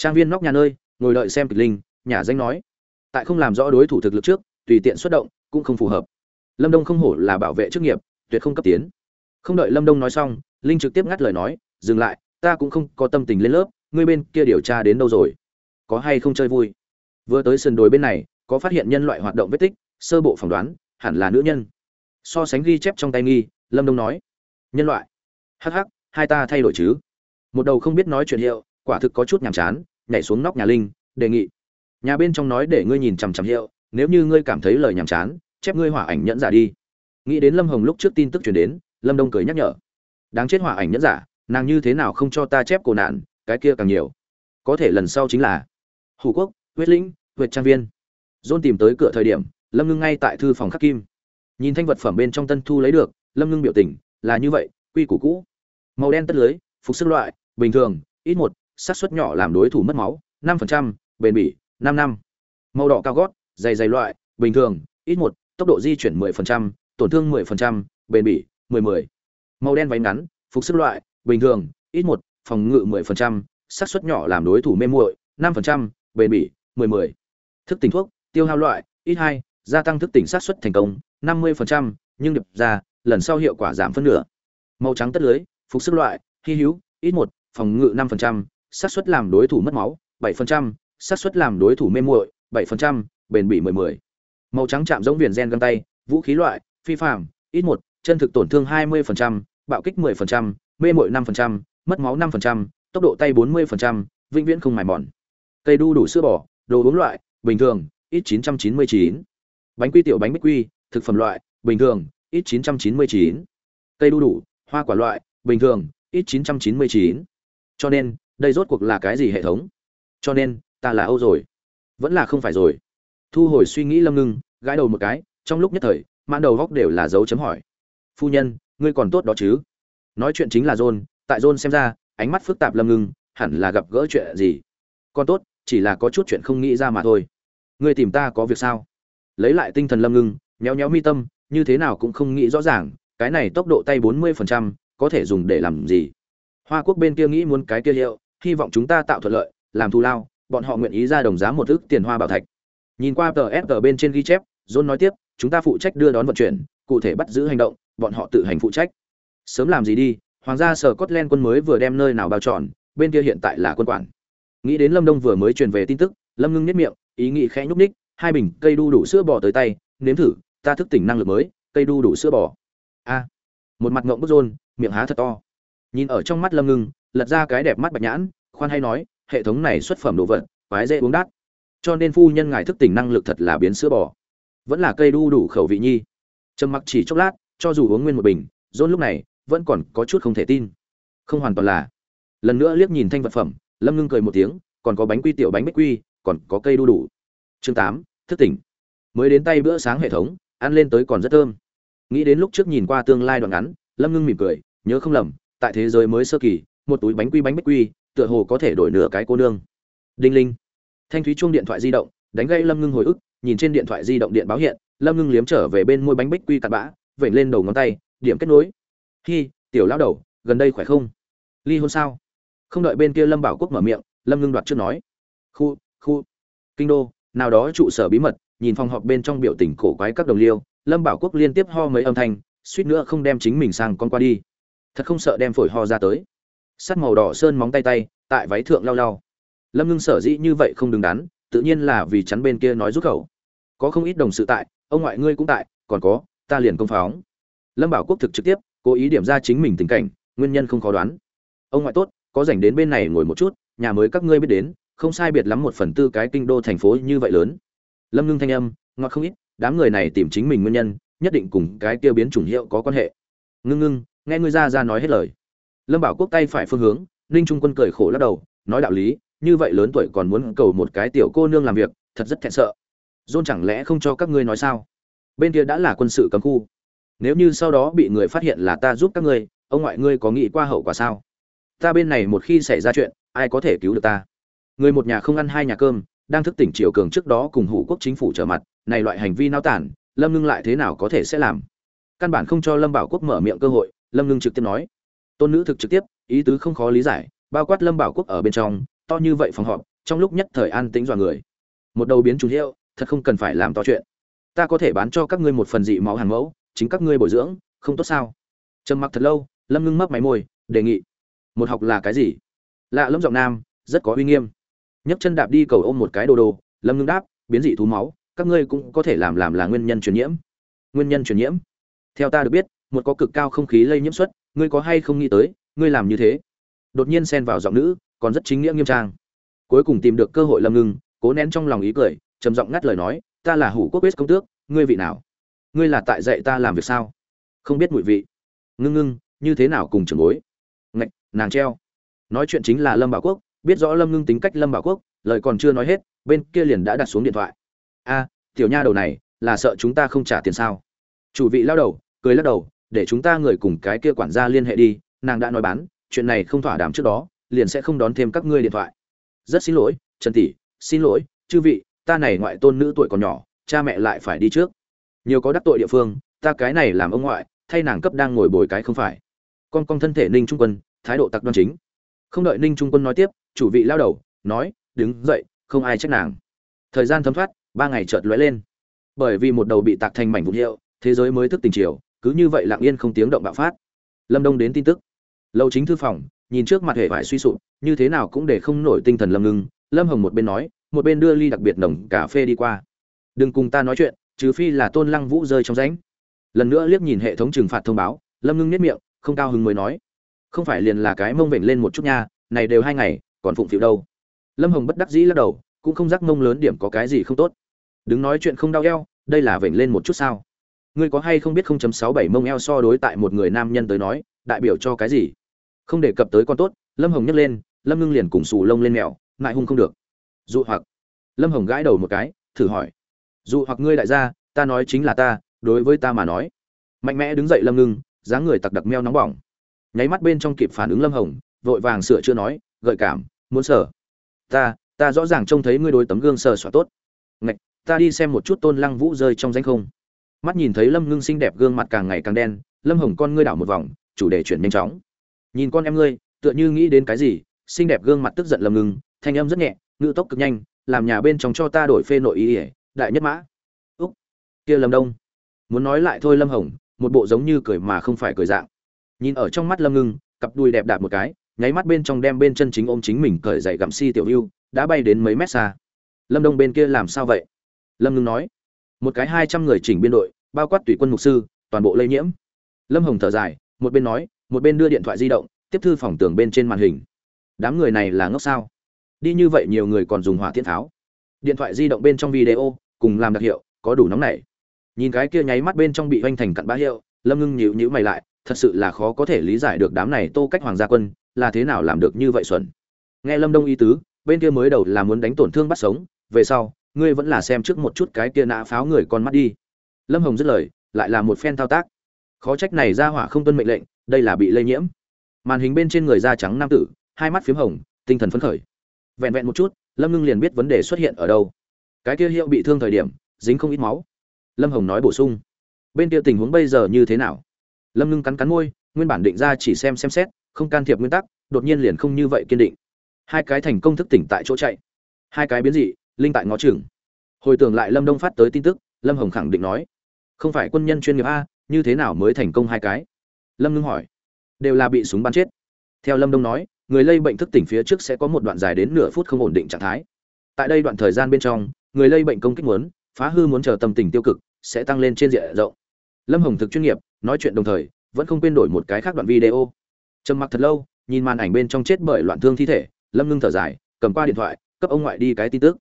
Trang viên nóc nhà nơi, ngồi đợi xem kịch linh, nhà danh nói. Tại không làm rõ đối thủ thực lực trước, tùy tiện xuất động, cũng không phù hợp. Lâm đông không hổ là bảo vệ chức nghiệp, tuyệt không cấp tiến. Không đợi lâm đông nói xong, linh trực tiếp ngắt lời nói, dừng lại, ta cũng không có tâm tình lên lớp, ngươi bên kia điều tra đến đâu rồi? Có hay không chơi vui? Vừa tới sườn đồi bên này, có phát hiện nhân loại hoạt động vết tích, sơ bộ phỏng đoán, hẳn là nữ nhân. So sánh ghi chép trong tay nghi, lâm đông nói, nhân loại? Hh hai ta thay đổi chứ? Một đầu không biết nói chuyện hiệu quả thực có chút nhàm chán, nhảy xuống nóc nhà linh, đề nghị. Nhà bên trong nói để ngươi nhìn chằm chằm hiệu, nếu như ngươi cảm thấy lời nhàm chán, chép ngươi hỏa ảnh nhẫn giả đi. Nghĩ đến lâm hồng lúc trước tin tức chuyển đến, lâm đông cười nhắc nhở. Đáng chết hỏa ảnh nhẫn giả, nàng như thế nào không cho ta chép cổ nạn, cái kia càng nhiều. Có thể lần sau chính là hủ quốc, huyết lĩnh, huyệt trang viên. Dôn tìm tới cửa thời điểm, lâm ngưng ngay tại thư phòng khắc kim. Nhìn thanh vật phẩm bên trong tân thu lấy được, lâm ngưng biểu tình là như vậy, quy củ cũ. Màu đen tất lưới, phục sức loại, bình thường, ít một sát xuất nhỏ làm đối thủ mất máu, 5%, bền bỉ, 5 năm. Màu đỏ cao gót, dày dày loại, bình thường, ít một, tốc độ di chuyển 10%, tổn thương 10%, bền bỉ, 10 10. Màu đen váy ngắn, phục sức loại, bình thường, ít một, phòng ngự 10%, sát xuất nhỏ làm đối thủ mê muội, 5%, bền bỉ, 10 10. Thức tỉnh thuốc, tiêu hao loại, ít hai, gia tăng thức tỉnh sát xuất thành công, 50%, nhưng đập ra, lần sau hiệu quả giảm phân nửa. Màu trắng tất lưới, phục sức loại, hi hữu, ít một, phòng ngự 5%, xác suất làm đối thủ mất máu 7%, xác suất làm đối thủ mê muội 7%, bền bỉ 10 10. Màu trắng chạm giống viền gen găng tay, vũ khí loại, phi phàm, ít một, chân thực tổn thương 20%, bạo kích 10%, mê muội 5%, mất máu 5%, tốc độ tay 40%, vĩnh viễn không mài mòn. Cây đu đủ sữa bò, đồ uống loại, bình thường, ít 999. Bánh quy tiểu bánh bích quy, thực phẩm loại, bình thường, ít 999. Cây đu đủ, hoa quả loại, bình thường, ít 999. Cho nên, đây rốt cuộc là cái gì hệ thống? Cho nên, ta là âu rồi. Vẫn là không phải rồi. Thu hồi suy nghĩ lâm ngưng, gãi đầu một cái, trong lúc nhất thời, mãn đầu góc đều là dấu chấm hỏi. Phu nhân, ngươi còn tốt đó chứ? Nói chuyện chính là john, tại john xem ra, ánh mắt phức tạp lâm ngưng, hẳn là gặp gỡ chuyện gì? Còn tốt, chỉ là có chút chuyện không nghĩ ra mà thôi. Ngươi tìm ta có việc sao? Lấy lại tinh thần lâm ngưng nhéo nhéo mi tâm, như thế nào cũng không nghĩ rõ ràng, cái này tốc độ tay bốn mươi phần trăm, có thể dùng để làm gì? Hoa quốc bên kia nghĩ muốn cái kia hiệu hy vọng chúng ta tạo thuận lợi, làm thù lao, bọn họ nguyện ý ra đồng giá một ức tiền hoa bảo thạch. Nhìn qua tờ fg bên trên ghi chép, john nói tiếp, chúng ta phụ trách đưa đón vận chuyển, cụ thể bắt giữ hành động, bọn họ tự hành phụ trách. Sớm làm gì đi, hoàng gia sở scotland quân mới vừa đem nơi nào bao tròn bên kia hiện tại là quân quản. Nghĩ đến lâm đông vừa mới truyền về tin tức, lâm ngưng nếp miệng, ý nghĩ khẽ nhúc ních hai bình cây đu đủ sữa bò tới tay, nếm thử, ta thức tỉnh năng lực mới, cây đu đủ sữa bò. A, một mặt ngộng bức rôn miệng há thật to. Nhìn ở trong mắt lâm ngưng lật ra cái đẹp mắt bạch nhãn, khoan hay nói, hệ thống này xuất phẩm đồ vật, quái dễ uống đắt. Cho nên phu nhân ngài thức tỉnh năng lực thật là biến sữa bò. Vẫn là cây đu đủ khẩu vị nhi. Trầm mặc chỉ chốc lát, cho dù uống nguyên một bình dôn lúc này vẫn còn có chút không thể tin. Không hoàn toàn là. Lần nữa liếc nhìn thanh vật phẩm, lâm ngưng cười một tiếng, còn có bánh quy tiểu bánh bích quy, còn có cây đu đủ. Chương tám, thức tỉnh. Mới đến tay bữa sáng hệ thống, ăn lên tới còn rất thơm. Nghĩ đến lúc trước nhìn qua tương lai đoạn ngắn, lâm ngưng mỉm cười, nhớ không lầm, tại thế giới mới sơ kỳ một túi bánh quy bánh bích quy, tựa hồ có thể đổi nửa cái cô nương. Đinh linh. Thanh thúy chuông điện thoại di động, đánh gây lâm ngưng hồi ức, nhìn trên điện thoại di động điện báo hiện, lâm ngưng liếm trở về bên môi bánh bích quy cặn bã, vểnh lên đầu ngón tay, điểm kết nối. Hi, tiểu lão đầu, gần đây khỏe không? Ly hôn sao? Không đợi bên kia lâm bảo quốc mở miệng, lâm ngưng đoạt trước nói. Khu khu. Kinh đô, nào đó trụ sở bí mật, nhìn phòng họp bên trong biểu tình cổ quái các đồng liêu, lâm bảo quốc liên tiếp ho mấy âm thanh, suýt nữa không đem chính mình sang con qua đi. Thật không sợ đem phổi ho ra tới sắt màu đỏ sơn móng tay tay, tại váy thượng lau lau. Lâm ngưng sở dĩ như vậy không đứng đắn, tự nhiên là vì chắn bên kia nói rút khẩu. Có không ít đồng sự tại, ông ngoại ngươi cũng tại, còn có, ta liền công phóng. Lâm bảo quốc thực trực tiếp, cố ý điểm ra chính mình tình cảnh, nguyên nhân không khó đoán. Ông ngoại tốt, có dành đến bên này ngồi một chút, nhà mới các ngươi biết đến, không sai biệt lắm một phần tư cái kinh đô thành phố như vậy lớn. Lâm ngưng thanh âm, ngọt không ít, đám người này tìm chính mình nguyên nhân, nhất định cùng cái kia biến chủng hiệu có quan hệ. Ngưng ngưng, nghe ngươi ra ra nói hết lời lâm bảo quốc tay phải phương hướng, ninh trung quân cười khổ lắc đầu, nói đạo lý, như vậy lớn tuổi còn muốn cầu một cái tiểu cô nương làm việc, thật rất thẹn sợ. Dôn chẳng lẽ không cho các ngươi nói sao? Bên kia đã là quân sự cấm khu. Nếu như sau đó bị người phát hiện là ta giúp các ngươi, ông ngoại ngươi có nghĩ qua hậu quả sao? Ta bên này một khi xảy ra chuyện, ai có thể cứu được ta? Người một nhà không ăn hai nhà cơm, đang thức tỉnh triều cường trước đó cùng hủ quốc chính phủ trở mặt, này loại hành vi nao tản, lâm ngưng lại thế nào có thể sẽ làm? Căn bản không cho lâm bảo quốc mở miệng cơ hội, lâm ngưng trực tiếp nói tôn nữ thực trực tiếp, ý tứ không khó lý giải, bao quát lâm bảo quốc ở bên trong, to như vậy phòng họp, trong lúc nhất thời an tĩnh dọa người. Một đầu biến trùng hiệu, thật không cần phải làm to chuyện. Ta có thể bán cho các ngươi một phần dị máu hàng mẫu, chính các ngươi bồi dưỡng, không tốt sao? Trầm mặc thật lâu, lâm ngưng mấp máy môi, đề nghị. Một học là cái gì? Lạ lâm giọng nam, rất có uy nghiêm. Nhấc chân đạp đi cầu ôm một cái đồ đồ, lâm ngưng đáp, biến dị thú máu, các ngươi cũng có thể làm làm là nguyên nhân truyền nhiễm. Nguyên nhân truyền nhiễm? Theo ta được biết, một có cực cao không khí lây nhiễm suất ngươi có hay không nghĩ tới, ngươi làm như thế? Đột nhiên xen vào giọng nữ, còn rất chính nghĩa nghiêm trang. Cuối cùng tìm được cơ hội lâm ngưng cố nén trong lòng ý cười, trầm giọng ngắt lời nói, ta là hủ quốc Quế công tước, ngươi vị nào? Ngươi là tại dạy ta làm việc sao? Không biết mùi vị. Ngưng ngưng, như thế nào cùng trưởng bối? Ngạch, nàng treo. Nói chuyện chính là lâm bảo quốc, biết rõ lâm ngưng tính cách lâm bảo quốc, lời còn chưa nói hết, bên kia liền đã đặt xuống điện thoại. A, tiểu nha đầu này, là sợ chúng ta không trả tiền sao? Chủ vị lao đầu, cười lắc đầu để chúng ta người cùng cái kia quản gia liên hệ đi, nàng đã nói bán, chuyện này không thỏa đàm trước đó, liền sẽ không đón thêm các ngươi điện thoại. Rất xin lỗi, trần tỷ, xin lỗi, chư vị, ta này ngoại tôn nữ tuổi còn nhỏ, cha mẹ lại phải đi trước. Nhiều có đắc tội địa phương, ta cái này làm ông ngoại, thay nàng cấp đang ngồi bồi cái không phải. Con con thân thể ninh trung quân, thái độ tặc đoan chính. Không đợi ninh trung quân nói tiếp, chủ vị lao đầu, nói, đứng dậy, không ai trách nàng. Thời gian thấm thoát, ba ngày chợt lóe lên. Bởi vì một đầu bị tạc thành mảnh vụn hiệu, thế giới mới thức tình chiều cứ như vậy lặng yên không tiếng động bạo phát. Lâm đông đến tin tức. Lâu chính thư phòng, nhìn trước mặt hệ vải suy sụp, như thế nào cũng để không nổi tinh thần lâm ngưng. Lâm hồng một bên nói, một bên đưa ly đặc biệt nồng cà phê đi qua. Đừng cùng ta nói chuyện, trừ phi là tôn lăng vũ rơi trong rãnh. Lần nữa liếc nhìn hệ thống trừng phạt thông báo, lâm ngưng nhất miệng, không cao hứng mới nói, không phải liền là cái mông vểnh lên một chút nha, này đều hai ngày, còn phụng phịu đâu. Lâm hồng bất đắc dĩ lắc đầu, cũng không giác mông lớn điểm có cái gì không tốt. Đứng nói chuyện không đau eo, đây là vểnh lên một chút sao? Ngươi có hay không biết 0.67 mông eo so đối tại một người nam nhân tới nói, đại biểu cho cái gì? Không đề cập tới con tốt, lâm hồng nhấc lên, lâm ngưng liền cùng sù lông lên mèo, ngại hung không được. Dụ hoặc. Lâm hồng gãi đầu một cái, thử hỏi. Dụ hoặc ngươi đại gia, ta nói chính là ta, đối với ta mà nói. Mạnh mẽ đứng dậy lâm ngưng, dáng người tặc đặc meo nóng bỏng. Nháy mắt bên trong kịp phản ứng lâm hồng, vội vàng sửa chưa nói, gợi cảm, muốn sở ta ta rõ ràng trông thấy ngươi đối tấm gương sờ soạn tốt. Ngạch, ta đi xem một chút tôn lăng vũ rơi trong danh không mắt nhìn thấy lâm ngưng xinh đẹp gương mặt càng ngày càng đen, lâm hồng, con ngươi đảo một vòng, chủ đề chuyển nhanh chóng. Nhìn con em ngươi, tựa như nghĩ đến cái gì? Xinh đẹp gương mặt tức giận lâm ngưng, thanh âm rất nhẹ ngự tốc cực nhanh, làm nhà bên trong cho ta đổi phê nội ý ỉa đại nhất mã. Úc, kia lâm đông. Muốn nói lại thôi lâm hồng, một bộ giống như cười mà không phải cười dạng. Nhìn ở trong mắt lâm ngưng, cặp đuôi đẹp đạp một cái, nháy mắt bên trong đem bên chân chính ôm chính mình cởi dậy gặm si tiểu hưu đã bay đến mấy mét xa. Lâm đông bên kia làm sao vậy? Lâm ngưng nói một cái hai trăm người chỉnh biên đội, bao quát tùy quân mục sư, toàn bộ lây nhiễm. Lâm hồng thở dài, một bên nói, một bên đưa điện thoại di động, tiếp thư phòng tường bên trên màn hình. Đám người này là ngốc sao? Đi như vậy nhiều người còn dùng hỏa tiễn tháo. Điện thoại di động bên trong video, cùng làm đặc hiệu, có đủ nóng này nhìn cái kia nháy mắt bên trong bị hoành thành cặn bã hiệu, lâm ngưng nhíu nhíu mày lại, thật sự là khó có thể lý giải được đám này tô cách hoàng gia quân, là thế nào làm được như vậy xuẩn. Nghe lâm đông ý tứ, bên kia mới đầu là muốn đánh tổn thương bắt sống, về sau ngươi vẫn là xem trước một chút cái kia nã pháo người con mắt đi. Lâm hồng dứt lời, lại là một phen thao tác. Khó trách này ra hỏa không tuân mệnh lệnh, đây là bị lây nhiễm. Màn hình bên trên người da trắng nam tử, hai mắt p h í m hồng, tinh thần phấn khởi. Vẹn vẹn một chút, lâm ngưng liền biết vấn đề xuất hiện ở đâu. Cái kia hiệu bị thương thời điểm, dính không ít máu. Lâm hồng nói bổ sung. Bên kia tình huống bây giờ như thế nào? Lâm ngưng cắn cắn môi, nguyên bản định ra chỉ xem xem xét, không can thiệp nguyên tắc, đột nhiên liền không như vậy kiên định. Hai cái thành công thức tỉnh tại chỗ chạy. Hai cái biến dị linh tại ngó chừng, hồi tưởng lại lâm đông phát tới tin tức lâm hồng khẳng định nói không phải quân nhân chuyên nghiệp a như thế nào mới thành công hai cái? Lâm ngưng hỏi đều là bị súng bắn chết. Theo lâm đông nói người lây bệnh thức tỉnh phía trước sẽ có một đoạn dài đến nửa phút không ổn định trạng thái. Tại đây đoạn thời gian bên trong người lây bệnh công kích muốn phá hư muốn chờ tâm tình tiêu cực sẽ tăng lên trên diện rộng. Lâm hồng thực chuyên nghiệp nói chuyện đồng thời vẫn không quên đổi một cái khác đoạn video. Trầm mặc thật lâu nhìn màn ảnh bên trong chết bởi loạn thương thi thể lâm ngưng thở dài cầm qua điện thoại cấp ông ngoại đi cái tin tức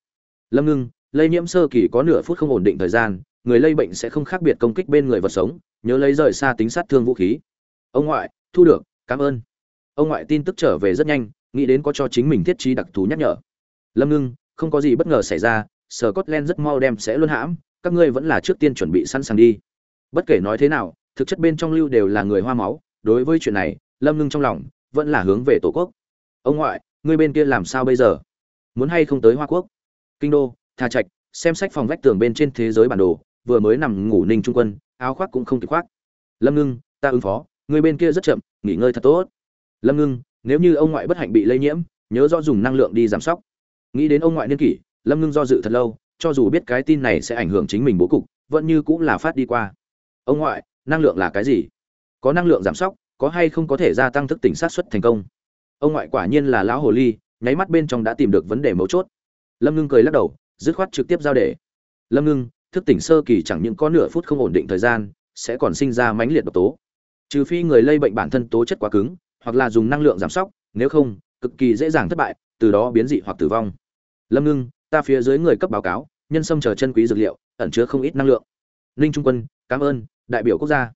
lâm ngưng, lây nhiễm sơ kỳ có nửa phút không ổn định thời gian, người lây bệnh sẽ không khác biệt công kích bên người vật sống, nhớ lấy rời xa tính sát thương vũ khí. Ông ngoại, thu được, cảm ơn. Ông ngoại tin tức trở về rất nhanh, nghĩ đến có cho chính mình thiết trí đặc thù nhắc nhở. Lâm ngưng, không có gì bất ngờ xảy ra sở cốt len rất mau đem sẽ luôn hãm, các ngươi vẫn là trước tiên chuẩn bị sẵn sàng đi. Bất kể nói thế nào, thực chất bên trong lưu đều là người hoa máu, đối với chuyện này, lâm ngưng trong lòng vẫn là hướng về tổ quốc. Ông ngoại, ngươi bên kia làm sao bây giờ? Muốn hay không tới hoa quốc? Kinh đô, tha trạch, xem sách phòng vách tường bên trên thế giới bản đồ, vừa mới nằm ngủ ninh trung quân, áo khoác cũng không kịp khoác. Lâm ngưng, ta ứng phó, người bên kia rất chậm, nghỉ ngơi thật tốt. Lâm ngưng, nếu như ông ngoại bất hạnh bị lây nhiễm, nhớ do dùng năng lượng đi giảm sóc. Nghĩ đến ông ngoại niên kỷ, lâm ngưng do dự thật lâu, cho dù biết cái tin này sẽ ảnh hưởng chính mình bố cục, vẫn như cũng là phát đi qua. Ông ngoại, năng lượng là cái gì? Có năng lượng giảm sóc, có hay không có thể gia tăng thức tỉnh sát xuất thành công? Ông ngoại quả nhiên là lão hồ ly, nháy mắt bên trong đã tìm được vấn đề mấu chốt lâm ngưng cười lắc đầu, dứt khoát trực tiếp giao để. Lâm ngưng, thức tỉnh sơ kỳ chẳng những có nửa phút không ổn định thời gian, sẽ còn sinh ra mãnh liệt độc tố. Trừ phi người lây bệnh bản thân tố chất quá cứng, hoặc là dùng năng lượng giảm sóc, nếu không, cực kỳ dễ dàng thất bại, từ đó biến dị hoặc tử vong. Lâm ngưng, ta phía dưới người cấp báo cáo, nhân sâm chờ chân quý dược liệu, ẩn chứa không ít năng lượng. Ninh trung quân, cảm ơn, đại biểu quốc gia.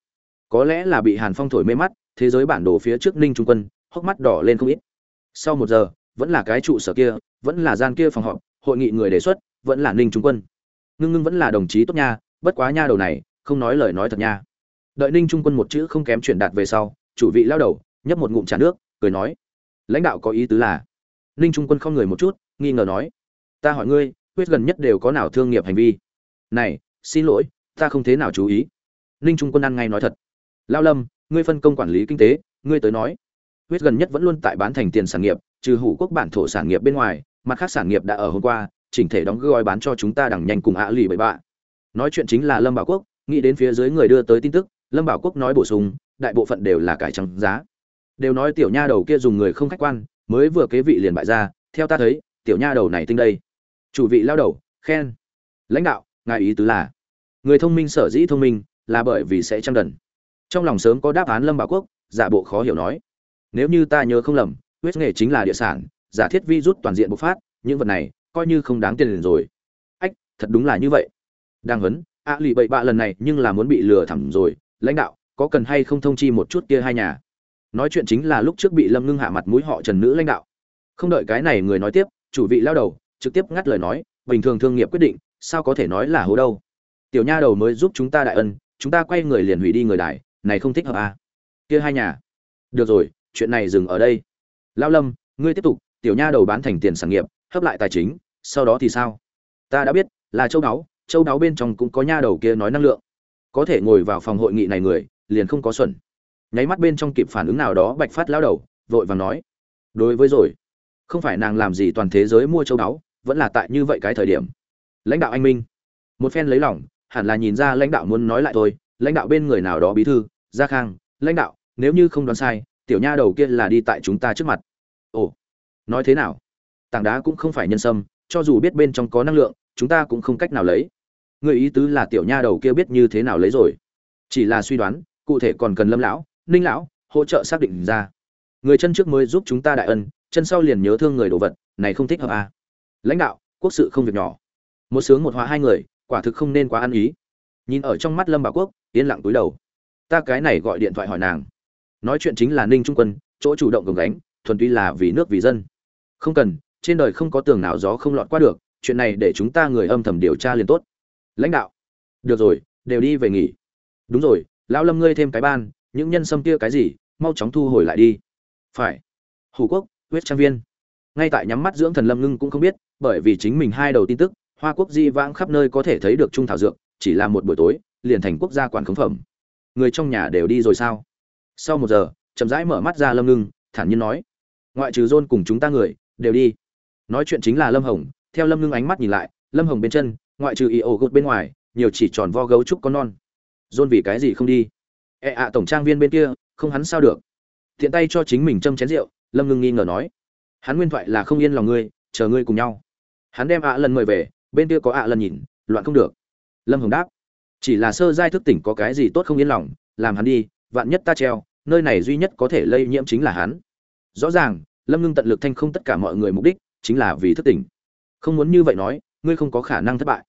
Có lẽ là bị hàn phong thổi mê mắt, thế giới bản đồ phía trước ninh trung quân, hốc mắt đỏ lên không ít. Sau một giờ, vẫn là cái trụ sở kia, vẫn là gian kia phòng họp hội nghị người đề xuất, vẫn là ninh trung quân. Ngưng ngưng vẫn là đồng chí tốt nha, bất quá nha đầu này, không nói lời nói thật nha. Đợi ninh trung quân một chữ không kém chuyển đạt về sau, chủ vị lao đầu, nhấp một ngụm trà nước, cười nói, lãnh đạo có ý tứ là? Ninh trung quân không người một chút, nghi ngờ nói, ta hỏi ngươi, quyết gần nhất đều có nào thương nghiệp hành vi? Này, xin lỗi, ta không thế nào chú ý. Ninh trung quân ăn ngay nói thật, lao lâm, ngươi phân công quản lý kinh tế, ngươi tới nói huyết gần nhất vẫn luôn tại bán thành tiền sản nghiệp, trừ hủ quốc bản thổ sản nghiệp bên ngoài mặt khác sản nghiệp đã ở hôm qua, chỉnh thể đóng gói bán cho chúng ta đằng nhanh cùng ạ lì bậy bạ. Nói chuyện chính là lâm bảo quốc, nghĩ đến phía dưới người đưa tới tin tức, lâm bảo quốc nói bổ sung, đại bộ phận đều là cải trắng giá. Đều nói tiểu nha đầu kia dùng người không khách quan, mới vừa kế vị liền bại ra, theo ta thấy, tiểu nha đầu này tinh đây. Chủ vị lao đầu, khen. Lãnh đạo, ngài ý tứ là, người thông minh sở dĩ thông minh, là bởi vì sẽ trăng đần. Trong lòng sớm có đáp án lâm bảo quốc, giả bộ khó hiểu nói. Nếu như ta nhớ không lầm, huyết nghề chính là địa sản giả thiết vi rút toàn diện bộc phát, những vật này coi như không đáng tiền liền rồi. Ách, thật đúng là như vậy. Đang hấn a lì bậy bạ lần này nhưng là muốn bị lừa thẳm rồi. Lãnh đạo, có cần hay không thông chi một chút kia hai nhà? Nói chuyện chính là lúc trước bị lâm ngưng hạ mặt mũi họ trần nữ lãnh đạo. Không đợi cái này người nói tiếp, chủ vị lao đầu trực tiếp ngắt lời nói, bình thường thương nghiệp quyết định, sao có thể nói là hố đâu? Tiểu nha đầu mới giúp chúng ta đại ân, chúng ta quay người liền hủy đi người đại, này không thích hợp à? Kia hai nhà. Được rồi, chuyện này dừng ở đây. Lao lâm, ngươi tiếp tục tiểu nha đầu bán thành tiền sản nghiệp, hấp lại tài chính, sau đó thì sao? Ta đã biết, là châu đáo châu đáo bên trong cũng có nha đầu kia nói năng lượng. Có thể ngồi vào phòng hội nghị này người, liền không có xuẩn. Nháy mắt bên trong kịp phản ứng nào đó bạch phát lao đầu, vội vàng nói, đối với rồi. Không phải nàng làm gì toàn thế giới mua châu đáo, vẫn là tại như vậy cái thời điểm. Lãnh đạo anh minh. Một phen lấy lòng, hẳn là nhìn ra lãnh đạo muốn nói lại thôi, lãnh đạo bên người nào đó bí thư, gia khang, lãnh đạo, nếu như không đoán sai, tiểu nha đầu kia là đi tại chúng ta trước mặt. Ồ nói thế nào? Tảng đá cũng không phải nhân sâm, cho dù biết bên trong có năng lượng, chúng ta cũng không cách nào lấy. Người ý tứ là tiểu nha đầu kia biết như thế nào lấy rồi. Chỉ là suy đoán, cụ thể còn cần lâm lão, ninh lão hỗ trợ xác định ra. Người chân trước mới giúp chúng ta đại ân, chân sau liền nhớ thương người đồ vật, này không thích hợp à. lãnh đạo, quốc sự không việc nhỏ. Một sướng một hóa hai người, quả thực không nên quá ăn ý. Nhìn ở trong mắt lâm bảo quốc, yên lặng túi đầu. Ta cái này gọi điện thoại hỏi nàng. Nói chuyện chính là ninh trung quân, chỗ chủ động gồng gánh, thuần túy là vì nước vì dân không cần, trên đời không có tường nào gió không lọt qua được, chuyện này để chúng ta người âm thầm điều tra liền tốt. Lãnh đạo. Được rồi, đều đi về nghỉ. Đúng rồi, lão lâm ngươi thêm cái ban, những nhân sâm kia cái gì, mau chóng thu hồi lại đi. Phải. Hủ quốc, huyết trang viên. Ngay tại nhắm mắt dưỡng thần lâm ngưng cũng không biết, bởi vì chính mình hai đầu tin tức, hoa quốc di vãng khắp nơi có thể thấy được trung thảo dược, chỉ là một buổi tối, liền thành quốc gia quản khống phẩm. Người trong nhà đều đi rồi sao? Sau một giờ, chậm rãi mở mắt ra lâm ngưng, thản nhiên nói. Ngoại trừ rôn cùng chúng ta người đều đi. Nói chuyện chính là lâm hồng, theo lâm ngưng ánh mắt nhìn lại, lâm hồng bên chân, ngoại trừ y ổ gột bên ngoài, nhiều chỉ tròn vo gấu trúc con non. Dôn vì cái gì không đi? Ẹ e ạ, tổng trang viên bên kia, không hắn sao được? Thiện tay cho chính mình châm chén rượu, lâm ngưng nghi ngờ nói. Hắn nguyên thoại là không yên lòng ngươi, chờ ngươi cùng nhau. Hắn đem ạ lần mời về, bên kia có ạ lần nhìn, loạn không được. Lâm hồng đáp. Chỉ là sơ giai thức tỉnh có cái gì tốt không yên lòng, làm hắn đi, vạn nhất ta treo, nơi này duy nhất có thể lây nhiễm chính là hắn. Rõ ràng lâm ngưng tận lực thanh không tất cả mọi người mục đích, chính là vì thức tỉnh. Không muốn như vậy nói, ngươi không có khả năng thất bại.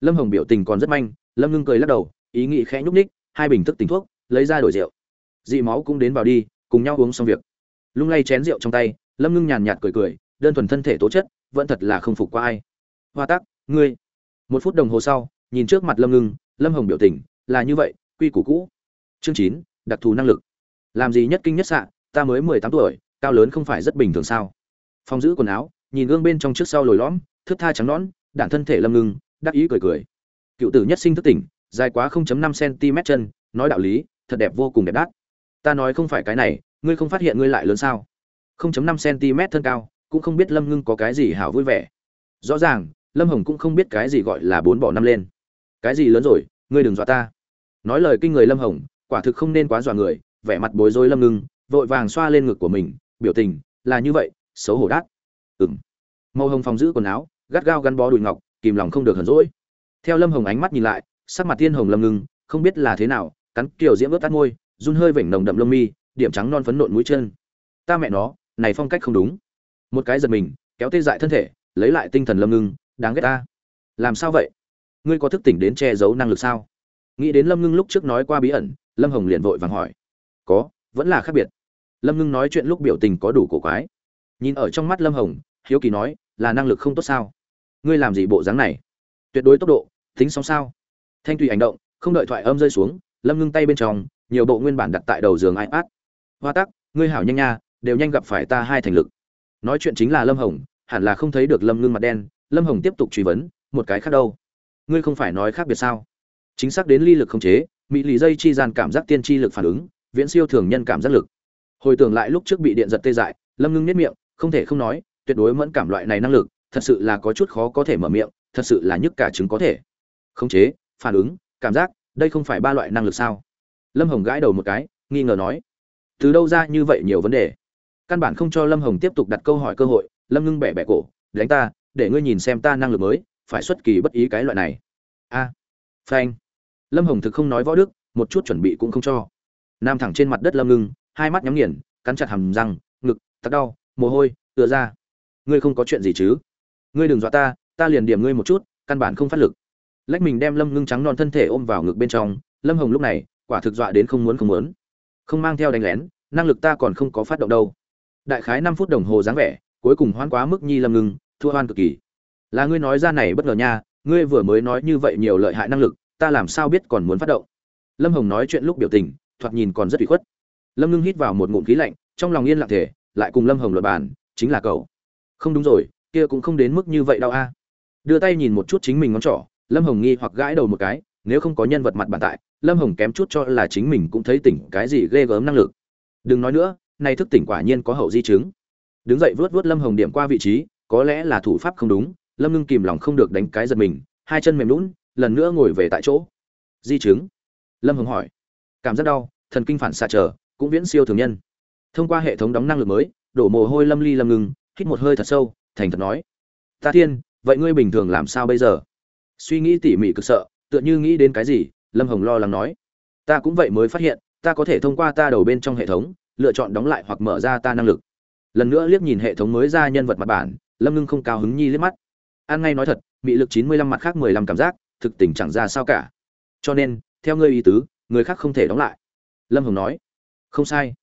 Lâm hồng biểu tình còn rất manh, lâm ngưng cười lắc đầu, ý nghĩ khẽ nhúc ních hai bình thức tỉnh thuốc, lấy ra đổi rượu. Dị máu cũng đến vào đi, cùng nhau uống xong việc. Lung lay chén rượu trong tay, lâm ngưng nhàn nhạt cười cười, đơn thuần thân thể tố chất, vẫn thật là không phục qua ai. Hoa tắc, ngươi. Một phút đồng hồ sau, nhìn trước mặt lâm ngưng, lâm hồng biểu tình là như vậy, quy củ cũ. Chương chín, đặc thù năng lực. Làm gì nhất kinh nhất xạ, ta mới mười tám tuổi cao lớn không phải rất bình thường sao? Phong giữ quần áo, nhìn gương bên trong trước sau lồi lõm thước tha trắng nõn đạn thân thể lâm ngưng, đắc ý cười cười. Cựu tử nhất sinh thức tỉnh, dài quá 0.5 cm chân, nói đạo lý, thật đẹp vô cùng đẹp đắt. Ta nói không phải cái này, ngươi không phát hiện ngươi lại lớn sao? 0.5 cm thân cao, cũng không biết lâm ngưng có cái gì hảo vui vẻ. Rõ ràng, lâm hồng cũng không biết cái gì gọi là bốn bỏ năm lên. Cái gì lớn rồi, ngươi đừng dọa ta. Nói lời kinh người lâm hồng, quả thực không nên quá dọa người, vẻ mặt bối rối lâm ngưng, vội vàng xoa lên ngực của mình biểu tình là như vậy, xấu hổ đát. Ừng màu hồng phòng giữ quần áo, gắt gao gắn bó đùi ngọc, kìm lòng không được hờn rỗi theo lâm hồng ánh mắt nhìn lại, sắc mặt tiên hồng lâm ngưng, không biết là thế nào, cắn kiểu diễm ướt tắt môi, run hơi vểnh nồng đậm lông mi, điểm trắng non phấn nộn mũi chân. Ta mẹ nó, này phong cách không đúng. Một cái giật mình, kéo tê dại thân thể, lấy lại tinh thần lâm ngưng, đáng ghét ta. Làm sao vậy? Ngươi có thức tỉnh đến che giấu năng lực sao? Nghĩ đến lâm ngưng lúc trước nói qua bí ẩn, lâm hồng liền vội vàng hỏi. Có, vẫn là khác biệt lâm ngưng nói chuyện lúc biểu tình có đủ cổ quái. Nhìn ở trong mắt lâm hồng, hiếu kỳ nói, là năng lực không tốt sao? Ngươi làm gì bộ dáng này? Tuyệt đối tốc độ, tính xong sao? Thanh tùy hành động, không đợi thoại âm rơi xuống, lâm ngưng tay bên trong, nhiều bộ nguyên bản đặt tại đầu giường ipad. Hoa tắc, ngươi hảo nhanh nha, đều nhanh gặp phải ta hai thành lực. Nói chuyện chính là lâm hồng, hẳn là không thấy được lâm ngưng mặt đen. Lâm hồng tiếp tục truy vấn, một cái khác đâu? Ngươi không phải nói khác biệt sao? Chính xác đến ly lực không chế, mỹ lý dây chi gian cảm giác tiên tri lực phản ứng, viễn siêu thường nhân cảm giác lực hồi tưởng lại lúc trước bị điện giật tê dại, lâm ngưng nhất miệng, không thể không nói, tuyệt đối mẫn cảm loại này năng lực, thật sự là có chút khó có thể mở miệng, thật sự là nhức cả chứng có thể. Khống chế, phản ứng, cảm giác, đây không phải ba loại năng lực sao? Lâm hồng gãi đầu một cái, nghi ngờ nói, từ đâu ra như vậy nhiều vấn đề? Căn bản không cho lâm hồng tiếp tục đặt câu hỏi cơ hội, lâm ngưng bẻ bẻ cổ, đánh ta, để ngươi nhìn xem ta năng lực mới, phải xuất kỳ bất ý cái loại này. A, phanh. Lâm hồng thực không nói võ đức, một chút chuẩn bị cũng không cho. Nam thẳng trên mặt đất lâm ngưng hai mắt nhắm nghiền, cắn chặt hầm răng, ngực tắc đau, mồ hôi, tựa ra. Ngươi không có chuyện gì chứ? Ngươi đừng dọa ta ta liền điểm ngươi một chút, căn bản không phát lực. Lách mình đem lâm ngưng trắng non thân thể ôm vào ngực bên trong, lâm hồng lúc này, quả thực dọa đến không muốn không muốn. Không mang theo đánh lén, năng lực ta còn không có phát động đâu. Đại khái năm phút đồng hồ dáng vẻ, cuối cùng hoan quá mức nhi lâm ngưng, thua hoan cực kỳ. Là ngươi nói ra này bất ngờ nha, ngươi vừa mới nói như vậy nhiều lợi hại năng lực, ta làm sao biết còn muốn phát động? Lâm hồng nói chuyện lúc biểu tình, thoạt nhìn còn rất ủy khuất lâm ngưng hít vào một ngụm khí lạnh, trong lòng yên lặng thể lại cùng lâm hồng luật bàn, chính là cậu. Không đúng rồi, kia cũng không đến mức như vậy đâu a. Đưa tay nhìn một chút chính mình ngón trỏ, lâm hồng nghi hoặc gãi đầu một cái, nếu không có nhân vật mặt bản tại, lâm hồng kém chút cho là chính mình cũng thấy tỉnh cái gì ghê gớm năng lực. Đừng nói nữa, nay thức tỉnh quả nhiên có hậu di chứng. Đứng dậy vớt vớt lâm hồng điểm qua vị trí, có lẽ là thủ pháp không đúng, lâm ngưng kìm lòng không được đánh cái giật mình, hai chân mềm lún, lần nữa ngồi về tại chỗ. Di chứng? Lâm hồng hỏi. Cảm giác đau, thần kinh phản xạ trở cũng viễn siêu thường nhân. Thông qua hệ thống đóng năng lực mới, đổ mồ hôi lâm ly lâm ngưng, hít một hơi thật sâu, thành thật nói. Ta thiên, vậy ngươi bình thường làm sao bây giờ? Suy nghĩ tỉ mỉ cực sợ, tựa như nghĩ đến cái gì, lâm hồng lo lắng nói. Ta cũng vậy mới phát hiện, ta có thể thông qua ta đầu bên trong hệ thống, lựa chọn đóng lại hoặc mở ra ta năng lực. Lần nữa liếc nhìn hệ thống mới ra nhân vật mặt bản, lâm ngưng không cao hứng nhi liếc mắt. An ngay nói thật, mị lực chín mươi lăm mặt khác mười lăm cảm giác, thực tình chẳng ra sao cả. Cho nên, theo ngươi ý tứ, người khác không thể đóng lại. Lâm hồng nói không sai.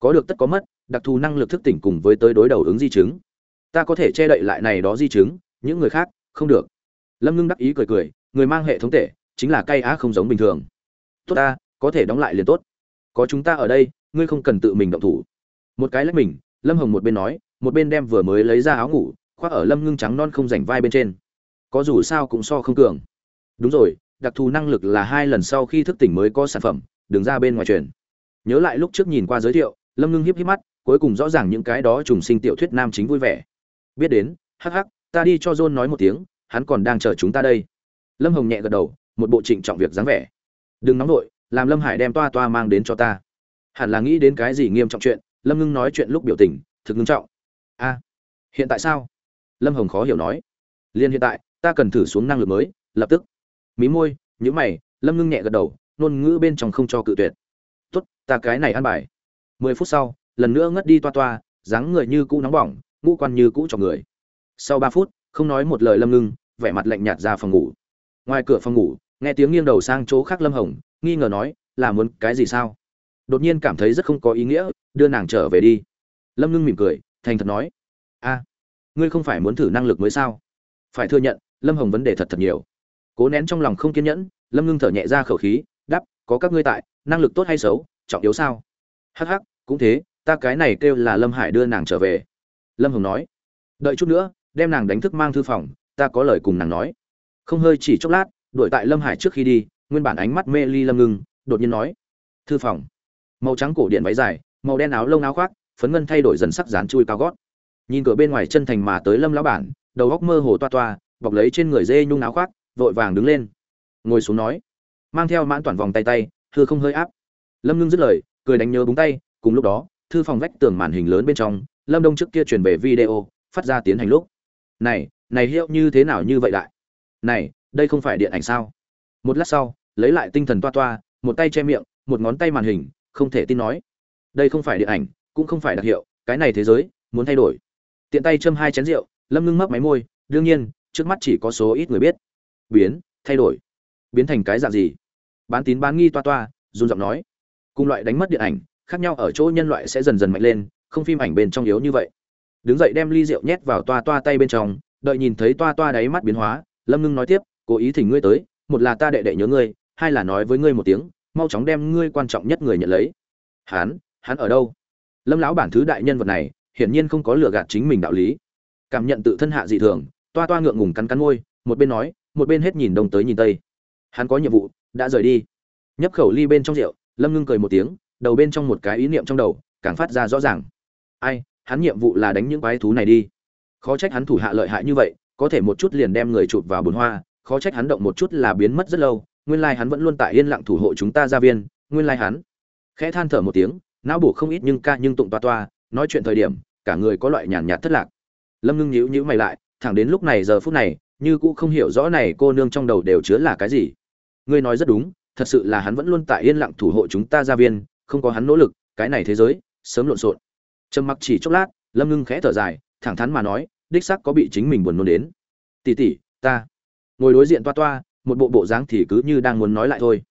Có được tất có mất, đặc thù năng lực thức tỉnh cùng với tới đối đầu ứng di chứng. Ta có thể che đậy lại này đó di chứng, những người khác, không được. Lâm ngưng đắc ý cười cười, người mang hệ thống tệ, chính là cay á không giống bình thường. Tốt ta, có thể đóng lại liền tốt. Có chúng ta ở đây, ngươi không cần tự mình động thủ. Một cái lách mình, lâm hồng một bên nói, một bên đem vừa mới lấy ra áo ngủ, khoác ở lâm ngưng trắng non không rảnh vai bên trên. Có dù sao cũng so không cường. Đúng rồi, đặc thù năng lực là hai lần sau khi thức tỉnh mới có sản phẩm, đừng ra bên ngoài truyền nhớ lại lúc trước nhìn qua giới thiệu, lâm ngưng hiếp hiếp mắt, cuối cùng rõ ràng những cái đó trùng sinh tiểu thuyết nam chính vui vẻ. Biết đến, hắc hắc, ta đi cho john nói một tiếng, hắn còn đang chờ chúng ta đây. Lâm hồng nhẹ gật đầu, một bộ trịnh trọng việc dáng vẻ. Đừng nóng vội, làm lâm hải đem toa toa mang đến cho ta. Hẳn là nghĩ đến cái gì nghiêm trọng chuyện, lâm ngưng nói chuyện lúc biểu tình, thực nghiêm trọng. A, hiện tại sao? Lâm hồng khó hiểu nói. Liên hiện tại, ta cần thử xuống năng lực mới, lập tức. Mí môi nhữ mày, lâm ngưng nhẹ gật đầu, ngôn ngữ bên trong không cho cự tuyệt tốt, ta cái này ăn bài. Mười phút sau, lần nữa ngất đi toa toa, dáng người như cũ nóng bỏng, ngũ quan như cũ cho người. Sau ba phút, không nói một lời lâm ngưng, vẻ mặt lạnh nhạt ra phòng ngủ. Ngoài cửa phòng ngủ, nghe tiếng nghiêng đầu sang chỗ khác lâm hồng, nghi ngờ nói, là muốn cái gì sao? Đột nhiên cảm thấy rất không có ý nghĩa, đưa nàng trở về đi. Lâm ngưng mỉm cười, thành thật nói, a, ngươi không phải muốn thử năng lực mới sao? Phải thừa nhận, lâm hồng vấn đề thật thật nhiều. Cố nén trong lòng không kiên nhẫn, lâm ngưng thở nhẹ ra khẩu khí có các ngươi tại, năng lực tốt hay xấu, trọng yếu sao? Hắc hắc, cũng thế, ta cái này kêu là lâm hải đưa nàng trở về. Lâm hồng nói. Đợi chút nữa, đem nàng đánh thức mang thư phòng, ta có lời cùng nàng nói. Không hơi chỉ chốc lát, đuổi tại lâm hải trước khi đi, nguyên bản ánh mắt mê ly lâm ngưng, đột nhiên nói. Thư phòng. Màu trắng cổ điện váy dài, màu đen áo lông áo khoác, phấn ngân thay đổi dần sắc dán chui cao gót. Nhìn cửa bên ngoài chân thành mà tới lâm lão bản, đầu góc mơ hồ toa toa, bọc lấy trên người dê nhung áo khoác, vội vàng đứng lên. Ngồi xuống nói mang theo mãn toàn vòng tay tay thư không hơi áp. Lâm ngưng dứt lời cười đánh nhớ búng tay cùng lúc đó thư phòng vách tường màn hình lớn bên trong lâm đông trước kia truyền về video phát ra tiến hành lúc. Này này hiệu như thế nào như vậy lại, này đây không phải điện ảnh sao? Một lát sau lấy lại tinh thần toa toa một tay che miệng một ngón tay màn hình không thể tin nói. Đây không phải điện ảnh cũng không phải đặc hiệu cái này thế giới muốn thay đổi. Tiện tay châm hai chén rượu lâm ngưng mấp máy môi đương nhiên trước mắt chỉ có số ít người biết. Biến thay đổi. Biến thành cái dạng gì? Bán tín bán nghi toa toa, run giọng nói. Cùng loại đánh mất điện ảnh, khác nhau ở chỗ nhân loại sẽ dần dần mạnh lên, không phim ảnh bên trong yếu như vậy. Đứng dậy đem ly rượu nhét vào toa toa tay bên trong, đợi nhìn thấy toa toa đáy mắt biến hóa, lâm ngưng nói tiếp, cố ý thỉnh ngươi tới, một là ta đệ đệ nhớ ngươi, hai là nói với ngươi một tiếng, mau chóng đem ngươi quan trọng nhất người nhận lấy. Hán hắn ở đâu? Lâm lão bản thứ đại nhân vật này, hiển nhiên không có lừa gạt chính mình đạo lý. Cảm nhận tự thân hạ dị thường, toa toa ngượng ngùng cắn cắn môi, một bên nói, một bên hết nhìn đông tới nhìn tây. Hắn có nhiệm vụ đã rời đi. Nhấp khẩu ly bên trong rượu, lâm ngưng cười một tiếng, đầu bên trong một cái ý niệm trong đầu, càng phát ra rõ ràng. Ai, hắn nhiệm vụ là đánh những quái thú này đi. Khó trách hắn thủ hạ lợi hại như vậy, có thể một chút liền đem người chụp vào bồn hoa, khó trách hắn động một chút là biến mất rất lâu, nguyên lai hắn vẫn luôn tại yên lặng thủ hộ chúng ta gia viên, nguyên lai hắn. Khẽ than thở một tiếng, não bổ không ít nhưng ca nhưng tụng toa toa, nói chuyện thời điểm, cả người có loại nhàn nhạt thất lạc. Lâm ngưng nhíu nhíu mày lại, thẳng đến lúc này giờ phút này, như cũ không hiểu rõ này cô nương trong đầu đều chứa là cái gì ngươi nói rất đúng, thật sự là hắn vẫn luôn tại yên lặng thủ hộ chúng ta gia viên, không có hắn nỗ lực, cái này thế giới, sớm lộn xộn. Trầm mặc chỉ chốc lát, lâm ngưng khẽ thở dài, thẳng thắn mà nói, đích xác có bị chính mình buồn nôn đến. Tỷ tỷ, ta. Ngồi đối diện toa toa, một bộ bộ dáng thì cứ như đang muốn nói lại thôi.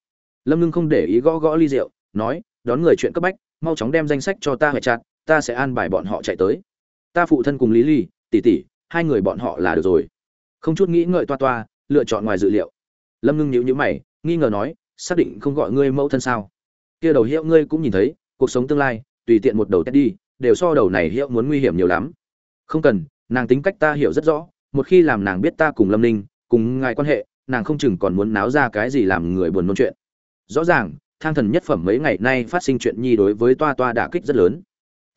Lâm ngưng không để ý gõ gõ ly rượu, nói, đón người chuyện cấp bách, mau chóng đem danh sách cho ta hệ chặt, ta sẽ an bài bọn họ chạy tới. Ta phụ thân cùng lý ly, tỷ tỷ, hai người bọn họ là được rồi. Không chút nghĩ ngợi toa toa, lựa chọn ngoài dự liệu lâm ngưng nhíu nhíu mày, nghi ngờ nói, xác định không gọi ngươi mẫu thân sao? Kia đầu hiệu ngươi cũng nhìn thấy, cuộc sống tương lai, tùy tiện một đầu tét đi đều so đầu này hiệu muốn nguy hiểm nhiều lắm. Không cần, nàng tính cách ta hiểu rất rõ, một khi làm nàng biết ta cùng lâm ninh, cùng ngài quan hệ, nàng không chừng còn muốn náo ra cái gì làm người buồn nôn chuyện. Rõ ràng, thang thần nhất phẩm mấy ngày nay phát sinh chuyện nhi đối với toa toa đả kích rất lớn.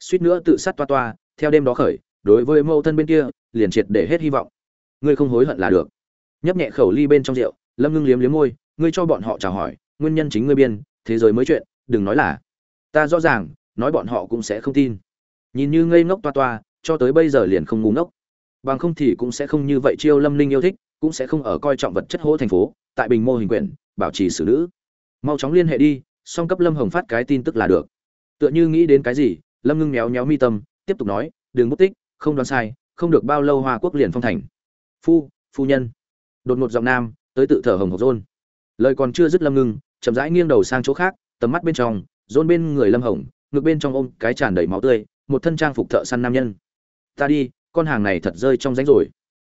Suýt nữa tự sát toa toa, theo đêm đó khởi, đối với mâu thân bên kia, liền triệt để hết hy vọng. Ngươi không hối hận là được. Nhấp nhẹ khẩu ly bên trong rượu lâm ngưng liếm liếm môi, ngươi cho bọn họ chào hỏi, nguyên nhân chính ngươi biên, thế giới mới chuyện, đừng nói là. Ta rõ ràng, nói bọn họ cũng sẽ không tin. Nhìn như ngây ngốc toa toa, cho tới bây giờ liền không ngu ngốc. Bằng không thì cũng sẽ không như vậy chiêu lâm ninh yêu thích, cũng sẽ không ở coi trọng vật chất hỗ thành phố, tại bình mô hình quyển, bảo trì xử nữ. Mau chóng liên hệ đi, song cấp lâm hồng phát cái tin tức là được. Tựa như nghĩ đến cái gì, lâm ngưng méo méo mi tâm, tiếp tục nói, đừng mất tích, không đoán sai, không được bao lâu hoa quốc liền phong thành. Phu phu nhân. Đột ngột giọng nam tới tự thở hồng hộc rôn. Lời còn chưa dứt lâm ngưng, chậm rãi nghiêng đầu sang chỗ khác, tầm mắt bên trong, rôn bên người lâm hồng, ngực bên trong ôm cái tràn đầy máu tươi, một thân trang phục thợ săn nam nhân. Ta đi, con hàng này thật rơi trong ránh rồi.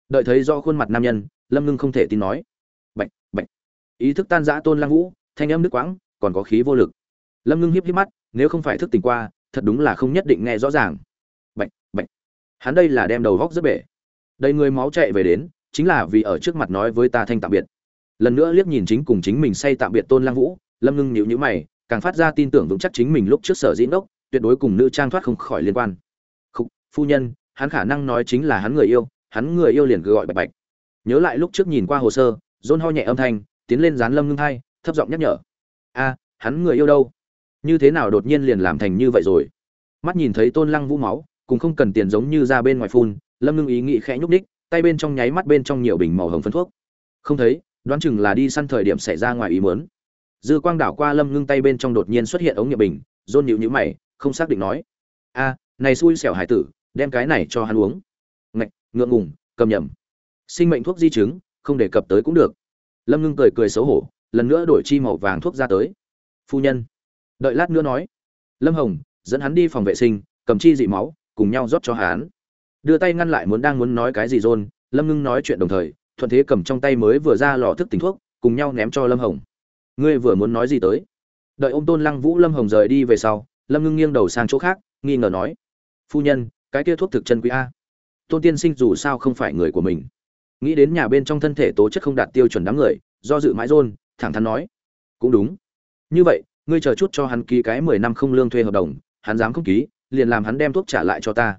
Đợi thấy do khuôn mặt nam nhân, lâm ngưng không thể tin nói. Bệnh bệnh ý thức tan giã tôn lang vũ, thanh âm nước quãng, còn có khí vô lực. Lâm ngưng hiếp hiếp mắt, nếu không phải thức tỉnh qua, thật đúng là không nhất định nghe rõ ràng. Bệnh bệnh hắn đây là đem đầu góc rất bể. Đầy người máu chạy về đến chính là vì ở trước mặt nói với ta thanh tạm biệt. Lần nữa liếc nhìn chính cùng chính mình say tạm biệt tôn lang vũ lâm ngưng nhịu nhữ mày càng phát ra tin tưởng vững chắc chính mình lúc trước sở dĩ đốc tuyệt đối cùng nữ trang thoát không khỏi liên quan. Khúc, phu nhân hắn khả năng nói chính là hắn người yêu hắn người yêu liền cứ gọi bạch bạch. Nhớ lại lúc trước nhìn qua hồ sơ dôn ho nhẹ âm thanh tiến lên dán lâm ngưng hai thấp giọng nhắc nhở. A hắn người yêu đâu? Như thế nào đột nhiên liền làm thành như vậy rồi? Mắt nhìn thấy tôn lăng vũ máu cũng không cần tiền giống như ra bên ngoài phun lâm ngưng ý nghĩ khẽ nhúc đích tay bên trong nháy mắt bên trong nhiều bình màu hồng phân thuốc. Không thấy, đoán chừng là đi săn thời điểm xảy ra ngoài ý muốn. Dư quang đảo qua lâm ngưng tay bên trong đột nhiên xuất hiện ống nghiệm bình dôn nhịu nhữ mày, không xác định nói. A, này xui xẻo hải tử, đem cái này cho hắn uống. Ngạch, ngượng ngùng, cầm nhầm. Sinh mệnh thuốc di chứng, không đề cập tới cũng được. Lâm ngưng cười cười xấu hổ, lần nữa đổi chi màu vàng thuốc ra tới. Phu nhân. Đợi lát nữa nói. Lâm hồng, dẫn hắn đi phòng vệ sinh, cầm chi dị máu, cùng nhau rót cho hắn đưa tay ngăn lại muốn đang muốn nói cái gì rôn lâm ngưng nói chuyện đồng thời, thuận thế cầm trong tay mới vừa ra lò thức tỉnh thuốc, cùng nhau ném cho lâm hồng. Ngươi vừa muốn nói gì tới? Đợi ô m tôn lăng vũ lâm hồng rời đi về sau, lâm ngưng nghiêng đầu sang chỗ khác, nghi ngờ nói, phu nhân, cái kia thuốc thực chân quý a. Tôn tiên sinh dù sao không phải người của mình. Nghĩ đến nhà bên trong thân thể tố chất không đạt tiêu chuẩn đám người, do dự mãi rôn thẳng thắn nói, cũng đúng. Như vậy, ngươi chờ chút cho hắn ký cái mười năm không lương thuê hợp đồng, hắn dám không ký, liền làm hắn đem thuốc trả lại cho ta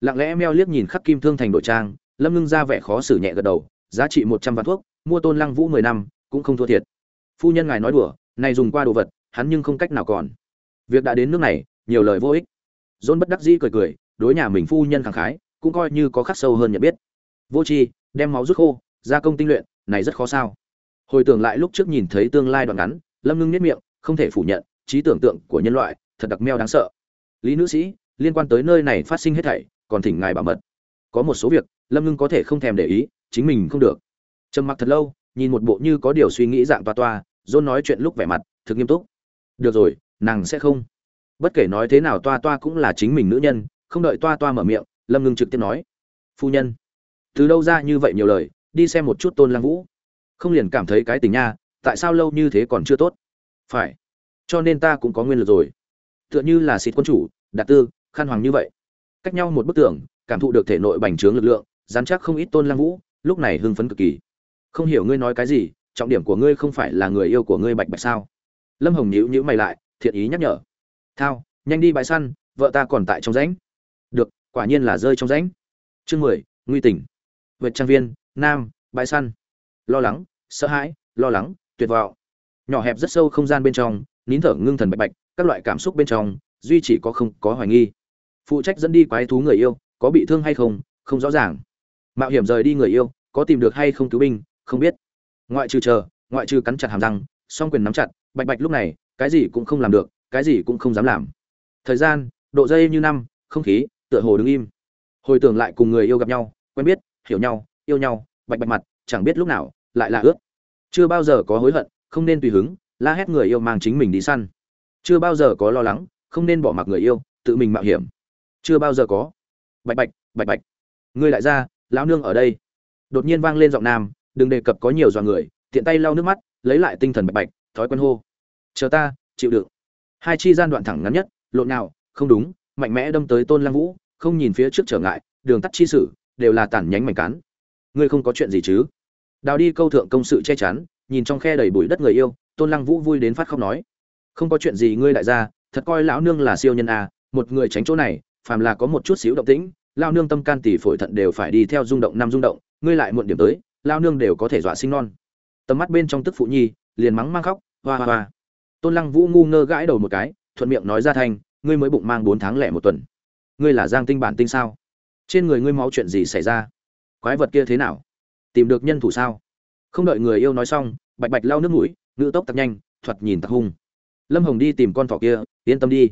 lặng lẽ meo liếc nhìn khắc kim thương thành đội trang, lâm ngưng ra vẻ khó xử nhẹ gật đầu, giá trị một trăm vạn thuốc, mua tôn lăng vũ mười năm, cũng không thua thiệt. Phu nhân ngài nói đùa, này dùng qua đồ vật, hắn nhưng không cách nào còn. Việc đã đến nước này, nhiều lời vô ích. Dôn bất đắc dĩ cười cười, đối nhà mình phu nhân khẳng khái, cũng coi như có khắc sâu hơn nhận biết. Vô tri, đem máu rút khô gia công tinh luyện, này rất khó sao. Hồi tưởng lại lúc trước nhìn thấy tương lai đoạn ngắn, lâm ngưng nhất miệng, không thể phủ nhận, trí tưởng tượng của nhân loại, thật đặc meo đáng sợ. Lý nữ sĩ, liên quan tới nơi này phát sinh hết thảy còn thỉnh ngài bảo mật. Có một số việc, lâm ngưng có thể không thèm để ý, chính mình không được. Trầm mặc thật lâu, nhìn một bộ như có điều suy nghĩ dạng toa toa, dôn nói chuyện lúc vẻ mặt, thực nghiêm túc. Được rồi, nàng sẽ không. Bất kể nói thế nào toa toa cũng là chính mình nữ nhân, không đợi toa toa mở miệng, lâm ngưng trực tiếp nói. Phu nhân. Từ đâu ra như vậy nhiều lời, đi xem một chút tôn lăng vũ. Không liền cảm thấy cái tình nha, tại sao lâu như thế còn chưa tốt? Phải. Cho nên ta cũng có nguyên lực rồi. Tựa như là xịt quân chủ, đạt tư khăn hoàng như vậy cách nhau một bức tường, cảm thụ được thể nội bành trướng lực lượng, dán chắc không ít tôn lăng vũ, lúc này hưng phấn cực kỳ. Không hiểu ngươi nói cái gì, trọng điểm của ngươi không phải là người yêu của ngươi bạch bạch sao? Lâm hồng nhíu nhíu mày lại, thiện ý nhắc nhở. Thao, nhanh đi bãi săn, vợ ta còn tại trong rãnh. Được, quả nhiên là rơi trong rãnh. Chương mười, nguy tỉnh vượt trang viên, nam, bãi săn. Lo lắng, sợ hãi, lo lắng, tuyệt vọng. Nhỏ hẹp rất sâu không gian bên trong, nín thở ngưng thần bạch bạch, các loại cảm xúc bên trong, duy chỉ có không có hoài nghi phụ trách dẫn đi quái thú người yêu, có bị thương hay không không rõ ràng. Mạo hiểm rời đi người yêu, có tìm được hay không cứu binh, không biết. Ngoại trừ chờ, ngoại trừ cắn chặt hàm răng, song quyền nắm chặt, bạch bạch lúc này, cái gì cũng không làm được, cái gì cũng không dám làm. Thời gian, độ dây như năm, không khí, tựa hồ đứng im. Hồi tưởng lại cùng người yêu gặp nhau, quen biết, hiểu nhau, yêu nhau, bạch bạch mặt, chẳng biết lúc nào, lại là ướt chưa bao giờ có hối hận, không nên tùy hứng, la hét người yêu mang chính mình đi săn. Chưa bao giờ có lo lắng, không nên bỏ mặc người yêu, tự mình mạo hiểm chưa bao giờ có. Bạch bạch bạch bạch. Ngươi lại ra lão nương ở đây. Đột nhiên vang lên giọng nam đừng đề cập có nhiều dọa người tiện tay lau nước mắt lấy lại tinh thần bạch bạch thói quen hô. Chờ ta chịu đựng. Hai chi gian đoạn thẳng ngắn nhất lộn nào không đúng mạnh mẽ đâm tới tôn lăng vũ không nhìn phía trước trở ngại đường tắt chi sử đều là tản nhánh mảnh cán. Ngươi không có chuyện gì chứ? Đào đi câu thượng công sự che chắn nhìn trong khe đầy bụi đất người yêu tôn lăng vũ vui đến phát khóc nói. Không có chuyện gì ngươi đại gia thật coi lão nương là siêu nhân à, một người tránh chỗ này phàm là có một chút xíu động tĩnh lao nương tâm can tỷ phổi thận đều phải đi theo rung động năm rung động ngươi lại muộn điểm tới lao nương đều có thể dọa sinh non. Tầm mắt bên trong tức phụ nhi liền mắng mang khóc hoa hoa hoa. Tôn lăng vũ ngu ngơ gãi đầu một cái thuận miệng nói ra thành, ngươi mới bụng mang bốn tháng lẻ một tuần. Ngươi là giang tinh bản tinh sao? Trên người ngươi máu chuyện gì xảy ra? Quái vật kia thế nào? Tìm được nhân thủ sao? Không đợi người yêu nói xong bạch bạch lau nước mũi ngữ tốc tặc nhanh thuật nhìn tặc hung. Lâm hồng đi tìm con thỏ kia yên tâm đi.